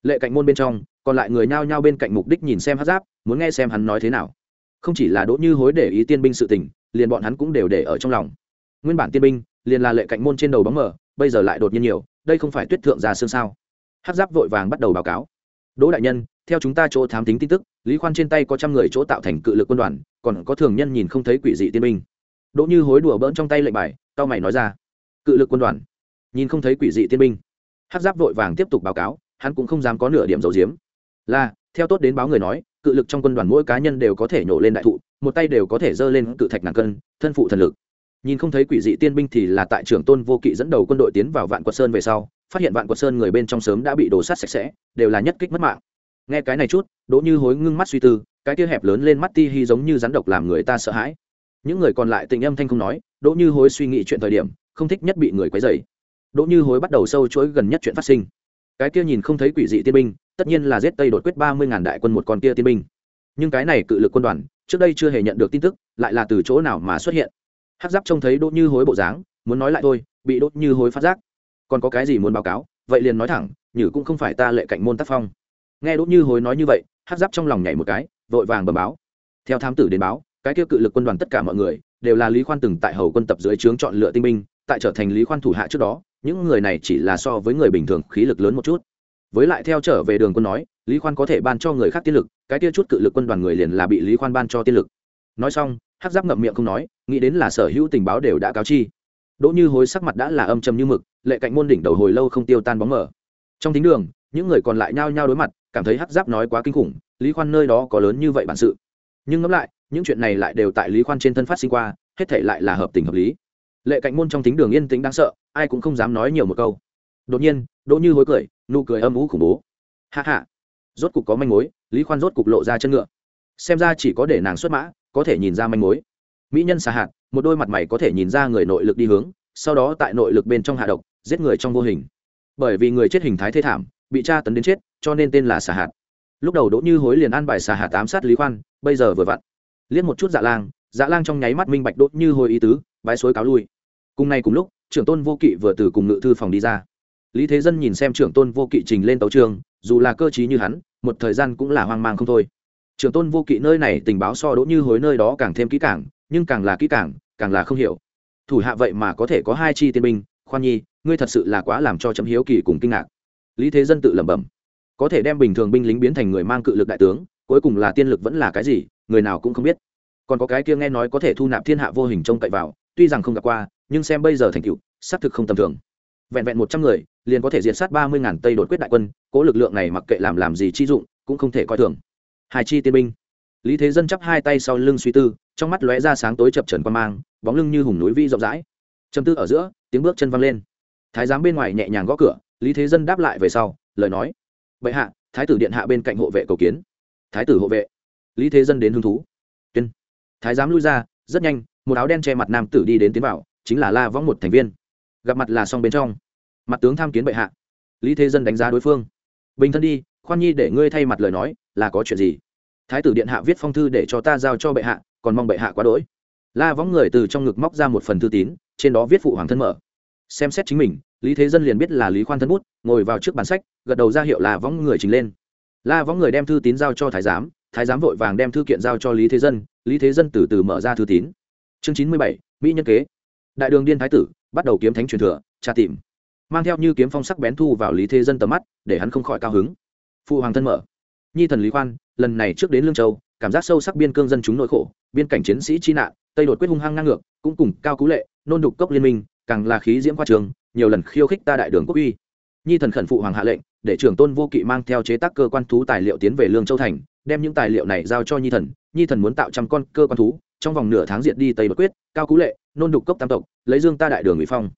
Lệ cạnh môn bên trong còn lại người nhao nhao bên cạnh mục đích nhìn xem hát giáp muốn nghe xem hắn nói thế nào. Không chỉ là đỗ như hối để ý tiên binh sự tình liền bọn hắn cũng đều để ở trong lòng. Nguyên bản tiên binh liền là lệ cạnh môn trên đầu bóng mờ, bây giờ lại đột nhiên nhiều đây không phải tuyết thượng ra xương sao? Hát giáp vội vàng bắt đầu báo cáo. Đỗ đại nhân theo chúng ta chỗ thám tính tin tức lý khoan trên tay có trăm người chỗ tạo thành cự lực quân đoàn còn có thường nhân nhìn không thấy quỷ dị tiên binh đỗ như hối đùa bỡn trong tay lệnh bài tao mày nói ra. Cự lực quân đoàn. Nhìn không thấy quỷ dị tiên binh. Hát giáp vội vàng tiếp tục báo cáo, hắn cũng không dám có nửa điểm dầu diếm là, theo tốt đến báo người nói, cự lực trong quân đoàn mỗi cá nhân đều có thể nhổ lên đại thụ, một tay đều có thể dơ lên cự thạch ngàn cân, thân phụ thần lực. Nhìn không thấy quỷ dị tiên binh thì là tại trưởng tôn vô kỵ dẫn đầu quân đội tiến vào vạn quật sơn về sau, phát hiện vạn quật sơn người bên trong sớm đã bị đổ sát sạch sẽ, đều là nhất kích mất mạng. Nghe cái này chút, đỗ như hối ngưng mắt suy tư, cái kia hẹp lớn lên mắt ti hi giống như rắn độc làm người ta sợ hãi những người còn lại tình âm thanh không nói, đỗ như hối suy nghĩ chuyện thời điểm, không thích nhất bị người quấy dày đỗ như hối bắt đầu sâu chuỗi gần nhất chuyện phát sinh. Cái kia nhìn không thấy quỷ dị tiên binh, tất nhiên là giết tây đột quyết ba mươi ngàn đại quân một con kia tiên binh. Nhưng cái này cự lực quân đoàn, trước đây chưa hề nhận được tin tức, lại là từ chỗ nào mà xuất hiện. Hát giáp trông thấy đỗ như hối bộ dáng, muốn nói lại thôi, bị đốt như hối phát giác. Còn có cái gì muốn báo cáo, vậy liền nói thẳng, nhử cũng không phải ta lệ cạnh môn tác phong. Nghe đỗ như hối nói như vậy hát giáp trong lòng nhảy một cái, vội vàng bầm báo. Theo thám tử đến báo cái kia cự lực quân đoàn tất cả mọi người đều là lý khoan từng tại hầu quân tập dưới trướng chọn lựa tinh binh, tại trở thành lý khoan thủ hạ trước đó, những người này chỉ là so với người bình thường khí lực lớn một chút. Với lại theo trở về đường quân nói, lý khoan có thể ban cho người khác tiên lực, cái kia chút cự lực quân đoàn người liền là bị lý khoan ban cho tiên lực. Nói xong hát giáp ngậm miệng không nói, nghĩ đến là sở hữu tình báo đều đã cáo chi. Đỗ như hối sắc mặt đã là âm trầm như mực, lệ cạnh môn đỉnh đầu hồi lâu không tiêu tan bóng mở trong thính đường, những người còn lại nhao nhao đối mặt, cảm thấy hát giáp nói quá kinh khủng, lý khoan nơi đó có lớn như vậy bản sự. Nhưng ngẫm lại những chuyện này lại đều tại lý khoan trên thân phát sinh qua, hết thể lại là hợp tình hợp lý. Lệ cạnh môn trong thính đường yên tĩnh đáng sợ, ai cũng không dám nói nhiều một câu. Đột nhiên, đỗ như hối cười, nụ cười âm ú khủng bố. Hạ hạ rốt cục có manh mối, lý khoan rốt cục lộ ra chân ngựa. Xem ra chỉ có để nàng xuất mã, có thể nhìn ra manh mối. Mỹ nhân xà hạt, một đôi mặt mày có thể nhìn ra người nội lực đi hướng, sau đó tại nội lực bên trong hạ độc, giết người trong vô hình. Bởi vì người chết hình thái thê thảm, bị tra tấn đến chết, cho nên tên là xà hạt. Lúc đầu đỗ như hối liền an bài xà hạt ám sát lý khoan, bây giờ vừa vặn liếc một chút dạ lang dạ lang trong nháy mắt minh bạch đỗ như hồi ý tứ bãi suối cáo lui. Cùng nay cùng lúc, trưởng tôn vô kỵ vừa từ cùng ngự thư phòng đi ra. Lý thế dân nhìn xem trưởng tôn vô kỵ trình lên tấu trường, dù là cơ t như hắn, một thời gian cũng là hoang mang không thôi. Trưởng tôn vô kỵ nơi này tình báo so đỗ như hối nơi đó càng thêm kỹ càng, nhưng càng là kỹ càng càng là không hiểu. Thủ hạ vậy mà có thể có hai chi tiên binh, khoan nhi, ngươi thật sự là quá làm cho chấm hiếu kỳ cùng kinh ngạc. Lý thế dân tự lẩm bẩm. Có thể đem bình thường binh lính biến thành người mang cự lực đại tướng cuối cùng là tiên lực vẫn là cái gì, người nào cũng không biết. Còn có cái kia nghe nói có thể thu nạp thiên hạ vô hình trông cậy vào, tuy rằng không gặp qua, nhưng xem bây giờ thành tựu, xác thực không tầm thường. Vẹn vẹn một trăm người, liền có thể diệt sát ba mươi ngàn tây đột quyết đại quân, cố lực lượng này mặc kệ làm làm gì chi dụng, cũng không thể coi thường. Hai chi tiên binh. Lý thế dân chắp hai tay sau lưng suy tư, trong mắt lóe ra sáng tối chập trần quan mang, bóng lưng như hùng núi vi rộng rãi. Châm tư ở giữa, tiếng bước chân văng lên. Thái giám bên ngoài nhẹ nhàng gõ cửa, lý thế dân đáp lại về sau, lời nói. Bệ hạ, thái tử điện hạ bên cạnh hộ vệ cầu kiến thái tử hộ vệ. Lý thế dân đến hứng thú. Tuyên. Thái giám lui ra, rất nhanh, một áo đen che mặt nam tử đi đến tiến vào, chính là la võng một thành viên. Gặp mặt là xong bên trong. Mặt tướng tham kiến bệ hạ. Lý thế dân đánh giá đối phương. Bình thân đi, khoan nhi để ngươi thay mặt lời nói, là có chuyện gì? Thái tử điện hạ viết phong thư để cho ta giao cho bệ hạ, còn mong bệ hạ quá đỗi. La võng người từ trong ngực móc ra một phần thư tín, trên đó viết phụ hoàng thân mở. Xem xét chính mình, lý thế dân liền biết là lý khoan thân bút, ngồi vào trước bản sách, gật đầu ra hiệu là võng người trình lên la võng người đem thư tín giao cho thái giám thái giám vội vàng đem thư kiện giao cho lý thế dân, lý thế dân từ từ mở ra thư tín. Chương chín mươi bảy, mỹ nhân kế. Đại đường điên thái tử, bắt đầu kiếm thánh truyền thừa, tra tìm. Mang theo như kiếm phong sắc bén thu vào lý thế dân tầm mắt, để hắn không khỏi cao hứng. Phụ hoàng thân mở. Nhi thần lý khoan, lần này trước đến lương châu, cảm giác sâu sắc biên cương dân chúng nỗi khổ, biên cảnh chiến sĩ chi nạn, tây đột quyết hung hăng ngang ngược, cũng cùng cao cú lệ, nôn đục cốc liên minh, càng là khí diễm qua trường, nhiều lần khiêu khích ta đại đường quốc uy. Nhi thần khẩn phụ hoàng hạ lệnh để trưởng tôn vô kỵ mang theo chế tác cơ quan thú tài liệu tiến về lương châu thành, đem những tài liệu này giao cho nhi thần. Nhi thần muốn tạo trăm con cơ quan thú, trong vòng nửa tháng diệt đi tây bất quyết, cao cú lệ, nôn đục cốc tam tộc, lấy dương ta đại đường ủy phong.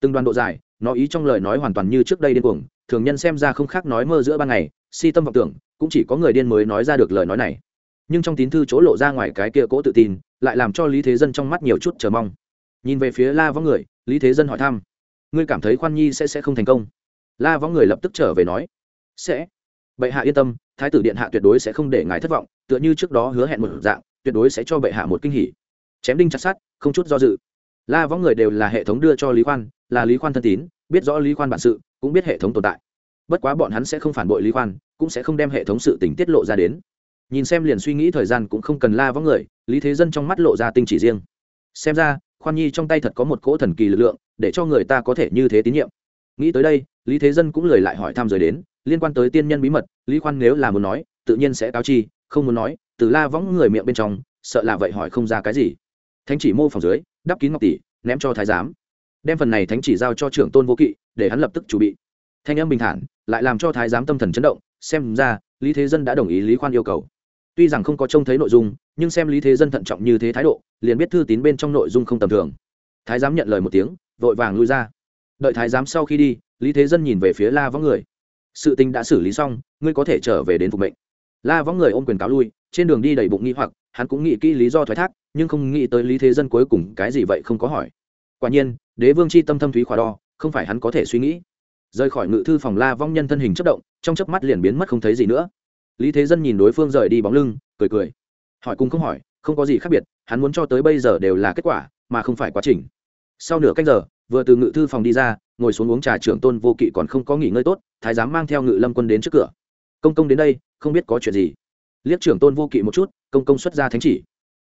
Từng đoàn độ dài, nó ý trong lời nói hoàn toàn như trước đây điên cuồng, thường nhân xem ra không khác nói mơ giữa ban ngày, si tâm vọng tưởng, cũng chỉ có người điên mới nói ra được lời nói này. Nhưng trong tín thư chỗ lộ ra ngoài cái kia cố tự tin, lại làm cho lý thế dân trong mắt nhiều chút chờ mong. Nhìn về phía la võng người, lý thế dân hỏi thăm, ngươi cảm thấy khoan nhi sẽ sẽ không thành công? La võng người lập tức trở về nói, sẽ. Bệ hạ yên tâm, thái tử điện hạ tuyệt đối sẽ không để ngài thất vọng, tựa như trước đó hứa hẹn một dạng, tuyệt đối sẽ cho bệ hạ một kinh hỉ. Chém đinh chặt sát không chút do dự. La võng người đều là hệ thống đưa cho lý khoan, là lý khoan thân tín, biết rõ lý khoan bản sự, cũng biết hệ thống tồn tại. Bất quá bọn hắn sẽ không phản bội lý khoan, cũng sẽ không đem hệ thống sự tình tiết lộ ra đến. Nhìn xem liền suy nghĩ thời gian cũng không cần la võng người, lý thế dân trong mắt lộ ra tinh chỉ riêng. Xem ra, khoan nhi trong tay thật có một cỗ thần kỳ lực lượng, để cho người ta có thể như thế tín nhiệm. Nghĩ tới đây lý thế dân cũng lời lại hỏi thăm giới đến, liên quan tới tiên nhân bí mật, lý khoan nếu là muốn nói, tự nhiên sẽ cáo chi, không muốn nói, từ la võng người miệng bên trong, sợ là vậy hỏi không ra cái gì. Thánh chỉ mô phòng dưới, đắp kín ngọc tỷ, ném cho thái giám. Đem phần này thánh chỉ giao cho trưởng tôn vô kỵ, để hắn lập tức chuẩn bị. Thanh âm bình thản, lại làm cho thái giám tâm thần chấn động, xem ra, lý thế dân đã đồng ý lý khoan yêu cầu. Tuy rằng không có trông thấy nội dung, nhưng xem lý thế dân thận trọng như thế thái độ, liền biết thư tín bên trong nội dung không tầm thường. Thái giám nhận lời một tiếng, vội vàng lui ra. Đợi thái giám sau khi đi lý thế dân nhìn về phía la võng người. Sự tình đã xử lý xong, ngươi có thể trở về đến phục mệnh. La võng người ôm quyền cáo lui, trên đường đi đầy bụng nghi hoặc, hắn cũng nghĩ kỹ lý do thoái thác, nhưng không nghĩ tới lý thế dân cuối cùng cái gì vậy không có hỏi. Quả nhiên, đế vương c h i tâm thâm thúy khỏa đo, không phải hắn có thể suy nghĩ. Rời khỏi ngự thư phòng la vong nhân thân hình chất động, trong chớp mắt liền biến mất không thấy gì nữa. Lý thế dân nhìn đối phương rời đi bóng lưng, cười cười. Hỏi cùng không hỏi, không có gì khác biệt, hắn muốn cho tới bây giờ đều là kết quả, mà không phải quá trình. Sau nửa cách giờ, vừa từ ngự thư phòng đi ra ngồi xuống uống trà trưởng tôn vô kỵ còn không có nghỉ ngơi tốt, thái giám mang theo ngự lâm quân đến trước cửa. Công công đến đây, không biết có chuyện gì. Liếc trưởng tôn vô kỵ một chút, công công xuất ra thánh chỉ.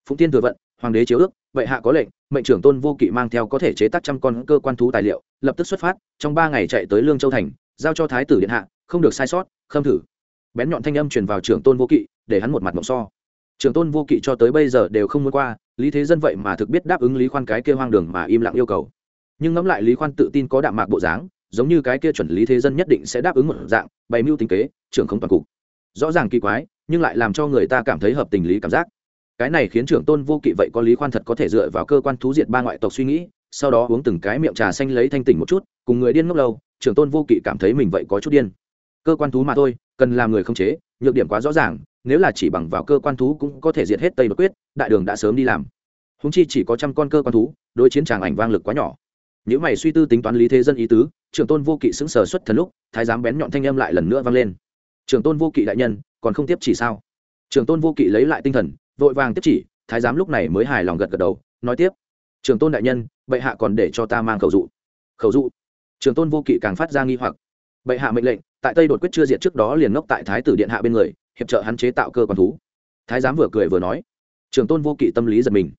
Phụng tiên thừa vận, hoàng đế chiếu ước, vậy hạ có lệnh, mệnh trưởng tôn vô kỵ mang theo có thể chế tác trăm con cơ quan thú tài liệu, lập tức xuất phát, trong ba ngày chạy tới lương châu thành, giao cho thái tử điện hạ, không được sai sót, khâm thử. Bén nhọn thanh âm truyền vào trưởng tôn vô kỵ, để hắn một mặt mộng so. Trưởng tôn vô kỵ cho tới bây giờ đều không muốn qua, lý thế dân vậy mà thực biết đáp ứng lý khoan cái kia hoang đường mà im lặng yêu cầu nhưng ngẫm lại lý khoan tự tin có đạm mạc bộ dáng, giống như cái kia chuẩn lý thế dân nhất định sẽ đáp ứng một dạng, bày mưu tính kế, trưởng không toàn cục. Rõ ràng kỳ quái, nhưng lại làm cho người ta cảm thấy hợp tình lý cảm giác. Cái này khiến trưởng tôn vô kỵ vậy có lý khoan thật có thể dựa vào cơ quan thú diệt ba ngoại tộc suy nghĩ, sau đó uống từng cái miệng trà xanh lấy thanh tỉnh một chút, cùng người điên ngốc lâu, trưởng tôn vô kỵ cảm thấy mình vậy có chút điên. Cơ quan thú mà thôi, cần làm người không chế, nhược điểm quá rõ ràng, nếu là chỉ bằng vào cơ quan thú cũng có thể diệt hết tây bất quyết, đại đường đã sớm đi làm. Húng chi chỉ có trăm con cơ quan thú, đối chiến tràng ảnh vang lực quá nhỏ nếu mày suy tư tính toán lý thế dân ý tứ, trưởng tôn vô kỵ xứng sờ xuất thần lúc, thái giám bén nhọn thanh âm lại lần nữa vang lên. Trưởng tôn vô kỵ đại nhân, còn không tiếp chỉ sao? Trưởng tôn vô kỵ lấy lại tinh thần, vội vàng tiếp chỉ, thái giám lúc này mới hài lòng gật gật đầu, nói tiếp. Trưởng tôn đại nhân, bệ hạ còn để cho ta mang khẩu dụ. Khẩu dụ? Trưởng tôn vô kỵ càng phát ra nghi hoặc. Bệ hạ mệnh lệnh, tại tây đột quyết chưa diệt trước đó liền ngốc tại thái tử điện hạ bên người, hiệp trợ hắn chế tạo cơ quan thú. Thái giám vừa cười vừa nói. Trưởng tôn vô kỵ tâm lý giật mình.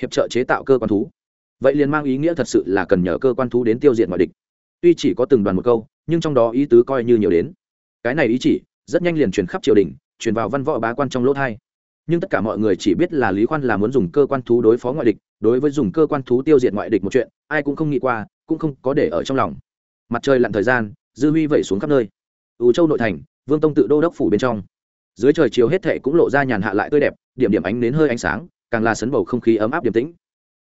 Hiệp trợ chế tạo cơ quan thú? Vậy liền mang ý nghĩa thật sự là cần nhờ cơ quan thú đến tiêu diệt mọi địch. Tuy chỉ có từng đoàn một câu, nhưng trong đó ý tứ coi như nhiều đến. Cái này ý chỉ, rất nhanh liền truyền khắp triều đình, truyền vào văn võ bá quan trong lỗ thai nhưng tất cả mọi người chỉ biết là lý khoan là muốn dùng cơ quan thú đối phó ngoại địch, đối với dùng cơ quan thú tiêu diệt ngoại địch một chuyện, ai cũng không nghĩ qua, cũng không có để ở trong lòng. Mặt trời lặn thời gian, dư huy vẩy xuống khắp nơi. Ủ châu nội thành, vương tông tự đô đốc phủ bên trong. Dưới trời chiều hết thệ cũng lộ ra nhàn hạ lại tươi đẹp, điểm điểm ánh đến hơi ánh sáng, càng là sấn bầu không khí ấm áp điềm tĩnh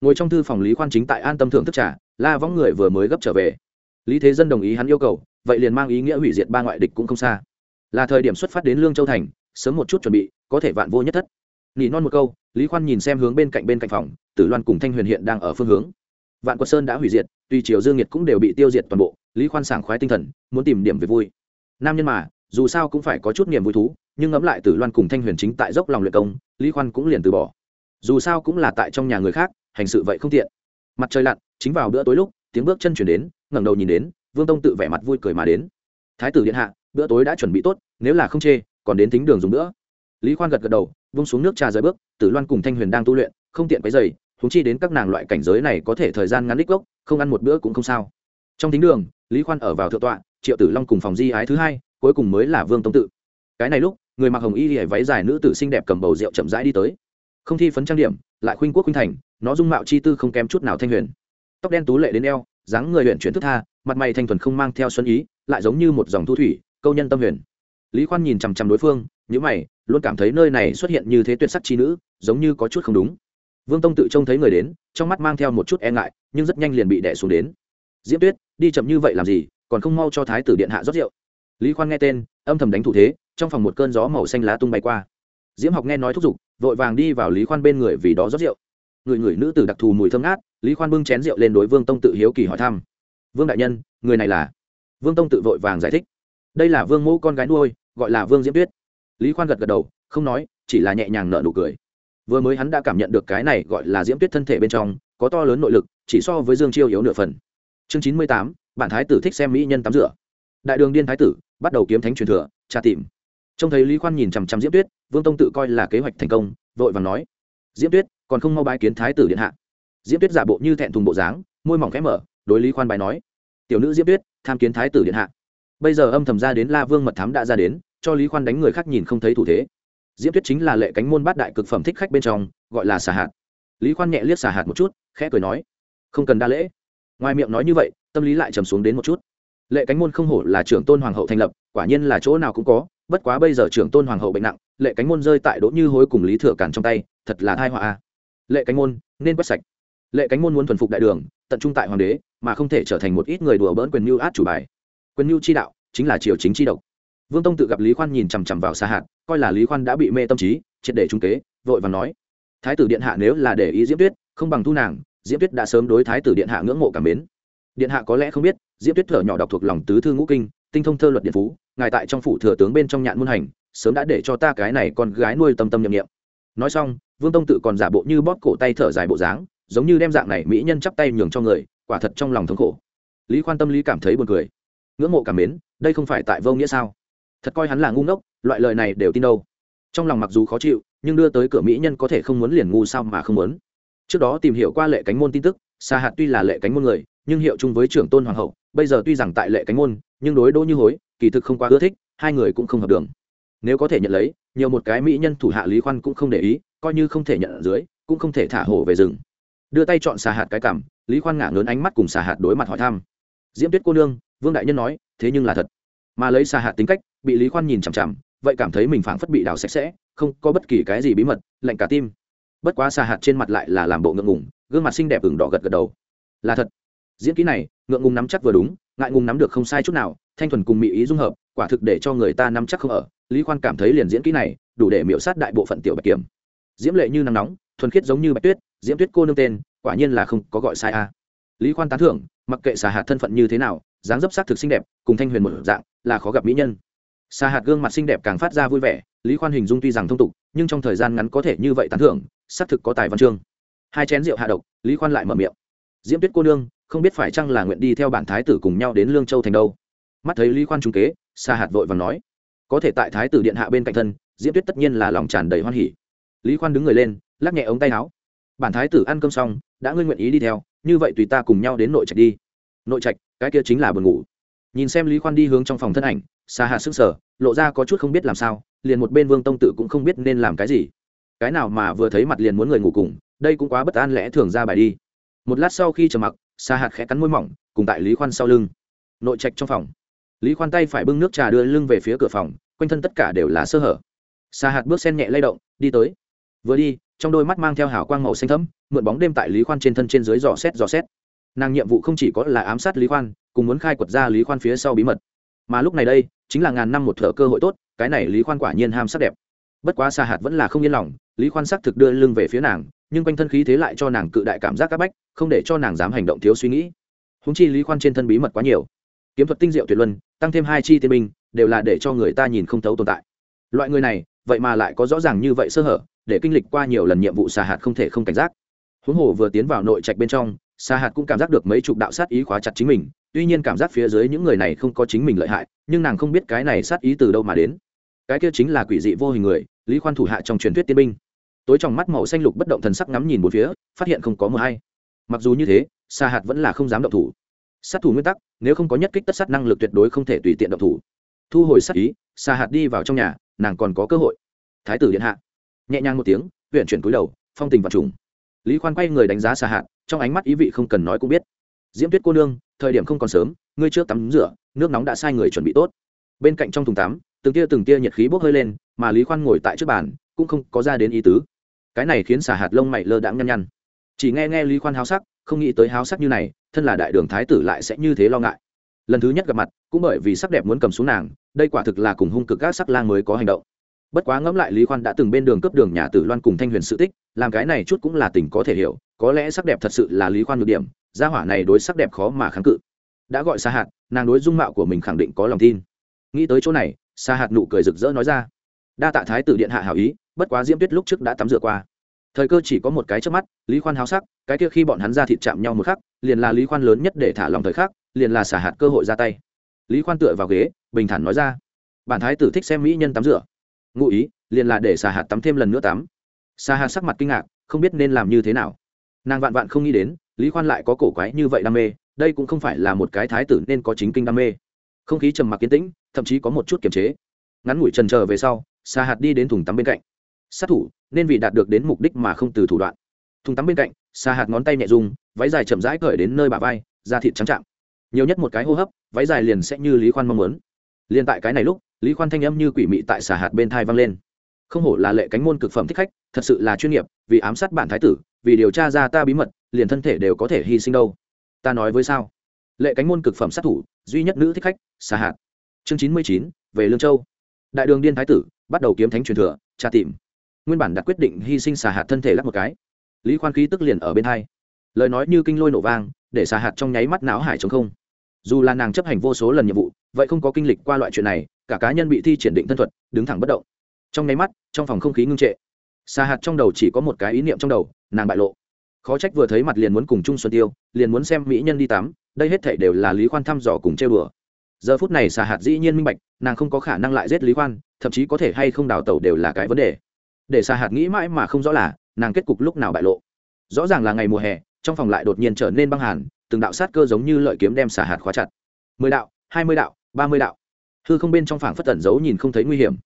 ngồi trong thư phòng lý khoan chính tại an tâm Thượng thức trả la võng người vừa mới gấp trở về. Lý thế dân đồng ý hắn yêu cầu, vậy liền mang ý nghĩa hủy diệt ba ngoại địch cũng không xa. Là thời điểm xuất phát đến lương châu thành, sớm một chút chuẩn bị, có thể vạn vô nhất thất. Nghỉ non một câu, lý khoan nhìn xem hướng bên cạnh bên cạnh phòng, tử loan cùng thanh huyền hiện đang ở phương hướng. Vạn quật sơn đã hủy diệt, tuy triều dương nhiệt cũng đều bị tiêu diệt toàn bộ, lý khoan sảng khoái tinh thần, muốn tìm điểm về vui. Nam nhân mà, dù sao cũng phải có chút niềm vui thú, nhưng ngẫm lại tử loan cùng thanh huyền chính tại dốc lòng luyện công, lý khoan cũng liền từ bỏ. Dù sao cũng là tại trong nhà người khác hành sự vậy không tiện. Mặt trời lặn, chính vào bữa tối lúc, tiếng bước chân chuyển đến, ngẩng đầu nhìn đến, vương tông tự vẻ mặt vui cười mà đến. Thái tử điện hạ, bữa tối đã chuẩn bị tốt, nếu là không chê, còn đến tính đường dùng nữa. Lý khoan gật gật đầu, vung xuống nước trà rời bước, tử loan cùng thanh huyền đang tu luyện, không tiện cái giày thúng chi đến các nàng loại cảnh giới này có thể thời gian ngắn đích gốc, không ăn một bữa cũng không sao. Trong tính đường, lý khoan ở vào thượng tọa, triệu tử long cùng phòng di ái thứ hai, cuối cùng mới là vương tông tự. Cái này lúc, người mặc hồng y hề váy dài nữ tử xinh đẹp cầm bầu rượu chậm rãi đi tới. Không thi phấn trang điểm, lại khuynh quốc khuynh thành nó dung mạo chi tư không kém chút nào thanh huyền. Tóc đen tú lệ đến eo, dáng người huyện chuyển thức tha, mặt mày thanh thuần không mang theo xuân ý, lại giống như một dòng thu thủy, câu nhân tâm huyền. Lý khoan nhìn chằm chằm đối phương nhữ mày, luôn cảm thấy nơi này xuất hiện như thế tuyệt sắc chi nữ, giống như có chút không đúng. Vương tông tự trông thấy người đến, trong mắt mang theo một chút e ngại, nhưng rất nhanh liền bị đẻ xuống đến. Diễm tuyết, đi chậm như vậy làm gì, còn không mau cho thái tử điện hạ rót rượu. Lý khoan nghe tên, âm thầm đánh thủ thế, trong phòng một cơn gió màu xanh lá tung bay qua. Diễm học nghe nói thúc giục, vội vàng đi vào lý khoan bên người vì đó rót rượu người người nữ tử đặc thù mùi thơm ngát, lý khoan bưng chén rượu lên đối vương tông tự hiếu kỳ hỏi thăm. Vương đại nhân, người này là? Vương tông tự vội vàng giải thích. Đây là vương mẫu con gái nuôi, gọi là vương diễm tuyết. Lý khoan gật gật đầu, không nói, chỉ là nhẹ nhàng nở nụ cười. Vừa mới hắn đã cảm nhận được cái này gọi là diễm tuyết thân thể bên trong, có to lớn nội lực, chỉ so với dương chiêu yếu nửa phần. Chương chín mươi tám, bản thái tử thích xem mỹ nhân tắm rửa. Đại đường điên thái tử, bắt đầu kiếm thánh truyền thừa, tra tìm. Trông thấy lý khoan nhìn chằm chằm diễm tuyết, vương tông tự coi là kế hoạch thành công, vội và nói. Diễm tuyết còn không mau bái kiến thái tử điện hạ. Diễm tuyết giả bộ như thẹn thùng bộ dáng, môi mỏng khẽ mở, đối lý khoan bài nói, tiểu nữ diễm tuyết, tham kiến thái tử điện hạ. Bây giờ âm thầm ra đến la vương mật thám đã ra đến, cho lý khoan đánh người khác nhìn không thấy thủ thế. Diễm tuyết chính là lệ cánh môn bát đại cực phẩm thích khách bên trong, gọi là xà hạt. Lý khoan nhẹ liếc xà hạt một chút, khẽ cười nói, không cần đa lễ. Ngoài miệng nói như vậy, tâm lý lại trầm xuống đến một chút. Lệ cánh môn không hổ là trưởng tôn hoàng hậu thành lập, quả nhiên là chỗ nào cũng có, bất quá bây giờ trưởng tôn hoàng hậu bệnh nặng, lệ cánh môn rơi tại đỗ như hối cùng lý thừa cản trong tay, thật là thai họa lệ cánh môn, nên quét sạch. Lệ cánh môn muốn thuần phục đại đường, tận trung tại hoàng đế, mà không thể trở thành một ít người đùa bỡn quyền mưu át chủ bài. Quyền mưu chi đạo, chính là triều chính chi độc. Vương tông tự gặp lý khoan nhìn chằm chằm vào xa hạt coi là lý khoan đã bị mê tâm trí, triệt để trung kế, vội và nói thái tử điện hạ nếu là để ý diễm tuyết, không bằng thu nàng, diễm tuyết đã sớm đối thái tử điện hạ ngưỡng mộ cảm mến. Điện hạ có lẽ không biết, diễm tuyết thở nhỏ đọc thuộc lòng tứ thư ngũ kinh, tinh thông thơ luật điện phú, ngài tại trong phủ thừa tướng bên trong nhạn muôn hành, sớm đã để cho ta cái này con gái nuôi tâm tâm nhậm nghiệm nói xong vương tông tự còn giả bộ như bóp cổ tay thở dài bộ dáng, giống như đem dạng này mỹ nhân chắp tay nhường cho người, quả thật trong lòng thống khổ. Lý khoan tâm lý cảm thấy buồn cười. Ngưỡng mộ cảm mến, đây không phải tại vô nghĩa sao? Thật coi hắn là ngu ngốc, loại lời này đều tin đâu. Trong lòng mặc dù khó chịu, nhưng đưa tới cửa mỹ nhân có thể không muốn liền ngu sao mà không muốn. Trước đó tìm hiểu qua lệ cánh môn tin tức xa hạt tuy là lệ cánh môn người, nhưng hiệu chung với trưởng tôn hoàng hậu, bây giờ tuy rằng tại lệ cánh môn, nhưng đối đỗ như hối, kỳ thực không quá ưa thích, hai người cũng không hợp đường nếu có thể nhận lấy, nhiều một cái mỹ nhân thủ hạ lý khoan cũng không để ý, coi như không thể nhận ở dưới, cũng không thể thả hổ về rừng. Đưa tay chọn xà hạt cái cảm lý khoan ngả lớn ánh mắt cùng xà hạt đối mặt hỏi thăm. Diễm tuyết cô nương, vương đại nhân nói, thế nhưng là thật. Mà lấy xà hạt tính cách, bị lý khoan nhìn chằm chằm, vậy cảm thấy mình phảng phất bị đào sạch sẽ, không có bất kỳ cái gì bí mật, lạnh cả tim. Bất quá xà hạt trên mặt lại là làm bộ ngượng ngùng, gương mặt xinh đẹp ửng đỏ gật gật đầu. Là thật. Diễn kỹ này, ngượng ngùng nắm chắc vừa đúng, ngại ngùng nắm được không sai chút nào, thanh thuần cùng mỹ ý dung hợp, quả thực để cho người ta nắm chắc không ở lý khoan cảm thấy liền diễn kỹ này, đủ để miễu sát đại bộ phận tiểu bạch kiểm. Diễm lệ như nắng nóng, thuần khiết giống như bạch tuyết, diễm tuyết cô nương tên, quả nhiên là không có gọi sai a. Lý khoan tán thưởng, mặc kệ xà hạt thân phận như thế nào, dáng dấp sắc thực xinh đẹp, cùng thanh huyền một dạng, là khó gặp mỹ nhân. Xà hạt gương mặt xinh đẹp càng phát ra vui vẻ, lý khoan hình dung tuy rằng thông tục, nhưng trong thời gian ngắn có thể như vậy tán thưởng, xác thực có tài văn chương. Hai chén rượu hạ độc, lý khoan lại mở miệng. Diễm tuyết cô nương, không biết phải chăng là nguyện đi theo bản thái tử cùng nhau đến lương châu thành đâu? Mắt thấy lý khoan trung kế xà hạt vội và nói có thể tại thái tử điện hạ bên cạnh thân, diễm tuyết tất nhiên là lòng tràn đầy hoan hỉ. Lý khoan đứng người lên, lắc nhẹ ống tay áo. Bản thái tử ăn cơm xong, đã ngươi nguyện ý đi theo, như vậy tùy ta cùng nhau đến nội trạch đi. Nội trạch, cái kia chính là buồn ngủ. Nhìn xem lý khoan đi hướng trong phòng thân ảnh xa hạ sức sở lộ ra có chút không biết làm sao, liền một bên vương tông tự cũng không biết nên làm cái gì. Cái nào mà vừa thấy mặt liền muốn người ngủ cùng, đây cũng quá bất an lẽ thường ra bài đi. Một lát sau khi trầm mặc xa hạt khẽ cắn môi mỏng, cùng tại lý khoan sau lưng. Nội trạch trong phòng lý khoan tay phải bưng nước trà đưa lưng về phía cửa phòng, quanh thân tất cả đều là sơ hở. Xa hạt bước sen nhẹ lay động, đi tới. Vừa đi, trong đôi mắt mang theo hào quang màu xanh thẫm, mượn bóng đêm tại lý khoan trên thân trên dưới dò xét dò xét. Nàng nhiệm vụ không chỉ có là ám sát lý khoan, cùng muốn khai quật ra lý khoan phía sau bí mật. Mà lúc này đây, chính là ngàn năm một thợ cơ hội tốt, cái này lý khoan quả nhiên ham sắc đẹp. Bất quá xa hạt vẫn là không yên lòng, lý khoan sắc thực đưa lưng về phía nàng, nhưng quanh thân khí thế lại cho nàng cự đại cảm giác c áp bách, không để cho nàng dám hành động thiếu suy nghĩ. Húng chi lý khoan trên thân bí mật quá nhiều kiếm thuật tinh diệu tuyệt luân, tăng thêm hai chi tiên minh đều là để cho người ta nhìn không thấu tồn tại. Loại người này, vậy mà lại có rõ ràng như vậy sơ hở, để kinh lịch qua nhiều lần nhiệm vụ xà hạt không thể không cảnh giác. Huống hồ vừa tiến vào nội trạch bên trong xà hạt cũng cảm giác được mấy chục đạo sát ý khóa chặt chính mình, tuy nhiên cảm giác phía dưới những người này không có chính mình lợi hại, nhưng nàng không biết cái này sát ý từ đâu mà đến. Cái kia chính là quỷ dị vô hình người, lý khoan thủ hạ trong truyền thuyết tiên binh. Tối trong mắt màu xanh lục bất động thần sắc ngắm nhìn một phía, phát hiện không có mờ hay. Mặc dù như thế xà hạt vẫn là không dám động thủ sát thủ nguyên tắc, nếu không có nhất kích tất sát năng lực tuyệt đối không thể tùy tiện động thủ. Thu hồi sát ý xà hạt đi vào trong nhà, nàng còn có cơ hội. Thái tử điện hạ. Nhẹ nhàng một tiếng, huyện chuyển cúi đầu, phong tình và trùng. Lý khoan quay người đánh giá xà hạt, trong ánh mắt ý vị không cần nói cũng biết. Diễm tuyết cô nương, thời điểm không còn sớm, ngươi trước tắm rửa, nước nóng đã sai người chuẩn bị tốt. Bên cạnh trong thùng tắm, từng tia từng tia nhiệt khí bốc hơi lên, mà lý khoan ngồi tại trước bàn, cũng không có ra đến ý tứ. Cái này khiến xà hạt lông mày lơ đãng nhăn nhăn. Chỉ nghe nghe lý khoan háo sắc không nghĩ tới háo sắc như này, thân là đại đường thái tử lại sẽ như thế lo ngại. Lần thứ nhất gặp mặt, cũng bởi vì sắc đẹp muốn cầm xuống nàng, đây quả thực là cùng hung cực các sắc lang mới có hành động. Bất quá ngẫm lại lý khoan đã từng bên đường cướp đường nhà tử loan cùng thanh huyền sự tích, làm cái này chút cũng là tình có thể hiểu, có lẽ sắc đẹp thật sự là lý khoan nhược điểm, gia hỏa này đối sắc đẹp khó mà kháng cự. Đã gọi xa hạt, nàng đối dung mạo của mình khẳng định có lòng tin. Nghĩ tới chỗ này xa hạt nụ cười rực rỡ nói ra. Đa tạ thái tử điện hạ hảo ý, bất quá diễm tuyết lúc trước đã tắm rửa qua thời cơ chỉ có một cái trước mắt, lý khoan háo sắc, cái kia khi bọn hắn ra thịt chạm nhau một khắc, liền là lý khoan lớn nhất để thả lòng thời khắc, liền là xả hạt cơ hội ra tay. Lý khoan tựa vào ghế, bình thản nói ra, bản thái tử thích xem mỹ nhân tắm rửa. Ngụ ý, liền là để xả hạt tắm thêm lần nữa tắm. Xả hạt sắc mặt kinh ngạc, không biết nên làm như thế nào. Nàng vạn vạn không nghĩ đến, lý khoan lại có cổ quái như vậy đam mê, đây cũng không phải là một cái thái tử nên có chính kinh đam mê. Không khí trầm mặc kiến tĩnh, thậm chí có một chút kiềm chế. Ngắn ngủi trần trờ về sau xà hạt đi đến thùng tắm bên cạnh sát thủ, nên vì đạt được đến mục đích mà không từ thủ đoạn. Thùng tắm bên cạnh xa hạt ngón tay nhẹ dùng váy dài chậm rãi cởi đến nơi bà vai, da thịt trắng trạng nhiều nhất một cái hô hấp, váy dài liền sẽ như lý khoan mong muốn. Liền tại cái này lúc, lý khoan thanh âm như quỷ mị tại xà hạt bên thai vang lên. Không hổ là lệ cánh môn cực phẩm thích khách, thật sự là chuyên nghiệp, vì ám sát bản thái tử, vì điều tra ra ta bí mật, liền thân thể đều có thể hy sinh đâu. Ta nói với sao? Lệ cánh môn cực phẩm sát thủ, duy nhất nữ thích khách xà hạt chương chín mươi chín, về lương châu. Đại đường điên thái tử, bắt đầu kiếm thánh truyền thừa, tra tìm nguyên bản đặt quyết định hy sinh xà hạt thân thể lắp một cái. Lý khoan khí tức liền ở bên hai. Lời nói như kinh lôi nổ vang, để xà hạt trong nháy mắt não hải chống không. Dù là nàng chấp hành vô số lần nhiệm vụ, vậy không có kinh lịch qua loại chuyện này, cả cá nhân bị thi triển định thân thuật, đứng thẳng bất động. Trong nháy mắt, trong phòng không khí ngưng trệ. Xà hạt trong đầu chỉ có một cái ý niệm trong đầu, nàng bại lộ. Khó trách vừa thấy mặt liền muốn cùng chung xuân tiêu, liền muốn xem mỹ nhân đi tắm, đây hết thể đều là lý khoan thăm dò cùng chơi bừa giờ phút này xà hạt dĩ nhiên minh bạch, nàng không có khả năng lại giết lý khoan, thậm chí có thể hay không đào tẩu đều là cái vấn đề để xa hạt nghĩ mãi mà không rõ là nàng kết cục lúc nào bại lộ. Rõ ràng là ngày mùa hè, trong phòng lại đột nhiên trở nên băng hàn, từng đạo sát cơ giống như lợi kiếm đem xà hạt khóa chặt. Mười đạo, hai mươi đạo, ba mươi đạo. Hư không bên trong phảng phất tẩn giấu nhìn không thấy nguy hiểm.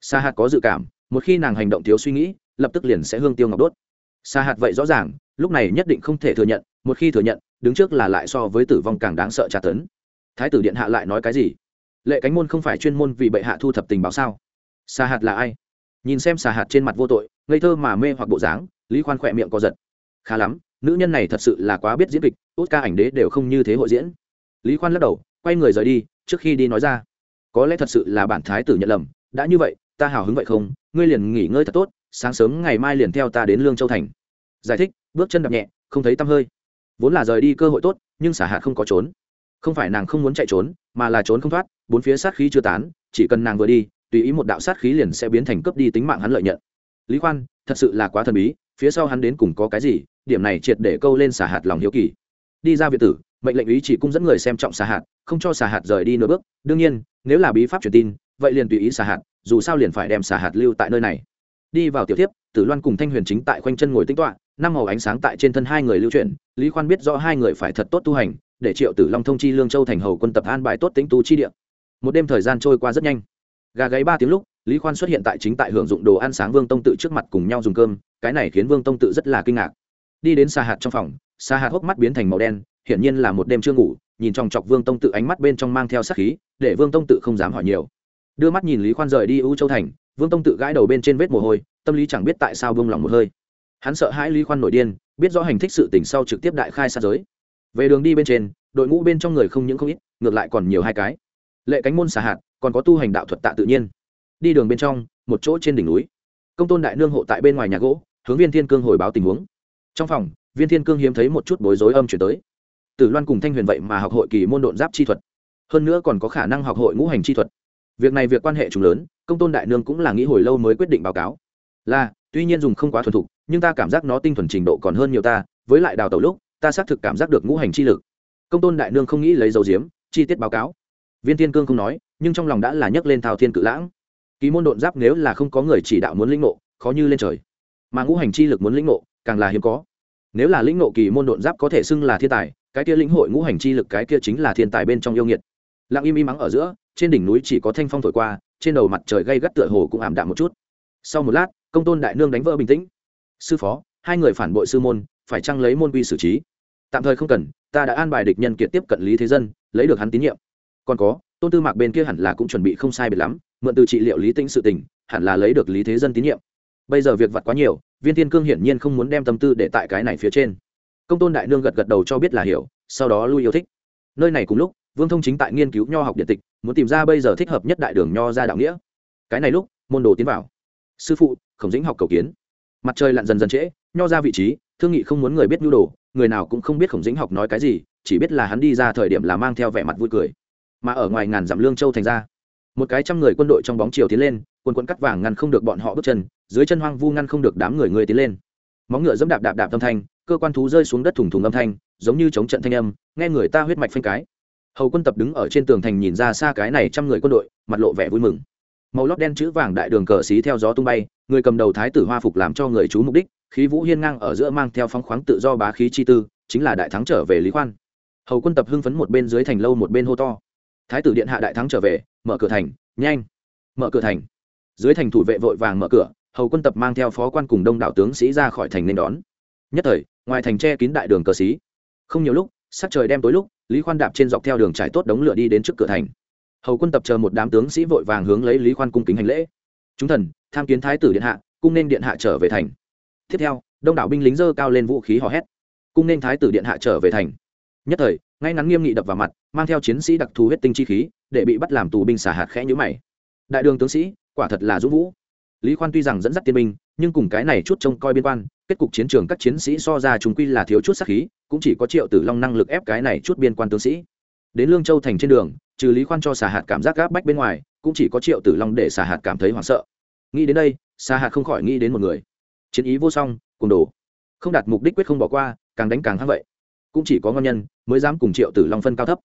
Xa hạt có dự cảm, một khi nàng hành động thiếu suy nghĩ, lập tức liền sẽ hương tiêu ngọc đốt. Xa hạt vậy rõ ràng, lúc này nhất định không thể thừa nhận, một khi thừa nhận, đứng trước là lại so với tử vong càng đáng sợ tra tấn. Thái tử điện hạ lại nói cái gì? Lệ cánh môn không phải chuyên môn vì bệ hạ thu thập tình báo sao? Xa hạt là ai? Nhìn xem xà hạt trên mặt vô tội, ngây thơ mà mê hoặc bộ dáng, lý khoan khỏe miệng co giật. Khá lắm, nữ nhân này thật sự là quá biết diễn kịch tốt ca ảnh đế đều không như thế hội diễn. Lý khoan lắc đầu, quay người rời đi, trước khi đi nói ra. Có lẽ thật sự là bản thái tử nhận lầm, đã như vậy, ta hào hứng vậy không? Ngươi liền nghỉ ngơi thật tốt, sáng sớm ngày mai liền theo ta đến lương châu thành. Giải thích, bước chân đập nhẹ, không thấy tăm hơi. Vốn là rời đi cơ hội tốt, nhưng xả hạt không có trốn. Không phải nàng không muốn chạy trốn, mà là trốn không thoát, bốn phía sát khí chưa tán, chỉ cần nàng vừa đi tùy ý một đạo sát khí liền sẽ biến thành cướp đi tính mạng hắn lợi nhận. Lý khoan, thật sự là quá thần bí, phía sau hắn đến cùng có cái gì, điểm này triệt để câu lên xả hạt lòng hiếu kỳ. Đi ra việt tử, mệnh lệnh ý chỉ cung dẫn người xem trọng xả hạt, không cho xả hạt rời đi nửa bước. Đương nhiên, nếu là bí pháp truyền tin, vậy liền tùy ý xả hạt, dù sao liền phải đem xả hạt lưu tại nơi này. Đi vào tiểu tiếp tử loan cùng thanh huyền chính tại khoanh chân ngồi tính toạ năm màu ánh sáng tại trên thân hai người lưu chuyển, lý khoan biết rõ hai người phải thật tốt tu hành, để triệu tử long thông chi lương châu thành hầu quân tập an bài tốt tính tu chi địa. Một đêm thời gian trôi qua rất nhanh gà gáy ba tiếng lúc, lý khoan xuất hiện tại chính tại hưởng dụng đồ ăn sáng vương tông tự trước mặt cùng nhau dùng cơm, cái này khiến vương tông tự rất là kinh ngạc. Đi đến xa hạt trong phòng xa hạt hốc mắt biến thành màu đen, hiển nhiên là một đêm chưa ngủ, nhìn trong chọc vương tông tự ánh mắt bên trong mang theo sắc khí, để vương tông tự không dám hỏi nhiều. Đưa mắt nhìn lý khoan rời đi u châu thành, vương tông tự gãi đầu bên trên vết mồ hôi, tâm lý chẳng biết tại sao vương lòng một hơi. Hắn sợ hãi lý khoan nổi điên, biết rõ hành thích sự tình sau trực tiếp đại khai xa giới. Về đường đi bên trên, đội ngũ bên trong người không những không ít, ngược lại còn nhiều hai cái lệ cánh môn xà hạt, còn có tu hành đạo thuật tạ tự nhiên. Đi đường bên trong, một chỗ trên đỉnh núi. Công tôn đại nương hộ tại bên ngoài nhà gỗ, hướng viên thiên cương hồi báo tình huống. Trong phòng, viên thiên cương hiếm thấy một chút bối rối âm chuyển tới. Tử loan cùng thanh huyền vậy mà học hội kỳ môn độn giáp chi thuật. Hơn nữa còn có khả năng học hội ngũ hành chi thuật. Việc này việc quan hệ chúng lớn, công tôn đại nương cũng là nghĩ hồi lâu mới quyết định báo cáo. Là, tuy nhiên dùng không quá thuần thục, nhưng ta cảm giác nó tinh thuần trình độ còn hơn nhiều ta, với lại đào tẩu lúc, ta xác thực cảm giác được ngũ hành chi lực. Công tôn đại nương không nghĩ lấy dầu diếm, chi tiết báo cáo viên thiên cương không nói, nhưng trong lòng đã là nhấc lên thao thiên cự lãng. Ký môn độn giáp nếu là không có người chỉ đạo muốn lĩnh ngộ, khó như lên trời. Mà ngũ hành chi lực muốn lĩnh ngộ, càng là hiếm có. Nếu là lĩnh ngộ kỳ môn độn giáp có thể xưng là thiên tài, cái kia lĩnh hội ngũ hành chi lực cái kia chính là thiên tài bên trong yêu nghiệt. Lặng im im mắng ở giữa, trên đỉnh núi chỉ có thanh phong thổi qua, trên đầu mặt trời gây gắt tựa hồ cũng ảm đạm một chút. Sau một lát, công tôn đại nương đánh vỡ bình tĩnh. Sư phó, hai người phản bội sư môn, phải chăng lấy môn quy xử trí? Tạm thời không cần, ta đã an bài địch nhân kiệt tiếp cận lý thế dân, lấy được hắn tín nhiệm còn có, tôn tư mạc bên kia hẳn là cũng chuẩn bị không sai biệt lắm, mượn từ trị liệu lý tĩnh sự tình, hẳn là lấy được lý thế dân tín nhiệm. Bây giờ việc vặt quá nhiều, viên thiên cương hiển nhiên không muốn đem tâm tư để tại cái này phía trên. Công tôn đại nương gật gật đầu cho biết là hiểu, sau đó lui yêu thích. Nơi này cùng lúc, vương thông chính tại nghiên cứu nho học điện tịch, muốn tìm ra bây giờ thích hợp nhất đại đường nho ra đạo nghĩa. Cái này lúc, môn đồ tiến vào. Sư phụ, khổng dĩnh học cầu kiến. Mặt trời lặn dần dần trễ, nho ra vị trí, thương nghị không muốn người biết nhu đồ, người nào cũng không biết khổng dĩnh học nói cái gì, chỉ biết là hắn đi ra thời điểm là mang theo vẻ mặt vui cười mà ở ngoài ngàn dặm lương châu thành ra. Một cái trăm người quân đội trong bóng chiều tiến lên quân quân cắt vàng ngăn không được bọn họ bước chân, dưới chân hoang vu ngăn không được đám người người tiến lên. Móng ngựa dẫm đạp đạp đạp âm thanh, cơ quan thú rơi xuống đất thủng thủng âm thanh, giống như chống trận thanh âm, nghe người ta huyết mạch phanh cái. Hầu quân tập đứng ở trên tường thành nhìn ra xa cái này trăm người quân đội, mặt lộ vẻ vui mừng. Màu lót đen chữ vàng đại đường cờ xí theo gió tung bay, người cầm đầu thái tử hoa phục làm cho người chú mục đích, khí vũ hiên ngang ở giữa mang theo phong khoáng tự do bá khí chi tư, chính là đại thắng trở về lý khoan. Hầu quân tập hưng phấn một bên dưới thành lâu một bên hô to thái tử điện hạ đại thắng trở về, mở cửa thành, nhanh, mở cửa thành. Dưới thành thủ vệ vội vàng mở cửa, hầu quân tập mang theo phó quan cùng đông đảo tướng sĩ ra khỏi thành nên đón. Nhất thời, ngoài thành tre kín đại đường cờ xí. Không nhiều lúc, sắc trời đem tối lúc, lý khoan đạp trên dọc theo đường trải tốt đống lửa đi đến trước cửa thành. Hầu quân tập chờ một đám tướng sĩ vội vàng hướng lấy lý khoan cung kính hành lễ. Chúng thần, tham kiến thái tử điện hạ, cung nên điện hạ trở về thành. Tiếp theo, đông đảo binh lính dơ cao lên vũ khí hò hét. Cung nên thái tử điện hạ trở về thành. Nhất thời ngay ngắn nghiêm nghị đập vào mặt, mang theo chiến sĩ đặc thù huyết tinh chi khí, để bị bắt làm tù binh xả hạt khẽ nhữ mày. Đại đường tướng sĩ, quả thật là dũng vũ. Lý khoan tuy rằng dẫn dắt tiên binh, nhưng cùng cái này chút trông coi biên quan, kết cục chiến trường các chiến sĩ so ra chúng quy là thiếu chút sắc khí, cũng chỉ có triệu tử long năng lực ép cái này chút biên quan tướng sĩ. Đến lương châu thành trên đường, trừ lý khoan cho xà hạt cảm giác gáp bách bên ngoài, cũng chỉ có triệu tử long để xà hạt cảm thấy hoảng sợ. Nghĩ đến đây xà hạt không khỏi nghĩ đến một người. Chiến ý vô song cùng đồ. Không đạt mục đích quyết không bỏ qua, càng đánh càng hăng vậy cũng chỉ có ngon nhân mới dám cùng triệu tử long phân cao thấp.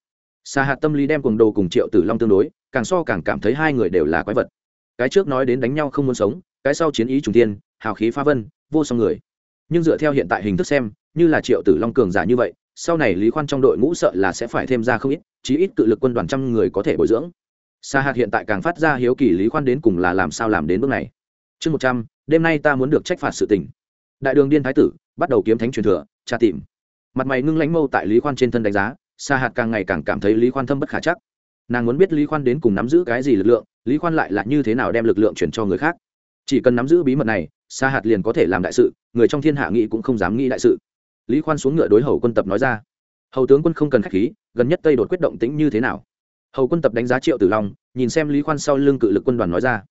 Xa hạt tâm lý đem cùng đồ cùng triệu tử long tương đối, càng so càng cảm thấy hai người đều là quái vật. Cái trước nói đến đánh nhau không muốn sống, cái sau chiến ý trùng tiên hào khí pha vân, vô song người. Nhưng dựa theo hiện tại hình thức xem, như là triệu tử long cường giả như vậy, sau này lý khoan trong đội ngũ sợ là sẽ phải thêm ra không ít, chí ít cự lực quân đoàn trăm người có thể bồi dưỡng. Sa hạt hiện tại càng phát ra hiếu kỳ lý khoan đến cùng là làm sao làm đến bước này. Chương một trăm, đêm nay ta muốn được trách phạt sự tình. Đại đường điên thái tử, bắt đầu kiếm thánh truyền thừa, tra tìm mặt mày ngưng lãnh mâu tại lý khoan trên thân đánh giá sa hạt càng ngày càng cảm thấy lý khoan thâm bất khả chắc nàng muốn biết lý khoan đến cùng nắm giữ cái gì lực lượng lý khoan lại là như thế nào đem lực lượng chuyển cho người khác chỉ cần nắm giữ bí mật này sa hạt liền có thể làm đại sự người trong thiên hạ nghĩ cũng không dám nghĩ đại sự lý khoan xuống ngựa đối hầu quân tập nói ra hầu tướng quân không cần k h á c h khí gần nhất tây đột quyết động tĩnh như thế nào hầu quân tập đánh giá triệu tử long nhìn xem lý khoan sau lưng cự lực quân đoàn nói ra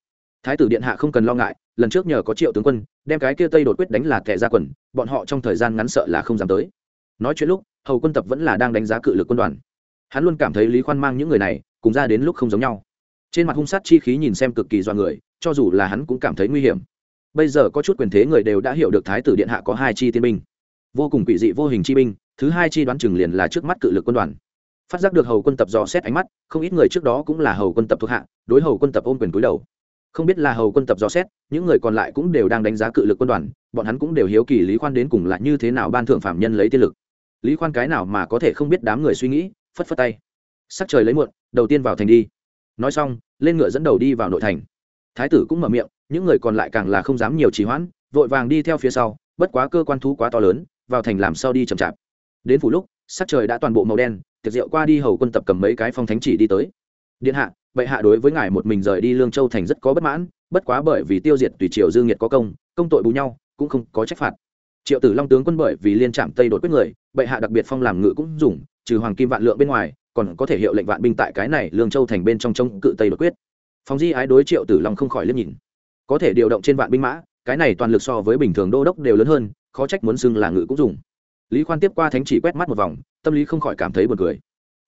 thái tử điện hạ không cần lo ngại lần trước nhờ có triệu tướng quân đem cái kia tây đột quyết đánh là thẻ ra quần bọn họ trong thời gian ngắn sợ là không dám tới nói chuyện lúc, hầu quân tập vẫn là đang đánh giá cự lực quân đoàn. Hắn luôn cảm thấy lý khoan mang những người này, cùng ra đến lúc không giống nhau. Trên mặt hung sát chi khí nhìn xem cực kỳ do người, cho dù là hắn cũng cảm thấy nguy hiểm. Bây giờ có chút quyền thế người đều đã hiểu được thái tử điện hạ có hai chi tiên binh. Vô cùng quỷ dị vô hình chi binh, thứ hai chi đoán chừng liền là trước mắt cự lực quân đoàn. Phát giác được hầu quân tập dò xét ánh mắt, không ít người trước đó cũng là hầu quân tập thuộc hạ, đối hầu quân tập ôm quyền cúi đầu. Không biết là hầu quân tập dò xét, những người còn lại cũng đều đang đánh giá cự lực quân đoàn, bọn hắn cũng đều hiếu kỳ lý khoan đến cùng là như thế nào ban thượng phạm nhân lấy tiên lực lý khoan cái nào mà có thể không biết đám người suy nghĩ, phất phất tay. Sắc trời lấy muộn, đầu tiên vào thành đi. Nói xong, lên ngựa dẫn đầu đi vào nội thành. Thái tử cũng mở miệng, những người còn lại càng là không dám nhiều trì hoãn, vội vàng đi theo phía sau, bất quá cơ quan thú quá to lớn, vào thành làm sao đi chậm chạp. Đến phủ lúc, sắc trời đã toàn bộ màu đen, tiệc rượu qua đi hầu quân tập cầm mấy cái phong thánh chỉ đi tới. Điện hạ, bệ hạ đối với ngài một mình rời đi lương châu thành rất có bất mãn, bất quá bởi vì tiêu diệt tùy triều dương nhiệt có công công tội bù nhau, cũng không có trách phạt triệu tử long tướng quân bởi vì liên trạm tây đột quyết người, bệ hạ đặc biệt phong làm ngự cũng dùng, trừ hoàng kim vạn lượng bên ngoài, còn có thể hiệu lệnh vạn binh tại cái này lương châu thành bên trong trông cự tây đột quyết. Phong di ái đối triệu tử long không khỏi liếc nhìn. Có thể điều động trên vạn binh mã, cái này toàn lực so với bình thường đô đốc đều lớn hơn, khó trách muốn xưng là ngự cũng dùng. Lý khoan tiếp qua thánh chỉ quét mắt một vòng, tâm lý không khỏi cảm thấy buồn cười.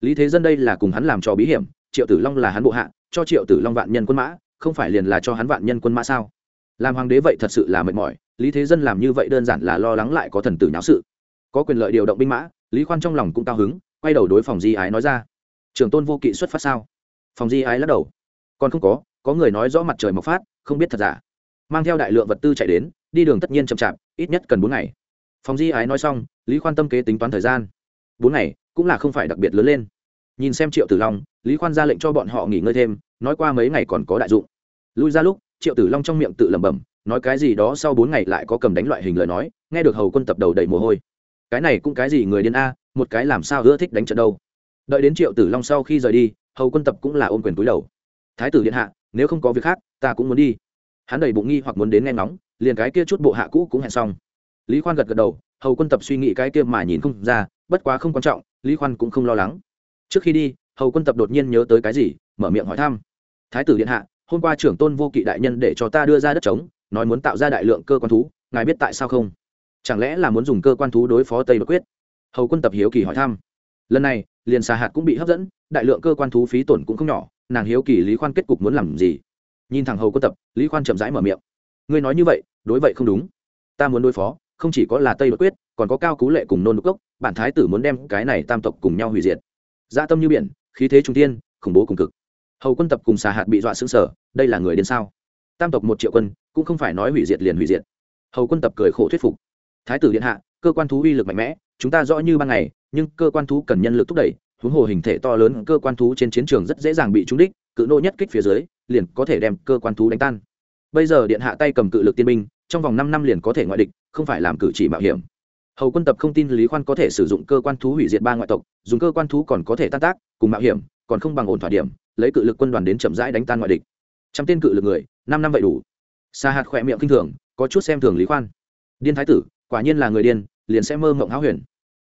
Lý thế dân đây là cùng hắn làm trò bí hiểm, triệu tử long là hắn bộ hạ, cho triệu tử long vạn nhân quân mã, không phải liền là cho hắn vạn nhân quân mã sao? Làm hoàng đế vậy thật sự là mệt mỏi, lý thế dân làm như vậy đơn giản là lo lắng lại có thần tử nháo sự. Có quyền lợi điều động binh mã, lý khoan trong lòng cũng cao hứng, quay đầu đối phòng di ái nói ra. Trường tôn vô kỵ xuất phát sao? Phòng di ái lắc đầu. Còn không có có người nói rõ mặt trời mọc phát, không biết thật giả. Mang theo đại lượng vật tư chạy đến, đi đường tất nhiên chậm chạp, ít nhất cần bốn ngày. Phòng di ái nói xong, lý khoan tâm kế tính toán thời gian. Bốn ngày, cũng là không phải đặc biệt lớn lên. Nhìn xem triệu tử long, lý khoan ra lệnh cho bọn họ nghỉ ngơi thêm, nói qua mấy ngày còn có đại dụng. Lui ra lúc triệu tử long trong miệng tự lẩm bẩm, nói cái gì đó sau bốn ngày lại có cầm đánh loại hình lời nói, nghe được hầu quân tập đầu đầy mồ hôi. Cái này cũng cái gì người điên a, một cái làm sao ưa thích đánh trận đâu. Đợi đến triệu tử long sau khi rời đi, hầu quân tập cũng là ôm quyền túi đầu. Thái tử điện hạ, nếu không có việc khác, ta cũng muốn đi. Hắn đầy bụng nghi hoặc muốn đến nghe ngóng, liền cái kia chút bộ hạ cũ cũng hẹn xong. Lý khoan gật gật đầu, hầu quân tập suy nghĩ cái kia mà nhìn không ra, bất quá không quan trọng, lý khoan cũng không lo lắng. Trước khi đi, hầu quân tập đột nhiên nhớ tới cái gì, mở miệng hỏi thăm. Thái tử điện hạ hôm qua trưởng tôn vô kỵ đại nhân để cho ta đưa ra đất trống, nói muốn tạo ra đại lượng cơ quan thú, ngài biết tại sao không? Chẳng lẽ là muốn dùng cơ quan thú đối phó tây bất quyết? Hầu quân tập hiếu kỳ hỏi thăm. Lần này, liền xà hạt cũng bị hấp dẫn, đại lượng cơ quan thú phí tổn cũng không nhỏ, nàng hiếu kỳ lý khoan kết cục muốn làm gì? Nhìn thẳng hầu quân tập, lý khoan chậm rãi mở miệng. Ngươi nói như vậy, đối vậy không đúng. Ta muốn đối phó, không chỉ có là tây bất quyết, còn có cao cú lệ cùng nôn đục cốc, bản thái tử muốn đem cái này tam tộc cùng nhau hủy diệt. Gia tâm như biển, khí thế trung tiên khủng bố cùng cực hầu quân tập cùng xà hạt bị dọa xứng sở, đây là người đến sao? Tam tộc một triệu quân, cũng không phải nói hủy diệt liền hủy diệt. Hầu quân tập cười khổ thuyết phục. Thái tử điện hạ, cơ quan thú uy lực mạnh mẽ, chúng ta rõ như ban ngày, nhưng cơ quan thú cần nhân lực thúc đẩy, huống hồ hình thể to lớn cơ quan thú trên chiến trường rất dễ dàng bị trúng đích, cự nô nhất kích phía dưới, liền có thể đem cơ quan thú đánh tan. Bây giờ điện hạ tay cầm cự lực tiên binh, trong vòng năm năm liền có thể ngoại địch, không phải làm cử chỉ mạo hiểm. Hầu quân tập không tin lý khoan có thể sử dụng cơ quan thú hủy diệt ba ngoại tộc, dùng cơ quan thú còn có thể tan tác, cùng mạo hiểm, còn không bằng ổn thỏa điểm lấy cự lực quân đoàn đến chậm rãi đánh tan ngoại địch. Trăm tên cự lực người, năm năm vậy đủ. Sa hạt khỏe miệng kinh thường, có chút xem thường lý khoan. Điên thái tử, quả nhiên là người điên, liền sẽ mơ mộng háo huyền.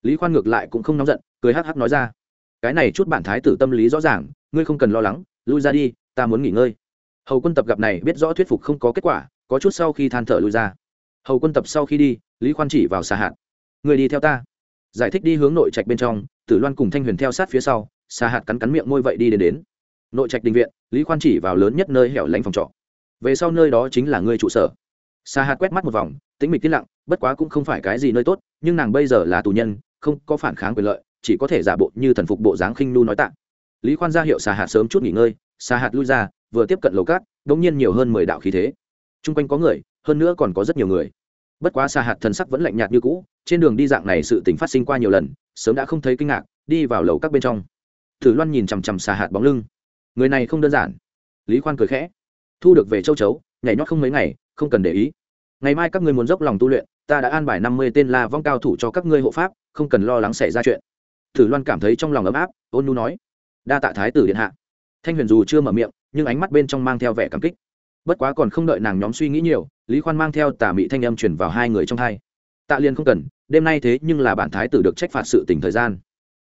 Lý khoan ngược lại cũng không nóng giận, cười hắc hắc nói ra. Cái này chút bản thái tử tâm lý rõ ràng, ngươi không cần lo lắng, lui ra đi, ta muốn nghỉ ngơi. Hầu quân tập gặp này biết rõ thuyết phục không có kết quả, có chút sau khi than thở lui ra. Hầu quân tập sau khi đi, lý khoan chỉ vào xà hạt. Người đi theo ta. Giải thích đi hướng nội trạch bên trong, tử loan cùng thanh huyền theo sát phía sau xà hạt cắn cắn miệng môi vậy đi đến đến nội trạch đình viện, lý khoan chỉ vào lớn nhất nơi hẻo lánh phòng trọ. Về sau nơi đó chính là ngươi trụ sở. Sa hạt quét mắt một vòng tính mịch tiết lặng, bất quá cũng không phải cái gì nơi tốt, nhưng nàng bây giờ là tù nhân, không có phản kháng quyền lợi, chỉ có thể giả bộ như thần phục bộ dáng khinh nu nói tạng lý khoan ra hiệu xà hạt sớm chút nghỉ ngơi xà hạt lui ra, vừa tiếp cận lầu cát đ ỗ n g nhiên nhiều hơn mười đạo khí thế. T r u n g quanh có người, hơn nữa còn có rất nhiều người. Bất quá xà hạt thần sắc vẫn lạnh nhạt như cũ, trên đường đi dạng này sự t phát sinh qua nhiều lần, sớm đã không thấy kinh ngạc, đi vào lầu các bên trong. Thử loan nhìn chằm chằm xà hạt bóng lưng người này không đơn giản. Lý khoan cười khẽ. Thu được về châu chấu, nhảy nhót không mấy ngày, không cần để ý. Ngày mai các ngươi muốn dốc lòng tu luyện, ta đã an bài năm mươi tên la vong cao thủ cho các ngươi hộ pháp, không cần lo lắng xảy ra chuyện. Thử loan cảm thấy trong lòng ấm áp, ôn nu nói. Đa tạ thái tử điện hạ. Thanh huyền dù chưa mở miệng, nhưng ánh mắt bên trong mang theo vẻ cảm kích. Bất quá còn không đợi nàng nhóm suy nghĩ nhiều, lý khoan mang theo tà mị thanh âm chuyển vào hai người trong hai. Tạ liền không cần, đêm nay thế nhưng là bản thái tử được trách phạt sự tỉnh thời gian.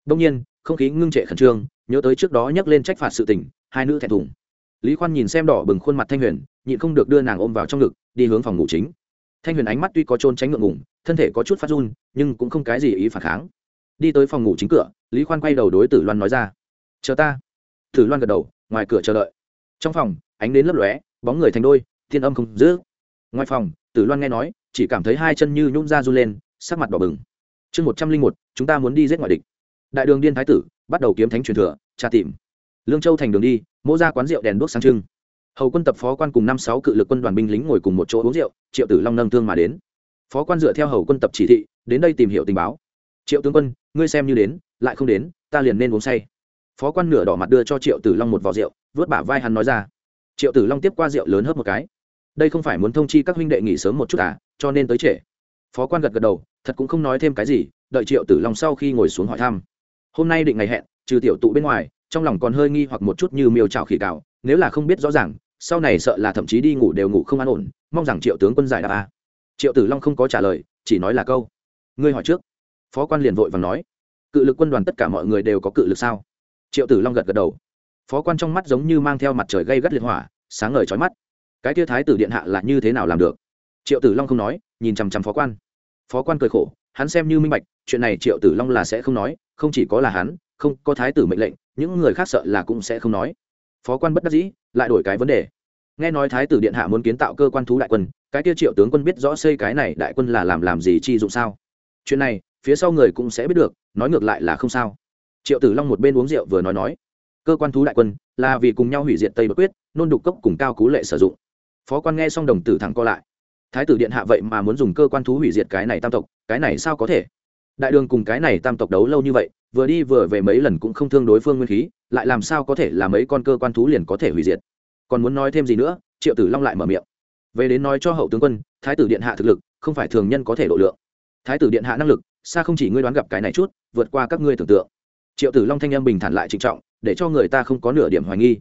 Đông nhiên, không khí ngưng trệ khẩn trương, nhớ tới trước đó nhắc lên trách phạt sự tỉnh hai nữ thẹn thùng. Lý khoan nhìn xem đỏ bừng khuôn mặt thanh huyền, nhịn không được đưa nàng ôm vào trong ngực, đi hướng phòng ngủ chính. Thanh huyền ánh mắt tuy có trôn tránh ngượng ngủng thân thể có chút phát run, nhưng cũng không cái gì ý phản kháng. Đi tới phòng ngủ chính cửa, lý khoan quay đầu đối tử loan nói ra, chờ ta. Tử loan gật đầu, ngoài cửa chờ đợi. Trong phòng, ánh đến lấp lóe, bóng người thành đôi, thiên âm không giữ ngoài phòng, tử loan nghe nói, chỉ cảm thấy hai chân như nhún ra run lên, sắc mặt đỏ bừng. Chương một trăm linh một, chúng ta muốn đi giết ngoại địch. Đại đường điên thái tử, bắt đầu kiếm thánh truyền thừa, tra tìm lương châu thành đường đi, mỗ ra quán rượu đèn đuốc sáng trưng. Hầu quân tập phó quan cùng năm sáu cự lực quân đoàn binh lính ngồi cùng một chỗ uống rượu, triệu tử long nâng thương mà đến. Phó quan dựa theo hầu quân tập chỉ thị, đến đây tìm hiểu tình báo. Triệu tướng quân, ngươi xem như đến, lại không đến, ta liền nên uống say. Phó quan nửa đỏ mặt đưa cho triệu tử long một vò rượu, vớt bả vai hắn nói ra. Triệu tử long tiếp qua rượu lớn hớp một cái. Đây không phải muốn thông chi các huynh đệ nghỉ sớm một chút à cho nên tới trễ. Phó quan gật gật đầu, thật cũng không nói thêm cái gì, đợi triệu tử long sau khi ngồi xuống hỏi thăm. Hôm nay định ngày hẹn, trừ tiểu tụ bên ngoài trong lòng còn hơi nghi hoặc một chút như miêu trào khỉ cào, nếu là không biết rõ ràng, sau này sợ là thậm chí đi ngủ đều ngủ không an ổn, mong rằng triệu tướng quân giải đáp a. Triệu tử long không có trả lời, chỉ nói là câu. Ngươi hỏi trước. Phó quan liền vội và nói. Cự lực quân đoàn tất cả mọi người đều có cự lực sao? Triệu tử long gật gật đầu. Phó quan trong mắt giống như mang theo mặt trời gây gắt liệt hỏa, sáng ngời trói mắt. Cái tia thái tử điện hạ là như thế nào làm được? Triệu tử long không nói, nhìn chằm chằm phó quan. Phó quan cười khổ, hắn xem như minh bạch, chuyện này triệu tử long là sẽ không nói, không chỉ có là hắn không có thái tử mệnh lệnh, những người khác sợ là cũng sẽ không nói. Phó quan bất đắc dĩ, lại đổi cái vấn đề. Nghe nói thái tử điện hạ muốn kiến tạo cơ quan thú đại quân, cái kia triệu tướng quân biết rõ xây cái này đại quân là làm làm gì chi dụng sao? Chuyện này, phía sau người cũng sẽ biết được, nói ngược lại là không sao. Triệu tử long một bên uống rượu vừa nói nói, cơ quan thú đại quân là vì cùng nhau hủy diệt tây bất quyết, nôn đục cốc cùng cao cú lệ sử dụng. Phó quan nghe xong đồng tử thẳng co lại. Thái tử điện hạ vậy mà muốn dùng cơ quan thú hủy diệt cái này tam tộc, cái này sao có thể? Đại đường cùng cái này tam tộc đấu lâu như vậy, vừa đi vừa về mấy lần cũng không thương đối phương nguyên khí, lại làm sao có thể là mấy con cơ quan thú liền có thể hủy diệt. Còn muốn nói thêm gì nữa, triệu tử long lại mở miệng. Về đến nói cho hậu tướng quân, thái tử điện hạ thực lực, không phải thường nhân có thể độ lượng. Thái tử điện hạ năng lực, xa không chỉ ngươi đoán gặp cái này chút, vượt qua các ngươi tưởng tượng. Triệu tử long thanh em bình thản lại trịnh trọng, để cho người ta không có nửa điểm hoài nghi.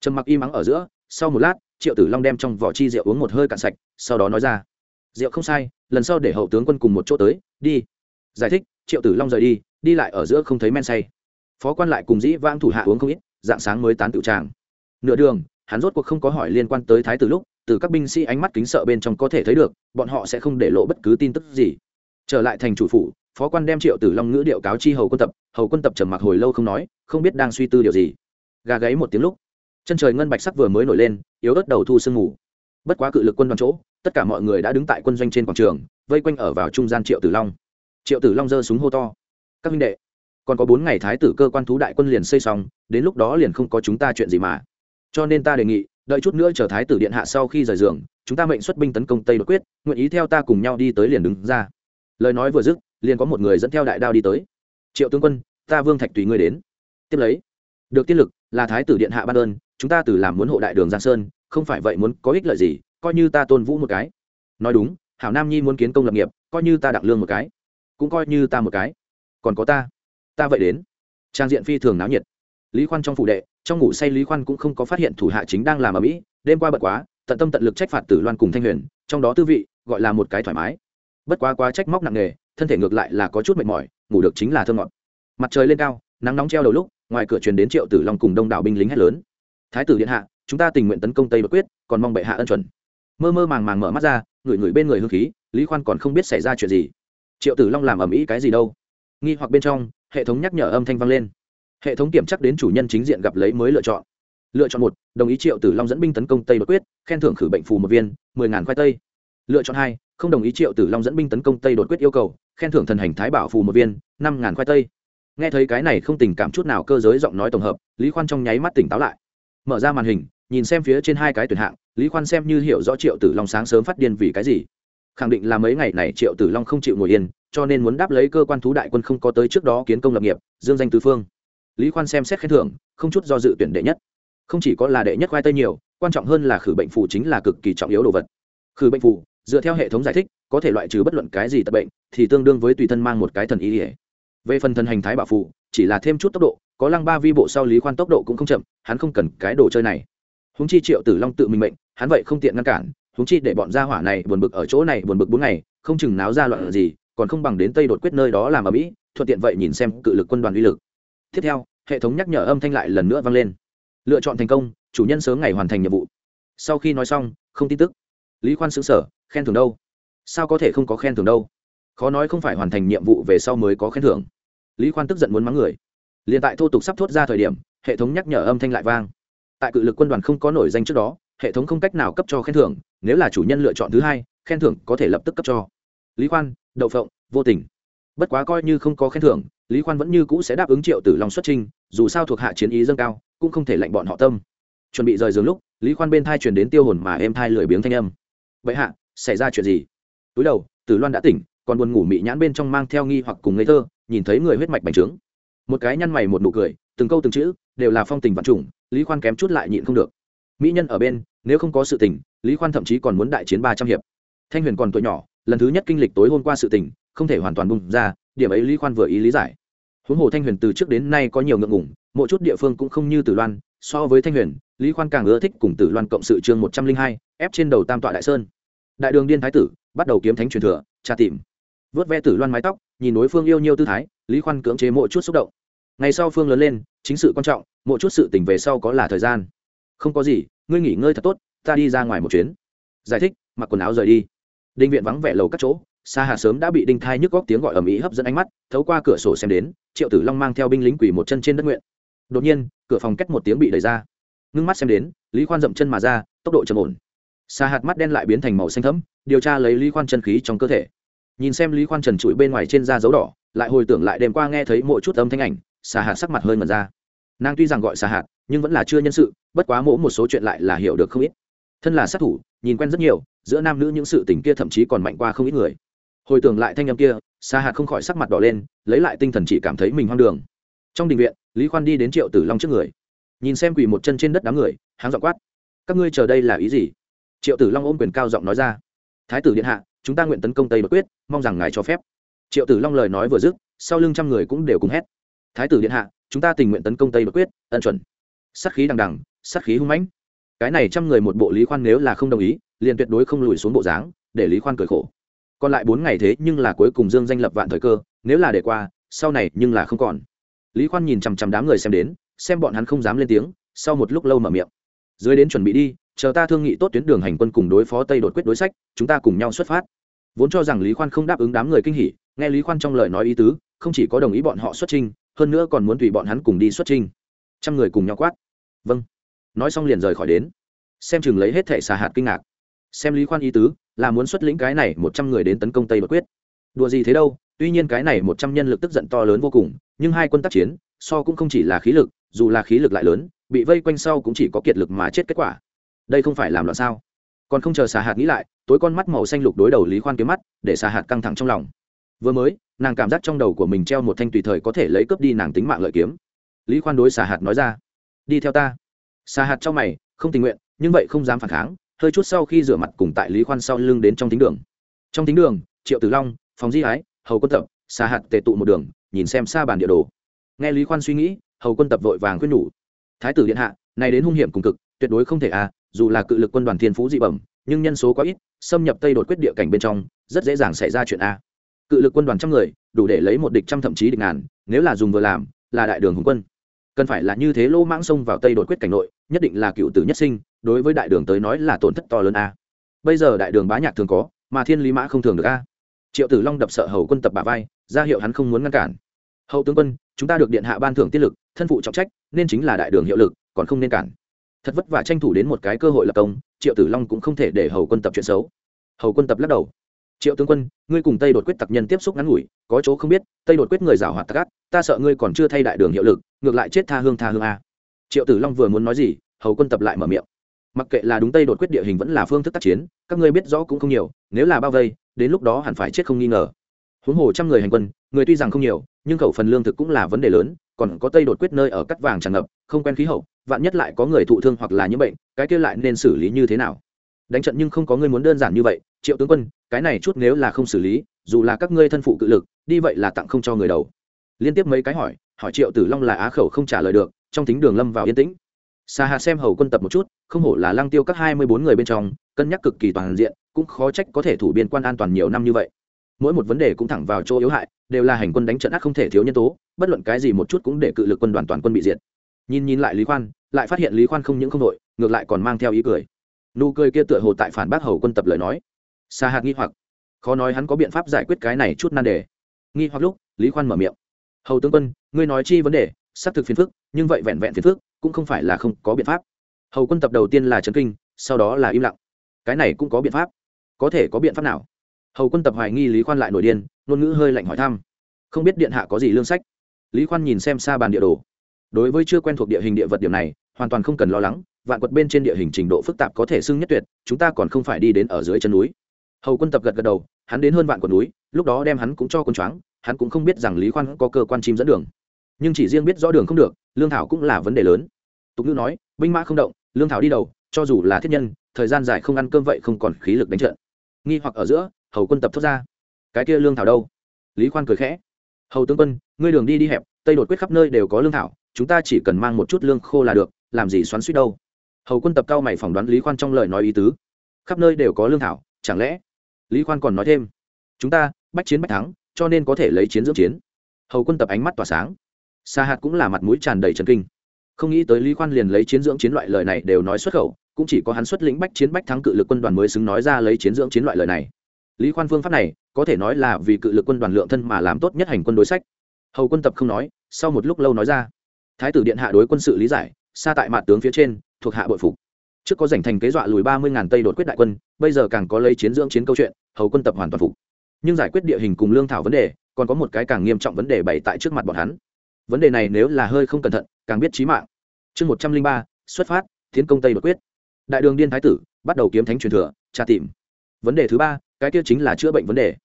Trầm mặc im mắng ở giữa, sau một lát, triệu tử long đem trong vỏ chi rượu uống một hơi cạn sạch, sau đó nói ra. Rượu không sai, lần sau để hậu tướng quân cùng một chỗ tới, đi giải thích, triệu tử long rời đi đi lại ở giữa không thấy men say. Phó quan lại cùng dĩ Vang thủ hạ uống không ít, dạng sáng mới tán tự tràng. Nửa đường, hắn rốt cuộc không có hỏi liên quan tới thái tử lúc, từ các binh sĩ ánh mắt kính sợ bên trong có thể thấy được, bọn họ sẽ không để lộ bất cứ tin tức gì. Trở lại thành chủ phủ, phó quan đem triệu tử long ngữ điệu cáo chi hầu quân tập, hầu quân tập trầm mặc hồi lâu không nói, không biết đang suy tư điều gì. Gà gáy một tiếng lúc, chân trời ngân bạch sắc vừa mới nổi lên, yếu ớt đầu thu sương ngủ. bất quá cự lực quân đoàn chỗ, tất cả mọi người đã đứng tại quân doanh trên quảng trường, vây quanh ở vào trung gian triệu tử long triệu tử long giơ súng hô to. Các minh đệ, còn có bốn ngày thái tử cơ quan thú đại quân liền xây xong, đến lúc đó liền không có chúng ta chuyện gì mà. Cho nên ta đề nghị, đợi chút nữa chờ thái tử điện hạ sau khi rời giường, chúng ta mệnh xuất binh tấn công tây đột quyết, nguyện ý theo ta cùng nhau đi tới liền đứng ra. Lời nói vừa dứt, liền có một người dẫn theo đại đao đi tới. Triệu tướng quân, ta vương thạch tùy ngươi đến. Tiếp lấy, được tiết lực là thái tử điện hạ ban ơn, chúng ta từ làm muốn hộ đại đường giang sơn, không phải vậy muốn có ích lợi gì, coi như ta tôn vũ một cái. Nói đúng, hảo nam nhi muốn kiến công lập nghiệp, coi như ta đặng lương một cái cũng coi như ta một cái. Còn có ta. Ta vậy đến. Trang diện phi thường náo nhiệt. Lý khoan trong phủ đệ, trong ngủ say lý khoan cũng không có phát hiện thủ hạ chính đang làm ở mỹ, đêm qua bật quá, tận tâm tận lực trách phạt tử loan cùng thanh huyền, trong đó tư vị, gọi là một cái thoải mái. Bất quá quá trách móc nặng nề, thân thể ngược lại là có chút mệt mỏi, ngủ được chính là thơ ngọt. Mặt trời lên cao, nắng nóng treo đầu lúc, ngoài cửa truyền đến triệu tử long cùng đông đảo binh lính hét lớn. Thái tử điện hạ, chúng ta tình nguyện tấn công tây bất quyết, còn mong bệ hạ ân chuẩn. Mơ mơ màng màng mở mắt ra, ngửi ngửi bên người hương khí, lý khoan còn không biết xảy ra chuyện gì triệu tử long làm ầm ĩ cái gì đâu? Nghi hoặc bên trong, hệ thống nhắc nhở âm thanh vang lên. Hệ thống kiểm chắc đến chủ nhân chính diện gặp lấy mới lựa chọn. Lựa chọn một, đồng ý triệu tử long dẫn binh tấn công tây bất quyết, khen thưởng khử bệnh phù một viên, mười ngàn khoai tây. Lựa chọn hai, không đồng ý triệu tử long dẫn binh tấn công tây đột quyết yêu cầu, khen thưởng thần hành thái bảo phù một viên, năm ngàn khoai tây. Nghe thấy cái này không tình cảm chút nào cơ giới giọng nói tổng hợp, lý khoan trong nháy mắt tỉnh táo lại. Mở ra màn hình, nhìn xem phía trên hai cái tuyển hạng, lý khoan xem như hiểu rõ triệu tử long sáng sớm phát điên vì cái gì khẳng định là mấy ngày này triệu tử long không chịu ngồi yên, cho nên muốn đáp lấy cơ quan thú đại quân không có tới trước đó kiến công lập nghiệp, dương danh tứ phương. Lý khoan xem xét khen thưởng, không chút do dự tuyển đệ nhất. Không chỉ có là đệ nhất khoai tây nhiều, quan trọng hơn là khử bệnh phù chính là cực kỳ trọng yếu đồ vật. Khử bệnh phù, dựa theo hệ thống giải thích, có thể loại trừ bất luận cái gì tật bệnh, thì tương đương với tùy thân mang một cái thần ý ỉa về phần thần hành thái bảo phù, chỉ là thêm chút tốc độ, có lăng ba vi bộ sau lý khoan tốc độ cũng không chậm, hắn không cần cái đồ chơi này. Húng chi triệu tử long tự mình mệnh, hắn vậy không tiện ngăn cản huống chi để bọn gia hỏa này buồn bực ở chỗ này buồn bực bốn ngày, không chừng náo ra loạn gì, còn không bằng đến tây đột quyết nơi đó làm ở mỹ, thuận tiện vậy nhìn xem cự lực quân đoàn uy lực. Tiếp theo, hệ thống nhắc nhở âm thanh lại lần nữa vang lên. Lựa chọn thành công, chủ nhân sớm ngày hoàn thành nhiệm vụ. Sau khi nói xong, không tin tức. Lý khoan xứng sở khen thưởng đâu? Sao có thể không có khen thưởng đâu? Khó nói không phải hoàn thành nhiệm vụ về sau mới có khen thưởng. Lý khoan tức giận muốn mắng người. L i ê n tại thô tục sắp thốt ra thời điểm, hệ thống nhắc nhở âm thanh lại vang. Tại cự lực quân đoàn không có nổi danh trước đó, hệ thống không cách nào cấp cho khen thưởng nếu là chủ nhân lựa chọn thứ hai, khen thưởng có thể lập tức cấp cho. Lý khoan, đậu phộng, vô tình. Bất quá coi như không có khen thưởng, lý khoan vẫn như cũ sẽ đáp ứng triệu tử long xuất trình. dù sao thuộc hạ chiến ý dâng cao, cũng không thể lạnh bọn họ tâm. Chuẩn bị rời giường lúc, lý khoan bên thai truyền đến tiêu hồn mà em thai lười biếng thanh âm. Vậy hạ, xảy ra chuyện gì? Túi đầu, tử loan đã tỉnh, còn buồn ngủ mị nhãn bên trong mang theo nghi hoặc cùng ngây thơ, nhìn thấy người huyết mạch bành trướng. Một cái nhăn mày một nụ cười, từng câu từng chữ, đều là phong tình vạn trùng, lý khoan kém chút lại nhịn không được. Mỹ nhân ở bên nếu không có sự tình, lý khoan thậm chí còn muốn đại chiến ba trăm hiệp. Thanh huyền còn tuổi nhỏ, lần thứ nhất kinh lịch tối hôm qua sự tình, không thể hoàn toàn bung ra, điểm ấy lý khoan vừa ý lý giải. Huống hồ thanh huyền từ trước đến nay có nhiều ngượng ngủng mỗi chút địa phương cũng không như tử loan, so với thanh huyền, lý khoan càng ưa thích cùng tử loan cộng sự chương một trăm linh hai, ép trên đầu tam tọa đại sơn. Đại đường điên thái tử, bắt đầu kiếm thánh truyền thừa, tra tìm. Vớt ve tử loan mái tóc, nhìn đối phương yêu nhiêu tư thái, lý khoan cưỡng chế mỗi chút xúc động. Ngày sau phương lớn lên, chính sự quan trọng, mỗi chút sự tỉnh về sau có là thời gian không có gì, ngươi nghỉ ngơi thật tốt, ta đi ra ngoài một chuyến. Giải thích, mặc quần áo rời đi. Đinh viện vắng vẻ lầu các chỗ xa hà sớm đã bị đinh thai nhức góc tiếng gọi ầm ĩ hấp dẫn ánh mắt, thấu qua cửa sổ xem đến, triệu tử long mang theo binh lính quỳ một chân trên đất nguyện. Đột nhiên, cửa phòng cách một tiếng bị đẩy ra. Ngưng mắt xem đến, lý khoan dậm chân mà ra, tốc độ chậm ổn. Xa hạt mắt đen lại biến thành màu xanh thẫm, điều tra lấy lý khoan chân khí trong cơ thể. Nhìn xem lý khoan trần trụi bên ngoài trên da dấu đỏ, lại hồi tưởng lại đêm qua nghe thấy mỗi chút âm thanh ảnh xa hạt sắc mặt hơi mật ra. Nàng tuy rằng gọi xa hạt nhưng vẫn là chưa nhân sự, bất quá mỗ một số chuyện lại là hiểu được không ít. Thân là sát thủ, nhìn quen rất nhiều, giữa nam nữ những sự tình kia thậm chí còn mạnh qua không ít người. Hồi tưởng lại thanh âm kia, sa hạt không khỏi sắc mặt đỏ lên, lấy lại tinh thần chỉ cảm thấy mình hoang đường. Trong đình viện, lý khoan đi đến triệu tử long trước người. Nhìn xem quỳ một chân trên đất đám người, háng dọ quát, các ngươi chờ đây là ý gì? Triệu tử long ôm quyền cao giọng nói ra, thái tử điện hạ, chúng ta nguyện tấn công tây bất quyết, mong rằng ngài cho phép. Triệu tử long lời nói vừa dứt, sau lưng trăm người cũng đều cùng hét, thái tử điện hạ, chúng ta tình nguyện tấn công tây bất quyết, ân chuẩn sát khí đằng đằng sát khí hung mãnh. Cái này trăm người một bộ lý khoan nếu là không đồng ý liền tuyệt đối không lùi xuống bộ dáng để lý khoan cười khổ. Còn lại bốn ngày thế nhưng là cuối cùng dương danh lập vạn thời cơ nếu là để qua sau này nhưng là không còn. Lý khoan nhìn chằm chằm đám người xem đến xem bọn hắn không dám lên tiếng sau một lúc lâu mở miệng. Dưới đến chuẩn bị đi chờ ta thương nghị tốt tuyến đường hành quân cùng đối phó tây đột quyết đối sách chúng ta cùng nhau xuất phát. Vốn cho rằng lý khoan không đáp ứng đám người kinh hỉ nghe lý khoan trong lời nói ý tứ không chỉ có đồng ý bọn họ xuất trình, hơn nữa còn muốn tùy bọn hắn cùng đi xuất trình. trăm người cùng nhau quát vâng. Nói xong liền rời khỏi đến. Xem chừng lấy hết thẻ xà hạt kinh ngạc. Xem lý khoan ý tứ, là muốn xuất lĩnh cái này một trăm người đến tấn công tây bất quyết. Đùa gì thế đâu, tuy nhiên cái này một trăm nhân lực tức giận to lớn vô cùng, nhưng hai quân tác chiến, so cũng không chỉ là khí lực, dù là khí lực lại lớn, bị vây quanh sau cũng chỉ có kiệt lực mà chết kết quả. Đây không phải làm loạn sao? Còn không chờ xà hạt nghĩ lại, tối con mắt màu xanh lục đối đầu lý khoan kiếm mắt, để xà hạt căng thẳng trong lòng. Vừa mới, nàng cảm giác trong đầu của mình treo một thanh tùy thời có thể lấy cướp đi nàng tính mạng lợi kiếm. Lý khoan đối xà hạt nói ra đi theo ta. Xà hạt trong mày, không tình nguyện, nhưng vậy không dám phản kháng, hơi chút sau khi rửa mặt cùng tại lý khoan sau lưng đến trong thính đường. Trong thính đường, triệu tử long phòng di ái, hầu quân tập xà hạt tề tụ một đường, nhìn xem xa bản địa đồ. Nghe lý khoan suy nghĩ, hầu quân tập vội vàng khuyên nhủ. Thái tử điện hạ, này đến hung hiểm cùng cực, tuyệt đối không thể à dù là cự lực quân đoàn thiên phú dị bẩm, nhưng nhân số quá ít, xâm nhập tây đột quyết địa cảnh bên trong, rất dễ dàng xảy ra chuyện a. Cự lực quân đoàn trăm người, đủ để lấy một địch trăm thậm chí địch ngàn, nếu là dùng vừa làm, là đại đường hùng quân cần phải là như thế lô mãng xông vào tây đột quyết cảnh nội, nhất định là cựu tử nhất sinh, đối với đại đường tới nói là tổn thất to lớn a. Bây giờ đại đường bá nhạc thường có, mà thiên lý mã không thường được a. Triệu tử long đập sợ hầu quân tập bà vai, ra hiệu hắn không muốn ngăn cản. Hậu tướng quân, chúng ta được điện hạ ban thưởng tiết lực, thân phụ trọng trách, nên chính là đại đường hiệu lực, còn không nên cản. Thật vất vả tranh thủ đến một cái cơ hội lập công, triệu tử long cũng không thể để hầu quân tập chuyện xấu. Hầu quân tập lắc đầu. Triệu tướng quân, ngươi cùng tây đột quyết tặc nhân tiếp xúc ngắn ngủi, có chỗ không biết, tây đột quyết người giảo hoạt tắc ta sợ ngươi còn chưa thay đại đường hiệu lực, ngược lại chết tha hương tha hương a. Triệu tử long vừa muốn nói gì, hầu quân tập lại mở miệng. Mặc kệ là đúng tây đột quyết địa hình vẫn là phương thức tác chiến, các ngươi biết rõ cũng không nhiều, nếu là bao vây, đến lúc đó hẳn phải chết không nghi ngờ. Huống hồ trăm người hành quân, người tuy rằng không nhiều, nhưng khẩu phần lương thực cũng là vấn đề lớn, còn có tây đột quyết nơi ở cắt vàng tràn ngập, không quen khí hậu, vạn nhất lại có người thụ thương hoặc là nhiễm bệnh, cái kia lại nên xử lý như thế nào? Đánh trận nhưng không có người muốn đơn giản như vậy, triệu tướng quân, cái này chút nếu là không xử lý, dù là các ngươi thân phụ cự lực, đi vậy là tặng không cho người đầu liên tiếp mấy cái hỏi hỏi triệu tử long là á khẩu không trả lời được, trong tính đường lâm vào yên tĩnh. Xa hà xem hầu quân tập một chút, không hổ là lăng tiêu các hai mươi bốn người bên trong, cân nhắc cực kỳ toàn diện, cũng khó trách có thể thủ biên quan an toàn nhiều năm như vậy. Mỗi một vấn đề cũng thẳng vào chỗ yếu hại, đều là hành quân đánh trận ác không thể thiếu nhân tố, bất luận cái gì một chút cũng để cự lực quân đoàn toàn quân bị diệt. Nhìn nhìn lại lý khoan, lại phát hiện lý khoan không những không đội, ngược lại còn mang theo ý cười. Nụ cười kia tựa hồ tại phản bác hầu quân tập lời nói. Xa hạt nghi hoặc, khó nói hắn có biện pháp giải quyết cái này chút nan đề. Nghi hoặc lúc, lý khoan mở miệng hầu tướng quân, ngươi nói chi vấn đề, xác thực phiền phức, nhưng vậy vẹn vẹn phiền phức, cũng không phải là không có biện pháp. Hầu quân tập đầu tiên là trấn kinh, sau đó là im lặng. Cái này cũng có biện pháp. Có thể có biện pháp nào? Hầu quân tập hoài nghi lý khoan lại nổi điên, ngôn ngữ hơi lạnh hỏi thăm. Không biết điện hạ có gì lương sách? Lý khoan nhìn xem xa bàn địa đồ. Đối với chưa quen thuộc địa hình địa vật điểm này, hoàn toàn không cần lo lắng, vạn quật bên trên địa hình trình độ phức tạp có thể xưng nhất tuyệt, chúng ta còn không phải đi đến ở dưới chân núi. Hầu quân tập gật gật đầu, hắn đến hơn vạn quần núi, lúc đó đem hắn cũng cho quân choáng hắn cũng không biết rằng lý khoan có cơ quan chim dẫn đường. Nhưng chỉ riêng biết rõ đường không được, lương thảo cũng là vấn đề lớn. Tục ngữ nói, binh mã không động, lương thảo đi đầu, cho dù là thiết nhân, thời gian dài không ăn cơm vậy không còn khí lực đánh trận. Nghi hoặc ở giữa, hầu quân tập thốt ra. Cái kia lương thảo đâu? Lý khoan cười khẽ. Hầu tướng quân, ngươi đường đi đi hẹp, tây đột quyết khắp nơi đều có lương thảo, chúng ta chỉ cần mang một chút lương khô là được, làm gì xoắn suýt đâu. Hầu quân tập cao mày phỏng đoán lý khoan trong lời nói ý tứ. Khắp nơi đều có lương thảo, chẳng lẽ? Lý khoan còn nói thêm. Chúng ta, bách chiến bách thắng cho nên có thể lấy chiến dưỡng chiến. Hầu quân tập ánh mắt tỏa sáng. Sa hạt cũng là mặt mũi tràn đầy trần kinh. Không nghĩ tới lý khoan liền lấy chiến dưỡng chiến loại lời này đều nói xuất khẩu, cũng chỉ có hắn xuất lĩnh bách chiến bách thắng cự lực quân đoàn mới xứng nói ra lấy chiến dưỡng chiến loại lời này. Lý khoan phương pháp này, có thể nói là vì cự lực quân đoàn lượng thân mà làm tốt nhất hành quân đối sách. Hầu quân tập không nói, sau một lúc lâu nói ra. Thái tử điện hạ đối quân sự lý giải xa tại mạn tướng phía trên, thuộc hạ bội phục. Trước có giành thành kế dọa lùi ba mươi ngàn tây đột quyết đại quân, bây giờ càng có lấy chiến dưỡng chiến câu chuyện, hầu quân tập hoàn toàn phục nhưng giải quyết địa hình cùng lương thảo vấn đề, còn có một cái càng nghiêm trọng vấn đề bày tại trước mặt bọn hắn. Vấn đề này nếu là hơi không cẩn thận, càng biết trí mạng. Chương một trăm linh ba, xuất phát, tiến công tây đột quyết. Đại đường điên thái tử, bắt đầu kiếm thánh truyền thừa, tra tìm. Vấn đề thứ ba, cái kia chính là chữa bệnh vấn đề.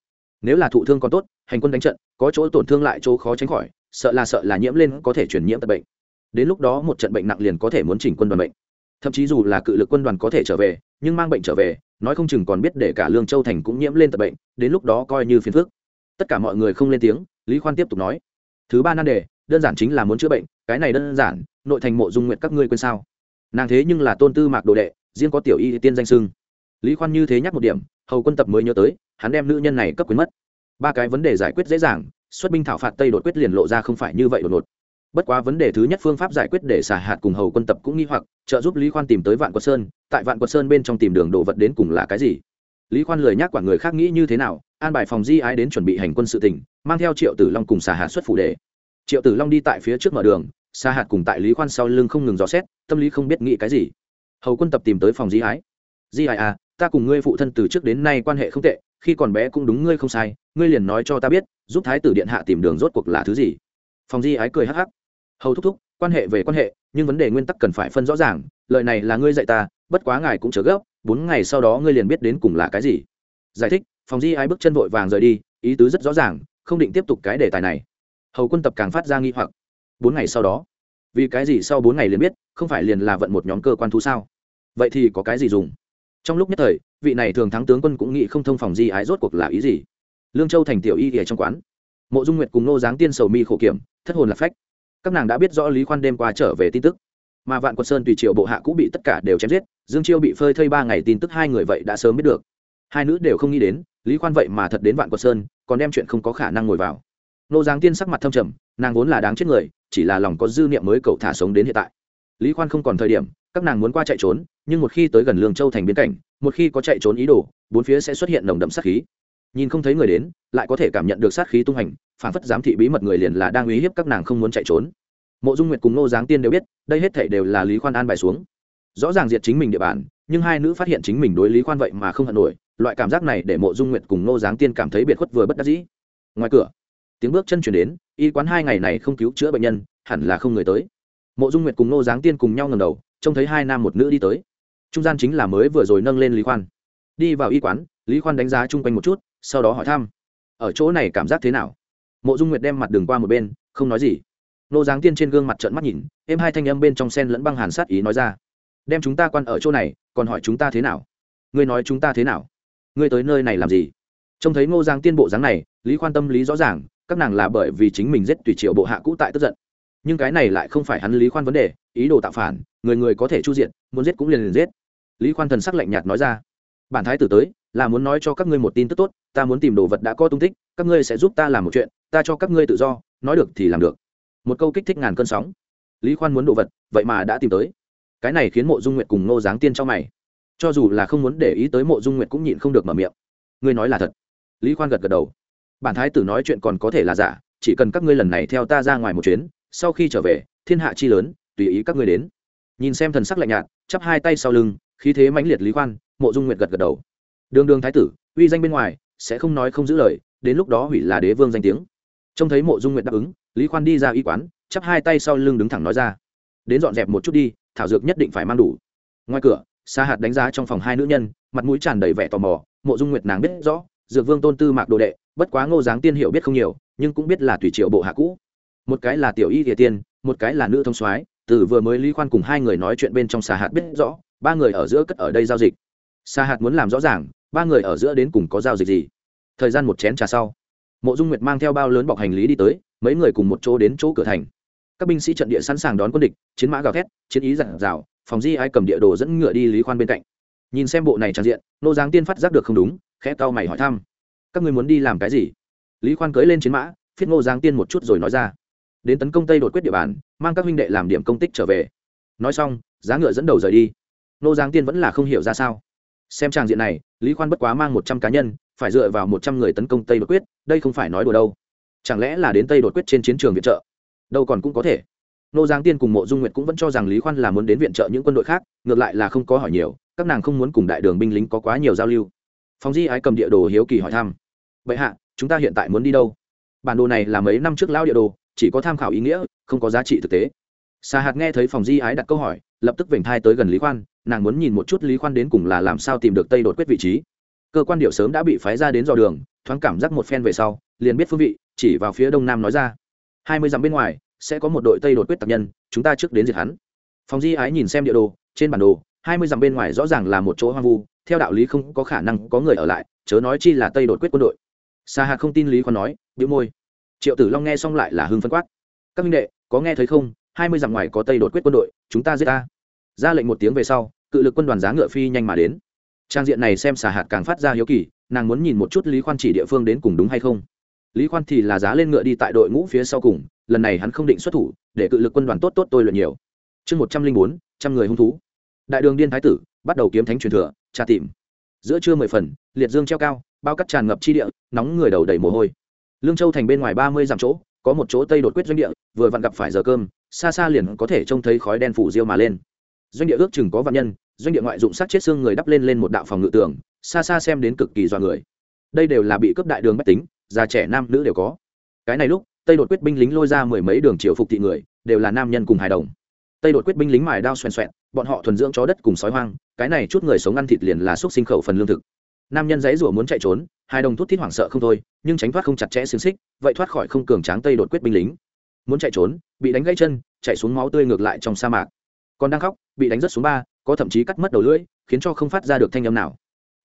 Nếu là thụ thương còn tốt, hành quân đánh trận, có chỗ tổn thương lại chỗ khó tránh khỏi, sợ là sợ là nhiễm lên có thể chuyển nhiễm tật bệnh. Đến lúc đó một trận bệnh nặng liền có thể muốn chỉnh quân đoàn bệnh. Thậm chí dù là cự lực quân đoàn có thể trở về nhưng mang bệnh trở về, nói không chừng còn biết để cả lương châu thành cũng nhiễm lên tật bệnh, đến lúc đó coi như phiền phức. Tất cả mọi người không lên tiếng, lý khoan tiếp tục nói, thứ ba nan đề, đơn giản chính là muốn chữa bệnh, cái này đơn giản, nội thành mộ dung nguyện các ngươi quên sao? Nàng thế nhưng là tôn tư mạc đồ đệ, riêng có tiểu y tiên danh sưng. Lý khoan như thế nhắc một điểm, hầu quân tập mới nhớ tới, hắn đem nữ nhân này cấp quyến mất. Ba cái vấn đề giải quyết dễ dàng, xuất binh thảo phạt tây đột quyết liền lộ ra không phải như vậy đột ngột bất quá vấn đề thứ nhất phương pháp giải quyết để xả hạt cùng hầu quân tập cũng nghi hoặc, trợ giúp lý khoan tìm tới vạn quật sơn. Tại vạn quật sơn bên trong tìm đường đồ vật đến cùng là cái gì? Lý khoan lời nhắc quản người khác nghĩ như thế nào, an bài phòng di ái đến chuẩn bị hành quân sự tỉnh mang theo triệu tử long cùng xả hạt xuất phủ đề triệu tử long đi tại phía trước mở đường xa hạt cùng tại lý khoan sau lưng không ngừng dò xét, tâm lý không biết nghĩ cái gì. Hầu quân tập tìm tới phòng di ái. Di ái à ta cùng ngươi phụ thân từ trước đến nay quan hệ không tệ, khi còn bé cũng đúng ngươi không sai, ngươi liền nói cho ta biết, giúp thái tử điện hạ tìm đường rốt cuộc là thứ gì. Phòng di ái cười hắc hắc hầu thúc thúc, quan hệ về quan hệ, nhưng vấn đề nguyên tắc cần phải phân rõ ràng, lời này là ngươi dạy ta, bất quá ngài cũng chớ gấp, bốn ngày sau đó ngươi liền biết đến cùng là cái gì. Giải thích, phòng di ái bước chân vội vàng rời đi, ý tứ rất rõ ràng, không định tiếp tục cái đề tài này. Hầu quân tập càng phát ra nghi hoặc. Bốn ngày sau đó, vì cái gì sau bốn ngày liền biết, không phải liền là vận một nhóm cơ quan thú sao? Vậy thì có cái gì dùng? Trong lúc nhất thời, vị này thường thắng tướng quân cũng nghĩ không thông phòng di ái rốt cuộc là ý gì. Lương châu thành tiểu y ỉa trong quán. Mộ dung nguyệt cùng nô giáng tiên sầu mi khổ kiểm, thất hồn lạc phách các nàng đã biết rõ lý khoan đêm qua trở về tin tức. Mà vạn quật sơn tùy triệu bộ hạ cũng bị tất cả đều chém giết, dương chiêu bị phơi thây ba ngày tin tức hai người vậy đã sớm biết được. Hai nữ đều không nghĩ đến, lý khoan vậy mà thật đến vạn quật sơn, còn đem chuyện không có khả năng ngồi vào. Nô giáng tiên sắc mặt thâm trầm, nàng vốn là đáng chết người, chỉ là lòng có dư niệm mới cậu thả sống đến hiện tại. Lý khoan không còn thời điểm, các nàng muốn qua chạy trốn, nhưng một khi tới gần lương châu thành biến cảnh, một khi có chạy trốn ý đồ, bốn phía sẽ xuất hiện nồng đậm sát khí. Nhìn không thấy người đến, lại có thể cảm nhận được sát khí tung hành phản phất giám thị bí mật người liền là đang uy hiếp các nàng không muốn chạy trốn. Mộ dung nguyệt cùng nô giáng tiên đều biết, đây hết thể đều là lý khoan an bài xuống. Rõ ràng diệt chính mình địa bàn, nhưng hai nữ phát hiện chính mình đối lý khoan vậy mà không hận nổi, loại cảm giác này để mộ dung nguyệt cùng nô giáng tiên cảm thấy biệt khuất vừa bất đắc dĩ. Ngoài cửa, tiếng bước chân chuyển đến, y quán hai ngày này không cứu chữa bệnh nhân, hẳn là không người tới. Mộ dung nguyệt cùng nô giáng tiên cùng nhau ngầm đầu, trông thấy hai nam một nữ đi tới. Trung gian chính là mới vừa rồi nâng lên lý khoan. Đi vào y quán, lý khoan đánh giá chung quanh một chút, sau đó hỏi thăm, ở chỗ này cảm giác thế nào? Mộ dung nguyệt đem mặt đường qua một bên, không nói gì. Nô giáng tiên trên gương mặt trận mắt nhìn em hai thanh âm bên trong sen lẫn băng hàn sát ý nói ra. Đem chúng ta quan ở chỗ này, còn hỏi chúng ta thế nào? Ngươi nói chúng ta thế nào? Ngươi tới nơi này làm gì? Trông thấy ngô giang tiên bộ dáng này, lý khoan tâm lý rõ ràng, các nàng là bởi vì chính mình giết tùy triệu bộ hạ cũ tại tức giận. Nhưng cái này lại không phải hắn lý khoan vấn đề, ý đồ tạo phản, người người có thể chu diện, muốn giết cũng liền liền giết. Lý khoan thần sắc lạnh nhạt nói ra bản thái tử tới, là muốn nói cho các ngươi một tin tức tốt, ta muốn tìm đồ vật đã có tung tích, các ngươi sẽ giúp ta làm một chuyện, ta cho các ngươi tự do, nói được thì làm được. Một câu kích thích ngàn cơn sóng. Lý khoan muốn đồ vật, vậy mà đã tìm tới. Cái này khiến mộ dung nguyệt cùng nô giáng tiên cho mày. Cho dù là không muốn để ý tới mộ dung nguyệt cũng nhịn không được mở miệng. Ngươi nói là thật. Lý khoan gật gật đầu. Bản thái tử nói chuyện còn có thể là giả, chỉ cần các ngươi lần này theo ta ra ngoài một chuyến, sau khi trở về, thiên hạ chi lớn, tùy ý các ngươi đến. Nhìn xem thần sắc lạnh nhạt, chắp hai tay sau lưng, khí thế mãnh liệt lý khoan mộ dung nguyệt gật gật đầu. Đường đường thái tử, uy danh bên ngoài, sẽ không nói không giữ lời, đến lúc đó hủy là đế vương danh tiếng. Trông thấy mộ dung nguyệt đáp ứng, lý khoan đi ra y quán, chắp hai tay sau lưng đứng thẳng nói ra. Đến dọn dẹp một chút đi, thảo dược nhất định phải mang đủ. Ngoài cửa, Sa hạt đánh giá trong phòng hai nữ nhân, mặt mũi tràn đầy vẻ tò mò, mộ dung nguyệt nàng biết rõ, dược vương tôn tư mạc đồ đệ, bất quá ngô giáng tiên hiểu biết không nhiều, nhưng cũng biết là tùy triệu bộ hạ cũ. Một cái là tiểu y địa tiên, một cái là nữ thông soái, từ vừa mới lý khoan cùng hai người nói chuyện bên trong xà hạt biết rõ, ba người ở giữa cất ở đây giao dịch. Sa hạt muốn làm rõ ràng, ba người ở giữa đến cùng có giao dịch gì. Thời gian một chén trà sau, mộ dung nguyệt mang theo bao lớn bọc hành lý đi tới, mấy người cùng một chỗ đến chỗ cửa thành. Các binh sĩ trận địa sẵn sàng đón quân địch, chiến mã gào thét, chiến ý giản rào phòng di ai cầm địa đồ dẫn ngựa đi lý khoan bên cạnh. Nhìn xem bộ này trang diện, nô giáng tiên phát giác được không đúng, khẽ cau mày hỏi thăm. Các người muốn đi làm cái gì? Lý khoan cưỡi lên chiến mã, phiết ngô giáng tiên một chút rồi nói ra. Đến tấn công tây đột quyết địa bàn, mang các huynh đệ làm điểm công tích trở về. Nói xong, giá ngựa dẫn đầu rời đi. Nô giáng tiên vẫn là không hiểu ra sao xem tràng diện này, lý khoan bất quá mang một trăm cá nhân, phải dựa vào một trăm người tấn công tây đột quyết, đây không phải nói đùa đâu. Chẳng lẽ là đến tây đột quyết trên chiến trường viện trợ? Đâu còn cũng có thể. Nô giáng tiên cùng mộ dung nguyệt cũng vẫn cho rằng lý khoan là muốn đến viện trợ những quân đội khác, ngược lại là không có hỏi nhiều, các nàng không muốn cùng đại đường binh lính có quá nhiều giao lưu. Phóng di ái cầm địa đồ hiếu kỳ hỏi thăm. Vậy hạ, chúng ta hiện tại muốn đi đâu? Bản đồ này là mấy năm trước lao địa đồ, chỉ có tham khảo ý nghĩa, không có giá trị thực tế. Xà hạt nghe thấy phòng di ái đặt câu hỏi, lập tức vểnh thai tới gần lý khoan nàng muốn nhìn một chút lý khoan đến cùng là làm sao tìm được tây đột quyết vị trí. Cơ quan điệu sớm đã bị phái ra đến dò đường, thoáng cảm giác một phen về sau, liền biết phương vị, chỉ vào phía đông nam nói ra. Hai mươi dặm bên ngoài, sẽ có một đội tây đột quyết tập nhân, chúng ta trước đến diệt hắn. Phòng di ái nhìn xem địa đồ, trên bản đồ, hai mươi dặm bên ngoài rõ ràng là một chỗ hoang vu, theo đạo lý không có khả năng có người ở lại, chớ nói chi là tây đột quyết quân đội. Sa hạt không tin lý khoan nói, bĩu môi. Triệu tử long nghe xong lại là hưng phân quát. Các minh đệ, có nghe thấy không? Hai mươi dặm ngoài có tây đột quyết quân đội, chúng ta giết ta. Ra lệnh một tiếng về sau cự lực quân đoàn giá ngựa phi nhanh mà đến. Trang diện này xem xà hạt càng phát ra hiếu kỳ, nàng muốn nhìn một chút lý khoan chỉ địa phương đến cùng đúng hay không. Lý khoan thì là giá lên ngựa đi tại đội ngũ phía sau cùng, lần này hắn không định xuất thủ, để cự lực quân đoàn tốt tốt tôi luyện nhiều. Chương một trăm linh bốn, trăm người hung thú. Đại đường điên thái tử, bắt đầu kiếm thánh truyền thừa, tra tìm. Giữa trưa mười phần, liệt dương treo cao, bao cắt tràn ngập chi địa, nóng người đầu đầy mồ hôi. Lương châu thành bên ngoài ba mươi dặm chỗ, có một chỗ tây đột quyết doanh địa, vừa vặn gặp phải giờ cơm, xa xa liền có thể trông thấy khói đen phủ diêu mà lên doanh địa ước chừng có vạn nhân, doanh địa ngoại dụng sát chết xương người đắp lên lên một đạo phòng ngự tường, xa xa xem đến cực kỳ dọa người. Đây đều là bị cướp đại đường bách tính, già trẻ nam nữ đều có. Cái này lúc, tây đột quyết binh lính lôi ra mười mấy đường triều phục thị người, đều là nam nhân cùng hài đồng. Tây đột quyết binh lính mài đao xoèn xoẹn, bọn họ thuần dưỡng chó đất cùng sói hoang, cái này chút người sống ăn thịt liền là xúc sinh khẩu phần lương thực. Nam nhân dãy rủa muốn chạy trốn hai đồng thút thít hoảng sợ không thôi, nhưng tránh thoát không chặt chẽ xiềng xích, vậy thoát khỏi không cường tráng tây đột quyết binh lính. Muốn chạy trốn, bị đánh gãy chân, chạy xuống máu tươi ngược lại trong sa mạc. Còn đang khóc bị đánh rất xuống ba, có thậm chí cắt mất đầu lưỡi, khiến cho không phát ra được thanh âm nào.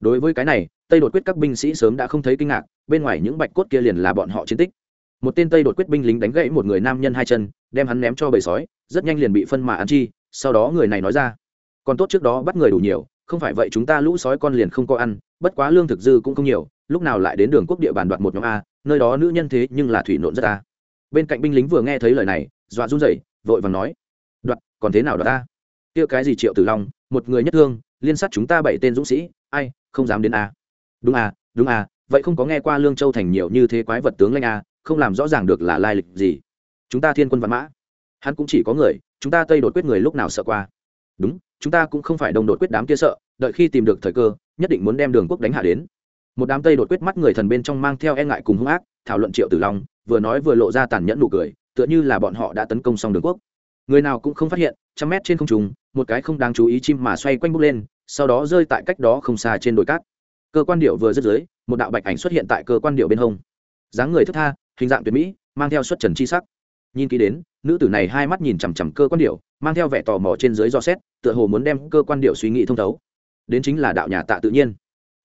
Đối với cái này, tây đột quyết các binh sĩ sớm đã không thấy kinh ngạc, bên ngoài những bạch cốt kia liền là bọn họ chiến tích. Một tên tây đột quyết binh lính đánh gãy một người nam nhân hai chân, đem hắn ném cho bầy sói, rất nhanh liền bị phân mà ăn chi, sau đó người này nói ra, còn tốt trước đó bắt người đủ nhiều, không phải vậy chúng ta lũ sói con liền không có ăn, bất quá lương thực dư cũng không nhiều, lúc nào lại đến đường quốc địa bàn đoạt một nhóm a, nơi đó nữ nhân thế nhưng là thủy nộn rất a. Bên cạnh binh lính vừa nghe thấy lời này, dọa run rẩy, vội vàng nói, đoạt, còn thế nào đoạt ta kia cái gì triệu tử long, một người nhất thương, liên sát chúng ta bảy tên dũng sĩ, ai, không dám đến a. Đúng à đúng à vậy không có nghe qua lương châu thành nhiều như thế quái vật tướng lanh a, không làm rõ ràng được là lai lịch gì. Chúng ta thiên quân văn mã. Hắn cũng chỉ có người, chúng ta tây đột quyết người lúc nào sợ qua. Đúng, chúng ta cũng không phải đồng đột quyết đám kia sợ, đợi khi tìm được thời cơ, nhất định muốn đem đường quốc đánh hạ đến. Một đám tây đột quyết mắt người thần bên trong mang theo e ngại cùng hung ác, thảo luận triệu tử long, vừa nói vừa lộ ra tàn nhẫn nụ cười, tựa như là bọn họ đã tấn công xong đường quốc. Người nào cũng không phát hiện trăm mét trên không trùng một cái không đáng chú ý chim mà xoay quanh bốc lên, sau đó rơi tại cách đó không xa trên đồi cát. Cơ quan điệu vừa rớt dưới, một đạo bạch ảnh xuất hiện tại cơ quan điệu bên hông. Dáng người thức tha, hình dạng tuyệt mỹ, mang theo xuất trần chi sắc. Nhìn kỹ đến, nữ tử này hai mắt nhìn chằm chằm cơ quan điệu, mang theo vẻ tò mò trên dưới do xét, tựa hồ muốn đem cơ quan điệu suy nghĩ thông thấu. Đến chính là đạo nhà tạ tự nhiên.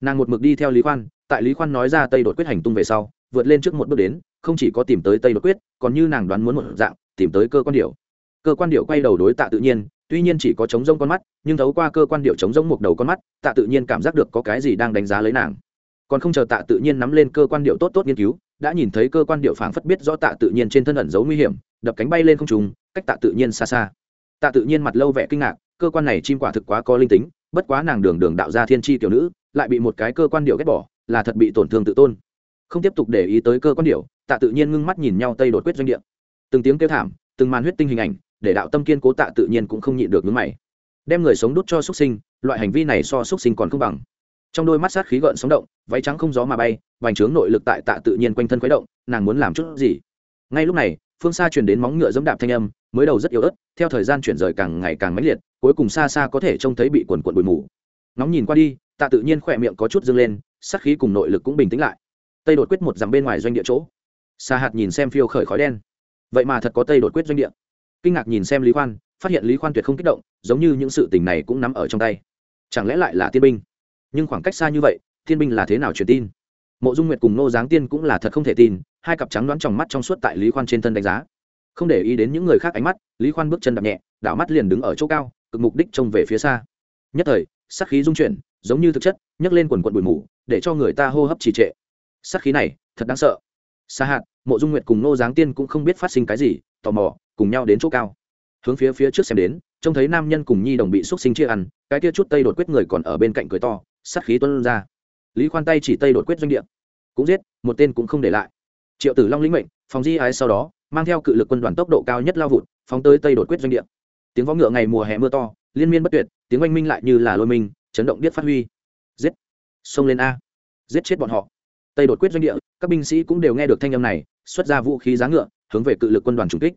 Nàng một mực đi theo lý khoan, tại lý khoan nói ra tây đột quyết hành tung về sau, vượt lên trước một bước đến, không chỉ có tìm tới tây đột quyết, còn như nàng đoán muốn một dạng, tìm tới cơ quan điệu cơ quan điệu quay đầu đối tạ tự nhiên, tuy nhiên chỉ có chống rông con mắt, nhưng thấu qua cơ quan điệu chống rông một đầu con mắt, tạ tự nhiên cảm giác được có cái gì đang đánh giá lấy nàng. Còn không chờ tạ tự nhiên nắm lên cơ quan điệu tốt tốt nghiên cứu, đã nhìn thấy cơ quan điệu phảng phất biết rõ tạ tự nhiên trên thân ẩn giấu nguy hiểm, đập cánh bay lên không trùng cách tạ tự nhiên xa xa. Tạ tự nhiên mặt lâu vẻ kinh ngạc, cơ quan này chim quả thực quá có linh tính, bất quá nàng đường đường đạo ra thiên tri tiểu nữ, lại bị một cái cơ quan điệu ghét bỏ, là thật bị tổn thương tự tôn. Không tiếp tục để ý tới cơ quan điệu, tạ tự nhiên ngưng mắt nhìn nhau tây đột quyết doanh địa. Từng tiếng kêu thảm, từng màn huyết tinh hình ảnh để đạo tâm kiên cố tạ tự nhiên cũng không nhịn được nước mày. Đem người sống đút cho xuất sinh, loại hành vi này so xuất sinh còn không bằng. Trong đôi mắt sát khí gợn sóng động, váy trắng không gió mà bay, vành trướng nội lực tại tạ tự nhiên quanh thân khuấy động, nàng muốn làm chút gì? Ngay lúc này, phương xa truyền đến móng ngựa dẫm đạp thanh âm, mới đầu rất yếu ớt, theo thời gian chuyển rời càng ngày càng mãnh liệt, cuối cùng xa xa có thể trông thấy bị quần quần bụi mù. Nóng nhìn qua đi, tạ tự nhiên khỏe miệng có chút dâng lên, sát khí cùng nội lực cũng bình tĩnh lại. Tây đột quyết một dằm bên ngoài doanh địa chỗ. Xa hạt nhìn xem phiêu khởi khói đen. Vậy mà thật có tây đột quyết doanh địa kinh ngạc nhìn xem lý khoan, phát hiện lý khoan tuyệt không kích động, giống như những sự tình này cũng nắm ở trong tay. Chẳng lẽ lại là tiên binh? Nhưng khoảng cách xa như vậy, tiên binh là thế nào truyền tin? Mộ dung nguyệt cùng nô giáng tiên cũng là thật không thể tin, hai cặp trắng đoán trong mắt trong suốt tại lý khoan trên thân đánh giá. Không để ý đến những người khác ánh mắt, lý khoan bước chân đập nhẹ, đảo mắt liền đứng ở chỗ cao, cực mục đích trông về phía xa. Nhất thời sắc khí dung chuyển, giống như thực chất, nhấc lên quần quận bụi mù, để cho người ta hô hấp trì trệ. Sắc khí này, thật đáng sợ. Xa hạn mộ dung nguyệt cùng nô giáng tiên cũng không biết phát sinh cái gì, tò mò cùng nhau đến chỗ cao. Hướng phía phía trước xem đến, trông thấy nam nhân cùng nhi đồng bị xúc sinh chia ăn, cái kia chút tây đột quyết người còn ở bên cạnh cười to, sát khí tuân ra. Lý khoan tay chỉ tây đột quyết doanh địa. Cũng giết, một tên cũng không để lại. Triệu tử long lĩnh mệnh, phòng di ái sau đó, mang theo cự lực quân đoàn tốc độ cao nhất lao vụt, phóng tới tây đột quyết doanh địa. Tiếng võ ngựa ngày mùa hè mưa to, liên miên bất tuyệt, tiếng oanh minh lại như là lôi minh, chấn động biết phát huy. Giết! Xông lên a. Giết chết bọn họ. Tây đột quyết doanh địa, các binh sĩ cũng đều nghe được thanh âm này, xuất ra vũ khí giá ngựa, hướng về cự lực quân đoàn trùng kích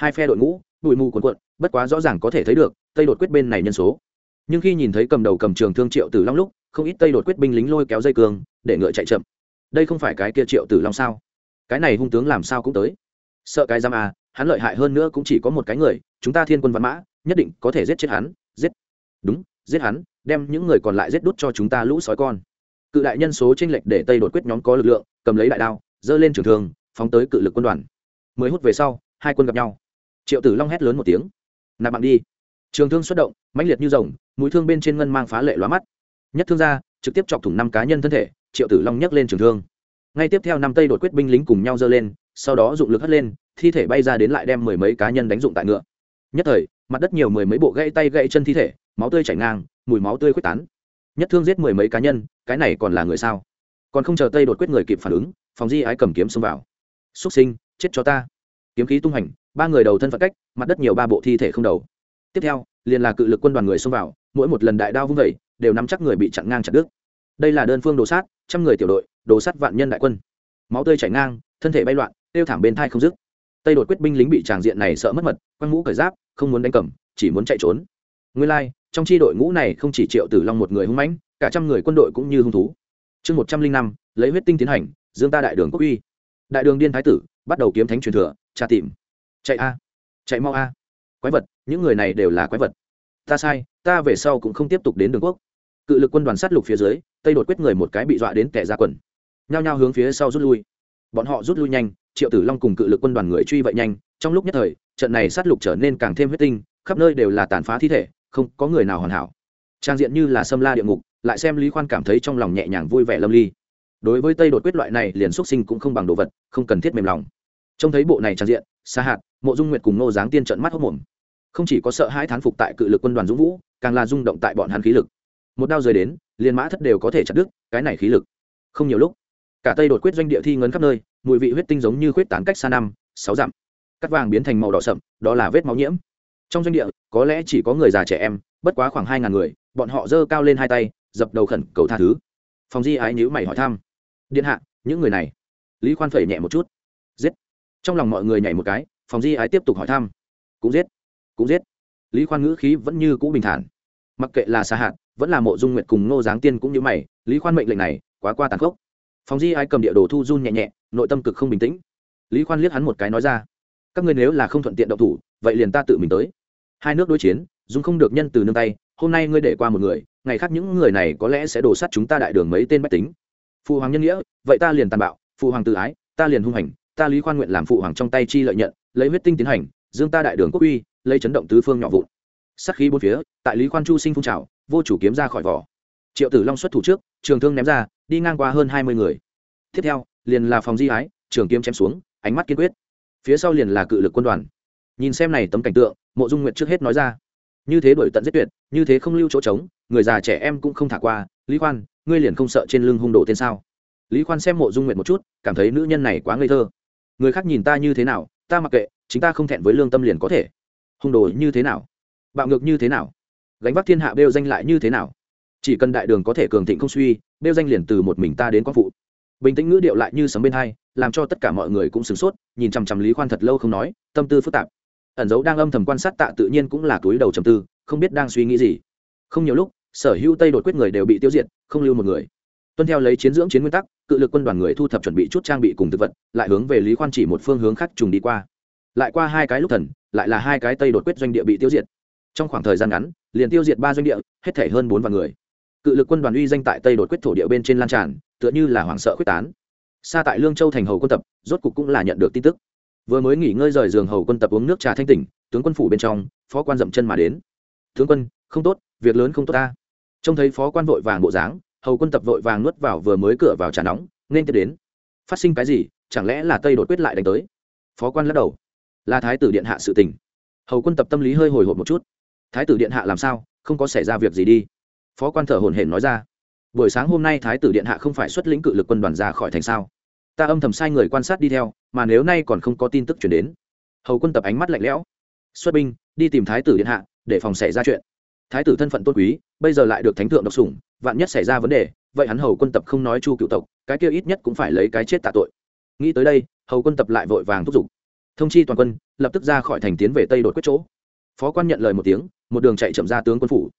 hai phe đội ngũ, bụi mù cuồn cuộn, bất quá rõ ràng có thể thấy được, tây đột quyết bên này nhân số. Nhưng khi nhìn thấy cầm đầu cầm trường thương triệu tử long lúc, không ít tây đột quyết binh lính lôi kéo dây cường để ngựa chạy chậm. Đây không phải cái kia triệu tử long sao? Cái này hung tướng làm sao cũng tới. Sợ cái giam à hắn lợi hại hơn nữa cũng chỉ có một cái người, chúng ta thiên quân văn mã, nhất định có thể giết chết hắn, giết. Đúng, giết hắn, đem những người còn lại giết đút cho chúng ta lũ sói con. Cự đại nhân số tranh lệch để tây đột quyết nhóm có lực lượng, cầm lấy đại đao dơ lên trường thường phóng tới cự lực quân đoàn. Mới hút về sau, hai quân gặp nhau triệu tử long hét lớn một tiếng. Nạp mạng đi. Trường thương xuất động, mãnh liệt như rồng, mũi thương bên trên ngân mang phá lệ lóa mắt. Nhất thương ra, trực tiếp chọc thủng năm cá nhân thân thể, triệu tử long nhấc lên trường thương. Ngay tiếp theo năm tây đột quyết binh lính cùng nhau dơ lên, sau đó dụng lực hất lên, thi thể bay ra đến lại đem mười mấy cá nhân đánh dụng tại ngựa. Nhất thời, mặt đất nhiều mười mấy bộ gãy tay gãy chân thi thể, máu tươi chảy ngang, mùi máu tươi khuếch tán. Nhất thương giết mười mấy cá nhân, cái này còn là người sao? Còn không chờ tây đột quyết người kịp phản ứng, phòng di ái cầm kiếm xông vào. Xúc sinh, chết cho ta. Kiếm khí tung hành ba người đầu thân phận cách mặt đất nhiều ba bộ thi thể không đầu. Tiếp theo liền là cự lực quân đoàn người xông vào mỗi một lần đại đao vung vẩy đều nắm chắc người bị chặn ngang chặt đứt. Đây là đơn phương đồ sát trăm người tiểu đội đồ sát vạn nhân đại quân. Máu tươi chảy ngang thân thể bay loạn tiêu thảm bên thai không dứt. Tây đột quyết binh lính bị tràng diện này sợ mất mật quăng mũ cởi giáp không muốn đánh cầm chỉ muốn chạy trốn. Nguyên lai、like, trong tri đội ngũ này không chỉ triệu tử long một người hung mãnh cả trăm người quân đội cũng như hung thú. Chương một trăm linh năm lấy huyết tinh tiến hành dương ta đại đường quốc uy. Đại đường điên thái tử bắt đầu kiếm thánh truyền thừa tra tìm chạy a, chạy mau a. Quái vật, những người này đều là quái vật. Ta sai, ta về sau cũng không tiếp tục đến đường quốc. Cự lực quân đoàn sát lục phía dưới, tây đột quyết người một cái bị dọa đến kẻ ra quần. Nhao nhao hướng phía sau rút lui. Bọn họ rút lui nhanh, triệu tử long cùng cự lực quân đoàn người truy vậy nhanh, trong lúc nhất thời, trận này sát lục trở nên càng thêm huyết tinh, khắp nơi đều là tàn phá thi thể, không có người nào hoàn hảo. Trang diện như là sâm la địa ngục, lại xem lý khoan cảm thấy trong lòng nhẹ nhàng vui vẻ lâm ly. Đối với tây đột quyết loại này, liền xuất sinh cũng không bằng đồ vật, không cần thiết mềm lòng trông thấy bộ này tràn diện xa hạt, mộ dung nguyệt cùng nô giáng tiên trận mắt hốc mồm. Không chỉ có sợ hãi thán phục tại cự lực quân đoàn dũng vũ, càng là rung động tại bọn hắn khí lực. Một đao rời đến, liền mã thất đều có thể chặt đứt, cái này khí lực. Không nhiều lúc, cả tây đột quyết doanh địa thi ngấn khắp nơi, mùi vị huyết tinh giống như khuyết tán cách xa năm, sáu dặm. Cắt vàng biến thành màu đỏ sậm, đó là vết máu nhiễm. Trong doanh địa, có lẽ chỉ có người già trẻ em, bất quá khoảng hai ngàn người, bọn họ giơ cao lên hai tay, dập đầu khẩn cầu tha thứ. Phòng di ái nhữ mày hỏi thăm. Điện hạ, những người này? Lý khoan phẩy nhẹ một chút. Giết trong lòng mọi người nhảy một cái, phòng di ái tiếp tục hỏi thăm. Cũng giết cũng giết. Lý khoan ngữ khí vẫn như cũ bình thản. Mặc kệ là xa hạn vẫn là mộ dung nguyệt cùng ngô giáng tiên cũng như mày, lý khoan mệnh lệnh này, quá qua tàn khốc. Phòng di ái cầm địa đồ thu run nhẹ nhẹ, nội tâm cực không bình tĩnh. Lý khoan liếc hắn một cái nói ra, các ngươi nếu là không thuận tiện động thủ, vậy liền ta tự mình tới. Hai nước đối chiến, dùng không được nhân từ nương tay, hôm nay ngươi để qua một người, ngày khác những người này có lẽ sẽ đổ sát chúng ta đại đường mấy tên bách tính. Phụ hoàng nhân nghĩa, vậy ta liền tàn bạo phụ hoàng tự ái, ta liền hung hành ta lý khoan nguyện làm phụ hoàng trong tay chi lợi nhận, lấy huyết tinh tiến hành, dương ta đại đường quốc uy, lấy chấn động tứ phương nhỏ vụn. Sắc khí bốn phía, tại lý khoan chu sinh phun trào, vô chủ kiếm ra khỏi vỏ. Triệu tử long xuất thủ trước, trường thương ném ra, đi ngang qua hơn hai mươi người. Tiếp theo, liền là phòng di ái trường kiếm chém xuống, ánh mắt kiên quyết. Phía sau liền là cự lực quân đoàn. Nhìn xem này tấm cảnh tượng, mộ dung nguyệt trước hết nói ra, như thế đổi tận giết tuyệt, như thế không lưu chỗ trống, người già trẻ em cũng không thả qua, lý khoan, ngươi liền không sợ trên lưng hung đồ tên sao? Lý khoan xem mộ dung nguyệt một chút, cảm thấy nữ nhân này quá ngây thơ người khác nhìn ta như thế nào, ta mặc kệ, chính ta không thẹn với lương tâm liền có thể. Hung đồ như thế nào? Bạo ngược như thế nào? Gánh vác thiên hạ bêu danh lại như thế nào? Chỉ cần đại đường có thể cường thịnh không suy, bêu danh liền từ một mình ta đến quang phụ. Bình tĩnh ngữ điệu lại như sấm bên hai, làm cho tất cả mọi người cũng sửng sốt, nhìn chằm chằm lý khoan thật lâu không nói, tâm tư phức tạp. Ẩn dấu đang âm thầm quan sát tạ tự nhiên cũng là túi đầu trầm tư, không biết đang suy nghĩ gì. Không nhiều lúc, sở hữu tây đột quyết người đều bị tiêu diệt, không lưu một người tuân theo lấy chiến dưỡng chiến nguyên tắc, cự lực quân đoàn người thu thập chuẩn bị chút trang bị cùng thực vật, lại hướng về lý khoan chỉ một phương hướng khác trùng đi qua. Lại qua hai cái lúc thần, lại là hai cái tây đột quyết doanh địa bị tiêu diệt. Trong khoảng thời gian ngắn, liền tiêu diệt ba doanh địa, hết thể hơn bốn vạn người. Cự lực quân đoàn uy danh tại tây đột quyết thổ địa bên trên lan tràn, tựa như là hoảng sợ quyết tán. Xa tại lương châu thành hầu quân tập, rốt cục cũng là nhận được tin tức. Vừa mới nghỉ ngơi rời giường hầu quân tập uống nước trà thanh tỉnh, tướng quân phủ bên trong, phó quan dậm chân mà đến. Tướng quân, không tốt, việc lớn không tốt ta. Trông thấy phó quan vội vàng bộ dáng hầu quân tập vội vàng nuốt vào vừa mới cửa vào trà nóng, nên tiếp đến. Phát sinh cái gì, chẳng lẽ là tây đột quyết lại đánh tới? Phó quan lắc đầu. Là thái tử điện hạ sự tình. Hầu quân tập tâm lý hơi hồi hộp một chút. Thái tử điện hạ làm sao, không có xảy ra việc gì đi? Phó quan thở hổn hển nói ra. Buổi sáng hôm nay thái tử điện hạ không phải xuất lĩnh cự lực quân đoàn ra khỏi thành sao? Ta âm thầm sai người quan sát đi theo, mà nếu nay còn không có tin tức chuyển đến. Hầu quân tập ánh mắt lạnh lẽo. Xuất binh, đi tìm thái tử điện hạ, để phòng xảy ra chuyện. Thái tử thân phận tôn quý, bây giờ lại được thánh thượng độc sủng vạn nhất xảy ra vấn đề, vậy hắn hầu quân tập không nói chu cựu tộc, cái kia ít nhất cũng phải lấy cái chết tạ tội. Nghĩ tới đây, hầu quân tập lại vội vàng thúc giục. Thông chi toàn quân, lập tức ra khỏi thành tiến về tây đột quyết chỗ. Phó quan nhận lời một tiếng, một đường chạy chậm ra tướng quân phủ.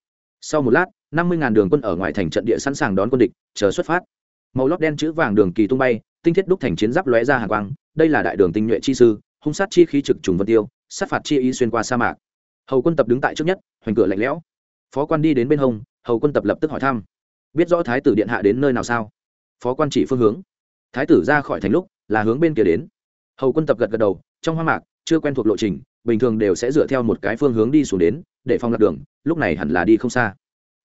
Sau một lát, năm mươi ngàn đường quân ở ngoài thành trận địa sẵn sàng đón quân địch, chờ xuất phát. Màu lót đen chữ vàng đường kỳ tung bay, tinh thiết đúc thành chiến giáp lóe ra hàng quang, đây là đại đường tinh nhuệ chi sư, hung sát chi khí trực trùng vân tiêu, sát phạt chi ý xuyên qua sa mạc. Hầu quân tập đứng tại trước nhất, hoành cửa lạnh lẽo. Phó quan đi đến bên hông hầu quân tập lập tức hỏi thăm. Biết rõ thái tử điện hạ đến nơi nào sao? Phó quan chỉ phương hướng. Thái tử ra khỏi thành lúc, là hướng bên kia đến. Hầu quân tập gật gật đầu, trong hoa mạc, chưa quen thuộc lộ trình, bình thường đều sẽ dựa theo một cái phương hướng đi xuống đến, để phong lạc đường, lúc này hẳn là đi không xa.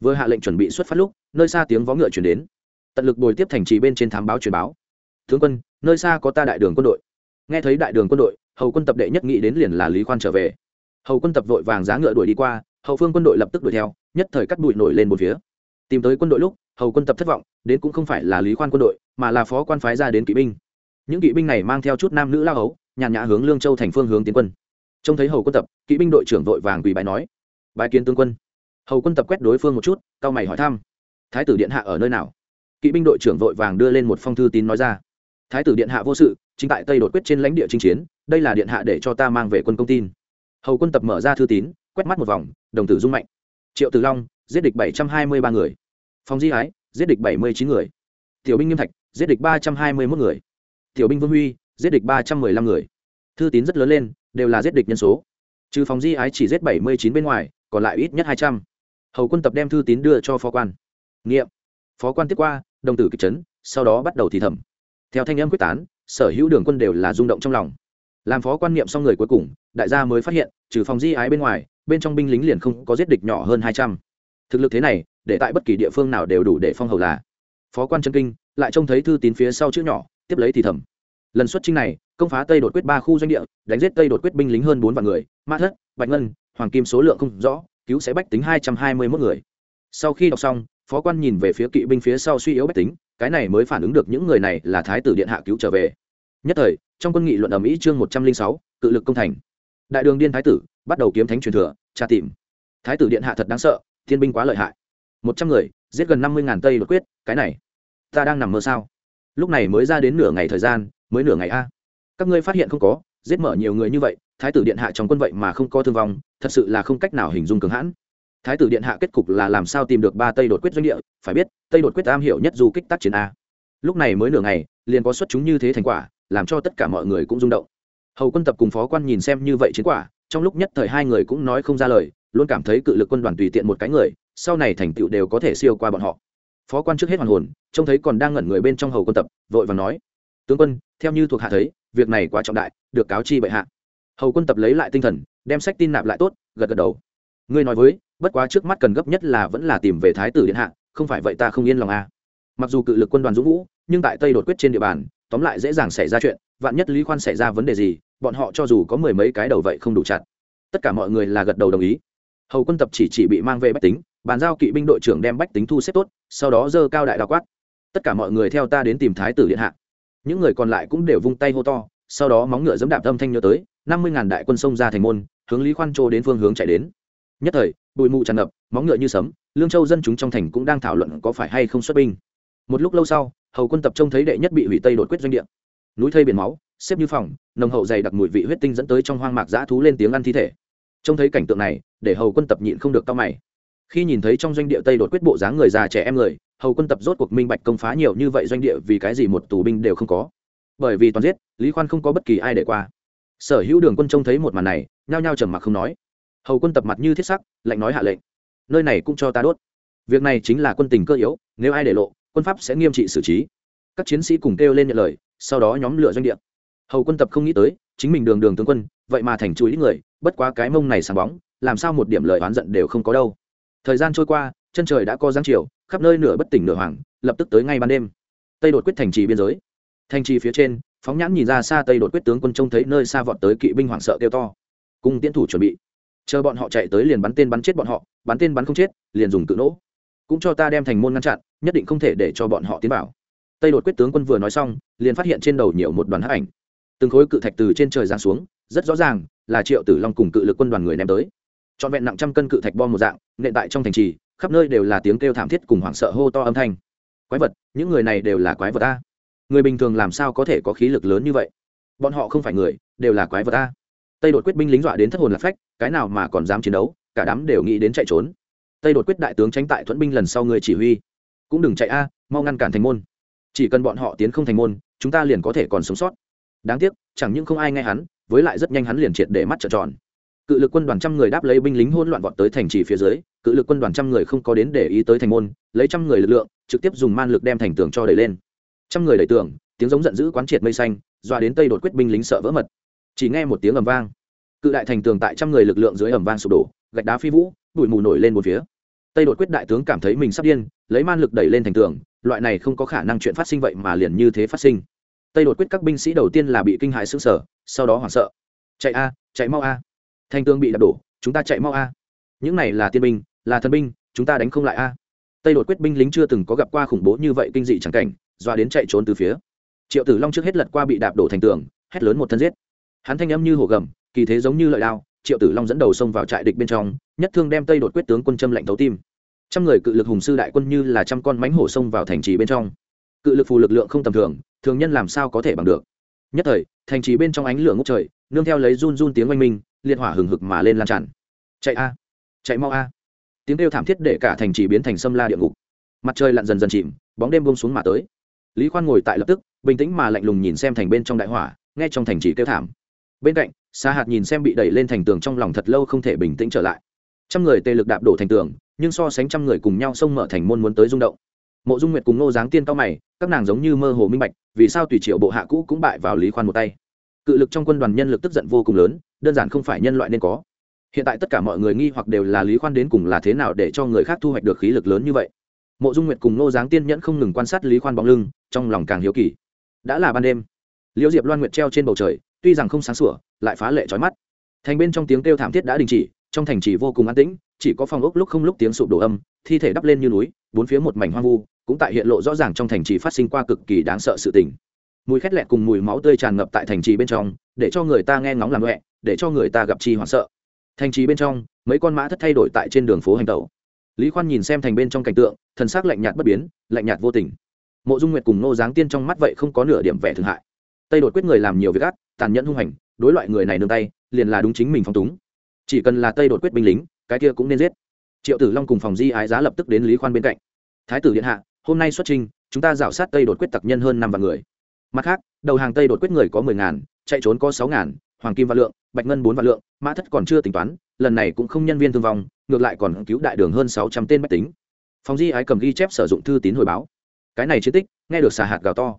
Vừa hạ lệnh chuẩn bị xuất phát lúc, nơi xa tiếng vó ngựa chuyển đến. Tận lực bồi tiếp thành trì bên trên thám báo truyền báo. Tướng quân, nơi xa có ta đại đường quân đội. Nghe thấy đại đường quân đội, hầu quân tập đệ nhất nghĩ đến liền là lý khoan trở về. Hầu quân tập vội vàng giá ngựa đuổi đi qua, hậu phương quân đội lập tức đuổi theo nhất thời cắt bụi nổi lên một phía. Tìm tới quân đội lúc, hầu quân tập thất vọng, đến cũng không phải là lý khoan quân đội, mà là phó quan phái ra đến kỵ binh. Những kỵ binh này mang theo chút nam nữ lao hấu nhàn nhã hướng lương châu thành phương hướng tiến quân. Trông thấy hầu quân tập, kỵ binh đội trưởng vội vàng quỳ bài nói bài kiến tướng quân. Hầu quân tập quét đối phương một chút cao mày hỏi thăm, thái tử điện hạ ở nơi nào? Kỵ binh đội trưởng vội vàng đưa lên một phong thư tín nói ra, thái tử điện hạ vô sự, chính tại tây đột quyết trên lãnh địa chinh chiến, đây là điện hạ để cho ta mang về quân công tin. Hầu quân tập mở ra thư tín, quét mắt một vòng, đồng tử dung mạnh triệu tử long, giết địch bảy trăm hai mươi ba người. Phong di ái, giết địch bảy mươi chín người. Tiểu binh nghiêm thạch, giết địch ba trăm hai mươi một người. Tiểu binh vương huy, giết địch ba trăm m ư ơ i năm người. Thư tín rất lớn lên, đều là giết địch nhân số. Trừ phòng di ái chỉ giết bảy mươi chín bên ngoài, còn lại ít nhất hai trăm. Hầu quân tập đem thư tín đưa cho phó quan. Nghiệm. Phó quan tiếp qua, đồng tử kịch trấn sau đó bắt đầu thì thẩm theo thanh âm quyết tán, sở hữu đường quân đều là rung động trong lòng. Làm phó quan niệm xong người cuối cùng, đại gia mới phát hiện, trừ phòng di ái bên ngoài bên trong binh lính liền không có giết địch nhỏ hơn hai trăm. Thực lực thế này, để tại bất kỳ địa phương nào đều đủ để phong hầu là. Phó quan chân kinh, lại trông thấy thư tín phía sau chữ nhỏ, tiếp lấy thì thầm. Lần xuất chinh này, công phá tây đột quyết ba khu doanh địa, đánh giết tây đột quyết binh lính hơn bốn vạn người mã thất, bạch ngân, hoàng kim số lượng không rõ, cứu sẽ bách tính hai trăm hai mươi mốt người. Sau khi đọc xong, phó quan nhìn về phía kỵ binh phía sau suy yếu bách tính, cái này mới phản ứng được những người này là thái tử điện hạ cứu trở về. Nhất thời, trong quân nghị luận ở mỹ chương một trăm linh sáu, cự lực công thành đại đường điên thái tử bắt đầu kiếm thánh truyền thừa, tra tìm. Thái tử điện hạ thật đáng sợ, thiên binh quá lợi hại. Một trăm người, giết gần năm mươi ngàn tây đột quyết, cái này, ta đang nằm mơ sao? Lúc này mới ra đến nửa ngày thời gian, mới nửa ngày a. Các ngươi phát hiện không có, giết mở nhiều người như vậy, thái tử điện hạ trong quân vậy mà không có thương vong, thật sự là không cách nào hình dung cường hãn. Thái tử điện hạ kết cục là làm sao tìm được ba tây đột quyết doanh địa, phải biết, tây đột quyết am hiểu nhất du kích tác chiến a. Lúc này mới nửa ngày, liền có xuất chúng như thế thành quả, làm cho tất cả mọi người cũng rung động hầu quân tập cùng phó quan nhìn xem như vậy chiến quả, trong lúc nhất thời hai người cũng nói không ra lời, luôn cảm thấy cự lực quân đoàn tùy tiện một cái người, sau này thành tựu đều có thể siêu qua bọn họ. Phó quan trước hết hoàn hồn, trông thấy còn đang ngẩn người bên trong hầu quân tập, vội và nói, tướng quân, theo như thuộc hạ thấy, việc này quá trọng đại, được cáo chi bệ hạ. Hầu quân tập lấy lại tinh thần, đem sách tin nạp lại tốt, gật gật đầu. Ngươi nói với, bất quá trước mắt cần gấp nhất là vẫn là tìm về thái tử điện hạ, không phải vậy ta không yên lòng à. mặc dù cự lực quân đoàn dũng vũ, nhưng tại tây đột quyết trên địa bàn, tóm lại dễ dàng xảy ra chuyện, vạn nhất lý khoan xảy ra vấn đề gì bọn họ cho dù có mười mấy cái đầu vậy không đủ chặt. Tất cả mọi người là gật đầu đồng ý. Hầu quân tập chỉ chỉ bị mang về bách tính, bàn giao kỵ binh đội trưởng đem bách tính thu xếp tốt, sau đó dơ cao đại đao quát. Tất cả mọi người theo ta đến tìm thái tử điện hạ. Những người còn lại cũng đều vung tay hô to, sau đó móng ngựa dẫm đạp âm thanh nhớ tới, năm mươi ngàn đại quân sông ra thành môn, hướng lý khoan châu đến phương hướng chạy đến. Nhất thời, bụi mù tràn ngập, móng ngựa như sấm, lương châu dân chúng trong thành cũng đang thảo luận có phải hay không xuất binh. Một lúc lâu sau, hầu quân tập trông thấy đệ nhất bị hủy tây đột quyết doanh địa. Núi thây biển máu xếp như phòng, nồng hậu dày đặc mùi vị huyết tinh dẫn tới trong hoang mạc dã thú lên tiếng ăn thi thể. Trông thấy cảnh tượng này, để hầu quân tập nhịn không được tao mày. Khi nhìn thấy trong doanh địa tây đột quyết bộ dáng người già trẻ em người, hầu quân tập rốt cuộc minh bạch công phá nhiều như vậy doanh địa vì cái gì một tù binh đều không có. Bởi vì toàn giết, lý khoan không có bất kỳ ai để qua. Sở hữu đường quân trông thấy một màn này, nhao nhao trầm mặc không nói. Hầu quân tập mặt như thiết sắc, lạnh nói hạ lệnh. Nơi này cũng cho ta đốt. Việc này chính là quân tình cơ yếu, nếu ai để lộ, quân pháp sẽ nghiêm trị xử trí. Các chiến sĩ cùng kêu lên nhận lời, sau đó nhóm lửa doanh địa hầu quân tập không nghĩ tới, chính mình đường đường tướng quân, vậy mà thành chuối người, bất quá cái mông này sáng bóng, làm sao một điểm lời oán giận đều không có đâu. Thời gian trôi qua, chân trời đã có giáng chiều, khắp nơi nửa bất tỉnh nửa hoàng lập tức tới ngay ban đêm. Tây đột quyết thành trì biên giới. Thành trì phía trên, phóng nhãn nhìn ra xa tây đột quyết tướng quân trông thấy nơi xa vọt tới kỵ binh hoảng sợ kêu to. Cùng tiến thủ chuẩn bị. Chờ bọn họ chạy tới liền bắn tên bắn chết bọn họ, bắn tên bắn không chết, liền dùng tự nỗ. Cũng cho ta đem thành môn ngăn chặn, nhất định không thể để cho bọn họ tiến vào. Tây đột quyết tướng quân vừa nói xong, liền phát hiện trên đầu nhiều một đoàn hắc ảnh từng khối cự thạch từ trên trời giáng xuống, rất rõ ràng là triệu tử long cùng cự lực quân đoàn người ném tới. Trọn vẹn nặng trăm cân cự thạch bom một dạng, nện tại trong thành trì, khắp nơi đều là tiếng kêu thảm thiết cùng hoảng sợ hô to âm thanh. Quái vật, những người này đều là quái vật ta người bình thường làm sao có thể có khí lực lớn như vậy? Bọn họ không phải người, đều là quái vật ta tây đột quyết binh lính dọa đến thất hồn lạc phách, cái nào mà còn dám chiến đấu, cả đám đều nghĩ đến chạy trốn. Tây đột quyết đại tướng tránh tại thuẫn binh lần sau người chỉ huy. Cũng đừng chạy a, mau ngăn cản thành môn. Chỉ cần bọn họ tiến không thành môn, chúng ta liền có thể còn sống sót đáng tiếc, chẳng những không ai nghe hắn, với lại rất nhanh hắn liền triệt để mắt trợn tròn. Cự lực quân đoàn trăm người đáp lấy binh lính hỗn loạn vọt tới thành trì phía dưới, cự lực quân đoàn trăm người không có đến để ý tới thành môn, lấy trăm người lực lượng, trực tiếp dùng man lực đem thành tường cho đẩy lên. Trăm người đẩy tường, tiếng giống giận dữ quán triệt mây xanh doa đến tây đột quyết binh lính sợ vỡ mật. Chỉ nghe một tiếng ầm vang. Cự đại thành tường tại trăm người lực lượng dưới ầm vang sụp đổ, gạch đá phi vũ, bụi mù nổi lên một phía. Tây đột quyết đại tướng cảm thấy mình sắp điên, lấy man lực đẩy lên thành tường, loại này không có khả năng chuyện phát sinh vậy mà liền như thế phát sinh tây đột quyết các binh sĩ đầu tiên là bị kinh hãi sững sờ, sau đó hoảng sợ. Chạy a, chạy mau a. Thành tường bị đập đổ, chúng ta chạy mau a. Những này là tiên binh, là thần binh, chúng ta đánh không lại a. Tây đột quyết binh lính chưa từng có gặp qua khủng bố như vậy kinh dị chẳng cảnh doa đến chạy trốn từ phía. Triệu tử long trước hết lật qua bị đạp đổ thành tường, hét lớn một thân giết. Hắn thanh âm như hổ gầm, kỳ thế giống như lợi đao, triệu tử long dẫn đầu xông vào trại địch bên trong, nhất thương đem tây đột quyết tướng quân châm lạnh thấu tim. Trăm người cự lực hùng sư đại quân như là trăm con mánh hổ xông vào thành trì bên trong cự lực phù lực lượng không tầm thường thường nhân làm sao có thể bằng được. Nhất thời, thành trì bên trong ánh lửa ngốc trời, nương theo lấy run run tiếng oanh minh, liệt hỏa hừng hực mà lên lan tràn. Chạy a, chạy mau a. Tiếng kêu thảm thiết để cả thành trì biến thành sâm la địa ngục. Mặt trời lặn dần dần chìm, bóng đêm bông xuống mà tới. Lý khoan ngồi tại lập tức, bình tĩnh mà lạnh lùng nhìn xem thành bên trong đại hỏa, nghe trong thành trì kêu thảm. Bên cạnh xa hạt nhìn xem bị đẩy lên thành tường trong lòng thật lâu không thể bình tĩnh trở lại. Trăm người tê lực đạp đổ thành tường, nhưng so sánh trăm người cùng nhau xông mở thành môn muốn tới rung động mộ dung nguyệt cùng nô giáng tiên cao mày, các nàng giống như mơ hồ minh bạch, vì sao tùy triệu bộ hạ cũ cũng bại vào lý khoan một tay. Cự lực trong quân đoàn nhân lực tức giận vô cùng lớn, đơn giản không phải nhân loại nên có. Hiện tại tất cả mọi người nghi hoặc đều là lý khoan đến cùng là thế nào để cho người khác thu hoạch được khí lực lớn như vậy. Mộ dung nguyệt cùng nô giáng tiên nhẫn không ngừng quan sát lý khoan bóng lưng, trong lòng càng hiếu kỳ. Đã là ban đêm, liễu diệp loan nguyệt treo trên bầu trời, tuy rằng không sáng sủa, lại phá lệ trói mắt. Thành bên trong tiếng kêu thảm thiết đã đình chỉ, trong thành chỉ vô cùng an tĩnh, chỉ có phòng ốc lúc không lúc tiếng sụp đổ âm, thi thể đắp lên như núi, bốn phía một mảnh hoang vu cũng tại hiện lộ rõ ràng trong thành trì phát sinh qua cực kỳ đáng sợ sự tình. Mùi khét lẹt cùng mùi máu tươi tràn ngập tại thành trì bên trong, để cho người ta nghe ngóng làm loẹ, để cho người ta gặp chi hoảng sợ. Thành trì bên trong, mấy con mã thất thay đổi tại trên đường phố hành tẩu. Lý khoan nhìn xem thành bên trong cảnh tượng, thần sắc lạnh nhạt bất biến, lạnh nhạt vô tình. Mộ dung nguyệt cùng nô giáng tiên trong mắt vậy không có nửa điểm vẻ thương hại. Tây đột quyết người làm nhiều việc ác, tàn nhẫn hung hành, đối loại người này nương tay, liền là đúng chính mình phong túng. Chỉ cần là tây đột quyết binh lính, cái kia cũng nên giết. Triệu tử long cùng phòng di ái giá lập tức đến lý khoan bên cạnh. Thái tử điện hạ hôm nay xuất trình, chúng ta rảo sát tây đột quyết tặc nhân hơn năm vạn người. Mặt khác, đầu hàng tây đột quyết người có mười ngàn, chạy trốn có sáu ngàn, hoàng kim vạn lượng, bạch ngân bốn vạn lượng, mã thất còn chưa tính toán, lần này cũng không nhân viên thương vong, ngược lại còn cứu đại đường hơn sáu trăm tên bách tính. Phòng di ái cầm ghi chép sử dụng thư tín hồi báo. Cái này chiến tích, nghe được xà hạt gào to.